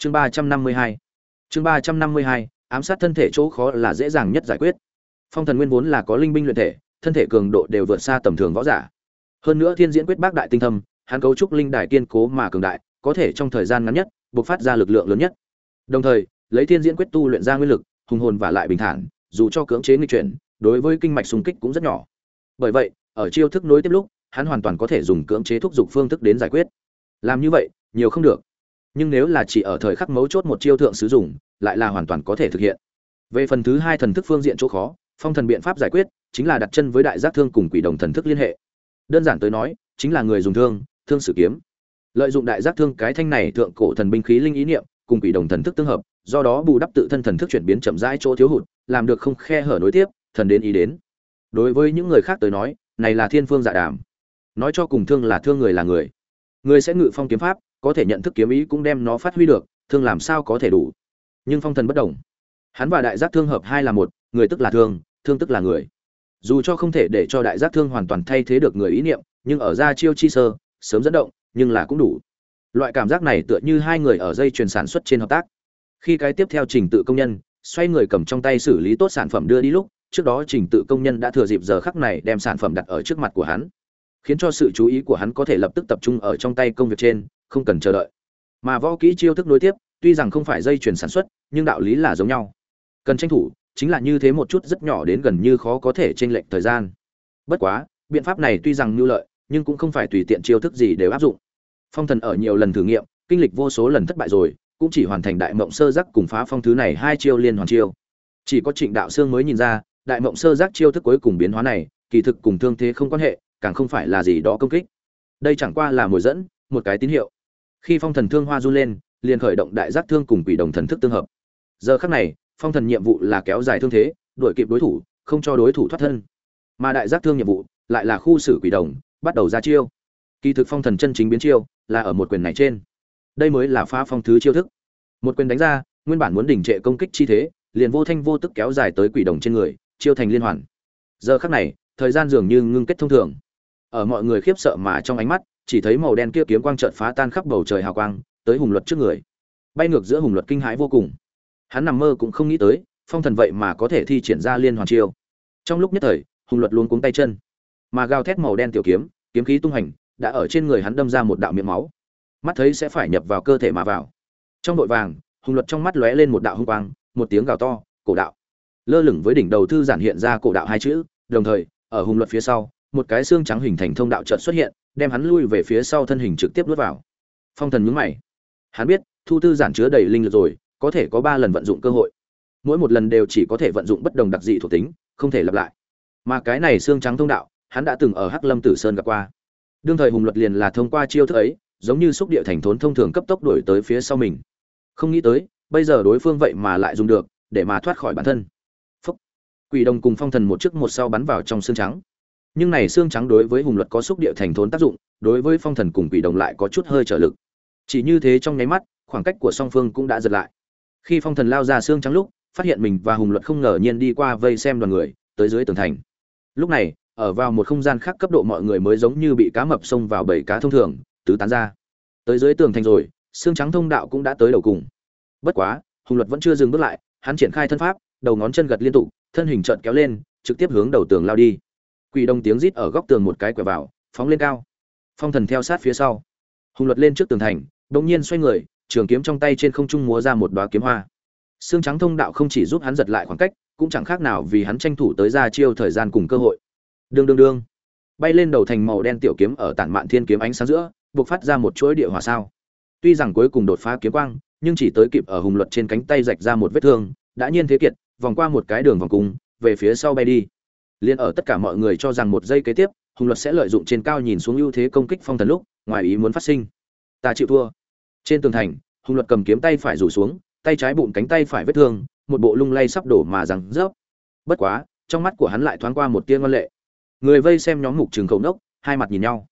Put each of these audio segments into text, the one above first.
chương ba trăm năm mươi hai. Chương ba trăm năm mươi hai, ám sát thân thể chỗ khó là dễ dàng nhất giải quyết. Phong thần nguyên vốn là có linh binh luyện thể, thân thể cường độ đều vượt xa tầm thường võ giả. Hơn nữa thiên diễn quyết bác đại tinh thâm, hắn cấu trúc linh đài kiên cố mà cường đại, có thể trong thời gian ngắn nhất, bộc phát ra lực lượng lớn nhất. Đồng thời, lấy thiên diễn quyết tu luyện ra nguyên lực, hùng hồn và lại bình thản, dù cho cưỡng chế nghịch chuyển, đối với kinh mạch xung kích cũng rất nhỏ. Bởi vậy, ở chiêu thức nối tiếp lúc, hắn hoàn toàn có thể dùng cưỡng chế thúc giục phương thức đến giải quyết. Làm như vậy, nhiều không được nhưng nếu là chỉ ở thời khắc mấu chốt một chiêu thượng sử dụng, lại là hoàn toàn có thể thực hiện. Về phần thứ hai thần thức phương diện chỗ khó, phong thần biện pháp giải quyết, chính là đặt chân với đại giác thương cùng quỷ đồng thần thức liên hệ. Đơn giản tới nói, chính là người dùng thương thương sử kiếm. Lợi dụng đại giác thương cái thanh này thượng cổ thần binh khí linh ý niệm, cùng quỷ đồng thần thức tương hợp, do đó bù đắp tự thân thần thức chuyển biến chậm rãi chỗ thiếu hụt, làm được không khe hở nối tiếp, thần đến ý đến. Đối với những người khác tới nói, này là thiên phương dạ đàm. Nói cho cùng thương là thương người là người. Người sẽ ngự phong kiếm pháp có thể nhận thức kiếm ý cũng đem nó phát huy được, thương làm sao có thể đủ. Nhưng phong thần bất động hắn và đại giác thương hợp hai là một, người tức là thương thương tức là người. Dù cho không thể để cho đại giác thương hoàn toàn thay thế được người ý niệm, nhưng ở ra chiêu chi sơ, sớm dẫn động, nhưng là cũng đủ. Loại cảm giác này tựa như hai người ở dây chuyền sản xuất trên hợp tác. Khi cái tiếp theo trình tự công nhân, xoay người cầm trong tay xử lý tốt sản phẩm đưa đi lúc, trước đó trình tự công nhân đã thừa dịp giờ khắc này đem sản phẩm đặt ở trước mặt của hắn. Khiến cho sự chú ý của hắn có thể lập tức tập trung ở trong tay công việc trên không cần chờ đợi. Mà võ kỹ chiêu thức nối tiếp, tuy rằng không phải dây chuyển sản xuất, nhưng đạo lý là giống nhau. Cần tranh thủ, chính là như thế một chút rất nhỏ đến gần như khó có thể chênh lệch thời gian. Bất quá, biện pháp này tuy rằng nhu lợi, nhưng cũng không phải tùy tiện chiêu thức gì đều áp dụng. Phong thần ở nhiều lần thử nghiệm, kinh lịch vô số lần thất bại rồi, cũng chỉ hoàn thành đại mộng sơ giác cùng phá phong thứ này hai chiêu liên hoàn chiêu. Chỉ có trịnh đạo sương mới nhìn ra, đại mộng sơ giác chiêu thức cuối cùng biến hóa này, kỳ thực cùng thương thế không quan hệ, càng không phải là gì đó công kích. Đây chẳng qua là mồi dẫn, một cái tín hiệu khi phong thần thương hoa run lên, liền khởi động đại giác thương cùng quỷ đồng thần thức tương hợp. Giờ khắc này, phong thần nhiệm vụ là kéo dài thương thế, đuổi kịp đối thủ, không cho đối thủ thoát thân. Mà đại giác thương nhiệm vụ lại là khu xử quỷ đồng, bắt đầu ra chiêu. Kỳ thực phong thần chân chính biến chiêu là ở một quyền này trên. Đây mới là phá phong thứ chiêu thức. Một quyền đánh ra, nguyên bản muốn đỉnh trệ công kích chi thế, liền vô thanh vô tức kéo dài tới quỷ đồng trên người, chiêu thành liên hoàn. Giờ khắc này, thời gian dường như ngưng kết thông thường. Ở mọi người khiếp sợ mà trong ánh mắt chỉ thấy màu đen kia kiếm quang chợt phá tan khắp bầu trời hào quang, tới hùng luật trước người. Bay ngược giữa hùng luật kinh hãi vô cùng. Hắn nằm mơ cũng không nghĩ tới, phong thần vậy mà có thể thi triển ra liên hoàn chiêu. Trong lúc nhất thời, hùng luật luôn cuống tay chân, mà gào thét màu đen tiểu kiếm kiếm khí tung hành, đã ở trên người hắn đâm ra một đạo miệng máu. Mắt thấy sẽ phải nhập vào cơ thể mà vào. Trong đội vàng, hùng luật trong mắt lóe lên một đạo hung quang, một tiếng gào to, cổ đạo. Lơ lửng với đỉnh đầu thư giản hiện ra cổ đạo hai chữ, đồng thời, ở hùng luật phía sau một cái xương trắng hình thành thông đạo chợt xuất hiện, đem hắn lui về phía sau thân hình trực tiếp nuốt vào. Phong thần nhướng mày. Hắn biết, thu tư giản chứa đầy linh lực rồi, có thể có ba lần vận dụng cơ hội. Mỗi một lần đều chỉ có thể vận dụng bất đồng đặc dị thuộc tính, không thể lặp lại. Mà cái này xương trắng thông đạo, hắn đã từng ở hắc lâm tử sơn gặp qua. Đương thời hùng luật liền là thông qua chiêu thức ấy, giống như xúc địa thành thốn thông thường cấp tốc đuổi tới phía sau mình. Không nghĩ tới, bây giờ đối phương vậy mà lại dùng được, để mà thoát khỏi bản thân. Phúc. quỷ đồng cùng phong thần một trước một sau bắn vào trong xương trắng nhưng này xương trắng đối với hùng luật có xúc địa thành thốn tác dụng, đối với phong thần cùng quỷ đồng lại có chút hơi trở lực. Chỉ như thế trong nháy mắt, khoảng cách của song phương cũng đã giật lại. Khi phong thần lao ra xương trắng lúc, phát hiện mình và hùng luật không ngờ nhiên đi qua vây xem đoàn người, tới dưới tường thành. Lúc này, ở vào một không gian khác cấp độ mọi người mới giống như bị cá mập xông vào bầy cá thông thường, tứ tán ra. Tới dưới tường thành rồi, xương trắng thông đạo cũng đã tới đầu cùng. Bất quá, hùng luật vẫn chưa dừng bước lại, hắn triển khai thân pháp, đầu ngón chân gật liên tục, thân hình trợn kéo lên, trực tiếp hướng đầu tường lao đi quỷ đồng tiếng rít ở góc tường một cái quẹo vào, phóng lên cao. Phong thần theo sát phía sau. Hùng luật lên trước tường thành, đột nhiên xoay người, trường kiếm trong tay trên không trung múa ra một đóa kiếm hoa. Xương trắng thông đạo không chỉ giúp hắn giật lại khoảng cách, cũng chẳng khác nào vì hắn tranh thủ tới ra chiêu thời gian cùng cơ hội. Đương đương đương. Bay lên đầu thành màu đen tiểu kiếm ở tản mạn thiên kiếm ánh sáng giữa, buộc phát ra một chuỗi địa hỏa sao. Tuy rằng cuối cùng đột phá kiếm quang, nhưng chỉ tới kịp ở hùng luật trên cánh tay rạch ra một vết thương, đã nhiên thế kiệt, vòng qua một cái đường vòng cung, về phía sau bay đi liên ở tất cả mọi người cho rằng một giây kế tiếp, hùng luật sẽ lợi dụng trên cao nhìn xuống ưu thế công kích phong thần lúc, ngoài ý muốn phát sinh. Ta chịu thua. Trên tường thành, hùng luật cầm kiếm tay phải rủ xuống, tay trái bụng cánh tay phải vết thương, một bộ lung lay sắp đổ mà rằng rớp. Bất quá, trong mắt của hắn lại thoáng qua một tia ngoan lệ. Người vây xem nhóm mục trường khẩu nốc, hai mặt nhìn nhau.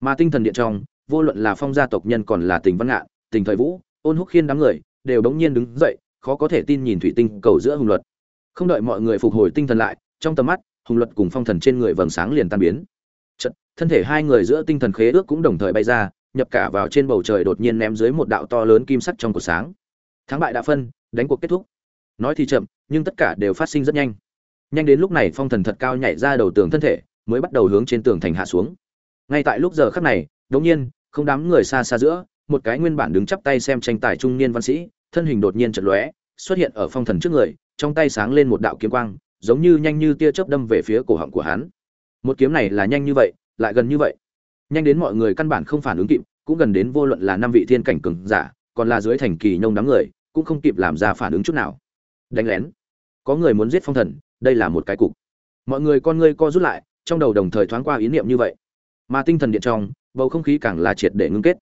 Mà tinh thần điện trong, vô luận là phong gia tộc nhân còn là tình văn ngạn tình thời vũ, ôn húc khiên đám người, đều đống nhiên đứng dậy, khó có thể tin nhìn thủy tinh cầu giữa hùng luật. Không đợi mọi người phục hồi tinh thần lại, trong tầm mắt hùng luật cùng phong thần trên người vầng sáng liền tan biến. Chật, thân thể hai người giữa tinh thần khế ước cũng đồng thời bay ra nhập cả vào trên bầu trời đột nhiên ném dưới một đạo to lớn kim sắt trong cột sáng. Thắng bại đã phân đánh cuộc kết thúc. Nói thì chậm nhưng tất cả đều phát sinh rất nhanh. Nhanh đến lúc này phong thần thật cao nhảy ra đầu tường thân thể mới bắt đầu hướng trên tường thành hạ xuống. Ngay tại lúc giờ khắc này đột nhiên không đám người xa xa giữa một cái nguyên bản đứng chắp tay xem tranh tài trung niên văn sĩ thân hình đột nhiên chợt lóe xuất hiện ở phong thần trước người trong tay sáng lên một đạo kiếm quang giống như nhanh như tia chớp đâm về phía cổ họng của hắn. Một kiếm này là nhanh như vậy, lại gần như vậy. Nhanh đến mọi người căn bản không phản ứng kịp, cũng gần đến vô luận là năm vị thiên cảnh cường giả, còn là dưới thành kỳ nông đám người, cũng không kịp làm ra phản ứng chút nào. Đánh lén. Có người muốn giết phong thần, đây là một cái cục. Mọi người con ngươi co rút lại, trong đầu đồng thời thoáng qua ý niệm như vậy. Mà tinh thần điện trong, bầu không khí càng là triệt để ngưng kết.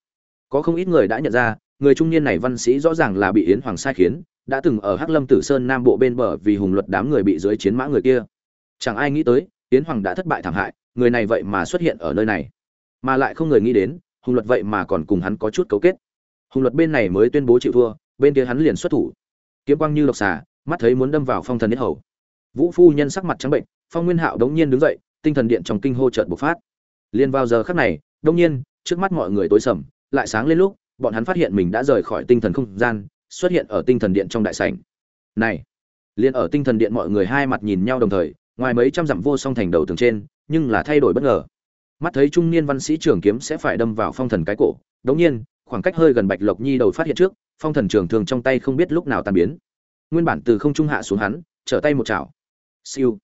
Có không ít người đã nhận ra, người trung niên này văn sĩ rõ ràng là bị yến hoàng sai khiến đã từng ở hắc lâm tử sơn nam bộ bên bờ vì hùng luật đám người bị dưới chiến mã người kia. Chẳng ai nghĩ tới, yến hoàng đã thất bại thảm hại, người này vậy mà xuất hiện ở nơi này. Mà lại không người nghĩ đến, hùng luật vậy mà còn cùng hắn có chút cấu kết. Hùng luật bên này mới tuyên bố chịu thua, bên kia hắn liền xuất thủ. Kiếm quang như độc xà, mắt thấy muốn đâm vào phong thần nhất hầu. Vũ phu nhân sắc mặt trắng bệnh, phong nguyên hạo đống nhiên đứng dậy, tinh thần điện trong kinh hô chợt bộc phát. Liền vào giờ khắc này đông nhiên, trước mắt mọi người tối sầm, lại sáng lên lúc, bọn hắn phát hiện mình đã rời khỏi tinh thần không gian xuất hiện ở tinh thần điện trong đại sảnh. Này, liền ở tinh thần điện mọi người hai mặt nhìn nhau đồng thời, ngoài mấy trăm dặm vô song thành đầu tường trên, nhưng là thay đổi bất ngờ. Mắt thấy trung niên văn sĩ trường kiếm sẽ phải đâm vào phong thần cái cổ, đống nhiên, khoảng cách hơi gần bạch lộc nhi đầu phát hiện trước, phong thần trường thường trong tay không biết lúc nào tan biến. Nguyên bản từ không trung hạ xuống hắn, trở tay một chảo. Siêu.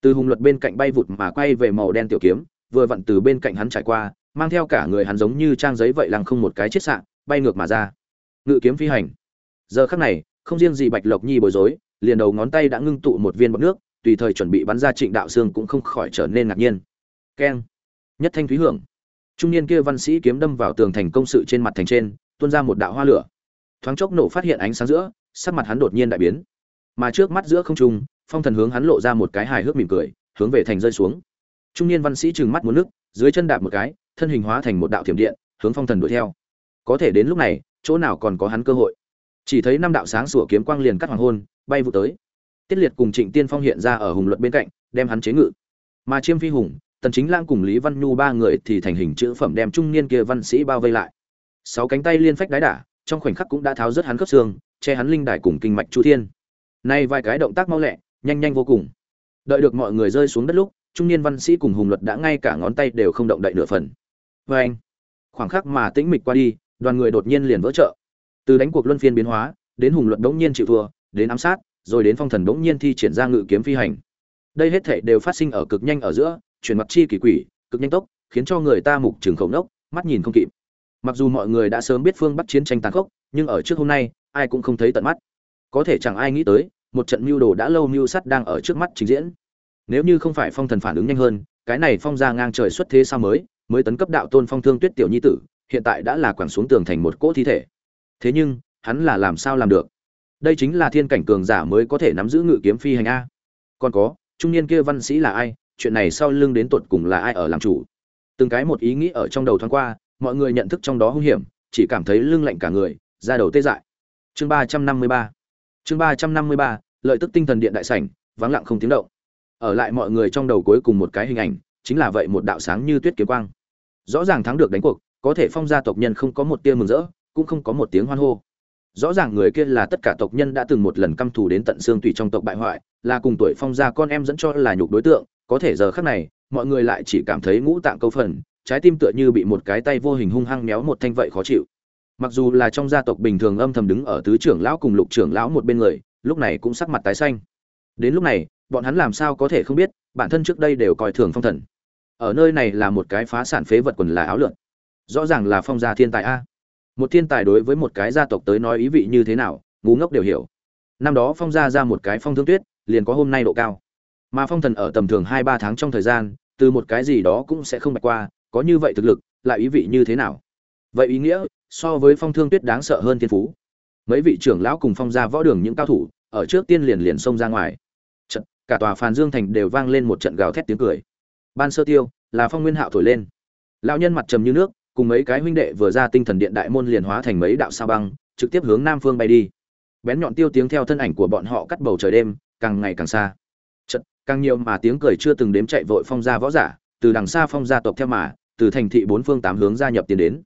Từ hùng luật bên cạnh bay vụt mà quay về màu đen tiểu kiếm, vừa vặn từ bên cạnh hắn trải qua, mang theo cả người hắn giống như trang giấy vậy lăng không một cái chết sạn bay ngược mà ra. Ngự kiếm phi hành giờ khắc này, không riêng gì bạch lộc nhi bối rối, liền đầu ngón tay đã ngưng tụ một viên bọc nước, tùy thời chuẩn bị bắn ra trịnh đạo sương cũng không khỏi trở nên ngạc nhiên. Keng. Nhất thanh thúy hưởng. Trung niên kia văn sĩ kiếm đâm vào tường thành công sự trên mặt thành trên, tuôn ra một đạo hoa lửa. Thoáng chốc nổ phát hiện ánh sáng giữa, sắc mặt hắn đột nhiên đại biến. Mà trước mắt giữa không trung, phong thần hướng hắn lộ ra một cái hài hước mỉm cười, hướng về thành rơi xuống. Trung niên văn sĩ trừng mắt muốn nước, dưới chân đạp một cái, thân hình hóa thành một đạo thiểm điện, hướng phong thần đuổi theo. Có thể đến lúc này, chỗ nào còn có hắn cơ hội? Chỉ thấy năm đạo sáng sủa kiếm quang liền cắt hoàng hôn, bay vụ tới. Tiết liệt cùng trịnh tiên phong hiện ra ở hùng luật bên cạnh, đem hắn chế ngự. Mà chiêm phi hùng, tần chính lang cùng lý văn nhu ba người thì thành hình chữ phẩm đem trung niên kia văn sĩ bao vây lại. Sáu cánh tay liên phách đái đả, trong khoảnh khắc cũng đã tháo rớt hắn khớp xương, che hắn linh đài cùng kinh mạch chu thiên. Nay vài cái động tác mau lẹ, nhanh nhanh vô cùng. Đợi được mọi người rơi xuống đất lúc, trung niên văn sĩ cùng hùng luật đã ngay cả ngón tay đều không động đậy nửa phần. Vê anh khoảng khắc mà tĩnh mịch qua đi, đoàn người đột nhiên liền vỡ trợ từ đánh cuộc luân phiên biến hóa, đến hùng luận đống nhiên chịu thua, đến ám sát, rồi đến phong thần đống nhiên thi triển ra ngự kiếm phi hành. Đây hết thể đều phát sinh ở cực nhanh ở giữa, chuyển mặt chi kỳ quỷ, cực nhanh tốc, khiến cho người ta mục trường khẩu nốc mắt nhìn không kịp. Mặc dù mọi người đã sớm biết phương bắc chiến tranh tàn khốc, nhưng ở trước hôm nay, ai cũng không thấy tận mắt. Có thể chẳng ai nghĩ tới, một trận mưu đồ đã lâu mưu sắt đang ở trước mắt trình diễn. Nếu như không phải phong thần phản ứng nhanh hơn, cái này phong ra ngang trời xuất thế sao mới mới tấn cấp đạo tôn phong thương tuyết tiểu nhi tử, hiện tại đã là quẳng xuống tường thành một cỗ thi thể thế nhưng, hắn là làm sao làm được? Đây chính là thiên cảnh cường giả mới có thể nắm giữ ngự kiếm phi hành a. Còn có, trung niên kia văn sĩ là ai? Chuyện này sau lưng đến tột cùng là ai ở làm chủ? Từng cái một ý nghĩ ở trong đầu thoáng qua, mọi người nhận thức trong đó hung hiểm, chỉ cảm thấy lưng lạnh cả người ra đầu tê dại. Chương ba trăm năm mươi ba. Chương ba trăm năm mươi ba, lợi tức tinh thần điện đại sảnh, vắng lặng không tiếng động. Ở lại mọi người trong đầu cuối cùng một cái hình ảnh, chính là vậy một đạo sáng như tuyết kiếm quang. Rõ ràng thắng được đánh cuộc, có thể phong gia tộc nhân không có một tia mừng rỡ cũng không có một tiếng hoan hô. Rõ ràng người kia là tất cả tộc nhân đã từng một lần căm thù đến tận xương tùy trong tộc bại hoại, là cùng tuổi phong gia con em dẫn cho là nhục đối tượng, có thể giờ khắc này, mọi người lại chỉ cảm thấy ngũ tạng câu phần, trái tim tựa như bị một cái tay vô hình hung hăng méo một thanh vậy khó chịu. Mặc dù là trong gia tộc bình thường âm thầm đứng ở tứ trưởng lão cùng lục trưởng lão một bên người, lúc này cũng sắc mặt tái xanh. Đến lúc này, bọn hắn làm sao có thể không biết, bản thân trước đây đều coi thường phong thần. Ở nơi này là một cái phá sản phế vật quần là áo lượn. Rõ ràng là phong gia thiên tài a một thiên tài đối với một cái gia tộc tới nói ý vị như thế nào, ngu ngốc đều hiểu. Năm đó phong gia ra một cái phong thương tuyết, liền có hôm nay độ cao. Mà phong thần ở tầm thường hai ba tháng trong thời gian, từ một cái gì đó cũng sẽ không bạch qua, có như vậy thực lực, lại ý vị như thế nào? Vậy ý nghĩa, so với phong thương tuyết đáng sợ hơn thiên phú. Mấy vị trưởng lão cùng phong ra võ đường những cao thủ, ở trước tiên liền liền xông ra ngoài. Trận cả tòa phàn dương thành đều vang lên một trận gào thét tiếng cười. Ban sơ tiêu, là phong nguyên hạo thổi lên. Lão nhân mặt trầm như nước cùng mấy cái huynh đệ vừa ra tinh thần điện đại môn liền hóa thành mấy đạo sao băng, trực tiếp hướng nam phương bay đi. Bén nhọn tiêu tiếng theo thân ảnh của bọn họ cắt bầu trời đêm, càng ngày càng xa. Trận càng nhiều mà tiếng cười chưa từng đếm chạy vội phong ra võ giả, từ đằng xa phong gia tộc theo mà, từ thành thị bốn phương tám hướng gia nhập tiến đến.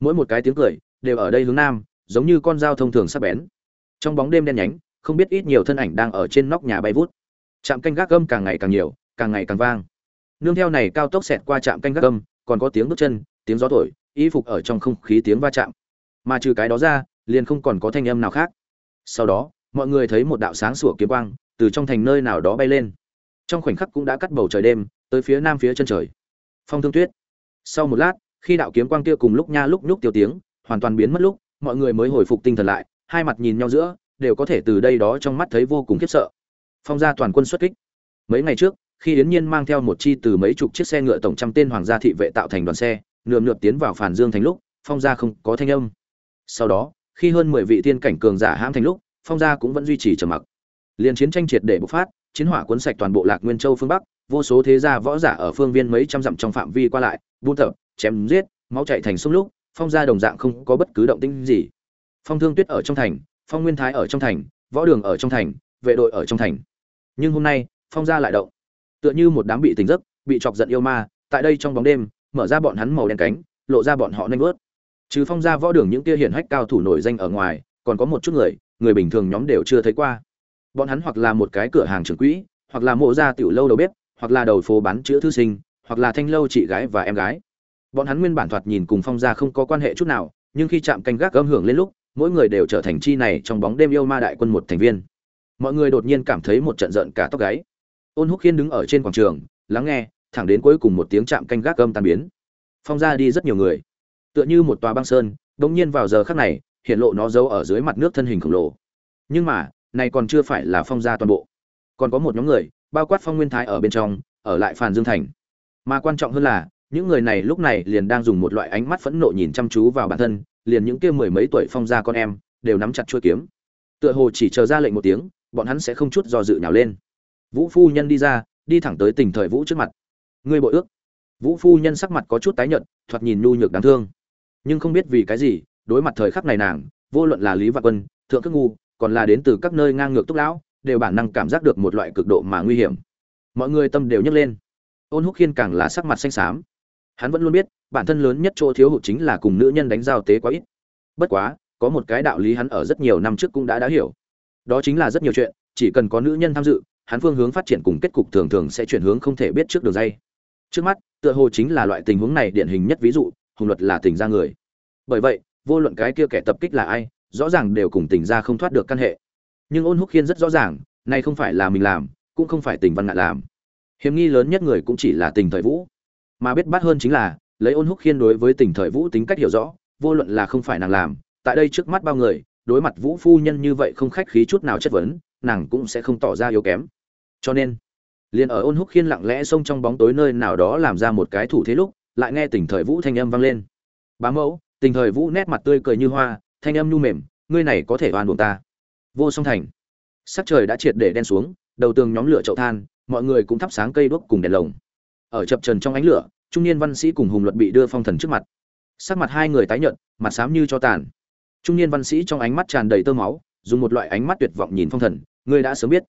Mỗi một cái tiếng cười, đều ở đây hướng nam, giống như con dao thông thường sắc bén. Trong bóng đêm đen nhánh, không biết ít nhiều thân ảnh đang ở trên nóc nhà bay vút. Trạm canh gác âm càng ngày càng nhiều, càng ngày càng vang. Nương theo này cao tốc xẹt qua trạm canh gác âm, còn có tiếng bước chân tiếng gió thổi, y phục ở trong không khí tiếng va chạm. Mà trừ cái đó ra, liền không còn có thanh âm nào khác. Sau đó, mọi người thấy một đạo sáng sủa kiếm quang từ trong thành nơi nào đó bay lên. Trong khoảnh khắc cũng đã cắt bầu trời đêm, tới phía nam phía chân trời. Phong thương tuyết. Sau một lát, khi đạo kiếm quang kia cùng lúc nha lúc nhúc tiêu tiếng, hoàn toàn biến mất lúc, mọi người mới hồi phục tinh thần lại, hai mặt nhìn nhau giữa, đều có thể từ đây đó trong mắt thấy vô cùng khiếp sợ. Phong gia toàn quân xuất kích. Mấy ngày trước, khi yến nhiên mang theo một chi từ mấy chục chiếc xe ngựa tổng trăm tên hoàng gia thị vệ tạo thành đoàn xe nườm nượp tiến vào phản dương thành lúc, phong gia không có thanh âm. Sau đó, khi hơn mười vị tiên cảnh cường giả hãm thành lúc, phong gia cũng vẫn duy trì trầm mặc. Liền chiến tranh triệt để bộc phát, chiến hỏa cuốn sạch toàn bộ lạc nguyên châu phương bắc, vô số thế gia võ giả ở phương viên mấy trăm dặm trong phạm vi qua lại, buôn tập, chém giết, máu chạy thành sông lúc, phong gia đồng dạng không có bất cứ động tĩnh gì. Phong thương tuyết ở trong thành, phong nguyên thái ở trong thành, võ đường ở trong thành, vệ đội ở trong thành. Nhưng hôm nay, phong gia lại động. Tựa như một đám bị tỉnh giấc, bị chọc giận yêu ma, tại đây trong bóng đêm mở ra bọn hắn màu đen cánh, lộ ra bọn họ nanh vớt. Trừ phong gia võ đường những kia hiển hách cao thủ nổi danh ở ngoài, còn có một chút người người bình thường nhóm đều chưa thấy qua. Bọn hắn hoặc là một cái cửa hàng trưởng quỹ, hoặc là mộ gia tiểu lâu đầu bếp, hoặc là đầu phố bán chữa thư sinh, hoặc là thanh lâu chị gái và em gái. Bọn hắn nguyên bản thoạt nhìn cùng phong gia không có quan hệ chút nào, nhưng khi chạm canh gác âm hưởng lên lúc, mỗi người đều trở thành chi này trong bóng đêm yêu ma đại quân một thành viên. Mọi người đột nhiên cảm thấy một trận giận cả tóc gáy. Ôn húc khiên đứng ở trên quảng trường, lắng nghe thẳng đến cuối cùng một tiếng chạm canh gác âm tan biến. Phong ra đi rất nhiều người. Tựa như một tòa băng sơn bỗng nhiên vào giờ khắc này, hiện lộ nó giấu ở dưới mặt nước thân hình khổng lồ. Nhưng mà, này còn chưa phải là phong gia toàn bộ. Còn có một nhóm người, bao quát phong nguyên thái ở bên trong, ở lại phàn dương thành. Mà quan trọng hơn là, những người này lúc này liền đang dùng một loại ánh mắt phẫn nộ nhìn chăm chú vào bản thân, liền những kia mười mấy tuổi phong gia con em, đều nắm chặt chuôi kiếm. Tựa hồ chỉ chờ ra lệnh một tiếng, bọn hắn sẽ không chút do dự nhào lên. Vũ phu nhân đi ra, đi thẳng tới tình thời vũ trước mặt ngươi bội ước. Vũ phu nhân sắc mặt có chút tái nhợt, thoạt nhìn nhu nhược đáng thương. Nhưng không biết vì cái gì, đối mặt thời khắc này nàng, vô luận là lý vạn quân, thượng cước ngu, còn là đến từ các nơi ngang ngược túc lão, đều bản năng cảm giác được một loại cực độ mà nguy hiểm. Mọi người tâm đều nhấc lên. Ôn húc khiên càng là sắc mặt xanh xám. Hắn vẫn luôn biết, bản thân lớn nhất chỗ thiếu hụt chính là cùng nữ nhân đánh giao tế quá ít. Bất quá, có một cái đạo lý hắn ở rất nhiều năm trước cũng đã đã hiểu. Đó chính là rất nhiều chuyện, chỉ cần có nữ nhân tham dự, hắn phương hướng phát triển cùng kết cục thường thường sẽ chuyển hướng không thể biết trước đường dây trước mắt, tựa hồ chính là loại tình huống này điển hình nhất ví dụ, hùng luật là tình ra người. Bởi vậy, vô luận cái kia kẻ tập kích là ai, rõ ràng đều cùng tình ra không thoát được căn hệ. Nhưng ôn húc khiên rất rõ ràng, này không phải là mình làm, cũng không phải tình văn ngạn làm. Hiểm nghi lớn nhất người cũng chỉ là tình thời vũ. Mà biết bắt hơn chính là, lấy ôn húc khiên đối với tình thời vũ tính cách hiểu rõ, vô luận là không phải nàng làm, tại đây trước mắt bao người, đối mặt vũ phu nhân như vậy không khách khí chút nào chất vấn, nàng cũng sẽ không tỏ ra yếu kém. Cho nên liền ở ôn húc khiên lặng lẽ xông trong bóng tối nơi nào đó làm ra một cái thủ thế lúc, lại nghe tình thời vũ thanh âm vang lên. Bá mẫu tình thời vũ nét mặt tươi cười như hoa, thanh âm nhu mềm, ngươi này có thể oan buồn ta. Vô song thành. Sắc trời đã triệt để đen xuống, đầu tường nhóm lửa chậu than, mọi người cũng thắp sáng cây đuốc cùng đèn lồng. Ở chập trần trong ánh lửa, trung niên văn sĩ cùng hùng luật bị đưa phong thần trước mặt. Sắc mặt hai người tái nhợt, mặt xám như cho tàn. Trung niên văn sĩ trong ánh mắt tràn đầy tơ máu, dùng một loại ánh mắt tuyệt vọng nhìn phong thần, ngươi đã sớm biết.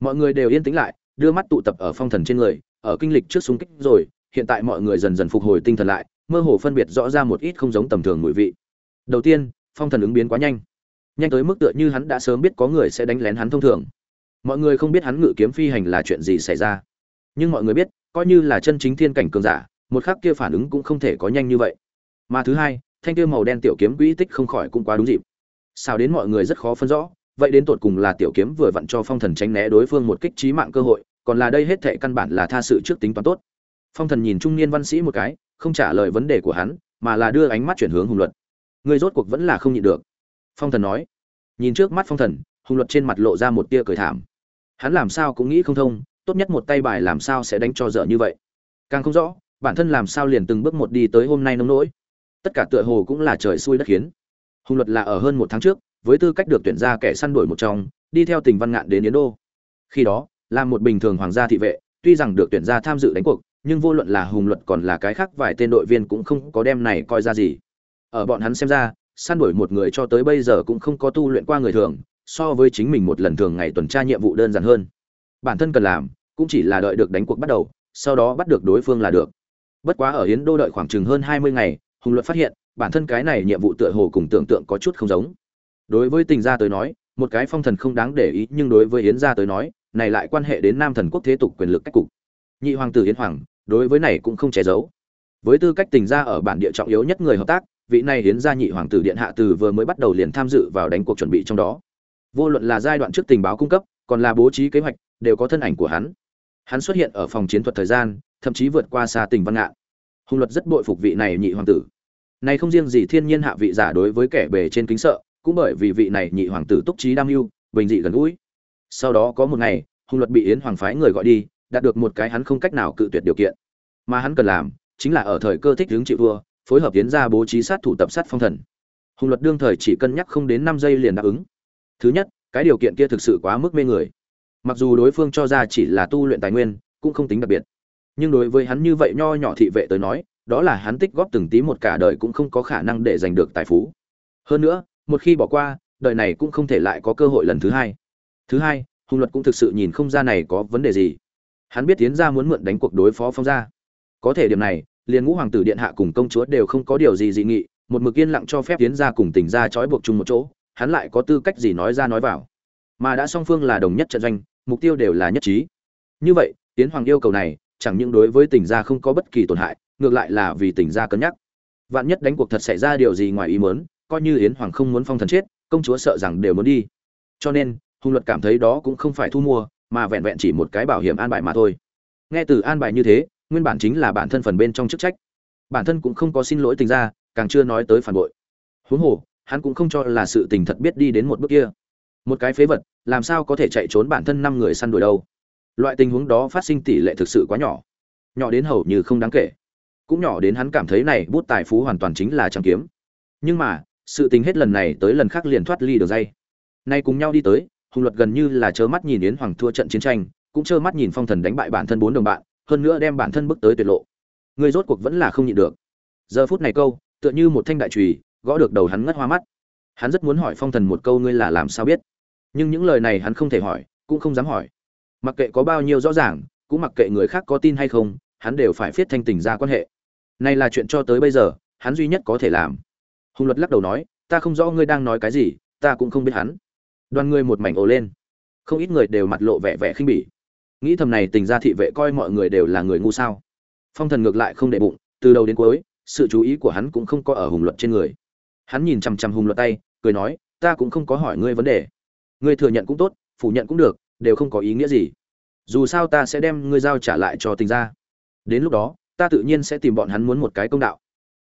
Mọi người đều yên tĩnh lại đưa mắt tụ tập ở phong thần trên người, ở kinh lịch trước xung kích rồi, hiện tại mọi người dần dần phục hồi tinh thần lại, mơ hồ phân biệt rõ ra một ít không giống tầm thường mùi vị. Đầu tiên, phong thần ứng biến quá nhanh. Nhanh tới mức tựa như hắn đã sớm biết có người sẽ đánh lén hắn thông thường. Mọi người không biết hắn ngự kiếm phi hành là chuyện gì xảy ra. Nhưng mọi người biết, coi như là chân chính thiên cảnh cường giả, một khắc kia phản ứng cũng không thể có nhanh như vậy. Mà thứ hai, thanh kia màu đen tiểu kiếm quỹ tích không khỏi cũng quá đúng dịp. Sao đến mọi người rất khó phân rõ vậy đến tột cùng là tiểu kiếm vừa vặn cho phong thần tránh né đối phương một kích trí mạng cơ hội, còn là đây hết thệ căn bản là tha sự trước tính toán tốt. Phong thần nhìn trung niên văn sĩ một cái, không trả lời vấn đề của hắn, mà là đưa ánh mắt chuyển hướng hùng luật. Người rốt cuộc vẫn là không nhịn được. Phong thần nói, nhìn trước mắt phong thần, hùng luật trên mặt lộ ra một tia cười thảm. Hắn làm sao cũng nghĩ không thông, tốt nhất một tay bài làm sao sẽ đánh cho dở như vậy. Càng không rõ, bản thân làm sao liền từng bước một đi tới hôm nay nông nỗi. Tất cả tựa hồ cũng là trời xui đất khiến. Hùng luật là ở hơn một tháng trước với tư cách được tuyển ra kẻ săn đuổi một trong, đi theo tình văn ngạn đến yến đô. Khi đó làm một bình thường hoàng gia thị vệ, tuy rằng được tuyển ra tham dự đánh cuộc, nhưng vô luận là hùng luật còn là cái khác vài tên đội viên cũng không có đem này coi ra gì. Ở bọn hắn xem ra, săn đuổi một người cho tới bây giờ cũng không có tu luyện qua người thường, so với chính mình một lần thường ngày tuần tra nhiệm vụ đơn giản hơn. Bản thân cần làm, cũng chỉ là đợi được đánh cuộc bắt đầu, sau đó bắt được đối phương là được. Bất quá ở hiến đô đợi khoảng chừng hơn hai mươi ngày, hùng luật phát hiện, bản thân cái này nhiệm vụ tựa hồ cùng tưởng tượng có chút không giống đối với tình gia tới nói, một cái phong thần không đáng để ý, nhưng đối với yến gia tới nói, này lại quan hệ đến nam thần quốc thế tục quyền lực cách cục. Nhị hoàng tử yến hoàng, đối với này cũng không che giấu. Với tư cách tình gia ở bản địa trọng yếu nhất người hợp tác, vị này yến gia nhị hoàng tử điện hạ từ vừa mới bắt đầu liền tham dự vào đánh cuộc chuẩn bị trong đó. Vô luận là giai đoạn trước tình báo cung cấp, còn là bố trí kế hoạch, đều có thân ảnh của hắn. Hắn xuất hiện ở phòng chiến thuật thời gian, thậm chí vượt qua xa tình văn ngạn. Hùng luật rất bội phục vị này nhị hoàng tử. Này không riêng gì thiên nhiên hạ vị giả đối với kẻ bề trên kính sợ cũng bởi vì vị này nhị hoàng tử túc trí đam mưu, bình dị gần gũi. Sau đó có một ngày hùng luật bị yến hoàng phái người gọi đi, đạt được một cái hắn không cách nào cự tuyệt điều kiện. Mà hắn cần làm, chính là ở thời cơ thích hướng chịu vua phối hợp Yến ra bố trí sát thủ tập sát phong thần. Hùng luật đương thời chỉ cân nhắc không đến năm giây liền đáp ứng. Thứ nhất, cái điều kiện kia thực sự quá mức mê người. Mặc dù đối phương cho ra chỉ là tu luyện tài nguyên, cũng không tính đặc biệt. Nhưng đối với hắn như vậy nho nhỏ thị vệ tới nói, đó là hắn tích góp từng tí một cả đời cũng không có khả năng để giành được tài phú. Hơn nữa một khi bỏ qua, đời này cũng không thể lại có cơ hội lần thứ hai. Thứ hai, hùng luật cũng thực sự nhìn không ra này có vấn đề gì. Hắn biết tiến ra muốn mượn đánh cuộc đối phó phong gia. Có thể điểm này, liền ngũ hoàng tử điện hạ cùng công chúa đều không có điều gì dị nghị, một mực yên lặng cho phép tiến ra cùng tỉnh ra trói buộc chung một chỗ, hắn lại có tư cách gì nói ra nói vào. Mà đã song phương là đồng nhất trận doanh, mục tiêu đều là nhất trí. Như vậy tiến hoàng yêu cầu này, chẳng những đối với tỉnh gia không có bất kỳ tổn hại, ngược lại là vì tỉnh gia cân nhắc. Vạn nhất đánh cuộc thật xảy ra điều gì ngoài ý muốn coi như yến hoàng không muốn phong thần chết, công chúa sợ rằng đều muốn đi. Cho nên, hùng luật cảm thấy đó cũng không phải thu mua, mà vẹn vẹn chỉ một cái bảo hiểm an bài mà thôi. Nghe từ an bài như thế, nguyên bản chính là bản thân phần bên trong chức trách. Bản thân cũng không có xin lỗi tình ra, càng chưa nói tới phản bội. Huống hồ, hắn cũng không cho là sự tình thật biết đi đến một bước kia. Một cái phế vật, làm sao có thể chạy trốn bản thân năm người săn đuổi đâu? Loại tình huống đó phát sinh tỷ lệ thực sự quá nhỏ. Nhỏ đến hầu như không đáng kể. Cũng nhỏ đến hắn cảm thấy này bút tài phú hoàn toàn chính là trang kiếm. Nhưng mà sự tình hết lần này tới lần khác liền thoát ly được dây. Nay cùng nhau đi tới, hùng luật gần như là trơ mắt nhìn yến hoàng thua trận chiến tranh, cũng trơ mắt nhìn phong thần đánh bại bản thân bốn đồng bạn, hơn nữa đem bản thân bước tới tuyệt lộ. Người rốt cuộc vẫn là không nhịn được. Giờ phút này câu, tựa như một thanh đại trùy gõ được đầu hắn ngất hoa mắt. Hắn rất muốn hỏi phong thần một câu ngươi là làm sao biết? Nhưng những lời này hắn không thể hỏi, cũng không dám hỏi. Mặc kệ có bao nhiêu rõ ràng, cũng mặc kệ người khác có tin hay không, hắn đều phải viết thanh tình ra quan hệ. Này là chuyện cho tới bây giờ, hắn duy nhất có thể làm hùng luật lắc đầu nói, ta không rõ ngươi đang nói cái gì, ta cũng không biết hắn. Đoàn người một mảnh ồ lên. Không ít người đều mặt lộ vẻ vẻ khinh bỉ. Nghĩ thầm này tình ra thị vệ coi mọi người đều là người ngu sao. Phong thần ngược lại không để bụng, từ đầu đến cuối, sự chú ý của hắn cũng không có ở hùng luật trên người. Hắn nhìn chằm chằm hùng luật tay, cười nói, ta cũng không có hỏi ngươi vấn đề. Ngươi thừa nhận cũng tốt, phủ nhận cũng được, đều không có ý nghĩa gì. Dù sao ta sẽ đem ngươi giao trả lại cho tình gia. Đến lúc đó, ta tự nhiên sẽ tìm bọn hắn muốn một cái công đạo.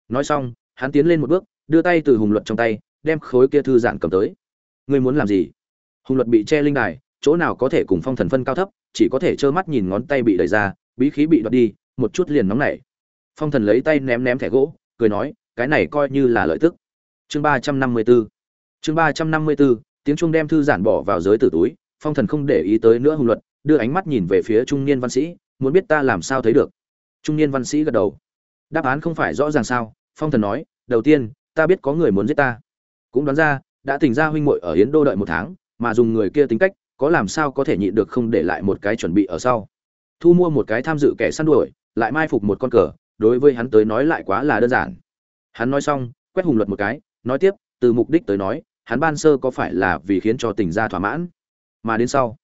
Nói xong, hắn tiến lên một bước đưa tay từ hùng luật trong tay, đem khối kia thư giản cầm tới. Ngươi muốn làm gì? Hùng luật bị che linh đài, chỗ nào có thể cùng phong thần phân cao thấp, chỉ có thể trơ mắt nhìn ngón tay bị đẩy ra, bí khí bị đoạt đi, một chút liền nóng nảy. Phong thần lấy tay ném ném thẻ gỗ, cười nói, cái này coi như là lợi tức. Chương ba trăm năm mươi b ố chương ba trăm năm mươi b ố tiếng trung đem thư giản bỏ vào giới tử túi, phong thần không để ý tới nữa hùng luật, đưa ánh mắt nhìn về phía trung niên văn sĩ, muốn biết ta làm sao thấy được? Trung niên văn sĩ gật đầu. Đáp án không phải rõ ràng sao? Phong thần nói, đầu tiên ta biết có người muốn giết ta. Cũng đoán ra, đã tỉnh ra huynh muội ở yến đô đợi một tháng, mà dùng người kia tính cách, có làm sao có thể nhịn được không để lại một cái chuẩn bị ở sau. Thu mua một cái tham dự kẻ săn đuổi, lại mai phục một con cờ, đối với hắn tới nói lại quá là đơn giản. Hắn nói xong, quét hùng luật một cái, nói tiếp, từ mục đích tới nói, hắn ban sơ có phải là vì khiến cho tình gia thỏa mãn, mà đến sau,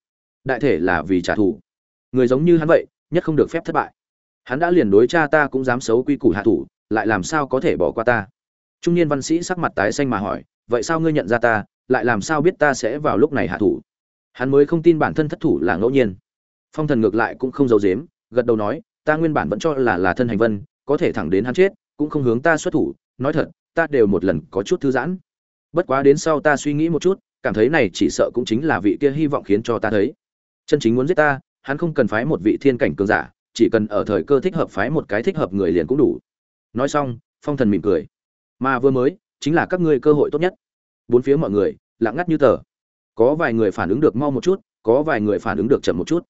đại thể là vì trả thù. Người giống như hắn vậy, nhất không được phép thất bại. Hắn đã liền đối cha ta cũng dám xấu quy củ hạ thủ, lại làm sao có thể bỏ qua ta? Trung niên văn sĩ sắc mặt tái xanh mà hỏi, vậy sao ngươi nhận ra ta? Lại làm sao biết ta sẽ vào lúc này hạ thủ? Hắn mới không tin bản thân thất thủ là ngẫu nhiên. Phong thần ngược lại cũng không giấu dếm gật đầu nói, ta nguyên bản vẫn cho là là thân hành vân, có thể thẳng đến hắn chết, cũng không hướng ta xuất thủ. Nói thật, ta đều một lần có chút thư giãn. Bất quá đến sau ta suy nghĩ một chút, cảm thấy này chỉ sợ cũng chính là vị kia hy vọng khiến cho ta thấy. Chân chính muốn giết ta, hắn không cần phái một vị thiên cảnh cường giả, chỉ cần ở thời cơ thích hợp phái một cái thích hợp người liền cũng đủ. Nói xong, phong thần mỉm cười mà vừa mới, chính là các ngươi cơ hội tốt nhất. Bốn phía mọi người, lặng ngắt như tờ. Có vài người phản ứng được mau một chút, có vài người phản ứng được chậm một chút.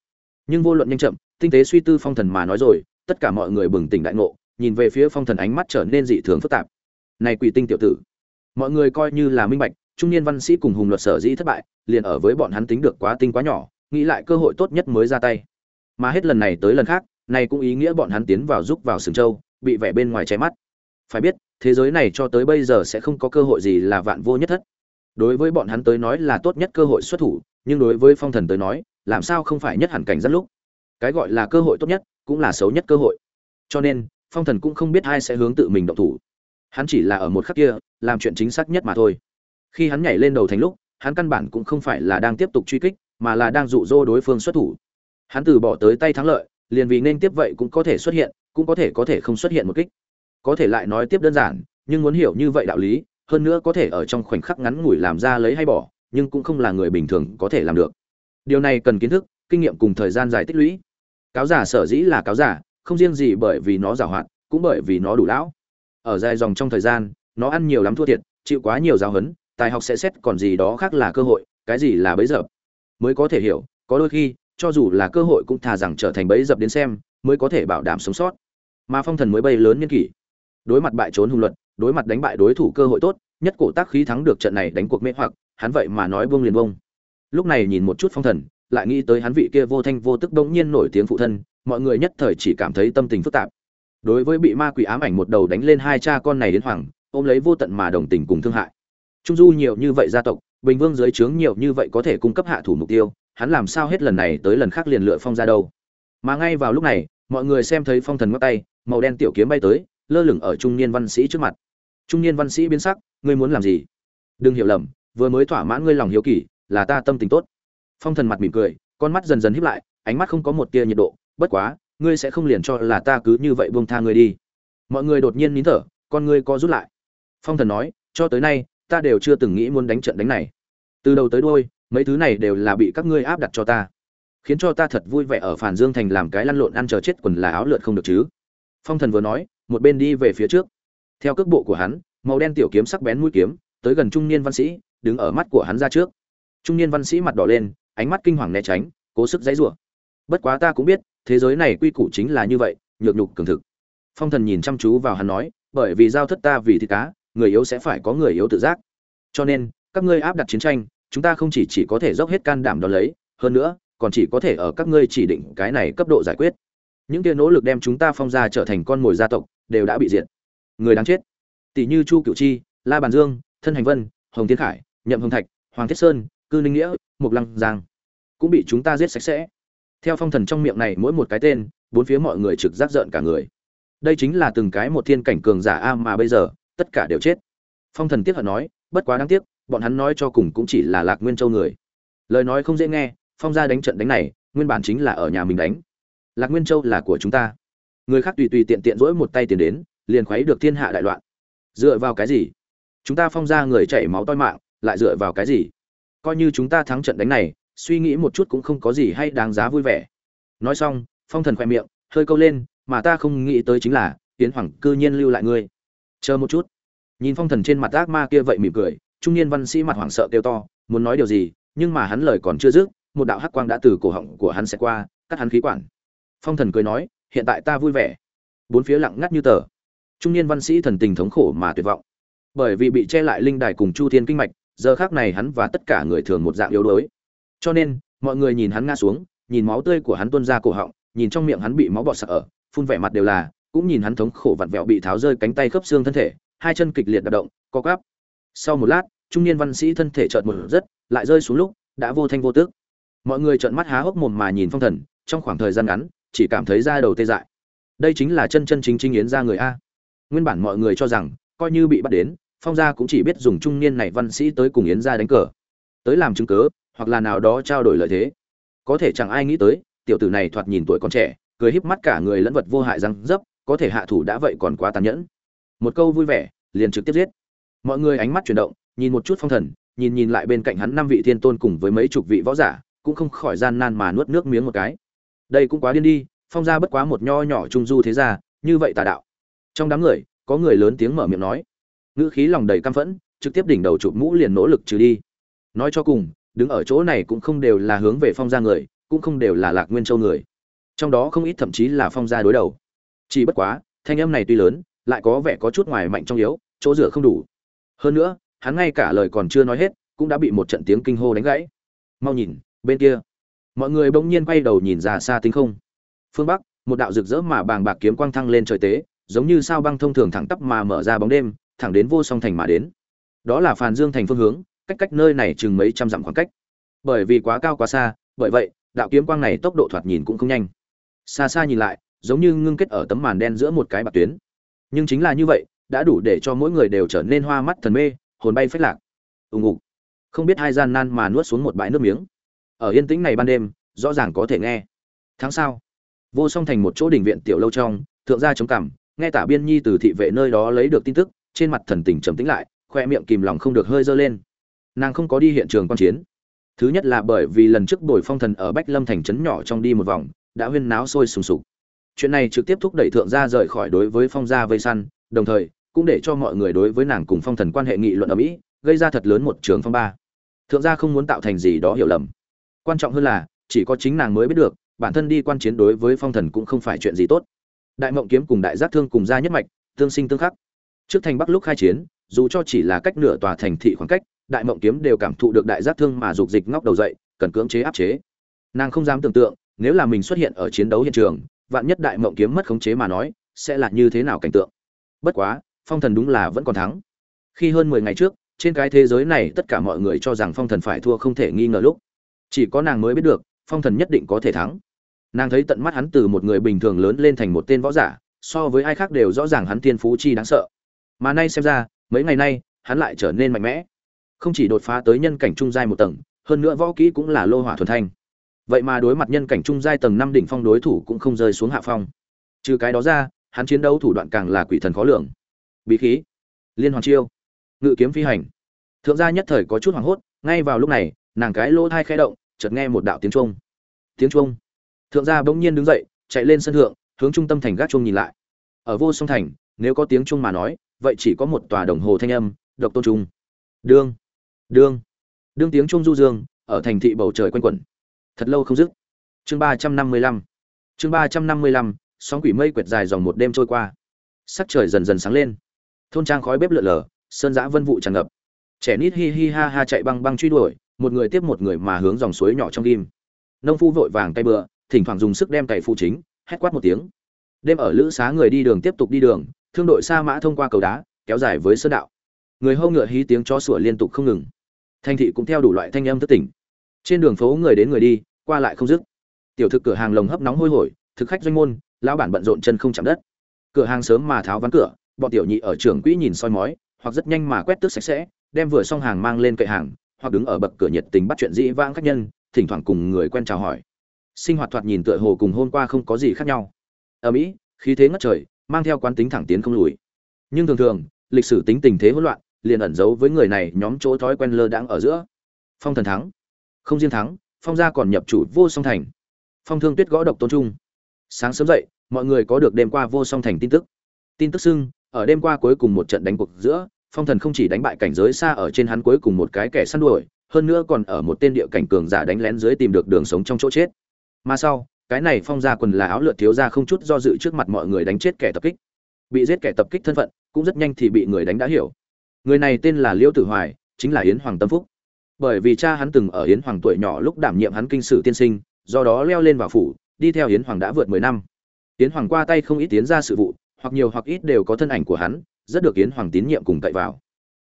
Nhưng vô luận nhanh chậm, tinh tế suy tư phong thần mà nói rồi, tất cả mọi người bừng tỉnh đại ngộ, nhìn về phía phong thần ánh mắt trở nên dị thường phức tạp. Này quỷ tinh tiểu tử. Mọi người coi như là minh bạch, trung niên văn sĩ cùng hùng luật sở dĩ thất bại, liền ở với bọn hắn tính được quá tinh quá nhỏ, nghĩ lại cơ hội tốt nhất mới ra tay. Mà hết lần này tới lần khác, này cũng ý nghĩa bọn hắn tiến vào giúp vào sừng châu, bị vẻ bên ngoài che mắt. Phải biết thế giới này cho tới bây giờ sẽ không có cơ hội gì là vạn vô nhất thất. Đối với bọn hắn tới nói là tốt nhất cơ hội xuất thủ, nhưng đối với phong thần tới nói, làm sao không phải nhất hẳn cảnh rất lúc? Cái gọi là cơ hội tốt nhất, cũng là xấu nhất cơ hội. Cho nên, phong thần cũng không biết ai sẽ hướng tự mình động thủ. Hắn chỉ là ở một khắc kia, làm chuyện chính xác nhất mà thôi. Khi hắn nhảy lên đầu thành lúc, hắn căn bản cũng không phải là đang tiếp tục truy kích, mà là đang dụ dỗ đối phương xuất thủ. Hắn từ bỏ tới tay thắng lợi, liền vì nên tiếp vậy cũng có thể xuất hiện, cũng có thể có thể không xuất hiện một kích có thể lại nói tiếp đơn giản, nhưng muốn hiểu như vậy đạo lý, hơn nữa có thể ở trong khoảnh khắc ngắn ngủi làm ra lấy hay bỏ, nhưng cũng không là người bình thường có thể làm được. Điều này cần kiến thức, kinh nghiệm cùng thời gian dài tích lũy. Cáo giả sở dĩ là cáo giả không riêng gì bởi vì nó giảo hoạt cũng bởi vì nó đủ lão. Ở dài dòng trong thời gian, nó ăn nhiều lắm thua thiệt, chịu quá nhiều giáo huấn, tài học sẽ xét còn gì đó khác là cơ hội, cái gì là bấy giờ mới có thể hiểu, có đôi khi, cho dù là cơ hội cũng thà rằng trở thành bấy dập đến xem, mới có thể bảo đảm sống sót. Mà phong thần mới bay lớn niên kỷ đối mặt bại trốn hùng luật, đối mặt đánh bại đối thủ cơ hội tốt, nhất cổ tác khí thắng được trận này đánh cuộc mê hoặc, hắn vậy mà nói buông liền buông. Lúc này nhìn một chút phong thần, lại nghĩ tới hắn vị kia vô thanh vô tức bỗng nhiên nổi tiếng phụ thân, mọi người nhất thời chỉ cảm thấy tâm tình phức tạp. Đối với bị ma quỷ ám ảnh một đầu đánh lên hai cha con này đến hoàng ôm lấy vô tận mà đồng tình cùng thương hại. Trung du nhiều như vậy gia tộc, bình vương dưới trướng nhiều như vậy có thể cung cấp hạ thủ mục tiêu, hắn làm sao hết lần này tới lần khác liền lựa phong ra đâu? Mà ngay vào lúc này, mọi người xem thấy phong thần ngắt tay, màu đen tiểu kiếm bay tới lơ lửng ở trung niên văn sĩ trước mặt. Trung niên văn sĩ biến sắc, ngươi muốn làm gì? Đừng hiểu lầm, vừa mới thỏa mãn ngươi lòng hiếu kỳ, là ta tâm tình tốt. Phong thần mặt mỉm cười, con mắt dần dần híp lại, ánh mắt không có một tia nhiệt độ. Bất quá, ngươi sẽ không liền cho là ta cứ như vậy buông tha ngươi đi. Mọi người đột nhiên nín thở, con ngươi co rút lại. Phong thần nói, cho tới nay, ta đều chưa từng nghĩ muốn đánh trận đánh này. Từ đầu tới đuôi, mấy thứ này đều là bị các ngươi áp đặt cho ta. Khiến cho ta thật vui vẻ ở phản dương thành làm cái lăn lộn ăn chờ chết quần là áo lượn không được chứ. Phong thần vừa nói một bên đi về phía trước. Theo cước bộ của hắn, màu đen tiểu kiếm sắc bén mũi kiếm, tới gần trung niên văn sĩ, đứng ở mắt của hắn ra trước. Trung niên văn sĩ mặt đỏ lên, ánh mắt kinh hoàng né tránh, cố sức dãy rủa. Bất quá ta cũng biết, thế giới này quy củ chính là như vậy, nhược nhục cường thực. Phong thần nhìn chăm chú vào hắn nói, bởi vì giao thất ta vì thịt cá, người yếu sẽ phải có người yếu tự giác. Cho nên, các ngươi áp đặt chiến tranh, chúng ta không chỉ chỉ có thể dốc hết can đảm đón lấy, hơn nữa, còn chỉ có thể ở các ngươi chỉ định cái này cấp độ giải quyết. Những kia nỗ lực đem chúng ta phong ra trở thành con mồi gia tộc đều đã bị diệt. Người đáng chết. Tỷ như chu Cửu chi, la bàn dương, thân hành vân, hồng tiến khải, nhậm hồng thạch, hoàng thiết sơn, cư ninh nghĩa mục lăng giang cũng bị chúng ta giết sạch sẽ. Theo phong thần trong miệng này, mỗi một cái tên, bốn phía mọi người trực giác rợn cả người. Đây chính là từng cái một thiên cảnh cường giả a mà bây giờ, tất cả đều chết. Phong thần tiếc hận nói, bất quá đáng tiếc, bọn hắn nói cho cùng cũng chỉ là lạc nguyên châu người. Lời nói không dễ nghe, phong gia đánh trận đánh này, nguyên bản chính là ở nhà mình đánh. Lạc nguyên châu là của chúng ta người khác tùy tùy tiện tiện rỗi một tay tiền đến, liền khuấy được thiên hạ đại loạn. Dựa vào cái gì? Chúng ta phong ra người chảy máu toi mạng, lại dựa vào cái gì? Coi như chúng ta thắng trận đánh này, suy nghĩ một chút cũng không có gì hay đáng giá vui vẻ. Nói xong, phong thần khoe miệng, hơi câu lên, mà ta không nghĩ tới chính là tiến hoàng cư nhiên lưu lại ngươi. Chờ một chút. Nhìn phong thần trên mặt ác ma kia vậy mỉm cười, trung niên văn sĩ mặt hoảng sợ kêu to, muốn nói điều gì, nhưng mà hắn lời còn chưa dứt, một đạo hắc quang đã từ cổ họng của hắn sẽ qua, cắt hắn khí quản. Phong thần cười nói hiện tại ta vui vẻ. Bốn phía lặng ngắt như tờ. Trung niên văn sĩ thần tình thống khổ mà tuyệt vọng. Bởi vì bị che lại linh đài cùng chu thiên kinh mạch, giờ khác này hắn và tất cả người thường một dạng yếu đuối. Cho nên, mọi người nhìn hắn ngã xuống, nhìn máu tươi của hắn tuôn ra cổ họng, nhìn trong miệng hắn bị máu bọt sợ ở, phun vẻ mặt đều là, cũng nhìn hắn thống khổ vặn vẹo bị tháo rơi cánh tay khớp xương thân thể, hai chân kịch liệt đập động, co quắp. Sau một lát, trung niên văn sĩ thân thể chợt một rất lại rơi xuống lúc, đã vô thanh vô tức. Mọi người trợn mắt há hốc mồm mà nhìn phong thần, trong khoảng thời gian ngắn chỉ cảm thấy da đầu tê dại. Đây chính là chân chân chính chính yến ra người a. Nguyên bản mọi người cho rằng, coi như bị bắt đến, phong gia cũng chỉ biết dùng trung niên này văn sĩ tới cùng yến gia đánh cờ. Tới làm chứng cớ hoặc là nào đó trao đổi lợi thế. Có thể chẳng ai nghĩ tới, tiểu tử này thoạt nhìn tuổi còn trẻ, cười híp mắt cả người lẫn vật vô hại răng dấp, có thể hạ thủ đã vậy còn quá tàn nhẫn. Một câu vui vẻ, liền trực tiếp giết. Mọi người ánh mắt chuyển động, nhìn một chút phong thần, nhìn nhìn lại bên cạnh hắn năm vị thiên tôn cùng với mấy chục vị võ giả, cũng không khỏi gian nan mà nuốt nước miếng một cái đây cũng quá điên đi, phong gia bất quá một nho nhỏ trung du thế gia, như vậy tà đạo. Trong đám người, có người lớn tiếng mở miệng nói. Ngữ khí lòng đầy căm phẫn, trực tiếp đỉnh đầu chụp mũ liền nỗ lực trừ đi. Nói cho cùng, đứng ở chỗ này cũng không đều là hướng về phong gia người, cũng không đều là lạc nguyên châu người. Trong đó không ít thậm chí là phong gia đối đầu. Chỉ bất quá, thanh âm này tuy lớn, lại có vẻ có chút ngoài mạnh trong yếu, chỗ rửa không đủ. Hơn nữa, hắn ngay cả lời còn chưa nói hết, cũng đã bị một trận tiếng kinh hô đánh gãy. Mau nhìn, bên kia mọi người bỗng nhiên quay đầu nhìn ra xa tinh không. Phương bắc, một đạo rực rỡ mà bàng bạc kiếm quang thăng lên trời tế, giống như sao băng thông thường thẳng tắp mà mở ra bóng đêm, thẳng đến vô song thành mà đến. Đó là phàn dương thành phương hướng, cách cách nơi này chừng mấy trăm dặm khoảng cách. Bởi vì quá cao quá xa, bởi vậy, đạo kiếm quang này tốc độ thoạt nhìn cũng không nhanh. Xa xa nhìn lại, giống như ngưng kết ở tấm màn đen giữa một cái bạc tuyến. Nhưng chính là như vậy, đã đủ để cho mỗi người đều trở nên hoa mắt thần mê, hồn bay phách lạc. Ùng ục không biết hai gian nan mà nuốt xuống một bãi nước miếng ở yên tĩnh này ban đêm, rõ ràng có thể nghe. Tháng sau, vô song thành một chỗ đình viện tiểu lâu trong, thượng gia chống cằm, nghe tả biên nhi từ thị vệ nơi đó lấy được tin tức, trên mặt thần tình trầm tĩnh lại, khoe miệng kìm lòng không được hơi dơ lên. Nàng không có đi hiện trường quan chiến. Thứ nhất là bởi vì lần trước đổi phong thần ở bách lâm thành trấn nhỏ trong đi một vòng, đã huyên náo sôi sùng sục. Chuyện này trực tiếp thúc đẩy thượng gia rời khỏi đối với phong gia vây săn, đồng thời, cũng để cho mọi người đối với nàng cùng phong thần quan hệ nghị luận ở mỹ, gây ra thật lớn một trường phong ba. Thượng gia không muốn tạo thành gì đó hiểu lầm quan trọng hơn là, chỉ có chính nàng mới biết được, bản thân đi quan chiến đối với phong thần cũng không phải chuyện gì tốt. Đại mộng kiếm cùng đại giác thương cùng gia nhất mạch, tương sinh tương khắc. Trước thành bắc lúc khai chiến, dù cho chỉ là cách nửa tòa thành thị khoảng cách, đại mộng kiếm đều cảm thụ được đại giác thương mà dục dịch ngóc đầu dậy, cần cưỡng chế áp chế. Nàng không dám tưởng tượng, nếu là mình xuất hiện ở chiến đấu hiện trường, vạn nhất đại mộng kiếm mất khống chế mà nói, sẽ là như thế nào cảnh tượng? Bất quá, phong thần đúng là vẫn còn thắng. Khi hơn mười ngày trước, trên cái thế giới này tất cả mọi người cho rằng phong thần phải thua không thể nghi ngờ lúc chỉ có nàng mới biết được, phong thần nhất định có thể thắng. Nàng thấy tận mắt hắn từ một người bình thường lớn lên thành một tên võ giả, so với ai khác đều rõ ràng hắn thiên phú chi đáng sợ. Mà nay xem ra, mấy ngày nay, hắn lại trở nên mạnh mẽ. Không chỉ đột phá tới nhân cảnh trung giai một tầng, hơn nữa võ kỹ cũng là lô hỏa thuần thanh. Vậy mà đối mặt nhân cảnh trung giai tầng năm đỉnh phong đối thủ cũng không rơi xuống hạ phong. Trừ cái đó ra, hắn chiến đấu thủ đoạn càng là quỷ thần khó lường. Bí khí, liên hoàn chiêu, ngự kiếm phi hành. Thượng gia nhất thời có chút hoảng hốt, ngay vào lúc này nàng cái lỗ thai khẽ động, chợt nghe một đạo tiếng trung tiếng trung thượng gia bỗng nhiên đứng dậy, chạy lên sân thượng, hướng trung tâm thành gác trung nhìn lại. Ở vô song thành, nếu có tiếng trung mà nói, vậy chỉ có một tòa đồng hồ thanh âm, độc tôn trung. Đương. Đương. Đương tiếng trung du dương, ở thành thị bầu trời quanh quẩn. Thật lâu không dứt. Chương ba trăm năm mươi lăm. Chương ba trăm năm mươi lăm, sóng quỷ mây quẹt dài dòng một đêm trôi qua. Sắc trời dần dần sáng lên. Thôn trang khói bếp lượn lờ, sơn giã vân vụ tràn ngập. Trẻ nít hi hi ha ha chạy băng băng truy đuổi một người tiếp một người mà hướng dòng suối nhỏ trong ghim. Nông phu vội vàng tay bựa thỉnh thoảng dùng sức đem cày phụ chính, hét quát một tiếng. Đêm ở lữ xá người đi đường tiếp tục đi đường, thương đội sa mã thông qua cầu đá, kéo dài với sơn đạo. Người hâu ngựa hí tiếng chó sủa liên tục không ngừng. Thành thị cũng theo đủ loại thanh âm thất tỉnh. Trên đường phố người đến người đi, qua lại không dứt. Tiểu thực cửa hàng lồng hấp nóng hôi hổi, thực khách doanh môn, lão bản bận rộn chân không chạm đất. Cửa hàng sớm mà tháo ván cửa, bọn tiểu nhị ở trường quỹ nhìn soi mói, hoặc rất nhanh mà quét tước sạch sẽ, đem vừa xong hàng mang lên cậy hàng hoặc đứng ở bậc cửa nhiệt tình bắt chuyện dĩ vãng khách nhân, thỉnh thoảng cùng người quen chào hỏi. Sinh hoạt thoạt nhìn tựa hồ cùng hôm qua không có gì khác nhau. Ở mỹ khí thế ngất trời, mang theo quán tính thẳng tiến không lùi. Nhưng thường thường, lịch sử tính tình thế hỗn loạn, liền ẩn giấu với người này nhóm chỗ thói quen lơ đãng ở giữa. Phong thần thắng, không riêng thắng, phong gia còn nhập chủ vô song thành. Phong thương tuyết gõ độc tôn trung. Sáng sớm dậy, mọi người có được đêm qua vô song thành tin tức. Tin tức xưng, ở đêm qua cuối cùng một trận đánh cuộc giữa phong thần không chỉ đánh bại cảnh giới xa ở trên hắn cuối cùng một cái kẻ săn đuổi, hơn nữa còn ở một tên địa cảnh cường giả đánh lén dưới tìm được đường sống trong chỗ chết. Mà sau, cái này phong gia quần là áo lượt thiếu ra không chút do dự trước mặt mọi người đánh chết kẻ tập kích. Bị giết kẻ tập kích thân phận, cũng rất nhanh thì bị người đánh đã hiểu. Người này tên là liễu tử hoài, chính là yến hoàng tâm phúc. Bởi vì cha hắn từng ở yến hoàng tuổi nhỏ lúc đảm nhiệm hắn kinh sử tiên sinh, do đó leo lên vào phủ, đi theo yến hoàng đã vượt mười năm. Yến hoàng qua tay không ít tiến ra sự vụ, hoặc nhiều hoặc ít đều có thân ảnh của hắn rất được yến hoàng tín nhiệm cùng cậy vào.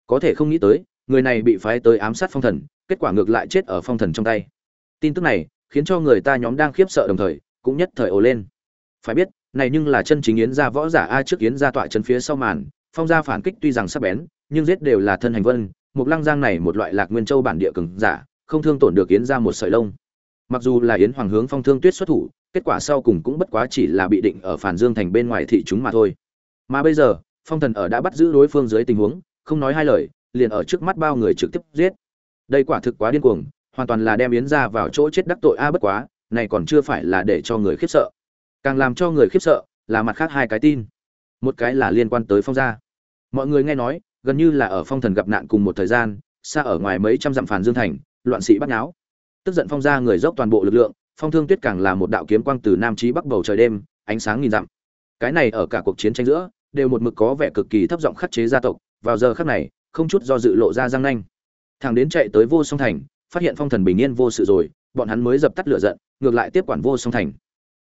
Có thể không nghĩ tới, người này bị phái tới ám sát phong thần, kết quả ngược lại chết ở phong thần trong tay. Tin tức này, khiến cho người ta nhóm đang khiếp sợ đồng thời, cũng nhất thời ồ lên. Phải biết, này nhưng là chân chính yến gia võ giả a trước yến gia tọa chân phía sau màn, phong gia phản kích tuy rằng sắc bén, nhưng giết đều là thân hành vân, mục lăng giang này một loại lạc nguyên châu bản địa cường giả, không thương tổn được yến gia một sợi lông. Mặc dù là yến hoàng hướng phong thương tuyết xuất thủ, kết quả sau cùng cũng bất quá chỉ là bị định ở phản dương thành bên ngoài thị chúng mà thôi. Mà bây giờ phong thần ở đã bắt giữ đối phương dưới tình huống, không nói hai lời, liền ở trước mắt bao người trực tiếp giết. Đây quả thực quá điên cuồng, hoàn toàn là đem yến ra vào chỗ chết đắc tội a bất quá, này còn chưa phải là để cho người khiếp sợ. Càng làm cho người khiếp sợ là mặt khác hai cái tin. Một cái là liên quan tới phong gia. Mọi người nghe nói, gần như là ở phong thần gặp nạn cùng một thời gian, xa ở ngoài mấy trăm dặm phản dương thành, loạn sĩ bắt nháo. Tức giận phong gia người dốc toàn bộ lực lượng, phong thương tuyết càng là một đạo kiếm quang từ nam chí bắc bầu trời đêm, ánh sáng nghìn dặm. Cái này ở cả cuộc chiến tranh giữa đều một mực có vẻ cực kỳ thấp giọng khắc chế gia tộc, vào giờ khắc này, không chút do dự lộ ra răng nanh. Thằng đến chạy tới vô song thành, phát hiện phong thần bình yên vô sự rồi, bọn hắn mới dập tắt lửa giận, ngược lại tiếp quản vô song thành.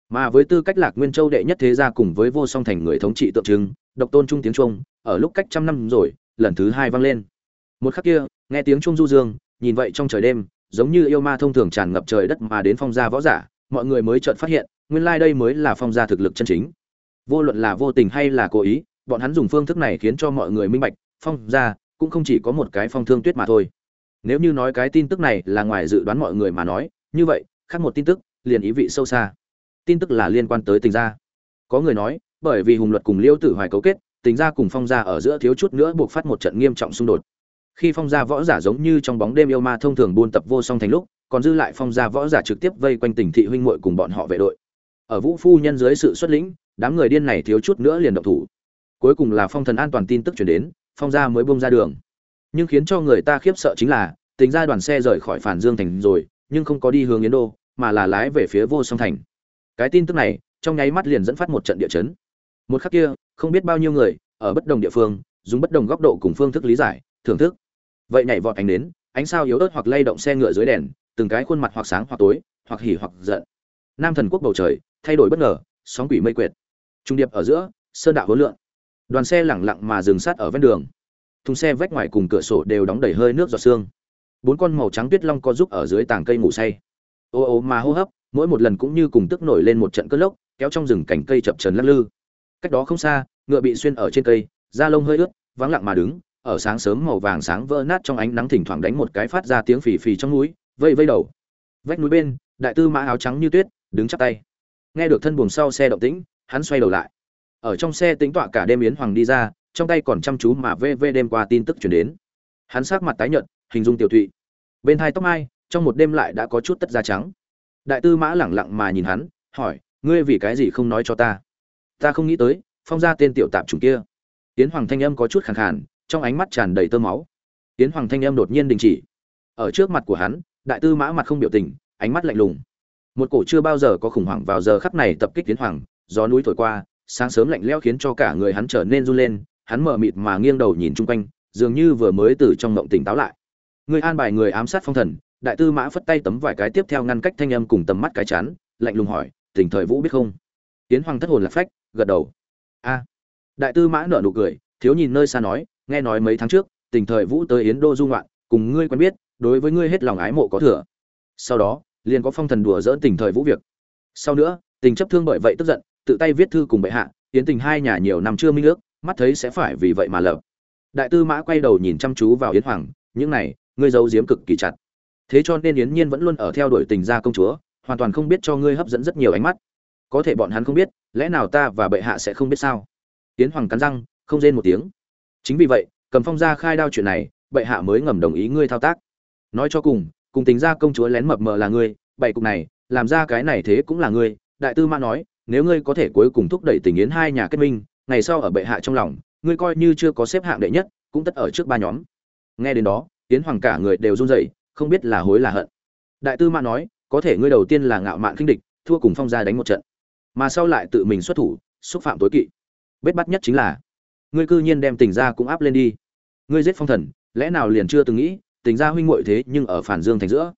Mà với tư cách lạc nguyên châu đệ nhất thế gia cùng với vô song thành người thống trị tượng trưng, độc tôn trung tiếng trung, ở lúc cách trăm năm rồi, lần thứ hai vang lên. Một khắc kia, nghe tiếng trung du dương, nhìn vậy trong trời đêm, giống như yêu ma thông thường tràn ngập trời đất mà đến phong gia võ giả, mọi người mới chợt phát hiện, nguyên lai đây mới là phong gia thực lực chân chính vô luận là vô tình hay là cố ý, bọn hắn dùng phương thức này khiến cho mọi người minh bạch, phong gia cũng không chỉ có một cái phong thương tuyết mà thôi. Nếu như nói cái tin tức này là ngoài dự đoán mọi người mà nói, như vậy, khác một tin tức, liền ý vị sâu xa. Tin tức là liên quan tới tình gia. Có người nói, bởi vì hùng luật cùng liêu tử hoài cấu kết, tình gia cùng phong gia ở giữa thiếu chút nữa buộc phát một trận nghiêm trọng xung đột. Khi phong gia võ giả giống như trong bóng đêm yêu ma thông thường buôn tập vô song thành lúc, còn dư lại phong gia võ giả trực tiếp vây quanh tỉnh thị huynh muội cùng bọn họ vệ đội. Ở vũ phu nhân dưới sự xuất lĩnh đám người điên này thiếu chút nữa liền động thủ. Cuối cùng là phong thần an toàn tin tức chuyển đến, phong gia mới bông ra đường. Nhưng khiến cho người ta khiếp sợ chính là tính ra đoàn xe rời khỏi phản dương thành rồi, nhưng không có đi hướng yến đô, mà là lái về phía vô song thành. Cái tin tức này, trong nháy mắt liền dẫn phát một trận địa chấn. Một khắc kia, không biết bao nhiêu người, ở bất đồng địa phương, dùng bất đồng góc độ cùng phương thức lý giải, thưởng thức. Vậy nhảy vọt ánh đến ánh sao yếu ớt hoặc lay động xe ngựa dưới đèn, từng cái khuôn mặt hoặc sáng hoặc tối, hoặc hỉ hoặc giận. Nam thần quốc bầu trời, thay đổi bất ngờ, sóng quỷ mây quệt trung điệp ở giữa, sơn đạo hỗn lượn. Đoàn xe lẳng lặng mà dừng sát ở ven đường. Thùng xe vách ngoài cùng cửa sổ đều đóng đầy hơi nước giọt sương. Bốn con màu trắng tuyết long co giúp ở dưới tảng cây ngủ say. Ô ô mà hô hấp, mỗi một lần cũng như cùng tức nổi lên một trận cơn lốc, kéo trong rừng cành cây chập trần lắc lư. Cách đó không xa, ngựa bị xuyên ở trên cây, da lông hơi ướt, vắng lặng mà đứng, ở sáng sớm màu vàng sáng vỡ nát trong ánh nắng thỉnh thoảng đánh một cái phát ra tiếng phì phì trong núi, vây vây đầu. Vách núi bên, đại tư mã áo trắng như tuyết, đứng chắp tay. Nghe được thân buồng sau xe động tĩnh hắn xoay đầu lại. Ở trong xe tính tọa cả đêm yến hoàng đi ra, trong tay còn chăm chú mà vê vê đêm qua tin tức chuyển đến. Hắn sắc mặt tái nhợt, hình dung tiểu thụy. Bên hai tóc mai, trong một đêm lại đã có chút tất da trắng. Đại tư mã lẳng lặng mà nhìn hắn, hỏi, ngươi vì cái gì không nói cho ta? Ta không nghĩ tới, phong ra tên tiểu tạp chủng kia. Tiến hoàng thanh âm có chút khàn khàn, trong ánh mắt tràn đầy tơ máu. Tiến hoàng thanh âm đột nhiên đình chỉ. Ở trước mặt của hắn, đại tư mã mặt không biểu tình, ánh mắt lạnh lùng. Một cổ chưa bao giờ có khủng hoảng vào giờ khắc này tập kích tiến hoàng gió núi thổi qua, sáng sớm lạnh lẽo khiến cho cả người hắn trở nên run lên, hắn mở mịt mà nghiêng đầu nhìn chung quanh, dường như vừa mới từ trong mộng tỉnh táo lại. Người an bài người ám sát phong thần, đại tư mã phất tay tấm vài cái tiếp theo ngăn cách thanh âm cùng tầm mắt cái chán, lạnh lùng hỏi, tỉnh thời vũ biết không? Tiến hoàng thất hồn lạc phách, gật đầu. A. Đại tư mã nở nụ cười, thiếu nhìn nơi xa nói, nghe nói mấy tháng trước, tỉnh thời vũ tới yến đô du loạn cùng ngươi quen biết, đối với ngươi hết lòng ái mộ có thừa. Sau đó, liền có phong thần đùa giỡn tỉnh thời vũ việc. Sau nữa, tình chấp thương bởi vậy tức giận tự tay viết thư cùng bệ hạ, tiến tình hai nhà nhiều năm chưa minh ước, mắt thấy sẽ phải vì vậy mà lợp. Đại tư mã quay đầu nhìn chăm chú vào yến hoàng, những này, ngươi giấu giếm cực kỳ chặt. Thế cho nên yến nhiên vẫn luôn ở theo đuổi tình gia công chúa, hoàn toàn không biết cho ngươi hấp dẫn rất nhiều ánh mắt. Có thể bọn hắn không biết, lẽ nào ta và bệ hạ sẽ không biết sao? Yến hoàng cắn răng, không rên một tiếng. Chính vì vậy, cầm phong gia khai đao chuyện này, bệ hạ mới ngầm đồng ý ngươi thao tác. Nói cho cùng cùng tình gia công chúa lén mập mờ là ngươi bảy cục này, làm ra cái này thế cũng là ngươi, đại tư mã nói nếu ngươi có thể cuối cùng thúc đẩy tình yến hai nhà kết minh, ngày sau ở bệ hạ trong lòng, ngươi coi như chưa có xếp hạng đệ nhất, cũng tất ở trước ba nhóm. Nghe đến đó, yến hoàng cả người đều run rẩy, không biết là hối là hận. Đại tư mã nói, có thể ngươi đầu tiên là ngạo mạn khinh địch, thua cùng phong gia đánh một trận. Mà sau lại tự mình xuất thủ, xúc phạm tối kỵ. Bết bắt nhất chính là, ngươi cư nhiên đem tình gia cũng áp lên đi. Ngươi giết phong thần, lẽ nào liền chưa từng nghĩ, tình gia huynh muội thế nhưng ở phản dương thành giữa.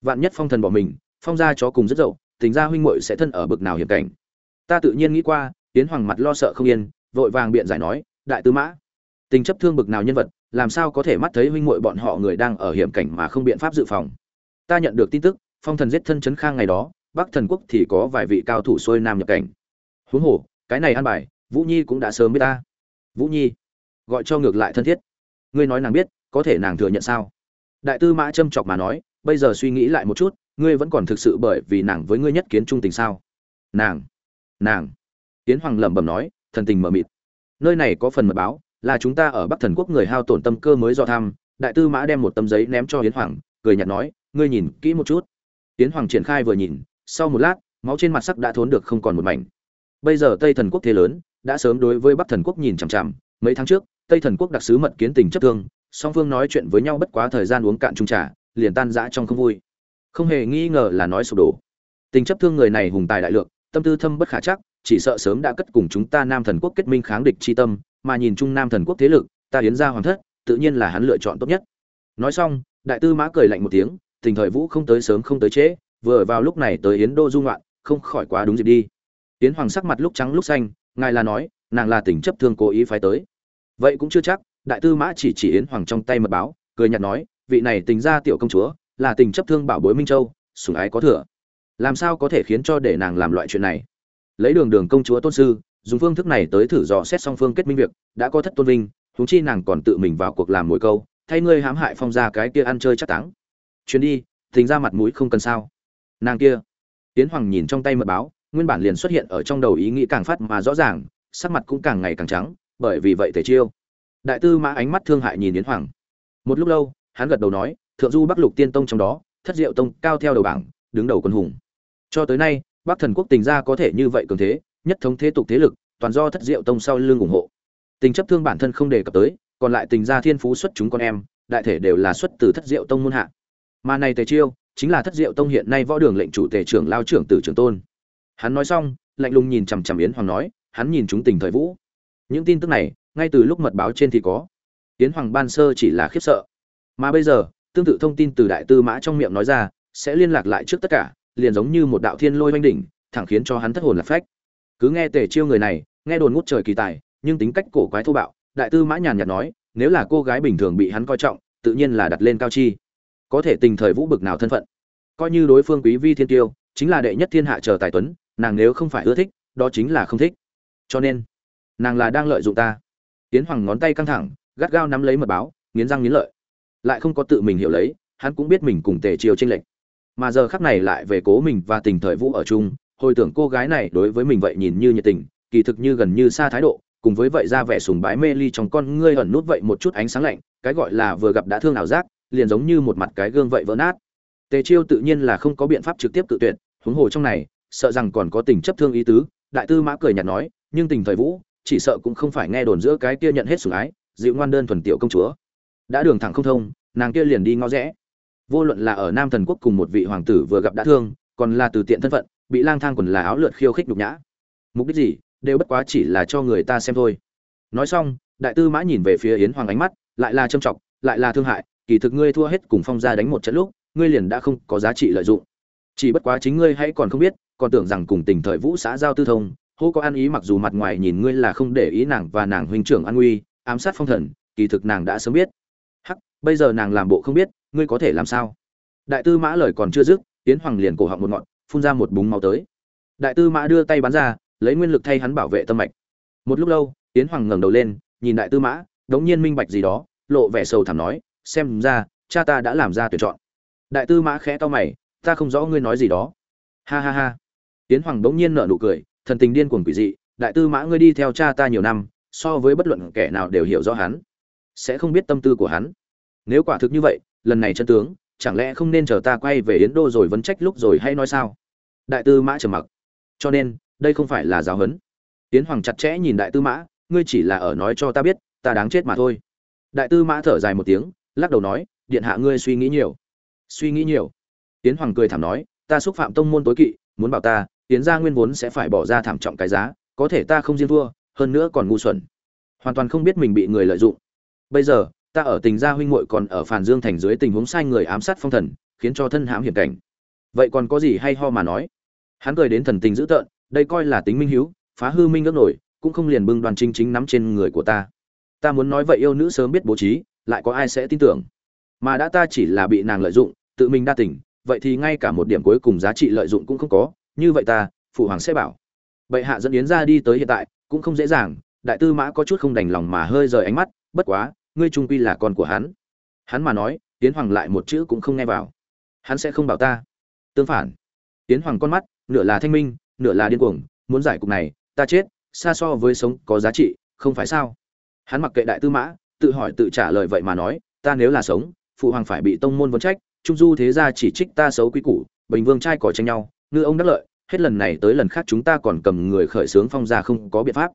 Vạn nhất phong thần bỏ mình, phong gia chó cùng rất dậu, tình gia huynh muội sẽ thân ở bực nào hiểm cảnh ta tự nhiên nghĩ qua tiến hoàng mặt lo sợ không yên, vội vàng biện giải nói, đại tư mã, tình chấp thương bực nào nhân vật, làm sao có thể mắt thấy huynh muội bọn họ người đang ở hiểm cảnh mà không biện pháp dự phòng? Ta nhận được tin tức, phong thần giết thân chấn khang ngày đó, bắc thần quốc thì có vài vị cao thủ xuôi nam nhập cảnh. Huống hồ, cái này an bài, vũ nhi cũng đã sớm biết ta. Vũ nhi, gọi cho ngược lại thân thiết. Ngươi nói nàng biết, có thể nàng thừa nhận sao? Đại tư mã châm chọc mà nói, bây giờ suy nghĩ lại một chút, ngươi vẫn còn thực sự bởi vì nàng với ngươi nhất kiến trung tình sao? Nàng nàng. Yến hoàng lẩm bẩm nói, thần tình mờ mịt. Nơi này có phần mật báo, là chúng ta ở bắc thần quốc người hao tổn tâm cơ mới do tham đại tư mã đem một tấm giấy ném cho yến hoàng, cười nhạt nói, ngươi nhìn kỹ một chút. Yến hoàng triển khai vừa nhìn, sau một lát, máu trên mặt sắc đã thốn được không còn một mảnh. Bây giờ tây thần quốc thế lớn, đã sớm đối với bắc thần quốc nhìn chằm chằm. Mấy tháng trước, tây thần quốc đặc sứ mật kiến tình chấp thương, song phương nói chuyện với nhau bất quá thời gian uống cạn chung trà, liền tan rã trong không vui. Không hề nghi ngờ là nói sụp đổ. Tình chấp thương người này hùng tài đại lượng tâm tư thâm bất khả chắc, chỉ sợ sớm đã cất cùng chúng ta nam thần quốc kết minh kháng địch chi tâm, mà nhìn chung nam thần quốc thế lực, ta hiến ra hoàng thất, tự nhiên là hắn lựa chọn tốt nhất. Nói xong, đại tư mã cười lạnh một tiếng, tình thời vũ không tới sớm không tới trễ, vừa vào lúc này tới yến đô dung loạn không khỏi quá đúng dịp đi. Yến hoàng sắc mặt lúc trắng lúc xanh, ngài là nói, nàng là tình chấp thương cố ý phái tới. Vậy cũng chưa chắc, đại tư mã chỉ chỉ yến hoàng trong tay mật báo, cười nhạt nói, vị này tình ra tiểu công chúa, là tình chấp thương bảo bối minh châu, sủng ái có thừa làm sao có thể khiến cho để nàng làm loại chuyện này? Lấy đường đường công chúa tôn sư, dùng phương thức này tới thử dò xét song phương kết minh việc, đã có thất tôn vinh, huống chi nàng còn tự mình vào cuộc làm mồi câu, thay ngươi hãm hại phong ra cái kia ăn chơi chắc táng. Chuyến đi, thình ra mặt mũi không cần sao. Nàng kia tiến hoàng nhìn trong tay mật báo, nguyên bản liền xuất hiện ở trong đầu ý nghĩ càng phát mà rõ ràng, sắc mặt cũng càng ngày càng trắng, bởi vì vậy thể chiêu. Đại tư mã ánh mắt thương hại nhìn yến hoàng. Một lúc lâu, hắn gật đầu nói, thượng du bắc lục tiên tông trong đó, thất diệu tông cao theo đầu bảng, đứng đầu quân hùng cho tới nay, bắc thần quốc tình gia có thể như vậy cường thế, nhất thống thế tục thế lực, toàn do thất diệu tông sau lưng ủng hộ. Tình chấp thương bản thân không đề cập tới, còn lại tình gia thiên phú xuất chúng con em, đại thể đều là xuất từ thất diệu tông môn hạ. Mà này tề chiêu, chính là thất diệu tông hiện nay võ đường lệnh chủ tề trưởng lao trưởng tử trưởng tôn. Hắn nói xong, lạnh lùng nhìn chằm chằm yến hoàng nói, hắn nhìn chúng tình thời vũ. Những tin tức này, ngay từ lúc mật báo trên thì có. Yến hoàng ban sơ chỉ là khiếp sợ. Mà bây giờ, tương tự thông tin từ đại tư mã trong miệng nói ra, sẽ liên lạc lại trước tất cả liền giống như một đạo thiên lôi oanh đỉnh, thẳng khiến cho hắn thất hồn lạc phách. Cứ nghe tề chiêu người này, nghe đồn ngút trời kỳ tài, nhưng tính cách cổ quái thô bạo, đại tư mã nhàn nhạt nói, nếu là cô gái bình thường bị hắn coi trọng, tự nhiên là đặt lên cao chi. Có thể tình thời vũ bực nào thân phận. Coi như đối phương quý vi thiên tiêu, chính là đệ nhất thiên hạ chờ tài tuấn, nàng nếu không phải ưa thích, đó chính là không thích. Cho nên, nàng là đang lợi dụng ta. Tiến hoàng ngón tay căng thẳng, gắt gao nắm lấy mật báo, nghiến răng nghiến lợi. Lại không có tự mình hiểu lấy, hắn cũng biết mình cùng tề Chiêu tranh lệch mà giờ khắc này lại về cố mình và tình thời vũ ở chung, hồi tưởng cô gái này đối với mình vậy nhìn như nhiệt tình, kỳ thực như gần như xa thái độ, cùng với vậy ra vẻ sùng bái mê ly trong con ngươi ẩn nút vậy một chút ánh sáng lạnh, cái gọi là vừa gặp đã thương ảo giác, liền giống như một mặt cái gương vậy vỡ nát. Tề chiêu tự nhiên là không có biện pháp trực tiếp tự tuyệt, huống hồ trong này, sợ rằng còn có tình chấp thương ý tứ, đại tư mã cười nhạt nói, nhưng tình thời vũ, chỉ sợ cũng không phải nghe đồn giữa cái kia nhận hết sủng ái, dịu ngoan đơn thuần tiểu công chúa. Đã đường thẳng không thông, nàng kia liền đi ngó rẽ vô luận là ở nam thần quốc cùng một vị hoàng tử vừa gặp đã thương, còn là từ tiện thân phận, bị lang thang quần là áo lượt khiêu khích nhục nhã. Mục đích gì? Đều bất quá chỉ là cho người ta xem thôi. Nói xong, đại tư mã nhìn về phía yến hoàng ánh mắt, lại là trâm trọng, lại là thương hại, kỳ thực ngươi thua hết cùng phong gia đánh một trận lúc, ngươi liền đã không có giá trị lợi dụng. Chỉ bất quá chính ngươi hay còn không biết, còn tưởng rằng cùng tình thời vũ xã giao tư thông, hô có ăn ý mặc dù mặt ngoài nhìn ngươi là không để ý nàng và nàng huynh trưởng an nguy ám sát phong thần, kỳ thực nàng đã sớm biết. Hắc, bây giờ nàng làm bộ không biết ngươi có thể làm sao? Đại tư mã lời còn chưa dứt tiến hoàng liền cổ họng một ngọn, phun ra một búng máu tới. Đại tư mã đưa tay bắn ra, lấy nguyên lực thay hắn bảo vệ tâm mạch. Một lúc lâu tiến hoàng ngẩng đầu lên, nhìn đại tư mã, đống nhiên minh bạch gì đó, lộ vẻ sầu thảm nói, xem ra, cha ta đã làm ra tuyển chọn. Đại tư mã khẽ to mày, ta không rõ ngươi nói gì đó. Ha ha ha. Tiến hoàng đống nhiên nở nụ cười, thần tình điên cuồng quỷ dị, đại tư mã ngươi đi theo cha ta nhiều năm, so với bất luận kẻ nào đều hiểu rõ hắn, sẽ không biết tâm tư của hắn. Nếu quả thực như vậy lần này chân tướng, chẳng lẽ không nên chờ ta quay về yến đô rồi vấn trách lúc rồi hay nói sao? Đại tư mã trầm mặc. Cho nên, đây không phải là giáo huấn. Yến hoàng chặt chẽ nhìn đại tư mã, ngươi chỉ là ở nói cho ta biết, ta đáng chết mà thôi. Đại tư mã thở dài một tiếng, lắc đầu nói, điện hạ ngươi suy nghĩ nhiều. Suy nghĩ nhiều. Yến hoàng cười thảm nói, ta xúc phạm tông môn tối kỵ, muốn bảo ta, yến gia nguyên vốn sẽ phải bỏ ra thảm trọng cái giá, có thể ta không riêng thua, hơn nữa còn ngu xuẩn. Hoàn toàn không biết mình bị người lợi dụng. Bây giờ ta ở tình gia huynh muội còn ở phàn dương thành dưới tình huống sai người ám sát phong thần, khiến cho thân hãm hiểm cảnh. Vậy còn có gì hay ho mà nói? Hắn cười đến thần tình dữ tợn, đây coi là tính minh hiếu, phá hư minh ước nổi, cũng không liền bưng đoàn chính chính nắm trên người của ta. Ta muốn nói vậy yêu nữ sớm biết bố trí, lại có ai sẽ tin tưởng? Mà đã ta chỉ là bị nàng lợi dụng, tự mình đa tình, vậy thì ngay cả một điểm cuối cùng giá trị lợi dụng cũng không có, như vậy ta, phụ hoàng sẽ bảo. Bệ hạ dẫn yến ra đi tới hiện tại, cũng không dễ dàng, đại tư mã có chút không đành lòng mà hơi rời ánh mắt, bất quá ngươi trung quy là con của hắn. Hắn mà nói, tiến hoàng lại một chữ cũng không nghe vào. Hắn sẽ không bảo ta. Tương phản. Tiến hoàng con mắt, nửa là thanh minh, nửa là điên cuồng, muốn giải cục này, ta chết, xa so với sống có giá trị, không phải sao? Hắn mặc kệ đại tư mã, tự hỏi tự trả lời vậy mà nói, ta nếu là sống, phụ hoàng phải bị tông môn vấn trách, trung du thế gia chỉ trích ta xấu quý củ, bình vương trai cỏ tranh nhau, ngư ông đắc lợi, hết lần này tới lần khác chúng ta còn cầm người khởi xướng phong gia không có biện pháp.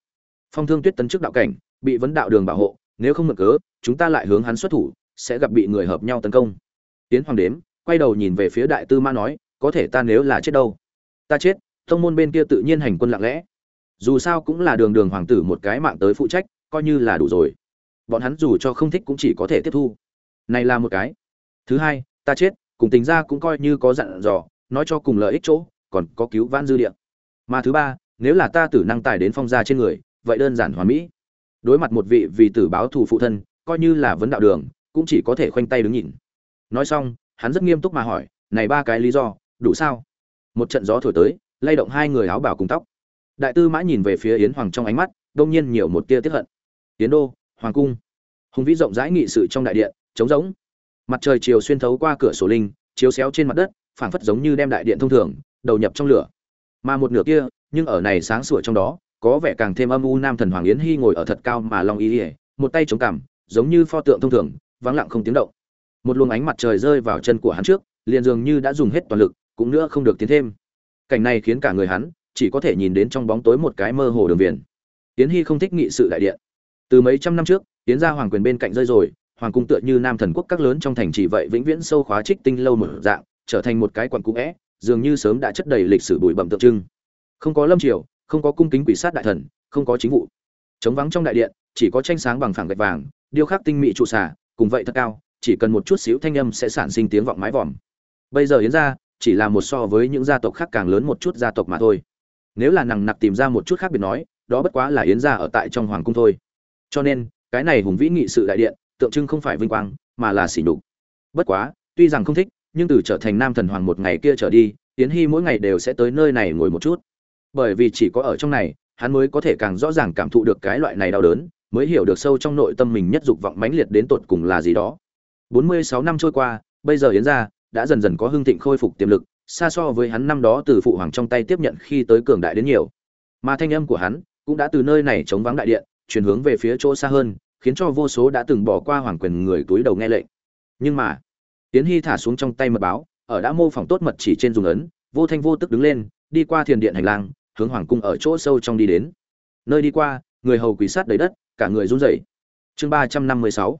Phong thương tuyết tấn trước đạo cảnh, bị vấn đạo đường bảo hộ nếu không mượn cớ, chúng ta lại hướng hắn xuất thủ, sẽ gặp bị người hợp nhau tấn công. Tiến hoàng đếm, quay đầu nhìn về phía đại tư mã nói, có thể ta nếu là chết đâu? Ta chết. Thông môn bên kia tự nhiên hành quân lặng lẽ. Dù sao cũng là đường đường hoàng tử một cái mạng tới phụ trách, coi như là đủ rồi. Bọn hắn dù cho không thích cũng chỉ có thể tiếp thu. Này là một cái. Thứ hai, ta chết, cùng tính ra cũng coi như có dặn dò, nói cho cùng lợi ích chỗ, còn có cứu vãn dư địa. Mà thứ ba, nếu là ta tử năng tài đến phong gia trên người, vậy đơn giản hoàn mỹ đối mặt một vị vì tử báo thù phụ thân, coi như là vấn đạo đường, cũng chỉ có thể khoanh tay đứng nhìn. Nói xong, hắn rất nghiêm túc mà hỏi, này ba cái lý do, đủ sao? Một trận gió thổi tới, lay động hai người áo bảo cùng tóc. Đại tư mã nhìn về phía yến hoàng trong ánh mắt, đông nhiên nhiều một tia tiếp hận. Yến đô, hoàng cung. Hùng vĩ rộng rãi nghị sự trong đại điện, trống rỗng. Mặt trời chiều xuyên thấu qua cửa sổ linh, chiếu xéo trên mặt đất, phảng phất giống như đem đại điện thông thường, đầu nhập trong lửa. Mà một nửa kia, nhưng ở này sáng sủa trong đó có vẻ càng thêm âm u nam thần hoàng yến hy ngồi ở thật cao mà long y ỉa một tay chống cằm, giống như pho tượng thông thường, vắng lặng không tiếng động. Một luồng ánh mặt trời rơi vào chân của hắn trước, liền dường như đã dùng hết toàn lực, cũng nữa không được tiến thêm. Cảnh này khiến cả người hắn chỉ có thể nhìn đến trong bóng tối một cái mơ hồ đường viền. Yến hy không thích nghị sự đại điện. Từ mấy trăm năm trước tiến ra hoàng quyền bên cạnh rơi rồi, hoàng cung tựa như nam thần quốc các lớn trong thành trì vậy vĩnh viễn sâu khóa trích tinh lâu một dạng, trở thành một cái quặn cũ é, dường như sớm đã chất đầy lịch sử bụi bẩm tượng trưng. Không có lâm triều không có cung kính quỷ sát đại thần, không có chính vụ. Chống vắng trong đại điện, chỉ có tranh sáng bằng phẳng gạch vàng, điêu khắc tinh mỹ trụ xà, cùng vậy thật cao, chỉ cần một chút xíu thanh âm sẽ sản sinh tiếng vọng mái vòm. Bây giờ yến ra chỉ là một so với những gia tộc khác càng lớn một chút gia tộc mà thôi. Nếu là nằng nặc tìm ra một chút khác biệt nói, đó bất quá là yến gia ở tại trong hoàng cung thôi. Cho nên, cái này hùng vĩ nghị sự đại điện, tượng trưng không phải vinh quang, mà là sỉ nhục. Bất quá, tuy rằng không thích, nhưng từ trở thành nam thần hoàng một ngày kia trở đi, yến hy mỗi ngày đều sẽ tới nơi này ngồi một chút bởi vì chỉ có ở trong này, hắn mới có thể càng rõ ràng cảm thụ được cái loại này đau đớn, mới hiểu được sâu trong nội tâm mình nhất dục vọng mãnh liệt đến tột cùng là gì đó. 46 năm trôi qua, bây giờ yến gia đã dần dần có hưng thịnh khôi phục tiềm lực, xa so với hắn năm đó từ phụ hoàng trong tay tiếp nhận khi tới cường đại đến nhiều. Mà thanh âm của hắn cũng đã từ nơi này chống vắng đại điện, chuyển hướng về phía chỗ xa hơn, khiến cho vô số đã từng bỏ qua hoàng quyền người túi đầu nghe lệnh. Nhưng mà tiến hy thả xuống trong tay mật báo, ở đã mô phỏng tốt mật chỉ trên dùng ấn, vô thanh vô tức đứng lên, đi qua thiền điện hành lang hướng hoàng cung ở chỗ sâu trong đi đến. Nơi đi qua, người hầu quỳ sát đầy đất, cả người run rẩy. Chương ba trăm năm mươi sáu.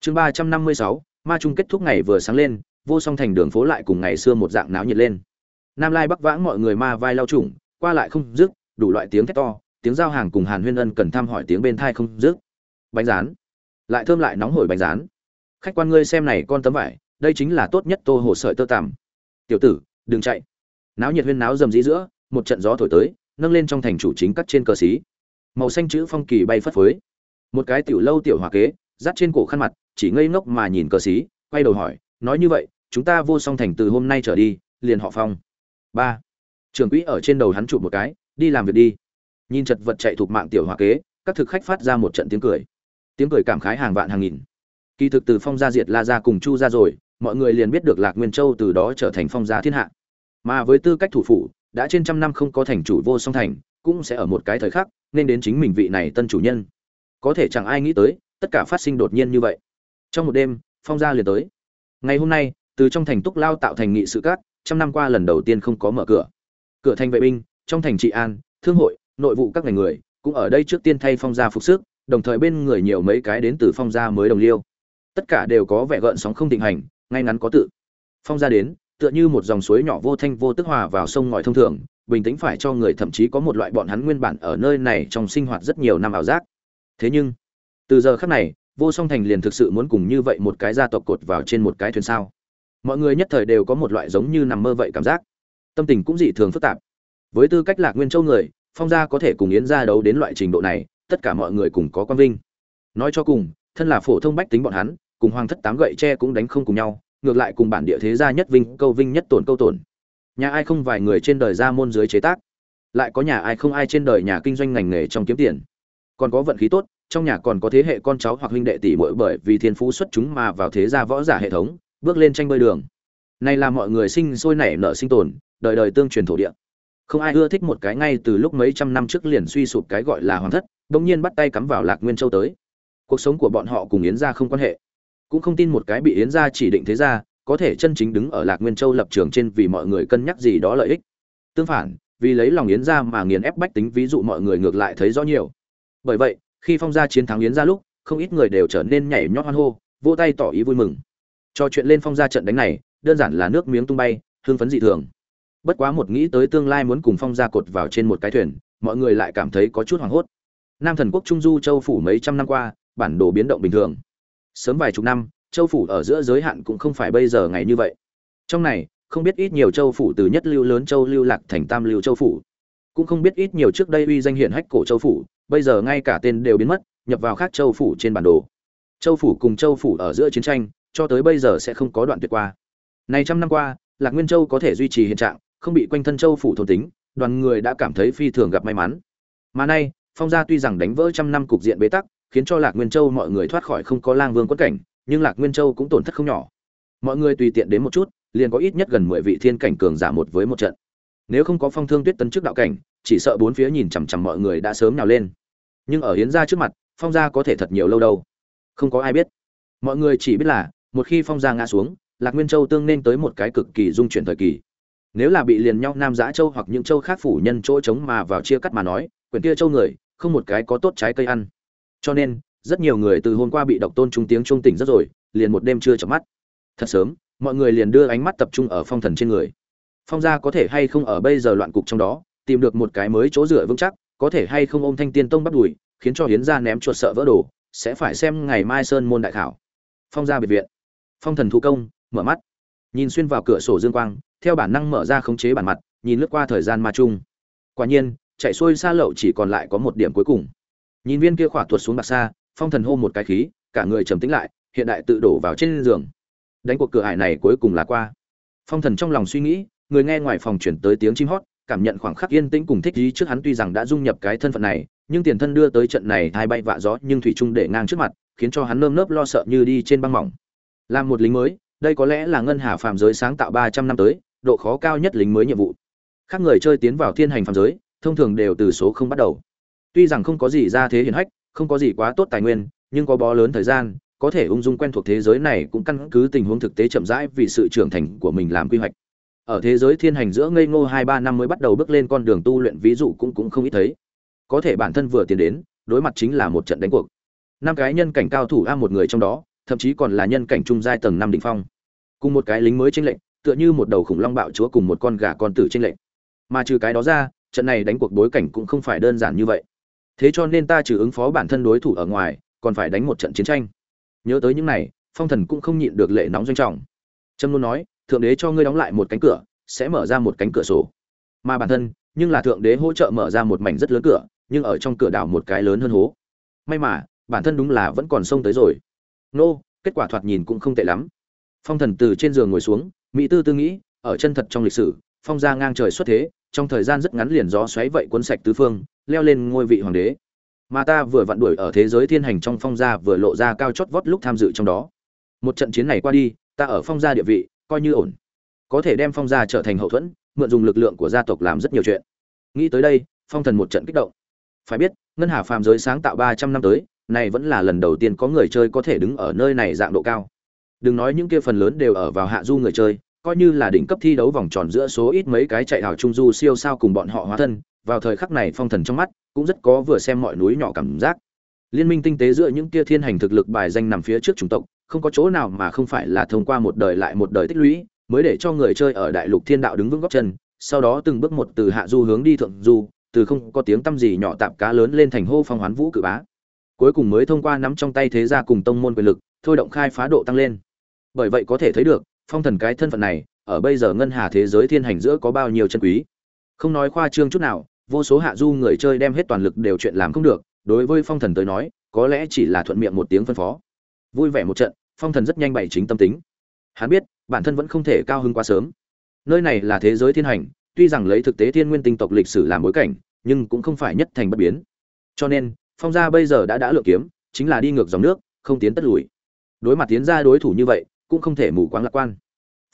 Chương ba trăm năm mươi sáu, ma trung kết thúc ngày vừa sáng lên, vô song thành đường phố lại cùng ngày xưa một dạng náo nhiệt lên. Nam lai bắc vãng mọi người ma vai lao trùng qua lại không dứt, đủ loại tiếng thét to, tiếng giao hàng cùng hàn huyên ân cần thăm hỏi tiếng bên thai không dứt. Bánh rán. Lại thơm lại nóng hổi bánh rán. Khách quan ngươi xem này con tấm vải, đây chính là tốt nhất tô hồ sợi tơ tằm. Tiểu tử, đừng chạy. Náo nhiệt huyên náo dầm dĩ giữa một trận gió thổi tới, nâng lên trong thành chủ chính cắt trên cờ xí. Màu xanh chữ phong kỳ bay phất phới. Một cái tiểu lâu tiểu hòa kế, dắt trên cổ khăn mặt, chỉ ngây ngốc mà nhìn cờ xí, quay đầu hỏi, nói như vậy, chúng ta vô song thành từ hôm nay trở đi, liền họ phong. Ba. Trưởng quỹ ở trên đầu hắn chụp một cái, đi làm việc đi. Nhìn chật vật chạy thuộc mạng tiểu hòa kế, các thực khách phát ra một trận tiếng cười. Tiếng cười cảm khái hàng vạn hàng nghìn. Kỳ thực từ phong gia diệt la ra cùng chu ra rồi, mọi người liền biết được lạc nguyên châu từ đó trở thành phong gia thiên hạ. Mà với tư cách thủ phủ đã trên trăm năm không có thành chủ vô song thành, cũng sẽ ở một cái thời khắc, nên đến chính mình vị này tân chủ nhân. Có thể chẳng ai nghĩ tới, tất cả phát sinh đột nhiên như vậy. Trong một đêm, phong gia liền tới. Ngày hôm nay, từ trong thành túc lao tạo thành nghị sự cát trăm năm qua lần đầu tiên không có mở cửa. Cửa thành vệ binh, trong thành trị an, thương hội, nội vụ các ngành người, cũng ở đây trước tiên thay phong gia phục sức, đồng thời bên người nhiều mấy cái đến từ phong gia mới đồng liêu. Tất cả đều có vẻ gợn sóng không thịnh hành, ngay ngắn có tự. Phong gia đến tựa như một dòng suối nhỏ vô thanh vô tức hòa vào sông ngòi thông thường, bình tĩnh phải cho người thậm chí có một loại bọn hắn nguyên bản ở nơi này trong sinh hoạt rất nhiều năm ảo giác. Thế nhưng, từ giờ khắc này, vô song thành liền thực sự muốn cùng như vậy một cái gia tộc cột vào trên một cái thuyền sao? Mọi người nhất thời đều có một loại giống như nằm mơ vậy cảm giác. Tâm tình cũng dị thường phức tạp. Với tư cách lạc nguyên châu người, phong gia có thể cùng yến gia đấu đến loại trình độ này, tất cả mọi người cùng có quan vinh. Nói cho cùng, thân là phổ thông bách tính bọn hắn, cùng hoàng thất tám gậy tre cũng đánh không cùng nhau ngược lại cùng bản địa thế gia nhất vinh, câu vinh nhất tổn, câu tổn. Nhà ai không vài người trên đời ra môn dưới chế tác? Lại có nhà ai không ai trên đời nhà kinh doanh ngành nghề trong kiếm tiền? Còn có vận khí tốt, trong nhà còn có thế hệ con cháu hoặc huynh đệ tỷ muội bởi vì thiên phú xuất chúng mà vào thế gia võ giả hệ thống, bước lên tranh bơi đường. Này là mọi người sinh sôi nảy nở sinh tồn, đời đời tương truyền thổ địa. Không ai ưa thích một cái ngay từ lúc mấy trăm năm trước liền suy sụp cái gọi là hoàng thất, bỗng nhiên bắt tay cắm vào lạc nguyên châu tới. Cuộc sống của bọn họ cùng yến gia không quan hệ cũng không tin một cái bị yến gia chỉ định thế gia có thể chân chính đứng ở lạc nguyên châu lập trường trên vì mọi người cân nhắc gì đó lợi ích. Tương phản, vì lấy lòng yến gia mà nghiền ép bách tính, ví dụ mọi người ngược lại thấy rõ nhiều. Bởi vậy, khi phong gia chiến thắng yến gia lúc, không ít người đều trở nên nhảy nhót hoan hô, vỗ tay tỏ ý vui mừng. Cho chuyện lên phong gia trận đánh này, đơn giản là nước miếng tung bay hương phấn dị thường. Bất quá một nghĩ tới tương lai muốn cùng phong gia cột vào trên một cái thuyền, mọi người lại cảm thấy có chút hoảng hốt. Nam thần quốc trung du châu phủ mấy trăm năm qua, bản đồ biến động bình thường sớm vài chục năm, châu phủ ở giữa giới hạn cũng không phải bây giờ ngày như vậy. Trong này, không biết ít nhiều châu phủ từ nhất lưu lớn châu lưu lạc thành tam lưu châu phủ. Cũng không biết ít nhiều trước đây uy danh hiển hách cổ châu phủ, bây giờ ngay cả tên đều biến mất, nhập vào khác châu phủ trên bản đồ. Châu phủ cùng châu phủ ở giữa chiến tranh, cho tới bây giờ sẽ không có đoạn tuyệt qua. Này trăm năm qua, lạc nguyên châu có thể duy trì hiện trạng, không bị quanh thân châu phủ thôn tính, đoàn người đã cảm thấy phi thường gặp may mắn. Mà nay, phong gia tuy rằng đánh vỡ trăm năm cục diện bế tắc khiến cho lạc nguyên châu mọi người thoát khỏi không có lang vương quất cảnh, nhưng lạc nguyên châu cũng tổn thất không nhỏ. Mọi người tùy tiện đến một chút, liền có ít nhất gần mười vị thiên cảnh cường giả một với một trận. Nếu không có phong thương tuyết tấn trước đạo cảnh, chỉ sợ bốn phía nhìn chằm chằm mọi người đã sớm nào lên. Nhưng ở hiến gia trước mặt, phong gia có thể thật nhiều lâu đâu. Không có ai biết. Mọi người chỉ biết là, một khi phong gia ngã xuống, lạc nguyên châu tương nên tới một cái cực kỳ dung chuyển thời kỳ. Nếu là bị liền nhau nam giã châu hoặc những châu khác phủ nhân chỗ trống mà vào chia cắt mà nói, quyển kia châu người, không một cái có tốt trái cây ăn cho nên, rất nhiều người từ hôm qua bị độc tôn trung tiếng trung tỉnh rất rồi, liền một đêm chưa chợp mắt. Thật sớm, mọi người liền đưa ánh mắt tập trung ở phong thần trên người. Phong gia có thể hay không ở bây giờ loạn cục trong đó, tìm được một cái mới chỗ dựa vững chắc, có thể hay không ôm thanh tiên tông bắt đùi khiến cho hiến gia ném chuột sợ vỡ đồ, sẽ phải xem ngày mai sơn môn đại khảo. phong gia biệt viện. Phong thần thu công, mở mắt. Nhìn xuyên vào cửa sổ dương quang, theo bản năng mở ra khống chế bản mặt, nhìn lướt qua thời gian ma chung. Quả nhiên, chạy xuôi xa lậu chỉ còn lại có một điểm cuối cùng nhìn viên kia khỏa tuột xuống bạc xa, phong thần hô một cái khí, cả người trầm tĩnh lại, hiện đại tự đổ vào trên giường. Đánh cuộc cửa hải này cuối cùng là qua. Phong thần trong lòng suy nghĩ, người nghe ngoài phòng chuyển tới tiếng chim hót, cảm nhận khoảng khắc yên tĩnh cùng thích ý trước hắn tuy rằng đã dung nhập cái thân phận này, nhưng tiền thân đưa tới trận này hai bay vạ gió nhưng thủy trung để ngang trước mặt, khiến cho hắn nơm nớp lo sợ như đi trên băng mỏng. Làm một lính mới, đây có lẽ là ngân hà phàm giới sáng tạo ba trăm năm tới, độ khó cao nhất lính mới nhiệm vụ. Khác người chơi tiến vào thiên hành phàm giới, thông thường đều từ số không bắt đầu tuy rằng không có gì ra thế hiển hách, không có gì quá tốt tài nguyên, nhưng có bó lớn thời gian, có thể ung dung quen thuộc thế giới này cũng căn cứ tình huống thực tế chậm rãi vì sự trưởng thành của mình làm quy hoạch. Ở thế giới thiên hành giữa ngây ngô hai ba năm mới bắt đầu bước lên con đường tu luyện ví dụ cũng cũng không ít thấy. Có thể bản thân vừa tiến đến, đối mặt chính là một trận đánh cuộc. Năm cái nhân cảnh cao thủ a một người trong đó, thậm chí còn là nhân cảnh trung giai tầng năm đỉnh phong. Cùng một cái lính mới tranh lệnh tựa như một đầu khủng long bạo chúa cùng một con gà con tử tranh lệnh mà trừ cái đó ra, trận này đánh cuộc bối cảnh cũng không phải đơn giản như vậy thế cho nên ta trừ ứng phó bản thân đối thủ ở ngoài, còn phải đánh một trận chiến tranh. Nhớ tới những này, phong thần cũng không nhịn được lệ nóng doanh trọng. Trâm luôn nói, thượng đế cho ngươi đóng lại một cánh cửa, sẽ mở ra một cánh cửa sổ. Mà bản thân, nhưng là thượng đế hỗ trợ mở ra một mảnh rất lớn cửa, nhưng ở trong cửa đảo một cái lớn hơn hố. May mà, bản thân đúng là vẫn còn sông tới rồi. Nô, kết quả thoạt nhìn cũng không tệ lắm. Phong thần từ trên giường ngồi xuống, mỹ tư tư nghĩ, ở chân thật trong lịch sử, phong gia ngang trời xuất thế, trong thời gian rất ngắn liền gió xoáy vậy cuốn sạch tứ phương leo lên ngôi vị hoàng đế. Mà ta vừa vặn đuổi ở thế giới thiên hành trong phong gia vừa lộ ra cao chót vót lúc tham dự trong đó. Một trận chiến này qua đi, ta ở phong gia địa vị coi như ổn. Có thể đem phong gia trở thành hậu thuẫn, mượn dùng lực lượng của gia tộc làm rất nhiều chuyện. Nghĩ tới đây, phong thần một trận kích động. Phải biết, ngân hà phàm giới sáng tạo ba trăm năm tới, này vẫn là lần đầu tiên có người chơi có thể đứng ở nơi này dạng độ cao. Đừng nói những kia phần lớn đều ở vào hạ du người chơi, coi như là đỉnh cấp thi đấu vòng tròn giữa số ít mấy cái chạy hào trung du siêu sao cùng bọn họ hóa thân vào thời khắc này phong thần trong mắt cũng rất có vừa xem mọi núi nhỏ cảm giác. Liên minh tinh tế giữa những kia thiên hành thực lực bài danh nằm phía trước chủng tộc, không có chỗ nào mà không phải là thông qua một đời lại một đời tích lũy, mới để cho người chơi ở đại lục thiên đạo đứng vững góc chân, sau đó từng bước một từ hạ du hướng đi thượng du, từ không có tiếng tăm gì nhỏ tạp cá lớn lên thành hô phong hoán vũ cự bá. Cuối cùng mới thông qua nắm trong tay thế gia cùng tông môn quyền lực, thôi động khai phá độ tăng lên. Bởi vậy có thể thấy được, phong thần cái thân phận này, ở bây giờ ngân hà thế giới thiên hành giữa có bao nhiêu chân quý. Không nói khoa trương chút nào vô số hạ du người chơi đem hết toàn lực đều chuyện làm không được, đối với phong thần tới nói, có lẽ chỉ là thuận miệng một tiếng phân phó. Vui vẻ một trận, phong thần rất nhanh bày chính tâm tính. Hắn biết, bản thân vẫn không thể cao hứng quá sớm. Nơi này là thế giới thiên hành, tuy rằng lấy thực tế thiên nguyên tinh tộc lịch sử làm bối cảnh, nhưng cũng không phải nhất thành bất biến. Cho nên, phong gia bây giờ đã đã lựa kiếm, chính là đi ngược dòng nước, không tiến tất lùi. Đối mặt tiến ra đối thủ như vậy, cũng không thể mù quáng lạc quan.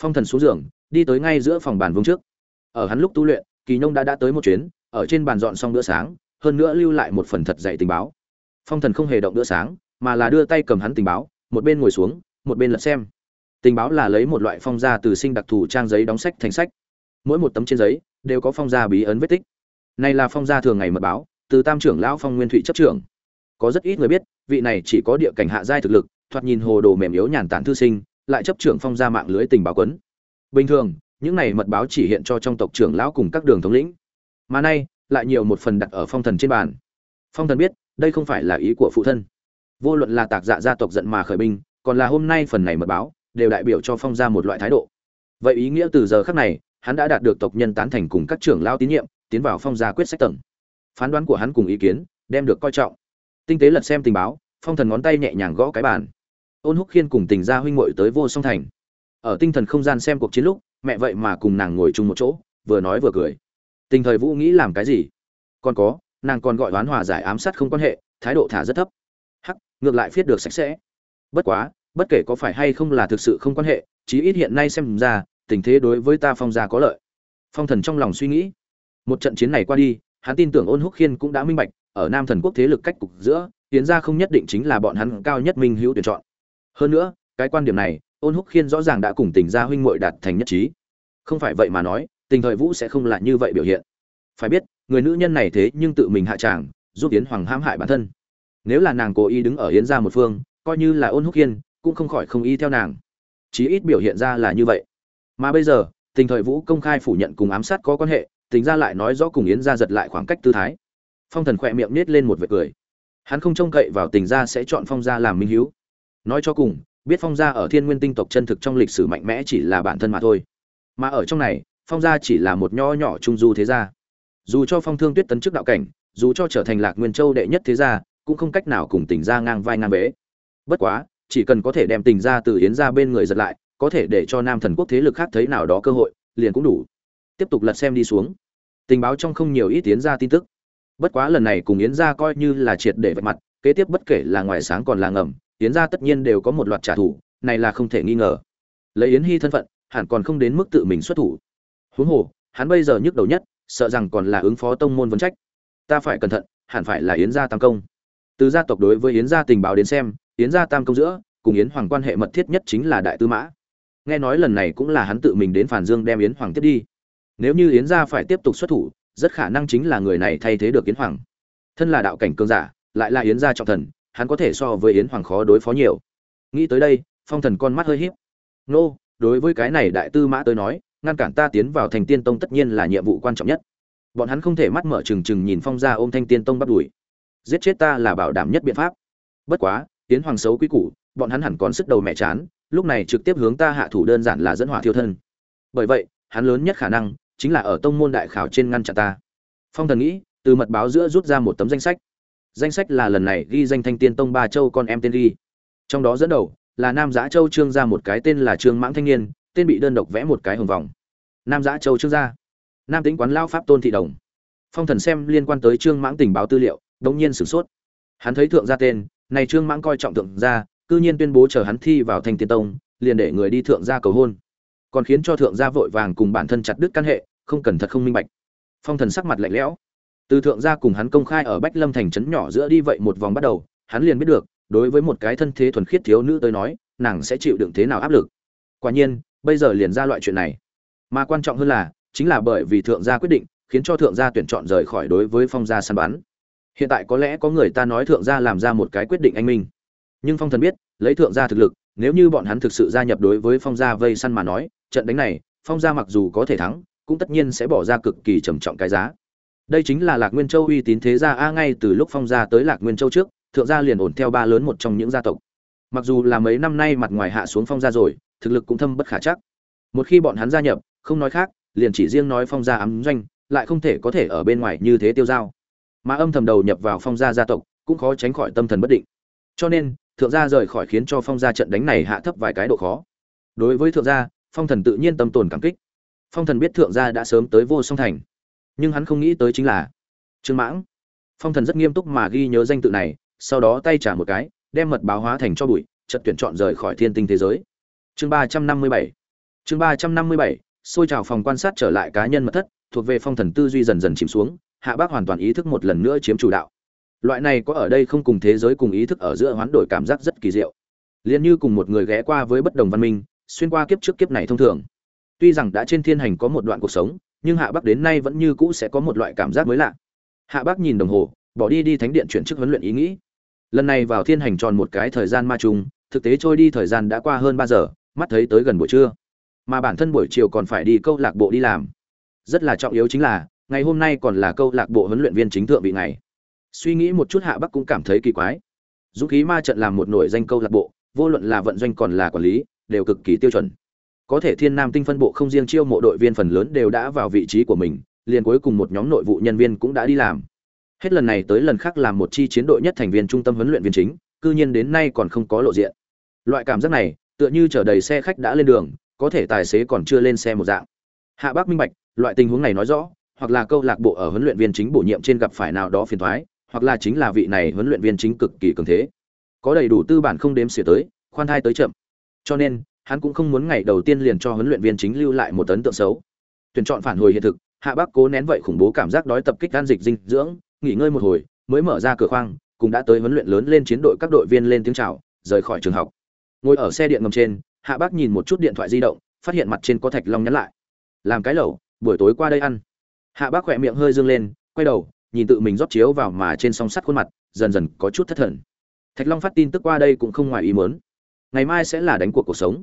Phong thần xuống giường, đi tới ngay giữa phòng bàn vương trước. Ở hắn lúc tu luyện, kỳ nông đã đã tới một chuyến ở trên bàn dọn xong bữa sáng, hơn nữa lưu lại một phần thật dạy tình báo. Phong thần không hề động bữa sáng, mà là đưa tay cầm hắn tình báo, một bên ngồi xuống, một bên lật xem. Tình báo là lấy một loại phong gia từ sinh đặc thù trang giấy đóng sách thành sách. Mỗi một tấm trên giấy đều có phong gia bí ấn vết tích. Này là phong gia thường ngày mật báo, từ tam trưởng lão phong nguyên thụy chấp trưởng. Có rất ít người biết, vị này chỉ có địa cảnh hạ giai thực lực, thoạt nhìn hồ đồ mềm yếu nhàn tản thư sinh, lại chấp trưởng phong gia mạng lưới tình báo quấn. Bình thường, những này mật báo chỉ hiện cho trong tộc trưởng lão cùng các đường thống lĩnh mà nay lại nhiều một phần đặt ở phong thần trên bàn. Phong thần biết, đây không phải là ý của phụ thân. Vô luận là tạc dạ gia tộc giận mà khởi binh, còn là hôm nay phần này mật báo, đều đại biểu cho phong gia một loại thái độ. Vậy ý nghĩa từ giờ khắc này, hắn đã đạt được tộc nhân tán thành cùng các trưởng lao tín nhiệm, tiến vào phong gia quyết sách tầng. Phán đoán của hắn cùng ý kiến, đem được coi trọng. Tinh tế lật xem tình báo, phong thần ngón tay nhẹ nhàng gõ cái bàn. Ôn húc khiên cùng tình gia huynh muội tới vô song thành. Ở tinh thần không gian xem cuộc chiến lúc, mẹ vậy mà cùng nàng ngồi chung một chỗ, vừa nói vừa cười tình thời vũ nghĩ làm cái gì? Còn có, nàng còn gọi oán hòa giải ám sát không quan hệ, thái độ thả rất thấp. Hắc, ngược lại viết được sạch sẽ. Bất quá, bất kể có phải hay không là thực sự không quan hệ, chí ít hiện nay xem ra, tình thế đối với ta phong gia có lợi. Phong thần trong lòng suy nghĩ. Một trận chiến này qua đi, hắn tin tưởng ôn húc khiên cũng đã minh bạch, ở nam thần quốc thế lực cách cục giữa tiến ra không nhất định chính là bọn hắn cao nhất minh hữu tuyển chọn. Hơn nữa, cái quan điểm này, ôn húc khiên rõ ràng đã cùng tình gia huynh muội đạt thành nhất trí. Không phải vậy mà nói tình thời vũ sẽ không lại như vậy biểu hiện. Phải biết người nữ nhân này thế nhưng tự mình hạ tràng giúp yến hoàng hãm hại bản thân. Nếu là nàng cố ý đứng ở yến gia một phương coi như là ôn húc yên, cũng không khỏi không y theo nàng. Chí ít biểu hiện ra là như vậy. Mà bây giờ tình thời vũ công khai phủ nhận cùng ám sát có quan hệ tình ra lại nói rõ cùng yến gia giật lại khoảng cách tư thái. Phong thần khỏe miệng nết lên một vệt cười. Hắn không trông cậy vào tình gia sẽ chọn phong gia làm minh hiếu. Nói cho cùng biết phong gia ở thiên nguyên tinh tộc chân thực trong lịch sử mạnh mẽ chỉ là bản thân mà thôi. Mà ở trong này phong gia chỉ là một nho nhỏ trung du thế gia. Dù cho phong thương tuyết tấn chức đạo cảnh, dù cho trở thành lạc nguyên châu đệ nhất thế gia, cũng không cách nào cùng tình gia ngang vai ngang bế. Bất quá, chỉ cần có thể đem tình gia từ yến gia bên người giật lại, có thể để cho nam thần quốc thế lực khác thấy nào đó cơ hội, liền cũng đủ. Tiếp tục lật xem đi xuống. Tình báo trong không nhiều ít yến gia tin tức. Bất quá lần này cùng yến gia coi như là triệt để vạch mặt, kế tiếp bất kể là ngoài sáng còn là ngầm yến gia tất nhiên đều có một loạt trả thù, này là không thể nghi ngờ. Lấy yến hy thân phận, hẳn còn không đến mức tự mình xuất thủ huống hồ, hắn bây giờ nhức đầu nhất, sợ rằng còn là ứng phó tông môn vấn trách. Ta phải cẩn thận, hẳn phải là yến gia tam công. Từ gia tộc đối với yến gia tình báo đến xem, yến gia tam công giữa, cùng yến hoàng quan hệ mật thiết nhất chính là đại tư mã. Nghe nói lần này cũng là hắn tự mình đến phản dương đem yến hoàng tiếp đi. Nếu như yến gia phải tiếp tục xuất thủ, rất khả năng chính là người này thay thế được yến hoàng. Thân là đạo cảnh cương giả, lại là yến gia trọng thần, hắn có thể so với yến hoàng khó đối phó nhiều. Nghĩ tới đây, phong thần con mắt hơi híp. Nô, đối với cái này đại tư mã tới nói ngăn cản ta tiến vào thành tiên tông tất nhiên là nhiệm vụ quan trọng nhất. Bọn hắn không thể mắt mở trừng trừng nhìn phong gia ôm thanh tiên tông bắt đuổi. Giết chết ta là bảo đảm nhất biện pháp. Bất quá, tiến hoàng xấu quý củ, bọn hắn hẳn còn sức đầu mẹ chán, lúc này trực tiếp hướng ta hạ thủ đơn giản là dẫn hỏa thiêu thân. Bởi vậy, hắn lớn nhất khả năng chính là ở tông môn đại khảo trên ngăn chặn ta. Phong thần nghĩ, từ mật báo giữa rút ra một tấm danh sách. Danh sách là lần này ghi danh thanh tiên tông ba châu con em tên ghi. Trong đó dẫn đầu là nam giã châu trương ra một cái tên là trương mãng thanh niên tên bị đơn độc vẽ một cái hồng vòng. Nam giã châu trước gia. Nam tính quán lao pháp tôn thị đồng. Phong thần xem liên quan tới trương mãng tình báo tư liệu, đống nhiên sửng sốt. Hắn thấy thượng gia tên, này trương mãng coi trọng thượng gia, cư nhiên tuyên bố chờ hắn thi vào thanh tiên tông, liền để người đi thượng gia cầu hôn. Còn khiến cho thượng gia vội vàng cùng bản thân chặt đứt căn hệ, không cần thật không minh bạch. Phong thần sắc mặt lạnh lẽo. Từ thượng gia cùng hắn công khai ở bách lâm thành trấn nhỏ giữa đi vậy một vòng bắt đầu, hắn liền biết được, đối với một cái thân thế thuần khiết thiếu nữ tới nói, nàng sẽ chịu đựng thế nào áp lực. Quả nhiên bây giờ liền ra loại chuyện này. Mà quan trọng hơn là, chính là bởi vì thượng gia quyết định, khiến cho thượng gia tuyển chọn rời khỏi đối với phong gia săn bắn. Hiện tại có lẽ có người ta nói thượng gia làm ra một cái quyết định anh minh. Nhưng phong thần biết, lấy thượng gia thực lực, nếu như bọn hắn thực sự gia nhập đối với phong gia vây săn mà nói, trận đánh này, phong gia mặc dù có thể thắng, cũng tất nhiên sẽ bỏ ra cực kỳ trầm trọng cái giá. Đây chính là lạc nguyên châu uy tín thế gia a ngay từ lúc phong gia tới lạc nguyên châu trước, thượng gia liền ổn theo ba lớn một trong những gia tộc. Mặc dù là mấy năm nay mặt ngoài hạ xuống phong gia rồi thực lực cũng thâm bất khả chắc. Một khi bọn hắn gia nhập, không nói khác, liền chỉ riêng nói phong gia ám doanh, lại không thể có thể ở bên ngoài như thế tiêu dao. Mà âm thầm đầu nhập vào phong gia gia tộc, cũng khó tránh khỏi tâm thần bất định. Cho nên, thượng gia rời khỏi khiến cho phong gia trận đánh này hạ thấp vài cái độ khó. Đối với thượng gia, phong thần tự nhiên tâm tồn cảm kích. Phong thần biết thượng gia đã sớm tới vô song thành. Nhưng hắn không nghĩ tới chính là trương mãng. Phong thần rất nghiêm túc mà ghi nhớ danh tự này, sau đó tay trả một cái, đem mật báo hóa thành cho bụi, chợt tuyển chọn rời khỏi thiên tinh thế giới chương ba trăm năm mươi bảy. Chương ba trăm năm mươi bảy, xôi trào phòng quan sát trở lại cá nhân mật thất, thuộc về phong thần tư duy dần dần chìm xuống, hạ bác hoàn toàn ý thức một lần nữa chiếm chủ đạo. Loại này có ở đây không cùng thế giới cùng ý thức ở giữa hoán đổi cảm giác rất kỳ diệu. Liền như cùng một người ghé qua với bất đồng văn minh, xuyên qua kiếp trước kiếp này thông thường. Tuy rằng đã trên thiên hành có một đoạn cuộc sống, nhưng hạ bắc đến nay vẫn như cũ sẽ có một loại cảm giác mới lạ. Hạ bắc nhìn đồng hồ, bỏ đi đi thánh điện chuyển chức huấn luyện ý nghĩ. Lần này vào thiên hành tròn một cái thời gian ma trùng, thực tế trôi đi thời gian đã qua hơn ba giờ mắt thấy tới gần buổi trưa. Mà bản thân buổi chiều còn phải đi câu lạc bộ đi làm. Rất là trọng yếu chính là, ngày hôm nay còn là câu lạc bộ huấn luyện viên chính thượng vị ngày. Suy nghĩ một chút hạ bắc cũng cảm thấy kỳ quái. Dũng khí ma trận làm một nổi danh câu lạc bộ, vô luận là vận doanh còn là quản lý, đều cực kỳ tiêu chuẩn. Có thể thiên nam tinh phân bộ không riêng chiêu mộ đội viên phần lớn đều đã vào vị trí của mình, liền cuối cùng một nhóm nội vụ nhân viên cũng đã đi làm. Hết lần này tới lần khác làm một chi chiến đội nhất thành viên trung tâm huấn luyện viên chính, cư nhiên đến nay còn không có lộ diện. Loại cảm giác này tựa như chở đầy xe khách đã lên đường, có thể tài xế còn chưa lên xe một dạng. Hạ bác minh bạch, loại tình huống này nói rõ, hoặc là câu lạc bộ ở huấn luyện viên chính bổ nhiệm trên gặp phải nào đó phiền thoái hoặc là chính là vị này huấn luyện viên chính cực kỳ cường thế. Có đầy đủ tư bản không đếm xỉa tới, khoan thai tới chậm. Cho nên, hắn cũng không muốn ngày đầu tiên liền cho huấn luyện viên chính lưu lại một ấn tượng xấu. Tuyển chọn phản hồi hiện thực, hạ bác cố nén vậy khủng bố cảm giác đói tập kích gan dịch dinh dưỡng, nghỉ ngơi một hồi, mới mở ra cửa khoang, cũng đã tới huấn luyện lớn lên chiến đội các đội viên lên tiếng chào, rời khỏi trường học ngồi ở xe điện ngầm trên, hạ bác nhìn một chút điện thoại di động, phát hiện mặt trên có thạch long nhắn lại. Làm cái lẩu, buổi tối qua đây ăn. Hạ bác khỏe miệng hơi dương lên, quay đầu, nhìn tự mình rót chiếu vào mà trên song sắt khuôn mặt, dần dần có chút thất thần. Thạch long phát tin tức qua đây cũng không ngoài ý muốn. Ngày mai sẽ là đánh cuộc cuộc sống.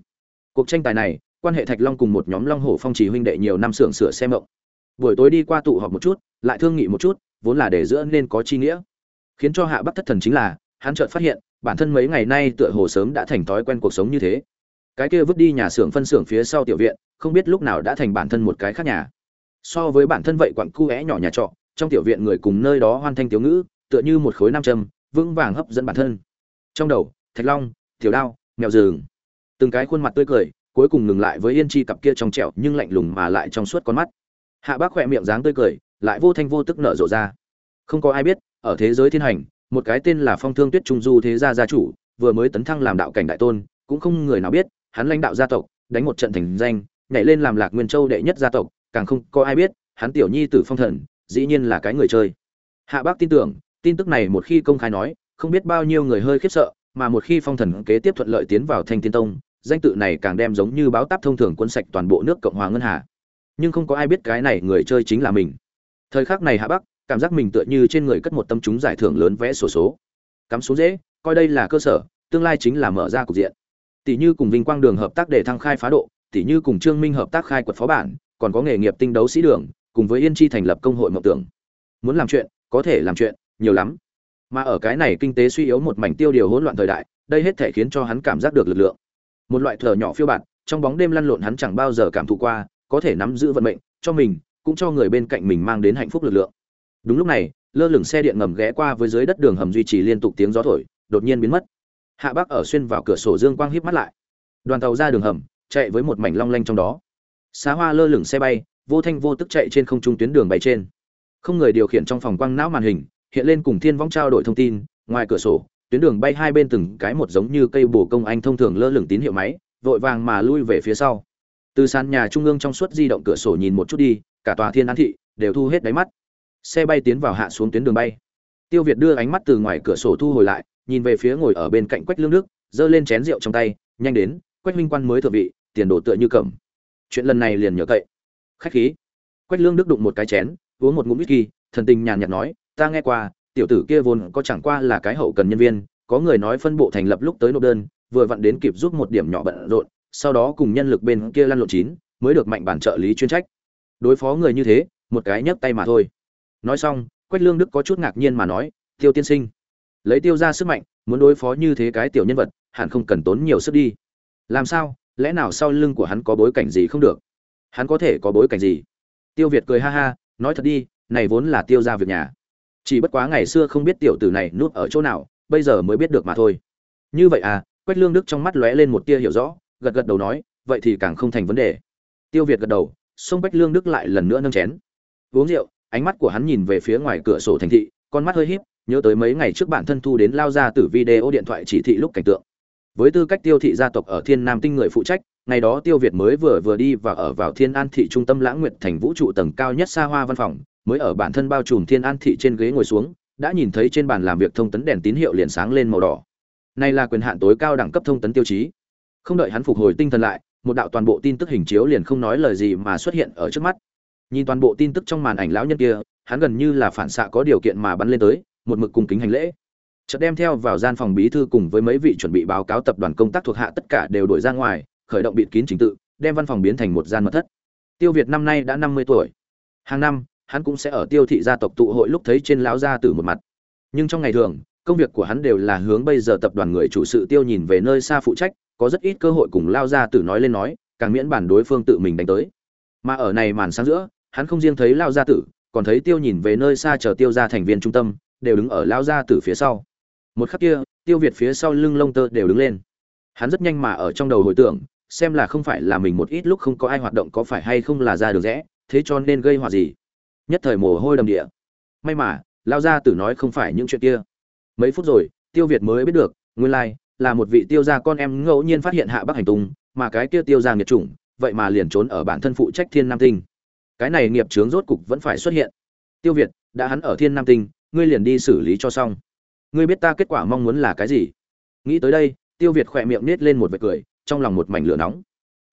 Cuộc tranh tài này, quan hệ thạch long cùng một nhóm long hổ phong trì huynh đệ nhiều năm xưởng sửa xe mộng. Buổi tối đi qua tụ họp một chút, lại thương nghị một chút, vốn là để giữa nên có chi nghĩa. Khiến cho hạ bắc thất thần chính là, hắn chợt phát hiện bản thân mấy ngày nay tựa hồ sớm đã thành thói quen cuộc sống như thế. Cái kia vứt đi nhà xưởng phân xưởng phía sau tiểu viện, không biết lúc nào đã thành bản thân một cái khác nhà. So với bản thân vậy quặng cu é nhỏ nhà trọ, trong tiểu viện người cùng nơi đó hoan thanh tiểu ngữ, tựa như một khối nam châm, vững vàng hấp dẫn bản thân. Trong đầu, thạch long, tiểu đao, mèo rừng từng cái khuôn mặt tươi cười, cuối cùng ngừng lại với yên chi cặp kia trong trẻo nhưng lạnh lùng mà lại trong suốt con mắt. Hạ bác khỏe miệng dáng tươi cười, lại vô thanh vô tức nở rộ ra. Không có ai biết, ở thế giới thiên hành một cái tên là phong thương tuyết trung du thế gia gia chủ, vừa mới tấn thăng làm đạo cảnh đại tôn, cũng không người nào biết, hắn lãnh đạo gia tộc, đánh một trận thành danh, nhảy lên làm lạc nguyên châu đệ nhất gia tộc, càng không có ai biết, hắn tiểu nhi tử phong thần, dĩ nhiên là cái người chơi. Hạ bác tin tưởng, tin tức này một khi công khai nói, không biết bao nhiêu người hơi khiếp sợ, mà một khi phong thần kế tiếp thuận lợi tiến vào thanh tiên tông, danh tự này càng đem giống như báo táp thông thường quân sạch toàn bộ nước cộng hòa ngân hà. Nhưng không có ai biết cái này người chơi chính là mình. Thời khắc này hạ bắc cảm giác mình tựa như trên người cất một tâm chúng giải thưởng lớn vẽ sổ số. Cắm xuống dễ, coi đây là cơ sở, tương lai chính là mở ra cục diện. Tỷ như cùng vinh quang đường hợp tác để thăng khai phá độ, tỷ như cùng trương minh hợp tác khai quật phó bản, còn có nghề nghiệp tinh đấu sĩ đường, cùng với yên chi thành lập công hội mộng tưởng. Muốn làm chuyện, có thể làm chuyện, nhiều lắm. Mà ở cái này kinh tế suy yếu một mảnh tiêu điều hỗn loạn thời đại, đây hết thể khiến cho hắn cảm giác được lực lượng. Một loại thở nhỏ phiêu bạt, trong bóng đêm lăn lộn hắn chẳng bao giờ cảm thụ qua, có thể nắm giữ vận mệnh, cho mình, cũng cho người bên cạnh mình mang đến hạnh phúc lực lượng đúng lúc này, lơ lửng xe điện ngầm ghé qua với dưới đất đường hầm duy trì liên tục tiếng gió thổi, đột nhiên biến mất. Hạ bác ở xuyên vào cửa sổ dương quang híp mắt lại. Đoàn tàu ra đường hầm, chạy với một mảnh long lanh trong đó. Xá hoa lơ lửng xe bay, vô thanh vô tức chạy trên không trung tuyến đường bay trên. Không người điều khiển trong phòng quang não màn hình, hiện lên cùng thiên vong trao đổi thông tin, ngoài cửa sổ, tuyến đường bay hai bên từng cái một giống như cây bổ công anh thông thường lơ lửng tín hiệu máy, vội vàng mà lui về phía sau. Từ sàn nhà trung ương trong suốt di động cửa sổ nhìn một chút đi, cả tòa thiên an thị đều thu hết đáy mắt xe bay tiến vào hạ xuống tuyến đường bay. Tiêu việt đưa ánh mắt từ ngoài cửa sổ thu hồi lại, nhìn về phía ngồi ở bên cạnh quách lương đức, giơ lên chén rượu trong tay, nhanh đến, quách minh quan mới thượng vị, tiền đồ tựa như cẩm chuyện lần này liền nhờ cậy. Khách khí. Quách lương đức đụng một cái chén, uống một ngụm whisky, thần tình nhàn nhạt nói, ta nghe qua, tiểu tử kia vốn có chẳng qua là cái hậu cần nhân viên, có người nói phân bộ thành lập lúc tới nộp đơn, vừa vặn đến kịp giúp một điểm nhỏ bận rộn, sau đó cùng nhân lực bên kia lăn lộn chín, mới được mạnh bản trợ lý chuyên trách. Đối phó người như thế, một cái nhấc tay mà thôi nói xong, quách lương đức có chút ngạc nhiên mà nói, tiêu tiên sinh, lấy tiêu ra sức mạnh, muốn đối phó như thế cái tiểu nhân vật, hẳn không cần tốn nhiều sức đi. Làm sao, lẽ nào sau lưng của hắn có bối cảnh gì không được? Hắn có thể có bối cảnh gì? Tiêu việt cười ha ha, nói thật đi, này vốn là tiêu ra việc nhà. Chỉ bất quá ngày xưa không biết tiểu tử này nuốt ở chỗ nào, bây giờ mới biết được mà thôi. Như vậy à? Quách lương đức trong mắt lóe lên một tia hiểu rõ, gật gật đầu nói, vậy thì càng không thành vấn đề. Tiêu việt gật đầu xông bách lương đức lại lần nữa nâng chén. Uống rượu ánh mắt của hắn nhìn về phía ngoài cửa sổ thành thị, con mắt hơi híp, nhớ tới mấy ngày trước bản thân thu đến lao ra từ video điện thoại chỉ thị lúc cảnh tượng. Với tư cách tiêu thị gia tộc ở thiên nam tinh người phụ trách, ngày đó tiêu việt mới vừa vừa đi và ở vào thiên an thị trung tâm lãng nguyệt thành vũ trụ tầng cao nhất xa hoa văn phòng, mới ở bản thân bao trùm thiên an thị trên ghế ngồi xuống, đã nhìn thấy trên bàn làm việc thông tấn đèn tín hiệu liền sáng lên màu đỏ. Này là quyền hạn tối cao đẳng cấp thông tấn tiêu chí. Không đợi hắn phục hồi tinh thần lại, một đạo toàn bộ tin tức hình chiếu liền không nói lời gì mà xuất hiện ở trước mắt nhìn toàn bộ tin tức trong màn ảnh lão nhân kia, hắn gần như là phản xạ có điều kiện mà bắn lên tới, một mực cùng kính hành lễ. Chợt đem theo vào gian phòng bí thư cùng với mấy vị chuẩn bị báo cáo tập đoàn công tác thuộc hạ tất cả đều đổi ra ngoài, khởi động bịt kín trình tự, đem văn phòng biến thành một gian mật thất. Tiêu việt năm nay đã năm mươi tuổi. Hàng năm, hắn cũng sẽ ở tiêu thị gia tộc tụ hội lúc thấy trên lão gia tử một mặt. Nhưng trong ngày thường, công việc của hắn đều là hướng bây giờ tập đoàn người chủ sự tiêu nhìn về nơi xa phụ trách, có rất ít cơ hội cùng lao gia tử nói lên nói, càng miễn bản đối phương tự mình đánh tới. Mà ở này màn sáng giữa hắn không riêng thấy lao gia tử, còn thấy tiêu nhìn về nơi xa chờ tiêu ra thành viên trung tâm, đều đứng ở lao gia tử phía sau. Một khắc kia, tiêu việt phía sau lưng lông tơ đều đứng lên. Hắn rất nhanh mà ở trong đầu hồi tưởng, xem là không phải là mình một ít lúc không có ai hoạt động có phải hay không là ra được rẽ, thế cho nên gây họa gì. Nhất thời mồ hôi đầm địa. May mà lao Gia tử nói không phải những chuyện kia. Mấy phút rồi, tiêu việt mới biết được, nguyên lai, là một vị tiêu gia con em ngẫu nhiên phát hiện hạ bắc hành tung mà cái kia tiêu gia nghiệt chủng, vậy mà liền trốn ở bản thân phụ trách thiên nam tinh cái này nghiệp chướng rốt cục vẫn phải xuất hiện. Tiêu việt, đã hắn ở thiên nam tinh, ngươi liền đi xử lý cho xong. Ngươi biết ta kết quả mong muốn là cái gì? Nghĩ tới đây, tiêu việt khỏe miệng nết lên một vệt cười, trong lòng một mảnh lửa nóng.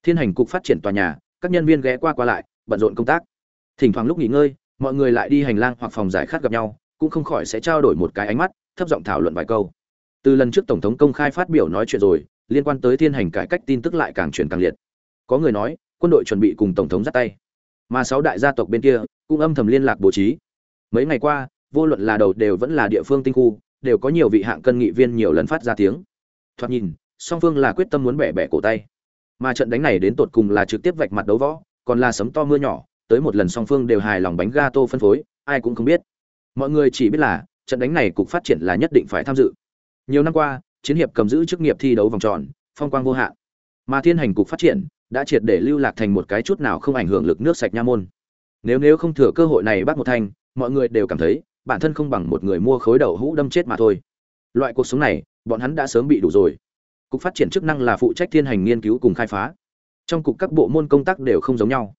Thiên hành cục phát triển tòa nhà, các nhân viên ghé qua qua lại, bận rộn công tác. Thỉnh thoảng lúc nghỉ ngơi, mọi người lại đi hành lang hoặc phòng giải khát gặp nhau, cũng không khỏi sẽ trao đổi một cái ánh mắt, thấp giọng thảo luận vài câu. Từ lần trước tổng thống công khai phát biểu nói chuyện rồi, liên quan tới thiên hành cải cách tin tức lại càng truyền càng liệt. Có người nói, quân đội chuẩn bị cùng tổng thống dắt tay mà sáu đại gia tộc bên kia cũng âm thầm liên lạc bố trí. Mấy ngày qua, vô luận là đầu đều vẫn là địa phương tinh khu, đều có nhiều vị hạng cân nghị viên nhiều lần phát ra tiếng. Thoạt nhìn, song phương là quyết tâm muốn bẻ bẻ cổ tay. Mà trận đánh này đến tột cùng là trực tiếp vạch mặt đấu võ, còn là sấm to mưa nhỏ, tới một lần song phương đều hài lòng bánh ga tô phân phối, ai cũng không biết. Mọi người chỉ biết là, trận đánh này cục phát triển là nhất định phải tham dự. Nhiều năm qua, chiến hiệp cầm giữ chức nghiệp thi đấu vòng tròn, phong quang vô hạn. Mà thiên hành cục phát triển đã triệt để lưu lạc thành một cái chút nào không ảnh hưởng lực nước sạch nha môn. Nếu nếu không thừa cơ hội này bắt một thanh, mọi người đều cảm thấy bản thân không bằng một người mua khối đầu hũ đâm chết mà thôi. Loại cuộc sống này, bọn hắn đã sớm bị đủ rồi. Cục phát triển chức năng là phụ trách thiên hành nghiên cứu cùng khai phá. Trong cục các bộ môn công tác đều không giống nhau.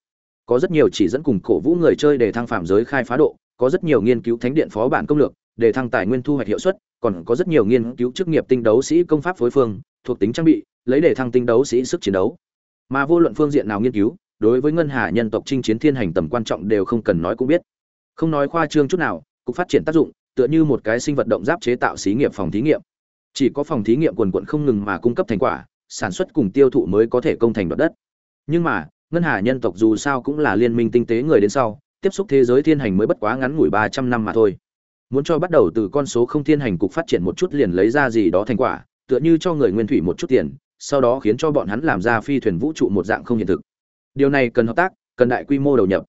Có rất nhiều chỉ dẫn cùng cổ vũ người chơi để thăng phạm giới khai phá độ, có rất nhiều nghiên cứu thánh điện phó bản công lược, để thăng tài nguyên thu hoạch hiệu suất, còn có rất nhiều nghiên cứu chức nghiệp tinh đấu sĩ công pháp phối phương, thuộc tính trang bị, lấy để thăng tinh đấu sĩ sức chiến đấu mà vô luận phương diện nào nghiên cứu, đối với ngân hà nhân tộc chinh chiến thiên hành tầm quan trọng đều không cần nói cũng biết. Không nói khoa trương chút nào, cục phát triển tác dụng, tựa như một cái sinh vật động giáp chế tạo xí nghiệp phòng thí nghiệm. Chỉ có phòng thí nghiệm quần quận không ngừng mà cung cấp thành quả, sản xuất cùng tiêu thụ mới có thể công thành đoạt đất. Nhưng mà, ngân hà nhân tộc dù sao cũng là liên minh tinh tế người đến sau, tiếp xúc thế giới thiên hành mới bất quá ngắn ngủi ba trăm năm mà thôi. Muốn cho bắt đầu từ con số không thiên hành cục phát triển một chút liền lấy ra gì đó thành quả, tựa như cho người nguyên thủy một chút tiền sau đó khiến cho bọn hắn làm ra phi thuyền vũ trụ một dạng không hiện thực. Điều này cần hợp tác, cần đại quy mô đầu nhập.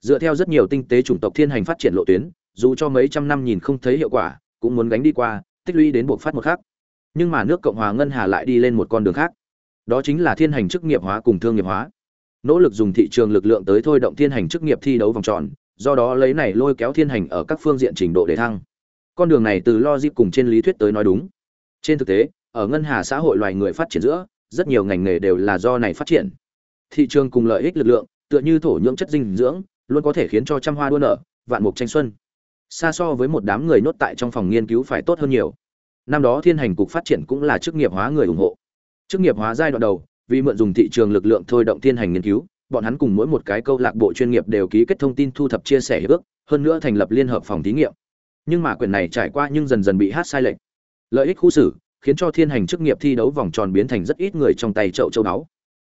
Dựa theo rất nhiều tinh tế chủng tộc thiên hành phát triển lộ tuyến, dù cho mấy trăm năm nhìn không thấy hiệu quả, cũng muốn gánh đi qua, tích lũy đến buộc phát một khác nhưng mà nước cộng hòa ngân hà lại đi lên một con đường khác. Đó chính là thiên hành chức nghiệp hóa cùng thương nghiệp hóa. Nỗ lực dùng thị trường lực lượng tới thôi động thiên hành chức nghiệp thi đấu vòng tròn, do đó lấy này lôi kéo thiên hành ở các phương diện trình độ để thăng. Con đường này từ logic cùng trên lý thuyết tới nói đúng. Trên thực tế ở ngân hà xã hội loài người phát triển giữa, rất nhiều ngành nghề đều là do này phát triển. Thị trường cùng lợi ích lực lượng, tựa như thổ nhưỡng chất dinh dưỡng, luôn có thể khiến cho trăm hoa đua nở, vạn mục tranh xuân. Xa so với một đám người nốt tại trong phòng nghiên cứu phải tốt hơn nhiều. Năm đó thiên hành cục phát triển cũng là chức nghiệp hóa người ủng hộ. Chức nghiệp hóa giai đoạn đầu, vì mượn dùng thị trường lực lượng thôi động thiên hành nghiên cứu, bọn hắn cùng mỗi một cái câu lạc bộ chuyên nghiệp đều ký kết thông tin thu thập chia sẻ hiệp ước, hơn nữa thành lập liên hợp phòng thí nghiệm. Nhưng mà quyền này trải qua nhưng dần dần bị hát sai lệch. Lợi ích khu xử khiến cho thiên hành chức nghiệp thi đấu vòng tròn biến thành rất ít người trong tay chậu châu đáo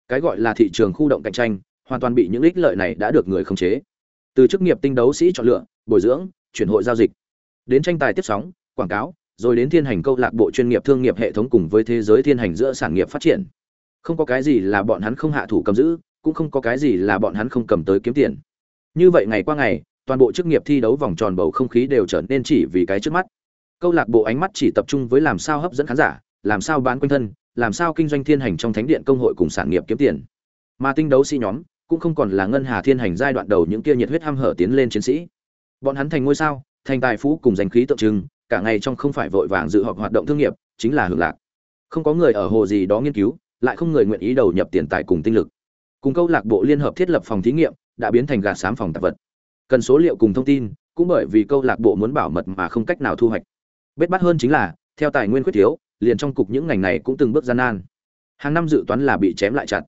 cái gọi là thị trường khu động cạnh tranh, hoàn toàn bị những ích lợi này đã được người khống chế. Từ chức nghiệp tinh đấu sĩ chọn lựa, bồi dưỡng, chuyển hội giao dịch. Đến tranh tài tiếp sóng, quảng cáo, rồi đến thiên hành câu lạc bộ chuyên nghiệp thương nghiệp hệ thống cùng với thế giới thiên hành giữa sản nghiệp phát triển. Không có cái gì là bọn hắn không hạ thủ cầm giữ, cũng không có cái gì là bọn hắn không cầm tới kiếm tiền. Như vậy ngày qua ngày, toàn bộ chức nghiệp thi đấu vòng tròn bầu không khí đều trở nên chỉ vì cái trước mắt câu lạc bộ ánh mắt chỉ tập trung với làm sao hấp dẫn khán giả, làm sao bán quanh thân, làm sao kinh doanh thiên hành trong thánh điện công hội cùng sản nghiệp kiếm tiền. Mà tinh đấu sĩ nhóm cũng không còn là ngân hà thiên hành giai đoạn đầu những kia nhiệt huyết ham hở tiến lên chiến sĩ. Bọn hắn thành ngôi sao, thành tài phú cùng danh khí tượng trưng, cả ngày trong không phải vội vàng dự họp hoạt động thương nghiệp, chính là hưởng lạc. Không có người ở hồ gì đó nghiên cứu, lại không người nguyện ý đầu nhập tiền tài cùng tinh lực. Cùng câu lạc bộ liên hợp thiết lập phòng thí nghiệm, đã biến thành gà xám phòng tạp vật. Cần số liệu cùng thông tin, cũng bởi vì câu lạc bộ muốn bảo mật mà không cách nào thu hoạch bết bát hơn chính là, theo tài nguyên khuyết thiếu, liền trong cục những ngành này cũng từng bước gian nan. Hàng năm dự toán là bị chém lại chặt.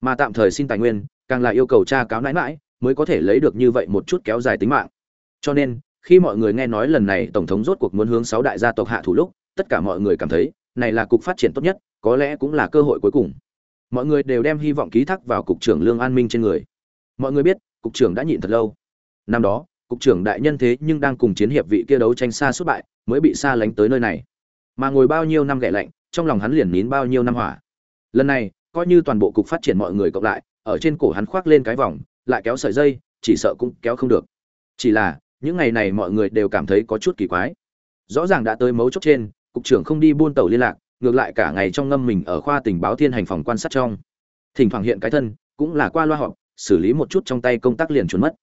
Mà tạm thời xin tài nguyên, càng là yêu cầu tra cáo nãi mãi mới có thể lấy được như vậy một chút kéo dài tính mạng. Cho nên, khi mọi người nghe nói lần này tổng thống rốt cuộc muốn hướng sáu đại gia tộc hạ thủ lúc, tất cả mọi người cảm thấy, này là cục phát triển tốt nhất, có lẽ cũng là cơ hội cuối cùng. Mọi người đều đem hy vọng ký thác vào cục trưởng lương an minh trên người. Mọi người biết, cục trưởng đã nhịn thật lâu. Năm đó, cục trưởng đại nhân thế nhưng đang cùng chiến hiệp vị kia đấu tranh xa suốt bại mới bị xa lánh tới nơi này. Mà ngồi bao nhiêu năm ghẻ lạnh, trong lòng hắn liền nín bao nhiêu năm hỏa. Lần này, coi như toàn bộ cục phát triển mọi người cộng lại, ở trên cổ hắn khoác lên cái vòng, lại kéo sợi dây, chỉ sợ cũng kéo không được. Chỉ là, những ngày này mọi người đều cảm thấy có chút kỳ quái. Rõ ràng đã tới mấu chốt trên, cục trưởng không đi buôn tàu liên lạc, ngược lại cả ngày trong ngâm mình ở khoa tình báo thiên hành phòng quan sát trong. Thỉnh thoảng hiện cái thân, cũng là qua loa họp, xử lý một chút trong tay công tác liền trốn mất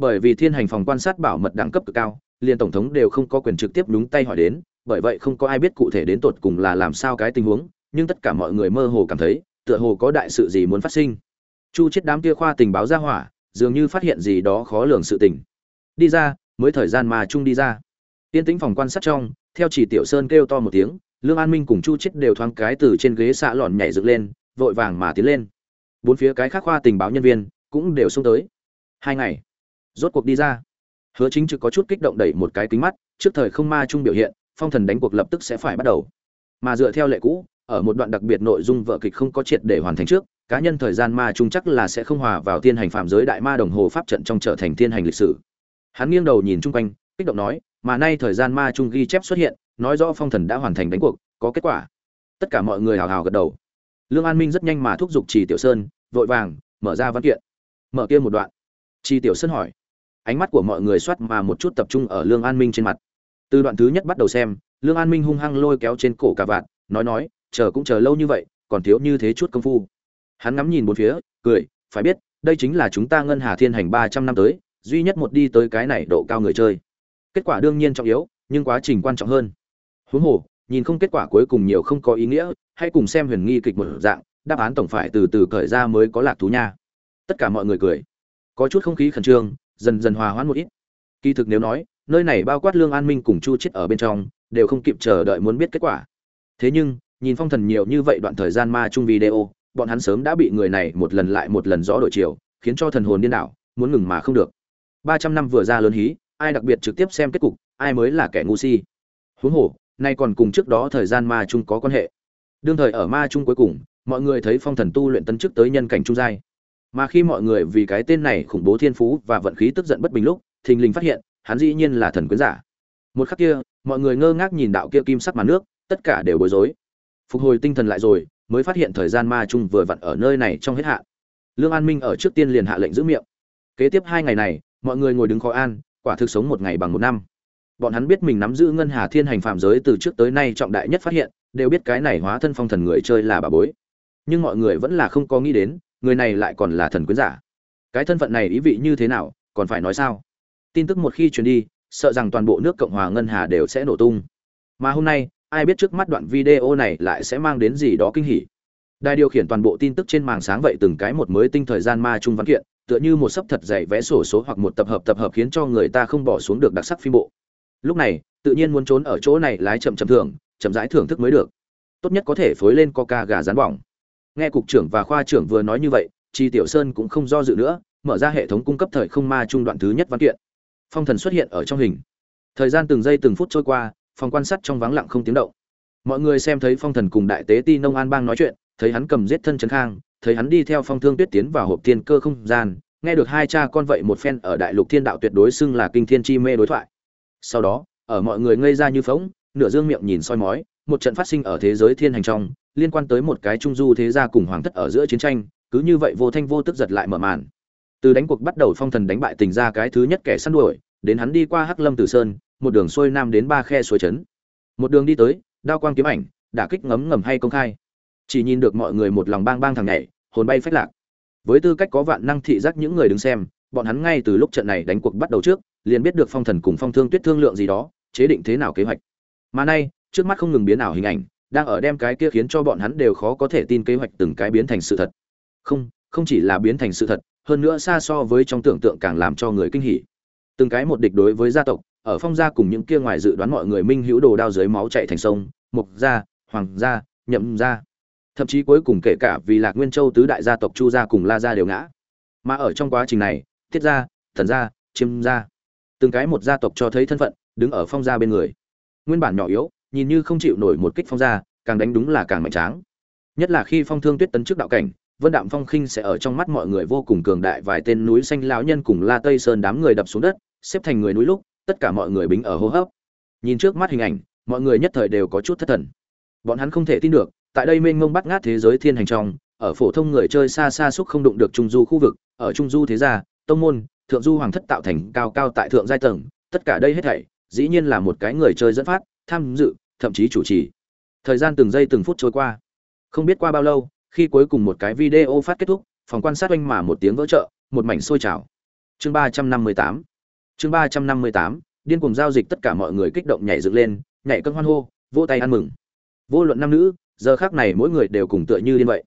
bởi vì thiên hành phòng quan sát bảo mật đẳng cấp cực cao, liền tổng thống đều không có quyền trực tiếp đúng tay hỏi đến, bởi vậy không có ai biết cụ thể đến tột cùng là làm sao cái tình huống, nhưng tất cả mọi người mơ hồ cảm thấy, tựa hồ có đại sự gì muốn phát sinh. Chu chết đám kia khoa tình báo ra hỏa, dường như phát hiện gì đó khó lường sự tình. Đi ra, mới thời gian mà trung đi ra. Tiên tĩnh phòng quan sát trong, theo chỉ tiểu sơn kêu to một tiếng, lương an minh cùng chu chết đều thoáng cái từ trên ghế xạ lòn nhảy dựng lên, vội vàng mà tiến lên. Bốn phía cái khác khoa tình báo nhân viên cũng đều xông tới. Hai ngày rốt cuộc đi ra. Hứa chính trực có chút kích động đẩy một cái kính mắt, trước thời không ma chung biểu hiện, phong thần đánh cuộc lập tức sẽ phải bắt đầu. Mà dựa theo lệ cũ, ở một đoạn đặc biệt nội dung vợ kịch không có triệt để hoàn thành trước, cá nhân thời gian ma chung chắc là sẽ không hòa vào thiên hành phạm giới đại ma đồng hồ pháp trận trong trở thành thiên hành lịch sử. Hắn nghiêng đầu nhìn chung quanh, kích động nói, mà nay thời gian ma chung ghi chép xuất hiện, nói rõ phong thần đã hoàn thành đánh cuộc, có kết quả. Tất cả mọi người hào hào gật đầu. Lương an minh rất nhanh mà thúc giục trì tiểu sơn, vội vàng, mở ra văn kiện. Mở kia một đoạn. Trì tiểu sơn hỏi ánh mắt của mọi người soát mà một chút tập trung ở lương an minh trên mặt. Từ đoạn thứ nhất bắt đầu xem, lương an minh hung hăng lôi kéo trên cổ cả vạn, nói nói, chờ cũng chờ lâu như vậy, còn thiếu như thế chút công phu. Hắn ngắm nhìn bốn phía, cười, phải biết, đây chính là chúng ta ngân hà thiên hành ba trăm năm tới, duy nhất một đi tới cái này độ cao người chơi. Kết quả đương nhiên trọng yếu, nhưng quá trình quan trọng hơn. Huống hồ, nhìn không kết quả cuối cùng nhiều không có ý nghĩa, hãy cùng xem huyền nghi kịch một dạng, đáp án tổng phải từ từ cởi ra mới có lạc thú nha. Tất cả mọi người cười. Có chút không khí khẩn trương dần dần hòa hoãn một ít. Kỳ thực nếu nói, nơi này bao quát lương an minh cùng chu chết ở bên trong, đều không kịp chờ đợi muốn biết kết quả. Thế nhưng, nhìn phong thần nhiều như vậy đoạn thời gian ma chung video, bọn hắn sớm đã bị người này một lần lại một lần rõ đổi chiều, khiến cho thần hồn điên đảo, muốn ngừng mà không được. Ba trăm năm vừa ra lớn hí, ai đặc biệt trực tiếp xem kết cục, ai mới là kẻ ngu si. Huống hồ, nay còn cùng trước đó thời gian ma chung có quan hệ. Đương thời ở ma chung cuối cùng, mọi người thấy phong thần tu luyện tân chức tới nhân cảnh trung giai mà khi mọi người vì cái tên này khủng bố thiên phú và vận khí tức giận bất bình lúc, thình lình phát hiện, hắn dĩ nhiên là thần quyến giả. Một khắc kia, mọi người ngơ ngác nhìn đạo kia kim sắc màn nước, tất cả đều bối rối. Phục hồi tinh thần lại rồi, mới phát hiện thời gian ma trung vừa vặn ở nơi này trong hết hạn. Lương an minh ở trước tiên liền hạ lệnh giữ miệng. Kế tiếp hai ngày này, mọi người ngồi đứng khó an, quả thực sống một ngày bằng một năm. Bọn hắn biết mình nắm giữ ngân hà thiên hành phạm giới từ trước tới nay trọng đại nhất phát hiện, đều biết cái này hóa thân phong thần người chơi là bà bối. Nhưng mọi người vẫn là không có nghĩ đến người này lại còn là thần quyến giả. Cái thân phận này ý vị như thế nào, còn phải nói sao? Tin tức một khi truyền đi, sợ rằng toàn bộ nước cộng hòa ngân hà đều sẽ nổ tung. Mà hôm nay, ai biết trước mắt đoạn video này lại sẽ mang đến gì đó kinh hỉ. Đài điều khiển toàn bộ tin tức trên màn sáng vậy từng cái một mới tinh thời gian ma trung văn kiện, tựa như một sấp thật dày vẽ sổ số hoặc một tập hợp tập hợp khiến cho người ta không bỏ xuống được đặc sắc phim bộ. Lúc này, tự nhiên muốn trốn ở chỗ này lái chậm chậm thưởng, chậm rãi thưởng thức mới được. Tốt nhất có thể phối lên coca gà rán bỏng nghe cục trưởng và khoa trưởng vừa nói như vậy chi tiểu sơn cũng không do dự nữa, mở ra hệ thống cung cấp thời không ma trung đoạn thứ nhất văn kiện. Phong thần xuất hiện ở trong hình. Thời gian từng giây từng phút trôi qua, phòng quan sát trong vắng lặng không tiếng động. Mọi người xem thấy phong thần cùng đại tế ti nông an bang nói chuyện, thấy hắn cầm giết thân trấn khang, thấy hắn đi theo phong thương tuyết tiến vào hộp thiên cơ không gian, nghe được hai cha con vậy một phen ở đại lục thiên đạo tuyệt đối xưng là kinh thiên chi mê đối thoại. Sau đó, ở mọi người ngây ra như phóng nửa dương miệng nhìn soi mói một trận phát sinh ở thế giới thiên hành trong, liên quan tới một cái trung du thế gia cùng hoàng thất ở giữa chiến tranh, cứ như vậy vô thanh vô tức giật lại mở màn. Từ đánh cuộc bắt đầu phong thần đánh bại tình ra cái thứ nhất kẻ săn đuổi, đến hắn đi qua hắc lâm tử sơn, một đường xuôi nam đến ba khe suối trấn. Một đường đi tới, đao quang kiếm ảnh, đả kích ngấm ngầm hay công khai. Chỉ nhìn được mọi người một lòng bang bang thằng nhảy, hồn bay phách lạc. Với tư cách có vạn năng thị giác những người đứng xem, bọn hắn ngay từ lúc trận này đánh cuộc bắt đầu trước, liền biết được phong thần cùng phong thương tuyết thương lượng gì đó, chế định thế nào kế hoạch. Mà nay trước mắt không ngừng biến ảo hình ảnh, đang ở đem cái kia khiến cho bọn hắn đều khó có thể tin kế hoạch từng cái biến thành sự thật. Không không chỉ là biến thành sự thật, hơn nữa xa so với trong tưởng tượng càng làm cho người kinh hỉ. Từng cái một địch đối với gia tộc, ở phong gia cùng những kia ngoài dự đoán mọi người minh hữu đồ đao dưới máu chạy thành sông, mục gia, hoàng gia, nhậm gia. Thậm chí cuối cùng kể cả vì lạc nguyên châu tứ đại gia tộc chu gia cùng la gia đều ngã. Mà ở trong quá trình này tiết gia, thần gia, chiêm gia, từng cái một gia tộc cho thấy thân phận, đứng ở phong gia bên người. Nguyên bản nhỏ yếu nhìn như không chịu nổi một kích phong ra, càng đánh đúng là càng mạnh tráng. Nhất là khi phong thương tuyết tấn trước đạo cảnh vân đạm phong khinh sẽ ở trong mắt mọi người vô cùng cường đại vài tên núi xanh lão nhân cùng la tây sơn đám người đập xuống đất xếp thành người núi lúc tất cả mọi người bính ở hô hấp. Nhìn trước mắt hình ảnh mọi người nhất thời đều có chút thất thần. Bọn hắn không thể tin được tại đây mênh mông bắt ngát thế giới thiên hành trong ở phổ thông người chơi xa xa xúc không đụng được trung du khu vực ở trung du thế gia tông môn thượng du hoàng thất tạo thành cao cao tại thượng giai tầng tất cả đây hết thảy dĩ nhiên là một cái người chơi dẫn phát tham dự, thậm chí chủ trì. Thời gian từng giây từng phút trôi qua. Không biết qua bao lâu, khi cuối cùng một cái video phát kết thúc, phòng quan sát oanh mà một tiếng vỡ trợ một mảnh sôi trào. Chương ba trăm năm mươi tám. Chương ba trăm năm mươi tám, điên cùng giao dịch tất cả mọi người kích động nhảy dựng lên, nhảy cân hoan hô, vỗ tay ăn mừng. Vô luận nam nữ, giờ khác này mỗi người đều cùng tựa như điên vậy.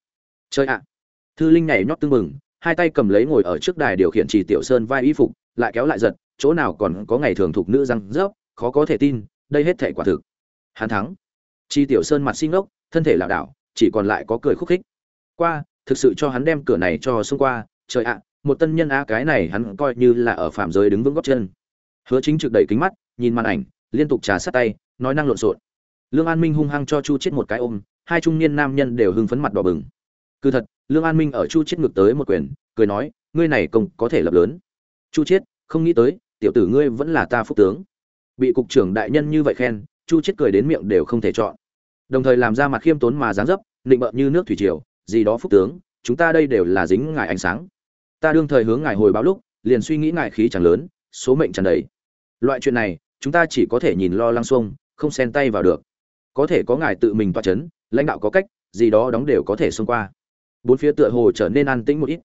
Chơi ạ. Thư linh nhảy nhót tưng mừng hai tay cầm lấy ngồi ở trước đài điều khiển chỉ tiểu sơn vai y phục, lại kéo lại giật, chỗ nào còn có ngày thường thuộc nữ răng rớp, khó có thể tin đây hết thể quả thực. Hắn thắng. Chi tiểu sơn mặt xin ốc thân thể lảo đảo, chỉ còn lại có cười khúc khích. Qua, thực sự cho hắn đem cửa này cho xông qua, trời ạ, một tân nhân á, cái này hắn coi như là ở phạm giới đứng vững góc chân. Hứa chính trực đầy kính mắt, nhìn màn ảnh, liên tục trà sát tay, nói năng lộn xộn. Lương an minh hung hăng cho chu chết một cái ôm, hai trung niên nam nhân đều hưng phấn mặt đỏ bừng. Cứ thật, lương an minh ở chu chết ngược tới một quyền, cười nói, ngươi này công có thể lập lớn. Chu chết không nghĩ tới, tiểu tử ngươi vẫn là ta phúc tướng bị cục trưởng đại nhân như vậy khen, chu chết cười đến miệng đều không thể chọn. Đồng thời làm ra mặt khiêm tốn mà dáng dấp định bợ như nước thủy triều, gì đó phúc tướng, chúng ta đây đều là dính ngài ánh sáng. Ta đương thời hướng ngài hồi báo lúc, liền suy nghĩ ngài khí chẳng lớn, số mệnh chẳng đầy. Loại chuyện này, chúng ta chỉ có thể nhìn lo lăng xuông, không xen tay vào được. Có thể có ngài tự mình toa chấn, lãnh đạo có cách, gì đó đóng đều có thể xông qua. Bốn phía tựa hồ trở nên an tĩnh một ít.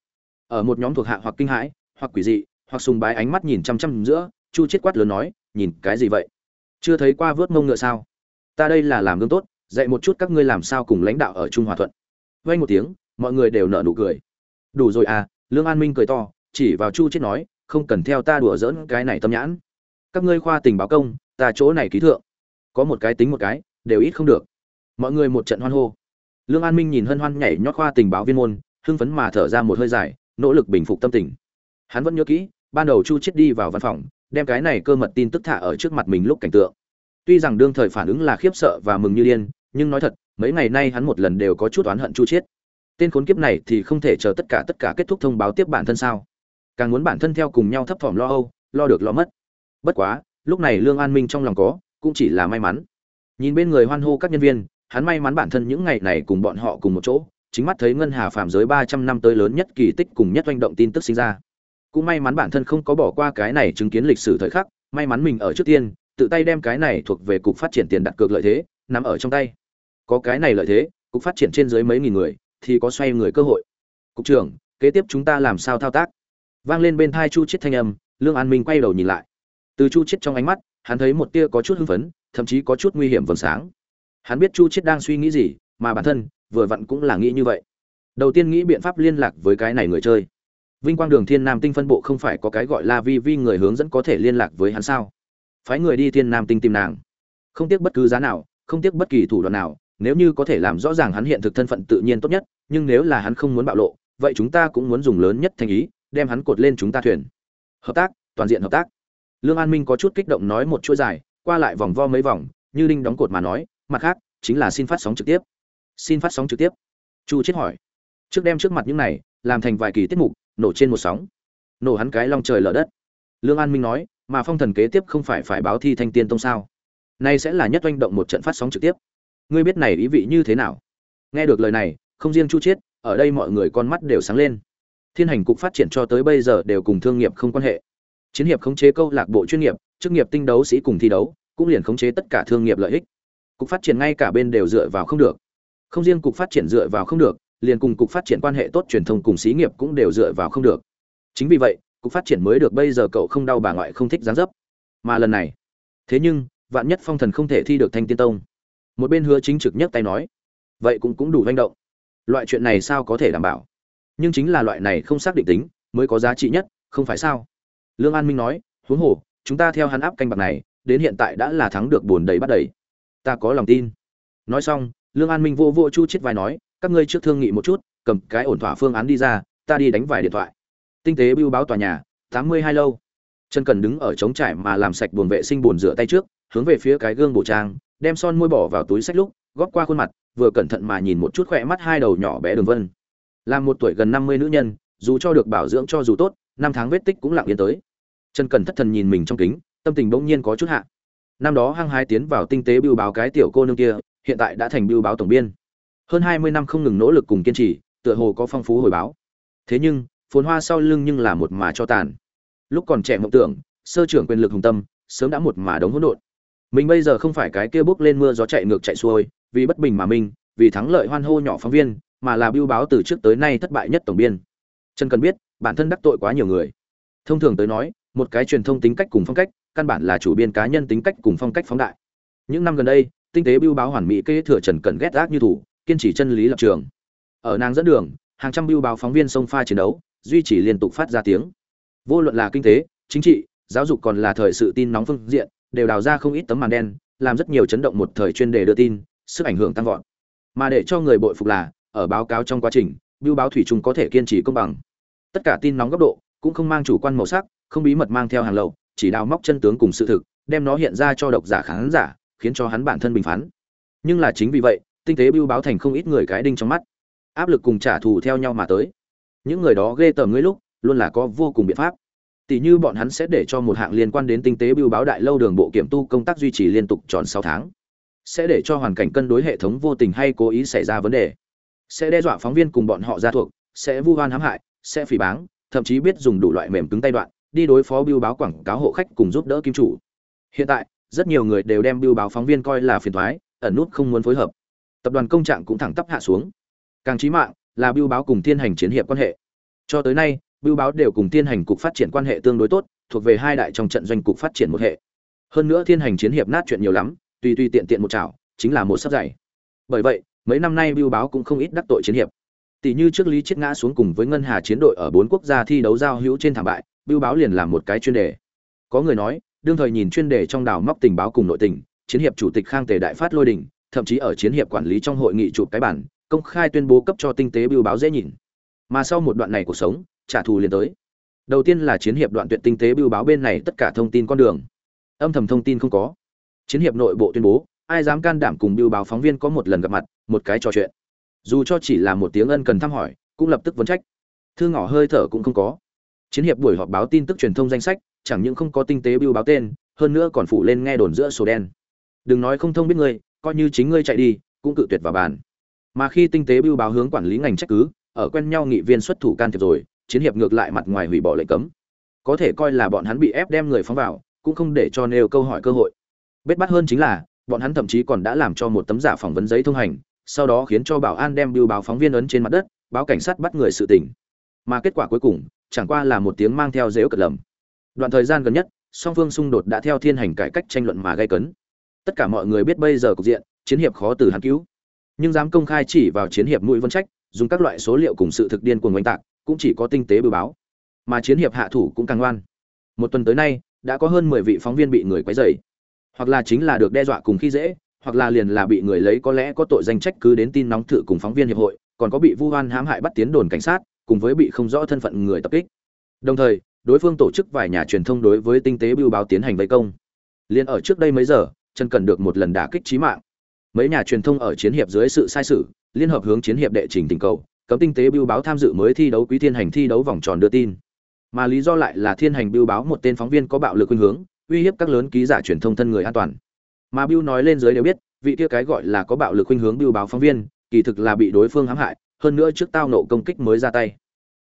Ở một nhóm thuộc hạ hoặc kinh hãi, hoặc quỷ dị, hoặc sùng bái ánh mắt nhìn chăm chăm giữa, chu chết quát lớn nói nhìn cái gì vậy? Chưa thấy qua vớt mông ngựa sao? Ta đây là làm gương tốt, dạy một chút các ngươi làm sao cùng lãnh đạo ở trung hòa thuận. Vây một tiếng, mọi người đều nở nụ cười. Đủ rồi à lương an minh cười to, chỉ vào chu chết nói, không cần theo ta đùa giỡn cái này tâm nhãn. Các ngươi khoa tình báo công, ta chỗ này ký thượng. Có một cái tính một cái, đều ít không được. Mọi người một trận hoan hô. Lương an minh nhìn hân hoan nhảy nhót khoa tình báo viên môn, hưng phấn mà thở ra một hơi dài, nỗ lực bình phục tâm tình. Hắn vẫn nhớ kỹ, ban đầu chu chết đi vào văn phòng đem cái này cơ mật tin tức thả ở trước mặt mình lúc cảnh tượng. Tuy rằng đương thời phản ứng là khiếp sợ và mừng như điên, nhưng nói thật, mấy ngày nay hắn một lần đều có chút oán hận chu chết tên khốn kiếp này thì không thể chờ tất cả tất cả kết thúc thông báo tiếp bản thân sao? Càng muốn bản thân theo cùng nhau thấp thỏm lo âu, lo được lo mất. Bất quá, lúc này lương an minh trong lòng có, cũng chỉ là may mắn. Nhìn bên người hoan hô các nhân viên, hắn may mắn bản thân những ngày này cùng bọn họ cùng một chỗ, chính mắt thấy ngân hà phạm giới ba trăm năm tới lớn nhất kỳ tích cùng nhất oanh động tin tức sinh ra cũng may mắn bản thân không có bỏ qua cái này chứng kiến lịch sử thời khắc, may mắn mình ở trước tiên, tự tay đem cái này thuộc về cục phát triển tiền đặt cược lợi thế nằm ở trong tay. Có cái này lợi thế, cục phát triển trên dưới mấy nghìn người, thì có xoay người cơ hội. Cục trưởng, kế tiếp chúng ta làm sao thao tác? Vang lên bên thai chu chết thanh âm, lương an minh quay đầu nhìn lại. Từ chu chết trong ánh mắt, hắn thấy một tia có chút hưng phấn, thậm chí có chút nguy hiểm vầng sáng. Hắn biết chu chết đang suy nghĩ gì, mà bản thân, vừa vặn cũng là nghĩ như vậy. Đầu tiên nghĩ biện pháp liên lạc với cái này người chơi vinh quang đường thiên nam tinh phân bộ không phải có cái gọi là vi vi người hướng dẫn có thể liên lạc với hắn sao? Phái người đi thiên nam tinh tìm nàng. Không tiếc bất cứ giá nào, không tiếc bất kỳ thủ đoạn nào, nếu như có thể làm rõ ràng hắn hiện thực thân phận tự nhiên tốt nhất, nhưng nếu là hắn không muốn bạo lộ, vậy chúng ta cũng muốn dùng lớn nhất thành ý, đem hắn cột lên chúng ta thuyền. Hợp tác, toàn diện hợp tác. Lương an minh có chút kích động nói một chuỗi dài, qua lại vòng vo mấy vòng, như đinh đóng cột mà nói, mặt khác, chính là xin phát sóng trực tiếp. Xin phát sóng trực tiếp. Chu chết hỏi. Trước đem trước mặt những này, làm thành vài kỳ tiết mục nổ trên một sóng. Nổ hắn cái long trời lở đất. Lương an minh nói, mà phong thần kế tiếp không phải phải báo thi thanh tiên tông sao? Nay sẽ là nhất oanh động một trận phát sóng trực tiếp. Ngươi biết này ý vị như thế nào? Nghe được lời này, không riêng chu chiết, ở đây mọi người con mắt đều sáng lên. Thiên hành cục phát triển cho tới bây giờ đều cùng thương nghiệp không quan hệ. Chiến hiệp khống chế câu lạc bộ chuyên nghiệp, chức nghiệp tinh đấu sĩ cùng thi đấu, cũng liền khống chế tất cả thương nghiệp lợi ích. Cục phát triển ngay cả bên đều dựa vào không được. Không riêng cục phát triển dựa vào không được liền cùng cục phát triển quan hệ tốt truyền thông cùng xí nghiệp cũng đều dựa vào không được. Chính vì vậy, cục phát triển mới được bây giờ cậu không đau bà ngoại không thích dáng dấp. Mà lần này, thế nhưng, vạn nhất phong thần không thể thi được thanh tiên tông. Một bên hứa chính trực nhất tay nói, vậy cũng cũng đủ manh động. Loại chuyện này sao có thể đảm bảo? Nhưng chính là loại này không xác định tính, mới có giá trị nhất, không phải sao? Lương an minh nói, huống hồ, chúng ta theo hắn áp canh bạc này, đến hiện tại đã là thắng được buồn đầy bắt đầy. Ta có lòng tin. Nói xong, lương an minh vô vô chu chết vai nói các ngươi trước thương nghị một chút, cầm cái ổn thỏa phương án đi ra, ta đi đánh vài điện thoại. Tinh tế bưu báo tòa nhà, tám mươi hai lâu. Trần cần đứng ở trống trải mà làm sạch buồn vệ sinh buồn rửa tay trước, hướng về phía cái gương bộ trang, đem son môi bỏ vào túi sách lúc, góp qua khuôn mặt, vừa cẩn thận mà nhìn một chút khỏe mắt hai đầu nhỏ bé đường vân. Là một tuổi gần năm mươi nữ nhân, dù cho được bảo dưỡng cho dù tốt, năm tháng vết tích cũng lặng yên tới. Trần cần thất thần nhìn mình trong kính, tâm tình bỗng nhiên có chút hạ. Năm đó hăng hai tiến vào tinh tế bưu báo cái tiểu cô nương kia, hiện tại đã thành bưu báo tổng biên hơn hai mươi năm không ngừng nỗ lực cùng kiên trì tựa hồ có phong phú hồi báo. Thế nhưng phồn hoa sau lưng nhưng là một mà cho tàn. Lúc còn trẻ mộng tưởng sơ trưởng quyền lực hùng tâm sớm đã một mà đống hỗn độn. Mình bây giờ không phải cái kia bước lên mưa gió chạy ngược chạy xuôi vì bất bình mà mình, vì thắng lợi hoan hô nhỏ phóng viên mà là biêu báo từ trước tới nay thất bại nhất tổng biên. Trần cần biết bản thân đắc tội quá nhiều người. Thông thường tới nói một cái truyền thông tính cách cùng phong cách căn bản là chủ biên cá nhân tính cách cùng phong cách phóng đại. Những năm gần đây tinh tế biêu báo hoàn mỹ kế thừa trần cần ghét ác như thủ kiên trì chân lý lập trường. Ở nàng dẫn đường, hàng trăm biêu báo phóng viên sông pha chiến đấu, duy trì liên tục phát ra tiếng. Vô luận là kinh tế, chính trị, giáo dục còn là thời sự tin nóng phương diện, đều đào ra không ít tấm màn đen, làm rất nhiều chấn động một thời chuyên đề đưa tin, sức ảnh hưởng tăng vọt. Mà để cho người bội phục là, ở báo cáo trong quá trình biêu báo thủy chung có thể kiên trì công bằng. Tất cả tin nóng góc độ, cũng không mang chủ quan màu sắc, không bí mật mang theo hàng lậu, chỉ đào móc chân tướng cùng sự thực, đem nó hiện ra cho độc giả khán giả, khiến cho hắn bản thân bình phán. Nhưng là chính vì vậy tinh tế biêu báo thành không ít người cái đinh trong mắt. Áp lực cùng trả thù theo nhau mà tới. Những người đó ghê tởm ngươi lúc, luôn là có vô cùng biện pháp. Tỷ như bọn hắn sẽ để cho một hạng liên quan đến tinh tế biêu báo đại lâu đường bộ kiểm tu công tác duy trì liên tục tròn sáu tháng. Sẽ để cho hoàn cảnh cân đối hệ thống vô tình hay cố ý xảy ra vấn đề. Sẽ đe dọa phóng viên cùng bọn họ ra thuộc, sẽ vu oan hãm hại, sẽ phỉ báng, thậm chí biết dùng đủ loại mềm cứng tay đoạn, đi đối phó biêu báo quảng cáo hộ khách cùng giúp đỡ kim chủ. Hiện tại, rất nhiều người đều đem biêu báo phóng viên coi là phiền thoái ẩn nút không muốn phối hợp tập đoàn công trạng cũng thẳng tắp hạ xuống. Càng trí mạng là biêu báo cùng thiên hành chiến hiệp quan hệ. Cho tới nay biêu báo đều cùng thiên hành cục phát triển quan hệ tương đối tốt, thuộc về hai đại trong trận doanh cục phát triển một hệ. Hơn nữa thiên hành chiến hiệp nát chuyện nhiều lắm, tùy tùy tiện tiện một chảo, chính là một sắp dày. Bởi vậy, mấy năm nay biêu báo cũng không ít đắc tội chiến hiệp. Tỷ như trước lý chết ngã xuống cùng với ngân hà chiến đội ở bốn quốc gia thi đấu giao hữu trên thảm bại biêu báo liền làm một cái chuyên đề. Có người nói, đương thời nhìn chuyên đề trong đào móc tình báo cùng nội tình, chiến hiệp chủ tịch khang tề đại phát lôi đình thậm chí ở chiến hiệp quản lý trong hội nghị chụp cái bản, công khai tuyên bố cấp cho tinh tế biêu báo dễ nhìn. Mà sau một đoạn này cuộc sống, trả thù liền tới. Đầu tiên là chiến hiệp đoạn tuyệt tinh tế biêu báo bên này tất cả thông tin con đường. Âm thầm thông tin không có. Chiến hiệp nội bộ tuyên bố, ai dám can đảm cùng biêu báo phóng viên có một lần gặp mặt, một cái trò chuyện. Dù cho chỉ là một tiếng ân cần thăm hỏi, cũng lập tức vấn trách. Thư ngỏ hơi thở cũng không có. Chiến hiệp buổi họp báo tin tức truyền thông danh sách, chẳng những không có tinh tế biêu báo tên, hơn nữa còn phủ lên nghe đồn giữa sổ đen. Đừng nói không thông biết ngươi coi như chính ngươi chạy đi, cũng cự tuyệt vào bàn. Mà khi tinh tế biêu báo hướng quản lý ngành trách cứ, ở quen nhau nghị viên xuất thủ can thiệp rồi, chiến hiệp ngược lại mặt ngoài hủy bỏ lệnh cấm. Có thể coi là bọn hắn bị ép đem người phóng vào, cũng không để cho nêu câu hỏi cơ hội. Bết bắt hơn chính là, bọn hắn thậm chí còn đã làm cho một tấm giả phỏng vấn giấy thông hành, sau đó khiến cho bảo an đem biêu báo phóng viên ấn trên mặt đất, báo cảnh sát bắt người sự tình. Mà kết quả cuối cùng, chẳng qua là một tiếng mang theo dếu cật lầm. Đoạn thời gian gần nhất, song phương xung đột đã theo thiên hành cải cách tranh luận mà gây cấn tất cả mọi người biết bây giờ cục diện, chiến hiệp khó từ hắn cứu. Nhưng dám công khai chỉ vào chiến hiệp mũi vân trách, dùng các loại số liệu cùng sự thực điên cuồng oanh tạc, cũng chỉ có tinh tế bưu báo. Mà chiến hiệp hạ thủ cũng càng ngoan một tuần tới nay, đã có hơn mười vị phóng viên bị người quấy rầy. Hoặc là chính là được đe dọa cùng khi dễ, hoặc là liền là bị người lấy có lẽ có tội danh trách cứ đến tin nóng thử cùng phóng viên hiệp hội, còn có bị vu oan hãm hại bắt tiến đồn cảnh sát, cùng với bị không rõ thân phận người tập kích. Đồng thời, đối phương tổ chức vài nhà truyền thông đối với tinh tế bưu báo tiến hành vây công. Liền ở trước đây mấy giờ trần cần được một lần đả kích chí mạng. Mấy nhà truyền thông ở chiến hiệp dưới sự sai sự liên hợp hướng chiến hiệp đệ trình tình cầu, cấm tinh tế bưu báo tham dự mới thi đấu quý thiên hành thi đấu vòng tròn đưa tin. Mà lý do lại là thiên hành bưu báo một tên phóng viên có bạo lực khuynh hướng, uy hiếp các lớn ký giả truyền thông thân người an toàn. Mà bưu nói lên dưới đều biết, vị kia cái gọi là có bạo lực khuynh hướng bưu báo phóng viên, kỳ thực là bị đối phương hãm hại, hơn nữa trước tao nộ công kích mới ra tay.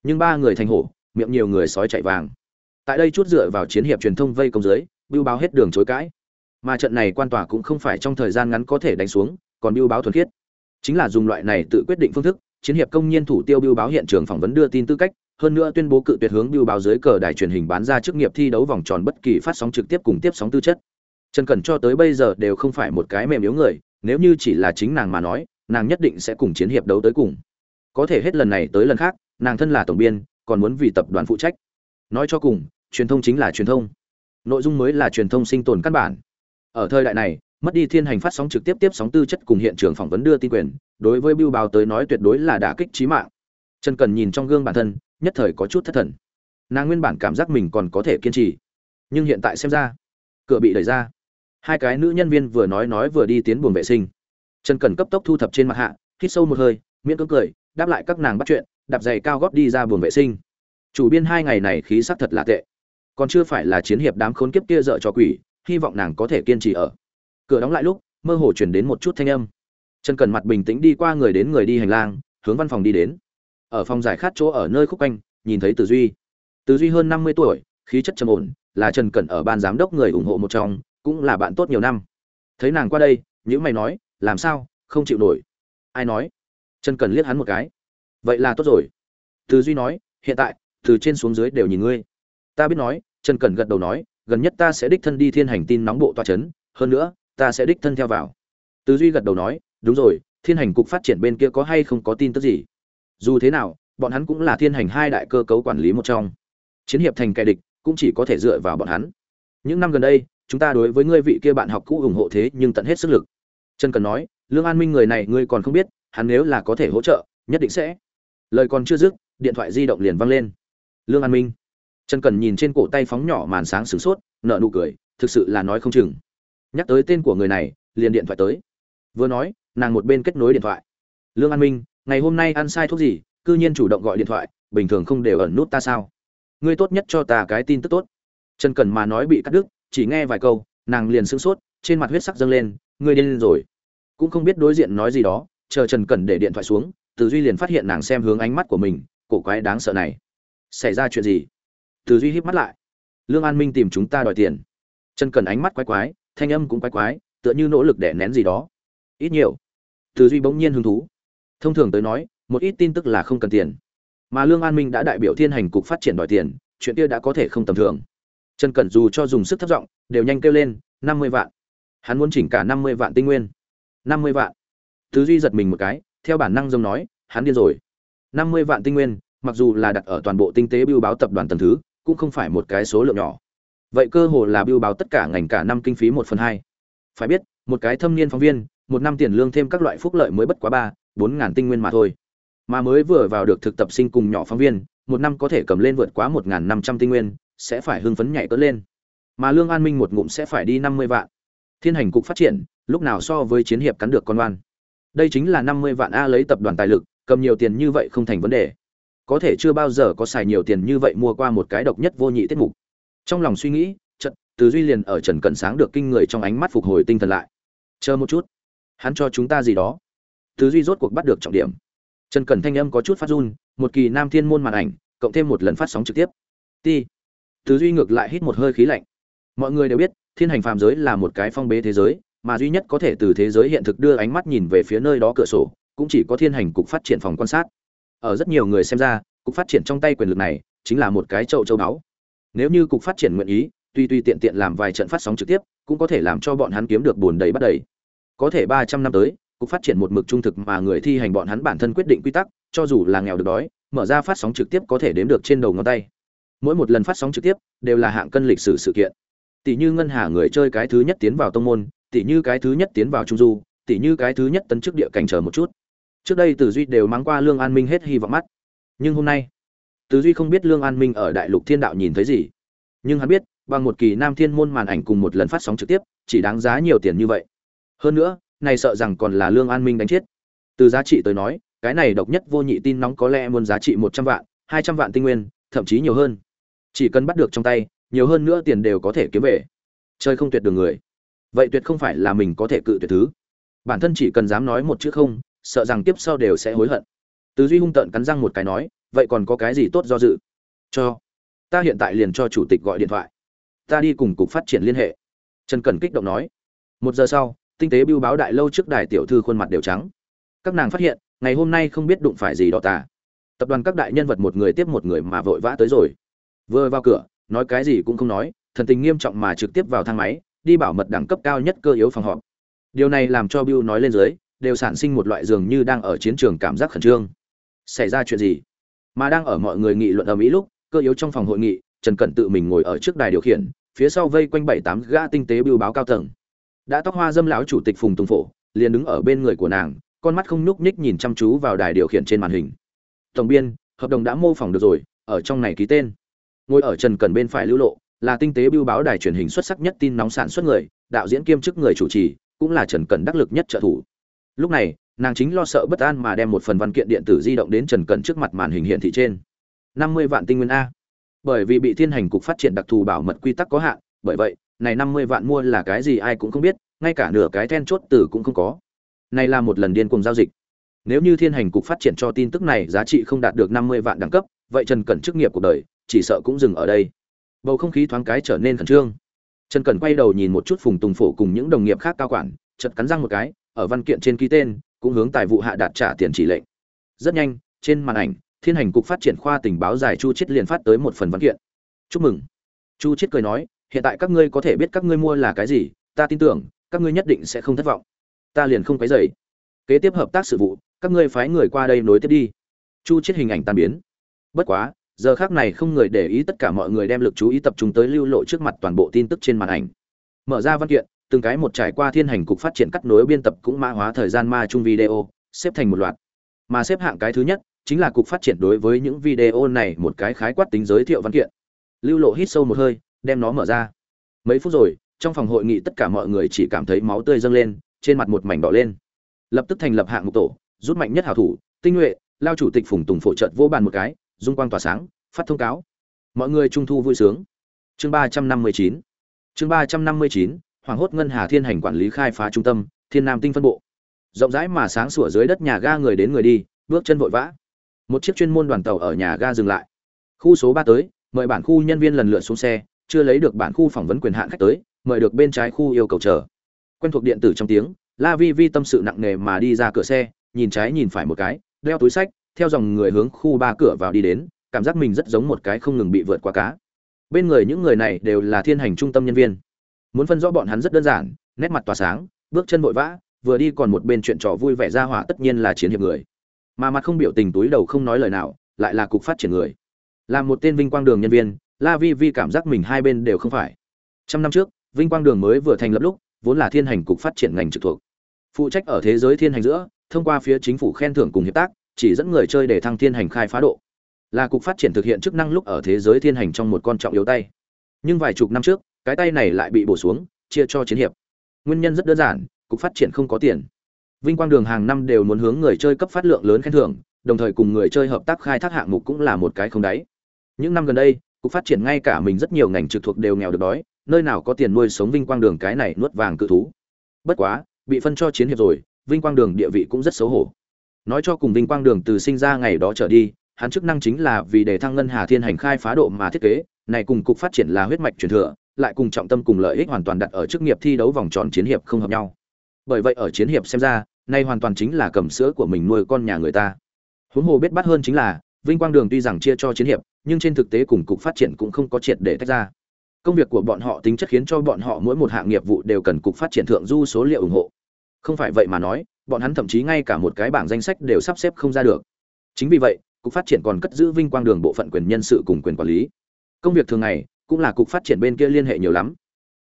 Nhưng ba người thành hổ, miệng nhiều người sói chạy vàng. Tại đây chút dựa vào chiến hiệp truyền thông vây công dưới bưu báo hết đường chối cãi mà trận này quan tòa cũng không phải trong thời gian ngắn có thể đánh xuống, còn biêu báo thuần khiết. Chính là dùng loại này tự quyết định phương thức, chiến hiệp công nhiên thủ tiêu biêu báo hiện trường phỏng vấn đưa tin tư cách, hơn nữa tuyên bố cự tuyệt hướng biêu báo dưới cờ đài truyền hình bán ra chức nghiệp thi đấu vòng tròn bất kỳ phát sóng trực tiếp cùng tiếp sóng tư chất. Trần cẩn cho tới bây giờ đều không phải một cái mềm yếu người, nếu như chỉ là chính nàng mà nói, nàng nhất định sẽ cùng chiến hiệp đấu tới cùng. Có thể hết lần này tới lần khác, nàng thân là tổng biên, còn muốn vì tập đoàn phụ trách. Nói cho cùng, truyền thông chính là truyền thông. Nội dung mới là truyền thông sinh tồn căn bản ở thời đại này mất đi thiên hành phát sóng trực tiếp tiếp sóng tư chất cùng hiện trường phỏng vấn đưa tin quyền đối với Bưu Báo tới nói tuyệt đối là đả kích chí mạng. Trần Cần nhìn trong gương bản thân, nhất thời có chút thất thần. Nàng nguyên bản cảm giác mình còn có thể kiên trì, nhưng hiện tại xem ra, cửa bị đẩy ra. Hai cái nữ nhân viên vừa nói nói vừa đi tiến buồng vệ sinh. Trần Cần cấp tốc thu thập trên mặt hạ, hít sâu một hơi, miễn cưỡng cười, đáp lại các nàng bắt chuyện, đạp giày cao gót đi ra buồng vệ sinh. Chủ biên hai ngày này khí sắc thật là tệ. Còn chưa phải là chiến hiệp đám khốn kiếp kia dợ cho quỷ, hy vọng nàng có thể kiên trì ở. Cửa đóng lại lúc, mơ hồ chuyển đến một chút thanh âm. Trần cần mặt bình tĩnh đi qua người đến người đi hành lang hướng văn phòng đi đến. Ở phòng giải khát chỗ ở nơi khúc quanh nhìn thấy từ duy. Từ duy hơn năm mươi tuổi khí chất trầm ổn là trần cẩn ở ban giám đốc người ủng hộ một trong cũng là bạn tốt nhiều năm. Thấy nàng qua đây những mày nói làm sao không chịu nổi? Ai nói? Trần cần liếc hắn một cái. Vậy là tốt rồi. Từ duy nói hiện tại từ trên xuống dưới đều nhìn ngươi. Ta biết nói trần cần gật đầu nói gần nhất ta sẽ đích thân đi thiên hành tin nóng bộ toa chấn, hơn nữa, ta sẽ đích thân theo vào. Từ duy gật đầu nói, đúng rồi, thiên hành cục phát triển bên kia có hay không có tin tức gì? Dù thế nào, bọn hắn cũng là thiên hành hai đại cơ cấu quản lý một trong. Chiến hiệp thành kẻ địch, cũng chỉ có thể dựa vào bọn hắn. Những năm gần đây, chúng ta đối với ngươi vị kia bạn học cũ ủng hộ thế nhưng tận hết sức lực. Trần cần nói, lương an minh người này ngươi còn không biết, hắn nếu là có thể hỗ trợ, nhất định sẽ. Lời còn chưa dứt, điện thoại di động liền văng lên. Lương an minh trần cần nhìn trên cổ tay phóng nhỏ màn sáng sửng sốt nợ nụ cười, thực sự là nói không chừng. Nhắc tới tên của người này, liền điện thoại tới. Vừa nói, nàng một bên kết nối điện thoại. Lương an minh, ngày hôm nay ăn sai thuốc gì, cư nhiên chủ động gọi điện thoại, bình thường không đều ẩn nút ta sao? Ngươi tốt nhất cho ta cái tin tức tốt. Trần cần mà nói bị cắt đứt, chỉ nghe vài câu, nàng liền sửng sốt, trên mặt huyết sắc dâng lên, ngươi điên rồi. Cũng không biết đối diện nói gì đó, chờ trần cần để điện thoại xuống, từ duy liền phát hiện nàng xem hướng ánh mắt của mình, cổ quái đáng sợ này. Xảy ra chuyện gì? Từ duy híp mắt lại. Lương an minh tìm chúng ta đòi tiền. Trần cần ánh mắt quái quái, thanh âm cũng quái quái, tựa như nỗ lực để nén gì đó. Ít nhiều. Từ duy bỗng nhiên hứng thú. Thông thường tới nói, một ít tin tức là không cần tiền. Mà lương an minh đã đại biểu thiên hành cục phát triển đòi tiền, chuyện kia đã có thể không tầm thường. Trần cẩn dù cho dùng sức thấp giọng, đều nhanh kêu lên, năm mươi vạn. Hắn muốn chỉnh cả năm mươi vạn tinh nguyên. Năm mươi vạn. Tứ duy giật mình một cái, theo bản năng dông nói, hắn điên rồi. Năm mươi vạn tinh nguyên, mặc dù là đặt ở toàn bộ tinh tế biêu báo tập đoàn tầng thứ cũng không phải một cái số lượng nhỏ. Vậy cơ hồ là biêu báo tất cả ngành cả năm kinh phí một phần hai. Phải biết, một cái thâm niên phóng viên, một năm tiền lương thêm các loại phúc lợi mới bất quá ba, bốn ngàn tinh nguyên mà thôi. Mà mới vừa vào được thực tập sinh cùng nhỏ phóng viên, một năm có thể cầm lên vượt quá một ngàn năm trăm tinh nguyên, sẽ phải hưng phấn nhảy cỡ lên. Mà lương an minh một ngụm sẽ phải đi năm mươi vạn. Thiên hành cục phát triển, lúc nào so với chiến hiệp cắn được con oan. Đây chính là năm mươi vạn a lấy tập đoàn tài lực, cầm nhiều tiền như vậy không thành vấn đề có thể chưa bao giờ có xài nhiều tiền như vậy mua qua một cái độc nhất vô nhị tiết mục. Trong lòng suy nghĩ trận từ duy liền ở trần cận sáng được kinh người trong ánh mắt phục hồi tinh thần lại. Chờ một chút, hắn cho chúng ta gì đó. Từ duy rốt cuộc bắt được trọng điểm. Trần cẩn thanh âm có chút phát run, một kỳ nam thiên môn màn ảnh, cộng thêm một lần phát sóng trực tiếp. Ti. Từ duy ngược lại hít một hơi khí lạnh. Mọi người đều biết, thiên hành phàm giới là một cái phong bế thế giới, mà duy nhất có thể từ thế giới hiện thực đưa ánh mắt nhìn về phía nơi đó cửa sổ, cũng chỉ có thiên hành cục phát triển phòng quan sát ở rất nhiều người xem ra, cục phát triển trong tay quyền lực này chính là một cái chậu châu đáo nếu như cục phát triển nguyện ý, tuy tuy tiện tiện làm vài trận phát sóng trực tiếp, cũng có thể làm cho bọn hắn kiếm được buồn đầy bắt đầy. Có thể ba trăm năm tới, cục phát triển một mực trung thực mà người thi hành bọn hắn bản thân quyết định quy tắc, cho dù là nghèo được đói, mở ra phát sóng trực tiếp có thể đếm được trên đầu ngón tay. Mỗi một lần phát sóng trực tiếp, đều là hạng cân lịch sử sự kiện. Tỷ như ngân hà người chơi cái thứ nhất tiến vào tông môn, tỷ như cái thứ nhất tiến vào trung du, tỷ như cái thứ nhất tấn chức địa cảnh chờ một chút trước đây từ duy đều mang qua lương an minh hết hy vọng mắt. Nhưng hôm nay, từ duy không biết lương an minh ở đại lục thiên đạo nhìn thấy gì. Nhưng hắn biết, bằng một kỳ nam thiên môn màn ảnh cùng một lần phát sóng trực tiếp, chỉ đáng giá nhiều tiền như vậy. Hơn nữa, này sợ rằng còn là lương an minh đánh chết. Từ giá trị tới nói, cái này độc nhất vô nhị tin nóng có lẽ muốn giá trị một trăm vạn, hai trăm vạn tinh nguyên, thậm chí nhiều hơn. Chỉ cần bắt được trong tay, nhiều hơn nữa tiền đều có thể kiếm về. Chơi không tuyệt đường người. Vậy tuyệt không phải là mình có thể cự tuyệt thứ. Bản thân chỉ cần dám nói một chữ không sợ rằng tiếp sau đều sẽ hối hận. Từ duy hung tợn cắn răng một cái nói, vậy còn có cái gì tốt do dự? Cho. Ta hiện tại liền cho chủ tịch gọi điện thoại. Ta đi cùng cục phát triển liên hệ. Trần Cẩn kích động nói. Một giờ sau, tinh tế bưu báo đại lâu trước đài tiểu thư khuôn mặt đều trắng. Các nàng phát hiện, ngày hôm nay không biết đụng phải gì đỏ tà. Tập đoàn các đại nhân vật một người tiếp một người mà vội vã tới rồi. Vừa vào cửa, nói cái gì cũng không nói, thần tình nghiêm trọng mà trực tiếp vào thang máy, đi bảo mật đẳng cấp cao nhất cơ yếu phòng họp. Điều này làm cho bill nói lên dưới đều sản sinh một loại dường như đang ở chiến trường cảm giác khẩn trương. Xảy ra chuyện gì? Mà đang ở mọi người nghị luận ở mỹ lúc, cơ yếu trong phòng hội nghị, trần cẩn tự mình ngồi ở trước đài điều khiển, phía sau vây quanh bảy tám gã tinh tế bưu báo cao tầng. Đã tóc hoa dâm lão chủ tịch phùng tùng phổ, liền đứng ở bên người của nàng, con mắt không nhúc nhích nhìn chăm chú vào đài điều khiển trên màn hình. Tổng biên, hợp đồng đã mô phỏng được rồi, ở trong này ký tên. Ngồi ở trần cẩn bên phải lưu lộ, là tinh tế bưu báo đài truyền hình xuất sắc nhất tin nóng sản xuất người, đạo diễn kiêm chức người chủ trì, cũng là trần cẩn đắc lực nhất trợ thủ lúc này, nàng chính lo sợ bất an mà đem một phần văn kiện điện tử di động đến trần cần trước mặt màn hình hiển thị trên. Năm mươi vạn tinh nguyên a. Bởi vì bị thiên hành cục phát triển đặc thù bảo mật quy tắc có hạn, bởi vậy, này năm mươi vạn mua là cái gì ai cũng không biết, ngay cả nửa cái then chốt từ cũng không có. Này là một lần điên cuồng giao dịch. Nếu như thiên hành cục phát triển cho tin tức này giá trị không đạt được năm mươi vạn đẳng cấp, vậy trần cẩn chức nghiệp cuộc đời, chỉ sợ cũng dừng ở đây. Bầu không khí thoáng cái trở nên khẩn trương. Trần cẩn quay đầu nhìn một chút phùng tùng phổ cùng những đồng nghiệp khác cao quản chật cắn răng một cái ở văn kiện trên ký tên, cũng hướng tài vụ hạ đạt trả tiền chỉ lệnh. Rất nhanh, trên màn ảnh, thiên hành cục phát triển khoa tình báo giải chu chiết liền phát tới một phần văn kiện. Chúc mừng. Chu chiết cười nói, hiện tại các ngươi có thể biết các ngươi mua là cái gì, ta tin tưởng, các ngươi nhất định sẽ không thất vọng. Ta liền không quấy dày kế tiếp hợp tác sự vụ, các ngươi phái người qua đây nối tiếp đi. Chu chiết hình ảnh tan biến. Bất quá, giờ khác này không người để ý tất cả mọi người đem lực chú ý tập trung tới lưu lộ trước mặt toàn bộ tin tức trên màn ảnh. Mở ra văn kiện từng cái một trải qua thiên hành cục phát triển cắt nối biên tập cũng mã hóa thời gian ma chung video, xếp thành một loạt. Mà xếp hạng cái thứ nhất chính là cục phát triển đối với những video này một cái khái quát tính giới thiệu văn kiện. Lưu lộ hít sâu một hơi, đem nó mở ra. Mấy phút rồi, trong phòng hội nghị tất cả mọi người chỉ cảm thấy máu tươi dâng lên, trên mặt một mảnh đỏ lên. Lập tức thành lập hạng mục tổ, rút mạnh nhất hảo thủ, tinh nhuệ, lao chủ tịch phùng tùng phổ trợt vô bàn một cái, dung quang tỏa sáng, phát thông cáo. Mọi người trung thu vui sướng. Chương ba trăm năm mươi chín. Chương ba trăm năm mươi chín hoàng hốt ngân hà thiên hành quản lý khai phá trung tâm, thiên nam tinh phân bộ. Rộng rãi mà sáng sủa dưới đất nhà ga người đến người đi, bước chân vội vã. Một chiếc chuyên môn đoàn tàu ở nhà ga dừng lại. Khu số ba tới, mời bản khu nhân viên lần lượt xuống xe, chưa lấy được bản khu phỏng vấn quyền hạn khách tới, mời được bên trái khu yêu cầu chờ. Quen thuộc điện tử trong tiếng, la vi vi tâm sự nặng nề mà đi ra cửa xe, nhìn trái nhìn phải một cái, đeo túi sách, theo dòng người hướng khu ba cửa vào đi đến, cảm giác mình rất giống một cái không ngừng bị vượt qua cá. Bên người những người này đều là thiên hành trung tâm nhân viên muốn phân rõ bọn hắn rất đơn giản, nét mặt tỏa sáng, bước chân vội vã, vừa đi còn một bên chuyện trò vui vẻ ra hỏa tất nhiên là chiến hiệp người. Mà mặt không biểu tình túi đầu không nói lời nào, lại là cục phát triển người. Là một tên vinh quang đường nhân viên, la vi vi cảm giác mình hai bên đều không phải. Trăm năm trước, vinh quang đường mới vừa thành lập lúc, vốn là thiên hành cục phát triển ngành trực thuộc. Phụ trách ở thế giới thiên hành giữa, thông qua phía chính phủ khen thưởng cùng hiệp tác, chỉ dẫn người chơi để thăng thiên hành khai phá độ. Là cục phát triển thực hiện chức năng lúc ở thế giới thiên hành trong một con trọng yếu tay. Nhưng vài chục năm trước cái tay này lại bị bổ xuống, chia cho chiến hiệp. Nguyên nhân rất đơn giản, cục phát triển không có tiền. Vinh quang đường hàng năm đều muốn hướng người chơi cấp phát lượng lớn khen thưởng, đồng thời cùng người chơi hợp tác khai thác hạng mục cũng là một cái không đáy. Những năm gần đây, cục phát triển ngay cả mình rất nhiều ngành trực thuộc đều nghèo được đói, nơi nào có tiền nuôi sống vinh quang đường cái này nuốt vàng cự thú. Bất quá, bị phân cho chiến hiệp rồi, vinh quang đường địa vị cũng rất xấu hổ. Nói cho cùng vinh quang đường từ sinh ra ngày đó trở đi, hắn chức năng chính là vì để thăng ngân hà thiên hành khai phá độ mà thiết kế, này cùng cục phát triển là huyết mạch truyền thừa lại cùng trọng tâm cùng lợi ích hoàn toàn đặt ở chức nghiệp thi đấu vòng tròn chiến hiệp không hợp nhau. Bởi vậy ở chiến hiệp xem ra, nay hoàn toàn chính là cầm sữa của mình nuôi con nhà người ta. Huống hồ biết bắt hơn chính là, vinh quang đường tuy rằng chia cho chiến hiệp, nhưng trên thực tế cùng cục phát triển cũng không có triệt để tách ra. Công việc của bọn họ tính chất khiến cho bọn họ mỗi một hạng nghiệp vụ đều cần cục phát triển thượng du số liệu ủng hộ. Không phải vậy mà nói, bọn hắn thậm chí ngay cả một cái bảng danh sách đều sắp xếp không ra được. Chính vì vậy, cục phát triển còn cất giữ vinh quang đường bộ phận quyền nhân sự cùng quyền quản lý. Công việc thường ngày cũng là cục phát triển bên kia liên hệ nhiều lắm.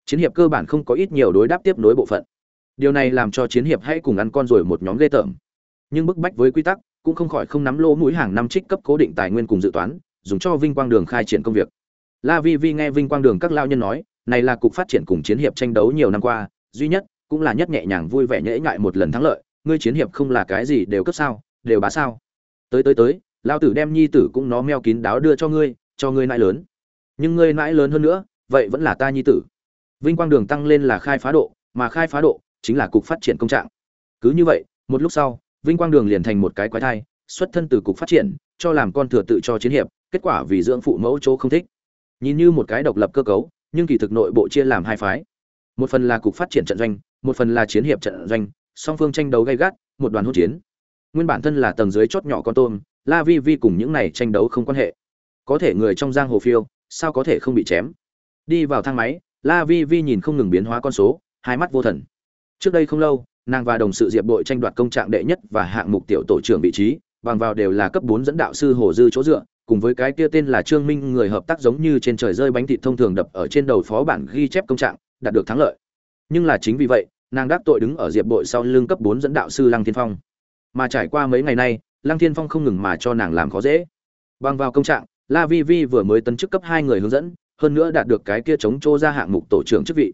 Chiến hiệp cơ bản không có ít nhiều đối đáp tiếp nối bộ phận. Điều này làm cho chiến hiệp hãy cùng ăn con rồi một nhóm ghê tởm. Nhưng bức bách với quy tắc, cũng không khỏi không nắm lỗ mũi hàng năm trích cấp cố định tài nguyên cùng dự toán, dùng cho vinh quang đường khai triển công việc. La vi vi nghe vinh quang đường các lao nhân nói, này là cục phát triển cùng chiến hiệp tranh đấu nhiều năm qua, duy nhất, cũng là nhất nhẹ nhàng vui vẻ nhễ nhại một lần thắng lợi, ngươi chiến hiệp không là cái gì đều cấp sao, đều bá sao. Tới tới tới, lao tử đem nhi tử cũng nó meo kín đáo đưa cho ngươi cho ngươi nại lớn nhưng ngươi mãi lớn hơn nữa, vậy vẫn là ta nhi tử. Vinh quang đường tăng lên là khai phá độ, mà khai phá độ chính là cục phát triển công trạng. Cứ như vậy, một lúc sau, vinh quang đường liền thành một cái quái thai, xuất thân từ cục phát triển, cho làm con thừa tự cho chiến hiệp, kết quả vì dưỡng phụ mẫu chỗ không thích. Nhìn như một cái độc lập cơ cấu, nhưng kỳ thực nội bộ chia làm hai phái. Một phần là cục phát triển trận doanh, một phần là chiến hiệp trận doanh, song phương tranh đấu gay gắt, một đoàn hỗn chiến. Nguyên bản thân là tầng dưới chót nhỏ con tôm, la vi vi cùng những này tranh đấu không quan hệ. Có thể người trong giang hồ phiêu sao có thể không bị chém? Đi vào thang máy, la vi vi nhìn không ngừng biến hóa con số, hai mắt vô thần. Trước đây không lâu, nàng và đồng sự diệp đội tranh đoạt công trạng đệ nhất và hạng mục tiểu tổ trưởng vị trí, bằng vào đều là cấp bốn dẫn đạo sư hồ dư chỗ dựa, cùng với cái kia tên là trương minh người hợp tác giống như trên trời rơi bánh thịt thông thường đập ở trên đầu phó bản ghi chép công trạng, đạt được thắng lợi. Nhưng là chính vì vậy, nàng đắc tội đứng ở diệp đội sau lưng cấp bốn dẫn đạo sư lăng thiên phong. Mà trải qua mấy ngày nay, lăng thiên phong không ngừng mà cho nàng làm khó dễ. Bằng vào công trạng la vi vi vừa mới tấn chức cấp hai người hướng dẫn, hơn nữa đạt được cái kia chống chô ra hạng mục tổ trưởng chức vị.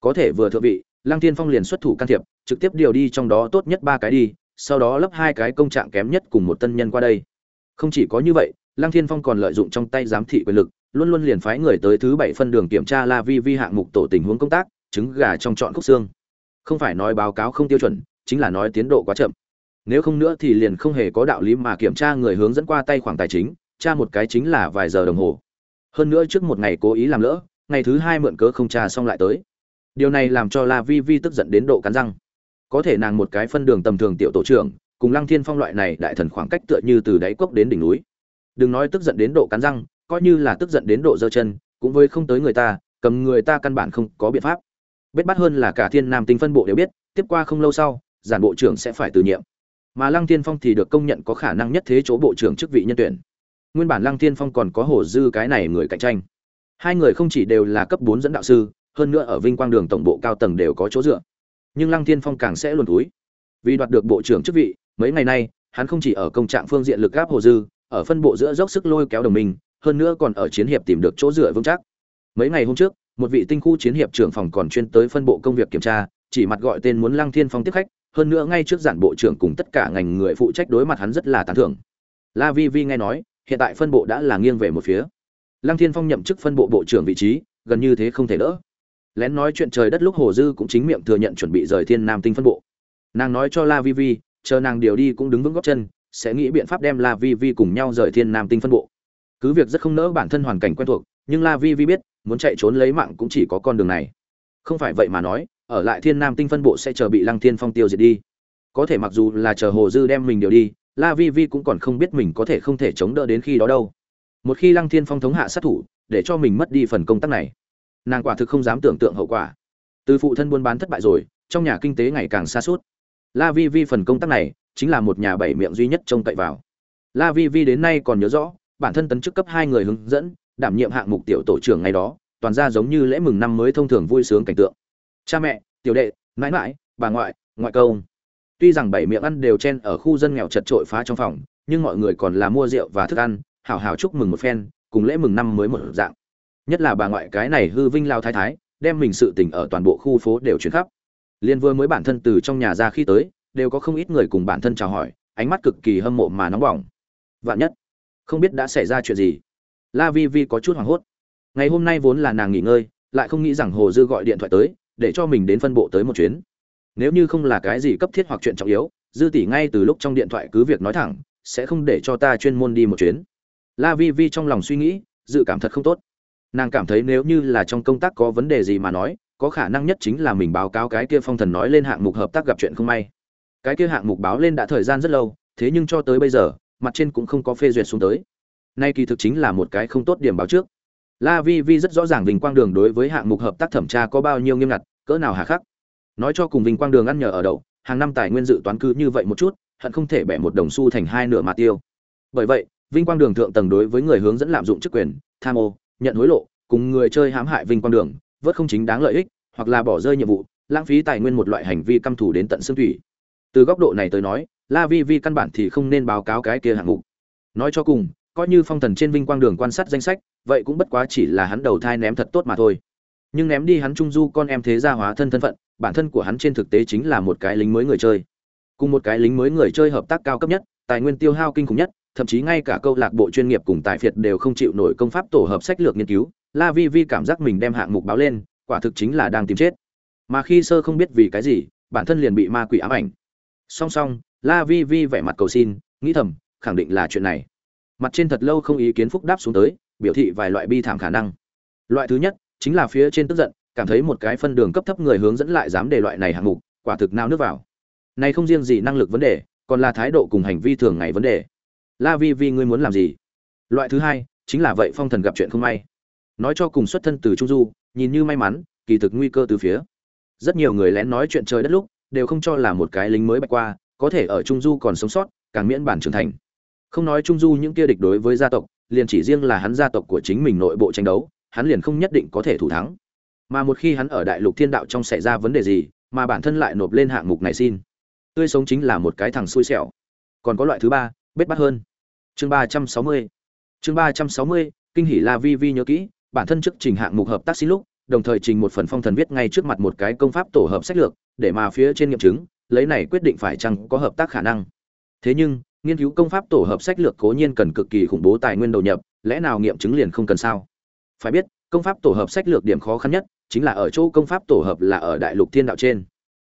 Có thể vừa thượng vị, lăng thiên phong liền xuất thủ can thiệp, trực tiếp điều đi trong đó tốt nhất ba cái đi, sau đó lấp hai cái công trạng kém nhất cùng một tân nhân qua đây. Không chỉ có như vậy, lăng thiên phong còn lợi dụng trong tay giám thị quyền lực, luôn luôn liền phái người tới thứ bảy phân đường kiểm tra la vi vi hạng mục tổ tình huống công tác, trứng gà trong chọn khúc xương. Không phải nói báo cáo không tiêu chuẩn, chính là nói tiến độ quá chậm. Nếu không nữa thì liền không hề có đạo lý mà kiểm tra người hướng dẫn qua tay khoảng tài chính tra một cái chính là vài giờ đồng hồ. Hơn nữa trước một ngày cố ý làm lỡ, ngày thứ hai mượn cớ không tra xong lại tới. Điều này làm cho la vi vi tức giận đến độ cắn răng. Có thể nàng một cái phân đường tầm thường tiểu tổ trưởng, cùng lăng thiên phong loại này đại thần khoảng cách tựa như từ đáy cốc đến đỉnh núi. Đừng nói tức giận đến độ cắn răng, coi như là tức giận đến độ giơ chân, cũng với không tới người ta, cầm người ta căn bản không có biện pháp. Biết bắt hơn là cả thiên nam tinh phân bộ đều biết, tiếp qua không lâu sau, giản bộ trưởng sẽ phải từ nhiệm. Mà lăng thiên phong thì được công nhận có khả năng nhất thế chỗ bộ trưởng chức vị nhân tuyển nguyên bản lăng thiên phong còn có hồ dư cái này người cạnh tranh. Hai người không chỉ đều là cấp bốn dẫn đạo sư, hơn nữa ở vinh quang đường tổng bộ cao tầng đều có chỗ dựa. Nhưng lăng thiên phong càng sẽ luồn túi. Vì đoạt được bộ trưởng chức vị, mấy ngày nay, hắn không chỉ ở công trạng phương diện lực gáp hồ dư, ở phân bộ giữa dốc sức lôi kéo đồng minh, hơn nữa còn ở chiến hiệp tìm được chỗ dựa vững chắc. Mấy ngày hôm trước, một vị tinh khu chiến hiệp trưởng phòng còn chuyên tới phân bộ công việc kiểm tra, chỉ mặt gọi tên muốn lăng thiên phong tiếp khách, hơn nữa ngay trước giản bộ trưởng cùng tất cả ngành người phụ trách đối mặt hắn rất là tán thưởng. La vi vi nghe nói hiện tại phân bộ đã là nghiêng về một phía. Lăng thiên phong nhậm chức phân bộ bộ trưởng vị trí, gần như thế không thể đỡ. Lén nói chuyện trời đất lúc hồ dư cũng chính miệng thừa nhận chuẩn bị rời thiên nam tinh phân bộ. Nàng nói cho la vi vi, chờ nàng điều đi cũng đứng vững gót chân, sẽ nghĩ biện pháp đem la vi vi cùng nhau rời thiên nam tinh phân bộ. Cứ việc rất không nỡ bản thân hoàn cảnh quen thuộc, nhưng la vi vi biết, muốn chạy trốn lấy mạng cũng chỉ có con đường này. Không phải vậy mà nói, ở lại thiên nam tinh phân bộ sẽ chờ bị lăng thiên phong tiêu diệt đi. Có thể mặc dù là chờ hồ dư đem mình điều đi la vi vi cũng còn không biết mình có thể không thể chống đỡ đến khi đó đâu. Một khi lăng thiên phong thống hạ sát thủ, để cho mình mất đi phần công tác này, nàng quả thực không dám tưởng tượng hậu quả. Từ phụ thân buôn bán thất bại rồi, trong nhà kinh tế ngày càng xa suốt la vi vi phần công tác này chính là một nhà bảy miệng duy nhất trông cậy vào. La vi vi đến nay còn nhớ rõ, bản thân tấn chức cấp hai người hướng dẫn, đảm nhiệm hạng mục tiểu tổ trưởng ngày đó, toàn ra giống như lễ mừng năm mới thông thường vui sướng cảnh tượng. Cha mẹ, tiểu đệ, mãi mãi, bà ngoại ngoại công tuy rằng bảy miệng ăn đều chen ở khu dân nghèo chật trội phá trong phòng, nhưng mọi người còn là mua rượu và thức ăn hào hào chúc mừng một phen, cùng lễ mừng năm mới một dạng. Nhất là bà ngoại cái này hư vinh lao thái thái, đem mình sự tình ở toàn bộ khu phố đều chuyển khắp. Liên vừa mới bản thân từ trong nhà ra khi tới, đều có không ít người cùng bản thân chào hỏi, ánh mắt cực kỳ hâm mộ mà nóng bỏng. Vạn nhất, không biết đã xảy ra chuyện gì. La vi vi có chút hoảng hốt. Ngày hôm nay vốn là nàng nghỉ ngơi, lại không nghĩ rằng hồ dư gọi điện thoại tới, để cho mình đến phân bộ tới một chuyến nếu như không là cái gì cấp thiết hoặc chuyện trọng yếu, dư tỷ ngay từ lúc trong điện thoại cứ việc nói thẳng, sẽ không để cho ta chuyên môn đi một chuyến. La vi vi trong lòng suy nghĩ, dự cảm thật không tốt. Nàng cảm thấy nếu như là trong công tác có vấn đề gì mà nói, có khả năng nhất chính là mình báo cáo cái kia phong thần nói lên hạng mục hợp tác gặp chuyện không may. Cái kia hạng mục báo lên đã thời gian rất lâu, thế nhưng cho tới bây giờ, mặt trên cũng không có phê duyệt xuống tới. Nay kỳ thực chính là một cái không tốt điểm báo trước. La vi vi rất rõ ràng vinh quang đường đối với hạng mục hợp tác thẩm tra có bao nhiêu nghiêm ngặt, cỡ nào hà khắc nói cho cùng vinh quang đường ăn nhờ ở đậu, hàng năm tài nguyên dự toán cứ như vậy một chút, hận không thể bẻ một đồng xu thành hai nửa mà tiêu. Bởi vậy, vinh quang đường thượng tầng đối với người hướng dẫn lạm dụng chức quyền, tham ô, nhận hối lộ, cùng người chơi hãm hại vinh quang đường, vớt không chính đáng lợi ích, hoặc là bỏ rơi nhiệm vụ, lãng phí tài nguyên một loại hành vi căm thù đến tận xương thủy. Từ góc độ này tới nói, la vi vi căn bản thì không nên báo cáo cái kia hạng mục. Nói cho cùng, coi như phong thần trên vinh quang đường quan sát danh sách, vậy cũng bất quá chỉ là hắn đầu thai ném thật tốt mà thôi. Nhưng ném đi hắn trung du con em thế gia hóa thân thân phận bản thân của hắn trên thực tế chính là một cái lính mới người chơi. Cùng một cái lính mới người chơi hợp tác cao cấp nhất, tài nguyên tiêu hao kinh khủng nhất, thậm chí ngay cả câu lạc bộ chuyên nghiệp cùng tài phiệt đều không chịu nổi công pháp tổ hợp sách lược nghiên cứu, la vi vi cảm giác mình đem hạng mục báo lên, quả thực chính là đang tìm chết. Mà khi sơ không biết vì cái gì, bản thân liền bị ma quỷ ám ảnh. Song song, la vi vi vẻ mặt cầu xin, nghĩ thầm, khẳng định là chuyện này. Mặt trên thật lâu không ý kiến phúc đáp xuống tới, biểu thị vài loại bi thảm khả năng. Loại thứ nhất, chính là phía trên tức giận cảm thấy một cái phân đường cấp thấp người hướng dẫn lại dám đề loại này hạng mục, quả thực nào nước vào. Này không riêng gì năng lực vấn đề, còn là thái độ cùng hành vi thường ngày vấn đề. La vi vi, ngươi muốn làm gì? Loại thứ hai, chính là vậy phong thần gặp chuyện không may. Nói cho cùng xuất thân từ trung du, nhìn như may mắn, kỳ thực nguy cơ từ phía. Rất nhiều người lén nói chuyện trời đất lúc, đều không cho là một cái lính mới bạch qua, có thể ở trung du còn sống sót, càng miễn bản trưởng thành. Không nói trung du những kia địch đối với gia tộc, liền chỉ riêng là hắn gia tộc của chính mình nội bộ tranh đấu, hắn liền không nhất định có thể thủ thắng mà một khi hắn ở đại lục thiên đạo trong xảy ra vấn đề gì, mà bản thân lại nộp lên hạng mục này xin. Tươi sống chính là một cái thằng xui xẻo. Còn có loại thứ ba, bết bắt hơn. Chương ba trăm sáu mươi. Chương ba trăm sáu mươi, kinh hỷ la vi vi nhớ kỹ, bản thân trước trình hạng mục hợp tác xin lúc, đồng thời trình một phần phong thần viết ngay trước mặt một cái công pháp tổ hợp sách lược, để mà phía trên nghiệm chứng, lấy này quyết định phải chăng có hợp tác khả năng. Thế nhưng, nghiên cứu công pháp tổ hợp sách lược cố nhiên cần cực kỳ khủng bố tài nguyên đầu nhập, lẽ nào nghiệm chứng liền không cần sao? Phải biết, công pháp tổ hợp sách lược điểm khó khăn nhất chính là ở chỗ công pháp tổ hợp là ở đại lục thiên đạo trên.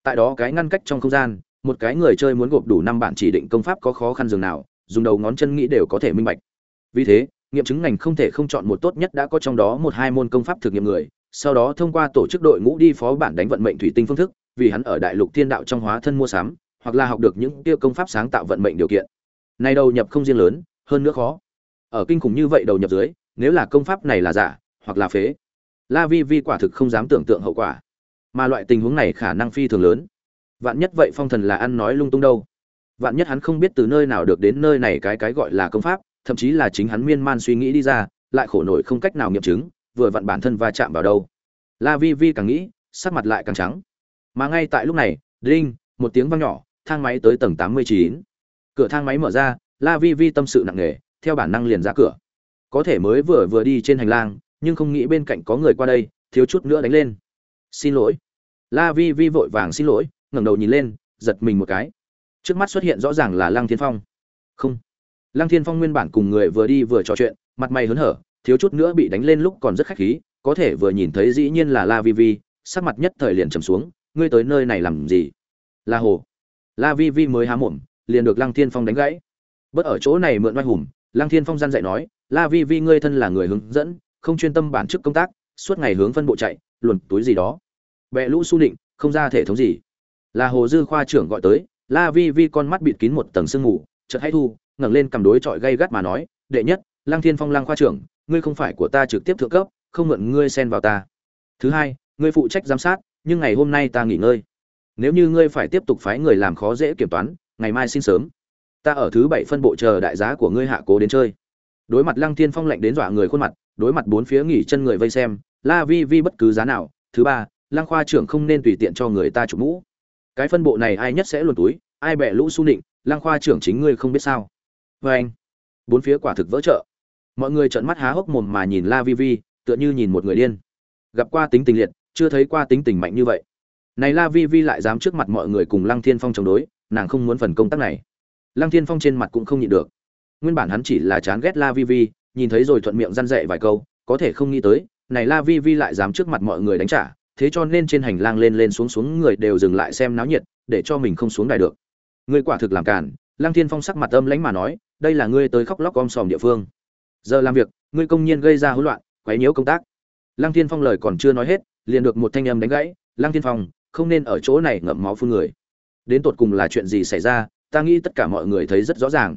Tại đó cái ngăn cách trong không gian, một cái người chơi muốn gộp đủ năm bản chỉ định công pháp có khó khăn dường nào, dùng đầu ngón chân nghĩ đều có thể minh bạch. Vì thế, nghiệm chứng ngành không thể không chọn một tốt nhất đã có trong đó một hai môn công pháp thực nghiệm người, sau đó thông qua tổ chức đội ngũ đi phó bản đánh vận mệnh thủy tinh phương thức, vì hắn ở đại lục thiên đạo trong hóa thân mua sắm, hoặc là học được những tiêu công pháp sáng tạo vận mệnh điều kiện. Này đầu nhập không riêng lớn, hơn nữa khó. Ở kinh khủng như vậy đầu nhập dưới, nếu là công pháp này là giả, hoặc là phế la vi vi quả thực không dám tưởng tượng hậu quả. Mà loại tình huống này khả năng phi thường lớn. Vạn nhất vậy phong thần là ăn nói lung tung đâu. Vạn nhất hắn không biết từ nơi nào được đến nơi này cái cái gọi là công pháp, thậm chí là chính hắn miên man suy nghĩ đi ra, lại khổ nổi không cách nào nghiệm chứng, vừa vặn bản thân va chạm vào đâu. La vi vi càng nghĩ, sắc mặt lại càng trắng. Mà ngay tại lúc này đinh một tiếng vang nhỏ, thang máy tới tầng tám mươi chín. Cửa thang máy mở ra, la vi vi tâm sự nặng nề, theo bản năng liền ra cửa. Có thể mới vừa vừa đi trên hành lang nhưng không nghĩ bên cạnh có người qua đây, thiếu chút nữa đánh lên. Xin lỗi. La vi vi vội vàng xin lỗi, ngẩng đầu nhìn lên, giật mình một cái. Trước mắt xuất hiện rõ ràng là lăng thiên phong. Không. Lăng thiên phong nguyên bản cùng người vừa đi vừa trò chuyện, mặt mày hớn hở, thiếu chút nữa bị đánh lên lúc còn rất khách khí, có thể vừa nhìn thấy dĩ nhiên là la vi vi, sắc mặt nhất thời liền trầm xuống, ngươi tới nơi này làm gì? La hồ. La vi vi mới há mồm, liền được lăng thiên phong đánh gãy. Bất ở chỗ này mượn oai hùng, lăng thiên phong gian dạy nói, la vi vi, ngươi thân là người hướng dẫn không chuyên tâm bản chức công tác, suốt ngày hướng phân bộ chạy, luồn túi gì đó. Bẹ lũ su định không ra thể thống gì. Là hồ dư khoa trưởng gọi tới, la vi vi con mắt bịt kín một tầng sương mù, chợt hay thu, ngẩng lên cầm đối chọi gay gắt mà nói, đệ nhất, lăng thiên phong lăng khoa trưởng, ngươi không phải của ta trực tiếp thượng cấp, không mượn ngươi xen vào ta. Thứ hai, ngươi phụ trách giám sát, nhưng ngày hôm nay ta nghỉ ngơi. Nếu như ngươi phải tiếp tục phái người làm khó dễ kiểm toán, ngày mai xin sớm. Ta ở thứ bảy phân bộ chờ đại giá của ngươi hạ cố đến chơi đối mặt lăng thiên phong lạnh đến dọa người khuôn mặt, đối mặt bốn phía nghỉ chân người vây xem, la vi vi bất cứ giá nào. Thứ ba, lăng khoa trưởng không nên tùy tiện cho người ta chụp mũ. Cái phân bộ này ai nhất sẽ luồn túi, ai bẻ lũ su nịnh, lăng khoa trưởng chính ngươi không biết sao. Vê anh. Bốn phía quả thực vỡ trợ mọi người trợn mắt há hốc mồm mà nhìn la vi vi, tựa như nhìn một người điên. Gặp qua tính tình liệt, chưa thấy qua tính tình mạnh như vậy. Này la vi vi lại dám trước mặt mọi người cùng lăng thiên phong chống đối, nàng không muốn phần công tác này. Lăng thiên phong trên mặt cũng không nhịn được nguyên bản hắn chỉ là chán ghét la vi vi, nhìn thấy rồi thuận miệng răn dậy vài câu, có thể không nghĩ tới, này la vi vi lại dám trước mặt mọi người đánh trả, thế cho nên trên hành lang lên lên xuống xuống người đều dừng lại xem náo nhiệt, để cho mình không xuống đài được. Ngươi quả thực làm cản lăng thiên phong sắc mặt âm lãnh mà nói, đây là ngươi tới khóc lóc om sòm địa phương. Giờ làm việc, ngươi công nhiên gây ra hỗn loạn, quấy nhiễu công tác. Lăng thiên phong lời còn chưa nói hết, liền được một thanh âm đánh gãy, lăng thiên phong, không nên ở chỗ này ngậm máu phun người. Đến tột cùng là chuyện gì xảy ra, ta nghĩ tất cả mọi người thấy rất rõ ràng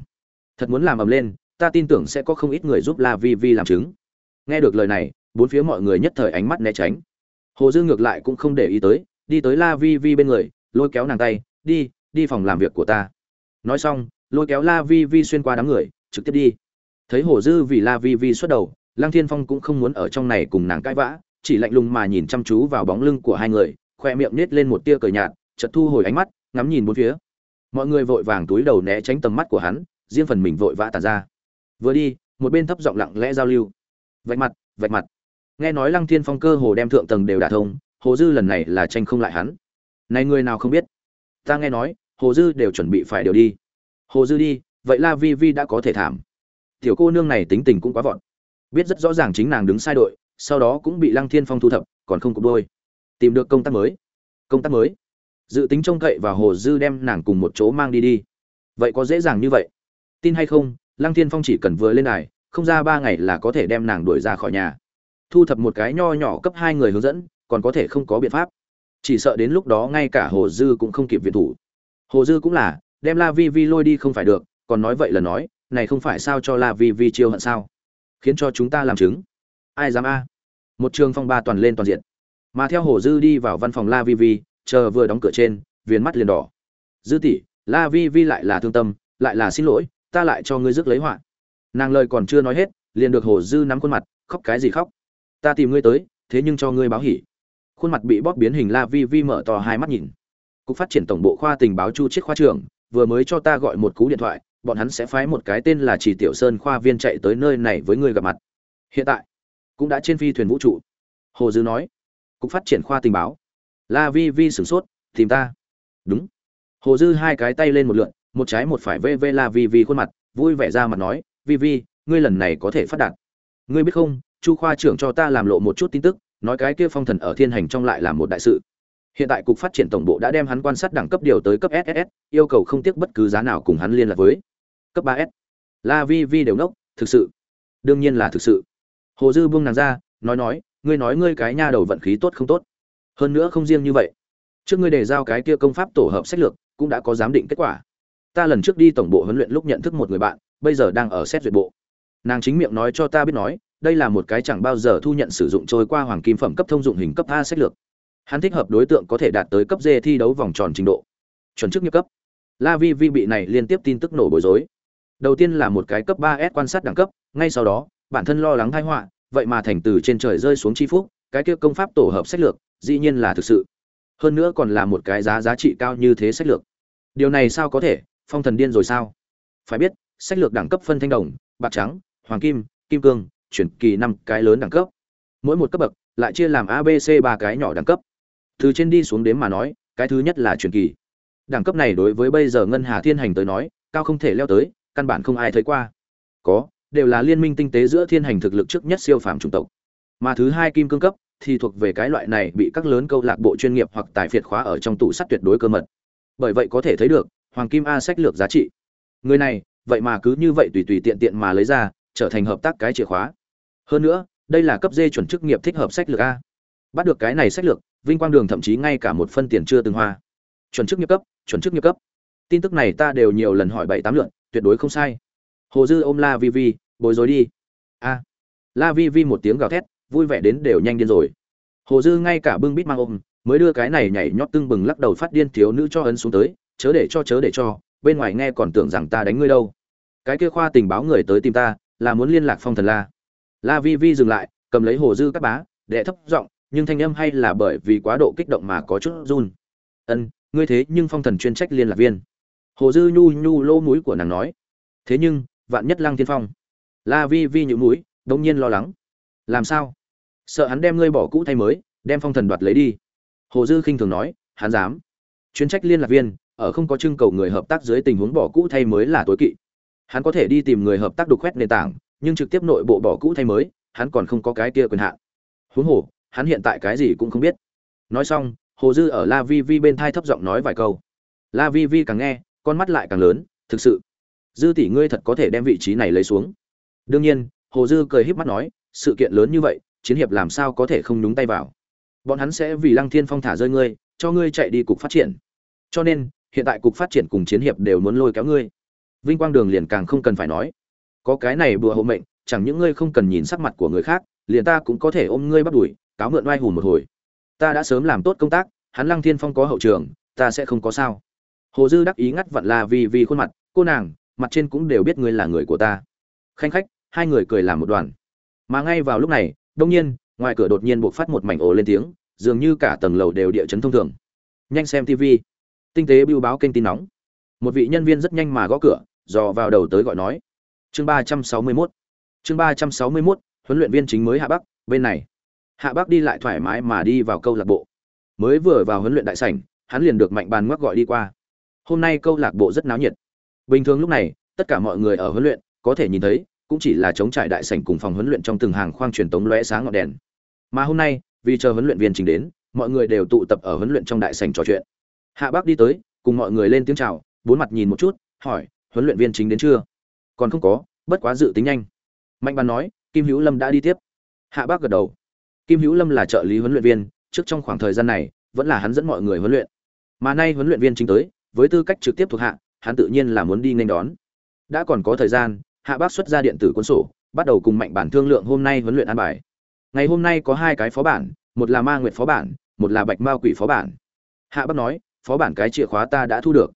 thật muốn làm ầm lên, ta tin tưởng sẽ có không ít người giúp la vi vi làm chứng. Nghe được lời này, bốn phía mọi người nhất thời ánh mắt né tránh. Hồ dư ngược lại cũng không để ý tới, đi tới la vi vi bên người, lôi kéo nàng tay, đi đi phòng làm việc của ta. Nói xong, lôi kéo la vi vi xuyên qua đám người, trực tiếp đi. Thấy hồ dư vì la vi vi xuất đầu, lăng thiên phong cũng không muốn ở trong này cùng nàng cãi vã, chỉ lạnh lùng mà nhìn chăm chú vào bóng lưng của hai người, khoe miệng nết lên một tia cờ nhạt, chợt thu hồi ánh mắt, ngắm nhìn bốn phía. Mọi người vội vàng túi đầu né tránh tầm mắt của hắn riêng phần mình vội vã tản ra. Vừa đi, một bên thấp giọng lặng lẽ giao lưu. Vạch mặt vạch mặt. Nghe nói lăng thiên phong cơ hồ đem thượng tầng đều đả thông, hồ dư lần này là tranh không lại hắn. Này người nào không biết? Ta nghe nói, hồ dư đều chuẩn bị phải điều đi. Hồ dư đi, vậy la vi vi đã có thể thảm. Tiểu cô nương này tính tình cũng quá vọn biết rất rõ ràng chính nàng đứng sai đội, sau đó cũng bị lăng thiên phong thu thập, còn không cục đôi. Tìm được công tác mới. Công tác mới. Dự tính trông cậy và hồ dư đem nàng cùng một chỗ mang đi đi. Vậy có dễ dàng như vậy? Tin hay không, lăng thiên phong chỉ cần vừa lên đài, không ra ba ngày là có thể đem nàng đuổi ra khỏi nhà. Thu thập một cái nho nhỏ cấp hai người hướng dẫn, còn có thể không có biện pháp. Chỉ sợ đến lúc đó ngay cả hồ dư cũng không kịp viện thủ. Hồ dư cũng là, đem la vi vi lôi đi không phải được, còn nói vậy là nói, này không phải sao cho la vi vi chiêu hận sao? Khiến cho chúng ta làm chứng. Ai dám a? Một trường phong ba toàn lên toàn diện. Mà theo hồ dư đi vào văn phòng la vi vi, chờ vừa đóng cửa trên, viền mắt liền đỏ. Dư tỷ, la vi vi lại là thương tâm, lại là xin lỗi ta lại cho ngươi rước lấy họa. Nàng lời còn chưa nói hết, liền được hồ dư nắm khuôn mặt, khóc cái gì khóc? Ta tìm ngươi tới, thế nhưng cho ngươi báo hỉ. Khuôn mặt bị bóp biến hình la vi vi mở to hai mắt nhìn. Cục phát triển tổng bộ khoa tình báo chu chiết khoa trưởng, vừa mới cho ta gọi một cú điện thoại, bọn hắn sẽ phái một cái tên là chỉ tiểu sơn khoa viên chạy tới nơi này với ngươi gặp mặt. Hiện tại, cũng đã trên phi thuyền vũ trụ. Hồ dư nói. Cục phát triển khoa tình báo. La vi vi sửng sốt, tìm ta. Đúng. Hồ dư hai cái tay lên một lượn một trái một phải vê vê la vi vi khuôn mặt, vui vẻ ra mặt nói, vi vi, ngươi lần này có thể phát đạt. Ngươi biết không, chu khoa trưởng cho ta làm lộ một chút tin tức, nói cái kia phong thần ở thiên hành trong lại là một đại sự. Hiện tại cục phát triển tổng bộ đã đem hắn quan sát đẳng cấp điều tới cấp ss yêu cầu không tiếc bất cứ giá nào cùng hắn liên lạc với. Cấp ba s. La vi vi đều nốc, thực sự. Đương nhiên là thực sự. Hồ dư buông nàng ra, nói nói, ngươi nói ngươi cái nha đầu vận khí tốt không tốt? Hơn nữa không riêng như vậy. Trước ngươi đề giao cái kia công pháp tổ hợp sách lược, cũng đã có giám định kết quả ta lần trước đi tổng bộ huấn luyện lúc nhận thức một người bạn, bây giờ đang ở xét duyệt bộ. Nàng chính miệng nói cho ta biết nói, đây là một cái chẳng bao giờ thu nhận sử dụng trôi qua hoàng kim phẩm cấp thông dụng hình cấp a sách lược. Hắn thích hợp đối tượng có thể đạt tới cấp d thi đấu vòng tròn trình độ. Chuẩn chức nghiệp cấp. La vi vi bị này liên tiếp tin tức nổ bối rối. Đầu tiên là một cái cấp ba s quan sát đẳng cấp, ngay sau đó, bản thân lo lắng thai họa, vậy mà thành từ trên trời rơi xuống chi phúc, cái kia công pháp tổ hợp sách lược, dĩ nhiên là thực sự. Hơn nữa còn là một cái giá giá trị cao như thế sách lược. Điều này sao có thể? Phong thần điên rồi sao? Phải biết, sách lược đẳng cấp phân thanh đồng, bạc trắng, hoàng kim kim cương, chuyển kỳ năm cái lớn đẳng cấp. Mỗi một cấp bậc lại chia làm abc ba cái nhỏ đẳng cấp. Từ trên đi xuống đếm mà nói, cái thứ nhất là chuyển kỳ. Đẳng cấp này đối với bây giờ ngân hà thiên hành tới nói, cao không thể leo tới, căn bản không ai thấy qua. Có, đều là liên minh tinh tế giữa thiên hành thực lực trước nhất siêu phàm chủng tộc. Mà thứ hai kim cương cấp thì thuộc về cái loại này bị các lớn câu lạc bộ chuyên nghiệp hoặc tài phiệt khóa ở trong tủ sắt tuyệt đối cơ mật. Bởi vậy có thể thấy được hoàng kim a sách lược giá trị. Người này, vậy mà cứ như vậy tùy tùy tiện tiện mà lấy ra, trở thành hợp tác cái chìa khóa. Hơn nữa, đây là cấp dê chuẩn chức nghiệp thích hợp sách lược a. Bắt được cái này sách lược, vinh quang đường thậm chí ngay cả một phân tiền chưa từng hoa. Chuẩn chức nghiệp cấp, chuẩn chức nghiệp cấp. Tin tức này ta đều nhiều lần hỏi bảy tám lượn tuyệt đối không sai. Hồ dư ôm la vi vi, bối rối đi. A. La vi vi một tiếng gào thét, vui vẻ đến đều nhanh điên rồi. Hồ dư ngay cả bưng bít mang ôm, mới đưa cái này nhảy nhót tưng bừng lắc đầu phát điên thiếu nữ cho ấn xuống tới chớ để cho, chớ để cho, bên ngoài nghe còn tưởng rằng ta đánh ngươi đâu. Cái kia khoa tình báo người tới tìm ta, là muốn liên lạc phong thần la. La vi vi dừng lại, cầm lấy hồ dư các bá, đệ thấp giọng, nhưng thanh âm hay là bởi vì quá độ kích động mà có chút run. Ân, ngươi thế nhưng phong thần chuyên trách liên lạc viên. Hồ dư nhu nhu lô mũi của nàng nói. Thế nhưng, vạn nhất lăng thiên phong. La vi vi nhũ mũi đông nhiên lo lắng. Làm sao? Sợ hắn đem ngươi bỏ cũ thay mới, đem phong thần đoạt lấy đi. Hồ dư khinh thường nói, hắn dám. Chuyên trách liên lạc viên ở không có trưng cầu người hợp tác dưới tình huống bỏ cũ thay mới là tối kỵ. Hắn có thể đi tìm người hợp tác đục khoét nền tảng, nhưng trực tiếp nội bộ bỏ cũ thay mới, hắn còn không có cái kia quyền hạn. Huống hồ, hắn hiện tại cái gì cũng không biết. Nói xong, hồ dư ở la vi vi bên thai thấp giọng nói vài câu. La vi vi càng nghe, con mắt lại càng lớn, thực sự, dư tỷ ngươi thật có thể đem vị trí này lấy xuống. Đương nhiên, hồ dư cười híp mắt nói, sự kiện lớn như vậy, chiến hiệp làm sao có thể không nhúng tay vào? Bọn hắn sẽ vì lăng thiên phong thả rơi ngươi, cho ngươi chạy đi cục phát triển. Cho nên hiện tại cục phát triển cùng chiến hiệp đều muốn lôi kéo ngươi. Vinh quang đường liền càng không cần phải nói. Có cái này bùa hộ mệnh, chẳng những ngươi không cần nhìn sắc mặt của người khác, liền ta cũng có thể ôm ngươi bắt đuổi, cáo mượn oai hùn một hồi. Ta đã sớm làm tốt công tác, hắn lăng thiên phong có hậu trường, ta sẽ không có sao. Hồ dư đắc ý ngắt vặn la vì vì khuôn mặt, cô nàng, mặt trên cũng đều biết ngươi là người của ta. Khanh khách, hai người cười làm một đoàn. Mà ngay vào lúc này, đông nhiên, ngoài cửa đột nhiên buộc phát một mảnh ồ lên tiếng, dường như cả tầng lầu đều địa chấn thông thường. Nhanh xem tv tinh tế bưu báo kênh tin nóng. Một vị nhân viên rất nhanh mà gõ cửa, dò vào đầu tới gọi nói. Chương ba trăm sáu mươi mốt. Chương ba trăm sáu mươi mốt, huấn luyện viên chính mới hạ bắc, bên này. Hạ bắc đi lại thoải mái mà đi vào câu lạc bộ. Mới vừa vào huấn luyện đại sảnh, hắn liền được mạnh bàn ngoắc gọi đi qua. Hôm nay câu lạc bộ rất náo nhiệt. Bình thường lúc này, tất cả mọi người ở huấn luyện, có thể nhìn thấy, cũng chỉ là chống trải đại sảnh cùng phòng huấn luyện trong từng hàng khoang truyền tống lóe sáng ngọn đèn. Mà hôm nay, vì chờ huấn luyện viên trình đến, mọi người đều tụ tập ở huấn luyện trong đại sảnh trò chuyện hạ bác đi tới, cùng mọi người lên tiếng chào, bốn mặt nhìn một chút, hỏi, huấn luyện viên chính đến chưa? Còn không có, bất quá dự tính nhanh. Mạnh bàn nói, kim hữu lâm đã đi tiếp. Hạ bác gật đầu. Kim hữu lâm là trợ lý huấn luyện viên, trước trong khoảng thời gian này, vẫn là hắn dẫn mọi người huấn luyện. Mà nay huấn luyện viên chính tới, với tư cách trực tiếp thuộc hạ, hắn tự nhiên là muốn đi nên đón. Đã còn có thời gian, hạ bác xuất ra điện tử cuốn sổ, bắt đầu cùng mạnh bản thương lượng hôm nay huấn luyện an bài. Ngày hôm nay có hai cái phó bản, một là ma nguyệt phó bản, một là bạch mao quỷ phó bản. Hạ bác nói phó bản cái chìa khóa ta đã thu được.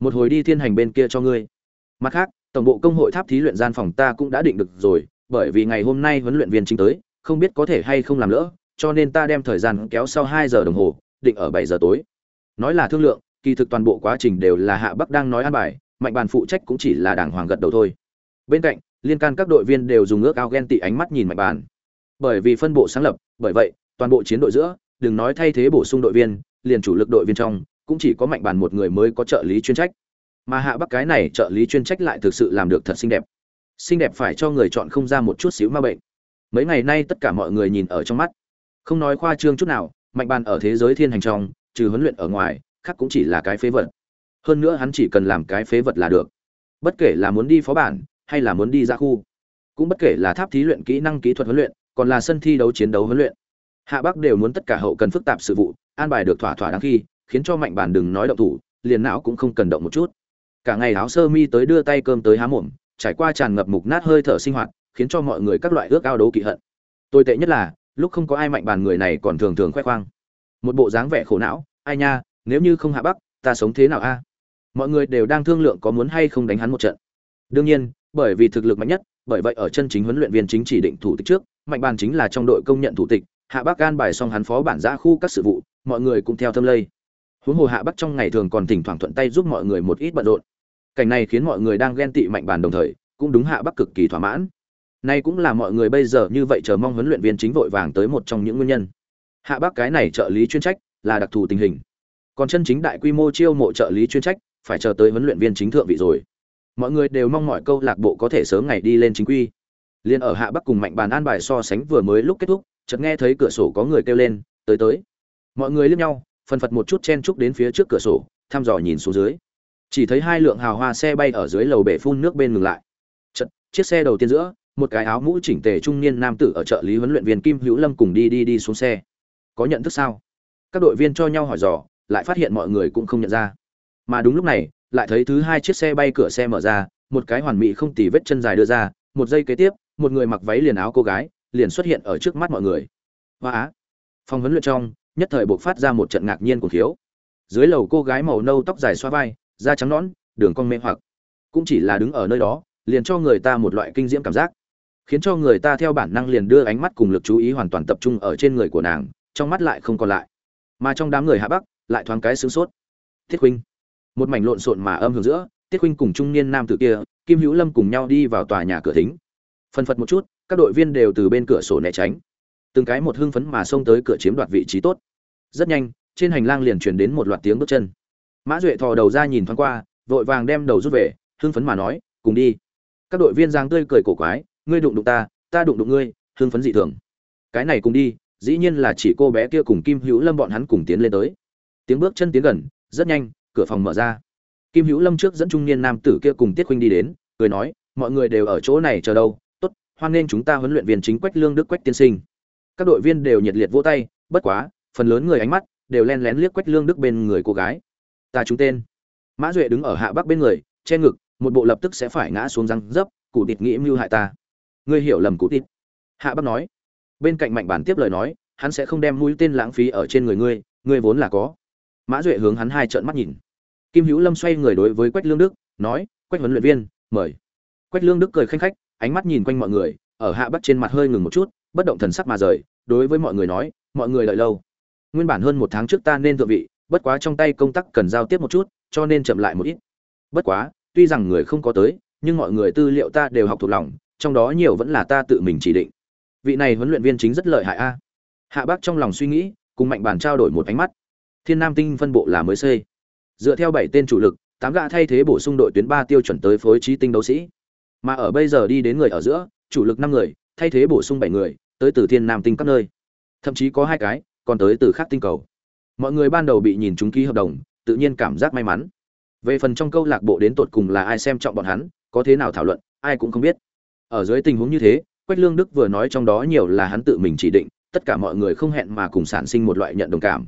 Một hồi đi thiên hành bên kia cho ngươi. Mặt khác, tổng bộ công hội tháp thí luyện gian phòng ta cũng đã định được rồi, bởi vì ngày hôm nay huấn luyện viên chính tới, không biết có thể hay không làm lỡ, cho nên ta đem thời gian kéo sau hai giờ đồng hồ, định ở bảy giờ tối. Nói là thương lượng, kỳ thực toàn bộ quá trình đều là hạ bắc đang nói an bài, mạnh bàn phụ trách cũng chỉ là đảng hoàng gật đầu thôi. Bên cạnh, liên can các đội viên đều dùng ước ao ghen tị ánh mắt nhìn mạnh bàn. Bởi vì phân bộ sáng lập, bởi vậy, toàn bộ chiến đội giữa, đừng nói thay thế bổ sung đội viên, liền chủ lực đội viên trong cũng chỉ có mạnh bàn một người mới có trợ lý chuyên trách. Mà hạ bắc cái này trợ lý chuyên trách lại thực sự làm được thật xinh đẹp. Xinh đẹp phải cho người chọn không ra một chút xíu ma bệnh. Mấy ngày nay tất cả mọi người nhìn ở trong mắt. Không nói khoa trương chút nào, mạnh bàn ở thế giới thiên hành trong, trừ huấn luyện ở ngoài, khác cũng chỉ là cái phế vật. Hơn nữa hắn chỉ cần làm cái phế vật là được. Bất kể là muốn đi phó bản, hay là muốn đi ra khu, cũng bất kể là tháp thí luyện kỹ năng kỹ thuật huấn luyện, còn là sân thi đấu chiến đấu huấn luyện. Hạ bắc đều muốn tất cả hậu cần phức tạp sự vụ, an bài được thỏa thỏa đáng khi khiến cho mạnh bản đừng nói động thủ, liền não cũng không cần động một chút. Cả ngày áo sơ mi tới đưa tay cơm tới há mồm, trải qua tràn ngập mục nát hơi thở sinh hoạt, khiến cho mọi người các loại ước ao đấu kỵ hận. Tồi tệ nhất là, lúc không có ai mạnh bàn người này còn thường thường khoe khoang. Một bộ dáng vẻ khổ não, ai nha, nếu như không hạ bắc, ta sống thế nào a? Mọi người đều đang thương lượng có muốn hay không đánh hắn một trận. Đương nhiên, bởi vì thực lực mạnh nhất, bởi vậy ở chân chính huấn luyện viên chính chỉ định thủ tịch trước, mạnh bàn chính là trong đội công nhận thủ tịch, hạ bắc gan bài xong hắn phó bản giã khu các sự vụ, mọi người cũng theo thâm lây huống hồ hạ bắc trong ngày thường còn thỉnh thoảng thuận tay giúp mọi người một ít bận rộn. Cảnh này khiến mọi người đang ghen tị mạnh bàn đồng thời, cũng đúng hạ bắc cực kỳ thỏa mãn. Nay cũng là mọi người bây giờ như vậy chờ mong huấn luyện viên chính vội vàng tới một trong những nguyên nhân. Hạ bắc cái này trợ lý chuyên trách là đặc thù tình hình. Còn chân chính đại quy mô chiêu mộ trợ lý chuyên trách, phải chờ tới huấn luyện viên chính thượng vị rồi. Mọi người đều mong mọi câu lạc bộ có thể sớm ngày đi lên chính quy. Liên ở hạ bắc cùng mạnh bàn an bài so sánh vừa mới lúc kết thúc, chợt nghe thấy cửa sổ có người kêu lên, tới tới. Mọi người liếc nhau phần phật một chút chen chúc đến phía trước cửa sổ, thăm dò nhìn xuống dưới. Chỉ thấy hai lượng hào hoa xe bay ở dưới lầu bể phun nước bên ngừng lại. Chật, chiếc xe đầu tiên giữa, một cái áo mũ chỉnh tề trung niên nam tử ở trợ lý huấn luyện viên kim hữu lâm cùng đi đi đi xuống xe. Có nhận thức sao? Các đội viên cho nhau hỏi dò, lại phát hiện mọi người cũng không nhận ra. Mà đúng lúc này, lại thấy thứ hai chiếc xe bay cửa xe mở ra, một cái hoàn mỹ không tì vết chân dài đưa ra, một giây kế tiếp, một người mặc váy liền áo cô gái, liền xuất hiện ở trước mắt mọi người. Hoa á. Phòng huấn luyện trong nhất thời buộc phát ra một trận ngạc nhiên của thiếu dưới lầu cô gái màu nâu tóc dài xoa vai, da trắng nõn, đường cong mê hoặc. Cũng chỉ là đứng ở nơi đó, liền cho người ta một loại kinh diễm cảm giác. Khiến cho người ta theo bản năng liền đưa ánh mắt cùng lực chú ý hoàn toàn tập trung ở trên người của nàng, trong mắt lại không còn lại. Mà trong đám người hạ bắc, lại thoáng cái sướng sốt. Thiết huynh một mảnh lộn xộn mà âm hưởng giữa tiết huynh cùng trung niên nam tử kia, kim hữu lâm cùng nhau đi vào tòa nhà cửa thính. Phân phật một chút, các đội viên đều từ bên cửa sổ né tránh từng cái một hưng phấn mà xông tới cửa chiếm đoạt vị trí tốt. Rất nhanh, trên hành lang liền truyền đến một loạt tiếng bước chân. Mã duệ thò đầu ra nhìn thoáng qua, vội vàng đem đầu rút về, hưng phấn mà nói, cùng đi. Các đội viên giang tươi cười cổ quái, ngươi đụng đụng ta ta đụng đụng ngươi, hưng phấn dị thường. Cái này cùng đi, dĩ nhiên là chỉ cô bé kia cùng kim hữu lâm bọn hắn cùng tiến lên tới. Tiếng bước chân tiến gần, rất nhanh, cửa phòng mở ra. Kim hữu lâm trước dẫn trung niên nam tử kia cùng tiết huynh đi đến, cười nói, mọi người đều ở chỗ này chờ đâu, tốt, hoan nghênh chúng ta huấn luyện viên chính quách lương đức quách tiên sinh các đội viên đều nhiệt liệt vỗ tay, bất quá, phần lớn người ánh mắt đều len lén liếc quách lương đức bên người cô gái. Ta chúng tên. Mã duệ đứng ở hạ bắc bên người, che ngực, một bộ lập tức sẽ phải ngã xuống răng dấp, cụ tịt nghĩ mưu hại ta. Ngươi hiểu lầm cụ tịt. Hạ bắc nói. Bên cạnh mạnh bản tiếp lời nói, hắn sẽ không đem mũi tên lãng phí ở trên người ngươi ngươi vốn là có. Mã duệ hướng hắn hai trợn mắt nhìn. Kim hữu lâm xoay người đối với quách lương đức, nói, quách huấn luyện viên, mời. Quách lương đức cười khanh khách, ánh mắt nhìn quanh mọi người, ở hạ bắc trên mặt hơi ngừng một chút bất động thần sắc mà rời, đối với mọi người nói, mọi người đợi lâu. Nguyên bản hơn một tháng trước ta nên thượng vị, bất quá trong tay công tác cần giao tiếp một chút, cho nên chậm lại một ít. Bất quá, tuy rằng người không có tới, nhưng mọi người tư liệu ta đều học thuộc lòng, trong đó nhiều vẫn là ta tự mình chỉ định. Vị này huấn luyện viên chính rất lợi hại a. Hạ bác trong lòng suy nghĩ, cùng mạnh bàn trao đổi một ánh mắt. Thiên nam tinh phân bộ là mới xây. Dựa theo bảy tên chủ lực, tám gã thay thế bổ sung đội tuyến ba tiêu chuẩn tới phối trí tinh đấu sĩ. Mà ở bây giờ đi đến người ở giữa, chủ lực năm người, thay thế bổ sung bảy người tới từ thiên nam tinh các nơi. Thậm chí có hai cái, còn tới từ khác tinh cầu. Mọi người ban đầu bị nhìn chúng ký hợp đồng, tự nhiên cảm giác may mắn. Về phần trong câu lạc bộ đến tột cùng là ai xem trọng bọn hắn, có thế nào thảo luận, ai cũng không biết. Ở dưới tình huống như thế, quách lương đức vừa nói trong đó nhiều là hắn tự mình chỉ định, tất cả mọi người không hẹn mà cùng sản sinh một loại nhận đồng cảm.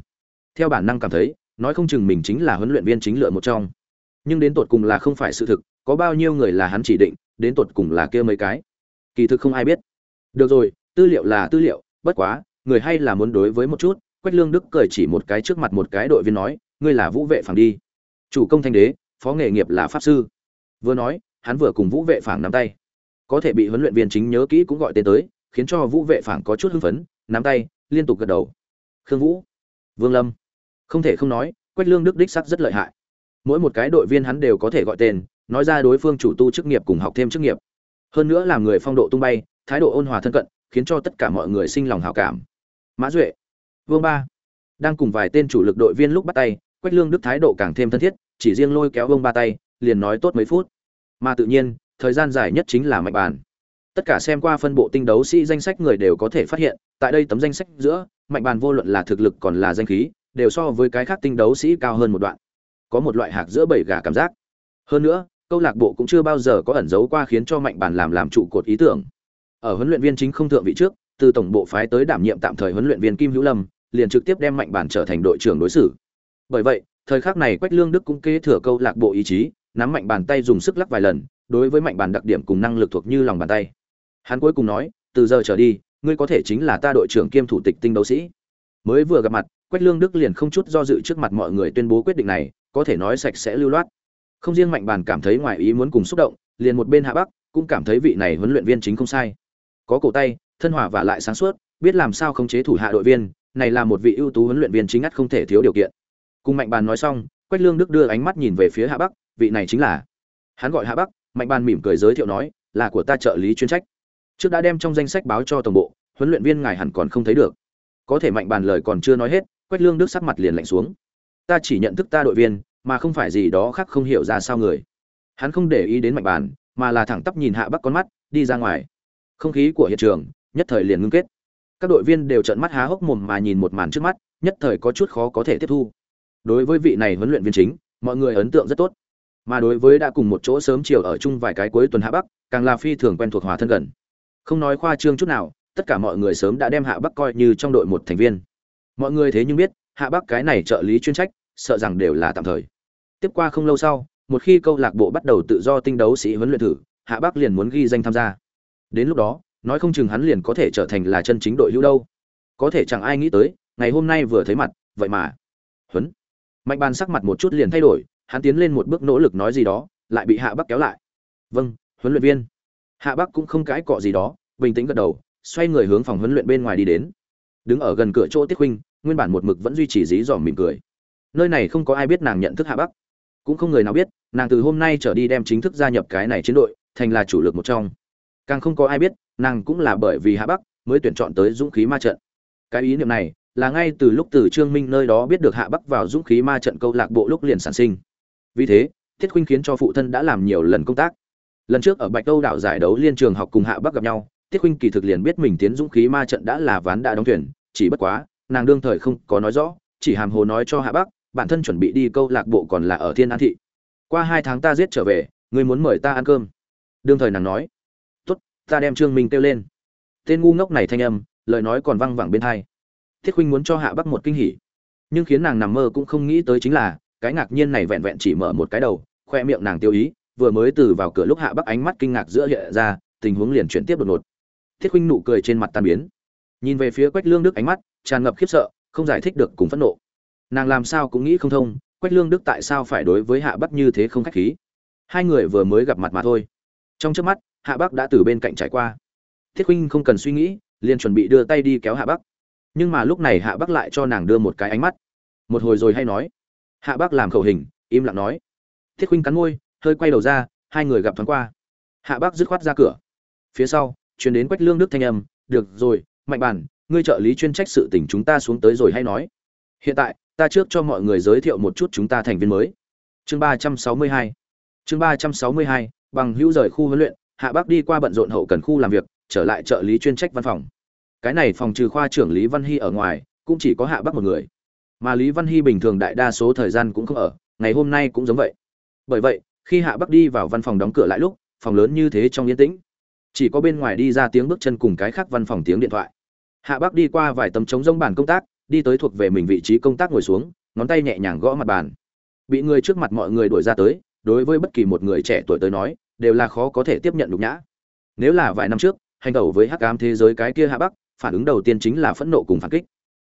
Theo bản năng cảm thấy, nói không chừng mình chính là huấn luyện viên chính lựa một trong. Nhưng đến tột cùng là không phải sự thực, có bao nhiêu người là hắn chỉ định, đến tột cùng là kia mấy cái. Kỳ thực không ai biết. Được rồi tư liệu là tư liệu, bất quá, người hay là muốn đối với một chút, quách lương đức cười chỉ một cái trước mặt một cái đội viên nói, ngươi là vũ vệ phẳng đi. Chủ công thanh đế, phó nghề nghiệp là pháp sư. Vừa nói, hắn vừa cùng vũ vệ phẳng nắm tay. Có thể bị huấn luyện viên chính nhớ kỹ cũng gọi tên tới, khiến cho vũ vệ phẳng có chút hưng phấn, nắm tay, liên tục gật đầu. Khương vũ, vương lâm. Không thể không nói, quách lương đức đích sắc rất lợi hại. Mỗi một cái đội viên hắn đều có thể gọi tên, nói ra đối phương chủ tu chức nghiệp cùng học thêm chức nghiệp. Hơn nữa làm người phong độ tung bay, thái độ ôn hòa thân cận khiến cho tất cả mọi người sinh lòng hảo cảm. Mã duệ, vương ba, đang cùng vài tên chủ lực đội viên lúc bắt tay, quách lương đức thái độ càng thêm thân thiết, chỉ riêng lôi kéo vương ba tay, liền nói tốt mấy phút. Mà tự nhiên, thời gian dài nhất chính là mạnh bàn. Tất cả xem qua phân bộ tinh đấu sĩ danh sách người đều có thể phát hiện, tại đây tấm danh sách giữa mạnh bàn vô luận là thực lực còn là danh khí, đều so với cái khác tinh đấu sĩ cao hơn một đoạn. Có một loại hạc giữa bảy gà cảm giác. Hơn nữa, câu lạc bộ cũng chưa bao giờ có ẩn giấu qua khiến cho mạnh bàn làm làm trụ cột ý tưởng ở huấn luyện viên chính không thượng vị trước từ tổng bộ phái tới đảm nhiệm tạm thời huấn luyện viên kim hữu lâm liền trực tiếp đem mạnh bản trở thành đội trưởng đối xử Bởi vậy, thời khắc này Quách Lương Đức cũng kế thừa câu lạc bộ ý chí, nắm mạnh bàn tay dùng sức lắc vài lần, đối với mạnh bàn đặc điểm cùng năng lực thuộc như lòng bàn tay. Hắn cuối cùng nói, từ giờ trở đi, ngươi có thể chính là ta đội trưởng kiêm thủ tịch tinh đấu sĩ. Mới vừa gặp mặt, Quách Lương Đức liền không chút do dự trước mặt mọi người tuyên bố quyết định này, có thể nói sạch sẽ lưu loát. Không riêng mạnh bàn cảm thấy ngoài ý muốn cùng xúc động, liền một bên Hạ Bắc cũng cảm thấy vị này huấn luyện viên chính không sai. Có cổ tay, thân hòa và lại sáng suốt, biết làm sao khống chế thủ hạ đội viên, này là một vị ưu tú huấn luyện viên chính ngắt không thể thiếu điều kiện. Cùng mạnh bàn nói xong, Quách Lương Đức đưa ánh mắt nhìn về phía Hạ Bắc, vị này chính là. Hắn gọi Hạ Bắc, mạnh bàn mỉm cười giới thiệu nói, là của ta trợ lý chuyên trách. Trước đã đem trong danh sách báo cho tổng bộ, huấn luyện viên ngài hẳn còn không thấy được. Có thể mạnh bàn lời còn chưa nói hết, Quách Lương Đức sắc mặt liền lạnh xuống. Ta chỉ nhận thức ta đội viên, mà không phải gì đó khác không hiểu ra sao người. Hắn không để ý đến mạnh bàn, mà là thẳng tắp nhìn Hạ Bắc con mắt, đi ra ngoài. Không khí của hiện trường nhất thời liền ngưng kết. Các đội viên đều trợn mắt há hốc mồm mà nhìn một màn trước mắt, nhất thời có chút khó có thể tiếp thu. Đối với vị này huấn luyện viên chính, mọi người ấn tượng rất tốt. Mà đối với đã cùng một chỗ sớm chiều ở chung vài cái cuối tuần Hạ Bắc, càng là phi thường quen thuộc hòa thân gần. Không nói khoa trương chút nào, tất cả mọi người sớm đã đem Hạ Bắc coi như trong đội một thành viên. Mọi người thế nhưng biết, Hạ Bắc cái này trợ lý chuyên trách, sợ rằng đều là tạm thời. Tiếp qua không lâu sau, một khi câu lạc bộ bắt đầu tự do tinh đấu sĩ huấn luyện thử, Hạ Bắc liền muốn ghi danh tham gia. Đến lúc đó, nói không chừng hắn liền có thể trở thành là chân chính đội hữu đâu. Có thể chẳng ai nghĩ tới, ngày hôm nay vừa thấy mặt, vậy mà. Huấn. Mạnh Ban sắc mặt một chút liền thay đổi, hắn tiến lên một bước nỗ lực nói gì đó, lại bị Hạ Bắc kéo lại. "Vâng, huấn luyện viên." Hạ Bắc cũng không cãi cọ gì đó, bình tĩnh gật đầu, xoay người hướng phòng huấn luyện bên ngoài đi đến. Đứng ở gần cửa chỗ Tiết Huynh, nguyên bản một mực vẫn duy trì dí dỏm mỉm cười. Nơi này không có ai biết nàng nhận thức Hạ Bắc, cũng không người nào biết, nàng từ hôm nay trở đi đem chính thức gia nhập cái này chiến đội, thành là chủ lực một trong. Càng không có ai biết, nàng cũng là bởi vì Hạ Bắc mới tuyển chọn tới Dũng khí ma trận. Cái ý niệm này là ngay từ lúc từ Trương Minh nơi đó biết được Hạ Bắc vào Dũng khí ma trận câu lạc bộ lúc liền sản sinh. Vì thế, Thiết Khuynh khiến cho phụ thân đã làm nhiều lần công tác. Lần trước ở Bạch Đâu đảo giải đấu liên trường học cùng Hạ Bắc gặp nhau, Tiết Khuynh kỳ thực liền biết mình tiến Dũng khí ma trận đã là ván đã đóng thuyền, chỉ bất quá, nàng đương thời không có nói rõ, chỉ hàm hồ nói cho Hạ Bắc, bản thân chuẩn bị đi câu lạc bộ còn là ở Thiên An thị. Qua hai tháng ta giết trở về, ngươi muốn mời ta ăn cơm. Đương thời nàng nói, ta đem Trương Minh kêu lên." Tên ngu ngốc này thanh âm, lời nói còn vang vẳng bên thai Thiết Khuynh muốn cho Hạ Bắc một kinh hỉ, nhưng khiến nàng nằm mơ cũng không nghĩ tới chính là, cái ngạc nhiên này vẹn vẹn chỉ mở một cái đầu, khoe miệng nàng tiêu ý, vừa mới từ vào cửa lúc Hạ Bắc ánh mắt kinh ngạc giữa hiện ra, tình huống liền chuyển tiếp đột ngột. Thiết Khuynh nụ cười trên mặt tan biến, nhìn về phía Quách Lương Đức ánh mắt tràn ngập khiếp sợ, không giải thích được cùng phẫn nộ. Nàng làm sao cũng nghĩ không thông, Quách Lương Đức tại sao phải đối với Hạ Bắc như thế không khách khí. Hai người vừa mới gặp mặt mà thôi. Trong chớp mắt, Hạ Bắc đã từ bên cạnh trải qua. Thiết Khuynh không cần suy nghĩ, liền chuẩn bị đưa tay đi kéo Hạ Bắc. Nhưng mà lúc này Hạ Bắc lại cho nàng đưa một cái ánh mắt. Một hồi rồi hay nói. Hạ Bắc làm khẩu hình, im lặng nói. Thiết Khuynh cắn môi, hơi quay đầu ra, hai người gặp thoáng qua. Hạ Bắc dứt khoát ra cửa. Phía sau, truyền đến Quách Lương Đức thanh âm, "Được rồi, Mạnh Bản, ngươi trợ lý chuyên trách sự tình chúng ta xuống tới rồi hay nói. Hiện tại, ta trước cho mọi người giới thiệu một chút chúng ta thành viên mới." Chương ba trăm sáu mươi hai Chương ba trăm sáu mươi hai bằng hữu rời khu huấn luyện, Hạ Bác đi qua bận rộn hậu cần khu làm việc, trở lại trợ lý chuyên trách văn phòng. Cái này phòng trừ khoa trưởng Lý Văn Hy ở ngoài, cũng chỉ có Hạ Bác một người. Mà Lý Văn Hy bình thường đại đa số thời gian cũng không ở, ngày hôm nay cũng giống vậy. Bởi vậy, khi Hạ Bác đi vào văn phòng đóng cửa lại lúc, phòng lớn như thế trong yên tĩnh. Chỉ có bên ngoài đi ra tiếng bước chân cùng cái khác văn phòng tiếng điện thoại. Hạ Bác đi qua vài tấm trống rỗng bàn công tác, đi tới thuộc về mình vị trí công tác ngồi xuống, ngón tay nhẹ nhàng gõ mặt bàn. Bị người trước mặt mọi người đuổi ra tới, đối với bất kỳ một người trẻ tuổi tới nói, đều là khó có thể tiếp nhận nhục nhã. Nếu là vài năm trước, hành đầu với hắc ám thế giới cái kia Hạ Bắc, phản ứng đầu tiên chính là phẫn nộ cùng phản kích.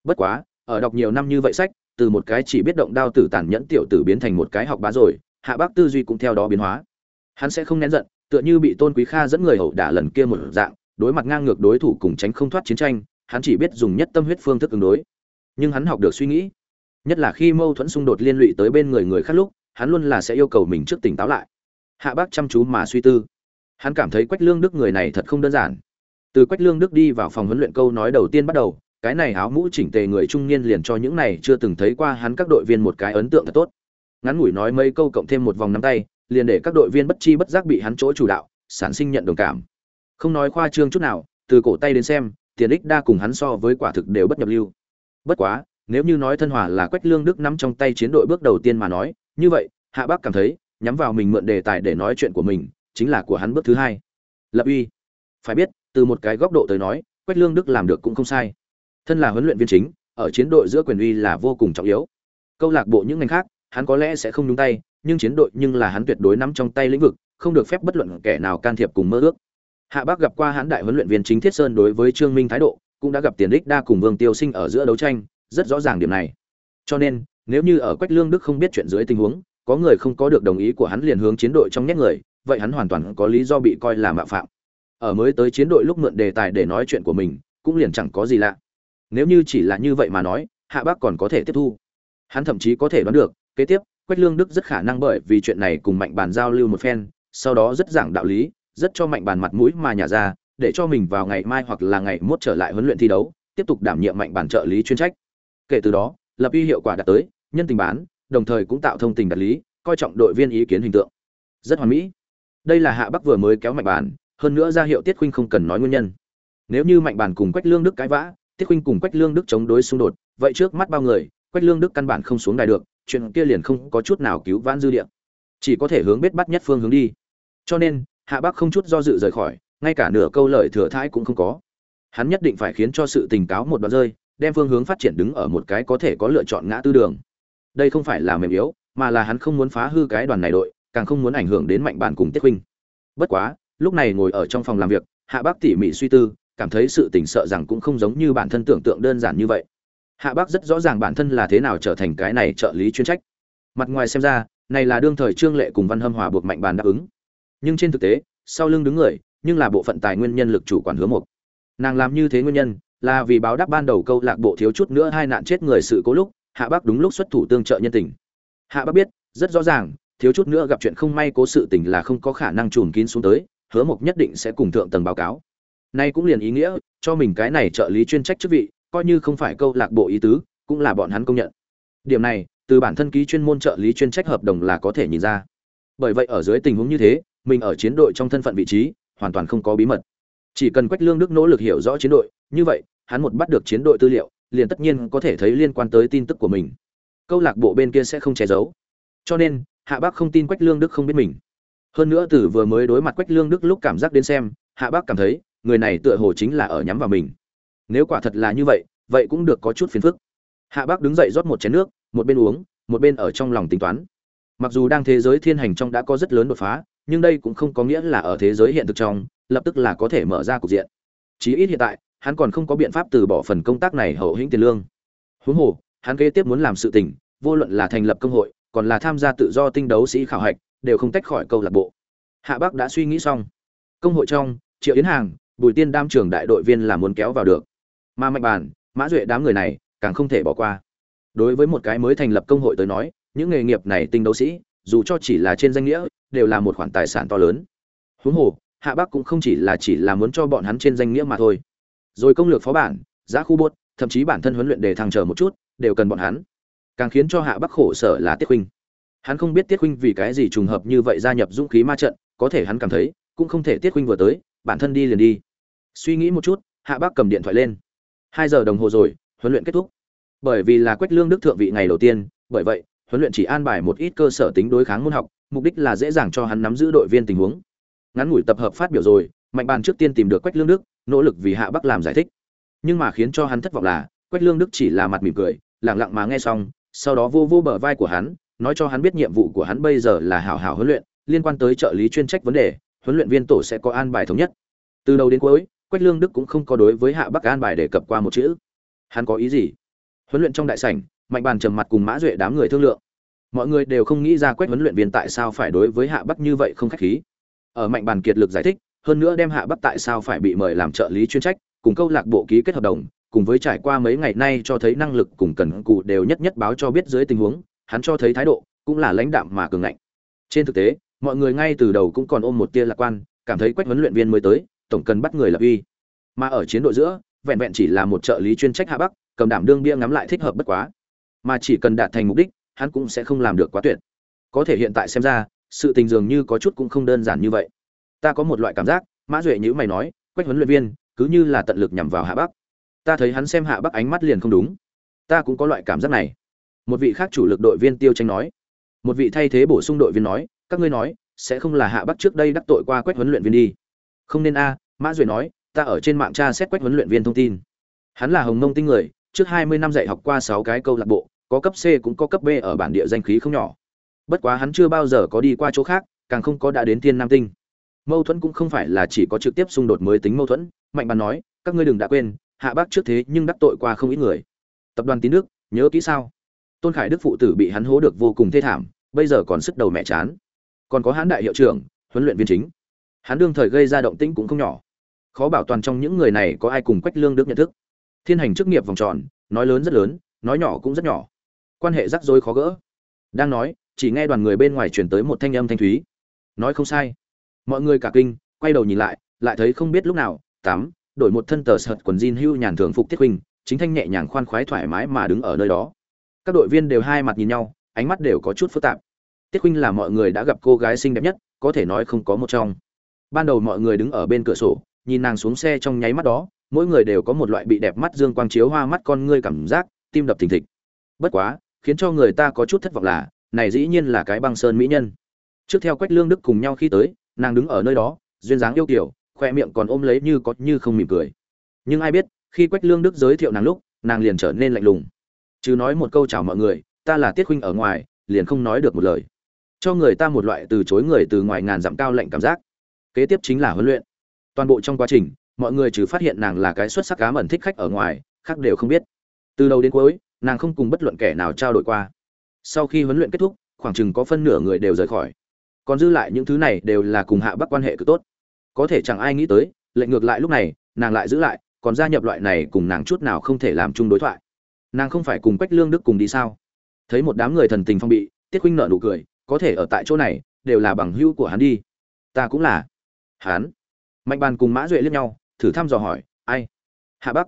Bất quá, ở đọc nhiều năm như vậy sách, từ một cái chỉ biết động đao tử tàn nhẫn tiểu tử biến thành một cái học bá rồi, Hạ Bắc tư duy cũng theo đó biến hóa. Hắn sẽ không nén giận, tựa như bị Tôn Quý Kha dẫn người hậu đả lần kia một dạng, đối mặt ngang ngược đối thủ cùng tránh không thoát chiến tranh, hắn chỉ biết dùng nhất tâm huyết phương thức ứng đối. Nhưng hắn học được suy nghĩ, nhất là khi mâu thuẫn xung đột liên lụy tới bên người người khác lúc, hắn luôn là sẽ yêu cầu mình trước tỉnh táo lại. Hạ Bác chăm chú mà suy tư. Hắn cảm thấy Quách Lương Đức người này thật không đơn giản. Từ Quách Lương Đức đi vào phòng huấn luyện câu nói đầu tiên bắt đầu, cái này áo mũ chỉnh tề người trung niên liền cho những này chưa từng thấy qua hắn các đội viên một cái ấn tượng thật tốt. Ngắn ngủi nói mấy câu cộng thêm một vòng nắm tay, liền để các đội viên bất chi bất giác bị hắn chỗ chủ đạo, sản sinh nhận đồng cảm. Không nói khoa trương chút nào, từ cổ tay đến xem, tiền ích đa cùng hắn so với quả thực đều bất nhập lưu. Bất quá, nếu như nói thân hòa là Quách Lương Đức nắm trong tay chiến đội bước đầu tiên mà nói, như vậy, Hạ bác cảm thấy, nhắm vào mình mượn đề tài để nói chuyện của mình, chính là của hắn bước thứ hai. Lập uy. Phải biết, từ một cái góc độ tới nói, Quách Lương Đức làm được cũng không sai. Thân là huấn luyện viên chính, ở chiến đội giữa quyền uy là vô cùng trọng yếu. câu lạc bộ những ngành khác hắn có lẽ sẽ không nhúng tay nhưng chiến đội nhưng là hắn tuyệt đối nắm trong tay lĩnh vực không được phép bất luận kẻ nào can thiệp cùng mơ ước hạ bác gặp qua hắn đại huấn luyện viên chính thiết sơn đối với trương minh thái độ cũng đã gặp tiền đích đa cùng vương tiêu sinh ở giữa đấu tranh rất rõ ràng điểm này cho nên nếu như ở quách lương đức không biết chuyện dưới tình huống có người không có được đồng ý của hắn liền hướng chiến đội trong nhét người, vậy hắn hoàn toàn có lý do bị coi là mạo phạm. Ở mới tới chiến đội lúc mượn đề tài để nói chuyện của mình, cũng liền chẳng có gì lạ. Nếu như chỉ là như vậy mà nói, hạ bác còn có thể tiếp thu. Hắn thậm chí có thể đoán được, kế tiếp, quách lương đức rất khả năng bởi vì chuyện này cùng mạnh bàn giao lưu một phen, sau đó rất giảng đạo lý, rất cho mạnh bàn mặt mũi mà nhả ra, để cho mình vào ngày mai hoặc là ngày mốt trở lại huấn luyện thi đấu, tiếp tục đảm nhiệm mạnh bàn trợ lý chuyên trách. Kể từ đó, lập uy hiệu quả đạt tới, nhân tình bán đồng thời cũng tạo thông tình đạt lý, coi trọng đội viên ý kiến hình tượng. Rất hoàn mỹ. Đây là hạ bắc vừa mới kéo mạnh bàn, hơn nữa ra hiệu tiết khuynh không cần nói nguyên nhân. Nếu như mạnh bàn cùng quách lương đức cãi vã, tiết khuynh cùng quách lương đức chống đối xung đột, vậy trước mắt bao người, quách lương đức căn bản không xuống đài được, chuyện kia liền không có chút nào cứu vãn dư địa. Chỉ có thể hướng biết bắt nhất phương hướng đi. Cho nên, hạ bắc không chút do dự rời khỏi, ngay cả nửa câu lời thừa thãi cũng không có. Hắn nhất định phải khiến cho sự tình cáo một đoạn rơi, đem phương hướng phát triển đứng ở một cái có thể có lựa chọn ngã tư đường đây không phải là mềm yếu, mà là hắn không muốn phá hư cái đoàn này đội, càng không muốn ảnh hưởng đến mạnh bản cùng tiết huynh. Bất quá, lúc này ngồi ở trong phòng làm việc, hạ bác tỉ mỉ suy tư, cảm thấy sự tình sợ rằng cũng không giống như bản thân tưởng tượng đơn giản như vậy. Hạ bác rất rõ ràng bản thân là thế nào trở thành cái này trợ lý chuyên trách. Mặt ngoài xem ra, này là đương thời trương lệ cùng văn hâm hòa buộc mạnh bàn đáp ứng. Nhưng trên thực tế, sau lưng đứng người, nhưng là bộ phận tài nguyên nhân lực chủ quản hứa mục nàng làm như thế nguyên nhân, là vì báo đáp ban đầu câu lạc bộ thiếu chút nữa hai nạn chết người sự cố lúc hạ bác đúng lúc xuất thủ tương trợ nhân tình. Hạ bác biết, rất rõ ràng, thiếu chút nữa gặp chuyện không may cố sự tình là không có khả năng trùn kín xuống tới, hứa mộc nhất định sẽ cùng thượng tầng báo cáo. Nay cũng liền ý nghĩa, cho mình cái này trợ lý chuyên trách chức vị, coi như không phải câu lạc bộ ý tứ, cũng là bọn hắn công nhận. Điểm này, từ bản thân ký chuyên môn trợ lý chuyên trách hợp đồng là có thể nhìn ra. Bởi vậy ở dưới tình huống như thế, mình ở chiến đội trong thân phận vị trí, hoàn toàn không có bí mật. Chỉ cần quách lương đức nỗ lực hiểu rõ chiến đội, như vậy, hắn một bắt được chiến đội tư liệu liền tất nhiên có thể thấy liên quan tới tin tức của mình. Câu lạc bộ bên kia sẽ không che giấu. Cho nên, hạ bác không tin quách lương đức không biết mình. Hơn nữa từ vừa mới đối mặt quách lương đức lúc cảm giác đến xem, hạ bác cảm thấy, người này tựa hồ chính là ở nhắm vào mình. Nếu quả thật là như vậy vậy cũng được có chút phiền phức. Hạ bác đứng dậy rót một chén nước, một bên uống, một bên ở trong lòng tính toán. Mặc dù đang thế giới thiên hành trong đã có rất lớn đột phá, nhưng đây cũng không có nghĩa là ở thế giới hiện thực trong, lập tức là có thể mở ra cục diện. Chí ít hiện tại hắn còn không có biện pháp từ bỏ phần công tác này hậu hĩnh tiền lương. Huống hồ, hắn kế tiếp muốn làm sự tình, vô luận là thành lập công hội, còn là tham gia tự do tinh đấu sĩ khảo hạch, đều không tách khỏi câu lạc bộ. Hạ bắc đã suy nghĩ xong. Công hội trong, triệu yến hàng, bùi tiên đam trưởng đại đội viên là muốn kéo vào được. Mà mạnh bàn, mã duệ đám người này, càng không thể bỏ qua. Đối với một cái mới thành lập công hội tới nói, những nghề nghiệp này tinh đấu sĩ, dù cho chỉ là trên danh nghĩa, đều là một khoản tài sản to lớn. Huống hồ, hạ bắc cũng không chỉ là chỉ là muốn cho bọn hắn trên danh nghĩa mà thôi rồi công lược phó bản, giá khu bốt, thậm chí bản thân huấn luyện để thăng trở một chút, đều cần bọn hắn. Càng khiến cho hạ bắc khổ sở là tiết huynh hắn không biết tiết huynh vì cái gì trùng hợp như vậy gia nhập dũng khí ma trận, có thể hắn cảm thấy, cũng không thể tiết huynh vừa tới, bản thân đi liền đi. Suy nghĩ một chút, hạ bắc cầm điện thoại lên. Hai giờ đồng hồ rồi, huấn luyện kết thúc. Bởi vì là quách lương đức thượng vị ngày đầu tiên, bởi vậy, huấn luyện chỉ an bài một ít cơ sở tính đối kháng môn học, mục đích là dễ dàng cho hắn nắm giữ đội viên tình huống. Ngắn ngủi tập hợp phát biểu rồi, mạnh bàn trước tiên tìm được quách lương đức nỗ lực vì hạ bắc làm giải thích. Nhưng mà khiến cho hắn thất vọng là, quách lương đức chỉ là mặt mỉm cười lẳng lặng mà nghe xong, sau đó vô vô bờ vai của hắn, nói cho hắn biết nhiệm vụ của hắn bây giờ là hảo hảo huấn luyện, liên quan tới trợ lý chuyên trách vấn đề, huấn luyện viên tổ sẽ có an bài thống nhất. Từ đầu đến cuối, quách lương đức cũng không có đối với hạ bắc an bài đề cập qua một chữ. Hắn có ý gì? Huấn luyện trong đại sảnh, mạnh bàn trầm mặt cùng mã duệ đám người thương lượng. Mọi người đều không nghĩ ra quách huấn luyện viên tại sao phải đối với hạ bắc như vậy không khách khí. Ở mạnh bàn kiệt lực giải thích hơn nữa đem hạ bắc tại sao phải bị mời làm trợ lý chuyên trách, cùng câu lạc bộ ký kết hợp đồng, cùng với trải qua mấy ngày nay cho thấy năng lực cùng cần cù đều nhất nhất báo cho biết dưới tình huống, hắn cho thấy thái độ cũng là lãnh đạm mà cường ngạnh. Trên thực tế, mọi người ngay từ đầu cũng còn ôm một tia lạc quan, cảm thấy quách huấn luyện viên mới tới, tổng cần bắt người lập uy. Mà ở chiến đội giữa, vẹn vẹn chỉ là một trợ lý chuyên trách hạ bắc, cầm đảm đương bia ngắm lại thích hợp bất quá. Mà chỉ cần đạt thành mục đích, hắn cũng sẽ không làm được quá tuyệt. Có thể hiện tại xem ra, sự tình dường như có chút cũng không đơn giản như vậy ta có một loại cảm giác mã duệ nhữ mày nói quách huấn luyện viên cứ như là tận lực nhằm vào hạ bắc. Ta thấy hắn xem hạ bắc ánh mắt liền không đúng. Ta cũng có loại cảm giác này. Một vị khác chủ lực đội viên tiêu tranh nói. Một vị thay thế bổ sung đội viên nói các ngươi nói sẽ không là hạ bắc trước đây đắc tội qua quách huấn luyện viên đi. Không nên a mã duệ nói ta ở trên mạng tra xét quách huấn luyện viên thông tin. Hắn là hồng mông tinh người trước hai mươi năm dạy học qua sáu cái câu lạc bộ có cấp C cũng có cấp B ở bản địa danh khí không nhỏ. Bất quá hắn chưa bao giờ có đi qua chỗ khác, càng không có đã đến Thiên Nam Tinh. Mâu thuẫn cũng không phải là chỉ có trực tiếp xung đột mới tính mâu thuẫn, Mạnh Bàn nói, các ngươi đừng đã quên, Hạ Bác trước thế nhưng đắc tội qua không ít người. Tập đoàn Tín Đức, nhớ kỹ sao? Tôn Khải Đức phụ tử bị hắn hố được vô cùng thê thảm, bây giờ còn sức đầu mẹ chán. Còn có hắn đại hiệu trưởng, huấn luyện viên chính. Hắn đương thời gây ra động tĩnh cũng không nhỏ. Khó bảo toàn trong những người này có ai cùng Quách Lương Đức nhận thức. Thiên hành chức nghiệp vòng tròn, nói lớn rất lớn, nói nhỏ cũng rất nhỏ. Quan hệ rắc rối khó gỡ. Đang nói, chỉ nghe đoàn người bên ngoài truyền tới một thanh âm thanh thúy. Nói không sai. Mọi người cả kinh, quay đầu nhìn lại, lại thấy không biết lúc nào, tám đổi một thân tờ sợt quần jean hưu nhàn thường phục Tiết huynh, chính thanh nhẹ nhàng khoan khoái thoải mái mà đứng ở nơi đó. Các đội viên đều hai mặt nhìn nhau, ánh mắt đều có chút phức tạp. Tiết huynh là mọi người đã gặp cô gái xinh đẹp nhất, có thể nói không có một trong. Ban đầu mọi người đứng ở bên cửa sổ, nhìn nàng xuống xe trong nháy mắt đó, mỗi người đều có một loại bị đẹp mắt dương quang chiếu hoa mắt con ngươi cảm giác, tim đập thình thịch. Bất quá, khiến cho người ta có chút thất vọng là, này dĩ nhiên là cái băng sơn mỹ nhân. Trước theo Quách Lương Đức cùng nhau khi tới, nàng đứng ở nơi đó, duyên dáng yêu kiểu khoe miệng còn ôm lấy như có như không mỉm cười. Nhưng ai biết, khi Quách Lương Đức giới thiệu nàng lúc, nàng liền trở nên lạnh lùng. Chứ nói một câu chào mọi người, ta là Tiết huynh ở ngoài, liền không nói được một lời. Cho người ta một loại từ chối người từ ngoài ngàn dặm cao lạnh cảm giác. Kế tiếp chính là huấn luyện. Toàn bộ trong quá trình, mọi người trừ phát hiện nàng là cái xuất sắc cá mẩn thích khách ở ngoài, khác đều không biết. Từ đầu đến cuối, nàng không cùng bất luận kẻ nào trao đổi qua. Sau khi huấn luyện kết thúc, khoảng chừng có phân nửa người đều rời khỏi. Còn dư lại những thứ này đều là cùng Hạ Bắc quan hệ cực tốt. Có thể chẳng ai nghĩ tới, lệnh ngược lại lúc này, nàng lại giữ lại, còn gia nhập loại này cùng nàng chút nào không thể làm chung đối thoại. Nàng không phải cùng Quách Lương Đức cùng đi sao? Thấy một đám người thần tình phong bị, Tiết huynh nở nụ cười, có thể ở tại chỗ này, đều là bằng hữu của hắn đi. Ta cũng là. Hắn. Mạnh Bàn cùng Mã Duệ liếc nhau, thử thăm dò hỏi, ai? Hạ Bắc.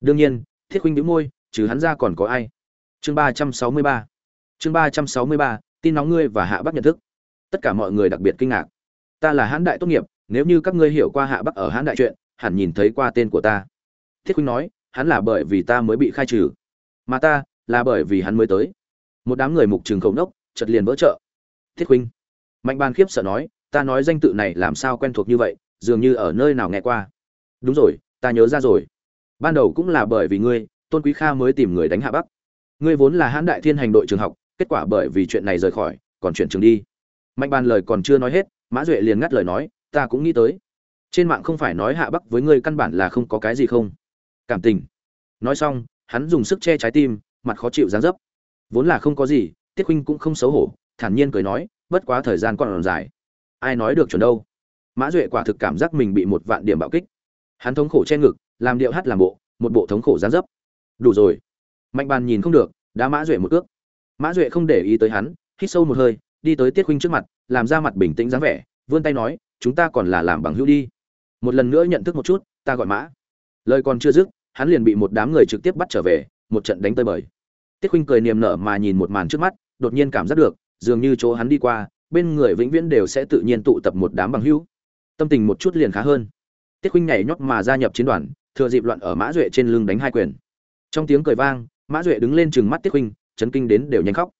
Đương nhiên, Thiết huynh đĩu môi, trừ hắn ra còn có ai? Chương ba trăm sáu mươi ba Chương ba trăm sáu mươi ba tin nóng ngươi và Hạ Bắc nhận thức. Tất cả mọi người đặc biệt kinh ngạc. Ta là Hán đại tốt nghiệp, nếu như các ngươi hiểu qua Hạ Bắc ở Hán đại chuyện, hẳn nhìn thấy qua tên của ta. Thiết Khuynh nói, hắn là bởi vì ta mới bị khai trừ, mà ta là bởi vì hắn mới tới. Một đám người mục trường khẩu nốc, chợt liền vỡ trợ. Thiết Khuynh. Mạnh Ban khiếp sợ nói, ta nói danh tự này làm sao quen thuộc như vậy, dường như ở nơi nào nghe qua đúng rồi ta nhớ ra rồi ban đầu cũng là bởi vì ngươi tôn quý kha mới tìm người đánh hạ bắc ngươi vốn là hãn đại thiên hành đội trường học kết quả bởi vì chuyện này rời khỏi còn chuyển trường đi mạnh bàn lời còn chưa nói hết, mã duệ liền ngắt lời nói, ta cũng nghĩ tới. Trên mạng không phải nói hạ bắc với ngươi căn bản là không có cái gì không? Cảm tình. Nói xong, hắn dùng sức che trái tim, mặt khó chịu dán dấp. Vốn là không có gì, tiết huynh cũng không xấu hổ, thản nhiên cười nói, bất quá thời gian còn dài. Ai nói được chuẩn đâu? Mã duệ quả thực cảm giác mình bị một vạn điểm bạo kích. Hắn thống khổ che ngực, làm điệu hát làm bộ, một bộ thống khổ gián dấp. Đủ rồi. Mạnh bàn nhìn không được đã mã duệ một ước. Mã duệ không để ý tới hắn, hít sâu một hơi đi tới tiết huynh trước mặt, làm ra mặt bình tĩnh dáng vẻ, vươn tay nói, chúng ta còn là làm bằng hữu đi. Một lần nữa nhận thức một chút, ta gọi mã. Lời còn chưa dứt, hắn liền bị một đám người trực tiếp bắt trở về, một trận đánh tơi bời. Tiết huynh cười niềm nở mà nhìn một màn trước mắt, đột nhiên cảm giác được, dường như chỗ hắn đi qua, bên người vĩnh viễn đều sẽ tự nhiên tụ tập một đám bằng hữu. Tâm tình một chút liền khá hơn. Tiết huynh nhảy nhót mà gia nhập chiến đoàn, thừa dịp loạn ở mã duệ trên lưng đánh hai quyền. Trong tiếng cười vang, mã duệ đứng lên chừng mắt tiết huynh, chấn kinh đến đều nhanh khóc.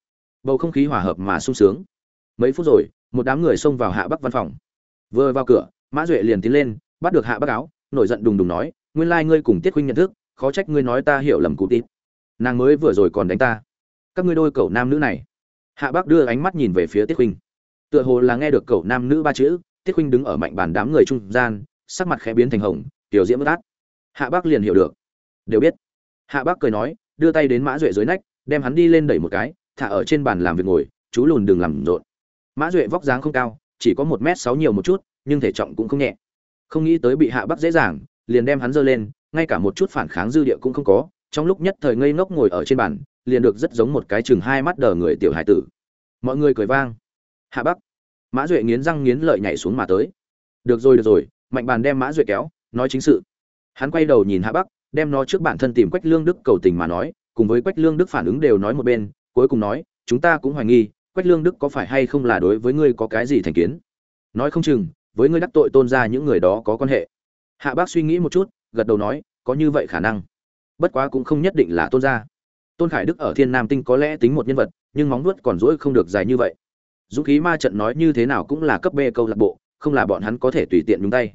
Bầu không khí hòa hợp mà sung sướng mấy phút rồi, một đám người xông vào hạ bắc văn phòng. Vừa vào cửa, mã duệ liền tiến lên, bắt được hạ bắc áo, nổi giận đùng đùng nói, nguyên lai ngươi cùng tiết huynh nhận thức, khó trách ngươi nói ta hiểu lầm cụ tít. Nàng mới vừa rồi còn đánh ta. Các ngươi đôi cậu nam nữ này. Hạ bắc đưa ánh mắt nhìn về phía tiết huynh tựa hồ là nghe được cậu nam nữ ba chữ, tiết huynh đứng ở mạnh bàn đám người trung gian, sắc mặt khẽ biến thành hồng, tiểu diễm bất át. Hạ Bắc liền hiểu được. Đều biết. Hạ Bắc cười nói, đưa tay đến mã duệ dưới nách, đem hắn đi lên đẩy một cái, thả ở trên bàn làm việc ngồi, chú lùn đừng làm rộn mã duệ vóc dáng không cao, chỉ có một m sáu nhiều một chút, nhưng thể trọng cũng không nhẹ. Không nghĩ tới bị hạ Bắc dễ dàng, liền đem hắn giơ lên, ngay cả một chút phản kháng dư địa cũng không có, trong lúc nhất thời ngây ngốc ngồi ở trên bàn, liền được rất giống một cái chừng hai mắt đờ người tiểu hải tử. Mọi người cười vang. Hạ bắc. Mã duệ nghiến răng nghiến lợi nhảy xuống mà tới. Được rồi được rồi, mạnh bàn đem mã duệ kéo, nói chính sự. Hắn quay đầu nhìn hạ bắc, đem nó trước bản thân tìm quách lương đức cầu tình mà nói, cùng với quách lương đức phản ứng đều nói một bên, cuối cùng nói, chúng ta cũng hoài nghi quách lương đức có phải hay không là đối với ngươi có cái gì thành kiến? Nói không chừng, với ngươi đắc tội tôn ra những người đó có quan hệ. Hạ bác suy nghĩ một chút, gật đầu nói, có như vậy khả năng. Bất quá cũng không nhất định là tôn gia. Tôn khải đức ở thiên nam tinh có lẽ tính một nhân vật, nhưng móng nuốt còn dỗi không được dài như vậy. Dũng khí ma trận nói như thế nào cũng là cấp b câu lạc bộ, không là bọn hắn có thể tùy tiện nhúng tay.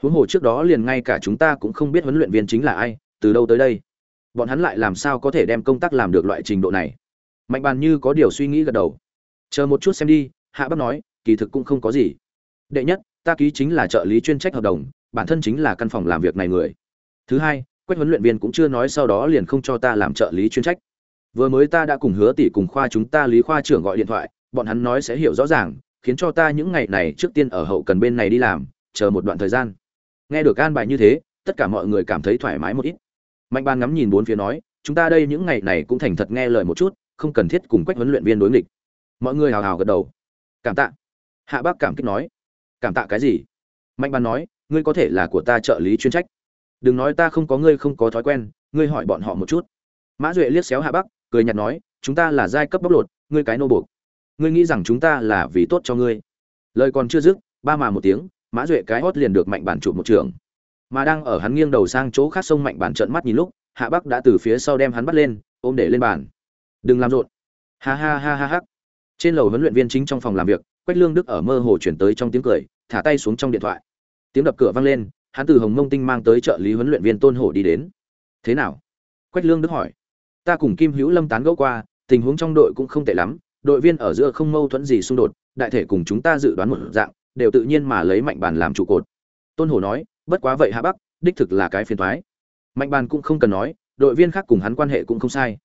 Huống hồ trước đó liền ngay cả chúng ta cũng không biết huấn luyện viên chính là ai, từ đâu tới đây. Bọn hắn lại làm sao có thể đem công tác làm được loại trình độ này? Mạnh bàn như có điều suy nghĩ gật đầu chờ một chút xem đi, hạ bác nói, kỳ thực cũng không có gì. Đệ nhất, ta ký chính là trợ lý chuyên trách hợp đồng, bản thân chính là căn phòng làm việc này người. Thứ hai, quách huấn luyện viên cũng chưa nói sau đó liền không cho ta làm trợ lý chuyên trách. Vừa mới ta đã cùng hứa tỷ cùng khoa chúng ta lý khoa trưởng gọi điện thoại, bọn hắn nói sẽ hiểu rõ ràng, khiến cho ta những ngày này trước tiên ở hậu cần bên này đi làm, chờ một đoạn thời gian. Nghe được an bài như thế, tất cả mọi người cảm thấy thoải mái một ít. Mạnh ban ngắm nhìn bốn phía nói, chúng ta đây những ngày này cũng thành thật nghe lời một chút, không cần thiết cùng quách huấn luyện viên đối nghịch mọi người hào hào gật đầu. Cảm tạ. Hạ bác cảm kích nói. Cảm tạ cái gì? Mạnh bàn nói, ngươi có thể là của ta trợ lý chuyên trách. Đừng nói ta không có ngươi không có thói quen, ngươi hỏi bọn họ một chút. Mã duệ liếc xéo hạ bắc cười nhạt nói, chúng ta là giai cấp bóc lột, ngươi cái nô buộc. Ngươi nghĩ rằng chúng ta là vì tốt cho ngươi. Lời còn chưa dứt, ba mà một tiếng, mã duệ cái hót liền được mạnh bản chụp một trường. Mà đang ở hắn nghiêng đầu sang chỗ khác sông mạnh bản trợn mắt nhìn lúc, hạ bắc đã từ phía sau đem hắn bắt lên, ôm để lên bàn. Đừng làm rộn. Ha ha ha ha ha trên lầu huấn luyện viên chính trong phòng làm việc, quách lương đức ở mơ hồ chuyển tới trong tiếng cười, thả tay xuống trong điện thoại. Tiếng đập cửa vang lên, hắn từ hồng mông tinh mang tới trợ lý huấn luyện viên tôn hổ đi đến. Thế nào? Quách lương đức hỏi. Ta cùng kim hữu lâm tán gẫu qua, tình huống trong đội cũng không tệ lắm, đội viên ở giữa không mâu thuẫn gì xung đột, đại thể cùng chúng ta dự đoán một dạng, đều tự nhiên mà lấy mạnh bàn làm trụ cột. Tôn hổ nói, bất quá vậy hạ bắc, đích thực là cái phiền thoái mạnh bàn cũng không cần nói, đội viên khác cùng hắn quan hệ cũng không sai.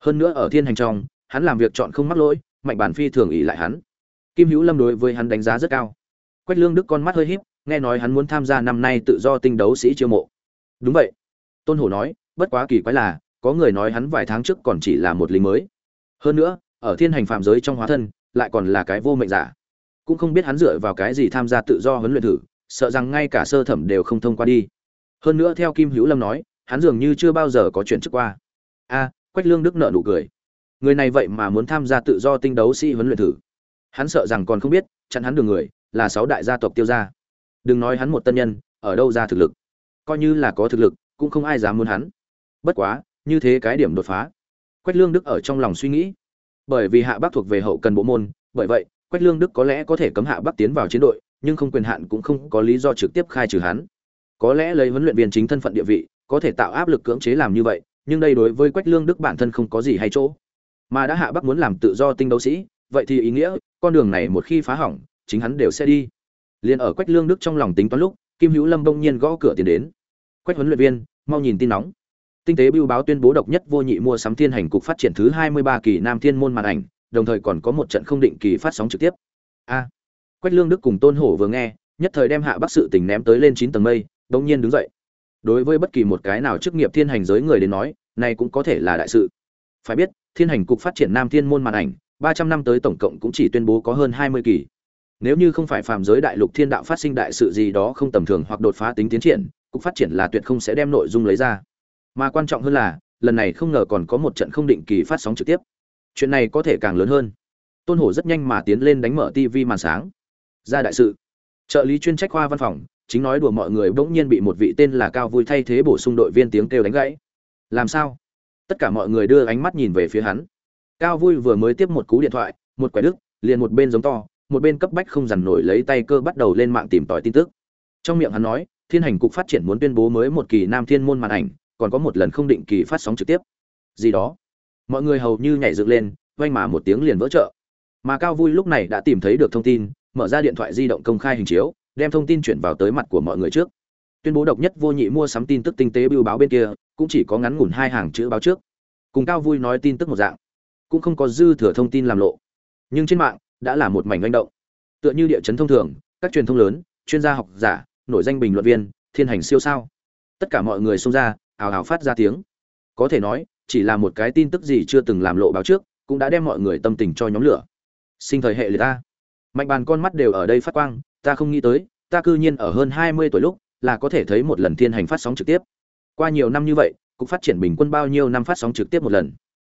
Hơn nữa ở thiên hành trong, hắn làm việc chọn không mắc lỗi mạnh bàn phi thường ỷ lại hắn. Kim hữu lâm đối với hắn đánh giá rất cao. Quách lương đức con mắt hơi híp, nghe nói hắn muốn tham gia năm nay tự do tinh đấu sĩ chiêu mộ. Đúng vậy. Tôn hổ nói, bất quá kỳ quái là, có người nói hắn vài tháng trước còn chỉ là một lính mới. Hơn nữa, ở thiên hành phạm giới trong hóa thân, lại còn là cái vô mệnh giả. Cũng không biết hắn dựa vào cái gì tham gia tự do huấn luyện thử, sợ rằng ngay cả sơ thẩm đều không thông qua đi. Hơn nữa theo kim hữu lâm nói, hắn dường như chưa bao giờ có chuyện trước qua. A, quách lương đức nợ nụ cười người này vậy mà muốn tham gia tự do tinh đấu sĩ huấn luyện thử. Hắn sợ rằng còn không biết, chặn hắn đường người, là sáu đại gia tộc tiêu gia. Đừng nói hắn một tân nhân, ở đâu ra thực lực. Coi như là có thực lực, cũng không ai dám muốn hắn. Bất quá, như thế cái điểm đột phá. Quách lương đức ở trong lòng suy nghĩ. Bởi vì hạ bắc thuộc về hậu cần bộ môn, bởi vậy, quách lương đức có lẽ có thể cấm hạ bắc tiến vào chiến đội, nhưng không quyền hạn cũng không có lý do trực tiếp khai trừ hắn. Có lẽ lấy huấn luyện viên chính thân phận địa vị, có thể tạo áp lực cưỡng chế làm như vậy, nhưng đây đối với quách lương đức bản thân không có gì hay chỗ mà đã hạ bắc muốn làm tự do tinh đấu sĩ, vậy thì ý nghĩa, con đường này một khi phá hỏng, chính hắn đều sẽ đi. Liền ở quách lương đức trong lòng tính toán lúc, kim hữu lâm bỗng nhiên gõ cửa tiến đến. Quách huấn luyện viên, mau nhìn tin nóng. Tinh tế bưu báo tuyên bố độc nhất vô nhị mua sắm thiên hành cục phát triển thứ hai mươi ba kỳ nam thiên môn màn ảnh, đồng thời còn có một trận không định kỳ phát sóng trực tiếp. A. Quách lương đức cùng tôn hổ vừa nghe, nhất thời đem hạ bắc sự tình ném tới lên chín tầng mây, bỗng nhiên đứng dậy. Đối với bất kỳ một cái nào chức nghiệp thiên hành giới người đến nói, này cũng có thể là đại sự. Phải biết thiên hành cục phát triển nam thiên môn màn ảnh, ba trăm năm tới tổng cộng cũng chỉ tuyên bố có hơn hai mươi kỳ. Nếu như không phải phàm giới đại lục thiên đạo phát sinh đại sự gì đó không tầm thường hoặc đột phá tính tiến triển, cục phát triển là tuyệt không sẽ đem nội dung lấy ra. Mà quan trọng hơn là, lần này không ngờ còn có một trận không định kỳ phát sóng trực tiếp. Chuyện này có thể càng lớn hơn. Tôn hổ rất nhanh mà tiến lên đánh mở tv màn sáng. Ra đại sự. Trợ lý chuyên trách khoa văn phòng, chính nói đùa mọi người bỗng nhiên bị một vị tên là cao vui thay thế bổ sung đội viên tiếng kêu đánh gãy. Làm sao? Tất cả mọi người đưa ánh mắt nhìn về phía hắn. Cao vui vừa mới tiếp một cú điện thoại, một quẻ đức liền một bên giống to, một bên cấp bách không dằn nổi lấy tay cơ bắt đầu lên mạng tìm tòi tin tức. Trong miệng hắn nói, thiên hành cục phát triển muốn tuyên bố mới một kỳ nam thiên môn màn ảnh, còn có một lần không định kỳ phát sóng trực tiếp. Gì đó? Mọi người hầu như nhảy dựng lên, vang mà một tiếng liền vỡ trợ mà cao vui lúc này đã tìm thấy được thông tin, mở ra điện thoại di động công khai hình chiếu, đem thông tin chuyển vào tới mặt của mọi người trước tuyên bố độc nhất vô nhị mua sắm tin tức tinh tế bưu báo bên kia, cũng chỉ có ngắn ngủn hai hàng chữ báo trước. Cùng cao vui nói tin tức một dạng, cũng không có dư thừa thông tin làm lộ. Nhưng trên mạng, đã là một mảnh manh động. Tựa như địa chấn thông thường, các truyền thông lớn, chuyên gia học giả, nổi danh bình luận viên, thiên hành siêu sao. Tất cả mọi người xông ra ào ào phát ra tiếng. Có thể nói, chỉ là một cái tin tức gì chưa từng làm lộ báo trước, cũng đã đem mọi người tâm tình cho nhóm lửa. Sinh thời hệ liệt ta. Mạnh bàn con mắt đều ở đây phát quang, ta không nghĩ tới, ta cư nhiên ở hơn hai mươi tuổi lúc là có thể thấy một lần thiên hành phát sóng trực tiếp. Qua nhiều năm như vậy, cục phát triển bình quân bao nhiêu năm phát sóng trực tiếp một lần?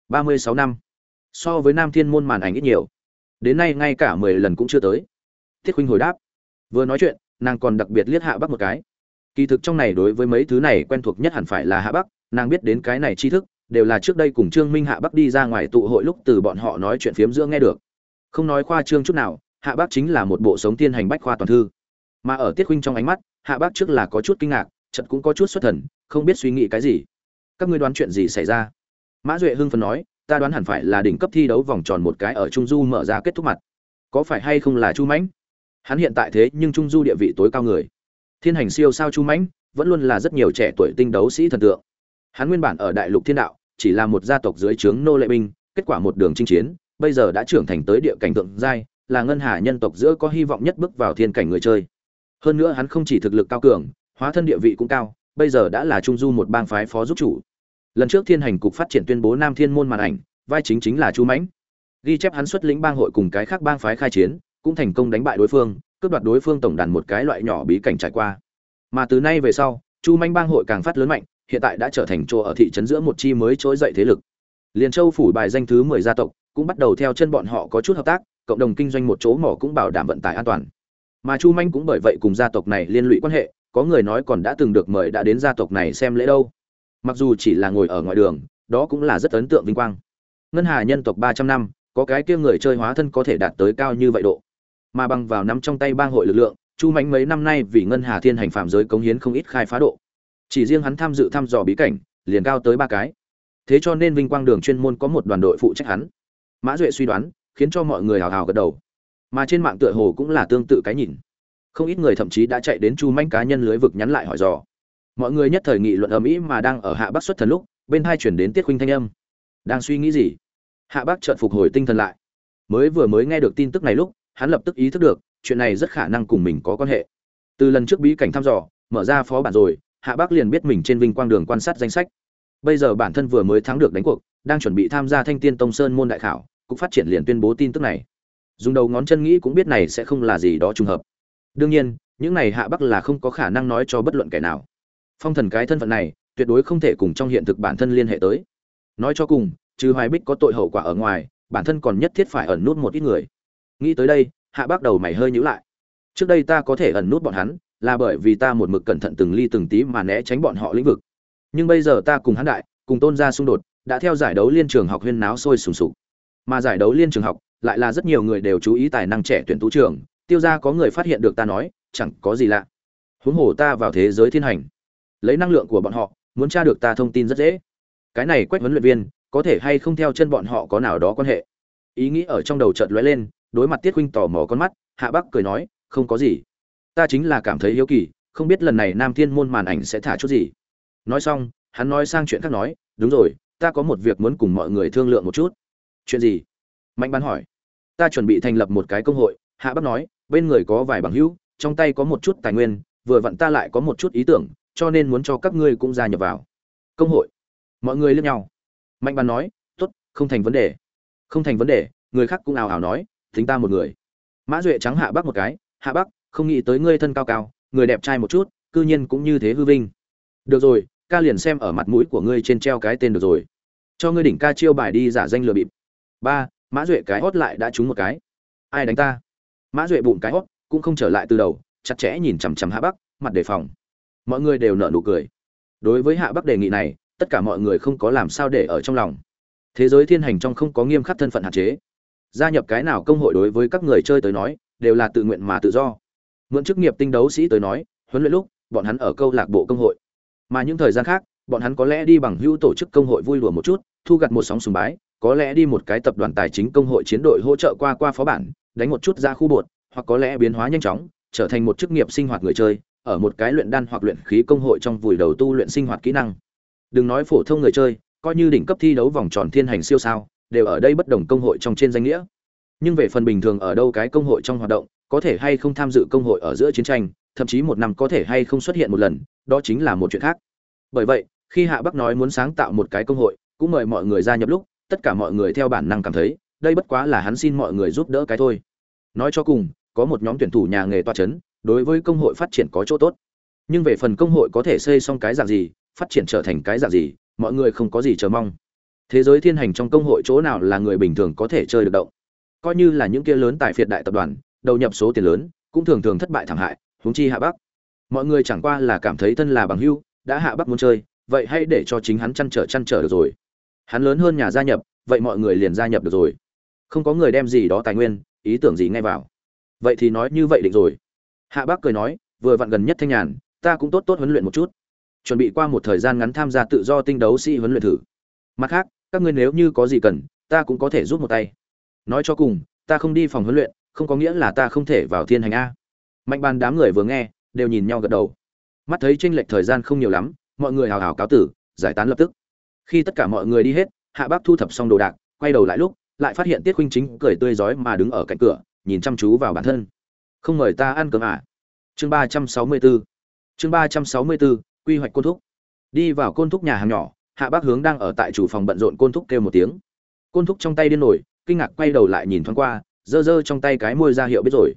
Ba mươi sáu năm. So với nam thiên môn màn ảnh ít nhiều. Đến nay ngay cả mười lần cũng chưa tới. Tiết Khuynh hồi đáp. Vừa nói chuyện, nàng còn đặc biệt liếc hạ bắc một cái. Kỳ thực trong này đối với mấy thứ này quen thuộc nhất hẳn phải là hạ bắc, nàng biết đến cái này tri thức, đều là trước đây cùng trương minh hạ bắc đi ra ngoài tụ hội lúc từ bọn họ nói chuyện phiếm giữa nghe được. Không nói khoa trương chút nào, hạ bắc chính là một bộ sống tiên hành bách khoa toàn thư. Mà ở tiết huynh trong ánh mắt hạ bác trước là có chút kinh ngạc chật cũng có chút xuất thần, không biết suy nghĩ cái gì. Các ngươi đoán chuyện gì xảy ra? Mã duệ hưng phấn nói, ta đoán hẳn phải là đỉnh cấp thi đấu vòng tròn một cái ở trung du mở ra kết thúc mặt. Có phải hay không là chu mãnh? Hắn hiện tại thế nhưng trung du địa vị tối cao người. Thiên hành siêu sao chu mãnh, vẫn luôn là rất nhiều trẻ tuổi tinh đấu sĩ thần tượng. Hắn nguyên bản ở đại lục thiên đạo, chỉ là một gia tộc dưới trướng nô lệ binh, kết quả một đường chinh chiến, bây giờ đã trưởng thành tới địa cảnh tượng giai, là ngân hà nhân tộc giữa có hy vọng nhất bước vào thiên cảnh người chơi hơn nữa hắn không chỉ thực lực cao cường, hóa thân địa vị cũng cao, bây giờ đã là trung du một bang phái phó giúp chủ. Lần trước thiên hành cục phát triển tuyên bố nam thiên môn màn ảnh, vai chính chính là chu mãnh. Ghi chép hắn xuất lĩnh bang hội cùng cái khác bang phái khai chiến, cũng thành công đánh bại đối phương, cướp đoạt đối phương tổng đàn một cái loại nhỏ bí cảnh trải qua. Mà từ nay về sau, chu mãnh bang hội càng phát lớn mạnh, hiện tại đã trở thành chỗ ở thị trấn giữa một chi mới trỗi dậy thế lực. Liền châu phủ bài danh thứ mười gia tộc, cũng bắt đầu theo chân bọn họ có chút hợp tác, cộng đồng kinh doanh một chỗ mỏ cũng bảo đảm vận tải an toàn mà chu manh cũng bởi vậy cùng gia tộc này liên lụy quan hệ, có người nói còn đã từng được mời đã đến gia tộc này xem lễ đâu. Mặc dù chỉ là ngồi ở ngoài đường, đó cũng là rất ấn tượng vinh quang. Ngân hà nhân tộc ba trăm năm, có cái kia người chơi hóa thân có thể đạt tới cao như vậy độ. Mà bằng vào nắm trong tay bang hội lực lượng, chu mánh mấy năm nay vì ngân hà thiên hành phạm giới cống hiến không ít khai phá độ. Chỉ riêng hắn tham dự thăm dò bí cảnh, liền cao tới ba cái. Thế cho nên vinh quang đường chuyên môn có một đoàn đội phụ trách hắn. Mã duệ suy đoán, khiến cho mọi người hào hào gật đầu mà trên mạng tựa hồ cũng là tương tự cái nhìn. Không ít người thậm chí đã chạy đến chu manh cá nhân lưới vực nhắn lại hỏi dò. Mọi người nhất thời nghị luận ầm ĩ mà đang ở hạ bắc xuất thần lúc, bên hai chuyển đến tiết khuynh thanh âm. Đang suy nghĩ gì? Hạ bắc chợt phục hồi tinh thần lại. Mới vừa mới nghe được tin tức này lúc, hắn lập tức ý thức được, chuyện này rất khả năng cùng mình có quan hệ. Từ lần trước bí cảnh thăm dò, mở ra phó bản rồi, hạ bắc liền biết mình trên vinh quang đường quan sát danh sách. Bây giờ bản thân vừa mới thắng được đánh cuộc, đang chuẩn bị tham gia thanh tiên tông sơn môn đại khảo, cục phát triển liền tuyên bố tin tức này dùng đầu ngón chân nghĩ cũng biết này sẽ không là gì đó trùng hợp. Đương nhiên, những này hạ bắc là không có khả năng nói cho bất luận kẻ nào. Phong thần cái thân phận này, tuyệt đối không thể cùng trong hiện thực bản thân liên hệ tới. Nói cho cùng, trừ hoài bích có tội hậu quả ở ngoài, bản thân còn nhất thiết phải ẩn nút một ít người. Nghĩ tới đây, hạ bác đầu mày hơi nhữ lại. Trước đây ta có thể ẩn nút bọn hắn, là bởi vì ta một mực cẩn thận từng ly từng tí mà né tránh bọn họ lĩnh vực. Nhưng bây giờ ta cùng hắn đại, cùng tôn gia xung đột, đã theo giải đấu liên trường học huyên náo sôi sùng sục. Mà giải đấu liên trường học lại là rất nhiều người đều chú ý tài năng trẻ tuyển tú trường, tiêu ra có người phát hiện được ta nói, chẳng có gì lạ. Huống hồ ta vào thế giới thiên hành, lấy năng lượng của bọn họ, muốn tra được ta thông tin rất dễ. Cái này quét huấn luyện viên, có thể hay không theo chân bọn họ có nào đó quan hệ? Ý nghĩ ở trong đầu chợt lóe lên, đối mặt tiết huynh tò mò con mắt, hạ bắc cười nói, không có gì. Ta chính là cảm thấy hiếu kỳ, không biết lần này nam thiên môn màn ảnh sẽ thả chút gì. Nói xong, hắn nói sang chuyện khác nói, đúng rồi, ta có một việc muốn cùng mọi người thương lượng một chút. Chuyện gì? Mạnh bán hỏi ta chuẩn bị thành lập một cái công hội, hạ bắc nói, bên người có vài bằng hữu, trong tay có một chút tài nguyên, vừa vặn ta lại có một chút ý tưởng, cho nên muốn cho các ngươi cũng gia nhập vào. Công hội. Mọi người lên nhau. Mạnh bàn nói, tốt, không thành vấn đề. Không thành vấn đề. Người khác cũng ào ào nói tính ta một người. Mã duệ trắng hạ bắc một cái, hạ bắc, không nghĩ tới ngươi thân cao cao, người đẹp trai một chút, cư nhiên cũng như thế hư vinh. Được rồi, ca liền xem ở mặt mũi của ngươi trên treo cái tên được rồi. Cho ngươi đỉnh ca chiêu bài đi giả danh lừa bịp. Ba mã duệ cái hót lại đã trúng một cái. Ai đánh ta? Mã duệ bụng cái hót cũng không trở lại từ đầu, chặt chẽ nhìn chằm chằm hạ bắc, mặt đề phòng. Mọi người đều nở nụ cười. Đối với hạ bắc đề nghị này, tất cả mọi người không có làm sao để ở trong lòng. Thế giới thiên hành trong không có nghiêm khắc thân phận hạn chế. Gia nhập cái nào công hội đối với các người chơi tới nói, đều là tự nguyện mà tự do. Mượn chức nghiệp tinh đấu sĩ tới nói, huấn luyện lúc, bọn hắn ở câu lạc bộ công hội. Mà những thời gian khác, bọn hắn có lẽ đi bằng hữu tổ chức công hội vui đùa một chút, thu gặt một sóng sùng bái có lẽ đi một cái tập đoàn tài chính công hội chiến đội hỗ trợ qua qua phó bản, đánh một chút ra khu bột, hoặc có lẽ biến hóa nhanh chóng, trở thành một chức nghiệp sinh hoạt người chơi, ở một cái luyện đan hoặc luyện khí công hội trong vùi đầu tu luyện sinh hoạt kỹ năng. Đừng nói phổ thông người chơi, coi như đỉnh cấp thi đấu vòng tròn thiên hành siêu sao, đều ở đây bất đồng công hội trong trên danh nghĩa. Nhưng về phần bình thường ở đâu cái công hội trong hoạt động, có thể hay không tham dự công hội ở giữa chiến tranh, thậm chí một năm có thể hay không xuất hiện một lần, đó chính là một chuyện khác. Bởi vậy, khi hạ bắc nói muốn sáng tạo một cái công hội, cũng mời mọi người gia nhập lúc tất cả mọi người theo bản năng cảm thấy, đây bất quá là hắn xin mọi người giúp đỡ cái thôi. Nói cho cùng, có một nhóm tuyển thủ nhà nghề toa chấn, đối với công hội phát triển có chỗ tốt. Nhưng về phần công hội có thể xây xong cái dạng gì, phát triển trở thành cái dạng gì, mọi người không có gì chờ mong. Thế giới thiên hành trong công hội chỗ nào là người bình thường có thể chơi được động? Coi như là những kia lớn tài phiệt đại tập đoàn, đầu nhập số tiền lớn, cũng thường thường thất bại thảm hại, huống chi hạ bắc. Mọi người chẳng qua là cảm thấy thân là bằng hưu đã hạ bắc muốn chơi, vậy hãy để cho chính hắn chăn trở chăn trở được rồi hắn lớn hơn nhà gia nhập, vậy mọi người liền gia nhập được rồi. Không có người đem gì đó tài nguyên, ý tưởng gì ngay vào. Vậy thì nói như vậy định rồi. Hạ bác cười nói, vừa vặn gần nhất thanh nhàn, ta cũng tốt tốt huấn luyện một chút. Chuẩn bị qua một thời gian ngắn tham gia tự do tinh đấu sĩ huấn luyện thử. Mặt khác, các ngươi nếu như có gì cần, ta cũng có thể giúp một tay. Nói cho cùng, ta không đi phòng huấn luyện, không có nghĩa là ta không thể vào thiên hành a. Mạnh bàn đám người vừa nghe, đều nhìn nhau gật đầu. Mắt thấy tranh lệch thời gian không nhiều lắm, mọi người hào hào cáo tử, giải tán lập tức khi tất cả mọi người đi hết, hạ bác thu thập xong đồ đạc, quay đầu lại lúc, lại phát hiện tiết khuynh chính cười tươi rói mà đứng ở cạnh cửa, nhìn chăm chú vào bản thân. Không mời ta ăn cơm à? Chương ba trăm sáu mươi bốn. Chương ba trăm sáu mươi bốn, quy hoạch côn thúc. Đi vào côn thúc nhà hàng nhỏ, hạ bác hướng đang ở tại chủ phòng bận rộn côn thúc kêu một tiếng. Côn thúc trong tay điên nổi, kinh ngạc quay đầu lại nhìn thoáng qua, giơ giơ trong tay cái môi ra hiệu biết rồi.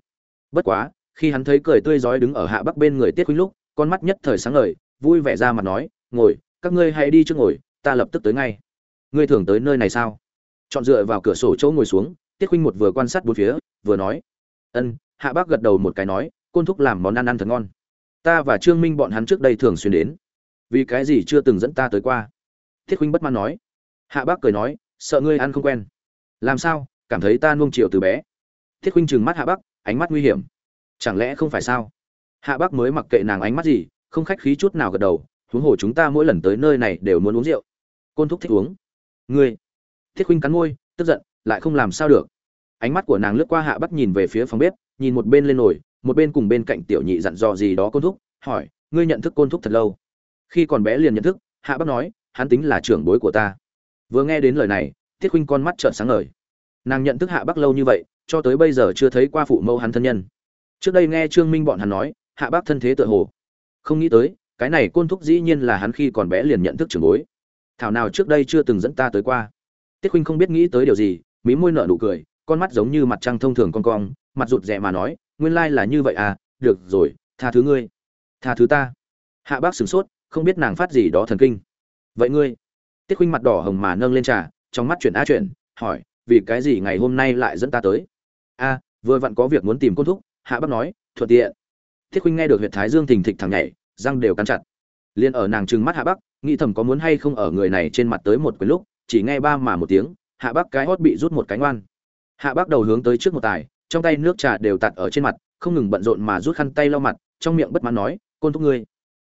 Bất quá, khi hắn thấy cười tươi rói đứng ở hạ bắc bên người tiết khuynh lúc, con mắt nhất thời sáng ngời, vui vẻ ra mặt nói, ngồi, các ngươi hãy đi trước ngồi ta lập tức tới ngay. Ngươi thường tới nơi này sao? Chọn dựa vào cửa sổ chỗ ngồi xuống, tiết khuynh một vừa quan sát bốn phía, vừa nói, ân. Hạ bác gật đầu một cái nói, côn thúc làm món ăn ăn thật ngon. Ta và trương minh bọn hắn trước đây thường xuyên đến. Vì cái gì chưa từng dẫn ta tới qua? Thiết khuynh bất mãn nói. Hạ bác cười nói, sợ ngươi ăn không quen. Làm sao? Cảm thấy ta nuông chiều từ bé. Thiết khuynh trừng mắt hạ bác, ánh mắt nguy hiểm. Chẳng lẽ không phải sao? Hạ bác mới mặc kệ nàng ánh mắt gì, không khách khí chút nào gật đầu, huống hồ chúng ta mỗi lần tới nơi này đều muốn uống rượu côn thúc thích uống. Ngươi, thiết khuynh cắn môi, tức giận, lại không làm sao được. Ánh mắt của nàng lướt qua hạ bắc nhìn về phía phòng bếp, nhìn một bên lên nồi, một bên cùng bên cạnh tiểu nhị dặn dò gì đó côn thúc, hỏi, ngươi nhận thức côn thúc thật lâu? Khi còn bé liền nhận thức, hạ bắc nói, hắn tính là trưởng bối của ta. Vừa nghe đến lời này, thiết khuynh con mắt trợn sáng ngời. Nàng nhận thức hạ bắc lâu như vậy, cho tới bây giờ chưa thấy qua phụ mẫu hắn thân nhân. Trước đây nghe trương minh bọn hắn nói, hạ bắc thân thế tựa hồ. Không nghĩ tới, cái này côn thúc dĩ nhiên là hắn khi còn bé liền nhận thức trưởng bối thảo nào trước đây chưa từng dẫn ta tới qua. Tiết khuynh không biết nghĩ tới điều gì, mí môi nở nụ cười, con mắt giống như mặt trăng thông thường con cong, mặt rụt rè mà nói, nguyên lai là như vậy à được rồi, tha thứ ngươi, tha thứ ta. Hạ bác sửng sốt, không biết nàng phát gì đó thần kinh. Vậy ngươi? Tiết khuynh mặt đỏ hồng mà nâng lên trà, trong mắt chuyển a chuyển, hỏi, vì cái gì ngày hôm nay lại dẫn ta tới? A, vừa vặn có việc muốn tìm côn thúc, hạ bác nói, thuận tiện. Tiết khuynh nghe được huyện thái dương thình thịch thẳng nhảy, răng đều cắn chặt liền ở nàng trừng mắt hạ bắc, nghĩ thầm có muốn hay không ở người này trên mặt tới một cái lúc, chỉ nghe ba mà một tiếng, hạ bắc cái hót bị rút một cánh oan hạ bắc đầu hướng tới trước một tài, trong tay nước trà đều tạt ở trên mặt, không ngừng bận rộn mà rút khăn tay lau mặt, trong miệng bất mãn nói, côn thúc ngươi.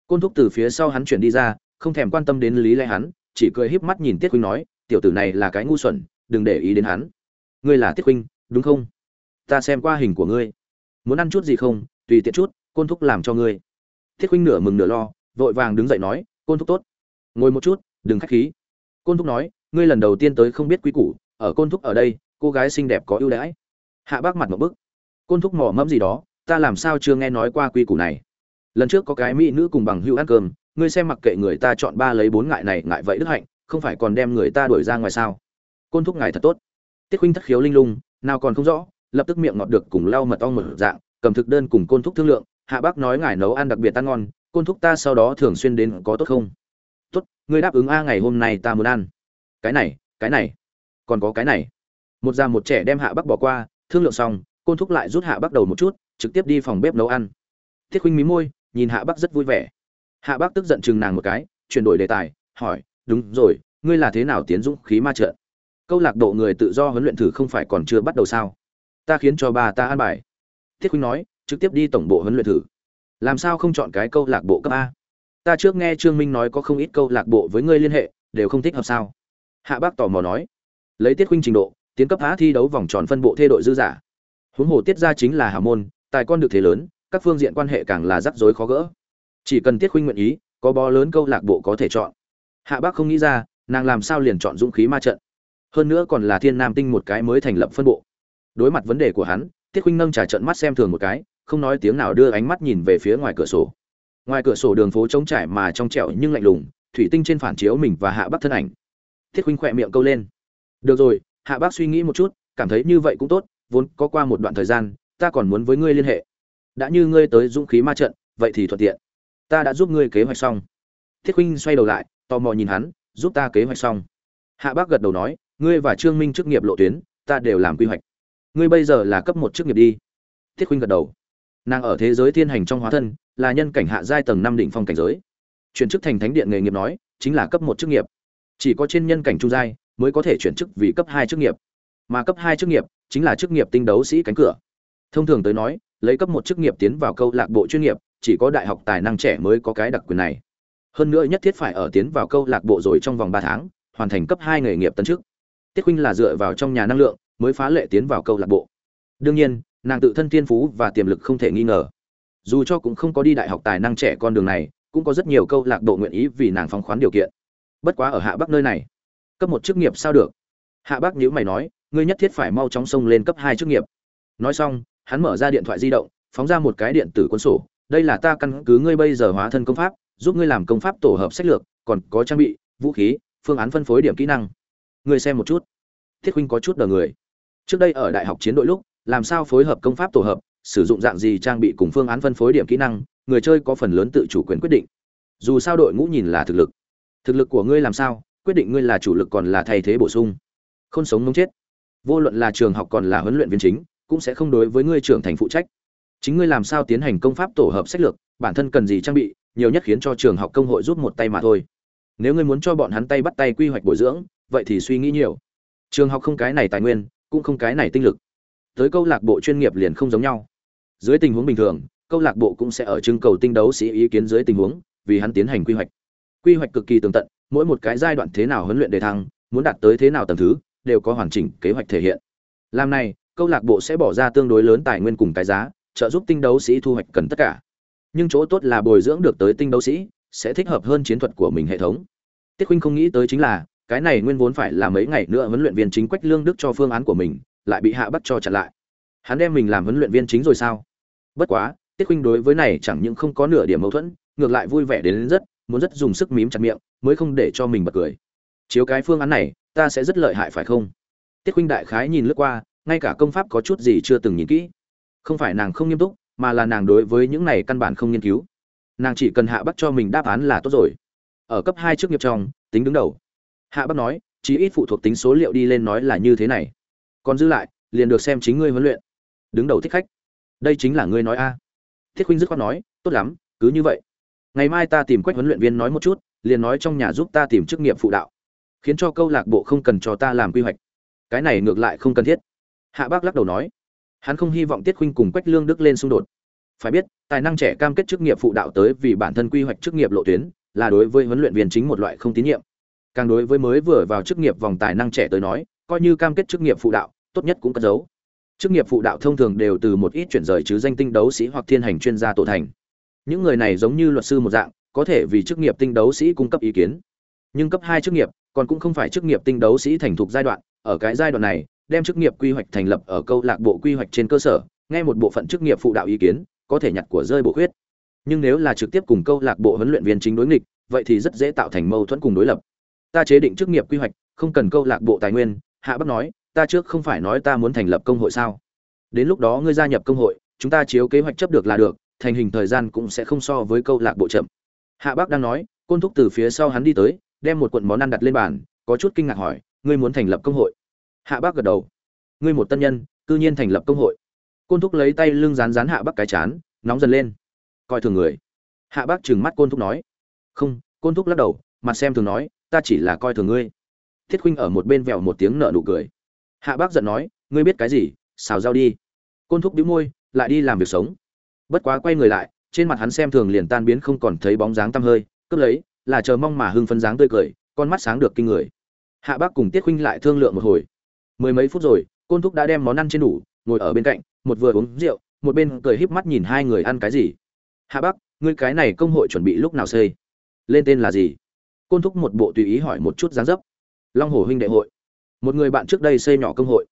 Côn thúc từ phía sau hắn chuyển đi ra, không thèm quan tâm đến lý lẽ hắn, chỉ cười híp mắt nhìn tiết huynh nói, tiểu tử này là cái ngu xuẩn, đừng để ý đến hắn. Ngươi là tiết huynh đúng không? Ta xem qua hình của ngươi. Muốn ăn chút gì không? Tùy tiện chút, côn thúc làm cho ngươi. Tiết huynh nửa mừng nửa lo vội vàng đứng dậy nói, côn thúc tốt. Ngồi một chút, đừng khách khí. Côn thúc nói, ngươi lần đầu tiên tới không biết quý củ, ở côn thúc ở đây, cô gái xinh đẹp có ưu đãi. Hạ bác mặt một bức. Côn thúc mỏ mẫm gì đó, ta làm sao chưa nghe nói qua quy củ này? Lần trước có cái mỹ nữ cùng bằng hữu ăn cơm, ngươi xem mặc kệ người ta chọn ba lấy bốn ngại này, ngại vậy đức hạnh, không phải còn đem người ta đuổi ra ngoài sao? Côn thúc ngài thật tốt. Tiết huynh thất khiếu linh lung, nào còn không rõ, lập tức miệng ngọt được cùng lau mật ong một dạng, cầm thực đơn cùng côn thúc thương lượng. Hạ bác nói ngài nấu ăn đặc biệt ăn ngon côn thúc ta sau đó thường xuyên đến có tốt không? Tốt, ngươi đáp ứng a ngày hôm nay ta muốn ăn. Cái này cái này. Còn có cái này. Một già một trẻ đem hạ bắc bỏ qua, thương lượng xong, côn thúc lại rút hạ bắc đầu một chút, trực tiếp đi phòng bếp nấu ăn. Thiết khuynh mí môi, nhìn hạ bắc rất vui vẻ. Hạ bắc tức giận chừng nàng một cái, chuyển đổi đề tài, hỏi, đúng rồi, ngươi là thế nào tiến dũng khí ma trận? Câu lạc bộ người tự do huấn luyện thử không phải còn chưa bắt đầu sao? Ta khiến cho bà ta ăn bài. Thiết khuynh nói, trực tiếp đi tổng bộ huấn luyện thử làm sao không chọn cái câu lạc bộ cấp a? Ta trước nghe trương minh nói có không ít câu lạc bộ với ngươi liên hệ, đều không thích hợp sao? Hạ bác tò mò nói. Lấy tiết huynh trình độ, tiến cấp á thi đấu vòng tròn phân bộ thê đội dư giả. Huống hồ tiết ra chính là hà môn, tài con được thế lớn, các phương diện quan hệ càng là rắc rối khó gỡ. Chỉ cần tiết huynh nguyện ý, có bó lớn câu lạc bộ có thể chọn. Hạ bác không nghĩ ra, nàng làm sao liền chọn dũng khí ma trận. Hơn nữa còn là thiên nam tinh một cái mới thành lập phân bộ. Đối mặt vấn đề của hắn, tiết huynh nâng trà trận mắt xem thường một cái không nói tiếng nào đưa ánh mắt nhìn về phía ngoài cửa sổ. Ngoài cửa sổ đường phố trống trải mà trong trẻo nhưng lạnh lùng, thủy tinh trên phản chiếu mình và hạ bác thân ảnh. Thiết huynh khỏe miệng câu lên. Được rồi, hạ bác suy nghĩ một chút, cảm thấy như vậy cũng tốt, vốn có qua một đoạn thời gian, ta còn muốn với ngươi liên hệ. Đã như ngươi tới dũng khí ma trận, vậy thì thuận tiện. Ta đã giúp ngươi kế hoạch xong. Thiết huynh xoay đầu lại, tò mò nhìn hắn, giúp ta kế hoạch xong. Hạ bác gật đầu nói, ngươi và trương minh chức nghiệp lộ tuyến, ta đều làm quy hoạch. Ngươi bây giờ là cấp một chức nghiệp đi. Thiết huynh gật đầu nàng ở thế giới thiên hành trong hóa thân, là nhân cảnh hạ giai tầng năm đỉnh phong cảnh giới. Chuyển chức thành thánh điện nghề nghiệp nói, chính là cấp một chức nghiệp. Chỉ có trên nhân cảnh trung giai mới có thể chuyển chức vì cấp hai chức nghiệp. Mà cấp hai chức nghiệp chính là chức nghiệp tinh đấu sĩ cánh cửa. Thông thường tới nói, lấy cấp một chức nghiệp tiến vào câu lạc bộ chuyên nghiệp, chỉ có đại học tài năng trẻ mới có cái đặc quyền này. Hơn nữa nhất thiết phải ở tiến vào câu lạc bộ rồi trong vòng ba tháng, hoàn thành cấp hai nghề nghiệp tân chức. Tiết huynh là dựa vào trong nhà năng lượng mới phá lệ tiến vào câu lạc bộ. Đương nhiên nàng tự thân thiên phú và tiềm lực không thể nghi ngờ. Dù cho cũng không có đi đại học tài năng trẻ con đường này, cũng có rất nhiều câu lạc bộ nguyện ý vì nàng phóng khoán điều kiện. Bất quá ở hạ bắc nơi này, cấp một chức nghiệp sao được? Hạ bắc nhữ mày nói, ngươi nhất thiết phải mau chóng xông lên cấp hai chức nghiệp. Nói xong, hắn mở ra điện thoại di động, phóng ra một cái điện tử quân sổ. Đây là ta căn cứ ngươi bây giờ hóa thân công pháp, giúp ngươi làm công pháp tổ hợp sách lược, còn có trang bị, vũ khí, phương án phân phối điểm kỹ năng. Ngươi xem một chút. Thiết huynh có chút đờ người. Trước đây ở đại học chiến đội lúc làm sao phối hợp công pháp tổ hợp, sử dụng dạng gì trang bị cùng phương án phân phối điểm kỹ năng, người chơi có phần lớn tự chủ quyền quyết định. Dù sao đội ngũ nhìn là thực lực. Thực lực của ngươi làm sao, quyết định ngươi là chủ lực còn là thay thế bổ sung. Không sống mống chết. Vô luận là trường học còn là huấn luyện viên chính, cũng sẽ không đối với ngươi trưởng thành phụ trách. Chính ngươi làm sao tiến hành công pháp tổ hợp sách lược, bản thân cần gì trang bị, nhiều nhất khiến cho trường học công hội rút một tay mà thôi. Nếu ngươi muốn cho bọn hắn tay bắt tay quy hoạch bồi dưỡng, vậy thì suy nghĩ nhiều. Trường học không cái này tài nguyên, cũng không cái này tinh lực tới câu lạc bộ chuyên nghiệp liền không giống nhau. Dưới tình huống bình thường, câu lạc bộ cũng sẽ ở trưng cầu tinh đấu sĩ ý kiến dưới tình huống, vì hắn tiến hành quy hoạch. Quy hoạch cực kỳ tường tận, mỗi một cái giai đoạn thế nào huấn luyện đề thăng, muốn đạt tới thế nào tầng thứ, đều có hoàn chỉnh kế hoạch thể hiện. Làm này, câu lạc bộ sẽ bỏ ra tương đối lớn tài nguyên cùng cái giá, trợ giúp tinh đấu sĩ thu hoạch cần tất cả. Nhưng chỗ tốt là bồi dưỡng được tới tinh đấu sĩ, sẽ thích hợp hơn chiến thuật của mình hệ thống. Tiết Khuynh không nghĩ tới chính là, cái này nguyên vốn phải là mấy ngày nữa huấn luyện viên chính quách lương đức cho phương án của mình lại bị hạ bắt cho chặn lại. Hắn đem mình làm huấn luyện viên chính rồi sao? Bất quá, tiết huynh đối với này chẳng những không có nửa điểm mâu thuẫn, ngược lại vui vẻ đến rất, muốn rất dùng sức mím chặt miệng, mới không để cho mình bật cười. Chiếu cái phương án này, ta sẽ rất lợi hại phải không? Tiết huynh đại khái nhìn lướt qua, ngay cả công pháp có chút gì chưa từng nhìn kỹ. Không phải nàng không nghiêm túc, mà là nàng đối với những này căn bản không nghiên cứu. Nàng chỉ cần hạ bắt cho mình đáp án là tốt rồi. Ở cấp hai trước nghiệp trong, tính đứng đầu. Hạ bắt nói chỉ ít phụ thuộc tính số liệu đi lên nói là như thế này còn giữ lại, liền được xem chính ngươi huấn luyện. Đứng đầu thích khách. Đây chính là ngươi nói a. Thiết huynh dứt khoát nói, tốt lắm, cứ như vậy. Ngày mai ta tìm quách huấn luyện viên nói một chút, liền nói trong nhà giúp ta tìm chức nghiệp phụ đạo. Khiến cho câu lạc bộ không cần cho ta làm quy hoạch. Cái này ngược lại không cần thiết. Hạ bác lắc đầu nói. Hắn không hy vọng tiết huynh cùng quách lương đức lên xung đột. Phải biết, tài năng trẻ cam kết chức nghiệp phụ đạo tới vì bản thân quy hoạch chức nghiệp lộ tuyến, là đối với huấn luyện viên chính một loại không tín nhiệm. Càng đối với mới vừa vào chức nghiệp vòng tài năng trẻ tới nói, coi như cam kết chức nghiệp phụ đạo tốt nhất cũng cất giấu. Chức nghiệp phụ đạo thông thường đều từ một ít chuyển rời chứ danh tinh đấu sĩ hoặc thiên hành chuyên gia tổ thành. Những người này giống như luật sư một dạng, có thể vì chức nghiệp tinh đấu sĩ cung cấp ý kiến. Nhưng cấp hai chức nghiệp còn cũng không phải chức nghiệp tinh đấu sĩ thành thục giai đoạn, ở cái giai đoạn này, đem chức nghiệp quy hoạch thành lập ở câu lạc bộ quy hoạch trên cơ sở, nghe một bộ phận chức nghiệp phụ đạo ý kiến, có thể nhặt của rơi bộ khuyết. Nhưng nếu là trực tiếp cùng câu lạc bộ huấn luyện viên chính đối nghịch, vậy thì rất dễ tạo thành mâu thuẫn cùng đối lập. Ta chế định chức nghiệp quy hoạch, không cần câu lạc bộ tài nguyên, hạ bắc nói ta trước không phải nói ta muốn thành lập công hội sao? Đến lúc đó ngươi gia nhập công hội, chúng ta chiếu kế hoạch chấp được là được, thành hình thời gian cũng sẽ không so với câu lạc bộ chậm. Hạ bác đang nói, côn thúc từ phía sau hắn đi tới, đem một cuộn món ăn đặt lên bàn, có chút kinh ngạc hỏi, ngươi muốn thành lập công hội? Hạ bác gật đầu, ngươi một tân nhân, cư nhiên thành lập công hội. Côn thúc lấy tay lưng rán rán hạ bác cái chán, nóng dần lên. Coi thường người. Hạ bác trừng mắt côn thúc nói. Không. Côn thúc lắc đầu, mặt xem thường nói, ta chỉ là coi thường ngươi. Thiết khuynh ở một bên vèo một tiếng nợ nụ cười hạ bác giận nói, ngươi biết cái gì? Xào rau đi. Côn thúc đĩu môi, lại đi làm việc sống. Bất quá quay người lại, trên mặt hắn xem thường liền tan biến không còn thấy bóng dáng tăm hơi, cướp lấy, là chờ mong mà hưng phấn dáng tươi cười, con mắt sáng được kinh người. Hạ bác cùng tiết khuynh lại thương lượng một hồi. Mười mấy phút rồi, côn thúc đã đem món ăn trên đủ, ngồi ở bên cạnh, một vừa uống rượu, một bên cười híp mắt nhìn hai người ăn cái gì. Hạ bác, ngươi cái này công hội chuẩn bị lúc nào xây? Lên tên là gì? Côn thúc một bộ tùy ý hỏi một chút dáng dấp. Long hồ huynh đệ hội một người bạn trước đây xây nhỏ công hội.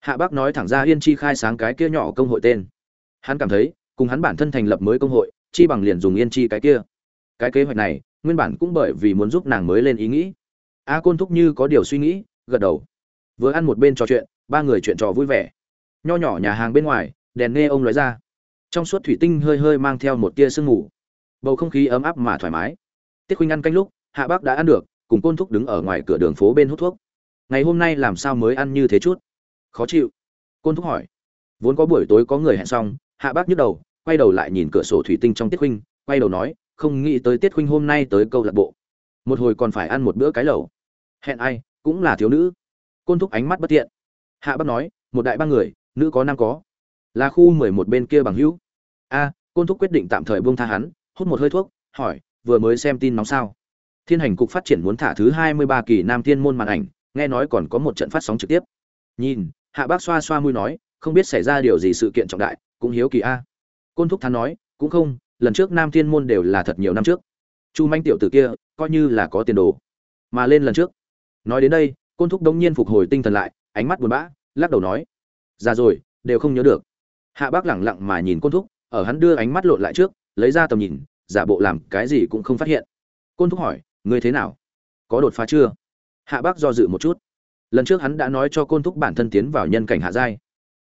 Hạ bác nói thẳng ra yên chi khai sáng cái kia nhỏ công hội tên. Hắn cảm thấy, cùng hắn bản thân thành lập mới công hội, chi bằng liền dùng yên chi cái kia. Cái kế hoạch này, nguyên bản cũng bởi vì muốn giúp nàng mới lên ý nghĩ. A côn thúc như có điều suy nghĩ, gật đầu. Vừa ăn một bên trò chuyện, ba người chuyện trò vui vẻ. Nho nhỏ nhà hàng bên ngoài, đèn nghe ông nói ra. Trong suốt thủy tinh hơi hơi mang theo một tia sương mù. Bầu không khí ấm áp mà thoải mái. Tiết khuynh ăn canh lúc, hạ bác đã ăn được, cùng côn thúc đứng ở ngoài cửa đường phố bên hút thuốc ngày hôm nay làm sao mới ăn như thế chút? Khó chịu. Côn thúc hỏi. Vốn có buổi tối có người hẹn xong hạ bác nhức đầu quay đầu lại nhìn cửa sổ thủy tinh trong tiết Huynh, quay đầu nói không nghĩ tới tiết Huynh hôm nay tới câu lạc bộ. Một hồi còn phải ăn một bữa cái lẩu. Hẹn ai cũng là thiếu nữ. Côn thúc ánh mắt bất tiện hạ bác nói một đại ba người nữ có nam có. Là khu mười một bên kia bằng hữu. A côn thúc quyết định tạm thời buông tha hắn hút một hơi thuốc hỏi vừa mới xem tin nóng sao? Thiên hành cục phát triển muốn thả thứ hai mươi ba kỳ nam thiên môn màn ảnh nghe nói còn có một trận phát sóng trực tiếp. Nhìn, hạ bác xoa xoa mũi nói, không biết xảy ra điều gì sự kiện trọng đại, cũng hiếu kỳ a. Côn thúc thán nói, cũng không, lần trước nam thiên môn đều là thật nhiều năm trước. Chu manh tiểu tử kia, coi như là có tiền đồ. Mà lên lần trước. Nói đến đây, côn thúc đống nhiên phục hồi tinh thần lại, ánh mắt buồn bã, lắc đầu nói, già rồi, đều không nhớ được. Hạ bác lẳng lặng mà nhìn côn thúc, ở hắn đưa ánh mắt lộn lại trước, lấy ra tầm nhìn, giả bộ làm cái gì cũng không phát hiện. Côn thúc hỏi, ngươi thế nào? Có đột phá chưa? Hạ bác do dự một chút. Lần trước hắn đã nói cho côn thúc bản thân tiến vào nhân cảnh hạ giai.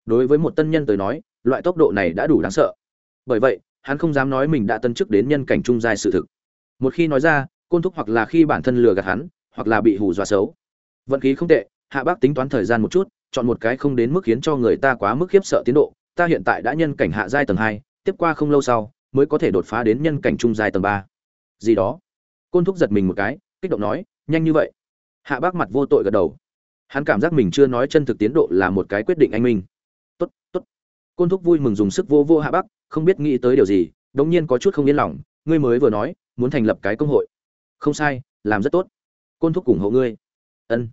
Đối với một tân nhân tới nói, loại tốc độ này đã đủ đáng sợ. Bởi vậy, hắn không dám nói mình đã tân chức đến nhân cảnh trung giai sự thực. Một khi nói ra, côn thúc hoặc là khi bản thân lừa gạt hắn, hoặc là bị hù dọa xấu. Vận khí không tệ, hạ bác tính toán thời gian một chút, chọn một cái không đến mức khiến cho người ta quá mức khiếp sợ tiến độ. Ta hiện tại đã nhân cảnh hạ giai tầng hai, tiếp qua không lâu sau, mới có thể đột phá đến nhân cảnh trung giai tầng ba. Gì đó? Côn thúc giật mình một cái, kích động nói, nhanh như vậy hạ bác mặt vô tội gật đầu. Hắn cảm giác mình chưa nói chân thực tiến độ là một cái quyết định anh minh. Tốt tốt. Côn thúc vui mừng dùng sức vô vô hạ bác, không biết nghĩ tới điều gì, đống nhiên có chút không yên lòng, ngươi mới vừa nói, muốn thành lập cái công hội. Không sai, làm rất tốt. Côn thúc ủng hộ ngươi. Ân.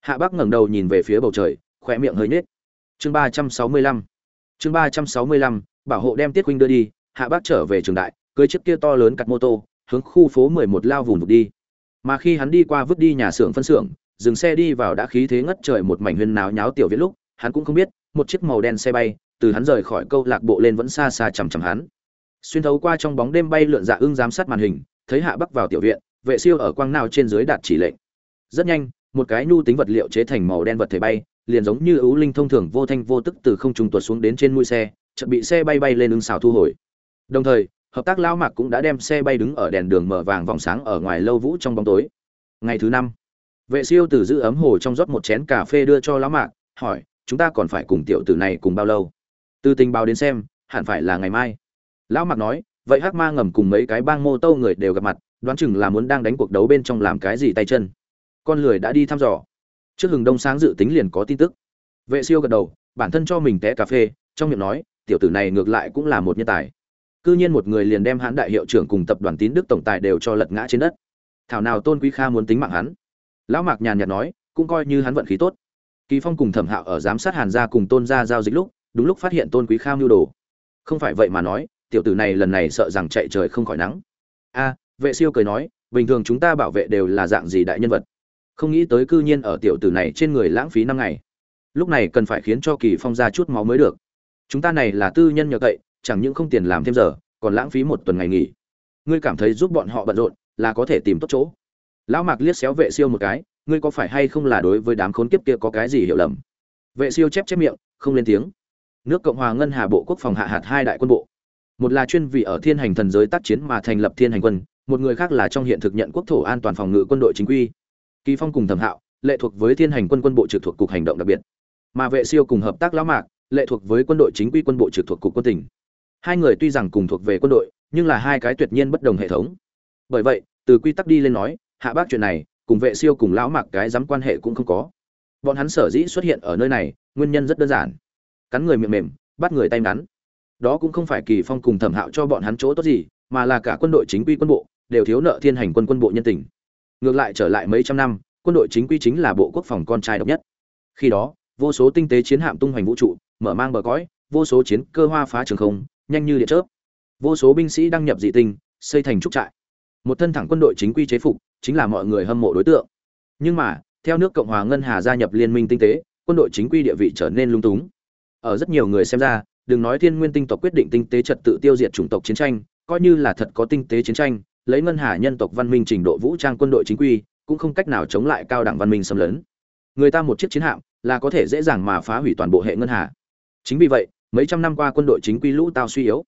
Hạ bác ngẩng đầu nhìn về phía bầu trời khỏe miệng hơi nhếch. Chương ba trăm sáu mươi lăm. Chương ba trăm sáu mươi lăm, bảo hộ đem tiết huynh đưa đi. Hạ bác trở về trường đại, cưới chiếc kia to lớn cặt mô tô, hướng khu phố mười một lao vùng vụt đi mà khi hắn đi qua vứt đi nhà xưởng phân xưởng, dừng xe đi vào đã khí thế ngất trời một mảnh huyên náo nháo tiểu viết lúc, hắn cũng không biết, một chiếc màu đen xe bay, từ hắn rời khỏi câu lạc bộ lên vẫn xa xa chằm chằm hắn. Xuyên thấu qua trong bóng đêm bay lượn dạ ưng giám sát màn hình, thấy hạ bắc vào tiểu viện, vệ siêu ở quang nào trên dưới đạt chỉ lệnh. Rất nhanh, một cái nhu tính vật liệu chế thành màu đen vật thể bay, liền giống như ưu linh thông thường vô thanh vô tức từ không trung tuột xuống đến trên mũi xe, chợt bị xe bay bay lên ứng xào thu hồi. Đồng thời hợp tác lao mạc cũng đã đem xe bay đứng ở đèn đường mở vàng vòng sáng ở ngoài lâu vũ trong bóng tối. Ngày thứ năm, vệ siêu từ giữ ấm hồ trong rót một chén cà phê đưa cho lão mạc, hỏi, chúng ta còn phải cùng tiểu tử này cùng bao lâu? Từ tình báo đến xem, hẳn phải là ngày mai. Lão mạc nói, vậy hắc ma ngầm cùng mấy cái bang mô tô người đều gặp mặt, đoán chừng là muốn đang đánh cuộc đấu bên trong làm cái gì tay chân. Con lười đã đi thăm dò. Trước hừng đông sáng dự tính liền có tin tức. Vệ siêu gật đầu, bản thân cho mình té cà phê, trong miệng nói, tiểu tử này ngược lại cũng là một nhân tài cư nhiên một người liền đem hắn đại hiệu trưởng cùng tập đoàn tín đức tổng tài đều cho lật ngã trên đất. Thảo nào tôn quý kha muốn tính mạng hắn? Lão mạc nhàn nhạt nói, cũng coi như hắn vận khí tốt. Kỳ phong cùng thẩm hạo ở giám sát hàn gia cùng tôn gia giao dịch lúc, đúng lúc phát hiện tôn quý kha mưu đồ. Không phải vậy mà nói, tiểu tử này lần này sợ rằng chạy trời không khỏi nắng. A, vệ siêu cười nói, bình thường chúng ta bảo vệ đều là dạng gì đại nhân vật? Không nghĩ tới cư nhiên ở tiểu tử này trên người lãng phí năm ngày. Lúc này cần phải khiến cho kỳ phong ra chút máu mới được. Chúng ta này là tư nhân nhờ cậy chẳng những không tiền làm thêm giờ, còn lãng phí một tuần ngày nghỉ. Ngươi cảm thấy giúp bọn họ bận rộn là có thể tìm tốt chỗ. Lão mạc liếc xéo vệ siêu một cái, ngươi có phải hay không là đối với đám khốn kiếp kia có cái gì hiểu lầm? Vệ siêu chép chép miệng, không lên tiếng. Nước cộng hòa ngân hà bộ quốc phòng hạ hạt hai đại quân bộ. Một là chuyên vị ở thiên hành thần giới tác chiến mà thành lập thiên hành quân, một người khác là trong hiện thực nhận quốc thổ an toàn phòng ngự quân đội chính quy. Kỳ phong cùng thẩm hạo, lệ thuộc với thiên hành quân quân bộ trực thuộc cục hành động đặc biệt. Mà vệ siêu cùng hợp tác lão mạc, lệ thuộc với quân đội chính quy quân bộ trực thuộc cục quân tỉnh hai người tuy rằng cùng thuộc về quân đội, nhưng là hai cái tuyệt nhiên bất đồng hệ thống. Bởi vậy, từ quy tắc đi lên nói, hạ bác chuyện này, cùng vệ siêu cùng lão mạc cái dám quan hệ cũng không có. Bọn hắn sở dĩ xuất hiện ở nơi này, nguyên nhân rất đơn giản. Cắn người miệng mềm, bắt người tay ngắn. Đó cũng không phải kỳ phong cùng thẩm hạo cho bọn hắn chỗ tốt gì, mà là cả quân đội chính quy quân bộ, đều thiếu nợ thiên hành quân quân bộ nhân tình. Ngược lại trở lại mấy trăm năm, quân đội chính quy chính là bộ quốc phòng con trai độc nhất. Khi đó, vô số tinh tế chiến hạm tung hoành vũ trụ, mở mang bờ cõi, vô số chiến cơ hoa phá trường không nhanh như điện chớp. Vô số binh sĩ đăng nhập dị tinh, xây thành trúc trại. Một thân thẳng quân đội chính quy chế phục, chính là mọi người hâm mộ đối tượng. Nhưng mà, theo nước cộng hòa ngân hà gia nhập liên minh tinh tế, quân đội chính quy địa vị trở nên lung túng. Ở rất nhiều người xem ra, đừng nói thiên nguyên tinh tộc quyết định tinh tế trật tự tiêu diệt chủng tộc chiến tranh, coi như là thật có tinh tế chiến tranh, lấy ngân hà nhân tộc văn minh trình độ vũ trang quân đội chính quy, cũng không cách nào chống lại cao đẳng văn minh xâm lấn. Người ta một chiếc chiến hạm, là có thể dễ dàng mà phá hủy toàn bộ hệ ngân hà. Chính vì vậy mấy trăm năm qua quân đội chính quy lũ tao suy yếu.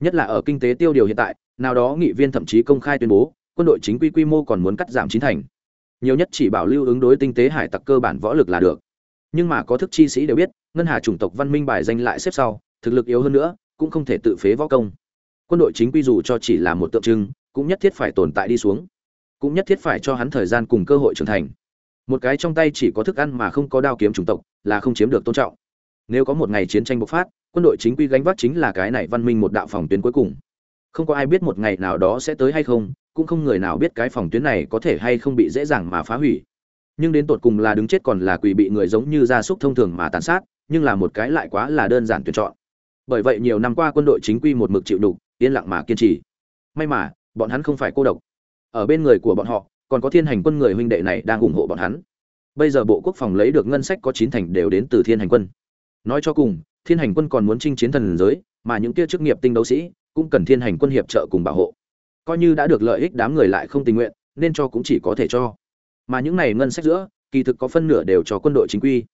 Nhất là ở kinh tế tiêu điều hiện tại, nào đó nghị viên thậm chí công khai tuyên bố, quân đội chính quy quy mô còn muốn cắt giảm chín thành. Nhiều nhất chỉ bảo lưu ứng đối tinh tế hải tặc cơ bản võ lực là được. Nhưng mà có thức chi sĩ đều biết, ngân hà chủng tộc văn minh bài danh lại xếp sau, thực lực yếu hơn nữa, cũng không thể tự phế võ công. Quân đội chính quy dù cho chỉ là một tượng trưng, cũng nhất thiết phải tồn tại đi xuống. Cũng nhất thiết phải cho hắn thời gian cùng cơ hội trưởng thành. Một cái trong tay chỉ có thức ăn mà không có đao kiếm chủng tộc, là không chiếm được tôn trọng. Nếu có một ngày chiến tranh bộc phát quân đội chính quy gánh vác chính là cái này văn minh một đạo phòng tuyến cuối cùng. Không có ai biết một ngày nào đó sẽ tới hay không, cũng không người nào biết cái phòng tuyến này có thể hay không bị dễ dàng mà phá hủy. Nhưng đến tột cùng là đứng chết còn là quỷ bị người giống như gia súc thông thường mà tàn sát, nhưng là một cái lại quá là đơn giản tuyển chọn. Bởi vậy nhiều năm qua quân đội chính quy một mực chịu đục, yên lặng mà kiên trì. May mà, bọn hắn không phải cô độc. Ở bên người của bọn họ, còn có thiên hành quân người huynh đệ này đang ủng hộ bọn hắn. Bây giờ bộ quốc phòng lấy được ngân sách có chín thành đều đến từ thiên hành quân. Nói cho cùng thiên hành quân còn muốn chinh chiến thần giới, mà những kia chức nghiệp tinh đấu sĩ cũng cần thiên hành quân hiệp trợ cùng bảo hộ. Coi như đã được lợi ích đám người lại không tình nguyện, nên cho cũng chỉ có thể cho. Mà những này ngân sách giữa, kỳ thực có phân nửa đều cho quân đội chính quy.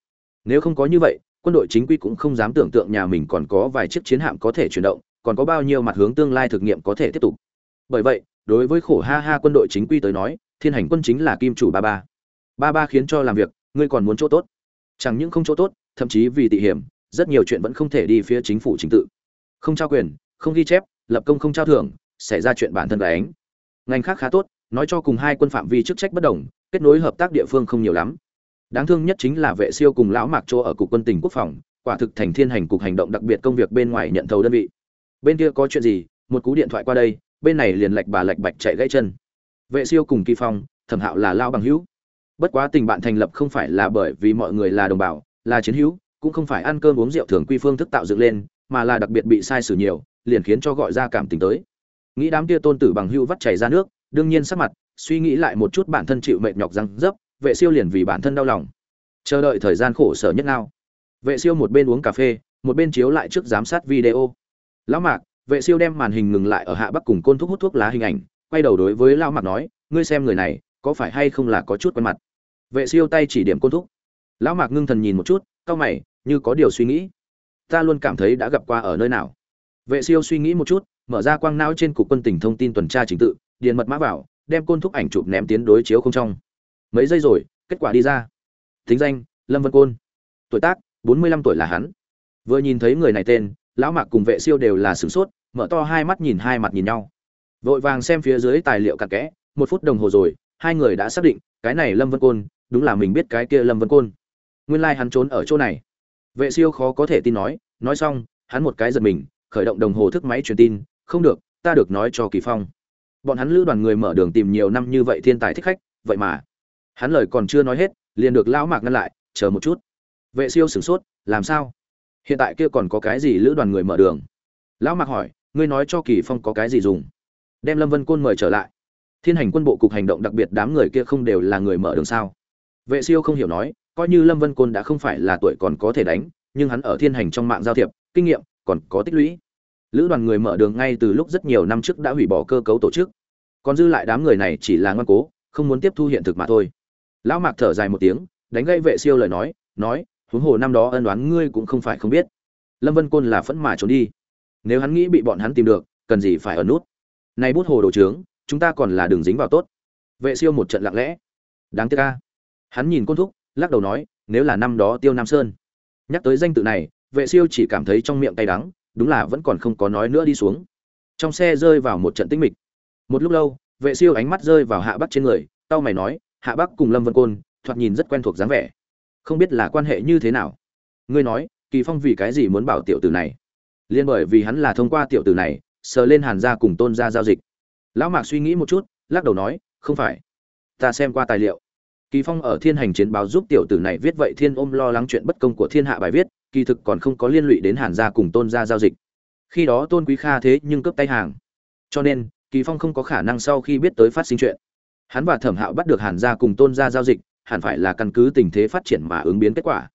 Nếu không có như vậy, quân đội chính quy cũng không dám tưởng tượng nhà mình còn có vài chiếc chiến hạm có thể chuyển động, còn có bao nhiêu mặt hướng tương lai thực nghiệm có thể tiếp tục. Bởi vậy, đối với khổ ha ha quân đội chính quy tới nói, thiên hành quân chính là kim chủ ba ba. Ba ba khiến cho làm việc, ngươi còn muốn chỗ tốt. Chẳng những không chỗ tốt, thậm chí vì tị hiểm rất nhiều chuyện vẫn không thể đi phía chính phủ chính tự. Không trao quyền, không ghi chép, lập công không trao thưởng, xảy ra chuyện bản thân và ánh. Ngành khác khá tốt, nói cho cùng hai quân phạm vi chức trách bất đồng, kết nối hợp tác địa phương không nhiều lắm. Đáng thương nhất chính là vệ siêu cùng lão mạc chỗ ở cục quân tỉnh quốc phòng, quả thực thành thiên hành cục hành động đặc biệt công việc bên ngoài nhận thầu đơn vị. Bên kia có chuyện gì, một cú điện thoại qua đây, bên này liền lạch bà lạch bạch chạy gãy chân. Vệ siêu cùng kỳ phong, thẩm hạo là lao bằng hữu. Bất quá tình bạn thành lập không phải là bởi vì mọi người là đồng bào, là chiến hữu cũng không phải ăn cơm uống rượu thường quy phương thức tạo dựng lên, mà là đặc biệt bị sai sử nhiều, liền khiến cho gọi ra cảm tình tới. Nghĩ đám kia tôn tử bằng hữu vắt chảy ra nước, đương nhiên sắc mặt, suy nghĩ lại một chút bản thân chịu mệt nhọc răng dấp, vệ siêu liền vì bản thân đau lòng. Chờ đợi thời gian khổ sở nhất nào. Vệ siêu một bên uống cà phê, một bên chiếu lại trước giám sát video. Lão mạc, vệ siêu đem màn hình ngừng lại ở hạ bắc cùng côn thuốc hút thuốc lá hình ảnh, quay đầu đối với lão mạc nói, ngươi xem người này, có phải hay không là có chút quen mặt? Vệ siêu tay chỉ điểm côn thúc. Lão mạc ngưng thần nhìn một chút, cau mày như có điều suy nghĩ. Ta luôn cảm thấy đã gặp qua ở nơi nào. Vệ siêu suy nghĩ một chút, mở ra quang não trên cục quân tỉnh thông tin tuần tra trình tự, điền mật mã vào, đem côn thúc ảnh chụp ném tiến đối chiếu không trong. Mấy giây rồi, kết quả đi ra. Thính danh, lâm vân côn. Tuổi tác, bốn mươi lăm tuổi là hắn. Vừa nhìn thấy người này tên, lão mạc cùng vệ siêu đều là sửng sốt, mở to hai mắt nhìn hai mặt nhìn nhau. Vội vàng xem phía dưới tài liệu cặn kẽ, một phút đồng hồ rồi, hai người đã xác định, cái này lâm vân côn, đúng là mình biết cái kia lâm vân côn. Nguyên lai、like、hắn trốn ở chỗ này vệ siêu khó có thể tin nói nói xong, hắn một cái giật mình, khởi động đồng hồ thức máy truyền tin, không được, ta được nói cho kỳ phong. Bọn hắn lữ đoàn người mở đường tìm nhiều năm như vậy thiên tài thích khách, vậy mà. Hắn lời còn chưa nói hết, liền được lão mạc ngăn lại, chờ một chút. Vệ siêu sửng sốt, làm sao? Hiện tại kia còn có cái gì lữ đoàn người mở đường? Lão mạc hỏi, ngươi nói cho kỳ phong có cái gì dùng? Đem lâm vân côn mời trở lại. Thiên hành quân bộ cục hành động đặc biệt đám người kia không đều là người mở đường sao? Vệ siêu không hiểu nói coi như lâm vân côn đã không phải là tuổi còn có thể đánh, nhưng hắn ở thiên hành trong mạng giao thiệp, kinh nghiệm, còn có tích lũy. Lữ đoàn người mở đường ngay từ lúc rất nhiều năm trước đã hủy bỏ cơ cấu tổ chức. Còn dư lại đám người này chỉ là ngoan cố, không muốn tiếp thu hiện thực mà thôi. Lão mạc thở dài một tiếng, đánh gây vệ siêu lời nói nói, huống hồ năm đó ân đoán ngươi cũng không phải không biết. Lâm vân côn là phẫn mà trốn đi. Nếu hắn nghĩ bị bọn hắn tìm được, cần gì phải ở nút? Nay bút hồ đồ trướng, chúng ta còn là đường dính vào tốt. Vệ siêu một trận lặng lẽ. Đáng tiếc ca hắn nhìn côn thúc lắc đầu nói, nếu là năm đó tiêu nam sơn. Nhắc tới danh tự này, vệ siêu chỉ cảm thấy trong miệng cay đắng, đúng là vẫn còn không có nói nữa đi xuống. Trong xe rơi vào một trận tĩnh mịch. Một lúc lâu, vệ siêu ánh mắt rơi vào hạ bắc trên người tao mày nói, hạ bắc cùng lâm vân côn, thoạt nhìn rất quen thuộc dáng vẻ. Không biết là quan hệ như thế nào. Ngươi nói, kỳ phong vì cái gì muốn bảo tiểu tử này? Liên bởi vì hắn là thông qua tiểu tử này, sờ lên hàn gia cùng tôn gia giao dịch. Lão mạc suy nghĩ một chút, lắc đầu nói, không phải. Ta xem qua tài liệu kỳ phong ở thiên hành chiến báo giúp tiểu tử này viết vậy thiên ôm lo lắng chuyện bất công của thiên hạ bài viết, kỳ thực còn không có liên lụy đến hàn gia cùng tôn gia giao dịch. Khi đó tôn quý kha thế nhưng cướp tay hàng. Cho nên, kỳ phong không có khả năng sau khi biết tới phát sinh chuyện. Hắn và thẩm hạo bắt được hàn gia cùng tôn gia giao dịch, hẳn phải là căn cứ tình thế phát triển mà ứng biến kết quả.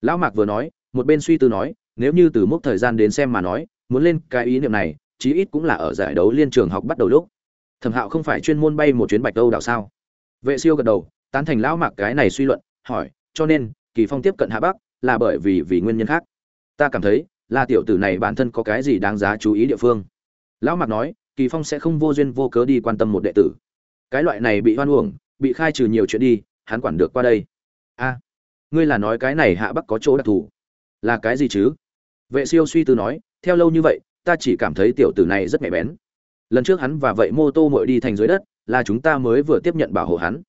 Lão mạc vừa nói, một bên suy tư nói, nếu như từ mốc thời gian đến xem mà nói, muốn lên cái ý niệm này, chí ít cũng là ở giải đấu liên trường học bắt đầu lúc. Thẩm hạo không phải chuyên môn bay một chuyến bạch âu đảo sao? Vệ siêu gật đầu tán thành lão mạc cái này suy luận, hỏi, cho nên, kỳ phong tiếp cận hạ bắc là bởi vì vì nguyên nhân khác? Ta cảm thấy là tiểu tử này bản thân có cái gì đáng giá chú ý địa phương. Lão mạc nói, kỳ phong sẽ không vô duyên vô cớ đi quan tâm một đệ tử. Cái loại này bị hoan uổng, bị khai trừ nhiều chuyện đi, hắn quản được qua đây. A, ngươi là nói cái này hạ bắc có chỗ đặc thù. Là cái gì chứ? Vệ siêu suy tư nói, theo lâu như vậy, ta chỉ cảm thấy tiểu tử này rất nhạy bén. Lần trước hắn và vậy mô tô mội đi thành dưới đất, là chúng ta mới vừa tiếp nhận bảo hộ hắn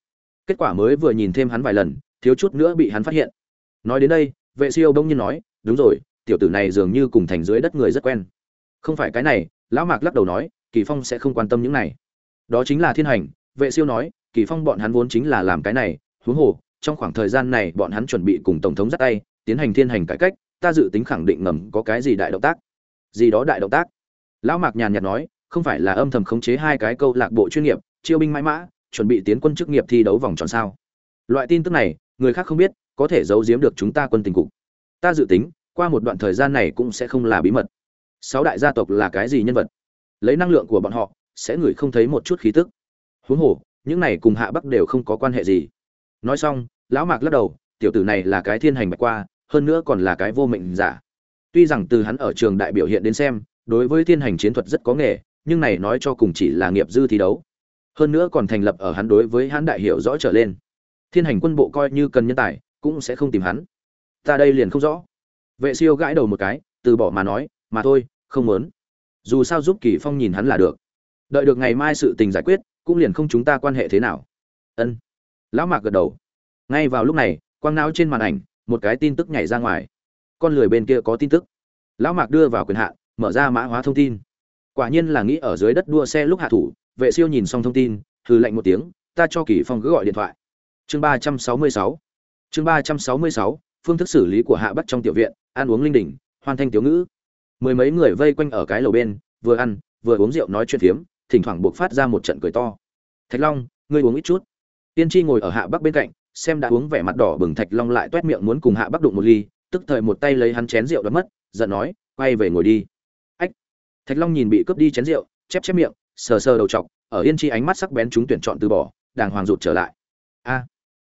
kết quả mới vừa nhìn thêm hắn vài lần, thiếu chút nữa bị hắn phát hiện. Nói đến đây, vệ siêu bỗng nhiên nói, đúng rồi, tiểu tử này dường như cùng thành dưới đất người rất quen. Không phải cái này, lão mạc lắc đầu nói, kỳ phong sẽ không quan tâm những này. Đó chính là thiên hành, vệ siêu nói, kỳ phong bọn hắn vốn chính là làm cái này, huống hồ, trong khoảng thời gian này bọn hắn chuẩn bị cùng tổng thống dắt tay, tiến hành thiên hành cải cách, ta dự tính khẳng định ngầm có cái gì đại động tác. Gì đó đại động tác? Lão mạc nhàn nhạt nói, không phải là âm thầm khống chế hai cái câu lạc bộ chuyên nghiệp, chiêu binh mãi mã chuẩn bị tiến quân chức nghiệp thi đấu vòng tròn sao? Loại tin tức này, người khác không biết, có thể giấu giếm được chúng ta quân tình cục. Ta dự tính, qua một đoạn thời gian này cũng sẽ không là bí mật. Sáu đại gia tộc là cái gì nhân vật? Lấy năng lượng của bọn họ, sẽ ngửi không thấy một chút khí tức. Huống hồ, những này cùng hạ bắc đều không có quan hệ gì. Nói xong, lão mạc lắc đầu, tiểu tử này là cái thiên hành bạch qua, hơn nữa còn là cái vô mệnh giả. Tuy rằng từ hắn ở trường đại biểu hiện đến xem, đối với thiên hành chiến thuật rất có nghề, nhưng này nói cho cùng chỉ là nghiệp dư thi đấu hơn nữa còn thành lập ở hắn đối với hắn đại hiểu rõ trở lên. Thiên hành quân bộ coi như cần nhân tài, cũng sẽ không tìm hắn. Ta đây liền không rõ. Vệ siêu gãi đầu một cái, từ bỏ mà nói, mà thôi, không muốn. Dù sao giúp kỳ phong nhìn hắn là được. Đợi được ngày mai sự tình giải quyết, cũng liền không chúng ta quan hệ thế nào. Ân. Lão mạc gật đầu. Ngay vào lúc này, quang não trên màn ảnh, một cái tin tức nhảy ra ngoài. Con lười bên kia có tin tức. Lão mạc đưa vào quyền hạn, mở ra mã hóa thông tin. Quả nhiên là nghĩ ở dưới đất đua xe lúc hạ thủ vệ siêu nhìn xong thông tin, hừ lạnh một tiếng, ta cho kỳ phong cứ gọi điện thoại. Chương ba trăm sáu mươi sáu. Chương ba trăm sáu mươi sáu, phương thức xử lý của hạ bắc trong tiểu viện, ăn uống linh đình hoan thanh tiểu ngữ. Mười mấy người vây quanh ở cái lầu bên, vừa ăn, vừa uống rượu nói chuyện phiếm, thỉnh thoảng buộc phát ra một trận cười to. Thạch long, ngươi uống ít chút. Tiên tri ngồi ở hạ bắc bên cạnh, xem đã uống vẻ mặt đỏ bừng thạch long lại toét miệng muốn cùng hạ bắc đụng một ly, tức thời một tay lấy hắn chén rượu đã mất, giận nói, quay về ngồi đi. Ách! Thạch long nhìn bị cướp đi chén rượu, chép chép miệng sờ sờ đầu chọc, ở yên chi ánh mắt sắc bén chúng tuyển chọn từ bỏ, đàng hoàng rụt trở lại. A,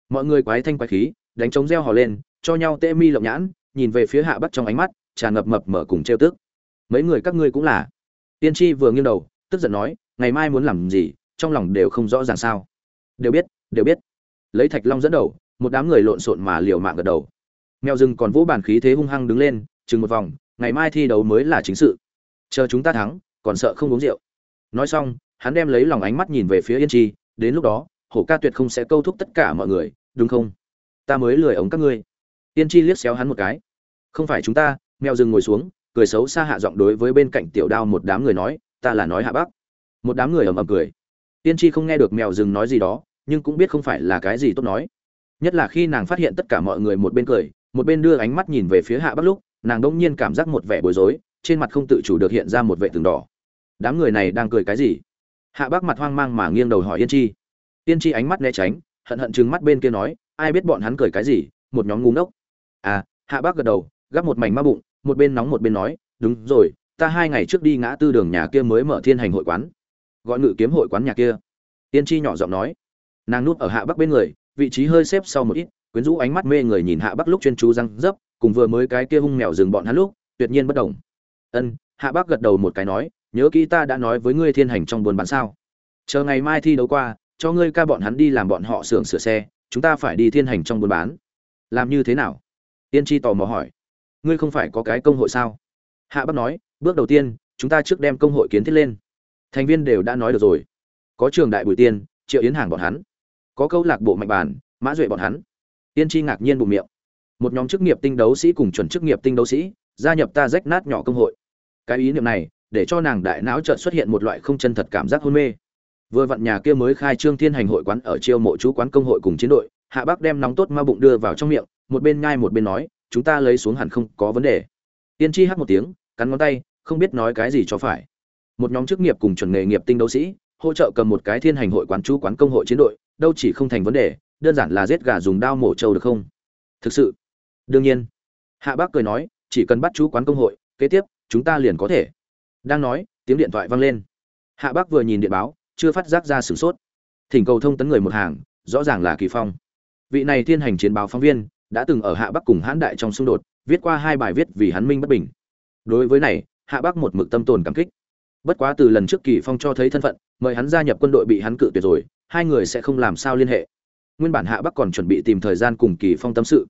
mọi người quái thanh quái khí, đánh trống reo hò lên, cho nhau tê mi lộng nhãn, nhìn về phía hạ bắc trong ánh mắt, tràn ngập mập mở cùng trêu tức. Mấy người các ngươi cũng là. Tiên tri vừa nghiêng đầu, tức giận nói, ngày mai muốn làm gì, trong lòng đều không rõ ràng sao. Đều biết đều biết. Lấy thạch long dẫn đầu, một đám người lộn xộn mà liều mạng gật đầu. Mèo rừng còn vỗ bàn khí thế hung hăng đứng lên, chừng một vòng, ngày mai thi đấu mới là chính sự. Chờ chúng ta thắng, còn sợ không uống rượu nói xong, hắn đem lấy lòng ánh mắt nhìn về phía yên chi, đến lúc đó, hổ ca tuyệt không sẽ câu thúc tất cả mọi người, đúng không? Ta mới lười ống các ngươi. Yên chi liếc xéo hắn một cái. Không phải chúng ta, mèo rừng ngồi xuống, cười xấu xa hạ giọng đối với bên cạnh tiểu đao một đám người nói, ta là nói hạ bắc một đám người ầm ầm cười. Tiên tri không nghe được mèo rừng nói gì đó, nhưng cũng biết không phải là cái gì tốt nói. Nhất là khi nàng phát hiện tất cả mọi người một bên cười, một bên đưa ánh mắt nhìn về phía hạ bắc lúc, nàng đông nhiên cảm giác một vẻ bối rối, trên mặt không tự chủ được hiện ra một vệ tường đỏ đám người này đang cười cái gì? Hạ bắc mặt hoang mang mà nghiêng đầu hỏi yên chi. Yên chi ánh mắt né tránh, hận hận chừng mắt bên kia nói, ai biết bọn hắn cười cái gì? Một nhóm ngu ngốc. À hạ bắc gật đầu, gắp một mảnh ma bụng, một bên nóng một bên nói, đúng rồi, ta hai ngày trước đi ngã tư đường nhà kia mới mở thiên hành hội quán. Gọi ngự kiếm hội quán nhà kia. Yên Chi nhỏ giọng nói. Nàng núp ở hạ bắc bên người, vị trí hơi xếp sau một ít, quyến rũ ánh mắt mê người nhìn hạ bắc lúc chuyên chú răng dấp, cùng vừa mới cái kia hung mèo dừng bọn hắn lúc, tuyệt nhiên bất đồng ân, hạ bắc gật đầu một cái nói nhớ kỹ ta đã nói với ngươi thiên hành trong buôn bán sao. Chờ ngày mai thi đấu qua, cho ngươi ca bọn hắn đi làm bọn họ xưởng sửa xe, chúng ta phải đi thiên hành trong buôn bán. Làm như thế nào? Tiên tri tò mò hỏi. Ngươi không phải có cái công hội sao? Hạ bắc nói, bước đầu tiên, chúng ta trước đem công hội kiến thiết lên. Thành viên đều đã nói được rồi. Có trường đại bùi tiên, triệu yến hàng bọn hắn. Có câu lạc bộ mạnh bản mã duệ bọn hắn. Tiên tri ngạc nhiên bụng miệng. Một nhóm chức nghiệp tinh đấu sĩ cùng chuẩn chức nghiệp tinh đấu sĩ, gia nhập ta rách nát nhỏ công hội. Cái ý niệm này để cho nàng đại não chợt xuất hiện một loại không chân thật cảm giác hôn mê. Vừa vặn nhà kia mới khai trương thiên hành hội quán ở chiêu mộ chú quán công hội cùng chiến đội, hạ bác đem nóng tốt ma bụng đưa vào trong miệng, một bên nhai một bên nói, chúng ta lấy xuống hẳn không có vấn đề. Tiên tri hắt một tiếng, cắn ngón tay, không biết nói cái gì cho phải. Một nhóm chức nghiệp cùng chuẩn nghề nghiệp tinh đấu sĩ, hỗ trợ cầm một cái thiên hành hội quán chú quán công hội chiến đội, đâu chỉ không thành vấn đề, đơn giản là giết gà dùng đao mổ trâu được không? Thực sự, đương nhiên. Hạ bác cười nói, chỉ cần bắt chú quán công hội, kế tiếp, chúng ta liền có thể đang nói, tiếng điện thoại vang lên. Hạ bác vừa nhìn điện báo, chưa phát giác ra sửng sốt. Thỉnh cầu thông tấn người một hàng, rõ ràng là kỳ phong. Vị này thiên hành chiến báo phóng viên, đã từng ở hạ bắc cùng hãn đại trong xung đột, viết qua hai bài viết vì hắn minh bất bình. Đối với này, hạ bắc một mực tâm tồn cảm kích. Bất quá từ lần trước kỳ phong cho thấy thân phận, mời hắn gia nhập quân đội bị hắn cự tuyệt rồi, hai người sẽ không làm sao liên hệ. Nguyên bản hạ bắc còn chuẩn bị tìm thời gian cùng kỳ phong tâm sự.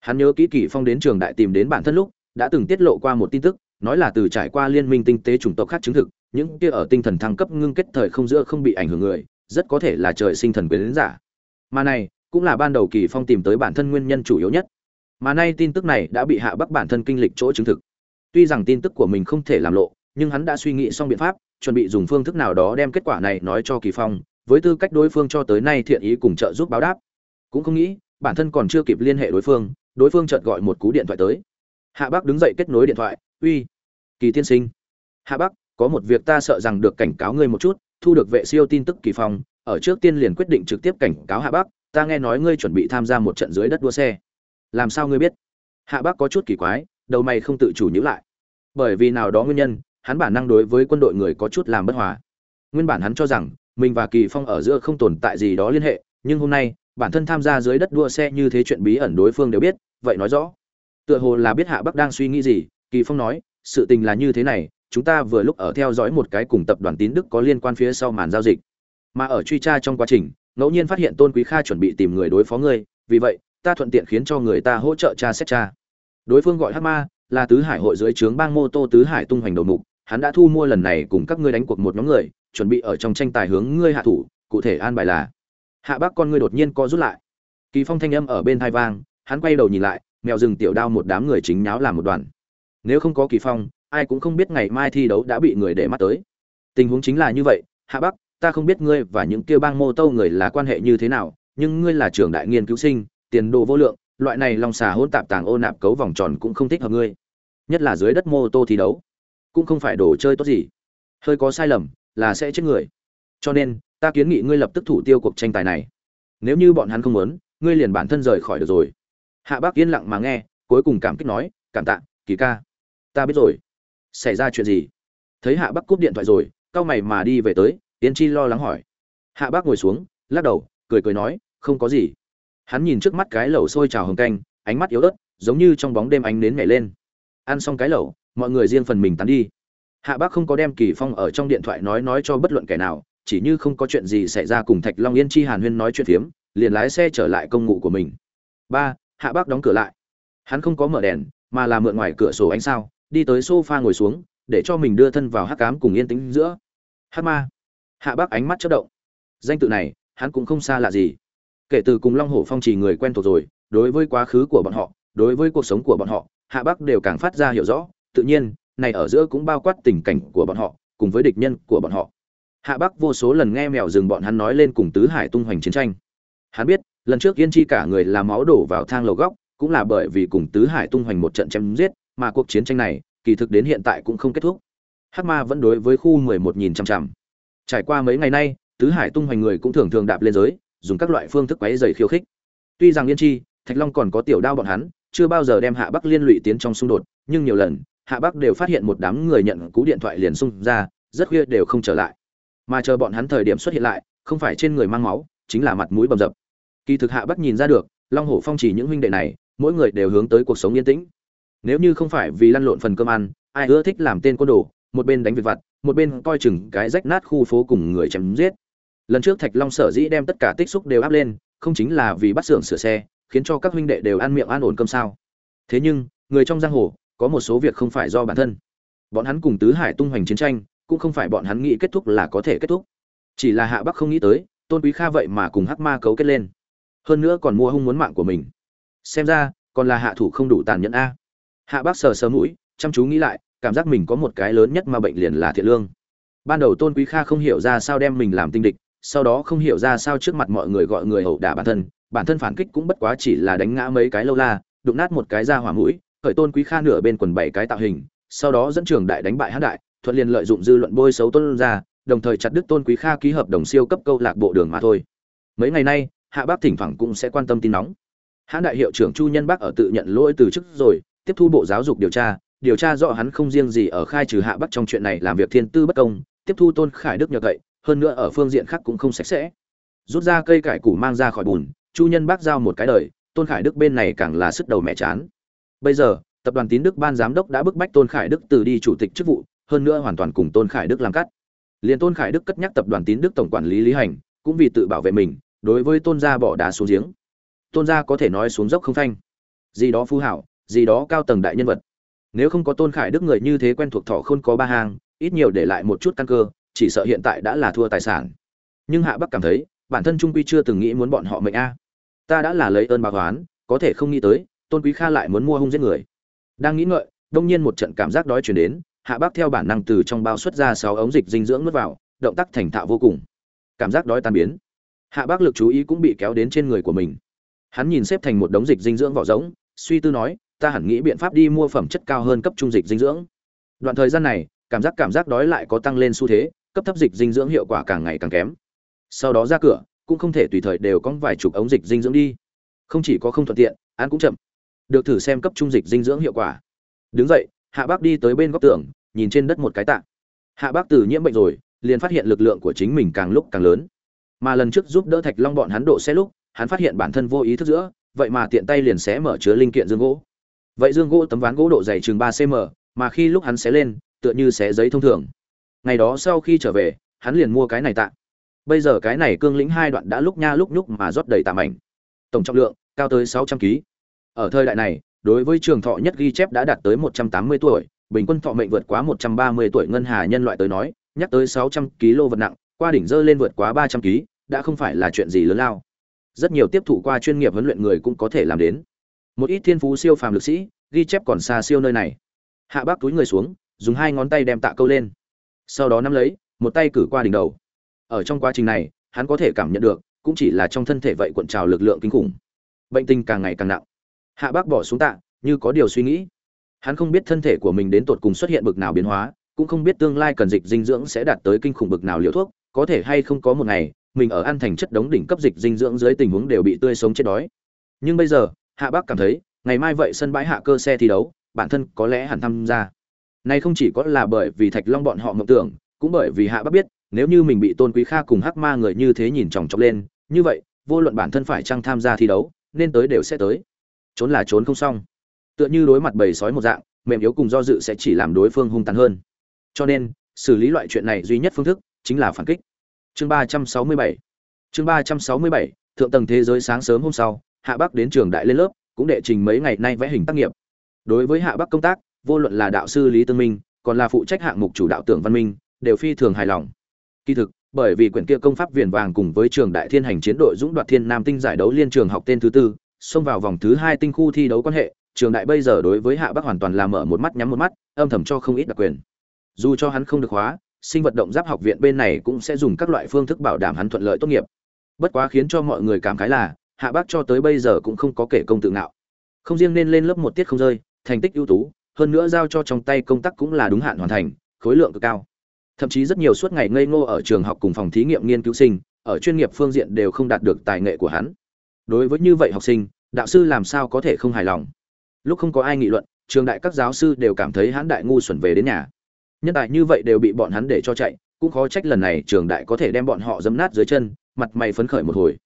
Hắn nhớ kỹ kỳ phong đến trường đại tìm đến bản thân lúc, đã từng tiết lộ qua một tin tức nói là từ trải qua liên minh tinh tế chủng tộc khác chứng thực, những kia ở tinh thần thăng cấp ngưng kết thời không giữa không bị ảnh hưởng người, rất có thể là trời sinh thần quyến giả. Mà này, cũng là ban đầu kỳ phong tìm tới bản thân nguyên nhân chủ yếu nhất. Mà nay tin tức này đã bị hạ bắc bản thân kinh lịch chỗ chứng thực. Tuy rằng tin tức của mình không thể làm lộ, nhưng hắn đã suy nghĩ xong biện pháp, chuẩn bị dùng phương thức nào đó đem kết quả này nói cho kỳ phong, với tư cách đối phương cho tới nay thiện ý cùng trợ giúp báo đáp. Cũng không nghĩ, bản thân còn chưa kịp liên hệ đối phương đối phương chợt gọi một cú điện thoại tới hạ Bác đứng dậy kết nối điện thoại uy kỳ tiên sinh. Hạ Bác, có một việc ta sợ rằng được cảnh cáo ngươi một chút thu được vệ siêu tin tức kỳ phong ở trước tiên liền quyết định trực tiếp cảnh cáo hạ Bác. ta nghe nói ngươi chuẩn bị tham gia một trận dưới đất đua xe. Làm sao ngươi biết? Hạ Bác có chút kỳ quái đầu mày không tự chủ nhíu lại. Bởi vì nào đó nguyên nhân hắn bản năng đối với quân đội người có chút làm bất hòa. Nguyên bản hắn cho rằng mình và kỳ phong ở giữa không tồn tại gì đó liên hệ nhưng hôm nay bản thân tham gia dưới đất đua xe như thế chuyện bí ẩn đối phương đều biết vậy nói rõ tựa hồ là biết hạ bắc đang suy nghĩ gì, kỳ phong nói, sự tình là như thế này, chúng ta vừa lúc ở theo dõi một cái cùng tập đoàn tín đức có liên quan phía sau màn giao dịch. Mà ở truy tra trong quá trình, ngẫu nhiên phát hiện tôn quý kha chuẩn bị tìm người đối phó ngươi, vì vậy, ta thuận tiện khiến cho người ta hỗ trợ tra xét tra. Đối phương gọi hát ma, là tứ hải hội dưới trướng bang mô tô tứ hải tung hoành đầu mục, hắn đã thu mua lần này cùng các ngươi đánh cuộc một nhóm người, chuẩn bị ở trong tranh tài hướng ngươi hạ thủ, cụ thể an bài là. Hạ bác con ngươi đột nhiên co rút lại. Kỳ phong thanh âm ở bên thai vang, hắn quay đầu nhìn lại mèo rừng tiểu đao một đám người chính nháo làm một đoàn. Nếu không có kỳ phong, ai cũng không biết ngày mai thi đấu đã bị người để mắt tới. Tình huống chính là như vậy, hạ bắc, ta không biết ngươi và những kia bang mô tô người là quan hệ như thế nào, nhưng ngươi là trưởng đại nghiên cứu sinh, tiền đồ vô lượng, loại này lòng xà hôn tạp tàng ô nạp cấu vòng tròn cũng không thích hợp ngươi. Nhất là dưới đất mô tô thi đấu, cũng không phải đồ chơi tốt gì. Hơi có sai lầm, là sẽ chết người. Cho nên, ta kiến nghị ngươi lập tức thủ tiêu cuộc tranh tài này. Nếu như bọn hắn không muốn, ngươi liền bản thân rời khỏi được rồi hạ bác yên lặng mà nghe, cuối cùng cảm kích nói, cảm tạ, kỳ ca. Ta biết rồi. Xảy ra chuyện gì? Thấy hạ bác cúp điện thoại rồi cao mày mà đi về tới tiên chi lo lắng hỏi. Hạ bác ngồi xuống, lắc đầu, cười cười nói, không có gì. Hắn nhìn trước mắt cái lẩu sôi trào hồng canh, ánh mắt yếu ớt, giống như trong bóng đêm ánh nến nhảy lên. Ăn xong cái lẩu, mọi người riêng phần mình tán đi. Hạ bác không có đem kỳ phong ở trong điện thoại nói nói cho bất luận kẻ nào, chỉ như không có chuyện gì xảy ra cùng thạch long yên chi hàn huyên nói chuyện phiếm, liền lái xe trở lại công ngụ của mình. Ba hạ bác đóng cửa lại. Hắn không có mở đèn, mà là mượn ngoài cửa sổ ánh sao, đi tới sofa ngồi xuống, để cho mình đưa thân vào hắc cám cùng yên tĩnh giữa. Hát ma. Hạ bác ánh mắt chớp động. Danh tự này, hắn cũng không xa lạ gì. Kể từ cùng long hổ phong trì người quen thuộc rồi, đối với quá khứ của bọn họ, đối với cuộc sống của bọn họ, hạ bác đều càng phát ra hiểu rõ. Tự nhiên, này ở giữa cũng bao quát tình cảnh của bọn họ, cùng với địch nhân của bọn họ. Hạ bắc vô số lần nghe mèo rừng bọn hắn nói lên cùng tứ hải tung hoành chiến tranh. Hắn biết lần trước yên chi cả người là máu đổ vào thang lầu góc, cũng là bởi vì cùng tứ hải tung hoành một trận chém giết, mà cuộc chiến tranh này, kỳ thực đến hiện tại cũng không kết thúc. Hắc ma vẫn đối với khu mười một nghìn chằm chằm. Trải qua mấy ngày nay, tứ hải tung hoành người cũng thường thường đạp lên giới, dùng các loại phương thức quấy dày khiêu khích. Tuy rằng yên chi, thạch long còn có tiểu đao bọn hắn, chưa bao giờ đem hạ bắc liên lụy tiến trong xung đột, nhưng nhiều lần, hạ bắc đều phát hiện một đám người nhận cú điện thoại liền xung ra, rất khuya đều không trở lại. Mà chờ bọn hắn thời điểm xuất hiện lại, không phải trên người mang máu, chính là mặt mũi bầm dập kỳ thực hạ bắc nhìn ra được, long hổ phong chỉ những huynh đệ này, mỗi người đều hướng tới cuộc sống yên tĩnh. Nếu như không phải vì lăn lộn phần cơm ăn, ai ưa thích làm tên côn đồ, một bên đánh việc vặt, một bên coi chừng cái rách nát khu phố cùng người chém giết. Lần trước thạch long sở dĩ đem tất cả tích xúc đều áp lên, không chính là vì bắt xưởng sửa xe, khiến cho các huynh đệ đều ăn miệng an ổn cơm sao. Thế nhưng, người trong giang hồ, có một số việc không phải do bản thân. Bọn hắn cùng tứ hải tung hoành chiến tranh, cũng không phải bọn hắn nghĩ kết thúc là có thể kết thúc. Chỉ là hạ bắc không nghĩ tới, tôn quý kha vậy mà cùng hắc ma cấu kết lên hơn nữa còn mua hung muốn mạng của mình. Xem ra, còn là hạ thủ không đủ tàn nhẫn a. Hạ bắc sờ sờ mũi, chăm chú nghĩ lại, cảm giác mình có một cái lớn nhất mà bệnh liền là thiện lương. Ban đầu tôn quý kha không hiểu ra sao đem mình làm tinh địch, sau đó không hiểu ra sao trước mặt mọi người gọi người hậu đả bản thân bản thân phản kích cũng bất quá chỉ là đánh ngã mấy cái lâu la, đụng nát một cái ra hỏa mũi, khởi tôn quý kha nửa bên quần bảy cái tạo hình, sau đó dẫn trường đại đánh bại hán đại, thuận liền lợi dụng dư luận bôi xấu tôn ra, đồng thời chặt đứt tôn quý kha ký hợp đồng siêu cấp câu lạc bộ đường mà thôi. Mấy ngày nay hạ bác thỉnh thoảng cũng sẽ quan tâm tin nóng. Hãn đại hiệu trưởng chu nhân bác ở tự nhận lỗi từ chức rồi, tiếp thu bộ giáo dục điều tra điều tra rõ hắn không riêng gì ở khai trừ hạ bắc trong chuyện này làm việc thiên tư bất công, tiếp thu tôn khải đức nhờ cậy, hơn nữa ở phương diện khác cũng không sạch sẽ. Rút ra cây cải củ mang ra khỏi bùn, chu nhân bác giao một cái đời, tôn khải đức bên này càng là sức đầu mẹ chán. Bây giờ, tập đoàn tín đức ban giám đốc đã bức bách tôn khải đức từ đi chủ tịch chức vụ, hơn nữa hoàn toàn cùng tôn khải đức làm cắt. Liền tôn khải đức cất nhắc tập đoàn tín đức tổng quản lý lý hành, cũng vì tự bảo vệ mình đối với tôn gia bỏ đá xuống giếng. Tôn gia có thể nói xuống dốc không thanh gì đó phú hảo, gì đó cao tầng đại nhân vật. Nếu không có tôn khải đức người như thế quen thuộc thọ khôn có ba hàng ít nhiều để lại một chút căn cơ, chỉ sợ hiện tại đã là thua tài sản. Nhưng hạ bắc cảm thấy, bản thân trung quy chưa từng nghĩ muốn bọn họ mệnh a. Ta đã là lấy ơn báo toán có thể không nghĩ tới, tôn quý kha lại muốn mua hung giết người. Đang nghĩ ngợi, đông nhiên một trận cảm giác đói chuyển đến, hạ bác theo bản năng từ trong bao xuất ra sáu ống dịch dinh dưỡng nuốt vào, động tác thành thạo vô cùng. Cảm giác đói tan biến hạ bác lực chú ý cũng bị kéo đến trên người của mình. Hắn nhìn xếp thành một đống dịch dinh dưỡng vỏ rỗng, suy tư nói, ta hẳn nghĩ biện pháp đi mua phẩm chất cao hơn cấp trung dịch dinh dưỡng. Đoạn thời gian này, cảm giác cảm giác đói lại có tăng lên xu thế, cấp thấp dịch dinh dưỡng hiệu quả càng ngày càng kém. Sau đó ra cửa, cũng không thể tùy thời đều có vài chục ống dịch dinh dưỡng đi. Không chỉ có không thuận tiện, ăn cũng chậm. Được thử xem cấp trung dịch dinh dưỡng hiệu quả. Đứng dậy, hạ bác đi tới bên góc tường, nhìn trên đất một cái tạ. Hạ bác từ nhiễm bệnh rồi, liền phát hiện lực lượng của chính mình càng lúc càng lớn mà lần trước giúp đỡ thạch long bọn hắn độ xe lúc, hắn phát hiện bản thân vô ý thức giữa, vậy mà tiện tay liền xé mở chứa linh kiện dương gỗ. Vậy dương gỗ tấm ván gỗ độ dày chừng ba cm mà khi lúc hắn xé lên, tựa như xé giấy thông thường. Ngày đó sau khi trở về, hắn liền mua cái này tạ. Bây giờ cái này cương lĩnh hai đoạn đã lúc nha lúc nhúc mà rót đầy tạm ảnh. Tổng trọng lượng, cao tới sáu trăm kg ở thời đại này, đối với trường thọ nhất ghi chép đã đạt tới một trăm tám mươi tuổi, bình quân thọ mệnh vượt quá một trăm ba mươi tuổi ngân hà nhân loại tới nói, nhắc tới sáu trăm kg vật nặng qua đỉnh dơ lên vượt quá ba trăm kg đã không phải là chuyện gì lớn lao. Rất nhiều tiếp thụ qua chuyên nghiệp huấn luyện người cũng có thể làm đến. Một ít thiên phú siêu phàm lực sĩ, ghi chép còn xa siêu nơi này. Hạ bác túi người xuống, dùng hai ngón tay đem tạ câu lên. Sau đó nắm lấy, một tay cử qua đỉnh đầu. Ở trong quá trình này, hắn có thể cảm nhận được, cũng chỉ là trong thân thể vậy cuộn trào lực lượng kinh khủng. Bệnh tình càng ngày càng nặng. Hạ bác bỏ xuống tạ, như có điều suy nghĩ. Hắn không biết thân thể của mình đến tột cùng xuất hiện bực nào biến hóa, cũng không biết tương lai cần dịch dinh dưỡng sẽ đạt tới kinh khủng bực nào liều thuốc có thể hay không có một ngày, mình ở ăn thành chất đống đỉnh cấp dịch dinh dưỡng dưới tình huống đều bị tươi sống chết đói. Nhưng bây giờ, hạ bác cảm thấy, ngày mai vậy sân bãi hạ cơ xe thi đấu, bản thân có lẽ hẳn tham gia. Này không chỉ có là bởi vì thạch long bọn họ mộng tưởng, cũng bởi vì hạ bác biết, nếu như mình bị tôn quý kha cùng hắc ma người như thế nhìn chòng chọc lên, như vậy, vô luận bản thân phải chăng tham gia thi đấu, nên tới đều sẽ tới. Trốn là trốn không xong. Tựa như đối mặt bầy sói một dạng, mềm yếu cùng do dự sẽ chỉ làm đối phương hung tàn hơn. Cho nên, xử lý loại chuyện này duy nhất phương thức chính là phản kích. Chương ba trăm sáu mươi bảy. Chương ba trăm sáu mươi bảy, thượng tầng thế giới sáng sớm hôm sau, hạ bắc đến trường đại lên lớp, cũng đệ trình mấy ngày nay vẽ hình tác nghiệp. Đối với hạ bắc công tác, vô luận là đạo sư lý tương minh, còn là phụ trách hạng mục chủ đạo tưởng văn minh, đều phi thường hài lòng. Kỳ thực, bởi vì quyển kia công pháp viền vàng cùng với trường đại thiên hành chiến đội dũng đoạt thiên nam tinh giải đấu liên trường học tên thứ tư, xông vào vòng thứ hai tinh khu thi đấu quan hệ, trường đại bây giờ đối với hạ bắc hoàn toàn là mở một mắt nhắm một mắt, âm thầm cho không ít đặc quyền. Dù cho hắn không được hóa sinh vật động giáp học viện bên này cũng sẽ dùng các loại phương thức bảo đảm hắn thuận lợi tốt nghiệp. Bất quá khiến cho mọi người cảm khái là, hạ bác cho tới bây giờ cũng không có kể công tự ngạo. Không riêng nên lên lớp một tiết không rơi, thành tích ưu tú, hơn nữa giao cho trong tay công tác cũng là đúng hạn hoàn thành, khối lượng cực cao. Thậm chí rất nhiều suốt ngày ngây ngô ở trường học cùng phòng thí nghiệm nghiên cứu sinh, ở chuyên nghiệp phương diện đều không đạt được tài nghệ của hắn. Đối với như vậy học sinh, đạo sư làm sao có thể không hài lòng? Lúc không có ai nghị luận, trường đại các giáo sư đều cảm thấy hắn đại ngu xuẩn về đến nhà nhân tài như vậy đều bị bọn hắn để cho chạy, cũng khó trách lần này trường đại có thể đem bọn họ dấm nát dưới chân, mặt mày phấn khởi một hồi.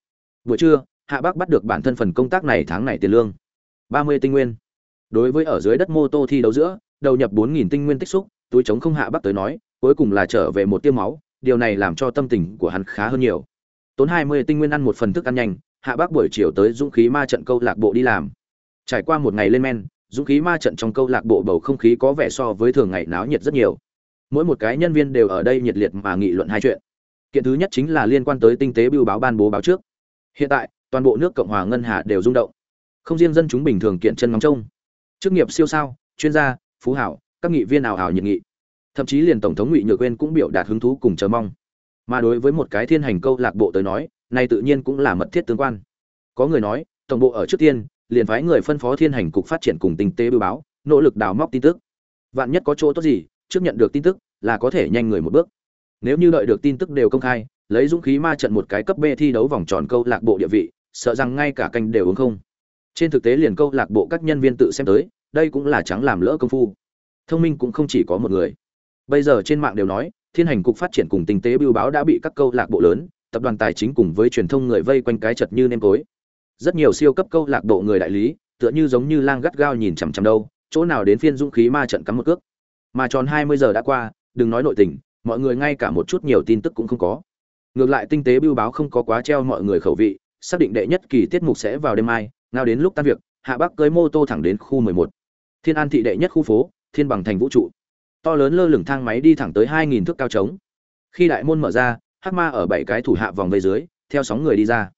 Buổi trưa, hạ bác bắt được bản thân phần công tác này tháng này tiền lương. Ba mươi tinh nguyên. Đối với ở dưới đất mô tô thi đấu giữa, đầu nhập bốn nghìn tinh nguyên tích xúc, túi chống không hạ bác tới nói, cuối cùng là trở về một tiêu máu, điều này làm cho tâm tình của hắn khá hơn nhiều. Tốn hai mươi tinh nguyên ăn một phần thức ăn nhanh, hạ bác buổi chiều tới dũng khí ma trận câu lạc bộ đi làm. Trải qua một ngày lên men, dũng khí ma trận trong câu lạc bộ bầu không khí có vẻ so với thường ngày náo nhiệt rất nhiều mỗi một cái nhân viên đều ở đây nhiệt liệt mà nghị luận hai chuyện. Kiện thứ nhất chính là liên quan tới tinh tế biêu báo ban bố báo trước. Hiện tại, toàn bộ nước cộng hòa ngân hà đều rung động. Không riêng dân chúng bình thường kiện chân ngóng trông. Chức nghiệp siêu sao, chuyên gia, phú hảo, các nghị viên ảo hảo nhiệt nghị. Thậm chí liền tổng thống ngụy nhược quên cũng biểu đạt hứng thú cùng chờ mong. Mà đối với một cái thiên hành câu lạc bộ tới nói, này tự nhiên cũng là mật thiết tương quan. Có người nói, tổng bộ ở trước tiên, liền phái người phân phó thiên hành cục phát triển cùng tinh tế bưu báo, nỗ lực đào móc tin tức. Vạn nhất có chỗ tốt gì trước nhận được tin tức, là có thể nhanh người một bước. Nếu như đợi được tin tức đều công khai, lấy dũng khí ma trận một cái cấp b thi đấu vòng tròn câu lạc bộ địa vị, sợ rằng ngay cả canh đều uống không. Trên thực tế liền câu lạc bộ các nhân viên tự xem tới, đây cũng là trắng làm lỡ công phu. Thông minh cũng không chỉ có một người. Bây giờ trên mạng đều nói, thiên hành cục phát triển cùng tinh tế bưu báo đã bị các câu lạc bộ lớn, tập đoàn tài chính cùng với truyền thông người vây quanh cái chật như nêm tối. Rất nhiều siêu cấp câu lạc bộ người đại lý, tựa như giống như lang gắt gao nhìn chằm chằm đâu, chỗ nào đến phiên dũng khí ma trận cắm một cước mà tròn hai mươi giờ đã qua, đừng nói nội tình, mọi người ngay cả một chút nhiều tin tức cũng không có. Ngược lại tinh tế bưu báo không có quá treo mọi người khẩu vị, xác định đệ nhất kỳ tiết mục sẽ vào đêm mai, ngao đến lúc tan việc, hạ bắc cưới mô tô thẳng đến khu mười một. Thiên an thị đệ nhất khu phố, thiên bằng thành vũ trụ. To lớn lơ lửng thang máy đi thẳng tới hai nghìn thước cao trống. Khi đại môn mở ra, hắc ma ở bảy cái thủ hạ vòng vây dưới, theo sóng người đi ra.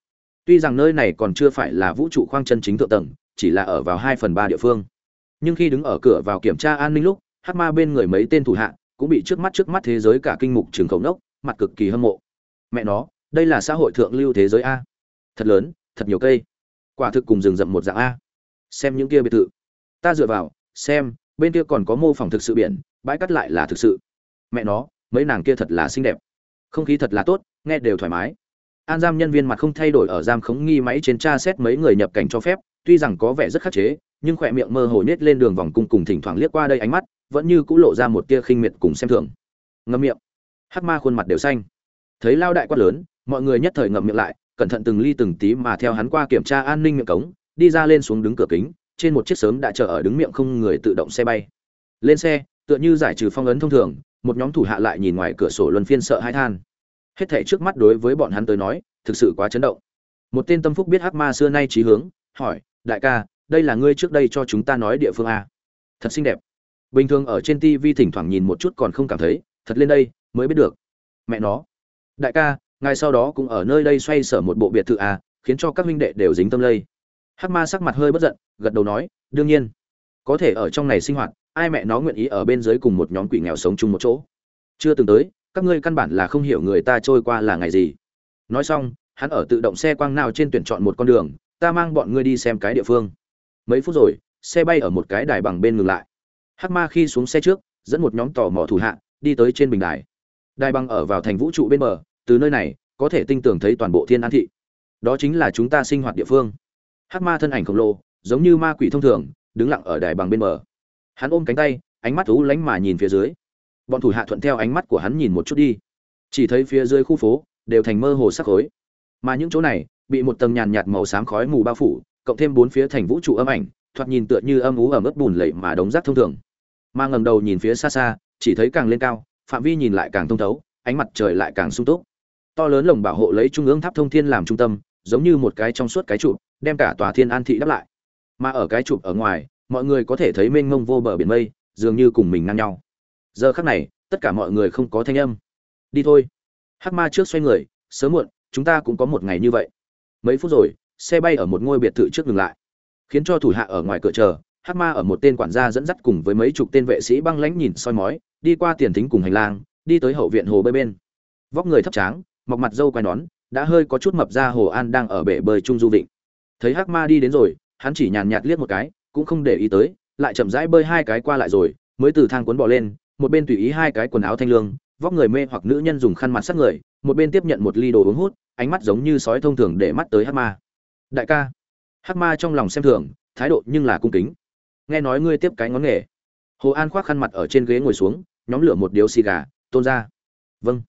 Tuy rằng nơi này còn chưa phải là vũ trụ khoang chân chính thượng tầng, chỉ là ở vào hai phần ba địa phương. Nhưng khi đứng ở cửa vào kiểm tra an ninh lúc hắc ma bên người mấy tên thủ hạ cũng bị trước mắt trước mắt thế giới cả kinh mục trường khẩu nốc, mặt cực kỳ hâm mộ. Mẹ nó, đây là xã hội thượng lưu thế giới a. Thật lớn, thật nhiều cây. Quả thực cùng rừng rậm một dạng a. Xem những kia biệt thự. Ta dựa vào, xem, bên kia còn có mô phỏng thực sự biển, bãi cắt lại là thực sự. Mẹ nó, mấy nàng kia thật là xinh đẹp. Không khí thật là tốt, nghe đều thoải mái. An giam nhân viên mặt không thay đổi ở giam khống nghi máy trên tra xét mấy người nhập cảnh cho phép tuy rằng có vẻ rất khắc chế, nhưng khỏe miệng mơ hồ nhét lên đường vòng cung cùng thỉnh thoảng liếc qua đây ánh mắt, vẫn như cũng lộ ra một tia khinh miệt cùng xem thường. Ngậm miệng. Hắc ma khuôn mặt đều xanh. Thấy lao đại quát lớn, mọi người nhất thời ngậm miệng lại, cẩn thận từng ly từng tí mà theo hắn qua kiểm tra an ninh miệng cống, đi ra lên xuống đứng cửa kính, trên một chiếc sớm đã chờ ở đứng miệng không người tự động xe bay. Lên xe, tựa như giải trừ phong ấn thông thường, một nhóm thủ hạ lại nhìn ngoài cửa sổ luân phiên sợ hãi than. Hết thảy trước mắt đối với bọn hắn tới nói, thực sự quá chấn động. Một tên tâm phúc biết hắc ma xưa nay trí hướng, hỏi đại ca, đây là ngươi trước đây cho chúng ta nói địa phương a. Thật xinh đẹp. Bình thường ở trên tv thỉnh thoảng nhìn một chút còn không cảm thấy, thật lên đây, mới biết được. Mẹ nó. Đại ca, ngài sau đó cũng ở nơi đây xoay sở một bộ biệt thự a, khiến cho các huynh đệ đều dính tâm lây. Hắc ma sắc mặt hơi bất giận, gật đầu nói, đương nhiên. Có thể ở trong này sinh hoạt, ai mẹ nó nguyện ý ở bên dưới cùng một nhóm quỷ nghèo sống chung một chỗ. Chưa từng tới, các ngươi căn bản là không hiểu người ta trôi qua là ngày gì. Nói xong, hắn ở tự động xe quang nào trên tuyển chọn một con đường ta mang bọn ngươi đi xem cái địa phương. Mấy phút rồi, xe bay ở một cái đài bằng bên ngừng lại. Hắc ma khi xuống xe trước, dẫn một nhóm tò mò thủ hạ, đi tới trên bình đài. Đài bằng ở vào thành vũ trụ bên bờ, từ nơi này, có thể tinh tường thấy toàn bộ thiên an thị. Đó chính là chúng ta sinh hoạt địa phương. Hắc ma thân ảnh khổng lồ, giống như ma quỷ thông thường, đứng lặng ở đài bằng bên bờ. Hắn ôm cánh tay, ánh mắt thú lánh mà nhìn phía dưới. Bọn thủ hạ thuận theo ánh mắt của hắn nhìn một chút đi. Chỉ thấy phía dưới khu phố, đều thành mơ hồ sắc khối. Mà những chỗ này bị một tầng nhàn nhạt màu xám khói mù bao phủ, cộng thêm bốn phía thành vũ trụ âm ảnh, thoạt nhìn tựa như âm ú ở mức bùn lầy mà đống rác thông thường. Mà ngầm đầu nhìn phía xa xa, chỉ thấy càng lên cao, phạm vi nhìn lại càng thông thấu, ánh mặt trời lại càng sung túc. To lớn lồng bảo hộ lấy trung ương tháp thông thiên làm trung tâm, giống như một cái trong suốt cái trụ đem cả tòa thiên an thị đắp lại. Mà ở cái trụ ở ngoài, mọi người có thể thấy mênh mông vô bờ biển mây, dường như cùng mình ngang nhau. Giờ khắc này, tất cả mọi người không có thanh âm. Đi thôi. Hắc ma trước xoay người, sớm muộn, chúng ta cũng có một ngày như vậy mấy phút rồi, xe bay ở một ngôi biệt thự trước ngừng lại. Khiến cho thủ hạ ở ngoài cửa chờ hát ma ở một tên quản gia dẫn dắt cùng với mấy chục tên vệ sĩ băng lãnh nhìn soi mói, đi qua tiền thính cùng hành lang, đi tới hậu viện hồ bơi bên. Vóc người thấp tráng, mọc mặt dâu quai nón, đã hơi có chút mập ra hồ an đang ở bể bơi trung du vịnh. Thấy hắc ma đi đến rồi, hắn chỉ nhàn nhạt liếc một cái, cũng không để ý tới, lại chậm rãi bơi hai cái qua lại rồi, mới từ thang cuốn bỏ lên, một bên tùy ý hai cái quần áo thanh lương, vóc người mê hoặc nữ nhân dùng khăn mặt sát người, một bên tiếp nhận một ly đồ uống hút ánh mắt giống như sói thông thường để mắt tới hắc ma. Đại ca, hắc ma trong lòng xem thường, thái độ nhưng là cung kính. Nghe nói ngươi tiếp cái ngón nghề. Hồ an khoác khăn mặt ở trên ghế ngồi xuống, nhóm lửa một điếu xì gà, tôn ra. Vâng.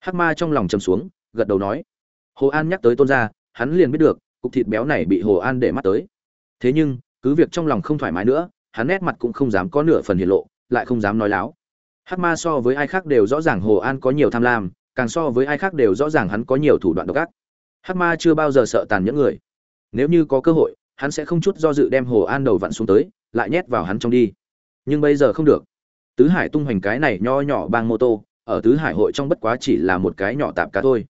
Hắc ma trong lòng chầm xuống, gật đầu nói. Hồ an nhắc tới tôn ra, hắn liền biết được, cục thịt béo này bị hồ an để mắt tới. Thế nhưng, cứ việc trong lòng không thoải mái nữa, hắn nét mặt cũng không dám có nửa phần hiển lộ, lại không dám nói láo. Hắc ma so với ai khác đều rõ ràng hồ an có nhiều tham lam càng so với ai khác đều rõ ràng hắn có nhiều thủ đoạn độc ác. Hắc ma chưa bao giờ sợ tàn những người. Nếu như có cơ hội, hắn sẽ không chút do dự đem hồ an đầu vặn xuống tới, lại nhét vào hắn trong đi. Nhưng bây giờ không được. Tứ hải tung hoành cái này nho nhỏ bang mô tô, ở tứ hải hội trong bất quá chỉ là một cái nhỏ tạm cá thôi.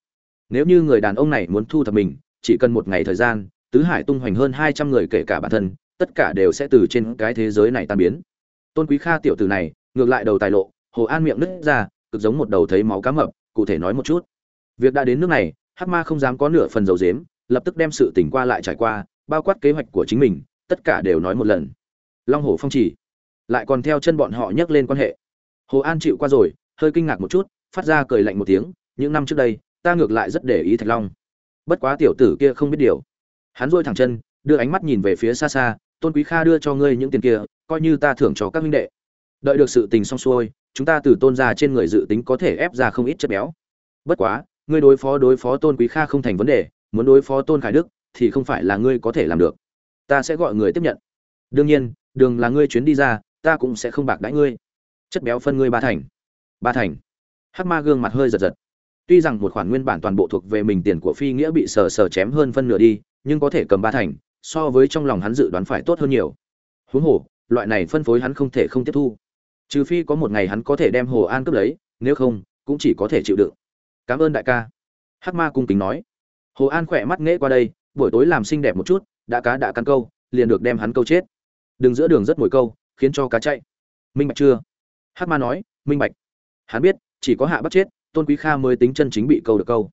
Nếu như người đàn ông này muốn thu thập mình, chỉ cần một ngày thời gian, tứ hải tung hoành hơn hai trăm người kể cả bản thân, tất cả đều sẽ từ trên cái thế giới này tan biến. Tôn quý kha tiểu tử này, ngược lại đầu tài lộ, hồ an miệng nứt ra, cực giống một đầu thấy máu cá mập cụ thể nói một chút. Việc đã đến nước này, hắc ma không dám có nửa phần dầu dếm lập tức đem sự tỉnh qua lại trải qua, bao quát kế hoạch của chính mình, tất cả đều nói một lần. Long hồ phong chỉ. Lại còn theo chân bọn họ nhắc lên quan hệ. Hồ an chịu qua rồi, hơi kinh ngạc một chút, phát ra cười lạnh một tiếng, những năm trước đây, ta ngược lại rất để ý thạch long. Bất quá tiểu tử kia không biết điều. Hắn dôi thẳng chân, đưa ánh mắt nhìn về phía xa xa, tôn quý kha đưa cho ngươi những tiền kia, coi như ta thưởng cho các huynh đệ đợi được sự tình xong xuôi, chúng ta từ tôn ra trên người dự tính có thể ép ra không ít chất béo. Bất quá, ngươi đối phó đối phó tôn quý kha không thành vấn đề, muốn đối phó tôn khải đức thì không phải là ngươi có thể làm được. Ta sẽ gọi người tiếp nhận. Đương nhiên, đường là ngươi chuyến đi ra, ta cũng sẽ không bạc đãi ngươi. Chất béo phân ngươi ba thành. Ba thành. Hắc ma gương mặt hơi giật giật. Tuy rằng một khoản nguyên bản toàn bộ thuộc về mình tiền của phi nghĩa bị sờ sờ chém hơn phân nửa đi, nhưng có thể cầm ba thành, so với trong lòng hắn dự đoán phải tốt hơn nhiều. Huống hồ, loại này phân phối hắn không thể không tiếp thu trừ phi có một ngày hắn có thể đem hồ an cướp lấy, nếu không, cũng chỉ có thể chịu đựng. Cảm ơn đại ca. Hắc ma cung kính nói. Hồ an khỏe mắt nghễ qua đây, buổi tối làm xinh đẹp một chút, đã cá đã cắn câu, liền được đem hắn câu chết. Đừng giữa đường rất mồi câu, khiến cho cá chạy. Minh bạch chưa? Hắc ma nói, minh bạch. Hắn biết, chỉ có hạ bắt chết, tôn quý kha mới tính chân chính bị câu được câu.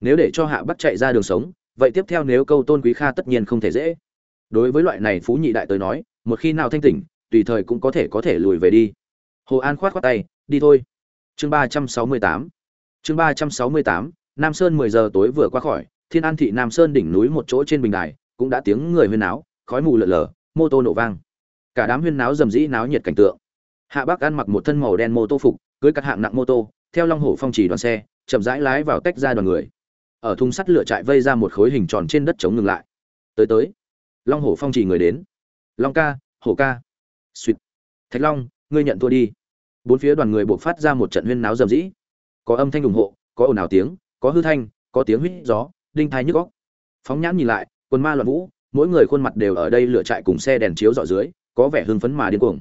Nếu để cho hạ bắt chạy ra đường sống, vậy tiếp theo nếu câu tôn quý kha tất nhiên không thể dễ. Đối với loại này phú nhị đại tới nói, một khi nào thanh tỉnh, tùy thời cũng có thể có thể lùi về đi hồ an khoát khoát tay, đi thôi. Chương ba trăm sáu mươi tám. Chương ba trăm sáu mươi tám, nam sơn mười giờ tối vừa qua khỏi, thiên an thị nam sơn đỉnh núi một chỗ trên bình đài, cũng đã tiếng người huyên náo, khói mù lở lờ mô tô nổ vang. Cả đám huyên náo rầm rĩ náo nhiệt cảnh tượng. Hạ bác ăn mặc một thân màu đen mô tô phục, cưới các hạng nặng mô tô, theo long hổ phong Chỉ đoàn xe, chậm rãi lái vào tách ra đoàn người. Ở thùng sắt lửa trại vây ra một khối hình tròn trên đất chống ngừng lại. Tới tới. Long hổ phong Chỉ người đến. Long ca, hổ ca. Xuyệt. thạch long ngươi nhận thua đi. Bốn phía đoàn người buộc phát ra một trận huyên náo rầm rĩ. Có âm thanh ủng hộ, có ồn ào tiếng, có hư thanh, có tiếng huýt gió, đinh thai nhức góc phóng nhãn nhìn lại, quần ma loạn vũ, mỗi người khuôn mặt đều ở đây lựa chạy cùng xe đèn chiếu dọ dưới, có vẻ hưng phấn mà điên cuồng.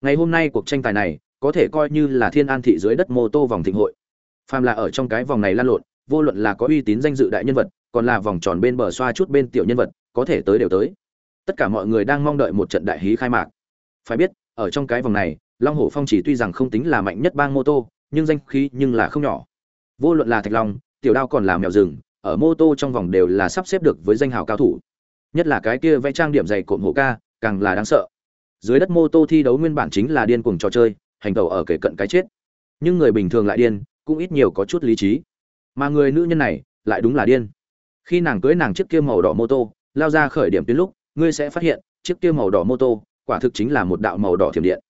Ngày hôm nay cuộc tranh tài này, có thể coi như là thiên an thị dưới đất mô tô vòng thịnh hội. Phàm là ở trong cái vòng này lan lộn, vô luận là có uy tín danh dự đại nhân vật, còn là vòng tròn bên bờ xoa chút bên tiểu nhân vật, có thể tới đều tới. Tất cả mọi người đang mong đợi một trận đại hí khai mạc. Phải biết, ở trong cái vòng này long hổ phong chỉ tuy rằng không tính là mạnh nhất bang mô tô, nhưng danh khí nhưng là không nhỏ. Vô luận là thạch long, tiểu đao còn là mèo rừng, ở mô tô trong vòng đều là sắp xếp được với danh hào cao thủ. Nhất là cái kia vẽ trang điểm dày cộm hổ ca, càng là đáng sợ. Dưới đất mô tô thi đấu nguyên bản chính là điên cuồng trò chơi, hành tẩu ở kể cận cái chết. Nhưng người bình thường lại điên, cũng ít nhiều có chút lý trí. Mà người nữ nhân này, lại đúng là điên. Khi nàng cưới nàng chiếc kia màu đỏ mô tô, lao ra khởi điểm tuyến lúc, ngươi sẽ phát hiện, chiếc kia màu đỏ mô tô, quả thực chính là một đạo màu đỏ thiểm điện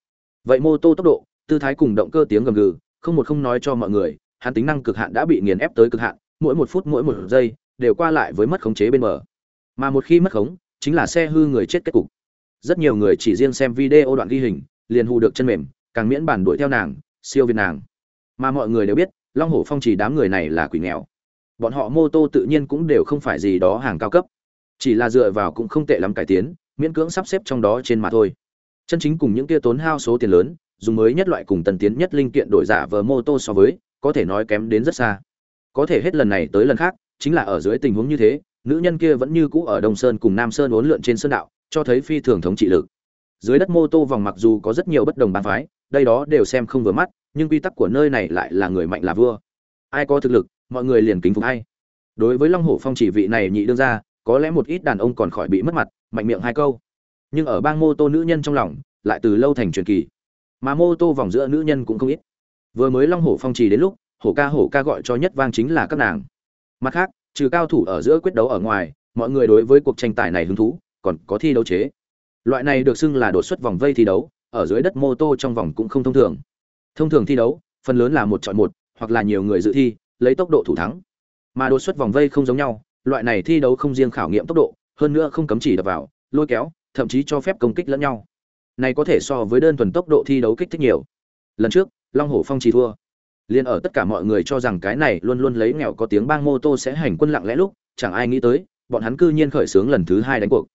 vậy mô tô tốc độ tư thái cùng động cơ tiếng gầm gừ không một không nói cho mọi người hắn tính năng cực hạn đã bị nghiền ép tới cực hạn mỗi một phút mỗi một giây đều qua lại với mất khống chế bên mở, mà một khi mất khống chính là xe hư người chết kết cục. Rất nhiều người chỉ riêng xem video đoạn ghi hình liền hù được chân mềm càng miễn bản đuổi theo nàng siêu việt nàng. Mà mọi người đều biết long hổ phong chỉ đám người này là quỷ nghèo. Bọn họ mô tô tự nhiên cũng đều không phải gì đó hàng cao cấp. Chỉ là dựa vào cũng không tệ lắm cải tiến miễn cưỡng sắp xếp trong đó trên mà thôi chân chính cùng những kia tốn hao số tiền lớn, dùng mới nhất loại cùng tần tiến nhất linh kiện đổi giả vờ mô tô so với, có thể nói kém đến rất xa. Có thể hết lần này tới lần khác, chính là ở dưới tình huống như thế, nữ nhân kia vẫn như cũ ở đông sơn cùng nam sơn uốn lượn trên sơn đạo, cho thấy phi thường thống trị lực. Dưới đất mô tô vòng mặc dù có rất nhiều bất đồng bàn phái, đây đó đều xem không vừa mắt, nhưng quy tắc của nơi này lại là người mạnh là vua. Ai có thực lực, mọi người liền kính phục hay đối với long hổ phong chỉ vị này nhị đương ra có lẽ một ít đàn ông còn khỏi bị mất mặt, mạnh miệng hai câu nhưng ở bang mô tô nữ nhân trong lòng, lại từ lâu thành truyền kỳ. Mà mô tô vòng giữa nữ nhân cũng không ít. Vừa mới long hổ phong trì đến lúc, hổ ca hổ ca gọi cho nhất vang chính là các nàng. Mặt khác, trừ cao thủ ở giữa quyết đấu ở ngoài, mọi người đối với cuộc tranh tài này hứng thú, còn có thi đấu chế. Loại này được xưng là đột xuất vòng vây thi đấu, ở dưới đất mô tô trong vòng cũng không thông thường. Thông thường thi đấu, phần lớn là một chọn một, hoặc là nhiều người dự thi, lấy tốc độ thủ thắng. Mà đột xuất vòng vây không giống nhau, loại này thi đấu không riêng khảo nghiệm tốc độ, hơn nữa không cấm chỉ đập vào, lôi kéo thậm chí cho phép công kích lẫn nhau. Này có thể so với đơn thuần tốc độ thi đấu kích thích nhiều. Lần trước, long hổ phong chỉ thua. Liền ở tất cả mọi người cho rằng cái này luôn luôn lấy nghèo có tiếng bang mô tô sẽ hành quân lặng lẽ lúc, chẳng ai nghĩ tới, bọn hắn cư nhiên khởi xướng lần thứ hai đánh cuộc.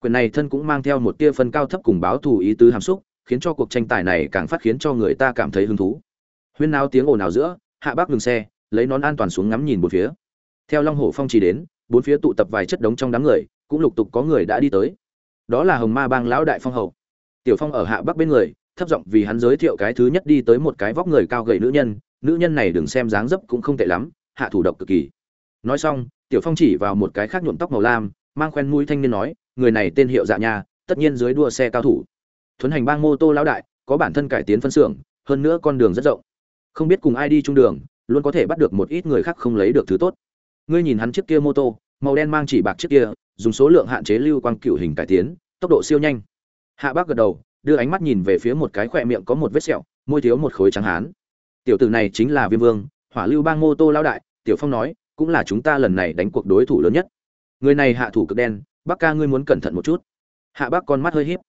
Quyền này thân cũng mang theo một tia phân cao thấp cùng báo thù ý tứ hàm xúc, khiến cho cuộc tranh tài này càng phát khiến cho người ta cảm thấy hứng thú. Huyên náo tiếng ồn ào giữa, hạ bác ngừng xe, lấy nón an toàn xuống ngắm nhìn một phía. Theo long hổ phong chỉ đến, bốn phía tụ tập vài chất đống trong đám người, cũng lục tục có người đã đi tới đó là hồng ma bang lão đại phong hậu. Tiểu phong ở hạ bắc bên người, thấp giọng vì hắn giới thiệu cái thứ nhất đi tới một cái vóc người cao gầy nữ nhân nữ nhân này đừng xem dáng dấp cũng không tệ lắm, hạ thủ độc cực kỳ. Nói xong, tiểu phong chỉ vào một cái khác nhuộm tóc màu lam, mang khoen mũi thanh niên nói, người này tên hiệu dạ nha, tất nhiên dưới đua xe cao thủ. Thuấn hành bang mô tô lão đại, có bản thân cải tiến phân xưởng, hơn nữa con đường rất rộng. Không biết cùng ai đi chung đường, luôn có thể bắt được một ít người khác không lấy được thứ tốt. Ngươi nhìn hắn chiếc kia mô tô màu đen mang chỉ bạc trước kia, dùng số lượng hạn chế lưu quang cựu hình cải tiến, tốc độ siêu nhanh. Hạ bác gật đầu, đưa ánh mắt nhìn về phía một cái khỏe miệng có một vết sẹo, môi thiếu một khối trắng hán. Tiểu tử này chính là viêm vương, hỏa lưu bang mô tô lao đại, tiểu phong nói, cũng là chúng ta lần này đánh cuộc đối thủ lớn nhất. Người này hạ thủ cực đen, bác ca ngươi muốn cẩn thận một chút. Hạ bác con mắt hơi híp.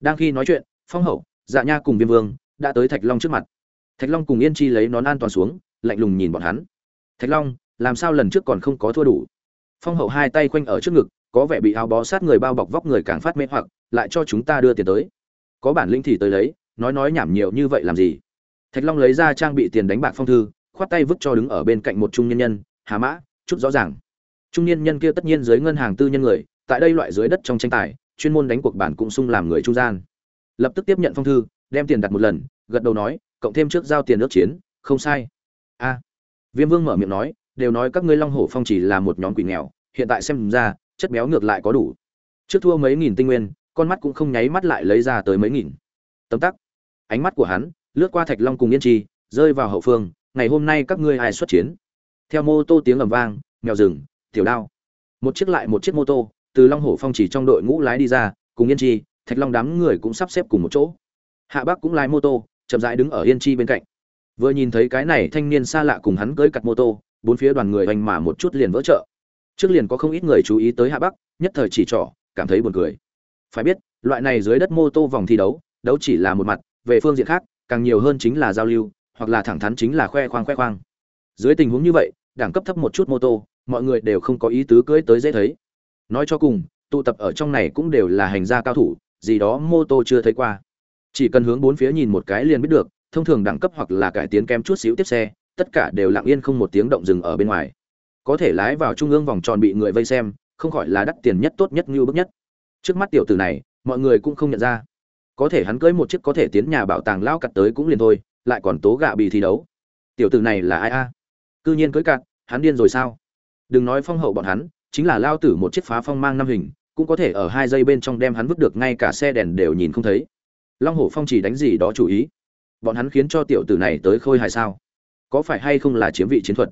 Đang khi nói chuyện, phong hậu dạ nha cùng viêm vương đã tới thạch long trước mặt. Thạch long cùng yên chi lấy nón an toàn xuống, lạnh lùng nhìn bọn hắn. Thạch long, làm sao lần trước còn không có thua đủ? Phong hậu hai tay quanh ở trước ngực, có vẻ bị áo bó sát người bao bọc vóc người càng phát mê hoặc, lại cho chúng ta đưa tiền tới. Có bản lĩnh thì tới lấy, nói nói nhảm nhiều như vậy làm gì? Thạch long lấy ra trang bị tiền đánh bạc phong thư, khoát tay vứt cho đứng ở bên cạnh một trung nhân nhân, hà mã, chút rõ ràng. Trung nhân nhân kia tất nhiên dưới ngân hàng tư nhân người, tại đây loại dưới đất trong tranh tài, chuyên môn đánh cuộc bản cũng sung làm người trung gian. Lập tức tiếp nhận phong thư, đem tiền đặt một lần, gật đầu nói, cộng thêm trước giao tiền ước chiến, không sai. A. Viêm vương mở miệng nói đều nói các ngươi long hổ phong chỉ là một nhóm quỷ nghèo, hiện tại xem ra, chất béo ngược lại có đủ. Trước thua mấy nghìn tinh nguyên, con mắt cũng không nháy mắt lại lấy ra tới mấy nghìn. Tấm tắc. Ánh mắt của hắn, lướt qua thạch long cùng yên chi, rơi vào hậu phương, ngày hôm nay các ngươi ai xuất chiến? Theo mô tô tiếng ầm vang, mèo rừng, tiểu đao. Một chiếc lại một chiếc mô tô, từ long hổ phong chỉ trong đội ngũ lái đi ra, cùng yên chi, thạch long đám người cũng sắp xếp cùng một chỗ. Hạ bắc cũng lái mô tô, chậm rãi đứng ở yên chi bên cạnh. Vừa nhìn thấy cái này thanh niên xa lạ cùng hắn cưỡi cặt mô tô bốn phía đoàn người oanh mà một chút liền vỡ trợ trước liền có không ít người chú ý tới hạ bắc, nhất thời chỉ trỏ, cảm thấy buồn cười. Phải biết, loại này dưới đất mô tô vòng thi đấu đấu chỉ là một mặt, về phương diện khác, càng nhiều hơn chính là giao lưu, hoặc là thẳng thắn chính là khoe khoang khoe khoang. Dưới tình huống như vậy, đẳng cấp thấp một chút mô tô, mọi người đều không có ý tứ cưỡi tới dễ thấy. Nói cho cùng, tụ tập ở trong này cũng đều là hành gia cao thủ, gì đó mô tô chưa thấy qua. Chỉ cần hướng bốn phía nhìn một cái liền biết được, thông thường đẳng cấp hoặc là cải tiến kém chút xíu tiếp xe tất cả đều lặng yên không một tiếng động dừng ở bên ngoài. Có thể lái vào trung ương vòng tròn bị người vây xem, không khỏi là đắt tiền nhất tốt nhất như bức nhất. Trước mắt tiểu tử này, mọi người cũng không nhận ra. Có thể hắn cưới một chiếc có thể tiến nhà bảo tàng lao cặt tới cũng liền thôi, lại còn tố gạ bị thi đấu. Tiểu tử này là ai a? Cư nhiên cưới cạn hắn điên rồi sao? Đừng nói phong hậu bọn hắn, chính là lao tử một chiếc phá phong mang năm hình, cũng có thể ở hai giây bên trong đem hắn vứt được, ngay cả xe đèn đều nhìn không thấy. Long hổ phong chỉ đánh gì đó chủ ý. Bọn hắn khiến cho tiểu tử này tới khôi hài sao? Có phải hay không là chiếm vị chiến thuật?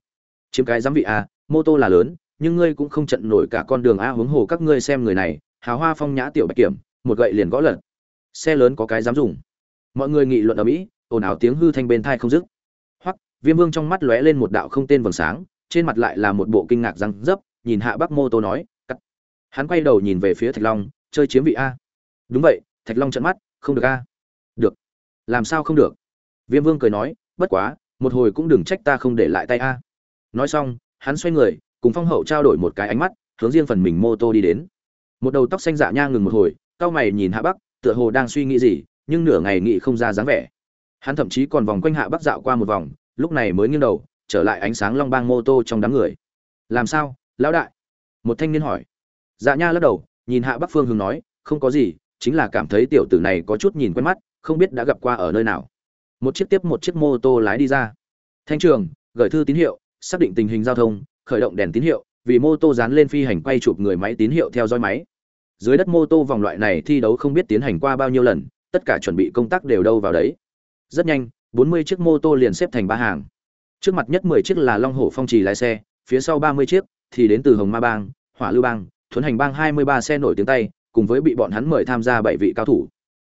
Chiếm cái giám vị a mô tô là lớn, nhưng ngươi cũng không trận nổi cả con đường a huống hồ các ngươi xem người này, hào hoa phong nhã tiểu bạch kiểm, một gậy liền gõ lật. Xe lớn có cái dám dùng. Mọi người nghị luận ở mỹ, ồn ào tiếng hư thanh bên thai không dứt. Hoặc viêm vương trong mắt lóe lên một đạo không tên vầng sáng, trên mặt lại là một bộ kinh ngạc răng dấp, nhìn hạ bắc mô tô nói, cắt. Hắn quay đầu nhìn về phía thạch long, chơi chiếm vị a. Đúng vậy, thạch long trận mắt, không được a. Được. Làm sao không được? Viêm vương cười nói, bất quá một hồi cũng đừng trách ta không để lại tay a. Nói xong, hắn xoay người, cùng phong hậu trao đổi một cái ánh mắt, hướng riêng phần mình mô tô đi đến. Một đầu tóc xanh dạ nha ngừng một hồi, cao mày nhìn hạ bắc, tựa hồ đang suy nghĩ gì, nhưng nửa ngày nghĩ không ra dáng vẻ. Hắn thậm chí còn vòng quanh hạ bắc dạo qua một vòng, lúc này mới nghiêng đầu, trở lại ánh sáng long bang mô tô trong đám người. Làm sao, lão đại? Một thanh niên hỏi. Dạ nha lắc đầu, nhìn hạ bắc phương hướng nói, không có gì, chính là cảm thấy tiểu tử này có chút nhìn quen mắt, không biết đã gặp qua ở nơi nào một chiếc tiếp một chiếc mô tô lái đi ra. Thanh trường, gửi thư tín hiệu, xác định tình hình giao thông, khởi động đèn tín hiệu, vì mô tô dán lên phi hành quay chụp người máy tín hiệu theo dõi máy. Dưới đất mô tô vòng loại này thi đấu không biết tiến hành qua bao nhiêu lần, tất cả chuẩn bị công tác đều đâu vào đấy. Rất nhanh, bốn mươi chiếc mô tô liền xếp thành ba hàng. Trước mặt nhất mười chiếc là long hổ phong trì lái xe, phía sau ba mươi chiếc thì đến từ hồng ma bang, hỏa lưu bang, thuấn hành bang hai mươi ba xe nổi tiếng tay, cùng với bị bọn hắn mời tham gia bảy vị cao thủ.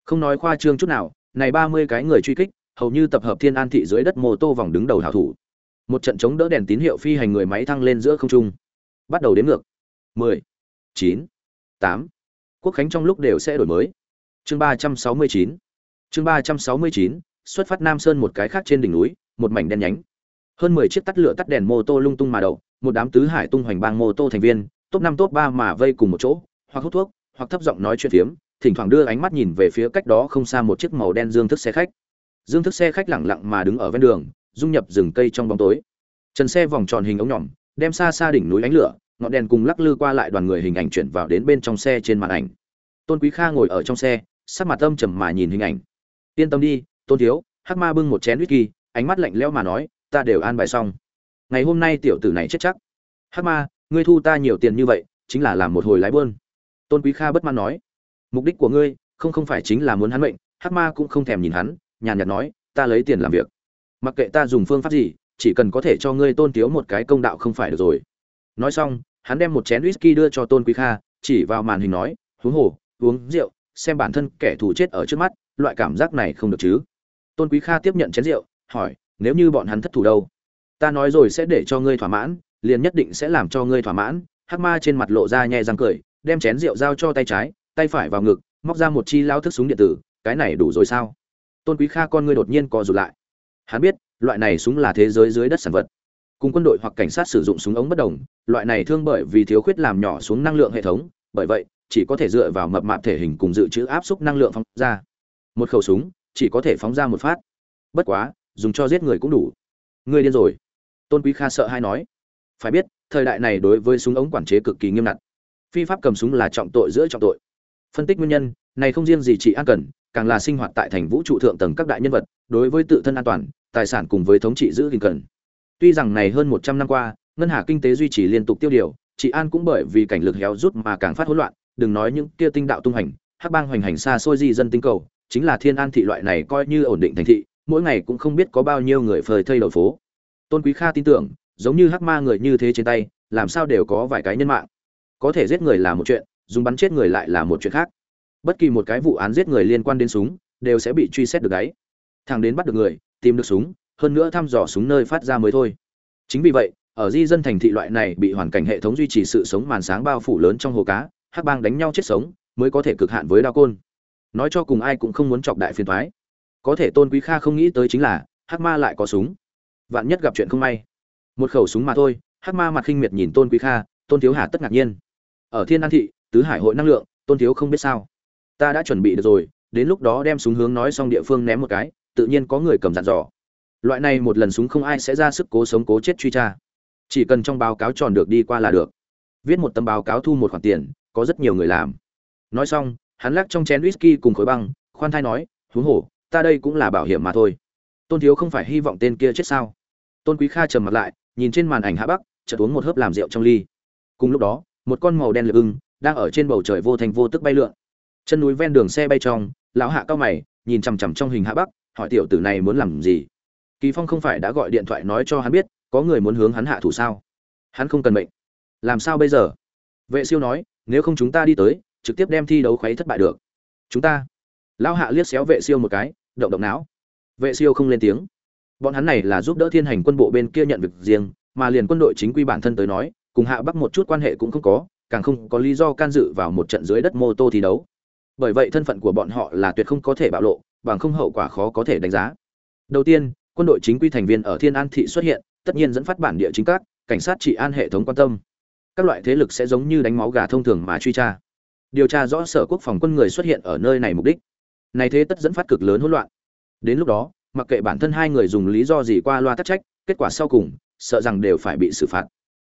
Không nói khoa trương chút nào, này ba mươi cái người truy kích hầu như tập hợp thiên an thị dưới đất mô tô vòng đứng đầu hảo thủ. Một trận chống đỡ đèn tín hiệu phi hành người máy thăng lên giữa không trung. Bắt đầu đến ngược. Mười, chín, tám. Quốc khánh trong lúc đều sẽ đổi mới. Chương ba trăm sáu mươi chín. Chương ba trăm sáu mươi chín, xuất phát nam sơn một cái khác trên đỉnh núi, một mảnh đen nhánh. Hơn mười chiếc tắt lửa tắt đèn mô tô lung tung mà đậu, một đám tứ hải tung hoành bang mô tô thành viên, top năm, top ba mà vây cùng một chỗ, hoặc hút thuốc, hoặc thấp giọng nói chuyện phiếm, thỉnh thoảng đưa ánh mắt nhìn về phía cách đó không xa một chiếc màu đen dương thức xe khách dương thức xe khách lẳng lặng mà đứng ở ven đường, dung nhập rừng cây trong bóng tối. Trần xe vòng tròn hình ống nhỏm đem xa xa đỉnh núi ánh lửa, ngọn đèn cùng lắc lư qua lại đoàn người hình ảnh chuyển vào đến bên trong xe trên màn ảnh. Tôn quý kha ngồi ở trong xe, sắc mặt âm trầm mà nhìn hình ảnh. Yên tâm đi, tôn thiếu, hắc ma bưng một chén whisky, ánh mắt lạnh lẽo mà nói, ta đều an bài xong. Ngày hôm nay tiểu tử này chết chắc. Hắc ma, ngươi thu ta nhiều tiền như vậy, chính là làm một hồi lái buôn tôn quý kha bất mãn nói. Mục đích của ngươi, không không phải chính là muốn hắn mệnh. Hắc ma cũng không thèm nhìn hắn nhàn nhạt nói, ta lấy tiền làm việc. Mặc kệ ta dùng phương pháp gì, chỉ cần có thể cho ngươi tôn tiếu một cái công đạo không phải được rồi. Nói xong, hắn đem một chén whisky đưa cho tôn quý kha, chỉ vào màn hình nói, huống hồ, uống rượu, xem bản thân kẻ thù chết ở trước mắt, loại cảm giác này không được chứ? Tôn quý kha tiếp nhận chén rượu, hỏi, nếu như bọn hắn thất thủ đâu? Ta nói rồi sẽ để cho ngươi thỏa mãn, liền nhất định sẽ làm cho ngươi thỏa mãn. Hắc ma trên mặt lộ ra nhẹ răng cười, đem chén rượu giao cho tay trái, tay phải vào ngực, móc ra một chi lao thức súng điện tử, cái này đủ rồi sao? Tôn quý kha con ngươi đột nhiên co rụt lại. Hắn biết, loại này súng là thế giới dưới đất sản vật. Cùng quân đội hoặc cảnh sát sử dụng súng ống bất đồng, loại này thương bởi vì thiếu khuyết làm nhỏ xuống năng lượng hệ thống, bởi vậy, chỉ có thể dựa vào mập mạp thể hình cùng dự trữ áp suất năng lượng phóng ra. Một khẩu súng, chỉ có thể phóng ra một phát. Bất quá, dùng cho giết người cũng đủ. Người điên rồi. Tôn quý kha sợ hay nói. Phải biết, thời đại này đối với súng ống quản chế cực kỳ nghiêm ngặt. Phi pháp cầm súng là trọng tội giữa trọng tội. Phân tích nguyên nhân này không riêng gì chị an cần, càng là sinh hoạt tại thành vũ trụ thượng tầng các đại nhân vật, đối với tự thân an toàn, tài sản cùng với thống trị giữ gìn cần. Tuy rằng này hơn một trăm năm qua, ngân hà kinh tế duy trì liên tục tiêu điều, chị an cũng bởi vì cảnh lực héo rút mà càng phát hỗn loạn, đừng nói những kia tinh đạo tung hành, hắc bang hoành hành xa xôi di dân tinh cầu, chính là thiên an thị loại này coi như ổn định thành thị, mỗi ngày cũng không biết có bao nhiêu người phơi thây đầu phố. Tôn quý kha tin tưởng, giống như hắc ma người như thế trên tay, làm sao đều có vài cái nhân mạng. Có thể giết người là một chuyện, dùng bắn chết người lại là một chuyện khác bất kỳ một cái vụ án giết người liên quan đến súng, đều sẽ bị truy xét được đấy. Thằng đến bắt được người, tìm được súng, hơn nữa thăm dò súng nơi phát ra mới thôi. Chính vì vậy, ở di dân thành thị loại này bị hoàn cảnh hệ thống duy trì sự sống màn sáng bao phủ lớn trong hồ cá, hắc bang đánh nhau chết sống, mới có thể cực hạn với đao côn. Nói cho cùng ai cũng không muốn chọc đại phiền thoái có thể tôn quý kha không nghĩ tới chính là, hắc ma lại có súng. Vạn nhất gặp chuyện không may. Một khẩu súng mà thôi, hắc ma mặt khinh miệt nhìn tôn quý kha, tôn thiếu hà tất ngạc nhiên. Ở thiên an thị, tứ hải hội năng lượng, tôn thiếu không biết sao ta đã chuẩn bị được rồi, đến lúc đó đem súng hướng nói xong địa phương ném một cái, tự nhiên có người cầm dặn dò. Loại này một lần súng không ai sẽ ra sức cố sống cố chết truy tra. Chỉ cần trong báo cáo tròn được đi qua là được. Viết một tấm báo cáo thu một khoản tiền, có rất nhiều người làm. Nói xong, hắn lắc trong chén whisky cùng khối băng, khoan thai nói, huống hồ, ta đây cũng là bảo hiểm mà thôi. Tôn thiếu không phải hy vọng tên kia chết sao? Tôn quý kha trầm mặt lại, nhìn trên màn ảnh hạ bắc, chợt uống một hớp làm rượu trong ly. Cùng lúc đó, một con màu đen lực ưng, đang ở trên bầu trời vô thành vô tức bay lượn chân núi ven đường xe bay trong, lão hạ cao mày, nhìn chằm chằm trong hình hạ bắc, hỏi tiểu tử này muốn làm gì? Kỳ phong không phải đã gọi điện thoại nói cho hắn biết, có người muốn hướng hắn hạ thủ sao? Hắn không cần mệnh. Làm sao bây giờ? Vệ siêu nói, nếu không chúng ta đi tới, trực tiếp đem thi đấu khuấy thất bại được. Chúng ta. Lão hạ liếc xéo vệ siêu một cái, động động não. Vệ siêu không lên tiếng. Bọn hắn này là giúp đỡ thiên hành quân bộ bên kia nhận việc riêng, mà liền quân đội chính quy bản thân tới nói, cùng hạ bắc một chút quan hệ cũng không có, càng không có lý do can dự vào một trận dưới đất mô tô thi đấu bởi vậy thân phận của bọn họ là tuyệt không có thể bạo lộ, bằng không hậu quả khó có thể đánh giá. Đầu tiên, quân đội chính quy thành viên ở thiên an thị xuất hiện, tất nhiên dẫn phát bản địa chính các, cảnh sát trị an hệ thống quan tâm. Các loại thế lực sẽ giống như đánh máu gà thông thường mà truy tra. Điều tra rõ sở quốc phòng quân người xuất hiện ở nơi này mục đích. Này thế tất dẫn phát cực lớn hỗn loạn. Đến lúc đó, mặc kệ bản thân hai người dùng lý do gì qua loa tắc trách, kết quả sau cùng, sợ rằng đều phải bị xử phạt.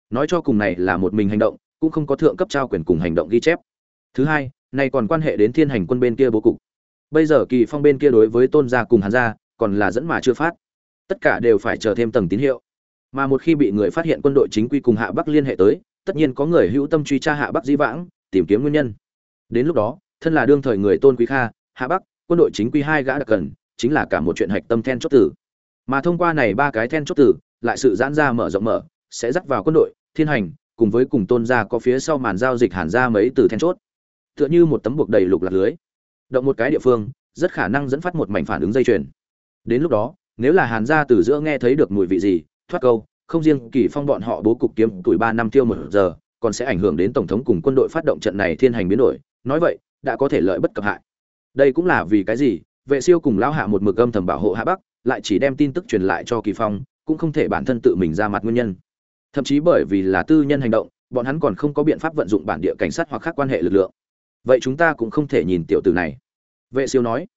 Nói cho cùng này là một mình hành động, cũng không có thượng cấp trao quyền cùng hành động ghi chép. Thứ hai này còn quan hệ đến thiên hành quân bên kia bố cục. Bây giờ kỳ phong bên kia đối với tôn gia cùng hàn gia còn là dẫn mà chưa phát. Tất cả đều phải chờ thêm tầng tín hiệu. Mà một khi bị người phát hiện quân đội chính quy cùng hạ bắc liên hệ tới, tất nhiên có người hữu tâm truy tra hạ bắc dĩ vãng, tìm kiếm nguyên nhân. Đến lúc đó, thân là đương thời người tôn quý kha, hạ bắc, quân đội chính quy hai gã đặc cần, chính là cả một chuyện hạch tâm then chốt tử. Mà thông qua này ba cái then chốt tử, lại sự giãn ra mở rộng mở, sẽ dắt vào quân đội, thiên hành, cùng với cùng tôn gia có phía sau màn giao dịch hàn ra mấy từ then chốt tựa như một tấm buộc đầy lục lạc lưới. Động một cái địa phương, rất khả năng dẫn phát một mảnh phản ứng dây chuyền. Đến lúc đó, nếu là hàn gia từ giữa nghe thấy được mùi vị gì, thoát câu, không riêng kỳ phong bọn họ bố cục kiếm tuổi ba năm tiêu một giờ, còn sẽ ảnh hưởng đến tổng thống cùng quân đội phát động trận này thiên hành biến đổi. Nói vậy, đã có thể lợi bất cập hại. Đây cũng là vì cái gì? Vệ siêu cùng lão hạ một mực âm thầm bảo hộ hạ bắc, lại chỉ đem tin tức truyền lại cho kỳ phong, cũng không thể bản thân tự mình ra mặt nguyên nhân. Thậm chí bởi vì là tư nhân hành động, bọn hắn còn không có biện pháp vận dụng bản địa cảnh sát hoặc khác quan hệ lực lượng vậy chúng ta cũng không thể nhìn tiểu tử này. Vệ siêu nói.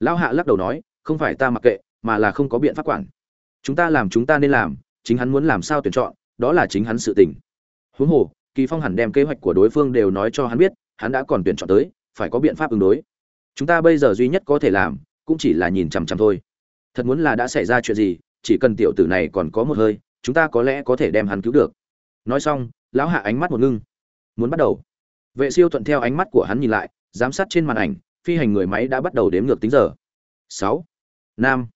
Lão hạ lắc đầu nói, không phải ta mặc kệ, mà là không có biện pháp quản. Chúng ta làm chúng ta nên làm, chính hắn muốn làm sao tuyển chọn, đó là chính hắn sự tình. Huống hồ, kỳ phong hẳn đem kế hoạch của đối phương đều nói cho hắn biết, hắn đã còn tuyển chọn tới, phải có biện pháp ứng đối. Chúng ta bây giờ duy nhất có thể làm, cũng chỉ là nhìn chằm chằm thôi. Thật muốn là đã xảy ra chuyện gì, chỉ cần tiểu tử này còn có một hơi, chúng ta có lẽ có thể đem hắn cứu được. Nói xong, lão hạ ánh mắt một ngưng. Muốn bắt đầu vệ siêu thuận theo ánh mắt của hắn nhìn lại, giám sát trên màn ảnh, phi hành người máy đã bắt đầu đếm ngược tính giờ. Sáu. Năm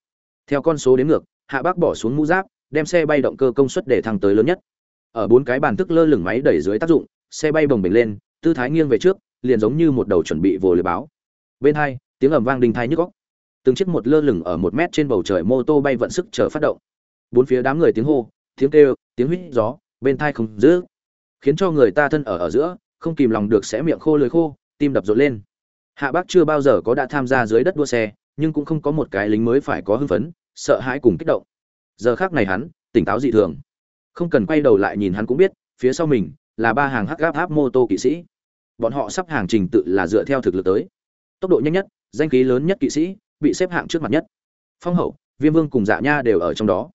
theo con số đếm ngược, hạ bác bỏ xuống mũ giáp, đem xe bay động cơ công suất để thăng tới lớn nhất. Ở bốn cái bàn thức lơ lửng máy đẩy dưới tác dụng, xe bay bồng bềnh lên, tư thái nghiêng về trước, liền giống như một đầu chuẩn bị vồ lưới báo. Bên hai, tiếng ầm vang đinh thai nhức góc từng chiếc một lơ lửng ở một mét trên bầu trời mô tô bay vận sức chờ phát động. Bốn phía đám người tiếng hô, tiếng kêu, tiếng huýt gió, bên thai không dữ khiến cho người ta thân ở ở giữa không kìm lòng được sẽ miệng khô lưỡi khô, tim đập rộn lên. Hạ bác chưa bao giờ có đã tham gia dưới đất đua xe, nhưng cũng không có một cái lính mới phải có hưng phấn, sợ hãi cùng kích động. Giờ khác này hắn, tỉnh táo dị thường. Không cần quay đầu lại nhìn hắn cũng biết, phía sau mình, là ba hàng hắc gáp áp mô tô kỵ sĩ. Bọn họ sắp hàng trình tự là dựa theo thực lực tới. Tốc độ nhanh nhất, danh khí lớn nhất kỵ sĩ, bị xếp hạng trước mặt nhất. Phong hậu, viêm vương cùng dạ nha đều ở trong đó.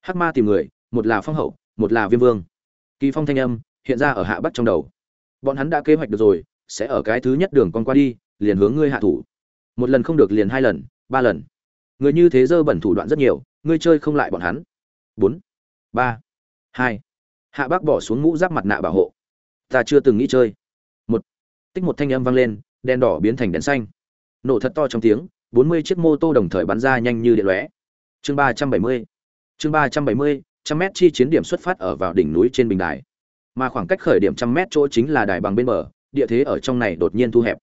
Hắc ma tìm người, một là phong hậu, một là viêm vương. Kỳ phong thanh âm, hiện ra ở hạ bắc trong đầu bọn hắn đã kế hoạch được rồi, sẽ ở cái thứ nhất đường con qua đi, liền hướng ngươi hạ thủ. Một lần không được liền hai lần, ba lần. Người như thế dơ bẩn thủ đoạn rất nhiều, ngươi chơi không lại bọn hắn. Bốn. Ba. Hai. Hạ bác bỏ xuống mũ giáp mặt nạ bảo hộ. Ta chưa từng nghĩ chơi. Một. Tích một thanh âm vang lên, đèn đỏ biến thành đèn xanh. Nổ thật to trong tiếng, bốn mươi chiếc mô tô đồng thời bắn ra nhanh như điện lóe. Chương ba trăm bảy mươi. Chương ba trăm bảy mươi, trăm mét chi chiến điểm xuất phát ở vào đỉnh núi trên bình đài mà khoảng cách khởi điểm trăm mét chỗ chính là đài bằng bên bờ, địa thế ở trong này đột nhiên thu hẹp.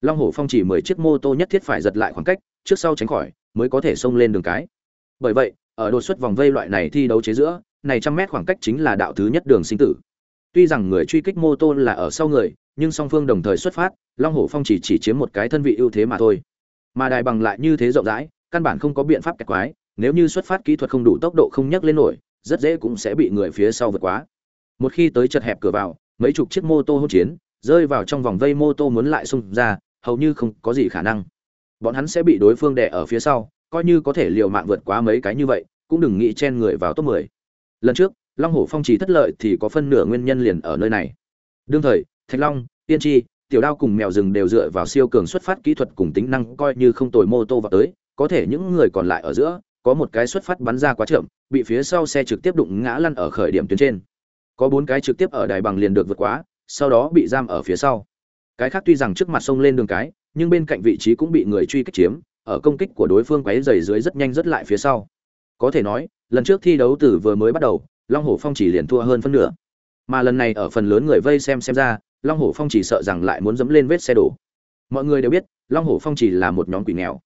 Long hổ phong chỉ mười chiếc mô tô nhất thiết phải giật lại khoảng cách, trước sau tránh khỏi, mới có thể xông lên đường cái. Bởi vậy, ở đột xuất vòng vây loại này thi đấu chế giữa, này trăm mét khoảng cách chính là đạo thứ nhất đường sinh tử. Tuy rằng người truy kích mô tô là ở sau người, nhưng song phương đồng thời xuất phát, long hổ phong chỉ chỉ chiếm một cái thân vị ưu thế mà thôi. Mà đài bằng lại như thế rộng rãi, căn bản không có biện pháp kẹt quái, nếu như xuất phát kỹ thuật không đủ tốc độ không nhấc lên nổi, rất dễ cũng sẽ bị người phía sau vượt quá một khi tới chật hẹp cửa vào, mấy chục chiếc mô tô hỗn chiến rơi vào trong vòng vây mô tô muốn lại xung ra, hầu như không có gì khả năng. Bọn hắn sẽ bị đối phương đè ở phía sau, coi như có thể liều mạng vượt quá mấy cái như vậy, cũng đừng nghĩ chen người vào top 10. lần trước, long hổ phong trì thất lợi thì có phân nửa nguyên nhân liền ở nơi này. Đương thời, thạch long, tiên tri, tiểu đao cùng mèo rừng đều dựa vào siêu cường xuất phát kỹ thuật cùng tính năng coi như không tồi mô tô vào tới, có thể những người còn lại ở giữa, có một cái xuất phát bắn ra quá chậm, bị phía sau xe trực tiếp đụng ngã lăn ở khởi điểm tuyến trên có bốn cái trực tiếp ở đài bằng liền được vượt quá, sau đó bị giam ở phía sau. Cái khác tuy rằng trước mặt sông lên đường cái, nhưng bên cạnh vị trí cũng bị người truy kích chiếm, ở công kích của đối phương quấy dày dưới rất nhanh rất lại phía sau. Có thể nói, lần trước thi đấu từ vừa mới bắt đầu, long hổ phong chỉ liền thua hơn phân nửa. Mà lần này ở phần lớn người vây xem xem ra, long hổ phong chỉ sợ rằng lại muốn dẫm lên vết xe đổ. Mọi người đều biết, long hổ phong chỉ là một nhóm quỷ nghèo.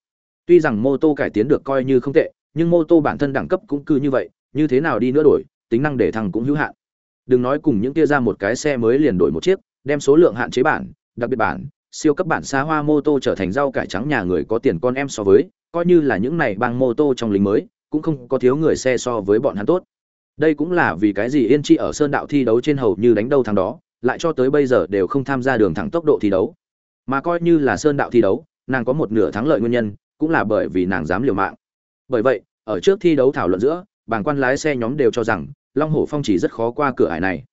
Tuy rằng mô tô cải tiến được coi như không tệ, nhưng mô tô bản thân đẳng cấp cũng cứ như vậy, như thế nào đi nữa đổi, tính năng để thằng cũng hữu hạn đừng nói cùng những kia ra một cái xe mới liền đổi một chiếc, đem số lượng hạn chế bản, đặc biệt bản, siêu cấp bản xa hoa mô tô trở thành rau cải trắng nhà người có tiền con em so với, coi như là những này bang mô tô trong lính mới, cũng không có thiếu người xe so với bọn hắn tốt. Đây cũng là vì cái gì yên chi ở sơn đạo thi đấu trên hầu như đánh đâu thằng đó, lại cho tới bây giờ đều không tham gia đường thẳng tốc độ thi đấu. Mà coi như là sơn đạo thi đấu, nàng có một nửa thắng lợi nguyên nhân, cũng là bởi vì nàng dám liều mạng. Bởi vậy, ở trước thi đấu thảo luận giữa, bảng quan lái xe nhóm đều cho rằng long hổ phong chỉ rất khó qua cửa ải này.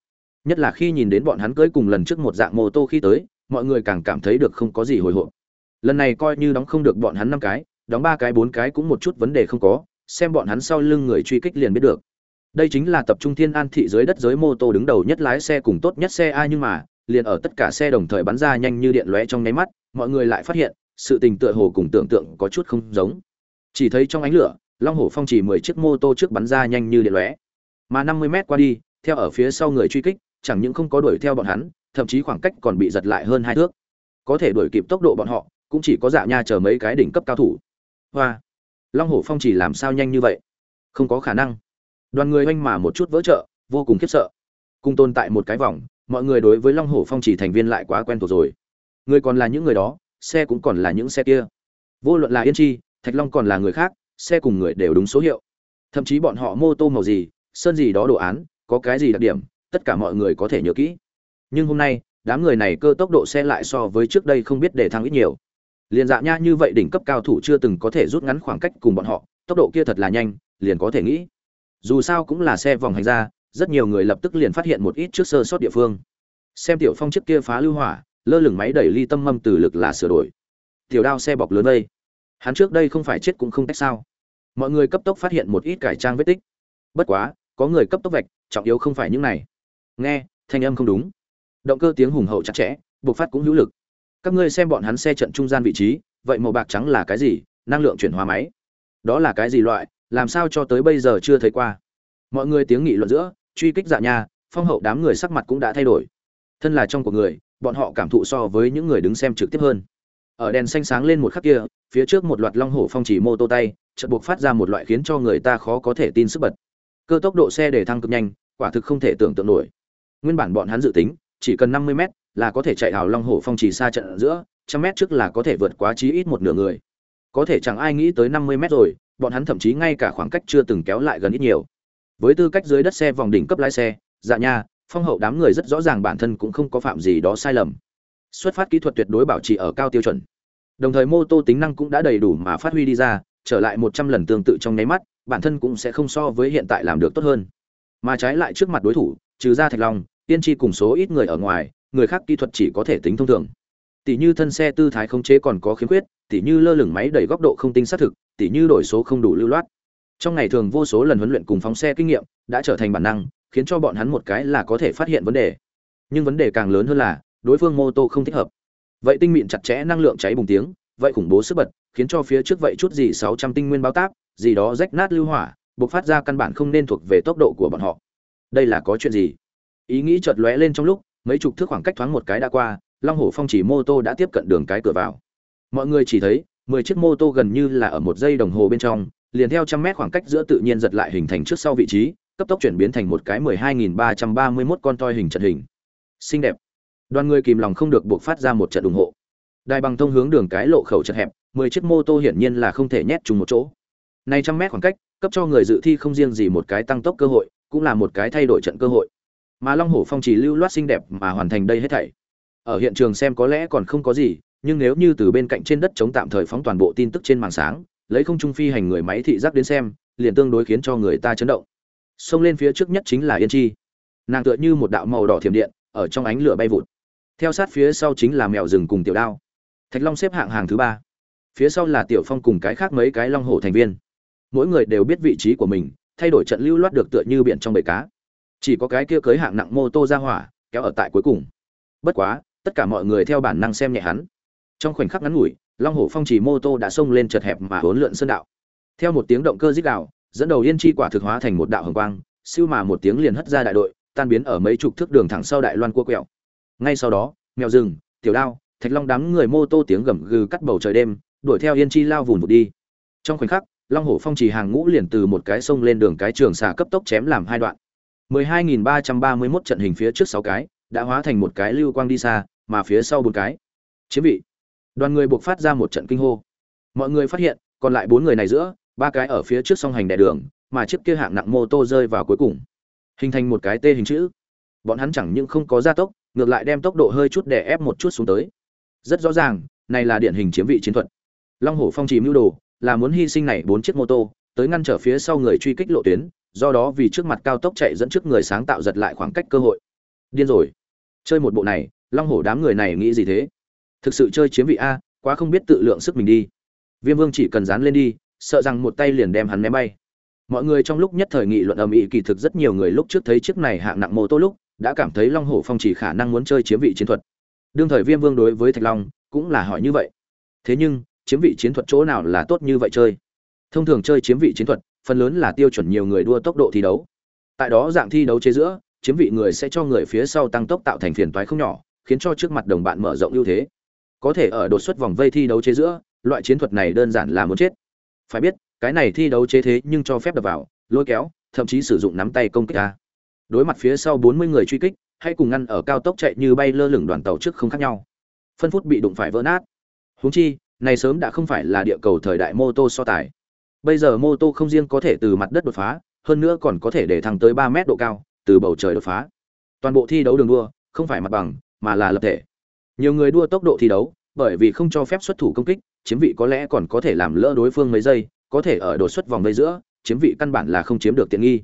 Nhất là khi nhìn đến bọn hắn cưỡi cùng lần trước một dạng mô tô khi tới, mọi người càng cảm thấy được không có gì hồi hộp. Lần này coi như đóng không được bọn hắn năm cái, đóng ba cái bốn cái cũng một chút vấn đề không có, xem bọn hắn sau lưng người truy kích liền biết được. Đây chính là tập trung thiên an thị dưới đất giới mô tô đứng đầu nhất lái xe cùng tốt nhất xe ai nhưng mà, liền ở tất cả xe đồng thời bắn ra nhanh như điện lóe trong nháy mắt, mọi người lại phát hiện, sự tình tựa hồ cùng tưởng tượng có chút không giống. Chỉ thấy trong ánh lửa, long hổ phong chỉ mười chiếc mô tô trước bắn ra nhanh như điện lóe mà năm mươi mét qua đi, theo ở phía sau người truy kích, chẳng những không có đuổi theo bọn hắn, thậm chí khoảng cách còn bị giật lại hơn hai thước. Có thể đuổi kịp tốc độ bọn họ, cũng chỉ có dạ nha chờ mấy cái đỉnh cấp cao thủ. Hoa! Long hổ phong chỉ làm sao nhanh như vậy? Không có khả năng. Đoàn người anh mà một chút vỡ trợ vô cùng khiếp sợ. Cùng tồn tại một cái vòng, mọi người đối với long hổ phong chỉ thành viên lại quá quen thuộc rồi. Người còn là những người đó, xe cũng còn là những xe kia. Vô luận là yên chi, thạch long còn là người khác, xe cùng người đều đúng số hiệu. Thậm chí bọn họ mô tô màu gì sơn gì đó đồ án, có cái gì đặc điểm, tất cả mọi người có thể nhớ kỹ. Nhưng hôm nay, đám người này cơ tốc độ xe lại so với trước đây không biết để thăng ít nhiều. Liền dạ nha như vậy đỉnh cấp cao thủ chưa từng có thể rút ngắn khoảng cách cùng bọn họ, tốc độ kia thật là nhanh, liền có thể nghĩ. Dù sao cũng là xe vòng hành ra, rất nhiều người lập tức liền phát hiện một ít trước sơ sót địa phương. Xem tiểu phong trước kia phá lưu hỏa, lơ lửng máy đẩy ly tâm mâm từ lực là sửa đổi. Tiểu đao xe bọc lớn đây. Hắn trước đây không phải chết cũng không cách sao. Mọi người cấp tốc phát hiện một ít cải trang vết tích. Bất quá có người cấp tốc vạch, trọng yếu không phải những này. Nghe, thanh âm không đúng. Động cơ tiếng hùng hậu chặt chẽ buộc phát cũng hữu lực. Các ngươi xem bọn hắn xe trận trung gian vị trí, vậy màu bạc trắng là cái gì? Năng lượng chuyển hóa máy. Đó là cái gì loại? Làm sao cho tới bây giờ chưa thấy qua? Mọi người tiếng nghị luận giữa, truy kích dạ nha, phong hậu đám người sắc mặt cũng đã thay đổi. Thân là trong của người, bọn họ cảm thụ so với những người đứng xem trực tiếp hơn. Ở đèn xanh sáng lên một khắc kia, phía trước một loạt long hổ phong chỉ mô tô tay, chợt buộc phát ra một loại khiến cho người ta khó có thể tin sức bật cơ tốc độ xe để thăng cực nhanh, quả thực không thể tưởng tượng nổi. Nguyên bản bọn hắn dự tính, chỉ cần 50m là có thể chạy hào long hổ phong chỉ xa trận giữa, trăm mét trước là có thể vượt quá chí ít một nửa người. Có thể chẳng ai nghĩ tới 50m rồi, bọn hắn thậm chí ngay cả khoảng cách chưa từng kéo lại gần ít nhiều. Với tư cách dưới đất xe vòng đỉnh cấp lái xe dạ nha, phong hậu đám người rất rõ ràng bản thân cũng không có phạm gì đó sai lầm. Xuất phát kỹ thuật tuyệt đối bảo trì ở cao tiêu chuẩn. Đồng thời mô tô tính năng cũng đã đầy đủ mà phát huy đi ra trở lại một trăm lần tương tự trong nháy mắt bản thân cũng sẽ không so với hiện tại làm được tốt hơn mà trái lại trước mặt đối thủ trừ ra thạch long tiên tri cùng số ít người ở ngoài người khác kỹ thuật chỉ có thể tính thông thường Tỷ như thân xe tư thái khống chế còn có khiếm khuyết, tỷ như lơ lửng máy đẩy góc độ không tinh xác thực, tỷ như đổi số không đủ lưu loát. Trong ngày thường vô số lần huấn luyện cùng phóng xe kinh nghiệm đã trở thành bản năng, khiến cho bọn hắn một cái là có thể phát hiện vấn đề. Nhưng vấn đề càng lớn hơn là, đối phương mô tô không thích hợp. Vậy tinh mịn chặt chẽ năng lượng cháy bùng tiếng, vậy khủng bố sức bật, khiến cho phía trước vậy chút gì 600 tinh nguyên báo táp, gì đó rách nát lưu hỏa, bộc phát ra căn bản không nên thuộc về tốc độ của bọn họ. Đây là có chuyện gì? Ý nghĩ chợt lóe lên trong lúc, mấy chục thước khoảng cách thoáng một cái đã qua, Long Hổ Phong chỉ mô tô đã tiếp cận đường cái cửa vào. Mọi người chỉ thấy, 10 chiếc mô tô gần như là ở một giây đồng hồ bên trong, liền theo trăm mét khoảng cách giữa tự nhiên giật lại hình thành trước sau vị trí, cấp tốc chuyển biến thành một cái 12331 con toy hình trận hình. Xinh đẹp. Đoàn người kìm lòng không được buộc phát ra một trận ủng hộ. Đài bằng thông hướng đường cái lộ khẩu chật hẹp, 10 chiếc mô tô hiển nhiên là không thể nhét chung một chỗ. Này trăm mét khoảng cách, cấp cho người dự thi không riêng gì một cái tăng tốc cơ hội, cũng là một cái thay đổi trận cơ hội. Mà Long Hổ Phong chỉ lưu loát xinh đẹp mà hoàn thành đây hết thảy. Ở hiện trường xem có lẽ còn không có gì, nhưng nếu như từ bên cạnh trên đất chống tạm thời phóng toàn bộ tin tức trên màn sáng, lấy không trung phi hành người máy thị giác đến xem, liền tương đối khiến cho người ta chấn động. Xông lên phía trước nhất chính là Yên Chi. Nàng tựa như một đạo màu đỏ thiểm điện, ở trong ánh lửa bay vụt. Theo sát phía sau chính là mèo rừng cùng tiểu đao. Thạch Long xếp hạng hàng thứ ba. Phía sau là Tiểu Phong cùng cái khác mấy cái Long Hổ thành viên. Mỗi người đều biết vị trí của mình, thay đổi trận lưu loát được tựa như biển trong bể cá. Chỉ có cái kia cưới hạng nặng mô tô ra hỏa, kéo ở tại cuối cùng. Bất quá, tất cả mọi người theo bản năng xem nhẹ hắn. Trong khoảnh khắc ngắn ngủi, Long Hổ Phong chỉ mô tô đã xông lên chật hẹp mà hỗn lượn sơn đạo. Theo một tiếng động cơ rít gào, dẫn đầu Yên Chi quả thực hóa thành một đạo hồng quang, siêu mà một tiếng liền hất ra đại đội, tan biến ở mấy chục thước đường thẳng sau đại loan cua quẹo. Ngay sau đó, mèo rừng, tiểu đao, thạch long đám người mô tô tiếng gầm gừ cắt bầu trời đêm, đuổi theo Yên Chi lao vùn vụt đi. Trong khoảnh khắc, Long Hổ Phong trì hàng ngũ liền từ một cái sông lên đường cái trường xà cấp tốc chém làm hai đoạn. 12.331 trận hình phía trước 6 cái, đã hóa thành một cái lưu quang đi xa, mà phía sau bốn cái. Chiếm vị. Đoàn người buộc phát ra một trận kinh hô. Mọi người phát hiện, còn lại bốn người này giữa, ba cái ở phía trước song hành đè đường, mà chiếc kia hạng nặng mô tô rơi vào cuối cùng, hình thành một cái T hình chữ. Bọn hắn chẳng những không có gia tốc, ngược lại đem tốc độ hơi chút để ép một chút xuống tới. Rất rõ ràng, này là điển hình chiếm vị chiến thuật. Long Hổ Phong chỉ mưu đồ, là muốn hy sinh này bốn chiếc mô tô, tới ngăn trở phía sau người truy kích lộ tuyến, do đó vì trước mặt cao tốc chạy dẫn trước người sáng tạo giật lại khoảng cách cơ hội. Điên rồi. Chơi một bộ này, Long Hổ đám người này nghĩ gì thế? Thực sự chơi chiếm vị a, quá không biết tự lượng sức mình đi. Viêm Vương chỉ cần dán lên đi, sợ rằng một tay liền đem hắn ném bay. Mọi người trong lúc nhất thời nghị luận ầm ĩ kỳ thực rất nhiều người lúc trước thấy chiếc này hạng nặng mô tô lúc, đã cảm thấy Long Hổ Phong chỉ khả năng muốn chơi chiếm vị chiến thuật. Đương thời Viêm Vương đối với Thạch Long cũng là hỏi như vậy. Thế nhưng, chiếm vị chiến thuật chỗ nào là tốt như vậy chơi? Thông thường chơi chiếm vị chiến thuật, phần lớn là tiêu chuẩn nhiều người đua tốc độ thi đấu. Tại đó dạng thi đấu chế giữa, chiếm vị người sẽ cho người phía sau tăng tốc tạo thành phiền toái không nhỏ, khiến cho trước mặt đồng bạn mở rộng ưu thế. Có thể ở đột xuất vòng vây thi đấu chế giữa, loại chiến thuật này đơn giản là muốn chết. Phải biết, cái này thi đấu chế thế nhưng cho phép đập vào, lôi kéo, thậm chí sử dụng nắm tay công kích ta Đối mặt phía sau 40 người truy kích, hay cùng ngăn ở cao tốc chạy như bay lơ lửng đoàn tàu trước không khác nhau. Phân phút bị đụng phải vỡ nát. Huống chi, này sớm đã không phải là địa cầu thời đại mô tô so tài. Bây giờ mô tô không riêng có thể từ mặt đất đột phá, hơn nữa còn có thể để thăng tới ba mét độ cao, từ bầu trời đột phá. Toàn bộ thi đấu đường đua, không phải mặt bằng, mà là lập thể. Nhiều người đua tốc độ thi đấu, bởi vì không cho phép xuất thủ công kích, chiếm vị có lẽ còn có thể làm lỡ đối phương mấy giây, có thể ở đột xuất vòng vây giữa, chiếm vị căn bản là không chiếm được tiện nghi.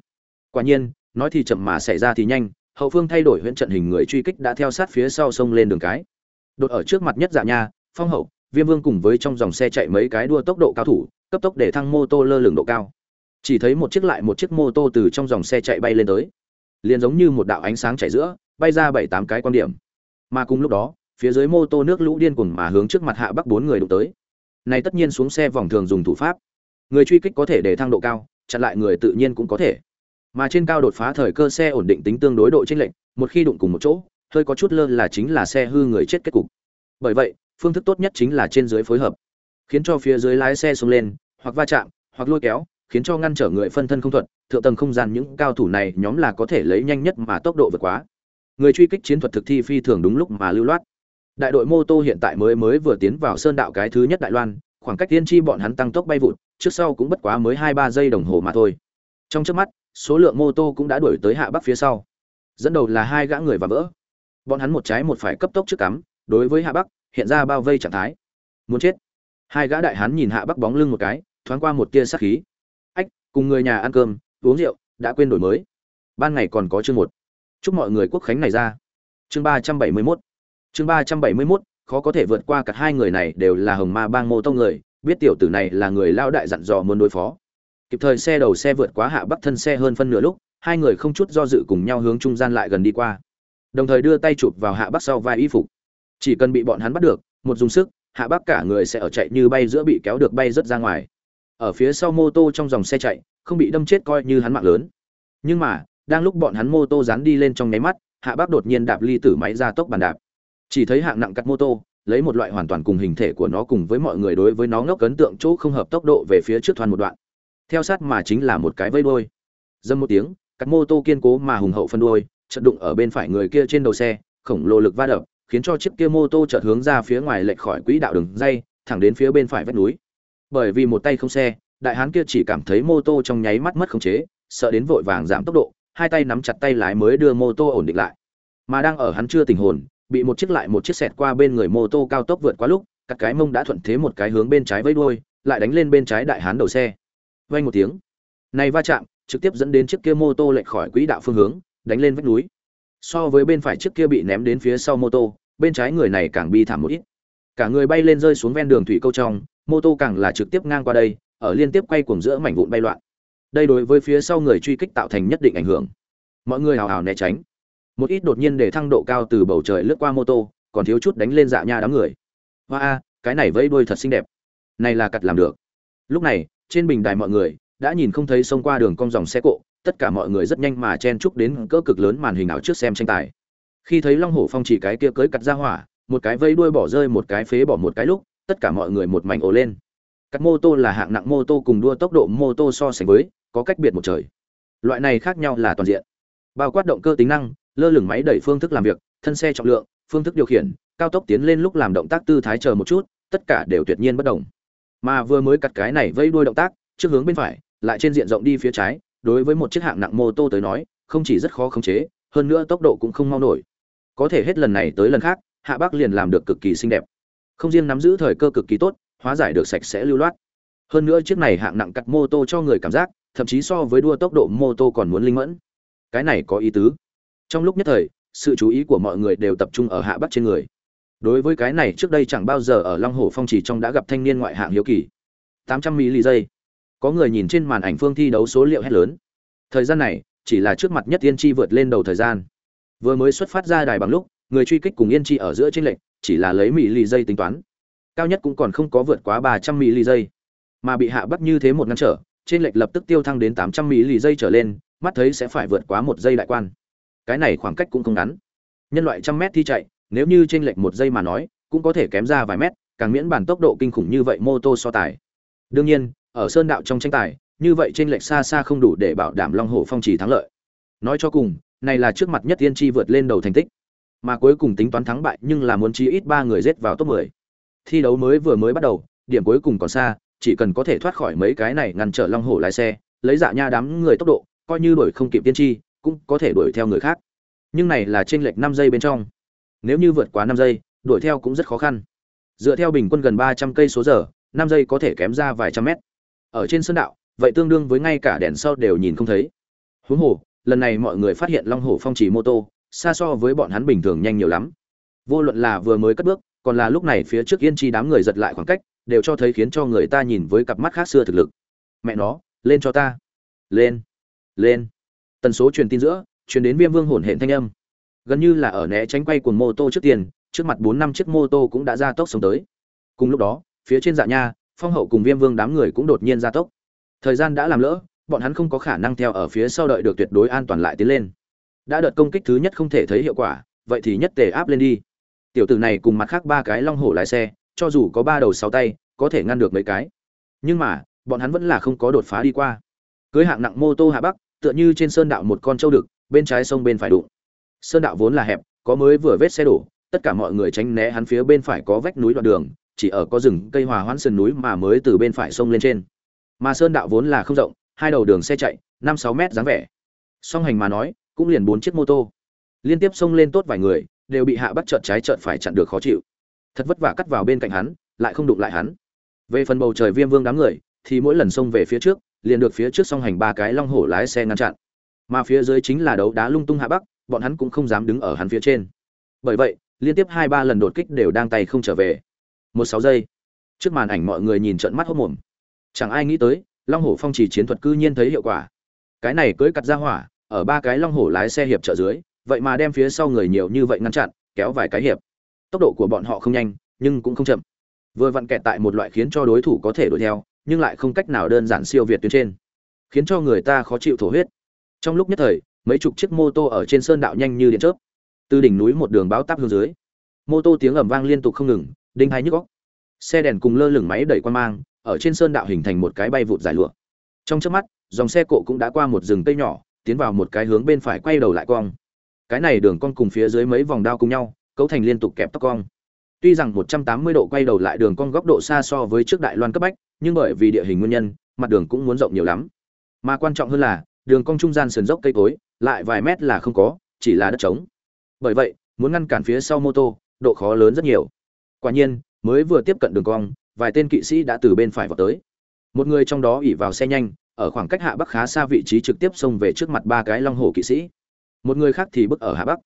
Quả nhiên, nói thì chậm mà xảy ra thì nhanh, hậu phương thay đổi huyễn trận hình người truy kích đã theo sát phía sau sông lên đường cái. Đột ở trước mặt nhất Dạ Nha, Phong Hậu, Viêm Vương cùng với trong dòng xe chạy mấy cái đua tốc độ cao thủ, cấp tốc để thăng mô tô lơ lửng độ cao. Chỉ thấy một chiếc lại một chiếc mô tô từ trong dòng xe chạy bay lên tới, liền giống như một đạo ánh sáng chạy giữa, bay ra bảy tám cái quan điểm. Mà cùng lúc đó, phía dưới mô tô nước lũ điên cuồng mà hướng trước mặt hạ bắc bốn người đụng tới. Này tất nhiên xuống xe vòng thường dùng thủ pháp. Người truy kích có thể để thăng độ cao, chặn lại người tự nhiên cũng có thể. Mà trên cao đột phá thời cơ xe ổn định tính tương đối độ chênh lệch, một khi đụng cùng một chỗ, hơi có chút lơ là chính là xe hư người chết kết cục. Bởi vậy, phương thức tốt nhất chính là trên dưới phối hợp, khiến cho phía dưới lái xe xuống lên, hoặc va chạm, hoặc lôi kéo, khiến cho ngăn trở người phân thân không thuận, thượng tầng không gian những cao thủ này nhóm là có thể lấy nhanh nhất mà tốc độ vượt quá. Người truy kích chiến thuật thực thi phi thường đúng lúc mà lưu loát. Đại đội mô tô hiện tại mới mới vừa tiến vào sơn đạo cái thứ nhất Đại Loan, khoảng cách tiên tri bọn hắn tăng tốc bay vụt, trước sau cũng bất quá mới hai ba giây đồng hồ mà thôi. Trong chớp mắt, số lượng mô tô cũng đã đuổi tới hạ bắc phía sau. Dẫn đầu là hai gã người và vỡ. Bọn hắn một trái một phải cấp tốc trước cắm, đối với hạ bắc, hiện ra bao vây trạng thái. Muốn chết. Hai gã đại hán nhìn hạ bắc bóng lưng một cái, thoáng qua một tia sát khí. Ách, cùng người nhà ăn cơm, uống rượu, đã quên đổi mới. Ban ngày còn có chương một. Chúc mọi người quốc khánh này ra. Chương ba trăm bảy mươi mốt Chương ba trăm bảy mươi mốt khó có thể vượt qua cả hai người này đều là hồng ma bang mô tông người biết tiểu tử này là người lao đại dặn dò muốn đối phó kịp thời xe đầu xe vượt quá hạ bắc thân xe hơn phân nửa lúc, hai người không chút do dự cùng nhau hướng trung gian lại gần đi qua. Đồng thời đưa tay chụp vào hạ bắc sau vai y phục. Chỉ cần bị bọn hắn bắt được, một dùng sức, hạ bắc cả người sẽ ở chạy như bay giữa bị kéo được bay rất ra ngoài. Ở phía sau mô tô trong dòng xe chạy, không bị đâm chết coi như hắn mạng lớn. Nhưng mà, đang lúc bọn hắn mô tô dán đi lên trong nháy mắt, hạ bắc đột nhiên đạp ly tử máy ra tốc bàn đạp. Chỉ thấy hạng nặng cắt mô tô, lấy một loại hoàn toàn cùng hình thể của nó cùng với mọi người đối với nó ngốc ấn tượng chỗ không hợp tốc độ về phía trước thoàn một đoạn theo sát mà chính là một cái vây đôi dâm một tiếng cắt mô tô kiên cố mà hùng hậu phân đôi chợt đụng ở bên phải người kia trên đầu xe, khổng lồ lực va đập, khiến cho chiếc kia mô tô chợt hướng ra phía ngoài lệch khỏi quỹ đạo đường dây, thẳng đến phía bên phải vách núi. Bởi vì một tay không xe, đại hán kia chỉ cảm thấy mô tô trong nháy mắt mất khống chế, sợ đến vội vàng giảm tốc độ, hai tay nắm chặt tay lái mới đưa mô tô ổn định lại. Mà đang ở hắn chưa tình hồn, bị một chiếc lại một chiếc xẹt qua bên người mô tô cao tốc vượt qua lúc, các cái mông đã thuận thế một cái hướng bên trái vây đuôi, lại đánh lên bên trái đại hán đầu xe vang một tiếng. Này va chạm trực tiếp dẫn đến chiếc kia mô tô lệch khỏi quỹ đạo phương hướng, đánh lên vách núi. So với bên phải chiếc kia bị ném đến phía sau mô tô, bên trái người này càng bi thảm một ít. Cả người bay lên rơi xuống ven đường thủy câu trong, mô tô càng là trực tiếp ngang qua đây, ở liên tiếp quay cuồng giữa mảnh vụn bay loạn. Đây đối với phía sau người truy kích tạo thành nhất định ảnh hưởng. Mọi người hào hào né tránh. Một ít đột nhiên để thăng độ cao từ bầu trời lướt qua mô tô, còn thiếu chút đánh lên dạ nha đám người. Hoa a cái này vẫy đuôi thật xinh đẹp. Này là cặt làm được. Lúc này trên bình đài mọi người đã nhìn không thấy xông qua đường cong dòng xe cộ, tất cả mọi người rất nhanh mà chen chúc đến cỡ cực lớn màn hình ảo trước xem tranh tài. Khi thấy long hổ phong chỉ cái kia cưới cặt ra hỏa, một cái vây đuôi bỏ rơi, một cái phế bỏ một cái lúc, tất cả mọi người một mảnh ồ lên. Các mô tô là hạng nặng mô tô cùng đua tốc độ mô tô so sánh với, có cách biệt một trời. Loại này khác nhau là toàn diện. Bao quát động cơ tính năng, lơ lửng máy đẩy phương thức làm việc, thân xe trọng lượng, phương thức điều khiển, cao tốc tiến lên lúc làm động tác tư thái chờ một chút, tất cả đều tuyệt nhiên bất đồng mà vừa mới cắt cái này vây đuôi động tác, trước hướng bên phải, lại trên diện rộng đi phía trái, đối với một chiếc hạng nặng mô tô tới nói, không chỉ rất khó khống chế, hơn nữa tốc độ cũng không mau nổi. Có thể hết lần này tới lần khác, hạ bắc liền làm được cực kỳ xinh đẹp. Không riêng nắm giữ thời cơ cực kỳ tốt, hóa giải được sạch sẽ lưu loát. Hơn nữa chiếc này hạng nặng cắt mô tô cho người cảm giác, thậm chí so với đua tốc độ mô tô còn muốn linh mẫn. Cái này có ý tứ. Trong lúc nhất thời, sự chú ý của mọi người đều tập trung ở hạ bắc trên người đối với cái này trước đây chẳng bao giờ ở long hồ phong chỉ trong đã gặp thanh niên ngoại hạng hiếu kỳ. 800 mili giây có người nhìn trên màn ảnh phương thi đấu số liệu hét lớn. Thời gian này, chỉ là trước mặt nhất yên chi vượt lên đầu thời gian. Vừa mới xuất phát ra đài bằng lúc, người truy kích cùng yên Chi ở giữa trên lệnh chỉ là lấy mỹ lì giây tính toán. Cao nhất cũng còn không có vượt quá 300 mỹ lì giây mà bị hạ bắt như thế một ngăn trở trên lệch lập tức tiêu thăng đến 800 mỹ lì giây trở lên, mắt thấy sẽ phải vượt quá một giây đại quan. Cái này khoảng cách cũng không ngắn. Nhân loại trăm mét thi chạy nếu như trên lệch một giây mà nói, cũng có thể kém ra vài mét, càng miễn bản tốc độ kinh khủng như vậy mô tô so tài. Đương nhiên, ở sơn đạo trong tranh tài, như vậy trên lệch xa xa không đủ để bảo đảm long hổ phong trì thắng lợi. Nói cho cùng, này là trước mặt nhất tiên tri vượt lên đầu thành tích, mà cuối cùng tính toán thắng bại nhưng là muốn chí ít ba người rết vào top 10. thi đấu mới vừa mới bắt đầu, điểm cuối cùng còn xa, chỉ cần có thể thoát khỏi mấy cái này ngăn trở long hổ lái xe, lấy dạ nha đám người tốc độ, coi như đuổi không kịp tiên tri cũng có thể đuổi theo người khác. Nhưng này là trên lệch năm giây bên trong nếu như vượt quá năm giây, đuổi theo cũng rất khó khăn. Dựa theo bình quân gần ba trăm cây số giờ, năm giây có thể kém ra vài trăm mét. Ở trên sơn đạo, vậy tương đương với ngay cả đèn sau đều nhìn không thấy. Huống hồ, lần này mọi người phát hiện long hồ phong trì mô tô, xa so với bọn hắn bình thường nhanh nhiều lắm. Vô luận là vừa mới cất bước, còn là lúc này phía trước yên chi đám người giật lại khoảng cách, đều cho thấy khiến cho người ta nhìn với cặp mắt khác xưa thực lực. Mẹ nó, lên cho ta. Lên lên. Tần số truyền tin giữa, truyền đến viêm vương hồn hển thanh âm gần như là ở né tránh quay cuồng mô tô trước tiền trước mặt bốn năm chiếc mô tô cũng đã ra tốc sống tới. Cùng lúc đó, phía trên dạ nha, phong hậu cùng viêm vương đám người cũng đột nhiên ra tốc. Thời gian đã làm lỡ, bọn hắn không có khả năng theo ở phía sau đợi được tuyệt đối an toàn lại tiến lên. Đã đợt công kích thứ nhất không thể thấy hiệu quả, vậy thì nhất tề áp lên đi. Tiểu tử này cùng mặt khác ba cái long hổ lái xe, cho dù có ba đầu sáu tay, có thể ngăn được mấy cái. Nhưng mà, bọn hắn vẫn là không có đột phá đi qua. Cưới hạng nặng mô tô hạ bắc, tựa như trên sơn đạo một con trâu đực, bên trái sông bên phải đụng sơn đạo vốn là hẹp, có mới vừa vết xe đổ, tất cả mọi người tránh né hắn phía bên phải có vách núi đoạn đường, chỉ ở có rừng cây hòa hoãn sườn núi mà mới từ bên phải sông lên trên. Mà sơn đạo vốn là không rộng, hai đầu đường xe chạy, năm sáu mét dáng vẻ. Song hành mà nói, cũng liền bốn chiếc mô tô. Liên tiếp xông lên tốt vài người, đều bị hạ bắt trợn trái trợn phải chặn được khó chịu. Thật vất vả cắt vào bên cạnh hắn, lại không đụng lại hắn. Về phần bầu trời viêm vương đám người, thì mỗi lần xông về phía trước, liền được phía trước song hành ba cái long hổ lái xe ngăn chặn. Mà phía dưới chính là đấu đá lung tung hạ bắc bọn hắn cũng không dám đứng ở hắn phía trên. Bởi vậy, liên tiếp hai ba lần đột kích đều đang tay không trở về. Một sáu giây, trước màn ảnh mọi người nhìn trận mắt hốt mồm. Chẳng ai nghĩ tới, long hổ phong chỉ chiến thuật cư nhiên thấy hiệu quả. Cái này cưới cặt ra hỏa, ở ba cái long hổ lái xe hiệp trợ dưới, vậy mà đem phía sau người nhiều như vậy ngăn chặn, kéo vài cái hiệp. Tốc độ của bọn họ không nhanh, nhưng cũng không chậm. Vừa vặn kẹt tại một loại khiến cho đối thủ có thể đuổi theo, nhưng lại không cách nào đơn giản siêu việt tuyến trên, khiến cho người ta khó chịu thổ huyết. Trong lúc nhất thời mấy chục chiếc mô tô ở trên sơn đạo nhanh như điện chớp. Từ đỉnh núi một đường báo táp hướng dưới. Mô tô tiếng ầm vang liên tục không ngừng, đinh hai nhức góc xe đèn cùng lơ lửng máy đẩy quan mang, ở trên sơn đạo hình thành một cái bay vụt dài lụa. Trong chớp mắt, dòng xe cộ cũng đã qua một rừng cây nhỏ, tiến vào một cái hướng bên phải quay đầu lại cong. Cái này đường cong cùng phía dưới mấy vòng đao cùng nhau, cấu thành liên tục kẹp tóc cong. Tuy rằng 180 độ quay đầu lại đường cong góc độ xa so với trước đại loan cấp bách, nhưng bởi vì địa hình nguyên nhân, mặt đường cũng muốn rộng nhiều lắm. Mà quan trọng hơn là, đường cong trung gian sườn dốc cây cối lại vài mét là không có, chỉ là đất trống. Bởi vậy, muốn ngăn cản phía sau mô tô, độ khó lớn rất nhiều. Quả nhiên, mới vừa tiếp cận đường cong, vài tên kỵ sĩ đã từ bên phải vào tới. Một người trong đó ỉ vào xe nhanh, ở khoảng cách hạ bắc khá xa vị trí trực tiếp xông về trước mặt ba cái long hổ kỵ sĩ. Một người khác thì bước ở hạ bắc.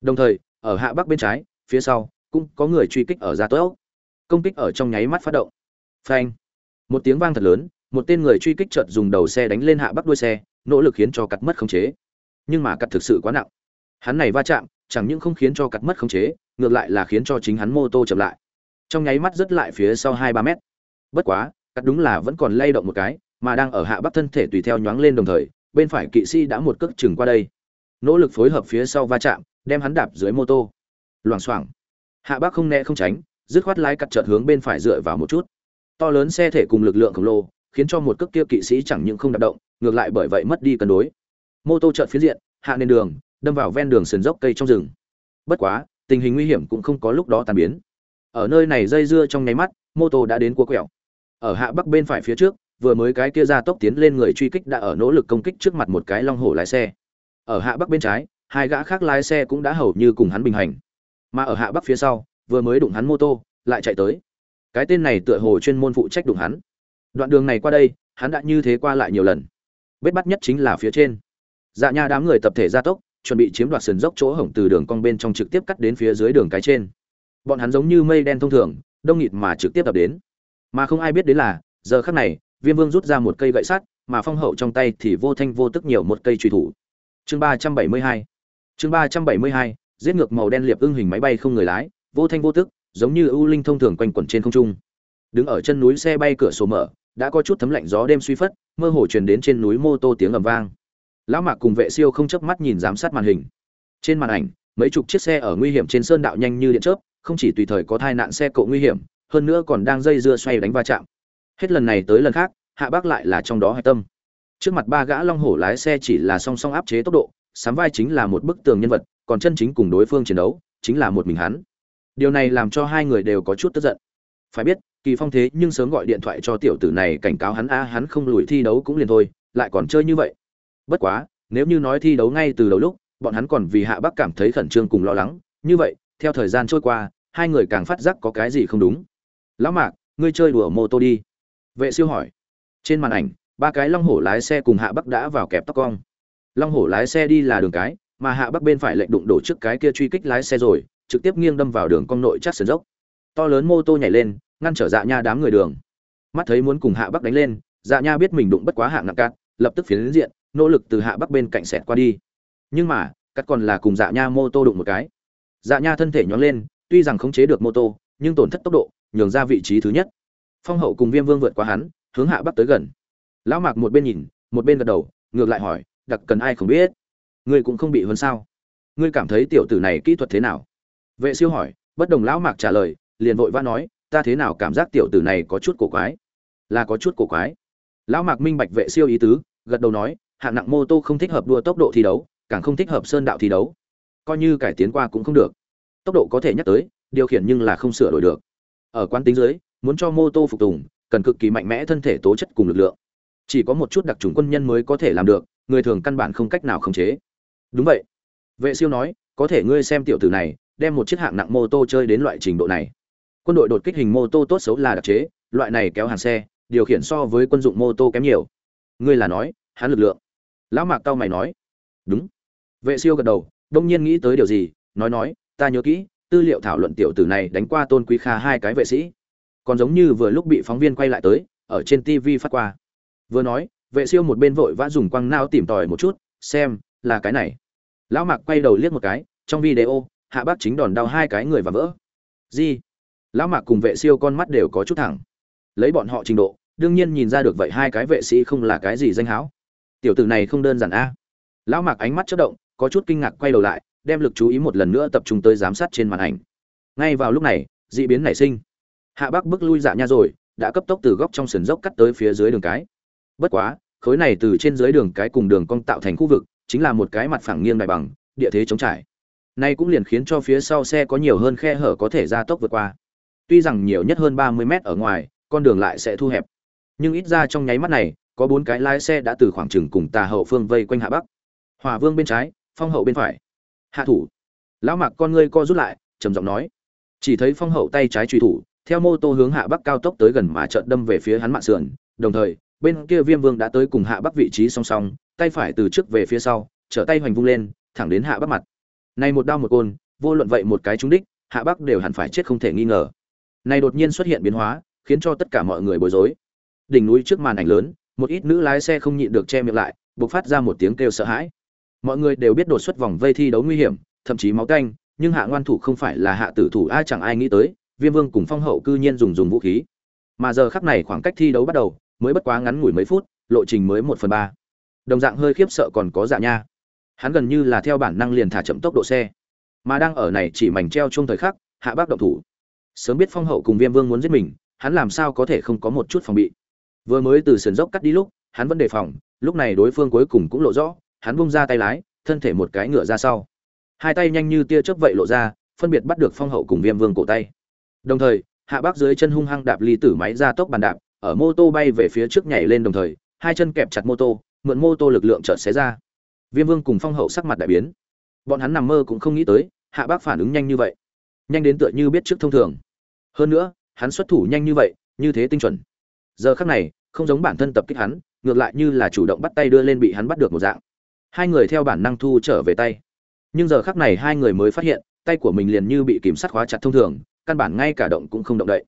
Đồng thời, ở hạ bắc bên trái, phía sau, cũng có người truy kích ở ra tốc. Công kích ở trong nháy mắt phát động. Phanh. Một tiếng vang thật lớn, một tên người truy kích chợt dùng đầu xe đánh lên hạ bắc đuôi xe, nỗ lực khiến cho cắt mất khống chế nhưng mà cắt thực sự quá nặng. Hắn này va chạm, chẳng những không khiến cho cắt mất khống chế, ngược lại là khiến cho chính hắn mô tô chậm lại. Trong nháy mắt rất lại phía sau hai ba mét. Bất quá, cắt đúng là vẫn còn lay động một cái, mà đang ở hạ bắc thân thể tùy theo nhoáng lên đồng thời, bên phải kỵ sĩ đã một cước chừng qua đây. Nỗ lực phối hợp phía sau va chạm, đem hắn đạp dưới mô tô. Loảng xoảng. Hạ bắc không né không tránh, dứt khoát lái cắt chợt hướng bên phải dựa vào một chút. To lớn xe thể cùng lực lượng khổng lồ, khiến cho một cước kia kỵ sĩ chẳng những không đạp động, ngược lại bởi vậy mất đi cân đối mô tô chợt phía diện, hạ nền đường, đâm vào ven đường sườn dốc cây trong rừng. Bất quá, tình hình nguy hiểm cũng không có lúc đó tan biến. Ở nơi này dây dưa trong nháy mắt, mô tô đã đến cua quẹo. Ở hạ bắc bên phải phía trước, vừa mới cái kia ra tốc tiến lên người truy kích đã ở nỗ lực công kích trước mặt một cái long hổ lái xe. Ở hạ bắc bên trái, hai gã khác lái xe cũng đã hầu như cùng hắn bình hành. Mà ở hạ bắc phía sau, vừa mới đụng hắn mô tô, lại chạy tới. Cái tên này tựa hồ chuyên môn phụ trách đụng hắn. Đoạn đường này qua đây, hắn đã như thế qua lại nhiều lần. Vết bắt nhất chính là phía trên dạ nha đám người tập thể gia tốc, chuẩn bị chiếm đoạt sườn dốc chỗ hổng từ đường cong bên trong trực tiếp cắt đến phía dưới đường cái trên. Bọn hắn giống như mây đen thông thường, đông nghịt mà trực tiếp tập đến. Mà không ai biết đến là, giờ khắc này, viêm vương rút ra một cây gậy sắt, mà phong hậu trong tay thì vô thanh vô tức nhiều một cây truy thủ. Chương ba trăm bảy mươi hai. Chương ba trăm bảy mươi hai, giết ngược màu đen liệp ưng hình máy bay không người lái, vô thanh vô tức, giống như ưu linh thông thường quanh quẩn trên không trung. Đứng ở chân núi xe bay cửa sổ mở, đã có chút thấm lạnh gió đêm suy phất, mơ hồ truyền đến trên núi mô tô tiếng ầm vang lão mạc cùng vệ siêu không chớp mắt nhìn giám sát màn hình. Trên màn ảnh, mấy chục chiếc xe ở nguy hiểm trên sơn đạo nhanh như điện chớp, không chỉ tùy thời có tai nạn xe cộ nguy hiểm, hơn nữa còn đang dây dưa xoay đánh va chạm. Hết lần này tới lần khác, hạ bác lại là trong đó hạch tâm. Trước mặt ba gã long hổ lái xe chỉ là song song áp chế tốc độ, sám vai chính là một bức tường nhân vật, còn chân chính cùng đối phương chiến đấu, chính là một mình hắn. Điều này làm cho hai người đều có chút tức giận. Phải biết, kỳ phong thế nhưng sớm gọi điện thoại cho tiểu tử này cảnh cáo hắn, a, hắn không lùi thi đấu cũng liền thôi, lại còn chơi như vậy bất quá, nếu như nói thi đấu ngay từ đầu lúc, bọn hắn còn vì hạ bắc cảm thấy khẩn trương cùng lo lắng. Như vậy, theo thời gian trôi qua, hai người càng phát giác có cái gì không đúng. Lão mạc, ngươi chơi đùa mô tô đi. Vệ siêu hỏi. Trên màn ảnh, ba cái long hổ lái xe cùng hạ bắc đã vào kẹp tóc cong. Long hổ lái xe đi là đường cái, mà hạ bắc bên phải lệnh đụng đổ trước cái kia truy kích lái xe rồi, trực tiếp nghiêng đâm vào đường cong nội chắc sườn dốc. To lớn mô tô nhảy lên, ngăn trở dạ nha đám người đường. Mắt thấy muốn cùng hạ bắc đánh lên dạ nha biết mình đụng bất quá hạng nặng cát, lập tức phiến diện nỗ lực từ hạ bắc bên cạnh xẹt qua đi. Nhưng mà, cắt còn là cùng dạ nha mô tô đụng một cái. Dạ nha thân thể nhón lên, tuy rằng khống chế được mô tô, nhưng tổn thất tốc độ, nhường ra vị trí thứ nhất. Phong hậu cùng viêm vương vượt qua hắn, hướng hạ bắc tới gần. Lão mạc một bên nhìn, một bên gật đầu, ngược lại hỏi, đặc cần ai không biết? Ngươi cũng không bị hơn sao? Ngươi cảm thấy tiểu tử này kỹ thuật thế nào? Vệ siêu hỏi, bất đồng lão mạc trả lời, liền vội vã nói, ta thế nào cảm giác tiểu tử này có chút cổ quái? Là có chút cổ quái. Lão mạc minh bạch vệ siêu ý tứ, gật đầu nói hạng nặng mô tô không thích hợp đua tốc độ thi đấu, càng không thích hợp sơn đạo thi đấu. Coi như cải tiến qua cũng không được. Tốc độ có thể nhắc tới, điều khiển nhưng là không sửa đổi được. Ở quán tính dưới, muốn cho mô tô phục tùng, cần cực kỳ mạnh mẽ thân thể tố chất cùng lực lượng. Chỉ có một chút đặc trùng quân nhân mới có thể làm được, người thường căn bản không cách nào khống chế. Đúng vậy. Vệ siêu nói, có thể ngươi xem tiểu tử này, đem một chiếc hạng nặng mô tô chơi đến loại trình độ này. Quân đội đột kích hình mô tô tốt xấu là đặc chế, loại này kéo hàng xe, điều khiển so với quân dụng mô tô kém nhiều. Ngươi là nói, hắn lực lượng lão mạc tao mày nói. Đúng. Vệ siêu gật đầu, đông nhiên nghĩ tới điều gì, nói nói, ta nhớ kỹ, tư liệu thảo luận tiểu tử này đánh qua tôn quý kha hai cái vệ sĩ. Còn giống như vừa lúc bị phóng viên quay lại tới, ở trên tv phát qua. Vừa nói, vệ siêu một bên vội vã dùng quăng nao tìm tòi một chút, xem, là cái này. Lão mạc quay đầu liếc một cái, trong video, hạ bác chính đòn đau hai cái người và vỡ. Gì? Lão mạc cùng vệ siêu con mắt đều có chút thẳng. Lấy bọn họ trình độ, đương nhiên nhìn ra được vậy hai cái vệ sĩ không là cái gì danh hão tiểu tử này không đơn giản a. Lão mạc ánh mắt chất động, có chút kinh ngạc quay đầu lại, đem lực chú ý một lần nữa tập trung tới giám sát trên màn ảnh. Ngay vào lúc này d ị biến nảy sinh. Hạ bắc bước lui dạ nha rồi, đã cấp tốc từ góc trong sườn dốc cắt tới phía dưới đường cái. Bất quá, khối này từ trên dưới đường cái cùng đường cong tạo thành khu vực, chính là một cái mặt phẳng nghiêng đại bằng, địa thế chống trải. Nay cũng liền khiến cho phía sau xe có nhiều hơn khe hở có thể ra tốc vượt qua. Tuy rằng nhiều nhất hơn ba mươi mét ở ngoài, con đường lại sẽ thu hẹp. Nhưng ít ra trong nháy mắt này có bốn cái lái xe đã từ khoảng trừng cùng tà hậu phương vây quanh hạ bắc. Hòa vương bên trái, phong hậu bên phải. Hạ thủ. Lão mạc con ngươi co rút lại, trầm giọng nói. Chỉ thấy phong hậu tay trái truy thủ, theo mô tô hướng hạ bắc cao tốc tới gần mà trợn đâm về phía hắn mạn sườn. Đồng thời, bên kia viêm vương đã tới cùng hạ bắc vị trí song song, tay phải từ trước về phía sau, trở tay hoành vung lên, thẳng đến hạ bắc mặt. Này một đao một côn, vô luận vậy một cái trúng đích, hạ bắc đều hẳn phải chết không thể nghi ngờ. Này đột nhiên xuất hiện biến hóa, khiến cho tất cả mọi người bối rối. Đỉnh núi trước màn ảnh lớn một ít nữ lái xe không nhịn được che miệng lại buộc phát ra một tiếng kêu sợ hãi. Mọi người đều biết đột xuất vòng vây thi đấu nguy hiểm, thậm chí máu tanh nhưng hạ ngoan thủ không phải là hạ tử thủ, ai chẳng ai nghĩ tới, viêm vương cùng phong hậu cư nhiên dùng dùng vũ khí. Mà giờ khắc này khoảng cách thi đấu bắt đầu, mới bất quá ngắn ngủi mấy phút, lộ trình mới một phần ba. Đồng dạng hơi khiếp sợ còn có dạ nha. Hắn gần như là theo bản năng liền thả chậm tốc độ xe. Mà đang ở này chỉ mảnh treo chung thời khắc, hạ bác động thủ. Sớm biết phong hậu cùng viêm vương muốn giết mình, hắn làm sao có thể không có một chút phòng bị vừa mới từ sườn dốc cắt đi lúc, hắn vẫn đề phòng, lúc này đối phương cuối cùng cũng lộ rõ, hắn bung ra tay lái, thân thể một cái ngựa ra sau. Hai tay nhanh như tia chớp vậy lộ ra, phân biệt bắt được phong hậu cùng viêm vương cổ tay. Đồng thời, hạ bác dưới chân hung hăng đạp ly tử máy ra tốc bàn đạp, ở mô tô bay về phía trước nhảy lên đồng thời, hai chân kẹp chặt mô tô, mượn mô tô lực lượng chợt xé ra. Viêm vương cùng phong hậu sắc mặt đại biến. Bọn hắn nằm mơ cũng không nghĩ tới, hạ bác phản ứng nhanh như vậy. Nhanh đến tựa như biết trước thông thường. Hơn nữa, hắn xuất thủ nhanh như vậy, như thế tinh chuẩn giờ khắc này, không giống bản thân tập kích hắn, ngược lại như là chủ động bắt tay đưa lên bị hắn bắt được một dạng. Hai người theo bản năng thu trở về tay. Nhưng giờ khắc này hai người mới phát hiện, tay của mình liền như bị kiểm sát khóa chặt thông thường, căn bản ngay cả động cũng không động đậy.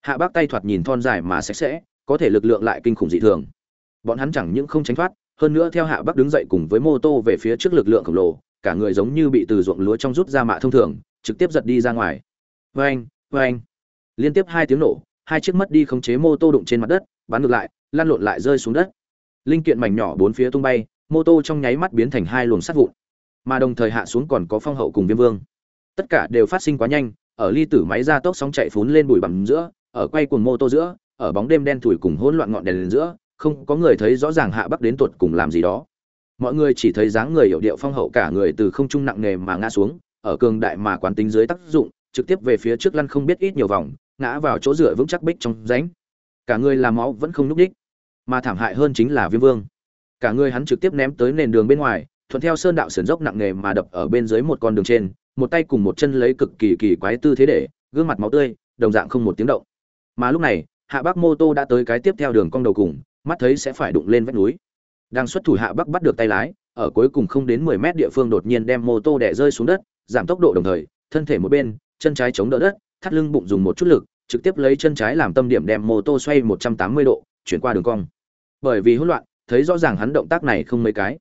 Hạ bác tay thoạt nhìn thon dài mà sạch sẽ, có thể lực lượng lại kinh khủng dị thường. Bọn hắn chẳng những không tránh thoát, hơn nữa theo hạ bác đứng dậy cùng với mô tô về phía trước lực lượng khổng lồ, cả người giống như bị từ ruộng lúa trong rút ra mạ thông thường, trực tiếp giật đi ra ngoài. Vang vang liên tiếp hai tiếng nổ hai chiếc mất đi khống chế mô tô đụng trên mặt đất, bắn ngược lại, lăn lộn lại rơi xuống đất. Linh kiện mảnh nhỏ bốn phía tung bay, mô tô trong nháy mắt biến thành hai luồng sắt vụn, mà đồng thời hạ xuống còn có phong hậu cùng viêm vương. Tất cả đều phát sinh quá nhanh, ở ly tử máy ra tốc sóng chạy phún lên bụi bằm giữa, ở quay cuồng mô tô giữa, ở bóng đêm đen thủi cùng hỗn loạn ngọn đèn lên giữa, không có người thấy rõ ràng hạ bắc đến tuột cùng làm gì đó. Mọi người chỉ thấy dáng người hiệu điệu phong hậu cả người từ không trung nặng nề mà ngã xuống, ở cường đại mà quán tính dưới tác dụng, trực tiếp về phía trước lăn không biết ít nhiều vòng ngã vào chỗ dựa vững chắc bích trong rãnh. Cả người làm máu vẫn không nhúc đích, mà thảm hại hơn chính là viêm vương. Cả người hắn trực tiếp ném tới nền đường bên ngoài, thuận theo sơn đạo sườn dốc nặng nề mà đập ở bên dưới một con đường trên, một tay cùng một chân lấy cực kỳ kỳ quái tư thế để, gương mặt máu tươi, đồng dạng không một tiếng động. Mà lúc này, hạ bắc mô tô đã tới cái tiếp theo đường cong đầu cùng, mắt thấy sẽ phải đụng lên vách núi. Đang xuất thủ hạ bắc bắt được tay lái, ở cuối cùng không đến mười mét địa phương đột nhiên đem mô tô đè rơi xuống đất, giảm tốc độ đồng thời, thân thể một bên, chân trái chống đỡ đất, thắt lưng bụng dùng một chút lực trực tiếp lấy chân trái làm tâm điểm đem mô tô xoay một trăm tám mươi độ, chuyển qua đường cong. Bởi vì hỗn loạn, thấy rõ ràng hắn động tác này không mấy cái.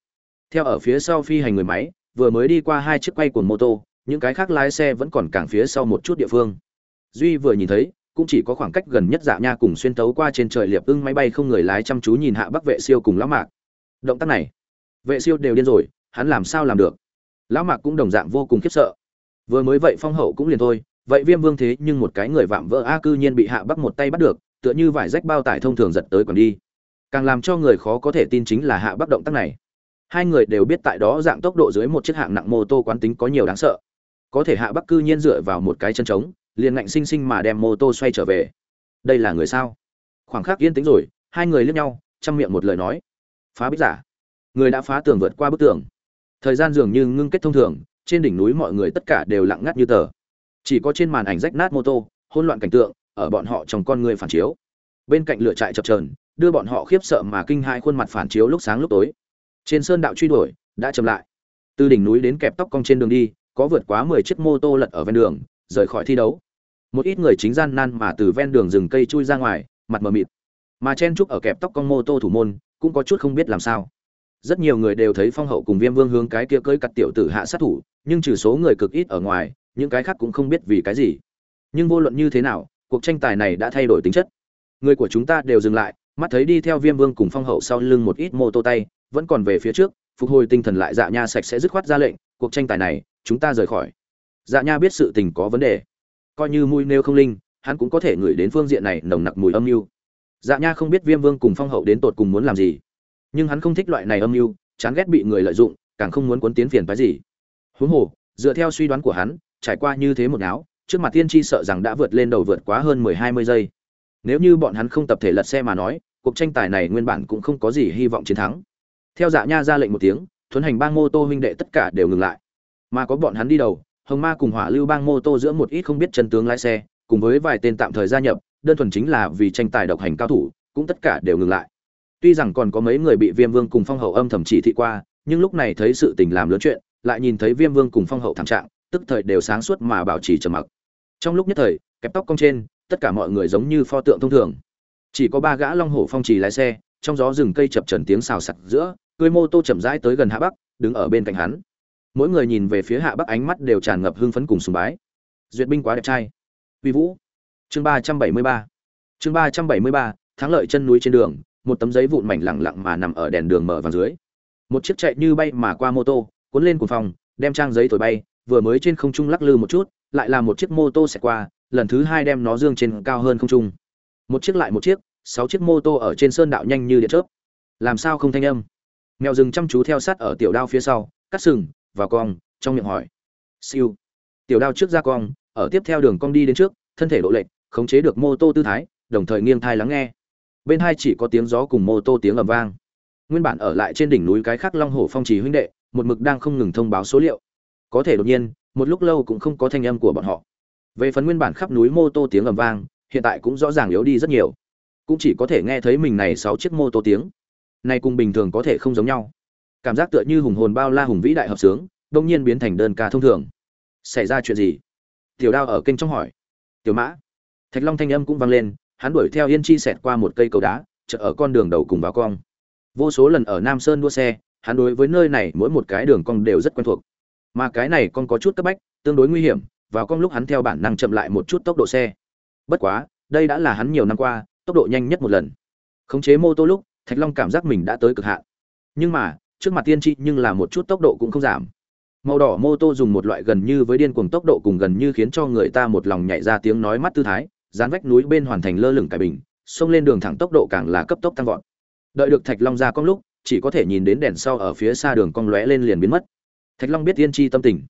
Theo ở phía sau phi hành người máy, vừa mới đi qua hai chiếc quay của mô tô, những cái khác lái xe vẫn còn cảng phía sau một chút địa phương. Duy vừa nhìn thấy, cũng chỉ có khoảng cách gần nhất dạ nha cùng xuyên tấu qua trên trời liệp ưng máy bay không người lái chăm chú nhìn hạ bắc vệ siêu cùng lão mạc. Động tác này, vệ siêu đều điên rồi, hắn làm sao làm được? Lão mạc cũng đồng dạng vô cùng khiếp sợ. Vừa mới vậy phong hậu cũng liền thôi vậy viêm vương thế nhưng một cái người vạm vỡ a cư nhiên bị hạ bắc một tay bắt được, tựa như vải rách bao tải thông thường giật tới còn đi. Càng làm cho người khó có thể tin chính là hạ bắc động tác này. Hai người đều biết tại đó dạng tốc độ dưới một chiếc hạng nặng mô tô quán tính có nhiều đáng sợ. Có thể hạ bắc cư nhiên dựa vào một cái chân trống, liền ngạnh sinh sinh mà đem mô tô xoay trở về. Đây là người sao? Khoảng khắc yên tĩnh rồi, hai người liếc nhau, chăm miệng một lời nói. Phá bích giả. Người đã phá tường vượt qua bức tường. Thời gian dường như ngưng kết thông thường, trên đỉnh núi mọi người tất cả đều lặng ngắt như tờ chỉ có trên màn ảnh rách nát mô tô, hỗn loạn cảnh tượng, ở bọn họ trong con người phản chiếu. Bên cạnh lửa trại chập trờn đưa bọn họ khiếp sợ mà kinh hai khuôn mặt phản chiếu lúc sáng lúc tối. Trên sơn đạo truy đuổi, đã chậm lại. Từ đỉnh núi đến kẹp tóc cong trên đường đi, có vượt quá mười chiếc mô tô lật ở ven đường, rời khỏi thi đấu. Một ít người chính gian nan mà từ ven đường rừng cây chui ra ngoài, mặt mờ mịt. Mà chen trúc ở kẹp tóc con mô tô thủ môn, cũng có chút không biết làm sao. Rất nhiều người đều thấy phong hậu cùng viêm vương hướng cái kia cưỡi cặt tiểu tử hạ sát thủ, nhưng trừ số người cực ít ở ngoài những cái khác cũng không biết vì cái gì. Nhưng vô luận như thế nào, cuộc tranh tài này đã thay đổi tính chất. Người của chúng ta đều dừng lại, mắt thấy đi theo viêm vương cùng phong hậu sau lưng một ít mô tô tay, vẫn còn về phía trước, phục hồi tinh thần lại dạ nha sạch sẽ dứt khoát ra lệnh, cuộc tranh tài này, chúng ta rời khỏi. Dạ nha biết sự tình có vấn đề. Coi như mùi nêu không linh, hắn cũng có thể ngửi đến phương diện này nồng nặc mùi âm mưu. Dạ nha không biết viêm vương cùng phong hậu đến tột cùng muốn làm gì. Nhưng hắn không thích loại này âm mưu, chán ghét bị người lợi dụng, càng không muốn cuốn tiến phiền phái gì. Huống hồ, dựa theo suy đoán của hắn trải qua như thế một áo trước mặt tiên tri sợ rằng đã vượt lên đầu vượt quá hơn mười hai mươi giây. Nếu như bọn hắn không tập thể lật xe mà nói, cuộc tranh tài này nguyên bản cũng không có gì hy vọng chiến thắng. Theo dạ nha ra lệnh một tiếng, thuấn hành bang mô tô huynh đệ tất cả đều ngừng lại. Mà có bọn hắn đi đầu, hồng ma cùng hỏa lưu bang mô tô giữa một ít không biết chân tướng lái xe, cùng với vài tên tạm thời gia nhập, đơn thuần chính là vì tranh tài độc hành cao thủ, cũng tất cả đều ngừng lại. Tuy rằng còn có mấy người bị viêm vương cùng phong hậu âm thầm chỉ thị qua, nhưng lúc này thấy sự tình làm lớn chuyện, lại nhìn thấy viêm vương cùng phong hậu thảm trạng tức thời đều sáng suốt mà bảo trì trầm mặc. Trong lúc nhất thời, kẹp tóc cong trên, tất cả mọi người giống như pho tượng thông thường. Chỉ có ba gã long hổ phong trì lái xe, trong gió rừng cây chập trần tiếng xào sặc giữa, cưới mô tô chậm rãi tới gần hạ bắc, đứng ở bên cạnh hắn. Mỗi người nhìn về phía hạ bắc ánh mắt đều tràn ngập hưng phấn cùng sùng bái. Duyệt binh quá đẹp trai. Vi vũ. Chương ba trăm bảy mươi ba. Chương ba trăm bảy mươi ba, thắng lợi chân núi trên đường, một tấm giấy vụn mảnh lẳng lặng mà nằm ở đèn đường mở vàng dưới. Một chiếc chạy như bay mà qua mô tô, cuốn lên cuồng phòng đem trang giấy thổi bay vừa mới trên không trung lắc lư một chút, lại là một chiếc mô tô sẽ qua, lần thứ hai đem nó dương trên cao hơn không trung. Một chiếc lại một chiếc, sáu chiếc mô tô ở trên sơn đạo nhanh như điện chớp. Làm sao không thanh âm? Mèo rừng chăm chú theo sát ở tiểu đao phía sau, cắt sừng và cong, trong miệng hỏi. Siêu. Tiểu đao trước ra cong, ở tiếp theo đường cong đi đến trước, thân thể độ lệch, khống chế được mô tô tư thái, đồng thời nghiêng thai lắng nghe. Bên hai chỉ có tiếng gió cùng mô tô tiếng ầm vang. Nguyên bản ở lại trên đỉnh núi cái khác long hổ phong trì huynh đệ, một mực đang không ngừng thông báo số liệu có thể đột nhiên, một lúc lâu cũng không có thanh âm của bọn họ. Về phần nguyên bản khắp núi mô tô tiếng ầm vang, hiện tại cũng rõ ràng yếu đi rất nhiều. Cũng chỉ có thể nghe thấy mình này sáu chiếc mô tô tiếng. Này cùng bình thường có thể không giống nhau. Cảm giác tựa như hùng hồn bao la hùng vĩ đại hợp sướng, đông nhiên biến thành đơn ca thông thường. Xảy ra chuyện gì? Tiểu đao ở kênh trong hỏi. Tiểu mã. Thạch long thanh âm cũng vang lên, hắn đuổi theo yên chi xẹt qua một cây cầu đá chợ ở con đường đầu cùng vào cong. Vô số lần ở nam sơn đua xe, hắn đối với nơi này mỗi một cái đường cong đều rất quen thuộc mà cái này con có chút cấp bách, tương đối nguy hiểm, vào con lúc hắn theo bản năng chậm lại một chút tốc độ xe. Bất quá, đây đã là hắn nhiều năm qua, tốc độ nhanh nhất một lần. Khống chế mô tô lúc, thạch long cảm giác mình đã tới cực hạn. Nhưng mà, trước mặt tiên tri nhưng là một chút tốc độ cũng không giảm. Màu đỏ mô tô dùng một loại gần như với điên cuồng tốc độ cùng gần như khiến cho người ta một lòng nhảy ra tiếng nói mắt tư thái, dán vách núi bên hoàn thành lơ lửng cải bình, xông lên đường thẳng tốc độ càng là cấp tốc tăng vọt. Đợi được thạch long ra cong lúc, chỉ có thể nhìn đến đèn sau ở phía xa đường cong lóe lên liền biến mất thạch long biết tiên tri tâm tình.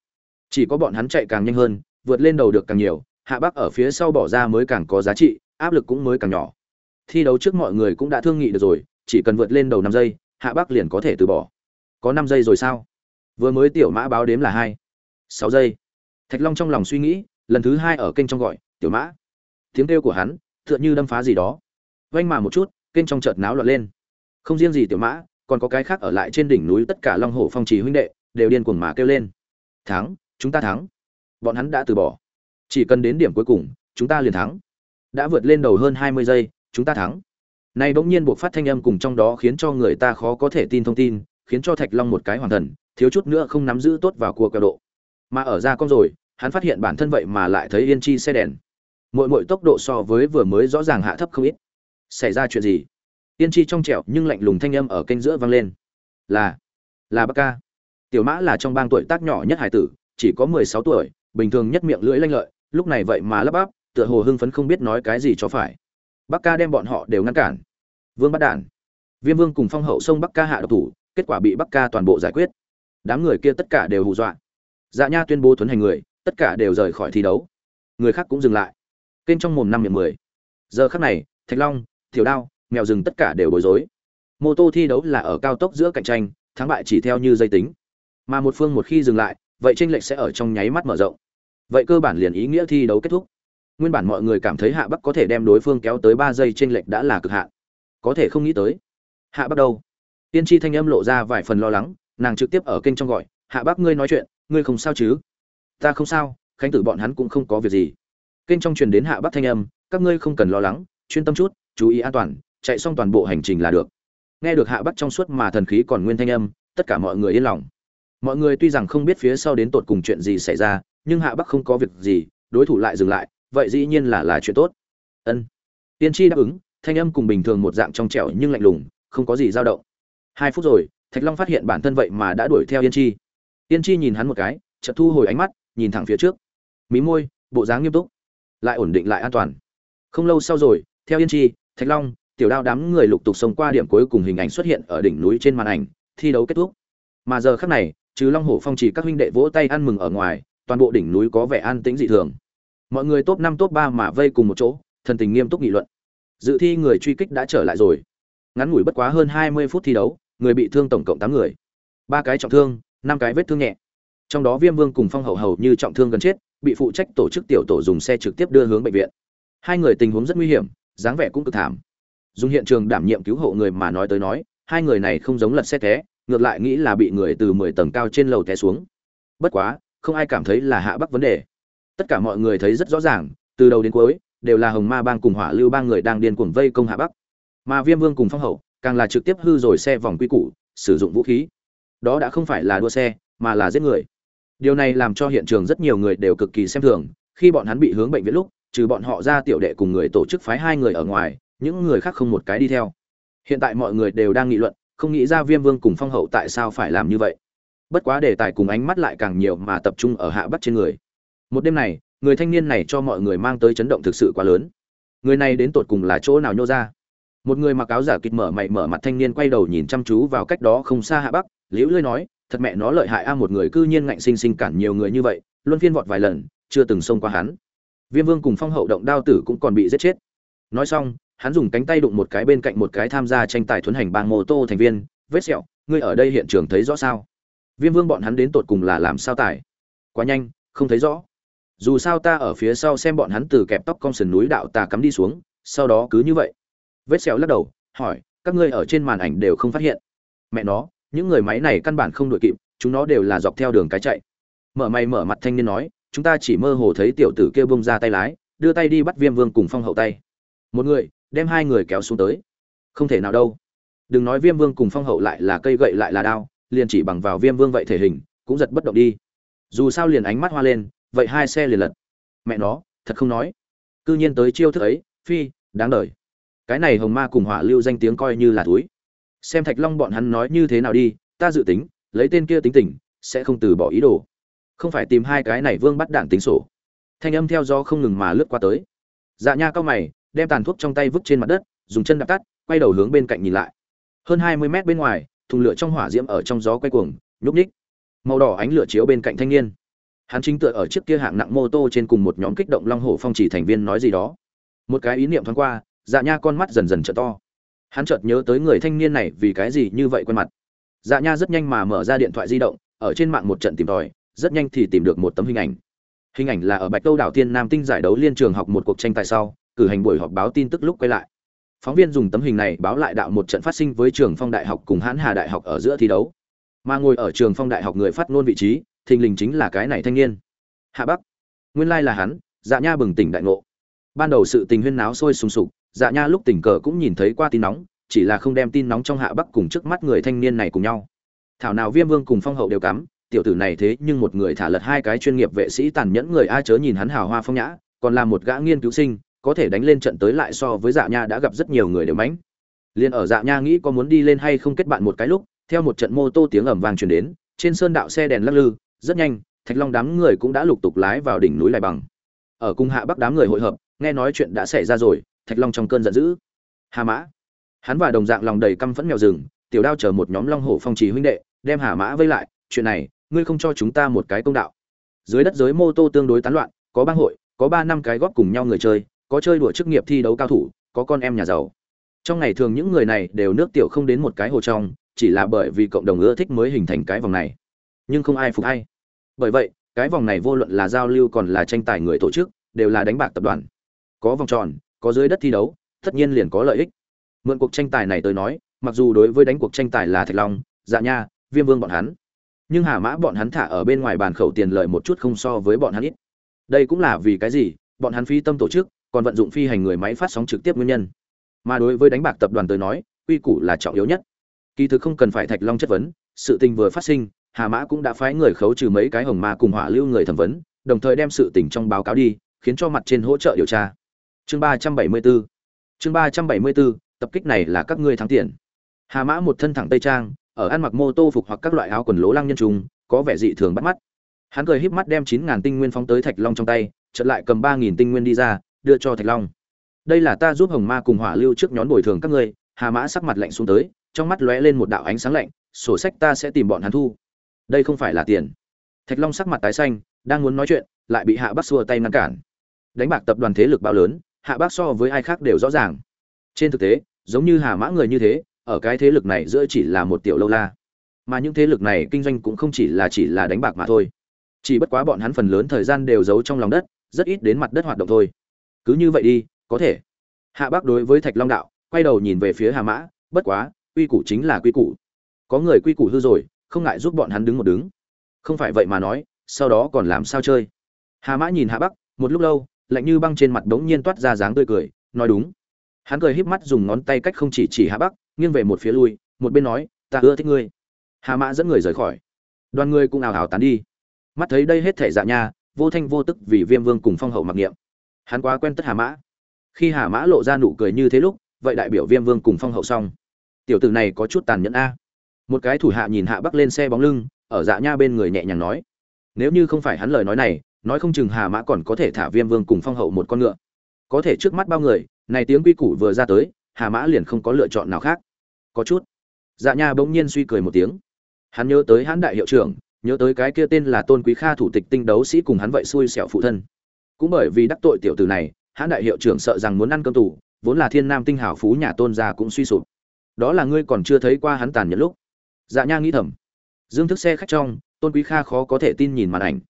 Chỉ có bọn hắn chạy càng nhanh hơn, vượt lên đầu được càng nhiều, hạ bắc ở phía sau bỏ ra mới càng có giá trị, áp lực cũng mới càng nhỏ. Thi đấu trước mọi người cũng đã thương nghị được rồi, chỉ cần vượt lên đầu năm giây, hạ bắc liền có thể từ bỏ. Có năm giây rồi sao? Vừa mới tiểu mã báo đếm là hai, sáu giây. Thạch long trong lòng suy nghĩ, lần thứ hai ở kênh trong gọi, tiểu mã. Tiếng kêu của hắn, tựa như đâm phá gì đó. Vanh mà một chút, kênh trong chợt náo loạn lên. Không riêng gì tiểu mã, còn có cái khác ở lại trên đỉnh núi tất cả long hổ phong trì huynh đệ đều điên cuồng mà kêu lên. Thắng, chúng ta thắng. Bọn hắn đã từ bỏ. Chỉ cần đến điểm cuối cùng, chúng ta liền thắng. Đã vượt lên đầu hơn hai mươi giây, chúng ta thắng. Này bỗng nhiên buộc phát thanh âm cùng trong đó khiến cho người ta khó có thể tin thông tin, khiến cho thạch long một cái hoàn thần, thiếu chút nữa không nắm giữ tốt vào cua kẹo độ. Mà ở ra con rồi, hắn phát hiện bản thân vậy mà lại thấy yên chi xe đèn. Mỗi mỗi tốc độ so với vừa mới rõ ràng hạ thấp không ít. Xảy ra chuyện gì? Yên chi trong trẻo nhưng lạnh lùng thanh âm ở kênh giữa vang lên. Là là bắc ca tiểu mã là trong bang tuổi tác nhỏ nhất hải tử, chỉ có mười sáu tuổi, bình thường nhất miệng lưỡi lanh lợi, lúc này vậy mà lắp bắp, tựa hồ hưng phấn không biết nói cái gì cho phải. Bắc ca đem bọn họ đều ngăn cản. Vương bắt đản, viêm vương cùng phong hậu sông bắc ca hạ độc thủ, kết quả bị bắc ca toàn bộ giải quyết. Đám người kia tất cả đều hù dọa. Dạ nha tuyên bố thuấn hành người, tất cả đều rời khỏi thi đấu. Người khác cũng dừng lại. Kênh trong mồm năm miệng mười. Giờ khắc này, thạch long thiểu đao, mèo rừng tất cả đều bối rối. Mô tô thi đấu là ở cao tốc giữa cạnh tranh, thắng bại chỉ theo như dây tính mà một phương một khi dừng lại, vậy tranh lệch sẽ ở trong nháy mắt mở rộng. Vậy cơ bản liền ý nghĩa thi đấu kết thúc. Nguyên bản mọi người cảm thấy hạ bắc có thể đem đối phương kéo tới ba giây tranh lệch đã là cực hạn. Có thể không nghĩ tới, hạ bắc đâu? Tiên tri thanh âm lộ ra vài phần lo lắng, nàng trực tiếp ở kênh trong gọi, hạ bắc, ngươi nói chuyện, ngươi không sao chứ? Ta không sao, khánh tử bọn hắn cũng không có việc gì. Kênh trong truyền đến hạ bắc thanh âm, các ngươi không cần lo lắng, chuyên tâm chút, chú ý an toàn, chạy xong toàn bộ hành trình là được. Nghe được hạ bắc trong suốt mà thần khí còn nguyên thanh âm, tất cả mọi người yên lòng mọi người tuy rằng không biết phía sau đến tột cùng chuyện gì xảy ra, nhưng hạ bắc không có việc gì, đối thủ lại dừng lại, vậy dĩ nhiên là là chuyện tốt. Ân. Tiên tri đáp ứng, thanh âm cùng bình thường một dạng trong trẻo nhưng lạnh lùng, không có gì dao động. Hai phút rồi, thạch long phát hiện bản thân vậy mà đã đuổi theo yên chi. Yên chi nhìn hắn một cái, chợt thu hồi ánh mắt, nhìn thẳng phía trước. Mí môi, bộ dáng nghiêm túc. Lại ổn định lại an toàn. Không lâu sau rồi, theo yên chi, thạch long, tiểu đao đám người lục tục xông qua điểm cuối cùng hình ảnh xuất hiện ở đỉnh núi trên màn ảnh, thi đấu kết thúc. Mà giờ khắc này trừ long hổ phong chỉ các huynh đệ vỗ tay ăn mừng ở ngoài, toàn bộ đỉnh núi có vẻ an tĩnh dị thường. Mọi người top năm, top ba mà vây cùng một chỗ, thần tình nghiêm túc nghị luận. Dự thi người truy kích đã trở lại rồi. Ngắn ngủi bất quá hơn hai mươi phút thi đấu, người bị thương tổng cộng tám người. Ba cái trọng thương, năm cái vết thương nhẹ. Trong đó viêm vương cùng phong hậu hầu như trọng thương gần chết, bị phụ trách tổ chức tiểu tổ dùng xe trực tiếp đưa hướng bệnh viện. Hai người tình huống rất nguy hiểm, dáng vẻ cũng cực thảm. Dùng hiện trường đảm nhiệm cứu hộ người mà nói tới nói, hai người này không giống lật xe té ngược lại nghĩ là bị người từ mười tầng cao trên lầu té xuống. Bất quá, không ai cảm thấy là hạ bắc vấn đề. Tất cả mọi người thấy rất rõ ràng, từ đầu đến cuối, đều là hồng ma bang cùng hỏa lưu bang người đang điên cuồng vây công hạ bắc. Mà viêm vương cùng phong hậu, càng là trực tiếp hư rồi xe vòng quy củ, sử dụng vũ khí. Đó đã không phải là đua xe, mà là giết người. Điều này làm cho hiện trường rất nhiều người đều cực kỳ xem thường, khi bọn hắn bị hướng bệnh viện lúc, trừ bọn họ ra tiểu đệ cùng người tổ chức phái hai người ở ngoài, những người khác không một cái đi theo. Hiện tại mọi người đều đang nghị luận không nghĩ ra viêm vương cùng phong hậu tại sao phải làm như vậy. Bất quá đề tài cùng ánh mắt lại càng nhiều mà tập trung ở hạ bắc trên người. Một đêm này, người thanh niên này cho mọi người mang tới chấn động thực sự quá lớn. Người này đến tột cùng là chỗ nào nhô ra? Một người mặc áo giả kịch mở mày mở mặt thanh niên quay đầu nhìn chăm chú vào cách đó không xa hạ bắc, liễu lưới nói, thật mẹ nó lợi hại a, một người cư nhiên ngạnh sinh sinh cản nhiều người như vậy, luân phiên vọt vài lần, chưa từng xông qua hắn. Viêm vương cùng phong hậu động đao tử cũng còn bị giết chết. Nói xong hắn dùng cánh tay đụng một cái bên cạnh một cái tham gia tranh tài thuấn hành bang mô tô thành viên, vết sẹo, ngươi ở đây hiện trường thấy rõ sao? Viêm vương bọn hắn đến tột cùng là làm sao tải quá nhanh, không thấy rõ. Dù sao ta ở phía sau xem bọn hắn từ kẹp tóc con sườn núi đạo tà cắm đi xuống, sau đó cứ như vậy. Vết sẹo lắc đầu, hỏi, các ngươi ở trên màn ảnh đều không phát hiện? Mẹ nó, những người máy này căn bản không đội kịp, chúng nó đều là dọc theo đường cái chạy. Mở mày mở mặt thanh niên nói, chúng ta chỉ mơ hồ thấy tiểu tử kêu bông ra tay lái, đưa tay đi bắt viêm vương cùng phong hậu tay. Một người đem hai người kéo xuống tới. Không thể nào đâu. Đừng nói viêm vương cùng phong hậu lại là cây gậy lại là đao, liền chỉ bằng vào viêm vương vậy thể hình, cũng giật bất động đi. Dù sao liền ánh mắt hoa lên, vậy hai xe liền lật. Mẹ nó, thật không nói. Cư nhiên tới chiêu thức ấy, phi, đáng đời. Cái này hồng ma cùng hỏa lưu danh tiếng coi như là túi. Xem thạch long bọn hắn nói như thế nào đi, ta dự tính, lấy tên kia tính tình, sẽ không từ bỏ ý đồ. Không phải tìm hai cái này vương bắt đạn tính sổ. Thanh âm theo do không ngừng mà lướt qua tới. Dạ nha cao mày đem tàn thuốc trong tay vứt trên mặt đất, dùng chân đạp tắt, quay đầu hướng bên cạnh nhìn lại. Hơn hai mươi mét bên ngoài, thùng lửa trong hỏa diễm ở trong gió quay cuồng, nhúc ních màu đỏ ánh lửa chiếu bên cạnh thanh niên. Hắn chính tựa ở chiếc kia hạng nặng mô tô trên cùng một nhóm kích động long hổ phong chỉ thành viên nói gì đó. Một cái ý niệm thoáng qua dạ nha con mắt dần dần trợ to. Hắn chợt nhớ tới người thanh niên này vì cái gì như vậy quen mặt. Dạ nha rất nhanh mà mở ra điện thoại di động, ở trên mạng một trận tìm tòi, rất nhanh thì tìm được một tấm hình ảnh. Hình ảnh là ở bạch câu đảo tiên nam tinh giải đấu liên trường học một cuộc tranh tài sau cử hành buổi họp báo tin tức lúc quay lại. Phóng viên dùng tấm hình này báo lại đạo một trận phát sinh với trường phong đại học cùng hãn hà đại học ở giữa thi đấu. Mà ngồi ở trường phong đại học người phát ngôn vị trí, thình lình chính là cái này thanh niên. Hạ bắc. Nguyên lai là hắn dạ nha bừng tỉnh đại ngộ. Ban đầu sự tình huyên náo sôi sùng sục dạ nha lúc tình cờ cũng nhìn thấy qua tin nóng, chỉ là không đem tin nóng trong hạ bắc cùng trước mắt người thanh niên này cùng nhau. Thảo nào viêm vương cùng phong hậu đều cắm, tiểu tử này thế nhưng một người thả lật hai cái chuyên nghiệp vệ sĩ tàn nhẫn người ai chớ nhìn hắn hào hoa phong nhã, còn là một gã nghiên cứu sinh có thể đánh lên trận tới lại so với dạ nha đã gặp rất nhiều người đều mánh liền ở dạ nha nghĩ có muốn đi lên hay không kết bạn một cái lúc, theo một trận mô tô tiếng ẩm vang truyền đến, trên sơn đạo xe đèn lắc lư, rất nhanh, thạch long đám người cũng đã lục tục lái vào đỉnh núi lại bằng. Ở cung hạ bắc đám người hội hợp, nghe nói chuyện đã xảy ra rồi, thạch long trong cơn giận dữ. Hà mã. Hắn và đồng dạng lòng đầy căm phẫn mèo rừng, tiểu đao chờ một nhóm long hổ phong trì huynh đệ, đem hà mã vây lại, chuyện này, ngươi không cho chúng ta một cái công đạo. Dưới đất giới mô tô tương đối tán loạn, có bang hội, có ba năm cái góp cùng nhau người chơi có chơi đùa chức nghiệp thi đấu cao thủ, có con em nhà giàu. Trong ngày thường những người này đều nước tiểu không đến một cái hồ trong, chỉ là bởi vì cộng đồng ưa thích mới hình thành cái vòng này. Nhưng không ai phục ai bởi vậy, cái vòng này vô luận là giao lưu còn là tranh tài người tổ chức, đều là đánh bạc tập đoàn. Có vòng tròn, có dưới đất thi đấu, tất nhiên liền có lợi ích. Mượn cuộc tranh tài này tới nói, mặc dù đối với đánh cuộc tranh tài là thạch long dạ nha, viêm vương bọn hắn, nhưng hà mã bọn hắn thả ở bên ngoài bàn khẩu tiền lợi một chút không so với bọn hắn ít. Đây cũng là vì cái gì? Bọn hắn phi tâm tổ chức còn vận dụng phi hành người máy phát sóng trực tiếp nguyên nhân. Mà đối với đánh bạc tập đoàn tới nói quy củ là trọng yếu nhất. Kỳ thực không cần phải thạch long chất vấn sự tình vừa phát sinh hà mã cũng đã phái người khấu trừ mấy cái hồng ma cùng hỏa lưu người thẩm vấn đồng thời đem sự tình trong báo cáo đi khiến cho mặt trên hỗ trợ điều tra. Chương ba trăm bảy mươi 374 chương ba trăm bảy mươi 374, tập kích này là các ngươi thắng tiền. Hà mã một thân thẳng tây trang ở ăn mặc mô tô phục hoặc các loại áo quần lố lăng nhân trung có vẻ dị thường bắt mắt. Hắn cười híp mắt đem chín ngàn tinh nguyên phóng tới thạch long trong tay chợt lại cầm ba nghìn tinh nguyên đi ra đưa cho thạch long. Đây là ta giúp hồng ma cùng hỏa lưu trước nhón bồi thường các ngươi. Hà mã sắc mặt lạnh xuống tới, trong mắt lóe lên một đạo ánh sáng lạnh, sổ sách ta sẽ tìm bọn hắn thu. Đây không phải là tiền. Thạch long sắc mặt tái xanh, đang muốn nói chuyện, lại bị hạ bắc xua tay ngăn cản. Đánh bạc tập đoàn thế lực bao lớn, hạ bắc so với ai khác đều rõ ràng. Trên thực tế, giống như hà mã người như thế, ở cái thế lực này giữa chỉ là một tiểu lâu la. Mà những thế lực này kinh doanh cũng không chỉ là chỉ là đánh bạc mà thôi. Chỉ bất quá bọn hắn phần lớn thời gian đều giấu trong lòng đất, rất ít đến mặt đất hoạt động thôi cứ như vậy đi, có thể. Hạ bác đối với thạch long đạo, quay đầu nhìn về phía hà mã, bất quá, quy củ chính là quy củ. Có người quy củ hư rồi, không ngại giúp bọn hắn đứng một đứng. Không phải vậy mà nói, sau đó còn làm sao chơi? Hà mã nhìn hạ bắc, một lúc lâu, lạnh như băng trên mặt đống nhiên toát ra dáng tươi cười, nói đúng. Hắn cười híp mắt dùng ngón tay cách không chỉ chỉ hạ bắc, nghiêng về một phía lui, một bên nói, ta ưa thích ngươi. Hà mã dẫn người rời khỏi. Đoàn người cũng ào ào tán đi. Mắt thấy đây hết thể dạ nha, vô thanh vô tức vì viêm vương cùng phong hậu mặc niệm hắn quá quen tất hà mã. Khi hà mã lộ ra nụ cười như thế lúc, vậy đại biểu viêm vương cùng phong hậu xong. Tiểu tử này có chút tàn nhẫn a. Một cái thủ hạ nhìn hạ bắc lên xe bóng lưng, ở dạ nha bên người nhẹ nhàng nói. Nếu như không phải hắn lời nói này, nói không chừng hà mã còn có thể thả viêm vương cùng phong hậu một con ngựa. Có thể trước mắt bao người, này tiếng quy củ vừa ra tới, hà mã liền không có lựa chọn nào khác. Có chút. Dạ nha bỗng nhiên suy cười một tiếng. Hắn nhớ tới hãn đại hiệu trưởng, nhớ tới cái kia tên là tôn quý kha thủ tịch tinh đấu sĩ cùng hắn vậy xui xẻo phụ thân cũng bởi vì đắc tội tiểu tử này, hãn đại hiệu trưởng sợ rằng muốn ăn cơm tủ vốn là thiên nam tinh hảo phú nhà tôn gia cũng suy sụp. Đó là ngươi còn chưa thấy qua hắn tàn nhẫn lúc. Dạ nha nghĩ thầm. Dương thức xe khách trong, tôn quý kha khó có thể tin nhìn màn ảnh.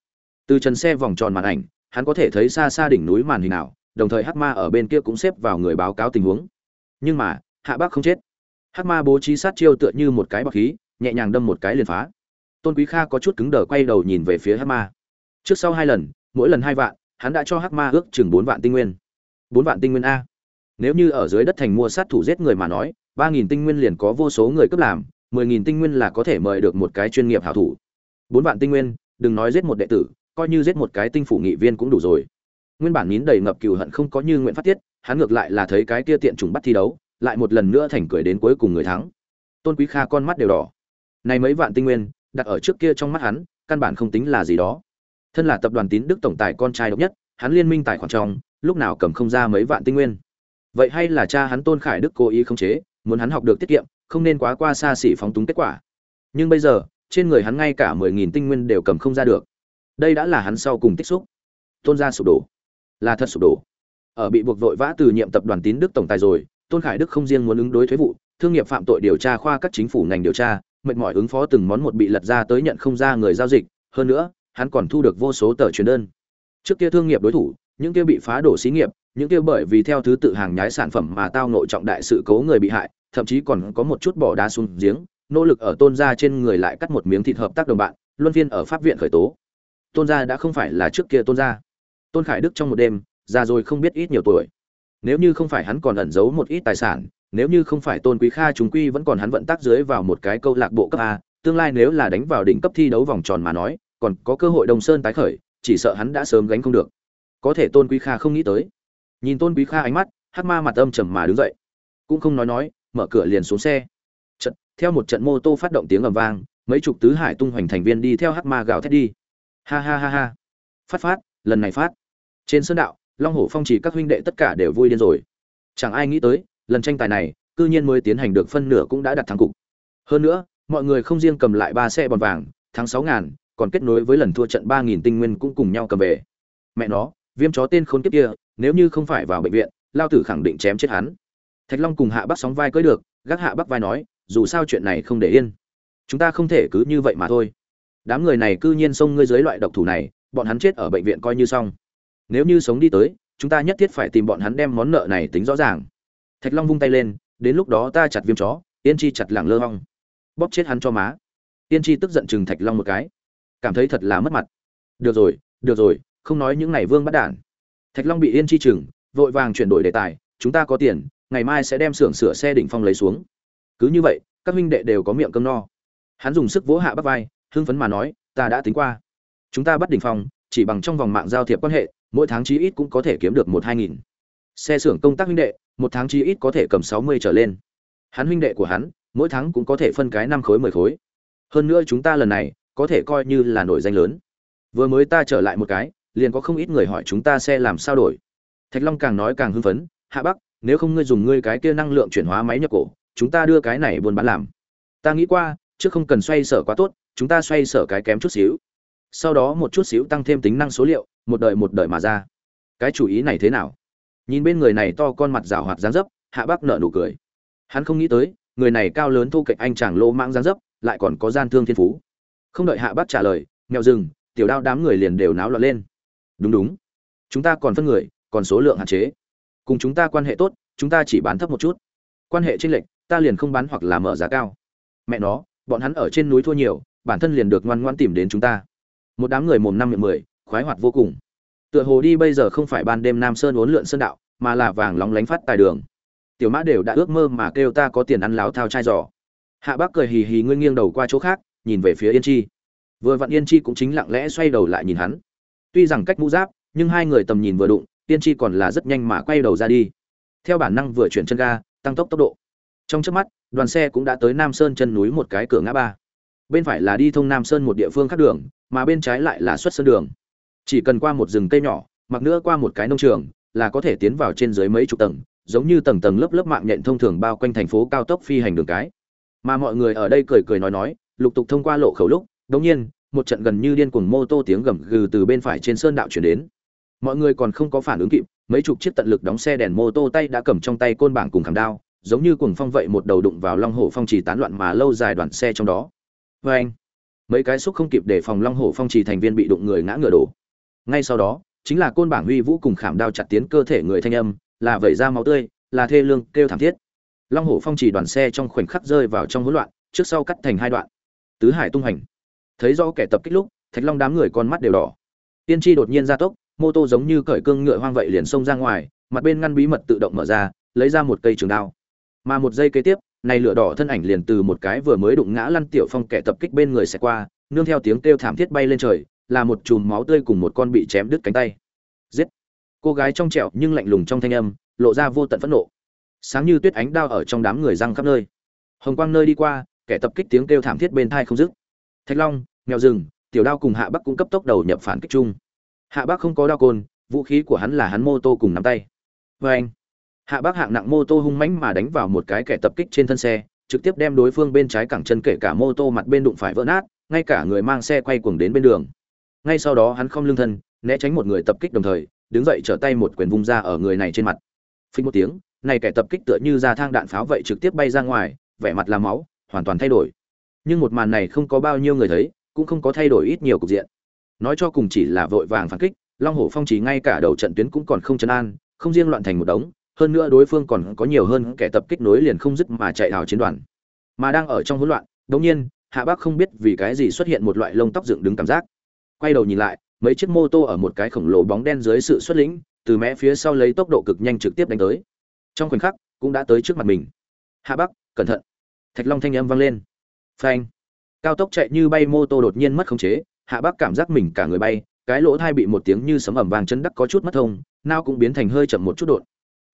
Từ trần xe vòng tròn màn ảnh, hắn có thể thấy xa xa đỉnh núi màn hình nào, đồng thời hắc ma ở bên kia cũng xếp vào người báo cáo tình huống. Nhưng mà, hạ bác không chết. Hắc ma bố trí sát chiêu tựa như một cái bọc khí, nhẹ nhàng đâm một cái liền phá. Tôn quý kha có chút cứng đờ quay đầu nhìn về phía hắc ma. Trước sau hai lần, mỗi lần hai vạn hắn đã cho hắc ma ước chừng bốn vạn tinh nguyên. Bốn vạn tinh nguyên a. Nếu như ở dưới đất thành mua sát thủ giết người mà nói, ba nghìn tinh nguyên liền có vô số người cướp làm, mười nghìn tinh nguyên là có thể mời được một cái chuyên nghiệp hảo thủ. Bốn vạn tinh nguyên, đừng nói giết một đệ tử, coi như giết một cái tinh phủ nghị viên cũng đủ rồi. Nguyên bản nín đầy ngập cừu hận không có như nguyện phát tiết, hắn ngược lại là thấy cái kia tiện trùng bắt thi đấu, lại một lần nữa thành cười đến cuối cùng người thắng. Tôn quý kha con mắt đều đỏ. Này mấy vạn tinh nguyên, đặt ở trước kia trong mắt hắn, căn bản không tính là gì đó thân là tập đoàn tín đức tổng tài con trai độc nhất, hắn liên minh tài khoản trong, lúc nào cầm không ra mấy vạn tinh nguyên. Vậy hay là cha hắn tôn khải đức cố ý khống chế, muốn hắn học được tiết kiệm, không nên quá qua xa xỉ phóng túng kết quả. Nhưng bây giờ, trên người hắn ngay cả mười nghìn tinh nguyên đều cầm không ra được. Đây đã là hắn sau cùng tích xúc. Tôn gia sụp đổ. Là thật sụp đổ. Ở bị buộc vội vã từ nhiệm tập đoàn tín đức tổng tài rồi, tôn khải đức không riêng muốn ứng đối thuế vụ, thương nghiệp phạm tội điều tra khoa các chính phủ ngành điều tra, mệt mỏi ứng phó từng món một bị lật ra tới nhận không ra người giao dịch. Hơn nữa hắn còn thu được vô số tờ truyền đơn. Trước kia thương nghiệp đối thủ, những kia bị phá đổ xí nghiệp, những kia bởi vì theo thứ tự hàng nhái sản phẩm mà tao nội trọng đại sự cố người bị hại, thậm chí còn có một chút bỏ đá xuống giếng, nỗ lực ở tôn gia trên người lại cắt một miếng thịt hợp tác đồng bạn, luân phiên ở pháp viện khởi tố. Tôn gia đã không phải là trước kia tôn gia. Tôn khải đức trong một đêm, già rồi không biết ít nhiều tuổi. Nếu như không phải hắn còn ẩn giấu một ít tài sản, nếu như không phải tôn quý kha chúng quy vẫn còn hắn vận tác dưới vào một cái câu lạc bộ cấp a, tương lai nếu là đánh vào đỉnh cấp thi đấu vòng tròn mà nói còn có cơ hội đồng sơn tái khởi, chỉ sợ hắn đã sớm gánh không được. Có thể tôn quý kha không nghĩ tới. Nhìn tôn quý kha ánh mắt, hắc ma mặt âm trầm mà đứng dậy. Cũng không nói nói, mở cửa liền xuống xe. Trận theo một trận mô tô phát động tiếng ầm vang, mấy chục tứ hải tung hoành thành viên đi theo hắc ma gào thét đi. Ha ha ha ha. Phát phát, lần này phát. Trên sân đạo, long hổ phong chỉ các huynh đệ tất cả đều vui điên rồi. Chẳng ai nghĩ tới, lần tranh tài này, cư nhiên mới tiến hành được phân nửa cũng đã đặt thắng cục. Hơn nữa, mọi người không riêng cầm lại ba xe bòn vàng, thắng sáu ngàn còn kết nối với lần thua trận ba nghìn tinh nguyên cũng cùng nhau cầm về. Mẹ nó, viêm chó tên khốn kiếp kia, nếu như không phải vào bệnh viện, lao tử khẳng định chém chết hắn. Thạch long cùng hạ bắc sóng vai cưới được, gác hạ bắc vai nói, dù sao chuyện này không để yên. Chúng ta không thể cứ như vậy mà thôi. Đám người này cư nhiên xông ngươi dưới loại độc thủ này, bọn hắn chết ở bệnh viện coi như xong. Nếu như sống đi tới, chúng ta nhất thiết phải tìm bọn hắn đem món nợ này tính rõ ràng. Thạch long vung tay lên, đến lúc đó ta chặt viêm chó, yên chi chặt lẳng lơ hong. Bóp chết hắn cho má. Yên chi tức giận chừng thạch long một cái cảm thấy thật là mất mặt. Được rồi được rồi, không nói những này vương bắt đản. Thạch long bị yên chi chừng, vội vàng chuyển đổi đề tài, chúng ta có tiền, ngày mai sẽ đem xưởng sửa xe đỉnh phong lấy xuống. Cứ như vậy, các huynh đệ đều có miệng cơm no. Hắn dùng sức vỗ hạ bắt vai, hưng phấn mà nói, ta đã tính qua. Chúng ta bắt đỉnh phong, chỉ bằng trong vòng mạng giao thiệp quan hệ, mỗi tháng chí ít cũng có thể kiếm được một hai nghìn. Xe xưởng công tác huynh đệ, một tháng chí ít có thể cầm sáu mươi trở lên. Hắn huynh đệ của hắn, mỗi tháng cũng có thể phân cái năm khối, mười khối. Hơn nữa chúng ta lần này có thể coi như là nổi danh lớn. Vừa mới ta trở lại một cái, liền có không ít người hỏi chúng ta xe làm sao đổi. Thạch long càng nói càng hưng phấn, hạ bắc, nếu không ngươi dùng ngươi cái kia năng lượng chuyển hóa máy nhập cổ, chúng ta đưa cái này buôn bán làm. Ta nghĩ qua chứ không cần xoay sở quá tốt, chúng ta xoay sở cái kém chút xíu. Sau đó một chút xíu tăng thêm tính năng số liệu, một đời một đời mà ra. Cái chủ ý này thế nào? Nhìn bên người này to con mặt rào hoạt dáng dấp, hạ bác nợ nụ cười. Hắn không nghĩ tới, người này cao lớn thu cạnh anh chàng lô mãng dáng dấp, lại còn có gian thương thiên phú không đợi hạ bác trả lời, nghèo rừng, tiểu đao đám người liền đều náo loạn lên. Đúng đúng, chúng ta còn phân người, còn số lượng hạn chế. Cùng chúng ta quan hệ tốt, chúng ta chỉ bán thấp một chút. Quan hệ tranh lệch, ta liền không bán hoặc là mở giá cao. Mẹ nó, bọn hắn ở trên núi thua nhiều, bản thân liền được ngoan ngoan tìm đến chúng ta. Một đám người mồm năm miệng mười, khoái hoạt vô cùng. Tựa hồ đi bây giờ không phải ban đêm nam sơn uốn lượn sơn đạo, mà là vàng lóng lánh phát tài đường. Tiểu mã đều đã ước mơ mà kêu ta có tiền ăn láo thao chai giò. Hạ bác cười hì hì ngươi nghiêng đầu qua chỗ khác nhìn về phía yên chi. Vừa vặn yên chi cũng chính lặng lẽ xoay đầu lại nhìn hắn. Tuy rằng cách mũ giáp, nhưng hai người tầm nhìn vừa đụng, yên chi còn là rất nhanh mà quay đầu ra đi. Theo bản năng vừa chuyển chân ga, tăng tốc tốc độ. Trong trước mắt, đoàn xe cũng đã tới nam sơn chân núi một cái cửa ngã ba. Bên phải là đi thông nam sơn một địa phương khác đường, mà bên trái lại là xuất sơn đường. Chỉ cần qua một rừng cây nhỏ, mặc nữa qua một cái nông trường, là có thể tiến vào trên dưới mấy chục tầng, giống như tầng tầng lớp lớp mạng nhện thông thường bao quanh thành phố cao tốc phi hành đường cái. Mà mọi người ở đây cười cười nói nói lục tục thông qua lộ khẩu lúc đống nhiên, một trận gần như điên cuồng mô tô tiếng gầm gừ từ bên phải trên sơn đạo chuyển đến. Mọi người còn không có phản ứng kịp, mấy chục chiếc tận lực đóng xe đèn mô tô tay đã cầm trong tay côn bảng cùng khảm đao, giống như cuồng phong vậy một đầu đụng vào long hổ phong trì tán loạn mà lâu dài đoàn xe trong đó. Vê anh, mấy cái xúc không kịp để phòng long hổ phong trì thành viên bị đụng người ngã ngựa đổ. Ngay sau đó, chính là côn bảng huy vũ cùng khảm đao chặt tiến cơ thể người thanh âm, là vẩy ra máu tươi, là thê lương, kêu thảm thiết. Long hổ phong trì đoàn xe trong khoảnh khắc rơi vào trong hỗn loạn, trước sau cắt thành hai đoạn tứ hải tung hành thấy do kẻ tập kích lúc, thạch long đám người con mắt đều đỏ. Tiên tri đột nhiên ra tốc, mô tô giống như cởi cương ngựa hoang vậy liền xông ra ngoài, mặt bên ngăn bí mật tự động mở ra, lấy ra một cây trường đao. Mà một giây kế tiếp, này lửa đỏ thân ảnh liền từ một cái vừa mới đụng ngã lăn tiểu phong kẻ tập kích bên người sẽ qua, nương theo tiếng kêu thảm thiết bay lên trời, là một chùm máu tươi cùng một con bị chém đứt cánh tay. Giết! Cô gái trong trẻo nhưng lạnh lùng trong thanh âm, lộ ra vô tận phẫn nộ. Sáng như tuyết ánh đao ở trong đám người răng khắp nơi. Hồng quang nơi đi qua kẻ tập kích tiếng kêu thảm thiết bên thai không dứt. Thạch long, mèo rừng, tiểu đao cùng hạ bắc cũng cấp tốc đầu nhập phản kích chung. Hạ bắc không có đao côn, vũ khí của hắn là hắn mô tô cùng nắm tay. Vê anh, hạ bắc hạng nặng mô tô hung mãnh mà đánh vào một cái kẻ tập kích trên thân xe, trực tiếp đem đối phương bên trái cẳng chân kể cả mô tô mặt bên đụng phải vỡ nát, ngay cả người mang xe quay cuồng đến bên đường. Ngay sau đó hắn không lưng thân, né tránh một người tập kích đồng thời, đứng dậy trở tay một quyền vung ra ở người này trên mặt. Phình một tiếng, này kẻ tập kích tựa như ra thang đạn pháo vậy trực tiếp bay ra ngoài, vẻ mặt là máu hoàn toàn thay đổi. Nhưng một màn này không có bao nhiêu người thấy, cũng không có thay đổi ít nhiều cục diện. Nói cho cùng chỉ là vội vàng phản kích, long hổ phong chỉ ngay cả đầu trận tuyến cũng còn không chấn an, không riêng loạn thành một đống, hơn nữa đối phương còn có nhiều hơn kẻ tập kích nối liền không dứt mà chạy hào chiến đoàn. Mà đang ở trong hỗn loạn, đống nhiên, hạ bác không biết vì cái gì xuất hiện một loại lông tóc dựng đứng cảm giác. Quay đầu nhìn lại, mấy chiếc mô tô ở một cái khổng lồ bóng đen dưới sự xuất lĩnh, từ mé phía sau lấy tốc độ cực nhanh trực tiếp đánh tới. Trong khoảnh khắc, cũng đã tới trước mặt mình. Hạ bắc, cẩn thận thạch long thanh âm vang lên. Phanh. Cao tốc chạy như bay, mô tô đột nhiên mất khống chế, hạ bắc cảm giác mình cả người bay, cái lỗ thai bị một tiếng như sấm ẩm vàng chân đắc có chút mất thông nao cũng biến thành hơi chậm một chút đột.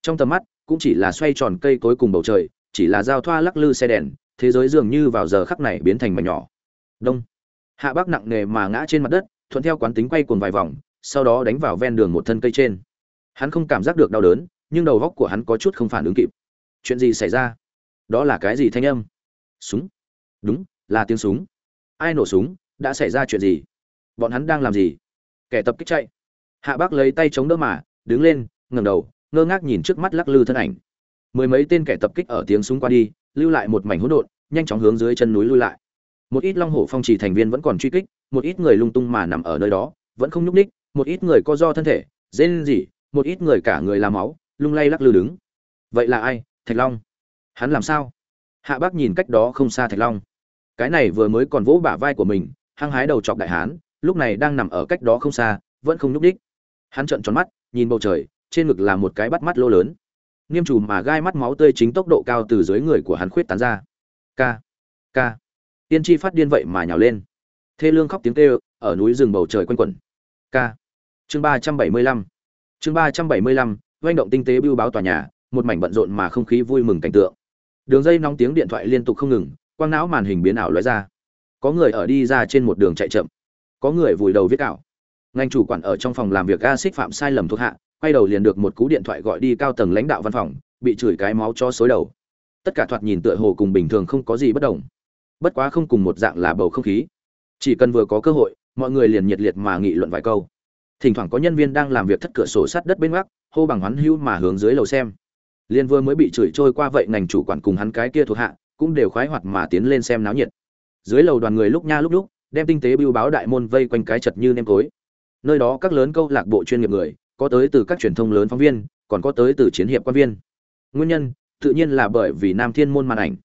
Trong tầm mắt, cũng chỉ là xoay tròn cây cối cùng bầu trời, chỉ là giao thoa lắc lư xe đèn, thế giới dường như vào giờ khắc này biến thành mảnh nhỏ. Đông. Hạ bắc nặng nề mà ngã trên mặt đất, thuận theo quán tính quay cuồng vài vòng, sau đó đánh vào ven đường một thân cây trên. Hắn không cảm giác được đau đớn, nhưng đầu góc của hắn có chút không phản ứng kịp. Chuyện gì xảy ra? Đó là cái gì thanh âm? Súng. Đúng, là tiếng súng. Ai nổ súng, đã xảy ra chuyện gì? Bọn hắn đang làm gì? Kẻ tập kích chạy. Hạ bác lấy tay chống đỡ mà, đứng lên, ngẩng đầu, ngơ ngác nhìn trước mắt lắc lư thân ảnh. Mười mấy tên kẻ tập kích ở tiếng súng qua đi, lưu lại một mảnh hỗn độn, nhanh chóng hướng dưới chân núi lui lại. Một ít long hổ phong trì thành viên vẫn còn truy kích, một ít người lung tung mà nằm ở nơi đó, vẫn không nhúc ních một ít người co do thân thể dên gì một ít người cả người làm máu, lung lay lắc lư đứng. Vậy là ai? Thạch long hắn làm sao? Hạ bác nhìn cách đó không xa thạch long. Cái này vừa mới còn vỗ bả vai của mình, hăng hái đầu chọc đại hán, lúc này đang nằm ở cách đó không xa, vẫn không nhúc đích hắn trợn tròn mắt, nhìn bầu trời, trên ngực là một cái bắt mắt lô lớn. Niêm trù mà gai mắt máu tươi chính tốc độ cao từ dưới người của hắn khuyết tán ra. Ca ca. Tiên tri phát điên vậy mà nhào lên. Thê lương khóc tiếng kêu, ở núi rừng bầu trời quanh quẩn. Ca. Chương ba trăm bảy mươi lăm. Chương ba trăm bảy mươi lăm, doanh động tinh tế bưu báo tòa nhà, một mảnh bận rộn mà không khí vui mừng cảnh tượng đường dây nóng tiếng điện thoại liên tục không ngừng, quang não màn hình biến ảo lóe ra. Có người ở đi ra trên một đường chạy chậm. Có người vùi đầu viết ảo ngành chủ quản ở trong phòng làm việc a xích phạm sai lầm thuộc hạ, quay đầu liền được một cú điện thoại gọi đi cao tầng lãnh đạo văn phòng, bị chửi cái máu cho xối đầu. Tất cả thoạt nhìn tựa hồ cùng bình thường không có gì bất đồng. Bất quá không cùng một dạng là bầu không khí. Chỉ cần vừa có cơ hội, mọi người liền nhiệt liệt mà nghị luận vài câu. Thỉnh thoảng có nhân viên đang làm việc thất cửa sổ sát đất bên gác hô bằng hoán hưu mà hướng dưới lầu xem liên vừa mới bị chửi trôi qua vậy ngành chủ quản cùng hắn cái kia thuộc hạ cũng đều khoái hoạt mà tiến lên xem náo nhiệt. Dưới lầu đoàn người lúc nha lúc lúc đem tinh tế biêu báo đại môn vây quanh cái chật như nêm tối nơi đó các lớn câu lạc bộ chuyên nghiệp người, có tới từ các truyền thông lớn phóng viên, còn có tới từ chiến hiệp quan viên. Nguyên nhân, tự nhiên là bởi vì nam thiên môn màn ảnh.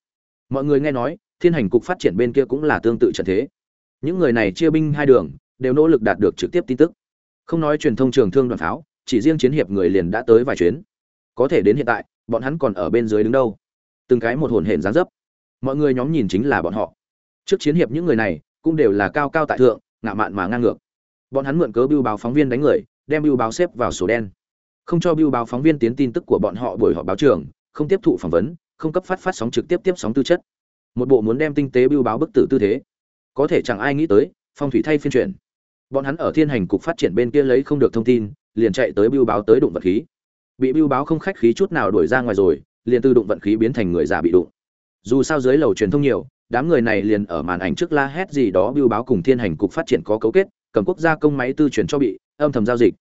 Mọi người nghe nói, thiên hành cục phát triển bên kia cũng là tương tự trận thế. Những người này chia binh hai đường, đều nỗ lực đạt được trực tiếp tin tức. Không nói truyền thông trường thương đoàn pháo, chỉ riêng chiến hiệp người liền đã tới vài chuyến. Có thể đến hiện tại bọn hắn còn ở bên dưới đứng đâu? Từng cái một hồn hển dáng dấp. Mọi người nhóm nhìn chính là bọn họ. Trước chiến hiệp những người này cũng đều là cao cao tại thượng ngạo mạn mà ngang ngược. Bọn hắn mượn cớ bưu báo phóng viên đánh người, đem bưu báo xếp vào sổ đen. Không cho bưu báo phóng viên tiến tin tức của bọn họ buổi họp báo trường, không tiếp thụ phỏng vấn, không cấp phát phát sóng trực tiếp tiếp sóng tư chất. Một bộ muốn đem tinh tế bưu báo bức tử tư thế. Có thể chẳng ai nghĩ tới, phong thủy thay phiên chuyển. Bọn hắn ở thiên hành cục phát triển bên kia lấy không được thông tin, liền chạy tới bưu báo tới đụng vật khí bị bưu báo không khách khí chút nào đuổi ra ngoài rồi, liền từ đụng vận khí biến thành người già bị đụng. Dù sao dưới lầu truyền thông nhiều, đám người này liền ở màn ảnh trước la hét gì đó bưu báo cùng thiên hành cục phát triển có cấu kết, cầm quốc gia công máy tư chuyển cho bị, âm thầm giao dịch.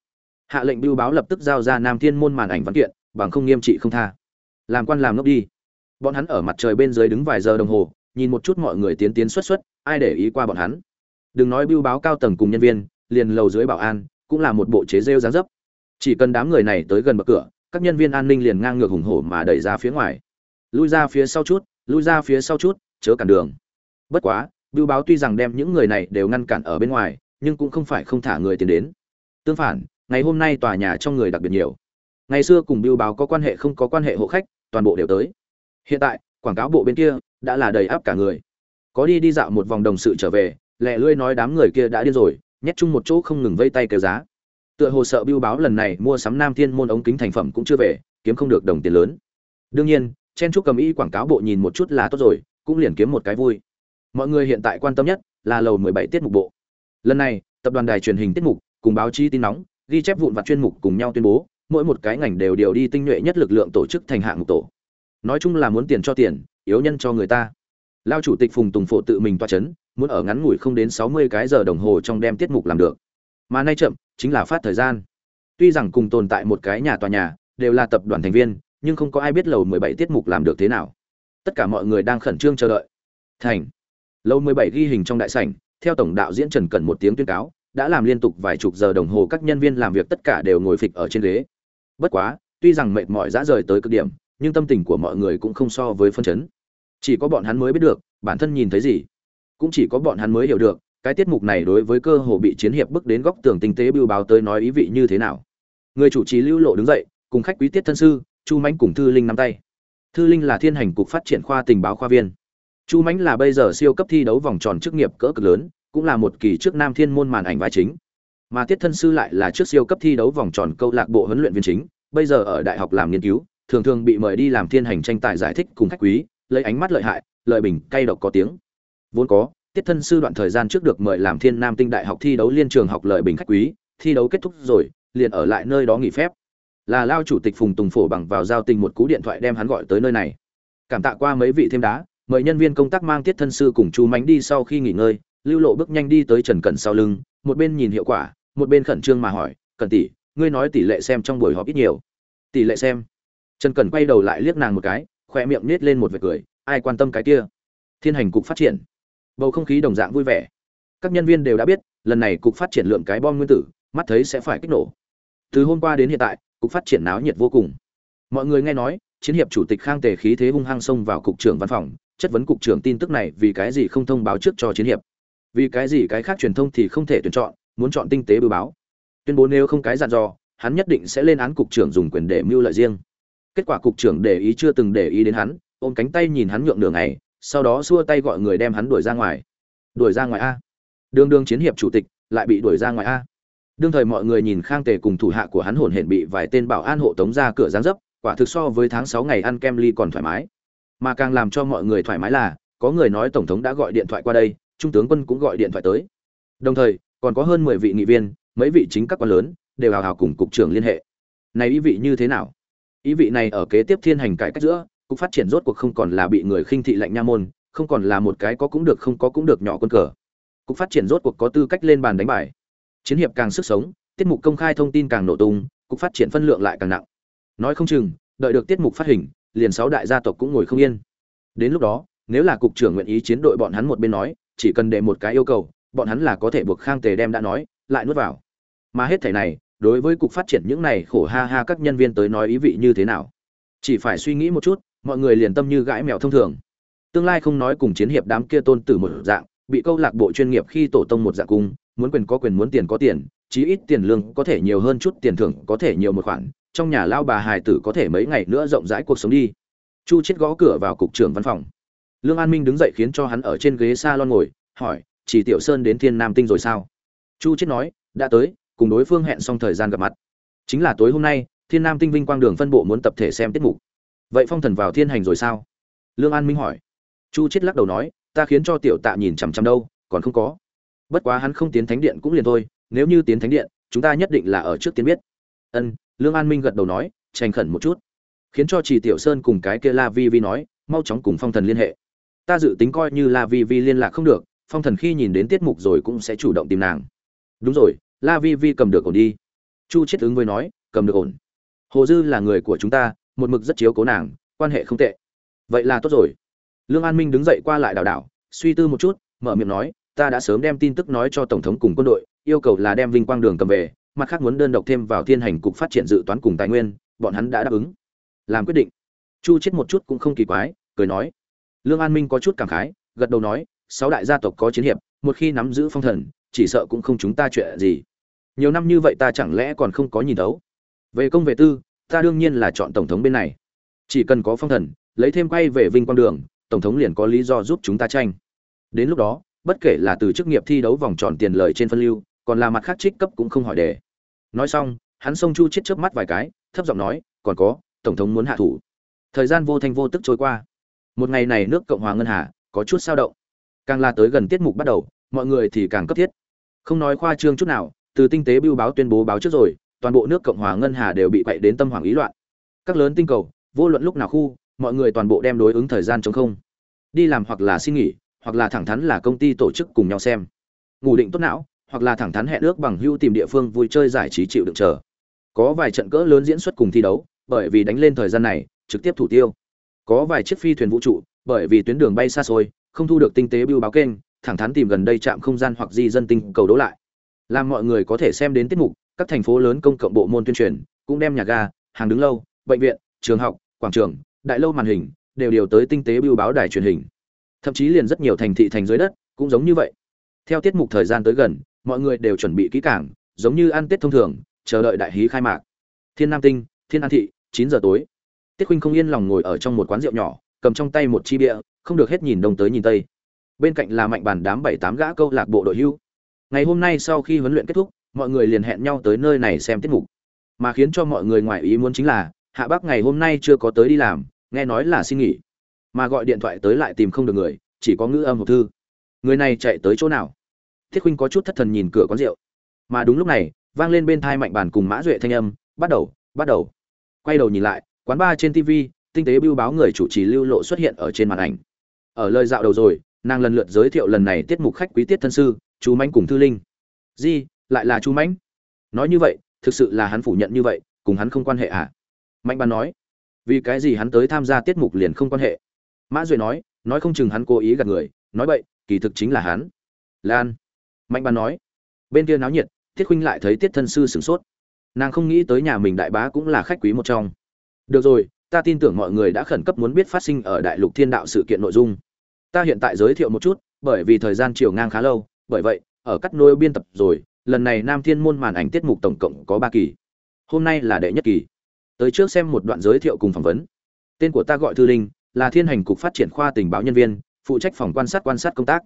Hạ lệnh bưu báo lập tức giao ra nam thiên môn màn ảnh văn kiện, bằng không nghiêm trị không tha. Làm quan làm ngốc đi. Bọn hắn ở mặt trời bên dưới đứng vài giờ đồng hồ, nhìn một chút mọi người tiến tiến xuất xuất, ai để ý qua bọn hắn. Đừng nói bưu báo cao tầng cùng nhân viên, liền lầu dưới bảo an, cũng là một bộ chế rêu dáng dấp chỉ cần đám người này tới gần bậc cửa, các nhân viên an ninh liền ngang ngược hùng hổ mà đẩy ra phía ngoài. Lui ra phía sau chút, lui ra phía sau chút, chớ cản đường. Bất quá, bưu báo tuy rằng đem những người này đều ngăn cản ở bên ngoài, nhưng cũng không phải không thả người tiến đến. Tương phản, ngày hôm nay tòa nhà trong người đặc biệt nhiều. Ngày xưa cùng bưu báo có quan hệ không có quan hệ hộ khách, toàn bộ đều tới. Hiện tại, quảng cáo bộ bên kia đã là đầy áp cả người. Có đi đi dạo một vòng đồng sự trở về lẹ lưỡi nói đám người kia đã điên rồi, nhét chung một chỗ không ngừng vây tay kêu giá tựa hồ sợ bưu báo lần này mua sắm nam thiên môn ống kính thành phẩm cũng chưa về, kiếm không được đồng tiền lớn. Đương nhiên, chen chúc cầm y quảng cáo bộ nhìn một chút là tốt rồi, cũng liền kiếm một cái vui. Mọi người hiện tại quan tâm nhất là lầu 17 tiết mục bộ. Lần này, tập đoàn đài truyền hình tiết mục cùng báo chí tin nóng, ghi chép vụn vặt chuyên mục cùng nhau tuyên bố, mỗi một cái ngành đều điều đi tinh nhuệ nhất lực lượng tổ chức thành hạng mục tổ. Nói chung là muốn tiền cho tiền, yếu nhân cho người ta. Lao chủ tịch phùng tùng phổ tự mình toa chấn, muốn ở ngắn ngủi không đến 60 cái giờ đồng hồ trong đem tiết mục làm được mà nay chậm, chính là phát thời gian. Tuy rằng cùng tồn tại một cái nhà tòa nhà, đều là tập đoàn thành viên, nhưng không có ai biết lầu 17 tiết mục làm được thế nào. Tất cả mọi người đang khẩn trương chờ đợi. Thành. Lầu 17 ghi hình trong đại sảnh, theo tổng đạo diễn trần cẩn một tiếng tuyên cáo, đã làm liên tục vài chục giờ đồng hồ các nhân viên làm việc tất cả đều ngồi phịch ở trên ghế. Bất quá, tuy rằng mệt mỏi dã rời tới cực điểm, nhưng tâm tình của mọi người cũng không so với phân chấn. Chỉ có bọn hắn mới biết được, bản thân nhìn thấy gì. Cũng chỉ có bọn hắn mới hiểu được cái tiết mục này đối với cơ hồ bị chiến hiệp bước đến góc tường tinh tế bưu báo tới nói ý vị như thế nào? Người chủ trì lưu lộ đứng dậy, cùng khách quý tiết thân sư, chu mãnh cùng thư linh nắm tay. Thư linh là thiên hành cục phát triển khoa tình báo khoa viên. Chu mãnh là bây giờ siêu cấp thi đấu vòng tròn chức nghiệp cỡ cực lớn, cũng là một kỳ trước nam thiên môn màn ảnh vai chính. Mà tiết thân sư lại là trước siêu cấp thi đấu vòng tròn câu lạc bộ huấn luyện viên chính, bây giờ ở đại học làm nghiên cứu, thường thường bị mời đi làm thiên hành tranh tài giải thích cùng khách quý, lấy ánh mắt lợi hại, lợi bình, cay độc có tiếng. Vốn có tiết thân sư đoạn thời gian trước được mời làm thiên nam tinh đại học thi đấu liên trường học lợi bình khách quý, thi đấu kết thúc rồi, liền ở lại nơi đó nghỉ phép. Là lao chủ tịch phùng tùng phổ bằng vào giao tình một cú điện thoại đem hắn gọi tới nơi này. Cảm tạ qua mấy vị thêm đá, mời nhân viên công tác mang tiết thân sư cùng chú mánh đi sau khi nghỉ ngơi, lưu lộ bước nhanh đi tới trần cẩn sau lưng, một bên nhìn hiệu quả, một bên khẩn trương mà hỏi, cẩn tỷ, ngươi nói tỷ lệ xem trong buổi họp ít nhiều? Tỷ lệ xem. Trần cẩn quay đầu lại liếc nàng một cái khoe miệng nết lên một vệt cười, ai quan tâm cái kia? Thiên hành cục phát triển bầu không khí đồng dạng vui vẻ. Các nhân viên đều đã biết, lần này cục phát triển lượng cái bom nguyên tử, mắt thấy sẽ phải kích nổ. Từ hôm qua đến hiện tại, cục phát triển náo nhiệt vô cùng. Mọi người nghe nói, chiến hiệp chủ tịch khang tề khí thế hung hăng xông vào cục trưởng văn phòng, chất vấn cục trưởng tin tức này vì cái gì không thông báo trước cho chiến hiệp. Vì cái gì cái khác truyền thông thì không thể tuyển chọn, muốn chọn tinh tế bưu báo. Tuyên bố nếu không cái dặn dò, hắn nhất định sẽ lên án cục trưởng dùng quyền để mưu lợi riêng. Kết quả cục trưởng để ý chưa từng để ý đến hắn, ôm cánh tay nhìn hắn nhượng đường này sau đó xua tay gọi người đem hắn đuổi ra ngoài. Đuổi ra ngoài a. Đương đương chiến hiệp chủ tịch, lại bị đuổi ra ngoài a. Đương thời mọi người nhìn khang tề cùng thủ hạ của hắn hổn hển bị vài tên bảo an hộ tống ra cửa giáng dấp, quả thực so với tháng sáu ngày ăn kem ly còn thoải mái. Mà càng làm cho mọi người thoải mái là, có người nói tổng thống đã gọi điện thoại qua đây, trung tướng quân cũng gọi điện thoại tới. Đồng thời, còn có hơn mười vị nghị viên, mấy vị chính các quan lớn, đều hào hào cùng cục trưởng liên hệ. Này ý vị như thế nào? Ý vị này ở kế tiếp thiên hành cải cách giữa cục phát triển rốt cuộc không còn là bị người khinh thị lạnh nha môn, không còn là một cái có cũng được không có cũng được nhỏ quân cờ. Cục phát triển rốt cuộc có tư cách lên bàn đánh bài. Chiến hiệp càng sức sống, tiết mục công khai thông tin càng nổ tung, cục phát triển phân lượng lại càng nặng. Nói không chừng, đợi được tiết mục phát hình, liền sáu đại gia tộc cũng ngồi không yên. Đến lúc đó, nếu là cục trưởng nguyện ý chiến đội bọn hắn một bên nói, chỉ cần để một cái yêu cầu, bọn hắn là có thể buộc khang tề đem đã nói, lại nuốt vào. Mà hết thảy này, đối với cục phát triển những này khổ ha ha các nhân viên tới nói ý vị như thế nào? Chỉ phải suy nghĩ một chút mọi người liền tâm như gãi mèo thông thường. Tương lai không nói cùng chiến hiệp đám kia tôn tử một dạng, bị câu lạc bộ chuyên nghiệp khi tổ tông một dạng cung, muốn quyền có quyền muốn tiền có tiền, chí ít tiền lương có thể nhiều hơn chút, tiền thưởng có thể nhiều một khoản, trong nhà lao bà hài tử có thể mấy ngày nữa rộng rãi cuộc sống đi. Chu chết gõ cửa vào cục trưởng văn phòng. Lương an minh đứng dậy khiến cho hắn ở trên ghế s a lon ngồi, hỏi, chỉ tiểu sơn đến thiên nam tinh rồi sao? Chu chết nói, đã tới, cùng đối phương hẹn xong thời gian gặp mặt. Chính là tối hôm nay, thiên nam tinh vinh quang đường phân bộ muốn tập thể xem tiết mục vậy phong thần vào thiên hành rồi sao? Lương an minh hỏi. Chu chết lắc đầu nói, ta khiến cho tiểu tạ nhìn chằm chằm đâu, còn không có. Bất quá hắn không tiến thánh điện cũng liền thôi, nếu như tiến thánh điện, chúng ta nhất định là ở trước tiên biết. Ân, lương an minh gật đầu nói, tranh khẩn một chút. Khiến cho chỉ tiểu sơn cùng cái kia la vi vi nói, mau chóng cùng phong thần liên hệ. Ta dự tính coi như la vi vi liên lạc không được, phong thần khi nhìn đến tiết mục rồi cũng sẽ chủ động tìm nàng. Đúng rồi, la vi vi cầm được ổn đi. Chu chết ứng với nói, cầm được ổn. Hồ dư là người của chúng ta một mực rất chiếu cố nàng, quan hệ không tệ. Vậy là tốt rồi. Lương an minh đứng dậy qua lại đảo đảo, suy tư một chút, mở miệng nói, ta đã sớm đem tin tức nói cho tổng thống cùng quân đội, yêu cầu là đem vinh quang đường cầm về, mặt khác muốn đơn độc thêm vào thiên hành cục phát triển dự toán cùng tài nguyên, bọn hắn đã đáp ứng. Làm quyết định. Chu chết một chút cũng không kỳ quái, cười nói. Lương an minh có chút cảm khái, gật đầu nói, sáu đại gia tộc có chiến hiệp, một khi nắm giữ phong thần, chỉ sợ cũng không chúng ta chuyện gì. Nhiều năm như vậy ta chẳng lẽ còn không có nhìn thấu? Về công về tư ta đương nhiên là chọn tổng thống bên này. Chỉ cần có phong thần, lấy thêm quay về vinh quang đường, tổng thống liền có lý do giúp chúng ta tranh. Đến lúc đó, bất kể là từ chức nghiệp thi đấu vòng tròn tiền lời trên phân lưu, còn là mặt khác trích cấp cũng không hỏi đề. Nói xong, hắn xông chu chết chớp mắt vài cái, thấp giọng nói, còn có, tổng thống muốn hạ thủ. Thời gian vô thanh vô tức trôi qua. Một ngày này nước cộng hòa ngân hà có chút sao động. Càng là tới gần tiết mục bắt đầu, mọi người thì càng cấp thiết. Không nói khoa trương chút nào, từ tinh tế bưu báo tuyên bố báo trước rồi toàn bộ nước cộng hòa ngân hà đều bị quậy đến tâm hoàng ý loạn. Các lớn tinh cầu, vô luận lúc nào khu, mọi người toàn bộ đem đối ứng thời gian chống không. Đi làm hoặc là xin nghỉ, hoặc là thẳng thắn là công ty tổ chức cùng nhau xem. Ngủ định tốt não, hoặc là thẳng thắn hẹn ước bằng hưu tìm địa phương vui chơi giải trí chịu đựng chờ. Có vài trận cỡ lớn diễn xuất cùng thi đấu, bởi vì đánh lên thời gian này, trực tiếp thủ tiêu. Có vài chiếc phi thuyền vũ trụ, bởi vì tuyến đường bay xa xôi, không thu được tinh tế bưu báo kênh, thẳng thắn tìm gần đây trạm không gian hoặc di dân tinh cầu đấu lại. Làm mọi người có thể xem đến tiết mục các thành phố lớn công cộng bộ môn tuyên truyền, cũng đem nhà ga, hàng đứng lâu, bệnh viện, trường học, quảng trường, đại lâu màn hình đều điều tới tinh tế bưu báo đài truyền hình. Thậm chí liền rất nhiều thành thị thành dưới đất cũng giống như vậy. Theo tiết mục thời gian tới gần, mọi người đều chuẩn bị kỹ càng, giống như ăn tết thông thường, chờ đợi đại hí khai mạc. Thiên nam tinh, thiên an thị, chín giờ tối. Tiết khuynh không yên lòng ngồi ở trong một quán rượu nhỏ, cầm trong tay một chi bia, không được hết nhìn đông tới nhìn tây. Bên cạnh là mạnh bàn đám bảy tám gã câu lạc bộ đội hưu. Ngày hôm nay sau khi huấn luyện kết thúc mọi người liền hẹn nhau tới nơi này xem tiết mục. Mà khiến cho mọi người ngoài ý muốn chính là, hạ bác ngày hôm nay chưa có tới đi làm, nghe nói là xin nghỉ. Mà gọi điện thoại tới lại tìm không được người, chỉ có ngữ âm hộp thư. Người này chạy tới chỗ nào? Thiết huynh có chút thất thần nhìn cửa quán rượu. Mà đúng lúc này, vang lên bên thai mạnh bàn cùng mã duệ thanh âm, bắt đầu bắt đầu. Quay đầu nhìn lại, quán ba trên tv tinh tế bưu báo người chủ trì lưu lộ xuất hiện ở trên màn ảnh. Ở lời dạo đầu rồi, nàng lần lượt giới thiệu lần này tiết mục khách quý tiết thân sư, chú Mạnh cùng thư linh. Di lại là Chu mãnh. Nói như vậy, thực sự là hắn phủ nhận như vậy, cùng hắn không quan hệ à? Mạnh bàn nói, vì cái gì hắn tới tham gia tiết mục liền không quan hệ? Mã duệ nói nói không chừng hắn cố ý gạt người, nói vậy kỳ thực chính là hắn. Lan. Mạnh bàn nói, bên kia náo nhiệt thiết khuynh lại thấy tiết thân sư sửng sốt. Nàng không nghĩ tới nhà mình đại bá cũng là khách quý một trong. Được rồi, ta tin tưởng mọi người đã khẩn cấp muốn biết phát sinh ở đại lục thiên đạo sự kiện nội dung. Ta hiện tại giới thiệu một chút, bởi vì thời gian chiều ngang khá lâu, bởi vậy, ở cắt nôi biên tập rồi lần này nam thiên môn màn ảnh tiết mục tổng cộng có ba kỳ. Hôm nay là đệ nhất kỳ. Tới trước xem một đoạn giới thiệu cùng phỏng vấn. Tên của ta gọi thư linh là thiên hành cục phát triển khoa tình báo nhân viên phụ trách phòng quan sát quan sát công tác.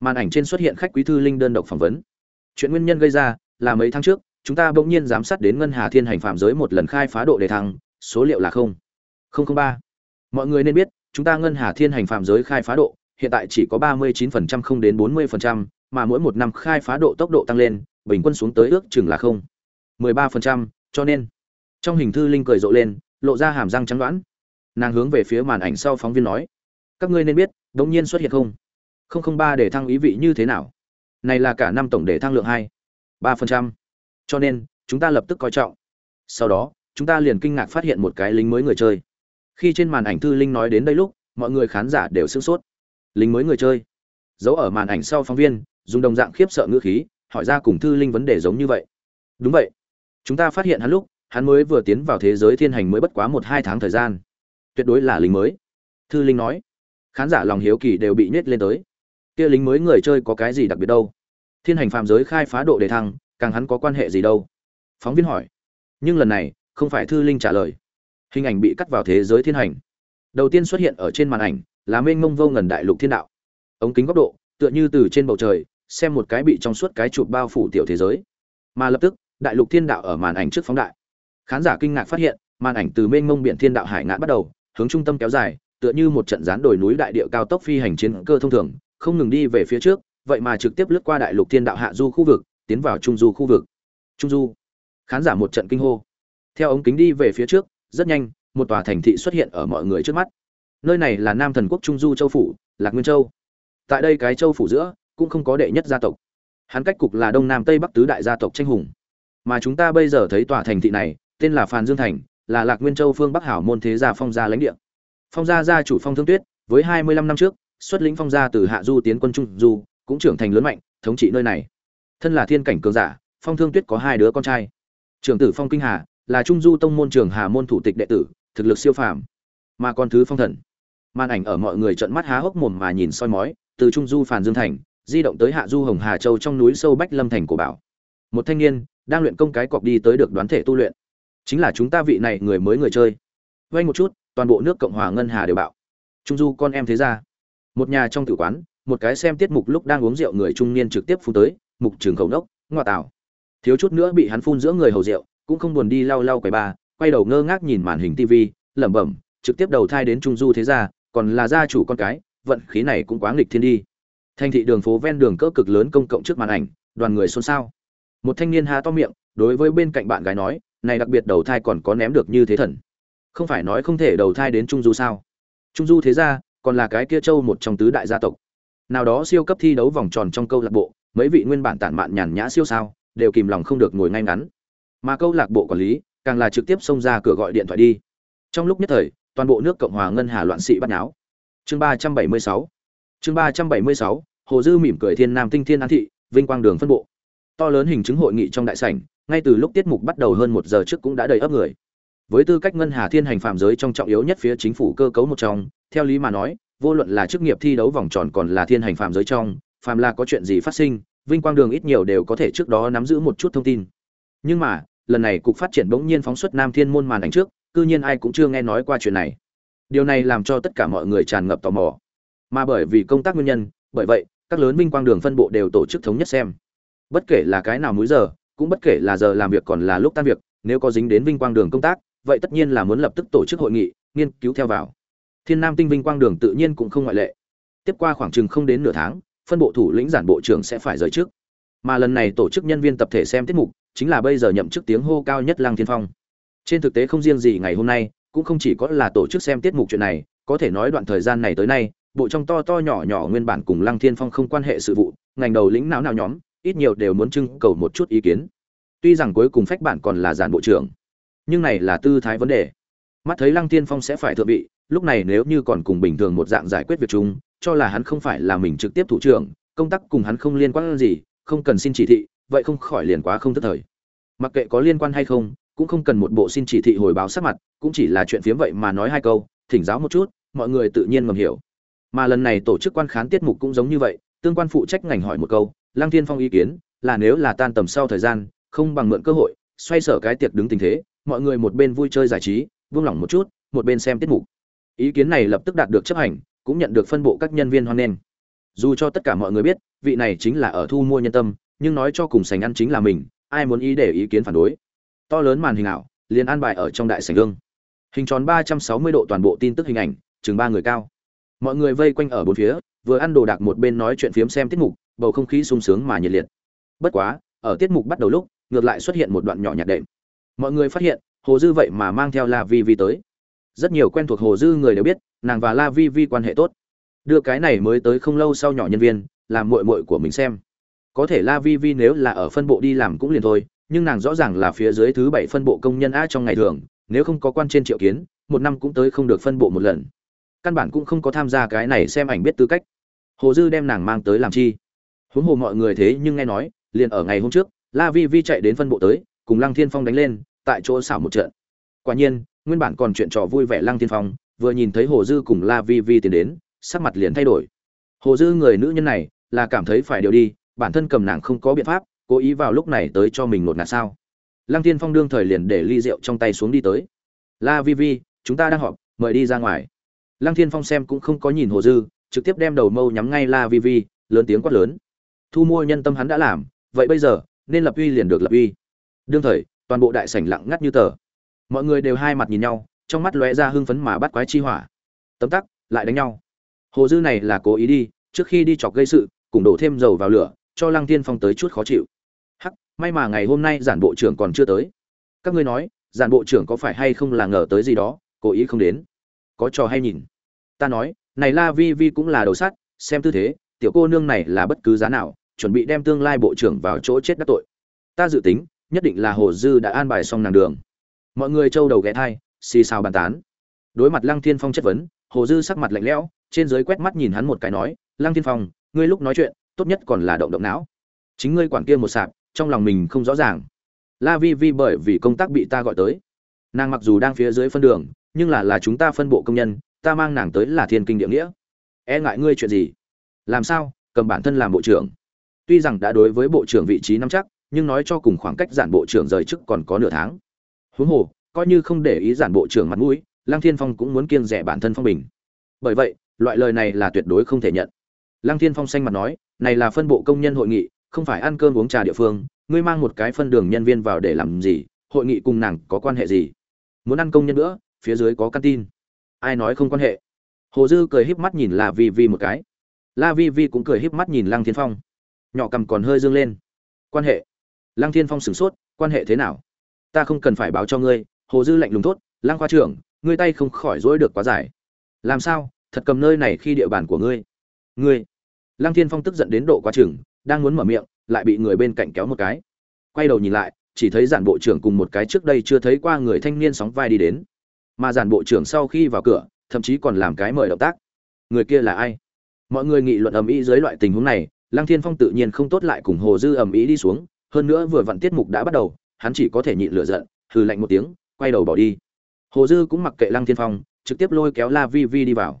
Màn ảnh trên xuất hiện khách quý thư linh đơn độc phỏng vấn. Chuyện nguyên nhân gây ra là mấy tháng trước chúng ta bỗng nhiên giám sát đến ngân hà thiên hành phạm giới một lần khai phá độ đề thăng số liệu là không. Không không ba. Mọi người nên biết chúng ta ngân hà thiên hành phạm giới khai phá độ hiện tại chỉ có ba mươi 39% không đến bốn 40%, mà mỗi một năm khai phá độ tốc độ tăng lên bình quân xuống tới ước chừng là không. mười ba phần trăm, cho nên. Trong hình thư linh cười rộ lên lộ ra hàm răng trắng đoán. Nàng hướng về phía màn ảnh sau phóng viên nói các ngươi nên biết đống nhiên xuất hiện không? không không ba để thăng ý vị như thế nào? Này là cả năm tổng để thăng lượng hai. ba phần trăm. Cho nên chúng ta lập tức coi trọng. Sau đó chúng ta liền kinh ngạc phát hiện một cái lính mới người chơi. Khi trên màn ảnh thư linh nói đến đây lúc mọi người khán giả đều sửng sốt. Lính mới người chơi. Giấu ở màn ảnh sau phóng viên dùng đồng dạng khiếp sợ ngữ khí hỏi ra cùng thư linh vấn đề giống như vậy. Đúng vậy. Chúng ta phát hiện hắn lúc, hắn mới vừa tiến vào thế giới thiên hành mới bất quá một hai tháng thời gian. Tuyệt đối là lính mới. Thư linh nói. Khán giả lòng hiếu kỳ đều bị nhét lên tới. Kia lính mới người chơi có cái gì đặc biệt đâu? Thiên hành phạm giới khai phá độ đề thăng, càng hắn có quan hệ gì đâu? Phóng viên hỏi. Nhưng lần này, không phải thư linh trả lời. Hình ảnh bị cắt vào thế giới thiên hành. Đầu tiên xuất hiện ở trên màn ảnh, là mênh mông vô ngần đại lục thiên đạo. Ống kính góc độ, tựa như từ trên bầu trời xem một cái bị trong suốt cái chụp bao phủ tiểu thế giới. Mà lập tức, đại lục thiên đạo ở màn ảnh trước phóng đại. Khán giả kinh ngạc phát hiện, màn ảnh từ mênh mông biển thiên đạo hải ngạn bắt đầu, hướng trung tâm kéo dài, tựa như một trận gián đồi núi đại địa cao tốc phi hành chiến cơ thông thường, không ngừng đi về phía trước, vậy mà trực tiếp lướt qua đại lục thiên đạo hạ du khu vực, tiến vào trung du khu vực. Trung du. Khán giả một trận kinh hô. Theo ống kính đi về phía trước, rất nhanh, một tòa thành thị xuất hiện ở mọi người trước mắt. Nơi này là nam thần quốc trung du châu phủ, lạc nguyên châu. Tại đây cái châu phủ giữa cũng không có đệ nhất gia tộc. Hắn cách cục là đông nam tây bắc tứ đại gia tộc tranh hùng. Mà chúng ta bây giờ thấy tòa thành thị này, tên là phàn dương thành, là lạc nguyên châu phương bắc hảo môn thế gia phong gia lãnh địa. Phong gia gia chủ phong thương tuyết, với hai mươi lăm năm trước, xuất lĩnh phong gia từ hạ du tiến quân trung du, cũng trưởng thành lớn mạnh, thống trị nơi này. Thân là thiên cảnh cường giả, phong thương tuyết có hai đứa con trai. Trưởng tử phong kinh hà, là trung du tông môn trường hà môn thủ tịch đệ tử, thực lực siêu phàm, mà con thứ phong thần. Màn ảnh ở mọi người trợn mắt há hốc mồm mà nhìn soi mói, từ trung du phàn dương thành di động tới hạ du hồng hà châu trong núi sâu bách lâm thành của bảo. Một thanh niên đang luyện công cái cọc đi tới được đoán thể tu luyện. Chính là chúng ta vị này người mới người chơi. Vay một chút, toàn bộ nước cộng hòa ngân hà đều bạo trung du con em thế ra một nhà trong tử quán, một cái xem tiết mục lúc đang uống rượu người trung niên trực tiếp phun tới, mục trường khẩu đốc ngoa tảo thiếu chút nữa bị hắn phun giữa người hầu rượu, cũng không buồn đi lau lau quầy ba, quay đầu ngơ ngác nhìn màn hình tivi, lẩm bẩm, trực tiếp đầu thai đến trung du thế gia, còn là gia chủ con cái, vận khí này cũng quá nghịch thiên đi thành thị đường phố ven đường cỡ cực lớn công cộng trước màn ảnh, đoàn người xôn xao. Một thanh niên há to miệng, đối với bên cạnh bạn gái nói, này đặc biệt đầu thai còn có ném được như thế thần. Không phải nói không thể đầu thai đến trung du sao? Trung du thế ra còn là cái kia châu một trong tứ đại gia tộc. Nào đó siêu cấp thi đấu vòng tròn trong câu lạc bộ, mấy vị nguyên bản tản mạn nhàn nhã siêu sao, đều kìm lòng không được ngồi ngay ngắn. Mà câu lạc bộ quản lý, càng là trực tiếp xông ra cửa gọi điện thoại đi. Trong lúc nhất thời, toàn bộ nước cộng hòa ngân hà loạn sĩ bắt náo chương ba trăm bảy mươi sáu chương ba trăm bảy mươi sáu, hồ dư mỉm cười thiên nam tinh thiên an thị, vinh quang đường phân bộ. To lớn hình chứng hội nghị trong đại sảnh, ngay từ lúc tiết mục bắt đầu hơn một giờ trước cũng đã đầy ấp người. Với tư cách ngân hà thiên hành phạm giới trong trọng yếu nhất phía chính phủ cơ cấu một trong, theo lý mà nói, vô luận là chức nghiệp thi đấu vòng tròn còn là thiên hành phạm giới trong phàm là có chuyện gì phát sinh, vinh quang đường ít nhiều đều có thể trước đó nắm giữ một chút thông tin. Nhưng mà, lần này cục phát triển bỗng nhiên phóng xuất nam thiên môn màn ảnh trước, cư nhiên ai cũng chưa nghe nói qua chuyện này. Điều này làm cho tất cả mọi người tràn ngập tò mò mà bởi vì công tác nguyên nhân, bởi vậy, các lớn vinh quang đường phân bộ đều tổ chức thống nhất xem. Bất kể là cái nào múi giờ, cũng bất kể là giờ làm việc còn là lúc tan việc, nếu có dính đến vinh quang đường công tác, vậy tất nhiên là muốn lập tức tổ chức hội nghị, nghiên cứu theo vào. Thiên nam tinh vinh quang đường tự nhiên cũng không ngoại lệ. Tiếp qua khoảng chừng không đến nửa tháng, phân bộ thủ lĩnh giản bộ trưởng sẽ phải rời trước. Mà lần này tổ chức nhân viên tập thể xem tiết mục, chính là bây giờ nhậm chức tiếng hô cao nhất lang thiên phong. Trên thực tế không riêng gì ngày hôm nay, cũng không chỉ có là tổ chức xem tiết mục chuyện này, có thể nói đoạn thời gian này tới nay bộ trong to to nhỏ nhỏ nguyên bản cùng lăng thiên phong không quan hệ sự vụ, ngành đầu lĩnh não nào nhóm, ít nhiều đều muốn trưng cầu một chút ý kiến. Tuy rằng cuối cùng phách bản còn là giản bộ trưởng, nhưng này là tư thái vấn đề. Mắt thấy lăng thiên phong sẽ phải thượng vị, lúc này nếu như còn cùng bình thường một dạng giải quyết việc chung, cho là hắn không phải là mình trực tiếp thủ trưởng, công tác cùng hắn không liên quan gì, không cần xin chỉ thị, vậy không khỏi liền quá không tức thời. Mặc kệ có liên quan hay không, cũng không cần một bộ xin chỉ thị hồi báo sắc mặt, cũng chỉ là chuyện phiếm vậy mà nói hai câu, thỉnh giáo một chút, mọi người tự nhiên ngầm hiểu mà lần này tổ chức quan khán tiết mục cũng giống như vậy, tương quan phụ trách ngành hỏi một câu, lăng tiên phong ý kiến là nếu là tan tầm sau thời gian, không bằng mượn cơ hội, xoay sở cái tiệc đứng tình thế, mọi người một bên vui chơi giải trí, buông lỏng một chút, một bên xem tiết mục. Ý kiến này lập tức đạt được chấp hành, cũng nhận được phân bộ các nhân viên hoan nghênh. Dù cho tất cả mọi người biết, vị này chính là ở thu mua nhân tâm, nhưng nói cho cùng sành ăn chính là mình, ai muốn ý để ý kiến phản đối. To lớn màn hình ảo, liền an bài ở trong đại sảnh gương. Hình tròn ba trăm sáu mươi độ toàn bộ tin tức hình ảnh, chừng ba người cao mọi người vây quanh ở bốn phía, vừa ăn đồ đạc một bên nói chuyện phiếm xem tiết mục, bầu không khí sung sướng mà nhiệt liệt. Bất quá, ở tiết mục bắt đầu lúc, ngược lại xuất hiện một đoạn nhỏ nhạc đệm. Mọi người phát hiện, hồ dư vậy mà mang theo la vi vi tới. Rất nhiều quen thuộc hồ dư người đều biết, nàng và la vi vi quan hệ tốt. Đưa cái này mới tới không lâu sau nhỏ nhân viên, làm muội muội của mình xem. Có thể la vi vi nếu là ở phân bộ đi làm cũng liền thôi, nhưng nàng rõ ràng là phía dưới thứ bảy phân bộ công nhân a trong ngày thường, nếu không có quan trên triệu kiến, một năm cũng tới không được phân bộ một lần căn bản cũng không có tham gia cái này xem ảnh biết tư cách. Hồ dư đem nàng mang tới làm chi? Huống hồ mọi người thế nhưng nghe nói, liền ở ngày hôm trước, la vi vi chạy đến phân bộ tới, cùng lăng thiên phong đánh lên, tại chỗ xảo một trận. Quả nhiên, nguyên bản còn chuyện trò vui vẻ lăng thiên phong, vừa nhìn thấy hồ dư cùng la vi vi tiến đến, sắc mặt liền thay đổi. Hồ dư người nữ nhân này, là cảm thấy phải điều đi, bản thân cầm nàng không có biện pháp, cố ý vào lúc này tới cho mình một ngạt sao? Lăng thiên phong đương thời liền để ly rượu trong tay xuống đi tới. La vi vi, chúng ta đang họp, mời đi ra ngoài lăng thiên phong xem cũng không có nhìn hồ dư, trực tiếp đem đầu mâu nhắm ngay la vi vi, lớn tiếng quát lớn. Thu mua nhân tâm hắn đã làm, vậy bây giờ, nên lập uy liền được lập uy. Đương thời, toàn bộ đại sảnh lặng ngắt như tờ. Mọi người đều hai mặt nhìn nhau, trong mắt lóe ra hưng phấn mà bắt quái chi hỏa. Tấm tắc, lại đánh nhau. Hồ dư này là cố ý đi, trước khi đi chọc gây sự, cùng đổ thêm dầu vào lửa, cho lăng tiên phong tới chút khó chịu. Hắc, may mà ngày hôm nay giản bộ trưởng còn chưa tới. Các ngươi nói, giản bộ trưởng có phải hay không là ngờ tới gì đó, cố ý không đến có trò hay nhìn. Ta nói, này la vi vi cũng là đầu sắt, xem tư thế, tiểu cô nương này là bất cứ giá nào, chuẩn bị đem tương lai bộ trưởng vào chỗ chết đắc tội. Ta dự tính, nhất định là hồ dư đã an bài xong nàng đường. Mọi người trâu đầu ghé thai, xì xào bàn tán. Đối mặt lăng thiên phong chất vấn, hồ dư sắc mặt lạnh lẽo, trên dưới quét mắt nhìn hắn một cái nói, lăng thiên phong, ngươi lúc nói chuyện, tốt nhất còn là động động não. Chính ngươi quản kia một sạp, trong lòng mình không rõ ràng. La vi vi bởi vì công tác bị ta gọi tới. Nàng mặc dù đang phía dưới phân đường nhưng là là chúng ta phân bộ công nhân, ta mang nàng tới là thiên kinh địa nghĩa. E ngại ngươi chuyện gì? Làm sao? Cầm bản thân làm bộ trưởng. Tuy rằng đã đối với bộ trưởng vị trí nắm chắc, nhưng nói cho cùng khoảng cách giản bộ trưởng rời chức còn có nửa tháng. Huống hồ, coi như không để ý giản bộ trưởng mặt mũi, lăng thiên phong cũng muốn kiêng rẻ bản thân phong bình. Bởi vậy, loại lời này là tuyệt đối không thể nhận. Lăng thiên phong xanh mặt nói, này là phân bộ công nhân hội nghị, không phải ăn cơm uống trà địa phương, ngươi mang một cái phân đường nhân viên vào để làm gì? Hội nghị cùng nàng có quan hệ gì? Muốn ăn công nhân nữa phía dưới có căn tin. Ai nói không quan hệ? Hồ dư cười híp mắt nhìn la vi vi một cái. La vi vi cũng cười híp mắt nhìn lăng thiên phong. Nhỏ cầm còn hơi dương lên. Quan hệ? Lăng thiên phong sửng sốt, quan hệ thế nào? Ta không cần phải báo cho ngươi, hồ dư lạnh lùng tốt. lăng khoa trưởng, ngươi tay không khỏi dỗi được quá dài. Làm sao? Thật cầm nơi này khi địa bàn của ngươi. Ngươi? Lăng thiên phong tức giận đến độ quá chừng, đang muốn mở miệng, lại bị người bên cạnh kéo một cái. Quay đầu nhìn lại, chỉ thấy giản bộ trưởng cùng một cái trước đây chưa thấy qua người thanh niên sóng vai đi đến mà giản bộ trưởng sau khi vào cửa, thậm chí còn làm cái mời động tác. Người kia là ai? Mọi người nghị luận ầm ĩ dưới loại tình huống này, lăng thiên phong tự nhiên không tốt lại cùng hồ dư ầm ĩ đi xuống, hơn nữa vừa vặn tiết mục đã bắt đầu, hắn chỉ có thể nhịn lửa giận, hừ lạnh một tiếng, quay đầu bỏ đi. Hồ dư cũng mặc kệ lăng thiên phong, trực tiếp lôi kéo la vi vi đi vào.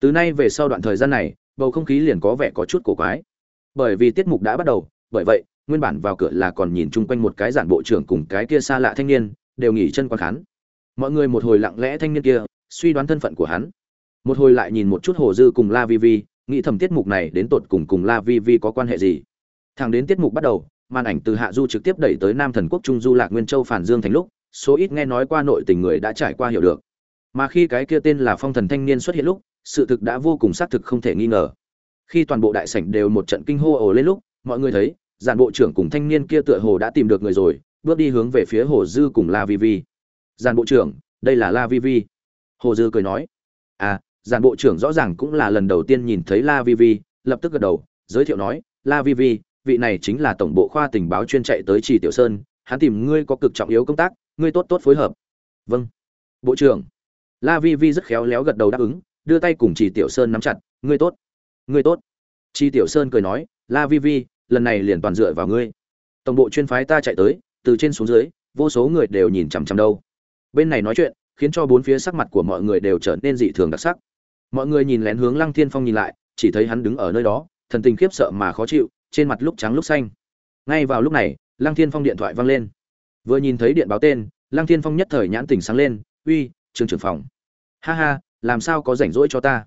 Từ nay về sau đoạn thời gian này, bầu không khí liền có vẻ có chút cổ quái. Bởi vì tiết mục đã bắt đầu, bởi vậy, nguyên bản vào cửa là còn nhìn chung quanh một cái giản bộ trưởng cùng cái kia xa lạ thanh niên, đều nghỉ chân quan khán mọi người một hồi lặng lẽ thanh niên kia, suy đoán thân phận của hắn. Một hồi lại nhìn một chút hồ dư cùng la vi vi, nghĩ thầm tiết mục này đến tột cùng cùng la vi vi có quan hệ gì. Thằng đến tiết mục bắt đầu, màn ảnh từ hạ du trực tiếp đẩy tới nam thần quốc trung du lạc nguyên châu phản dương thành lúc, số ít nghe nói qua nội tình người đã trải qua hiểu được. Mà khi cái kia tên là phong thần thanh niên xuất hiện lúc, sự thực đã vô cùng xác thực không thể nghi ngờ. Khi toàn bộ đại sảnh đều một trận kinh hô ồ lên lúc, mọi người thấy, giản bộ trưởng cùng thanh niên kia tựa hồ đã tìm được người rồi, bước đi hướng về phía hồ dư cùng la vi vi giản bộ trưởng, đây là la vi vi. Hồ dư cười nói. À giản bộ trưởng rõ ràng cũng là lần đầu tiên nhìn thấy la vi vi, lập tức gật đầu, giới thiệu nói, la vi vi, vị này chính là tổng bộ khoa tình báo chuyên chạy tới trì tiểu sơn, hắn tìm ngươi có cực trọng yếu công tác, ngươi tốt tốt phối hợp. Vâng. Bộ trưởng. La vi vi rất khéo léo gật đầu đáp ứng, đưa tay cùng trì tiểu sơn nắm chặt, ngươi tốt. Ngươi tốt. Trì tiểu sơn cười nói, la vi vi, lần này liền toàn dựa vào ngươi. Tổng bộ chuyên phái ta chạy tới, từ trên xuống dưới, vô số người đều nhìn chằm chằm đâu bên này nói chuyện, khiến cho bốn phía sắc mặt của mọi người đều trở nên dị thường đặc sắc. Mọi người nhìn lén hướng lăng thiên phong nhìn lại, chỉ thấy hắn đứng ở nơi đó, thần tình khiếp sợ mà khó chịu, trên mặt lúc trắng lúc xanh. Ngay vào lúc này, lăng thiên phong điện thoại vang lên. Vừa nhìn thấy điện báo tên, lăng thiên phong nhất thời nhãn tỉnh sáng lên, uy, trương trưởng phòng. Ha ha, làm sao có rảnh rỗi cho ta?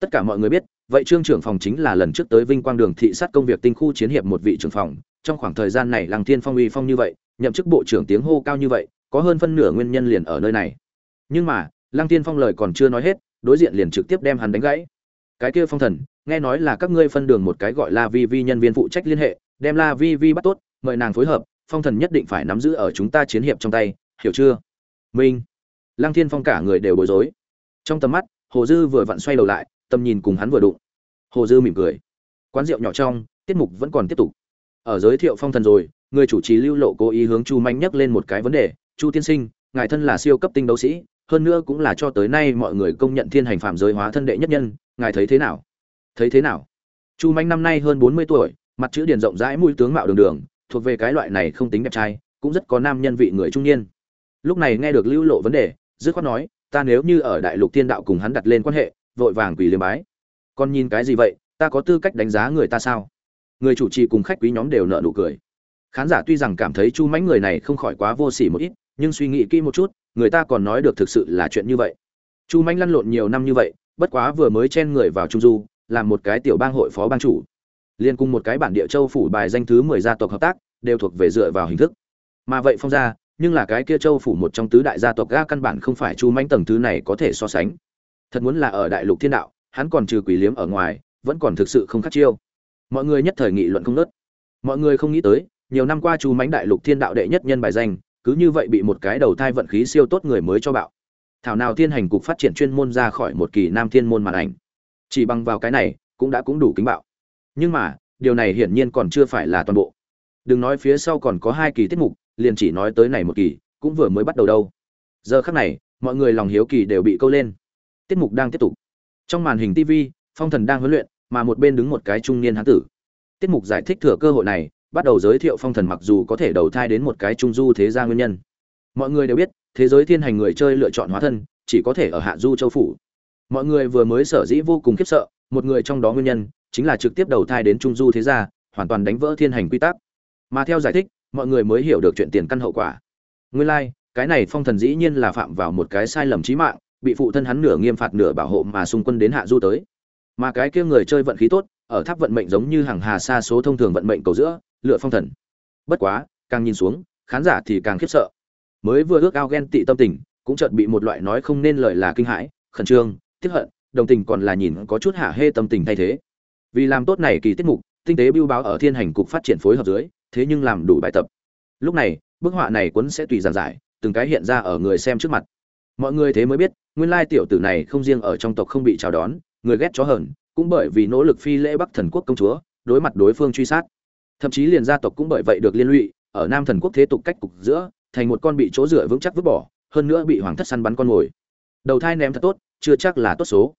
Tất cả mọi người biết, vậy trương trưởng phòng chính là lần trước tới vinh quang đường thị sát công việc tinh khu chiến hiệp một vị trưởng phòng. Trong khoảng thời gian này lăng thiên phong uy phong như vậy, nhậm chức bộ trưởng tiếng hô cao như vậy có hơn phân nửa nguyên nhân liền ở nơi này. Nhưng mà, lăng thiên phong lời còn chưa nói hết, đối diện liền trực tiếp đem hắn đánh gãy. Cái kia phong thần, nghe nói là các ngươi phân đường một cái gọi là vi vi nhân viên phụ trách liên hệ, đem la vi vi bắt tốt, mời nàng phối hợp, phong thần nhất định phải nắm giữ ở chúng ta chiến hiệp trong tay, hiểu chưa? Minh. Lăng thiên phong cả người đều bối rối. Trong tầm mắt, hồ dư vừa vặn xoay đầu lại, tầm nhìn cùng hắn vừa đụng. Hồ dư mỉm cười. Quán rượu nhỏ trong, tiết mục vẫn còn tiếp tục. Ở giới thiệu phong thần rồi, người chủ trì lưu lộ cố ý hướng chu manh nhắc lên một cái vấn đề chu tiên sinh, ngài thân là siêu cấp tinh đấu sĩ, hơn nữa cũng là cho tới nay mọi người công nhận thiên hành phạm giới hóa thân đệ nhất nhân, ngài thấy thế nào? Thấy thế nào? Chu manh năm nay hơn bốn mươi tuổi, mặt chữ điền rộng rãi mũi tướng mạo đường đường, thuộc về cái loại này không tính đẹp trai, cũng rất có nam nhân vị người trung niên. Lúc này nghe được lưu lộ vấn đề, dứt khoát nói, ta nếu như ở đại lục thiên đạo cùng hắn đặt lên quan hệ, vội vàng quỳ liêm bái. Còn nhìn cái gì vậy? Ta có tư cách đánh giá người ta sao? Người chủ trì cùng khách quý nhóm đều nợ nụ cười. Khán giả tuy rằng cảm thấy chu mãnh người này không khỏi quá vô sỉ một ít nhưng suy nghĩ kỹ một chút, người ta còn nói được thực sự là chuyện như vậy. Chu manh lăn lộn nhiều năm như vậy, bất quá vừa mới chen người vào trung du, làm một cái tiểu bang hội phó bang chủ. Liên cùng một cái bản địa châu phủ bài danh thứ mười gia tộc hợp tác, đều thuộc về dựa vào hình thức. Mà vậy phong gia nhưng là cái kia châu phủ một trong tứ đại gia tộc ga căn bản không phải chu manh tầng thứ này có thể so sánh. Thật muốn là ở đại lục thiên đạo, hắn còn trừ quỷ liếm ở ngoài, vẫn còn thực sự không khắc chiêu. Mọi người nhất thời nghị luận không nớt mọi người không nghĩ tới, nhiều năm qua chu mánh đại lục thiên đạo đệ nhất nhân bài danh cứ như vậy bị một cái đầu thai vận khí siêu tốt người mới cho bạo. Thảo nào thiên hành cục phát triển chuyên môn ra khỏi một kỳ nam thiên môn màn ảnh. Chỉ bằng vào cái này, cũng đã cũng đủ kính bạo. Nhưng mà, điều này hiển nhiên còn chưa phải là toàn bộ. Đừng nói phía sau còn có hai kỳ tiết mục, liền chỉ nói tới này một kỳ, cũng vừa mới bắt đầu đâu. Giờ khắc này, mọi người lòng hiếu kỳ đều bị câu lên. Tiết mục đang tiếp tục. Trong màn hình tv phong thần đang huấn luyện, mà một bên đứng một cái trung niên hán tử. Tiết mục giải thích thừa cơ hội này bắt đầu giới thiệu phong thần mặc dù có thể đầu thai đến một cái trung du thế gia nguyên nhân. Mọi người đều biết thế giới thiên hành người chơi lựa chọn hóa thân chỉ có thể ở hạ du châu phủ. Mọi người vừa mới sở dĩ vô cùng khiếp sợ một người trong đó nguyên nhân chính là trực tiếp đầu thai đến trung du thế gia hoàn toàn đánh vỡ thiên hành quy tắc. Mà theo giải thích mọi người mới hiểu được chuyện tiền căn hậu quả. Nguyên lai like, cái này phong thần dĩ nhiên là phạm vào một cái sai lầm chí mạng bị phụ thân hắn nửa nghiêm phạt nửa bảo hộ mà xung quân đến hạ du tới. Mà cái kia người chơi vận khí tốt ở tháp vận mệnh giống như hàng hà xa số thông thường vận mệnh cầu giữa lựa phong thần. Bất quá, càng nhìn xuống, khán giả thì càng khiếp sợ. Mới vừa ước ao ghen tị tâm tình, cũng chợt bị một loại nói không nên lời là kinh hãi, khẩn trương, tiếc hận, đồng tình còn là nhìn có chút hạ hê tâm tình thay thế. Vì làm tốt này kỳ tiết mục, tinh tế biêu báo ở thiên hành cục phát triển phối hợp dưới, thế nhưng làm đủ bài tập. Lúc này, bức họa này cuốn sẽ tùy giản giải, từng cái hiện ra ở người xem trước mặt. Mọi người thế mới biết, nguyên lai tiểu tử này không riêng ở trong tộc không bị chào đón, người ghét chó hờn, cũng bởi vì nỗ lực phi lễ bắc thần quốc công chúa, đối mặt đối phương truy sát thậm chí liền gia tộc cũng bởi vậy được liên lụy, ở nam thần quốc thế tục cách cục giữa, thành một con bị chỗ dựa vững chắc vứt bỏ, hơn nữa bị hoàng thất săn bắn con mồi. Đầu thai ném thật tốt, chưa chắc là tốt số.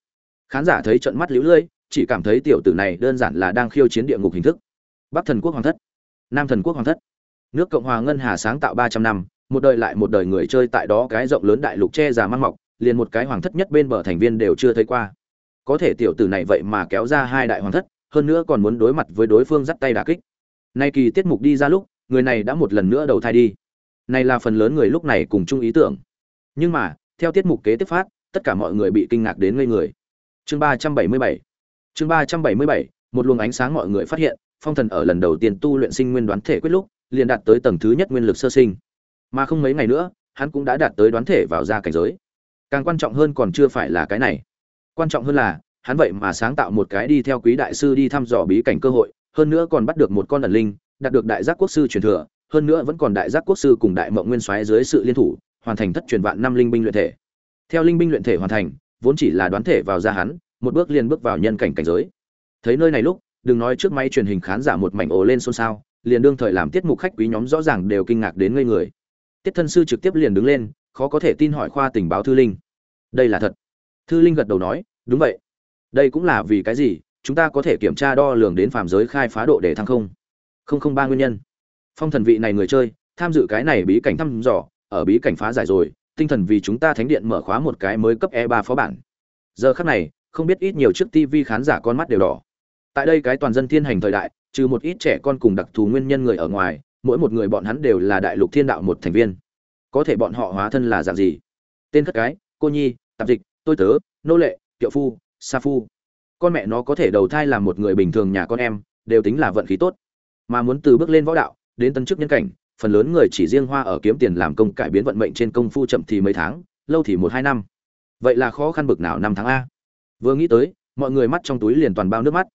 Khán giả thấy trận mắt lũ lưỡi chỉ cảm thấy tiểu tử này đơn giản là đang khiêu chiến địa ngục hình thức. Bắc thần quốc hoàng thất, nam thần quốc hoàng thất. Nước cộng hòa ngân hà sáng tạo ba trăm năm, một đời lại một đời người chơi tại đó cái rộng lớn đại lục che già mang mọc, liền một cái hoàng thất nhất bên bờ thành viên đều chưa thấy qua. Có thể tiểu tử này vậy mà kéo ra hai đại hoàng thất, hơn nữa còn muốn đối mặt với đối phương dắt tay đà kích nay kỳ tiết mục đi ra lúc, người này đã một lần nữa đầu thai đi. Này là phần lớn người lúc này cùng chung ý tưởng. Nhưng mà, theo tiết mục kế tiếp phát, tất cả mọi người bị kinh ngạc đến ngây người. Chương ba trăm bảy mươi bảy. Chương ba trăm bảy mươi bảy, một luồng ánh sáng mọi người phát hiện, phong thần ở lần đầu tiên tu luyện sinh nguyên đoán thể quyết lúc, liền đạt tới tầng thứ nhất nguyên lực sơ sinh. Mà không mấy ngày nữa, hắn cũng đã đạt tới đoán thể vào ra cảnh giới. Càng quan trọng hơn còn chưa phải là cái này. Quan trọng hơn là, hắn vậy mà sáng tạo một cái đi theo quý đại sư đi thăm dò bí cảnh cơ hội hơn nữa còn bắt được một con ẩn linh, đạt được đại giác quốc sư truyền thừa, hơn nữa vẫn còn đại giác quốc sư cùng đại mộng nguyên soái dưới sự liên thủ, hoàn thành thất truyền vạn năm linh binh luyện thể. Theo linh binh luyện thể hoàn thành, vốn chỉ là đoán thể vào ra hắn, một bước liền bước vào nhân cảnh cảnh giới. Thấy nơi này lúc, đừng nói trước máy truyền hình khán giả một mảnh ồ lên xôn xao, liền đương thời làm tiết mục khách quý nhóm rõ ràng đều kinh ngạc đến ngây người. Tiết thân sư trực tiếp liền đứng lên, khó có thể tin hỏi khoa tình báo thư linh. Đây là thật. Thư linh gật đầu nói, đúng vậy. Đây cũng là vì cái gì? Chúng ta có thể kiểm tra đo lường đến phàm giới khai phá độ để thăng không? Không không, ba nguyên nhân. Phong thần vị này người chơi, tham dự cái này bí cảnh thăm dò, ở bí cảnh phá giải rồi, tinh thần vì chúng ta thánh điện mở khóa một cái mới cấp e ba phó bản. Giờ khắc này, không biết ít nhiều trước tv khán giả con mắt đều đỏ. Tại đây cái toàn dân thiên hành thời đại, trừ một ít trẻ con cùng đặc thù nguyên nhân người ở ngoài, mỗi một người bọn hắn đều là đại lục thiên đạo một thành viên. Có thể bọn họ hóa thân là dạng gì? Tên khất cái, cô nhi, tạp dịch, tôi tớ, nô lệ kiệu phu, sa phu con mẹ nó có thể đầu thai làm một người bình thường nhà con em, đều tính là vận khí tốt. Mà muốn từ bước lên võ đạo, đến tân chức nhân cảnh, phần lớn người chỉ riêng hoa ở kiếm tiền làm công cải biến vận mệnh trên công phu chậm thì mấy tháng, lâu thì một hai năm. Vậy là khó khăn bực nào năm tháng a. Vừa nghĩ tới, mọi người mắt trong túi liền toàn bao nước mắt.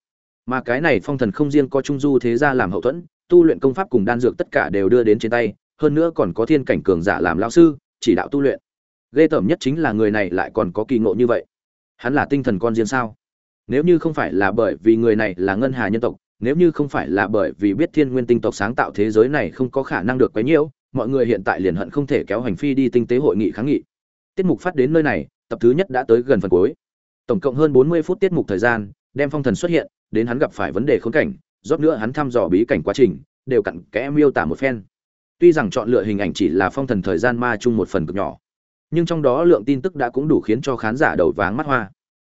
Mà cái này phong thần không riêng có trung du thế gia làm hậu thuẫn, tu luyện công pháp cùng đan dược tất cả đều đưa đến trên tay, hơn nữa còn có thiên cảnh cường giả làm lão sư, chỉ đạo tu luyện. Ghê tởm nhất chính là người này lại còn có kỳ ngộ như vậy. Hắn là tinh thần con riêng sao? Nếu như không phải là bởi vì người này là ngân hà nhân tộc, nếu như không phải là bởi vì biết thiên nguyên tinh tộc sáng tạo thế giới này không có khả năng được quấy nhiễu, mọi người hiện tại liền hận không thể kéo hành phi đi tinh tế hội nghị kháng nghị. Tiết mục phát đến nơi này, tập thứ nhất đã tới gần phần cuối. Tổng cộng hơn bốn mươi phút tiết mục thời gian, đem phong thần xuất hiện, đến hắn gặp phải vấn đề khốn cảnh, rót nữa hắn thăm dò bí cảnh quá trình, đều cặn kẽ miêu tả một phen. Tuy rằng chọn lựa hình ảnh chỉ là phong thần thời gian ma chung một phần cực nhỏ, nhưng trong đó lượng tin tức đã cũng đủ khiến cho khán giả đầu váng mắt hoa.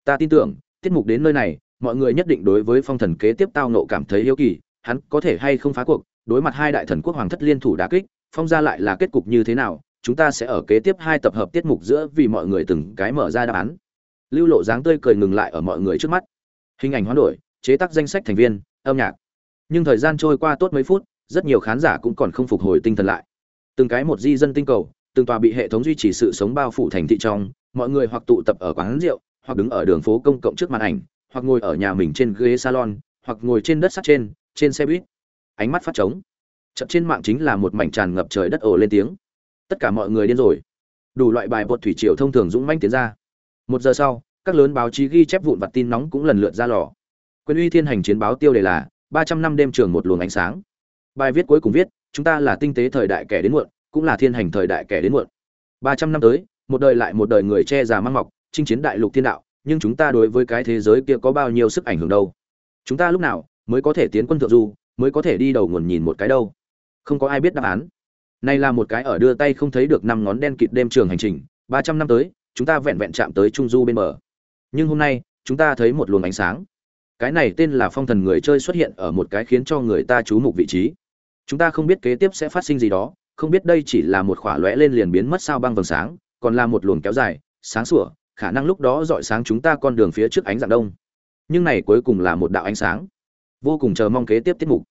Ta tin tưởng tiết mục đến nơi này, mọi người nhất định đối với phong thần kế tiếp tao nộ cảm thấy yêu kỳ, hắn có thể hay không phá cuộc, đối mặt hai đại thần quốc hoàng thất liên thủ đà kích, phong ra lại là kết cục như thế nào, chúng ta sẽ ở kế tiếp hai tập hợp tiết mục giữa vì mọi người từng cái mở ra đáp án. Lưu lộ dáng tươi cười ngừng lại ở mọi người trước mắt. Hình ảnh hoán đổi, chế tác danh sách thành viên, âm nhạc. Nhưng thời gian trôi qua tốt mấy phút, rất nhiều khán giả cũng còn không phục hồi tinh thần lại. Từng cái một di dân tinh cầu, từng tòa bị hệ thống duy trì sự sống bao phủ thành thị trong, mọi người hoặc tụ tập ở quán rượu hoặc đứng ở đường phố công cộng trước màn ảnh, hoặc ngồi ở nhà mình trên ghế salon, hoặc ngồi trên đất sắt trên trên xe buýt. Ánh mắt phát trống. Chậm trên mạng chính là một mảnh tràn ngập trời đất ồ lên tiếng. Tất cả mọi người điên rồi. Đủ loại bài bột thủy triều thông thường dũng manh tiến ra. Một giờ sau, các lớn báo chí ghi chép vụn vặt tin nóng cũng lần lượt ra lò. Quyền uy thiên hành chiến báo tiêu đề là ba trăm năm đêm trường một luồng ánh sáng. Bài viết cuối cùng viết, chúng ta là tinh tế thời đại kẻ đến muộn, cũng là thiên hành thời đại kẻ đến muộn. ba trăm năm tới, một đời lại một đời người che già mang mọc chinh chiến đại lục thiên đạo, nhưng chúng ta đối với cái thế giới kia có bao nhiêu sức ảnh hưởng đâu? Chúng ta lúc nào mới có thể tiến quân thượng du, mới có thể đi đầu nguồn nhìn một cái đâu? Không có ai biết đáp án. Này là một cái ở đưa tay không thấy được năm ngón đen kịt đêm trường hành trình, ba trăm năm tới, chúng ta vẹn vẹn chạm tới trung du bên bờ. Nhưng hôm nay, chúng ta thấy một luồng ánh sáng. Cái này tên là phong thần người chơi xuất hiện ở một cái khiến cho người ta chú mục vị trí. Chúng ta không biết kế tiếp sẽ phát sinh gì đó, không biết đây chỉ là một khỏa lóe lên liền biến mất sao băng vầng sáng, còn là một luồng kéo dài, sáng sủa khả năng lúc đó dọi sáng chúng ta con đường phía trước ánh dạng đông. Nhưng này cuối cùng là một đạo ánh sáng. Vô cùng chờ mong kế tiếp tiết mục.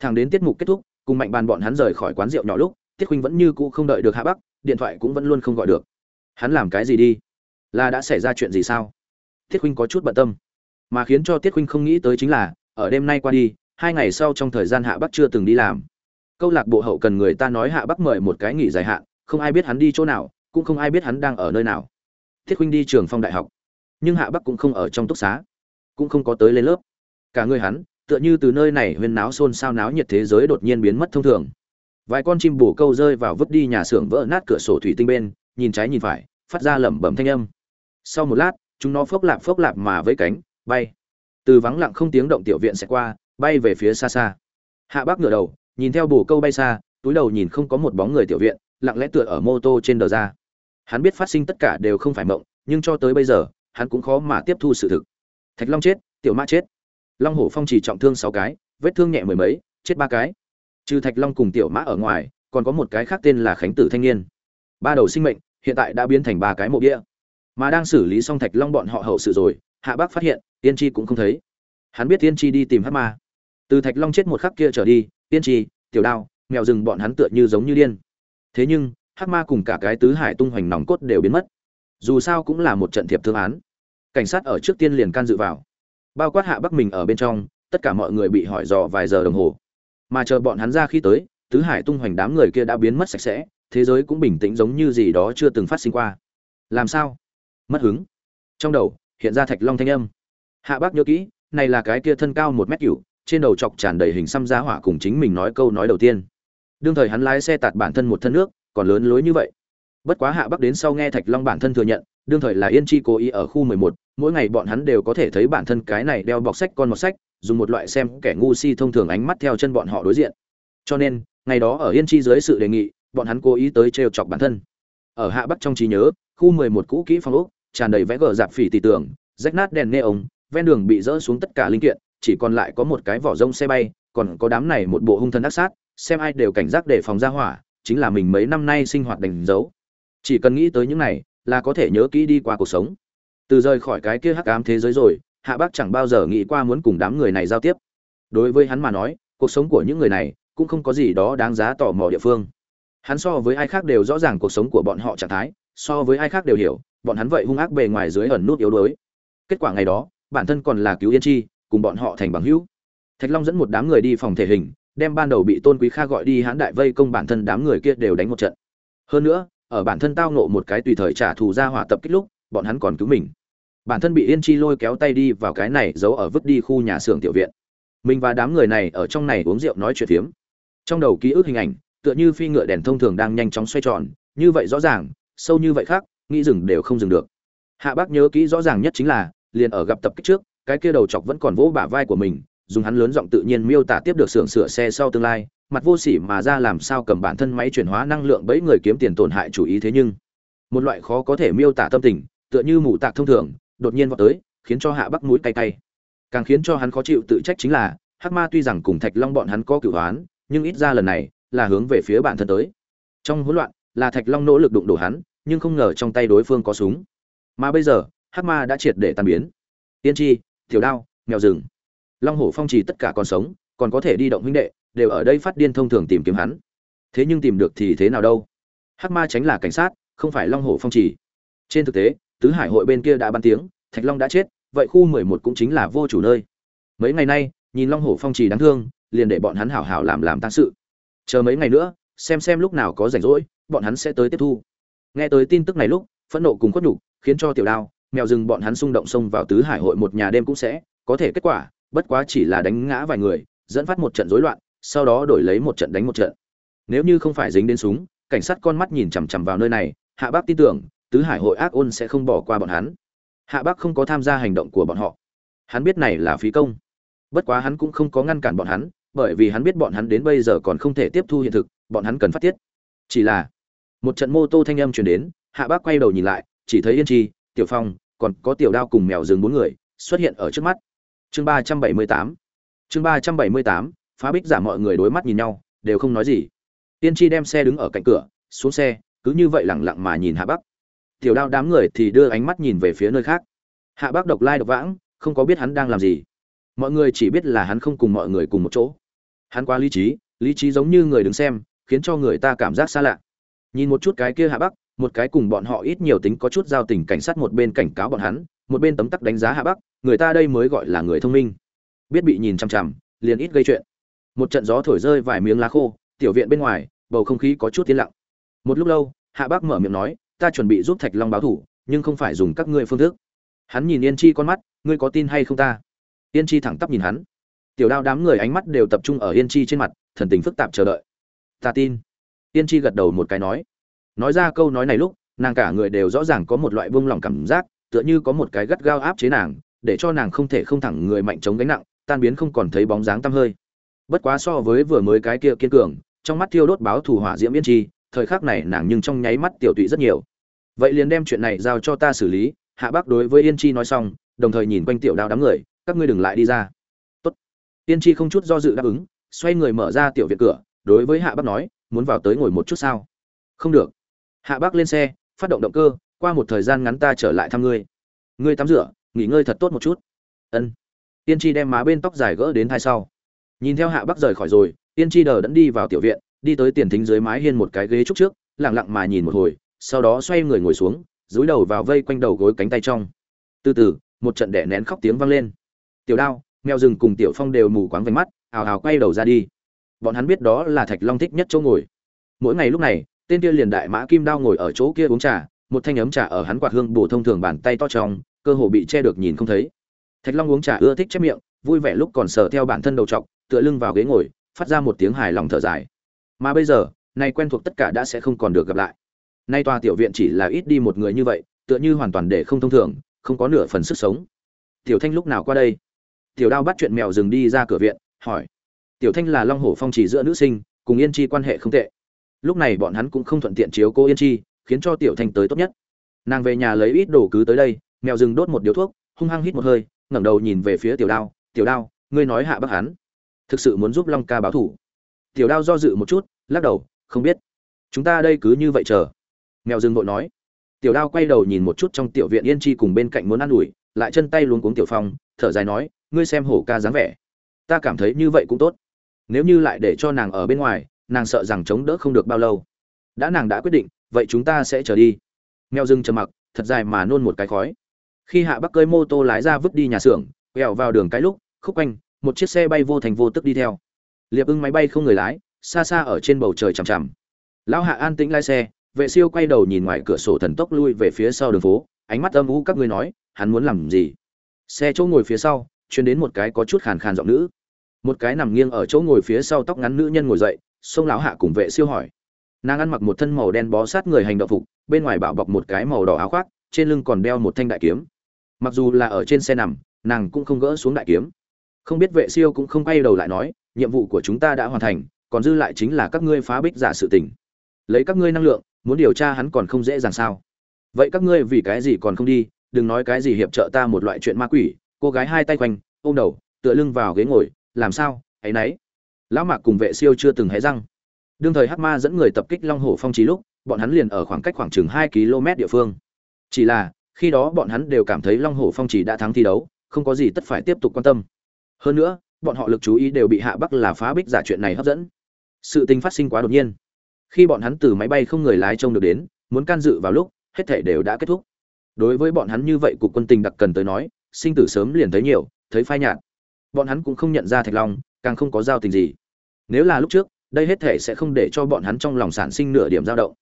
Thẳng đến tiết mục kết thúc, cùng mạnh bàn bọn hắn rời khỏi quán rượu nhỏ lúc, tiết khuynh vẫn như cũ không đợi được hạ bắc, điện thoại cũng vẫn luôn không gọi được. Hắn làm cái gì đi? Là đã xảy ra chuyện gì sao? Tiết khuynh có chút bận tâm. Mà khiến cho tiết khuynh không nghĩ tới chính là, ở đêm nay qua đi, hai ngày sau trong thời gian hạ bắc chưa từng đi làm. Câu lạc bộ hậu cần người ta nói hạ bắc mời một cái nghỉ dài hạn, không ai biết hắn đi chỗ nào, cũng không ai biết hắn đang ở nơi nào thiết huynh đi trường phong đại học. Nhưng hạ bắc cũng không ở trong túc xá, cũng không có tới lên lớp. Cả người hắn, tựa như từ nơi này huyên náo xôn xao náo nhiệt thế giới đột nhiên biến mất thông thường. Vài con chim bù câu rơi vào vứt đi nhà xưởng vỡ nát cửa sổ thủy tinh bên, nhìn trái nhìn phải, phát ra lẩm bẩm thanh âm. Sau một lát, chúng nó phốc lạp phốc lạp mà với cánh, bay. Từ vắng lặng không tiếng động tiểu viện sẽ qua, bay về phía xa xa. Hạ bác ngửa đầu, nhìn theo bồ câu bay xa, túi đầu nhìn không có một bóng người tiểu viện, lặng lẽ tựa ở mô tô trên đờ ra hắn biết phát sinh tất cả đều không phải mộng, nhưng cho tới bây giờ, hắn cũng khó mà tiếp thu sự thực. Thạch long chết, tiểu mã chết. Long hổ phong chỉ trọng thương sáu cái, vết thương nhẹ mười mấy, chết ba cái. Trừ thạch long cùng tiểu mã ở ngoài, còn có một cái khác tên là khánh tử thanh niên. Ba đầu sinh mệnh, hiện tại đã biến thành ba cái mộ đĩa mà đang xử lý xong thạch long bọn họ hậu sự rồi, hạ bác phát hiện, tiên tri cũng không thấy. Hắn biết tiên tri đi tìm hát ma. Từ thạch long chết một khắc kia trở đi, tiên tri, tiểu đao, mèo rừng bọn hắn tựa như giống như điên. Thế nhưng hắc ma cùng cả cái tứ hải tung hoành nòng cốt đều biến mất. Dù sao cũng là một trận thiệp thương án. Cảnh sát ở trước tiên liền can dự vào. Bao quát hạ bắc mình ở bên trong, tất cả mọi người bị hỏi dò vài giờ đồng hồ. Mà chờ bọn hắn ra khi tới, tứ hải tung hoành đám người kia đã biến mất sạch sẽ, thế giới cũng bình tĩnh giống như gì đó chưa từng phát sinh qua. Làm sao? Mất hứng. Trong đầu, hiện ra thạch long thanh âm. Hạ bác nhớ kỹ, này là cái kia thân cao một mét cửu, trên đầu chọc tràn đầy hình xăm giá hỏa cùng chính mình nói câu nói đầu tiên. Đương thời hắn lái xe tạt bản thân một thân nước còn lớn lối như vậy. Bất quá hạ bắc đến sau nghe thạch long bản thân thừa nhận, đương thời là yên chi cố ý ở khu mười một, mỗi ngày bọn hắn đều có thể thấy bản thân cái này đeo bọc sách con một sách, dùng một loại xem kẻ ngu si thông thường ánh mắt theo chân bọn họ đối diện. Cho nên, ngày đó ở yên chi dưới sự đề nghị, bọn hắn cố ý tới trêu chọc bản thân. Ở hạ bắc trong trí nhớ, khu mười một cũ kỹ phong ốc, tràn đầy vẽ gờ dạp phỉ tỉ tưởng rách nát đèn nê ống ven đường bị rỡ xuống tất cả linh kiện, chỉ còn lại có một cái vỏ rông xe bay, còn có đám này một bộ hung thần ác sát, xem ai đều cảnh giác để phòng ra hỏa chính là mình mấy năm nay sinh hoạt đánh dấu. Chỉ cần nghĩ tới những này, là có thể nhớ kỹ đi qua cuộc sống. Từ rời khỏi cái kia hắc ám thế giới rồi, hạ bác chẳng bao giờ nghĩ qua muốn cùng đám người này giao tiếp. Đối với hắn mà nói, cuộc sống của những người này cũng không có gì đó đáng giá tò mò địa phương. Hắn so với ai khác đều rõ ràng cuộc sống của bọn họ trạng thái, so với ai khác đều hiểu, bọn hắn vậy hung ác bề ngoài dưới ẩn nút yếu đuối. Kết quả ngày đó, bản thân còn là cứu yên chi, cùng bọn họ thành bằng hữu. Thạch long dẫn một đám người đi phòng thể hình đem ban đầu bị tôn quý kha gọi đi hãn đại vây công bản thân đám người kia đều đánh một trận. Hơn nữa, ở bản thân tao nộ một cái tùy thời trả thù ra hỏa tập kích lúc, bọn hắn còn cứu mình. Bản thân bị yên chi lôi kéo tay đi vào cái này giấu ở vứt đi khu nhà xưởng tiểu viện. Mình và đám người này ở trong này uống rượu nói chuyện phiếm. Trong đầu ký ức hình ảnh, tựa như phi ngựa đèn thông thường đang nhanh chóng xoay tròn, như vậy rõ ràng, sâu như vậy khác, nghĩ dừng đều không dừng được. Hạ bác nhớ kỹ rõ ràng nhất chính là, liền ở gặp tập kích trước, cái kia đầu chọc vẫn còn vỗ bả vai của mình dùng hắn lớn giọng tự nhiên miêu tả tiếp được xưởng sửa xe sau tương lai mặt vô sỉ mà ra làm sao cầm bản thân máy chuyển hóa năng lượng bẫy người kiếm tiền tổn hại chủ ý thế nhưng một loại khó có thể miêu tả tâm tình tựa như mù tạc thông thường đột nhiên vọt tới khiến cho hạ bắc mũi cay cay. Càng khiến cho hắn khó chịu tự trách chính là hắc ma tuy rằng cùng thạch long bọn hắn có cửu oán, nhưng ít ra lần này là hướng về phía bản thân tới. Trong hỗn loạn là thạch long nỗ lực đụng đổ hắn nhưng không ngờ trong tay đối phương có súng. Mà bây giờ hắc ma đã triệt để tan biến. Tiên tri tiểu đao mèo rừng long hổ phong trì tất cả còn sống, còn có thể đi động huynh đệ, đều ở đây phát điên thông thường tìm kiếm hắn. Thế nhưng tìm được thì thế nào đâu? Hắc ma tránh là cảnh sát, không phải long hổ phong trì trên thực tế, tứ hải hội bên kia đã ban tiếng, thạch long đã chết, vậy khu mười một cũng chính là vô chủ nơi. Mấy ngày nay, nhìn long hổ phong trì đáng thương, liền để bọn hắn hảo hảo làm làm tăng sự. Chờ mấy ngày nữa, xem xem lúc nào có rảnh rỗi, bọn hắn sẽ tới tiếp thu. Nghe tới tin tức này lúc, phẫn nộ cùng khuất nhục, khiến cho tiểu đao, mèo rừng bọn hắn xung động xông vào tứ hải hội một nhà đêm cũng sẽ có thể kết quả bất quá chỉ là đánh ngã vài người, dẫn phát một trận rối loạn, sau đó đổi lấy một trận đánh một trận. Nếu như không phải dính đến súng, cảnh sát con mắt nhìn chằm chằm vào nơi này, hạ bác tin tưởng, tứ hải hội ác ôn sẽ không bỏ qua bọn hắn. Hạ bác không có tham gia hành động của bọn họ. Hắn biết này là phí công. Bất quá hắn cũng không có ngăn cản bọn hắn, bởi vì hắn biết bọn hắn đến bây giờ còn không thể tiếp thu hiện thực, bọn hắn cần phát tiết. Chỉ là, một trận mô tô thanh âm truyền đến, hạ bác quay đầu nhìn lại, chỉ thấy yên chi, tiểu phong, còn có tiểu đao cùng mèo rừng bốn người xuất hiện ở trước mắt chương ba trăm bảy mươi tám. Chương ba trăm bảy mươi tám, phá bích giả mọi người đối mắt nhìn nhau, đều không nói gì. Tiên tri đem xe đứng ở cạnh cửa, xuống xe, cứ như vậy lẳng lặng mà nhìn hạ bắc. Tiểu đao đám người thì đưa ánh mắt nhìn về phía nơi khác. Hạ bắc độc lai độc vãng, không có biết hắn đang làm gì. Mọi người chỉ biết là hắn không cùng mọi người cùng một chỗ. Hắn quá lý trí lý trí giống như người đứng xem, khiến cho người ta cảm giác xa lạ. Nhìn một chút cái kia hạ bắc, một cái cùng bọn họ ít nhiều tính có chút giao tình cảnh sát một bên cảnh cáo bọn hắn một bên tấm tắc đánh giá hạ bắc, người ta đây mới gọi là người thông minh. Biết bị nhìn chằm chằm, liền ít gây chuyện. Một trận gió thổi rơi vài miếng lá khô, tiểu viện bên ngoài, bầu không khí có chút tiến lặng. Một lúc lâu, hạ bác mở miệng nói, ta chuẩn bị giúp thạch long báo thủ, nhưng không phải dùng các ngươi phương thức. Hắn nhìn yên chi con mắt, ngươi có tin hay không ta? Yên chi thẳng tắp nhìn hắn. Tiểu đao đám người ánh mắt đều tập trung ở yên chi trên mặt, thần tình phức tạp chờ đợi. Ta tin. Yên chi gật đầu một cái nói. Nói ra câu nói này lúc, nàng cả người đều rõ ràng có một loại buông lỏng cảm giác tựa như có một cái gắt gao áp chế nàng, để cho nàng không thể không thẳng người mạnh chống gánh nặng, tan biến không còn thấy bóng dáng tăm hơi. Bất quá so với vừa mới cái kia kiên cường, trong mắt thiêu đốt báo thù hỏa diễm yên chi, thời khắc này nàng nhưng trong nháy mắt tiểu tụy rất nhiều. Vậy liền đem chuyện này giao cho ta xử lý, hạ bác đối với yên chi nói xong, đồng thời nhìn quanh tiểu đao đám người, các ngươi đừng lại đi ra. Tốt. Yên chi không chút do dự đáp ứng, xoay người mở ra tiểu viện cửa, đối với hạ bác nói, muốn vào tới ngồi một chút sao? Không được. Hạ bác lên xe, phát động động cơ qua một thời gian ngắn ta trở lại thăm ngươi. Ngươi tắm rửa, nghỉ ngơi thật tốt một chút. Ân. Tiên tri đem má bên tóc dài gỡ đến thai sau. Nhìn theo hạ bắc rời khỏi rồi, tiên tri đờ đẫn đi vào tiểu viện, đi tới tiền thính dưới mái hiên một cái ghế trúc trước lẳng lặng mà nhìn một hồi, sau đó xoay người ngồi xuống, dúi đầu vào vây quanh đầu gối cánh tay trong. Từ từ, một trận đẻ nén khóc tiếng vang lên. Tiểu đao, mèo rừng cùng tiểu phong đều mù quáng vánh mắt, ào ào quay đầu ra đi. Bọn hắn biết đó là thạch long thích nhất chỗ ngồi. Mỗi ngày lúc này, tên kia liền đại mã kim đao ngồi ở chỗ kia uống trà một thanh ấm trà ở hắn quạt hương bổ thông thường bàn tay to trong, cơ hồ bị che được nhìn không thấy. Thạch long uống trà ưa thích chép miệng, vui vẻ lúc còn sờ theo bản thân đầu trọc, tựa lưng vào ghế ngồi, phát ra một tiếng hài lòng thở dài. Mà bây giờ nay quen thuộc tất cả đã sẽ không còn được gặp lại. Nay tòa tiểu viện chỉ là ít đi một người như vậy, tựa như hoàn toàn để không thông thường, không có nửa phần sức sống. Tiểu thanh lúc nào qua đây? Tiểu đao bắt chuyện mèo dừng đi ra cửa viện, hỏi. Tiểu thanh là long hổ phong chỉ giữa nữ sinh, cùng yên chi quan hệ không tệ. Lúc này bọn hắn cũng không thuận tiện chiếu cô yên chi khiến cho tiểu thanh tới tốt nhất. Nàng về nhà lấy ít đồ cứ tới đây, mèo rừng đốt một điếu thuốc, hung hăng hít một hơi, ngẩng đầu nhìn về phía tiểu đao tiểu đao, ngươi nói hạ bắc hắn. Thực sự muốn giúp long ca báo thủ. Tiểu đao do dự một chút, lắc đầu, không biết. Chúng ta đây cứ như vậy chờ. Mèo rừng vội nói. Tiểu đao quay đầu nhìn một chút trong tiểu viện yên chi cùng bên cạnh muốn ă n ủi, lại chân tay luống cuống tiểu phong, thở dài nói, ngươi xem hổ ca dáng vẻ. Ta cảm thấy như vậy cũng tốt. Nếu như lại để cho nàng ở bên ngoài, nàng sợ rằng chống đỡ không được bao lâu. Đã nàng đã quyết định vậy chúng ta sẽ trở đi. Mèo rừng trầm mặc, thật dài mà nôn một cái khói. Khi hạ bắc cơi mô tô lái ra vứt đi nhà xưởng, quẹo vào đường cái lúc, khúc quanh, một chiếc xe bay vô thành vô tức đi theo. Liệp ưng máy bay không người lái, xa xa ở trên bầu trời chằm chằm. Lão hạ an tĩnh lái xe, vệ siêu quay đầu nhìn ngoài cửa sổ thần tốc lui về phía sau đường phố, ánh mắt âm u các ngươi nói, hắn muốn làm gì? Xe chỗ ngồi phía sau chuyến đến một cái có chút khàn khàn giọng nữ. Một cái nằm nghiêng ở chỗ ngồi phía sau tóc ngắn nữ nhân ngồi dậy, xông lão hạ cùng vệ siêu hỏi nàng ăn mặc một thân màu đen bó sát người hành động phục, bên ngoài bảo bọc một cái màu đỏ áo khoác, trên lưng còn đeo một thanh đại kiếm. Mặc dù là ở trên xe nằm, nàng cũng không gỡ xuống đại kiếm. Không biết vệ siêu cũng không quay đầu lại nói, nhiệm vụ của chúng ta đã hoàn thành, còn dư lại chính là các ngươi phá bích giả sự tình. Lấy các ngươi năng lượng, muốn điều tra hắn còn không dễ dàng sao? Vậy các ngươi vì cái gì còn không đi? Đừng nói cái gì hiệp trợ ta một loại chuyện ma quỷ. Cô gái hai tay quanh, ôm đầu, tựa lưng vào ghế ngồi, làm sao? Hãy nấy. Lão mạc cùng vệ siêu chưa từng hé răng đương thời hắc ma dẫn người tập kích long hồ phong trí lúc, bọn hắn liền ở khoảng cách khoảng chừng hai km địa phương. Chỉ là, khi đó bọn hắn đều cảm thấy long hồ phong trì đã thắng thi đấu, không có gì tất phải tiếp tục quan tâm. Hơn nữa, bọn họ lực chú ý đều bị hạ bắc là phá bích giả chuyện này hấp dẫn. Sự tình phát sinh quá đột nhiên. Khi bọn hắn từ máy bay không người lái trông được đến, muốn can dự vào lúc, hết thể đều đã kết thúc. Đối với bọn hắn như vậy cục quân tình đặc cần tới nói, sinh tử sớm liền thấy nhiều, thấy phai nhạt. Bọn hắn cũng không nhận ra thạch long, càng không có giao tình gì. Nếu là lúc trước đây hết thể sẽ không để cho bọn hắn trong lòng sản sinh nửa điểm dao động.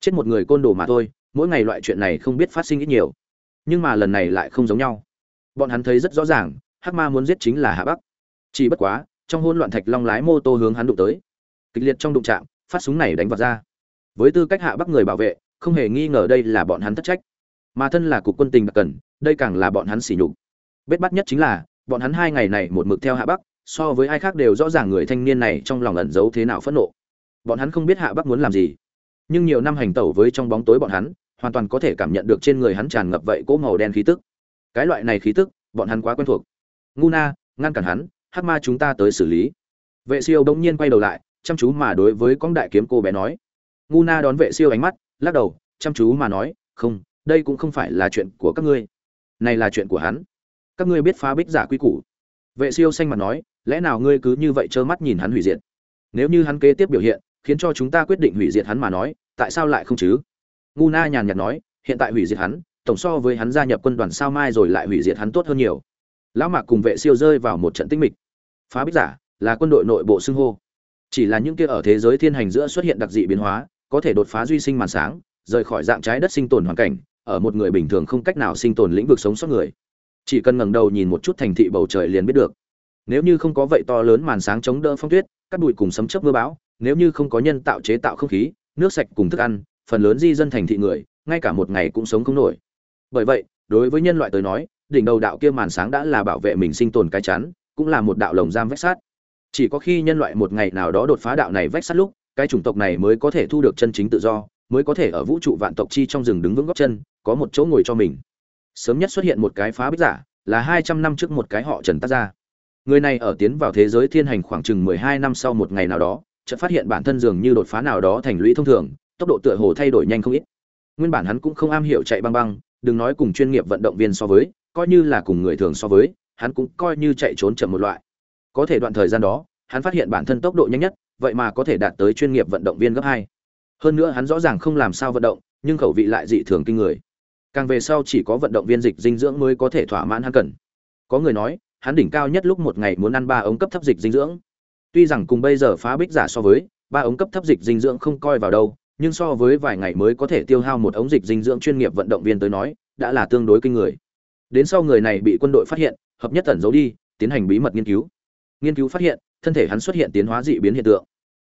Chết một người côn đồ mà thôi, mỗi ngày loại chuyện này không biết phát sinh ít nhiều. Nhưng mà lần này lại không giống nhau. Bọn hắn thấy rất rõ ràng, hắc ma muốn giết chính là hạ bắc. Chỉ bất quá, trong hôn loạn thạch long lái mô tô hướng hắn đụng tới. Kịch liệt trong đụng trạm phát súng này đánh vào ra với tư cách hạ bắc người bảo vệ, không hề nghi ngờ đây là bọn hắn thất trách. Mà thân là cục quân tình đặc cần, đây càng là bọn hắn xỉ nhục. Bết bắt nhất chính là, bọn hắn hai ngày này một mực theo hạ bắc so với ai khác đều rõ ràng người thanh niên này trong lòng ẩn giấu thế nào phẫn nộ. Bọn hắn không biết hạ bắc muốn làm gì. Nhưng nhiều năm hành tẩu với trong bóng tối bọn hắn, hoàn toàn có thể cảm nhận được trên người hắn tràn ngập vậy cỗ màu đen khí tức. Cái loại này khí tức, bọn hắn quá quen thuộc. Ngu na, ngăn cản hắn, hắc ma chúng ta tới xử lý. Vệ siêu bỗng nhiên quay đầu lại, chăm chú mà đối với con đại kiếm cô bé nói. Ngu na đón vệ siêu ánh mắt, lắc đầu, chăm chú mà nói, không, đây cũng không phải là chuyện của các ngươi. Này là chuyện của hắn. Các ngươi biết phá bích giả quy củ. Vệ siêu xanh mặt nói lẽ nào ngươi cứ như vậy trơ mắt nhìn hắn hủy diệt? Nếu như hắn kế tiếp biểu hiện, khiến cho chúng ta quyết định hủy diệt hắn mà nói, tại sao lại không chứ? Ngu na nhàn nhạt nói, hiện tại hủy diệt hắn, tổng so với hắn gia nhập quân đoàn sao mai rồi lại hủy diệt hắn tốt hơn nhiều. Lão mạc cùng vệ siêu rơi vào một trận tinh mịch. Phá bích giả, là quân đội nội bộ xưng hô. Chỉ là những kia ở thế giới thiên hành giữa xuất hiện đặc dị biến hóa, có thể đột phá duy sinh màn sáng, rời khỏi dạng trái đất sinh tồn hoàn cảnh, ở một người bình thường không cách nào sinh tồn lĩnh vực sống sót người. Chỉ cần ngẩng đầu nhìn một chút thành thị bầu trời liền biết được nếu như không có vậy to lớn màn sáng chống đỡ phong tuyết, cắt bụi cùng sấm chớp mưa bão, nếu như không có nhân tạo chế tạo không khí, nước sạch cùng thức ăn, phần lớn di dân thành thị người, ngay cả một ngày cũng sống không nổi. Bởi vậy, đối với nhân loại tới nói, đỉnh đầu đạo kia màn sáng đã là bảo vệ mình sinh tồn cái chắn, cũng là một đạo lồng giam vách sắt. Chỉ có khi nhân loại một ngày nào đó đột phá đạo này vách sắt lúc, cái chủng tộc này mới có thể thu được chân chính tự do, mới có thể ở vũ trụ vạn tộc chi trong rừng đứng vững góc chân, có một chỗ ngồi cho mình. Sớm nhất xuất hiện một cái phá bích giả, là hai trăm năm trước một cái họ trần tác ra người này ở tiến vào thế giới thiên hành khoảng chừng mười hai năm sau một ngày nào đó, chợt phát hiện bản thân dường như đột phá nào đó thành lũy thông thường, tốc độ tựa hồ thay đổi nhanh không ít. Nguyên bản hắn cũng không am hiểu chạy băng băng, đừng nói cùng chuyên nghiệp vận động viên so với, coi như là cùng người thường so với, hắn cũng coi như chạy trốn chậm một loại. Có thể đoạn thời gian đó, hắn phát hiện bản thân tốc độ nhanh nhất, vậy mà có thể đạt tới chuyên nghiệp vận động viên gấp hai. Hơn nữa hắn rõ ràng không làm sao vận động, nhưng khẩu vị lại dị thường kinh người. Càng về sau chỉ có vận động viên dịch dinh dưỡng mới có thể thỏa mãn hắn cần. Có người nói hắn đỉnh cao nhất lúc một ngày muốn ăn ba ống cấp thấp dịch dinh dưỡng. Tuy rằng cùng bây giờ phá bích giả so với, ba ống cấp thấp dịch dinh dưỡng không coi vào đâu, nhưng so với vài ngày mới có thể tiêu hao một ống dịch dinh dưỡng chuyên nghiệp vận động viên tới nói, đã là tương đối kinh người. Đến sau người này bị quân đội phát hiện, hợp nhất tẩn giấu đi, tiến hành bí mật nghiên cứu. Nghiên cứu phát hiện, thân thể hắn xuất hiện tiến hóa dị biến hiện tượng.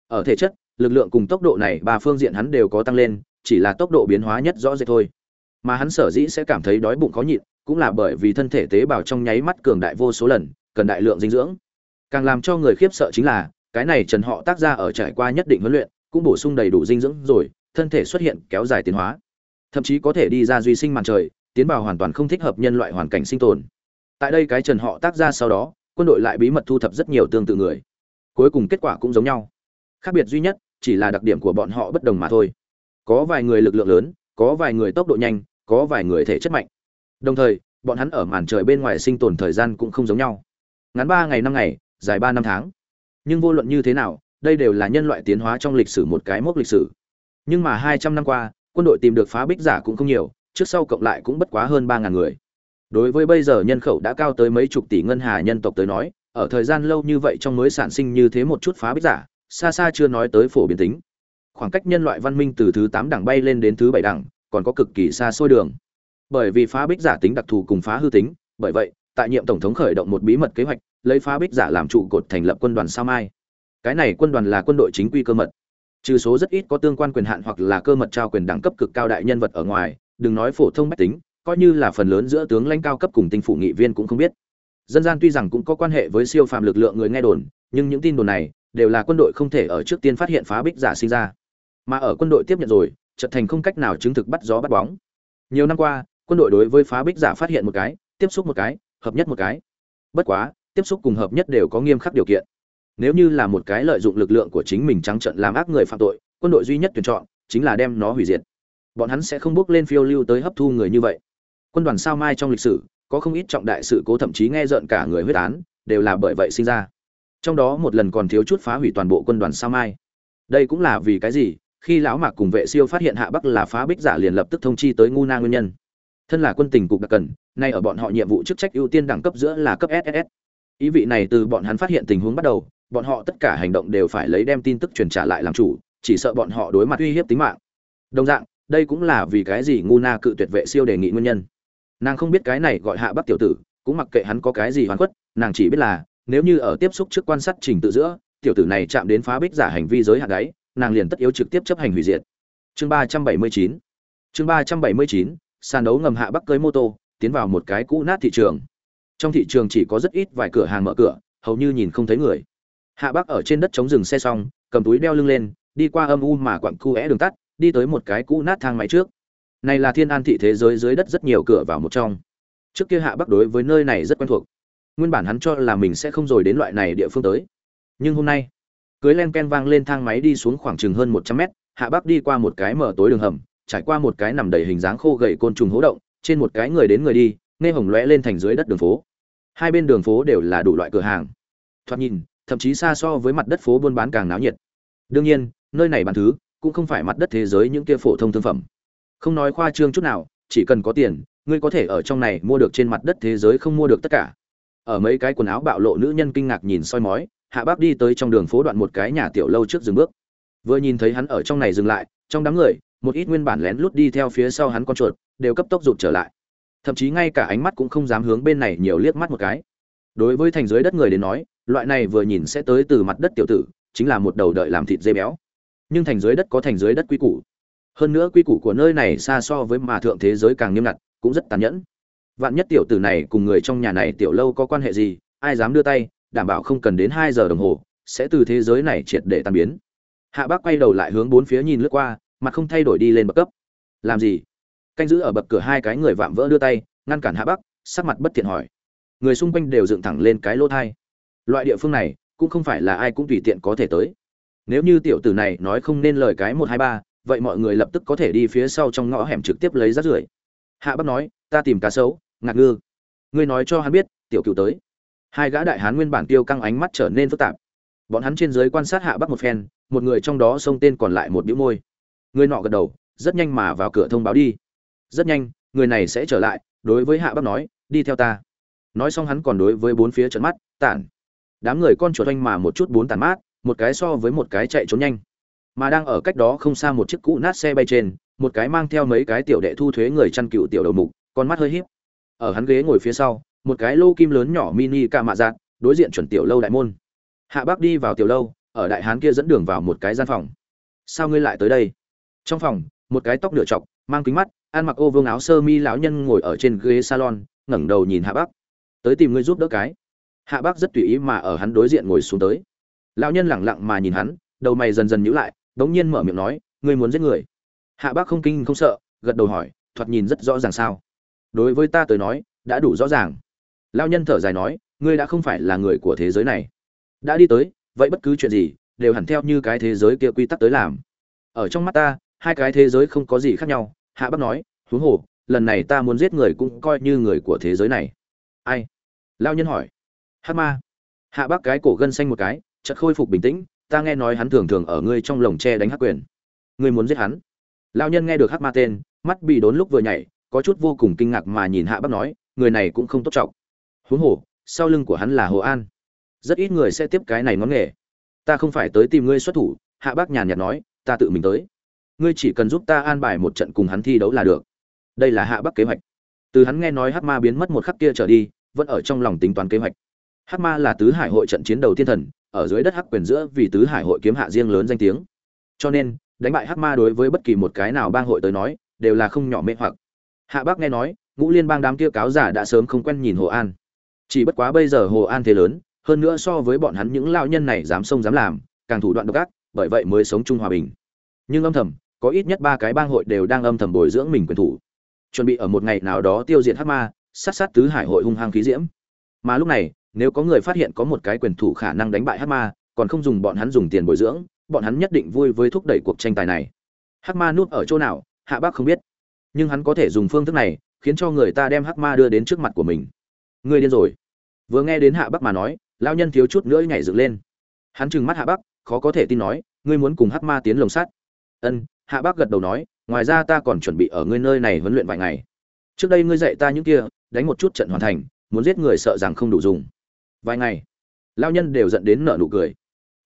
Ở thể chất, lực lượng cùng tốc độ này ba phương diện hắn đều có tăng lên, chỉ là tốc độ biến hóa nhất rõ rệt thôi. Mà hắn sở dĩ sẽ cảm thấy đói bụng khó nhịn cũng là bởi vì thân thể tế bào trong nháy mắt cường đại vô số lần, cần đại lượng dinh dưỡng. Càng làm cho người khiếp sợ chính là, cái này trần họ tác ra ở trải qua nhất định huấn luyện, cũng bổ sung đầy đủ dinh dưỡng rồi, thân thể xuất hiện kéo dài tiến hóa. Thậm chí có thể đi ra duy sinh màn trời, tiến vào hoàn toàn không thích hợp nhân loại hoàn cảnh sinh tồn. Tại đây cái trần họ tác ra sau đó, quân đội lại bí mật thu thập rất nhiều tương tự người. Cuối cùng kết quả cũng giống nhau. Khác biệt duy nhất, chỉ là đặc điểm của bọn họ bất đồng mà thôi. Có vài người lực lượng lớn, có vài người tốc độ nhanh, có vài người thể chất mạnh đồng thời, bọn hắn ở màn trời bên ngoài sinh tồn thời gian cũng không giống nhau. Ngắn ba ngày năm ngày, dài ba năm tháng. Nhưng vô luận như thế nào, đây đều là nhân loại tiến hóa trong lịch sử một cái mốc lịch sử. Nhưng mà hai trăm năm qua, quân đội tìm được phá bích giả cũng không nhiều, trước sau cộng lại cũng bất quá hơn ba ngàn người. Đối với bây giờ nhân khẩu đã cao tới mấy chục tỷ ngân hà nhân tộc tới nói, ở thời gian lâu như vậy trong mới sản sinh như thế một chút phá bích giả, xa xa chưa nói tới phổ biến tính. Khoảng cách nhân loại văn minh từ thứ tám đẳng bay lên đến thứ bảy đẳng, còn có cực kỳ xa xôi đường bởi vì phá bích giả tính đặc thù cùng phá hư tính, bởi vậy, tại nhiệm tổng thống khởi động một bí mật kế hoạch, lấy phá bích giả làm trụ cột thành lập quân đoàn sao mai. Cái này quân đoàn là quân đội chính quy cơ mật. Trừ số rất ít có tương quan quyền hạn hoặc là cơ mật trao quyền đẳng cấp cực cao đại nhân vật ở ngoài, đừng nói phổ thông bách tính, coi như là phần lớn giữa tướng lãnh cao cấp cùng tinh phủ nghị viên cũng không biết. Dân gian tuy rằng cũng có quan hệ với siêu phàm lực lượng người nghe đồn, nhưng những tin đồn này đều là quân đội không thể ở trước tiên phát hiện phá bích giả sinh ra. Mà ở quân đội tiếp nhận rồi trở thành không cách nào chứng thực bắt gió bắt bóng. Nhiều năm qua quân đội đối với phá bích giả phát hiện một cái, tiếp xúc một cái, hợp nhất một cái. Bất quá, tiếp xúc cùng hợp nhất đều có nghiêm khắc điều kiện. Nếu như là một cái lợi dụng lực lượng của chính mình trắng trận làm ác người phạm tội, quân đội duy nhất tuyển chọn chính là đem nó hủy diệt. Bọn hắn sẽ không bước lên phiêu lưu tới hấp thu người như vậy. Quân đoàn sao mai trong lịch sử, có không ít trọng đại sự cố thậm chí nghe rợn cả người huyết án, đều là bởi vậy sinh ra. Trong đó một lần còn thiếu chút phá hủy toàn bộ quân đoàn sao mai. Đây cũng là vì cái gì? Khi lão mạc cùng vệ siêu phát hiện hạ bắc là phá bích giả liền lập tức thông chi tới ngu na nguyên nhân thân là quân tình cục đặc cần, nay ở bọn họ nhiệm vụ chức trách ưu tiên đẳng cấp giữa là cấp ss ý vị này từ bọn hắn phát hiện tình huống bắt đầu, bọn họ tất cả hành động đều phải lấy đem tin tức truyền trả lại làm chủ, chỉ sợ bọn họ đối mặt uy hiếp tính mạng. Đồng dạng, đây cũng là vì cái gì ngu na cự tuyệt vệ siêu đề nghị nguyên nhân. Nàng không biết cái này gọi hạ bắc tiểu tử, cũng mặc kệ hắn có cái gì hoàn khuất, nàng chỉ biết là, nếu như ở tiếp xúc trước quan sát trình tự giữa, tiểu tử này chạm đến phá bích giả hành vi giới hạn đáy nàng liền tất yếu trực tiếp chấp hành hủy diệt. Chương ba trăm bảy mươi chín. Chương ba trăm bảy mươi chín sàn đấu ngầm hạ bắc cưới mô tô, tiến vào một cái cũ nát thị trường. Trong thị trường chỉ có rất ít vài cửa hàng mở cửa, hầu như nhìn không thấy người. Hạ bắc ở trên đất chống dừng xe xong, cầm túi đeo lưng lên, đi qua âm u mà quặng khu é đường tắt, đi tới một cái cũ nát thang máy trước. Này là thiên an thị thế giới dưới đất rất nhiều cửa vào một trong. Trước kia hạ bắc đối với nơi này rất quen thuộc. Nguyên bản hắn cho là mình sẽ không rồi đến loại này địa phương tới. Nhưng hôm nay, cưới len ken vang lên thang máy đi xuống khoảng chừng hơn một trăm mét, hạ bắc đi qua một cái mở tối đường hầm trải qua một cái nằm đầy hình dáng khô gầy côn trùng hố động, trên một cái người đến người đi, nghe hồng lóe lên thành dưới đất đường phố. Hai bên đường phố đều là đủ loại cửa hàng. Thoạt nhìn, thậm chí xa so với mặt đất phố buôn bán càng náo nhiệt. Đương nhiên, nơi này bán thứ, cũng không phải mặt đất thế giới những kia phổ thông thương phẩm. Không nói khoa trương chút nào, chỉ cần có tiền, ngươi có thể ở trong này mua được trên mặt đất thế giới không mua được tất cả. Ở mấy cái quần áo bạo lộ nữ nhân kinh ngạc nhìn soi mói, hạ bác đi tới trong đường phố đoạn một cái nhà tiểu lâu trước dừng bước. Vừa nhìn thấy hắn ở trong này dừng lại, trong đám người một ít nguyên bản lén lút đi theo phía sau hắn con chuột, đều cấp tốc rụt trở lại. Thậm chí ngay cả ánh mắt cũng không dám hướng bên này nhiều liếc mắt một cái. Đối với thành dưới đất người đến nói, loại này vừa nhìn sẽ tới từ mặt đất tiểu tử, chính là một đầu đợi làm thịt dê béo. Nhưng thành dưới đất có thành dưới đất quy củ. Hơn nữa quy củ của nơi này xa so với mà thượng thế giới càng nghiêm ngặt, cũng rất tàn nhẫn. Vạn nhất tiểu tử này cùng người trong nhà này tiểu lâu có quan hệ gì, ai dám đưa tay, đảm bảo không cần đến hai giờ đồng hồ, sẽ từ thế giới này triệt để tan biến. Hạ bác quay đầu lại hướng bốn phía nhìn lướt qua mặt không thay đổi đi lên bậc cấp. Làm gì? Canh giữ ở bậc cửa hai cái người vạm vỡ đưa tay, ngăn cản hạ bắc, sắc mặt bất thiện hỏi. Người xung quanh đều dựng thẳng lên cái lỗ thai. Loại địa phương này, cũng không phải là ai cũng tùy tiện có thể tới. Nếu như tiểu tử này nói không nên lời cái một hai ba, vậy mọi người lập tức có thể đi phía sau trong ngõ hẻm trực tiếp lấy rác rưởi. Hạ bắc nói, ta tìm cá sấu, ngạc ngư. Ngươi nói cho hắn biết, tiểu cựu tới. Hai gã đại hán nguyên bản tiêu căng ánh mắt trở nên phức tạp. Bọn hắn trên dưới quan sát hạ bắc một phen, một người trong đó xông tên còn lại một bĩu môi người nọ gật đầu, rất nhanh mà vào cửa thông báo đi. Rất nhanh, người này sẽ trở lại, đối với hạ bắc nói, đi theo ta. Nói xong hắn còn đối với bốn phía trận mắt, tản. Đám người con chuột oanh mà một chút bốn tàn mát, một cái so với một cái chạy trốn nhanh. Mà đang ở cách đó không xa một chiếc cũ nát xe bay trên, một cái mang theo mấy cái tiểu đệ thu thuế người chăn cựu tiểu đầu mục, con mắt hơi híp. Ở hắn ghế ngồi phía sau, một cái lô kim lớn nhỏ mini ca mạ dạng đối diện chuẩn tiểu lâu đại môn. Hạ bác đi vào tiểu lâu, ở đại hán kia dẫn đường vào một cái gian phòng. Sao ngươi lại tới đây? Trong phòng, một cái tóc nửa chọc mang kính mắt, ăn mặc ô vương áo sơ mi lão nhân ngồi ở trên ghế salon, ngẩng đầu nhìn hạ bác tới tìm ngươi giúp đỡ cái. Hạ bác rất tùy ý mà ở hắn đối diện ngồi xuống tới. Lão nhân lẳng lặng mà nhìn hắn, đầu mày dần dần nhíu lại, đống nhiên mở miệng nói, ngươi muốn giết người? Hạ bác không kinh không sợ, gật đầu hỏi, thoạt nhìn rất rõ ràng sao? Đối với ta tới nói, đã đủ rõ ràng. Lão nhân thở dài nói, ngươi đã không phải là người của thế giới này. Đã đi tới, vậy bất cứ chuyện gì, đều hẳn theo như cái thế giới kia quy tắc tới làm. Ở trong mắt ta hai cái thế giới không có gì khác nhau. Hạ bắc nói, huống hồ, lần này ta muốn giết người cũng coi như người của thế giới này. Ai? Lao nhân hỏi. Hát ma. Hạ bắc cái cổ gân xanh một cái, chợt khôi phục bình tĩnh, ta nghe nói hắn thường thường ở ngươi trong lồng tre đánh hắc quyền. Ngươi muốn giết hắn? Lao nhân nghe được hắc ma tên, mắt bị đốn lúc vừa nhảy, có chút vô cùng kinh ngạc mà nhìn hạ bắc nói, người này cũng không tốt trọng. Huống hồ, sau lưng của hắn là hồ an. Rất ít người sẽ tiếp cái này ngón nghề. Ta không phải tới tìm ngươi xuất thủ. Hạ bác nhàn nhạt nói, ta tự mình tới ngươi chỉ cần giúp ta an bài một trận cùng hắn thi đấu là được. Đây là hạ bắc kế hoạch. Từ hắn nghe nói hắc ma biến mất một khắc kia trở đi, vẫn ở trong lòng tính toán kế hoạch. Hắc ma là tứ hải hội trận chiến đầu tiên thần, ở dưới đất hắc quyền giữa vì tứ hải hội kiếm hạ riêng lớn danh tiếng. Cho nên, đánh bại hắc ma đối với bất kỳ một cái nào bang hội tới nói, đều là không nhỏ mê hoặc. Hạ bắc nghe nói, ngũ liên bang đám kia cáo giả đã sớm không quen nhìn hồ an. Chỉ bất quá bây giờ hồ an thế lớn, hơn nữa so với bọn hắn những lao nhân này dám sông dám làm, càng thủ đoạn độc ác, bởi vậy mới sống chung hòa bình. Nhưng âm thầm có ít nhất ba cái bang hội đều đang âm thầm bồi dưỡng mình quyền thủ. Chuẩn bị ở một ngày nào đó tiêu diệt hắc ma, sát sát tứ hải hội hung hăng khí diễm. Mà lúc này, nếu có người phát hiện có một cái quyền thủ khả năng đánh bại hắc ma, còn không dùng bọn hắn dùng tiền bồi dưỡng, bọn hắn nhất định vui với thúc đẩy cuộc tranh tài này. Hắc ma núp ở chỗ nào, hạ bác không biết. Nhưng hắn có thể dùng phương thức này, khiến cho người ta đem hắc ma đưa đến trước mặt của mình. Ngươi điên rồi. Vừa nghe đến hạ bắc mà nói lao nhân thiếu chút nữa nhảy dựng lên. Hắn trừng mắt hạ bắc, khó có thể tin nói, ngươi muốn cùng hắc ma tiến lồng sắt. Ân hạ bác gật đầu nói, ngoài ra ta còn chuẩn bị ở ngươi nơi này huấn luyện vài ngày. Trước đây ngươi dạy ta những kia, đánh một chút trận hoàn thành, muốn giết người sợ rằng không đủ dùng. Vài ngày. Lao nhân đều dẫn đến nợ nụ cười.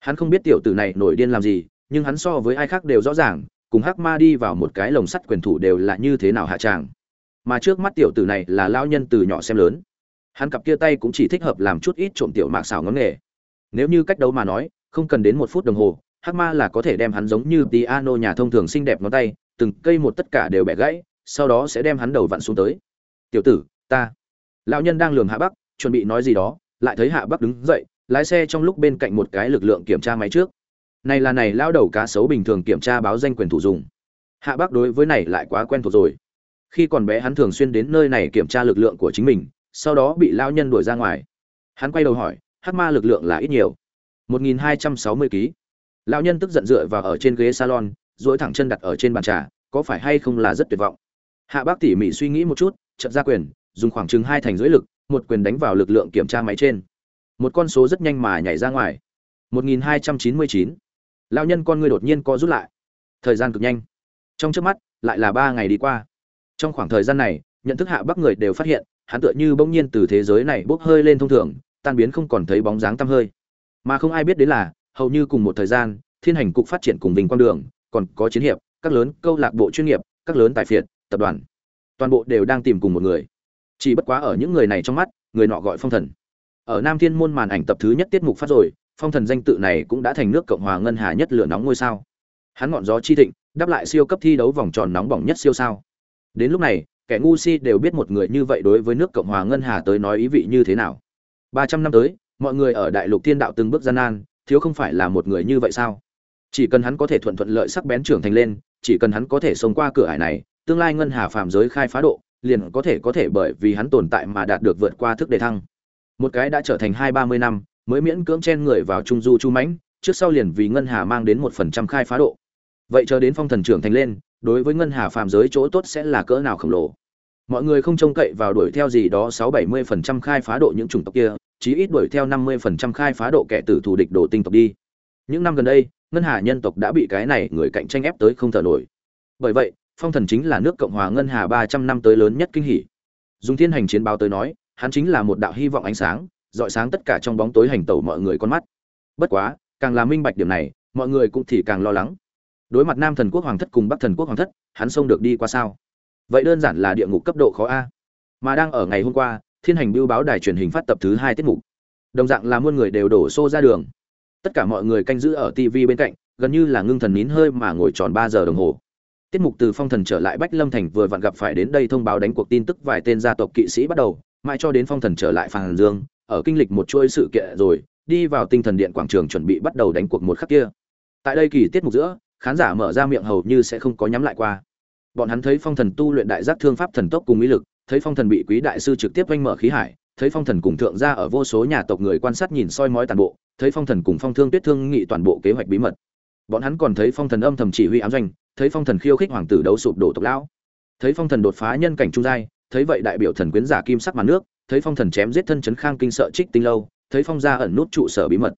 Hắn không biết tiểu tử này nổi điên làm gì, nhưng hắn so với ai khác đều rõ ràng, cùng hắc ma đi vào một cái lồng sắt quyền thủ đều là như thế nào hạ tràng. Mà trước mắt tiểu tử này là lao nhân từ nhỏ xem lớn. Hắn cặp kia tay cũng chỉ thích hợp làm chút ít trộm tiểu mạc xảo ngón nghề. Nếu như cách đấu mà nói, không cần đến một phút đồng hồ hắc ma là có thể đem hắn giống như piano nhà thông thường xinh đẹp ngón tay, từng cây một tất cả đều bẻ gãy, sau đó sẽ đem hắn đầu vặn xuống tới. Tiểu tử, ta. Lão nhân đang lường hạ bắc, chuẩn bị nói gì đó, lại thấy hạ bắc đứng dậy, lái xe trong lúc bên cạnh một cái lực lượng kiểm tra máy trước. Này là này lao đầu cá sấu bình thường kiểm tra báo danh quyền thủ dùng. Hạ bắc đối với này lại quá quen thuộc rồi. Khi còn bé hắn thường xuyên đến nơi này kiểm tra lực lượng của chính mình, sau đó bị lao nhân đuổi ra ngoài. Hắn quay đầu hỏi, hắc ma lực lượng là ít nhiều? 1260 kg lão nhân tức giận dựa vào ở trên ghế salon, duỗi thẳng chân đặt ở trên bàn trà, có phải hay không là rất tuyệt vọng. Hạ bác tỉ mỉ suy nghĩ một chút chậm ra quyền, dùng khoảng chừng hai thành dưới lực, một quyền đánh vào lực lượng kiểm tra máy trên. Một con số rất nhanh mà nhảy ra ngoài. 1299. lão nhân con ngươi đột nhiên co rút lại. Thời gian cực nhanh. Trong trước mắt, lại là ba ngày đi qua. Trong khoảng thời gian này, nhận thức hạ bắc người đều phát hiện, hắn tựa như bỗng nhiên từ thế giới này bốc hơi lên thông thường, tan biến không còn thấy bóng dáng tăm hơi. Mà không ai biết đến là hầu như cùng một thời gian, thiên hành cục phát triển cùng bình quang đường, còn có chiến hiệp, các lớn câu lạc bộ chuyên nghiệp, các lớn tài phiệt, tập đoàn, toàn bộ đều đang tìm cùng một người. Chỉ bất quá ở những người này trong mắt, người nọ gọi phong thần. Ở nam thiên môn màn ảnh tập thứ nhất tiết mục phát rồi, phong thần danh tự này cũng đã thành nước cộng hòa ngân hà nhất lửa nóng ngôi sao. Hắn ngọn gió chi thịnh, đáp lại siêu cấp thi đấu vòng tròn nóng bỏng nhất siêu sao. Đến lúc này, kẻ ngu si đều biết một người như vậy đối với nước cộng hòa ngân hà tới nói ý vị như thế nào. Ba trăm năm tới, mọi người ở đại lục thiên đạo từng bước gian nan thiếu không phải là một người như vậy sao? Chỉ cần hắn có thể thuận thuận lợi sắc bén trưởng thành lên, chỉ cần hắn có thể sống qua cửa ải này, tương lai ngân hà phàm giới khai phá độ, liền có thể có thể bởi vì hắn tồn tại mà đạt được vượt qua thức đề thăng. Một cái đã trở thành hai ba mươi năm, mới miễn cưỡng chen người vào trung du chu mãnh, trước sau liền vì ngân hà mang đến một phần trăm khai phá độ. Vậy chờ đến phong thần trưởng thành lên, đối với ngân hà phàm giới chỗ tốt sẽ là cỡ nào khổng lồ? Mọi người không trông cậy vào đuổi theo gì đó sáu bảy mươi phần trăm khai phá độ những chủng tộc kia chí ít đuổi theo năm mươi phần trăm khai phá độ kẻ tử thù địch đồ tinh tộc đi. Những năm gần đây, ngân hà nhân tộc đã bị cái này người cạnh tranh ép tới không thở nổi. Bởi vậy, phong thần chính là nước cộng hòa ngân hà ba trăm năm tới lớn nhất kinh hỉ. dùng thiên hành chiến báo tới nói, hắn chính là một đạo hy vọng ánh sáng dọi sáng tất cả trong bóng tối hành tẩu mọi người con mắt. Bất quá, càng là minh bạch điểm này, mọi người cũng thì càng lo lắng. Đối mặt nam thần quốc hoàng thất cùng bắc thần quốc hoàng thất, hắn xông được đi qua sao? Vậy đơn giản là địa ngục cấp độ khó a. Mà đang ở ngày hôm qua thiên hành bưu báo đài truyền hình phát tập thứ hai tiết mục. Đồng dạng là muôn người đều đổ xô ra đường. Tất cả mọi người canh giữ ở tv bên cạnh, gần như là ngưng thần nín hơi mà ngồi tròn ba giờ đồng hồ. Tiết mục từ phong thần trở lại bách lâm thành vừa vặn gặp phải đến đây thông báo đánh cuộc tin tức vài tên gia tộc kỵ sĩ bắt đầu, mãi cho đến phong thần trở lại phàn dương, ở kinh lịch một chuỗi sự kiện rồi, đi vào tinh thần điện quảng trường chuẩn bị bắt đầu đánh cuộc một khắc kia. Tại đây kỳ tiết mục giữa, khán giả mở ra miệng hầu như sẽ không có nhắm lại qua. Bọn hắn thấy phong thần tu luyện đại giác thương pháp thần tốc cùng mỹ lực thấy phong thần bị quý đại sư trực tiếp oanh mở khí hải, thấy phong thần cùng thượng gia ở vô số nhà tộc người quan sát nhìn soi mói toàn bộ, thấy phong thần cùng phong thương tuyết thương nghị toàn bộ kế hoạch bí mật. Bọn hắn còn thấy phong thần âm thầm chỉ huy ám doanh, thấy phong thần khiêu khích hoàng tử đấu sụp đổ tộc lão. Thấy phong thần đột phá nhân cảnh trung giai, thấy vậy đại biểu thần quyến giả kim sắc màn nước, thấy phong thần chém giết thân chấn khang kinh sợ trích tinh lâu, thấy phong gia ẩn nút trụ sở bí mật.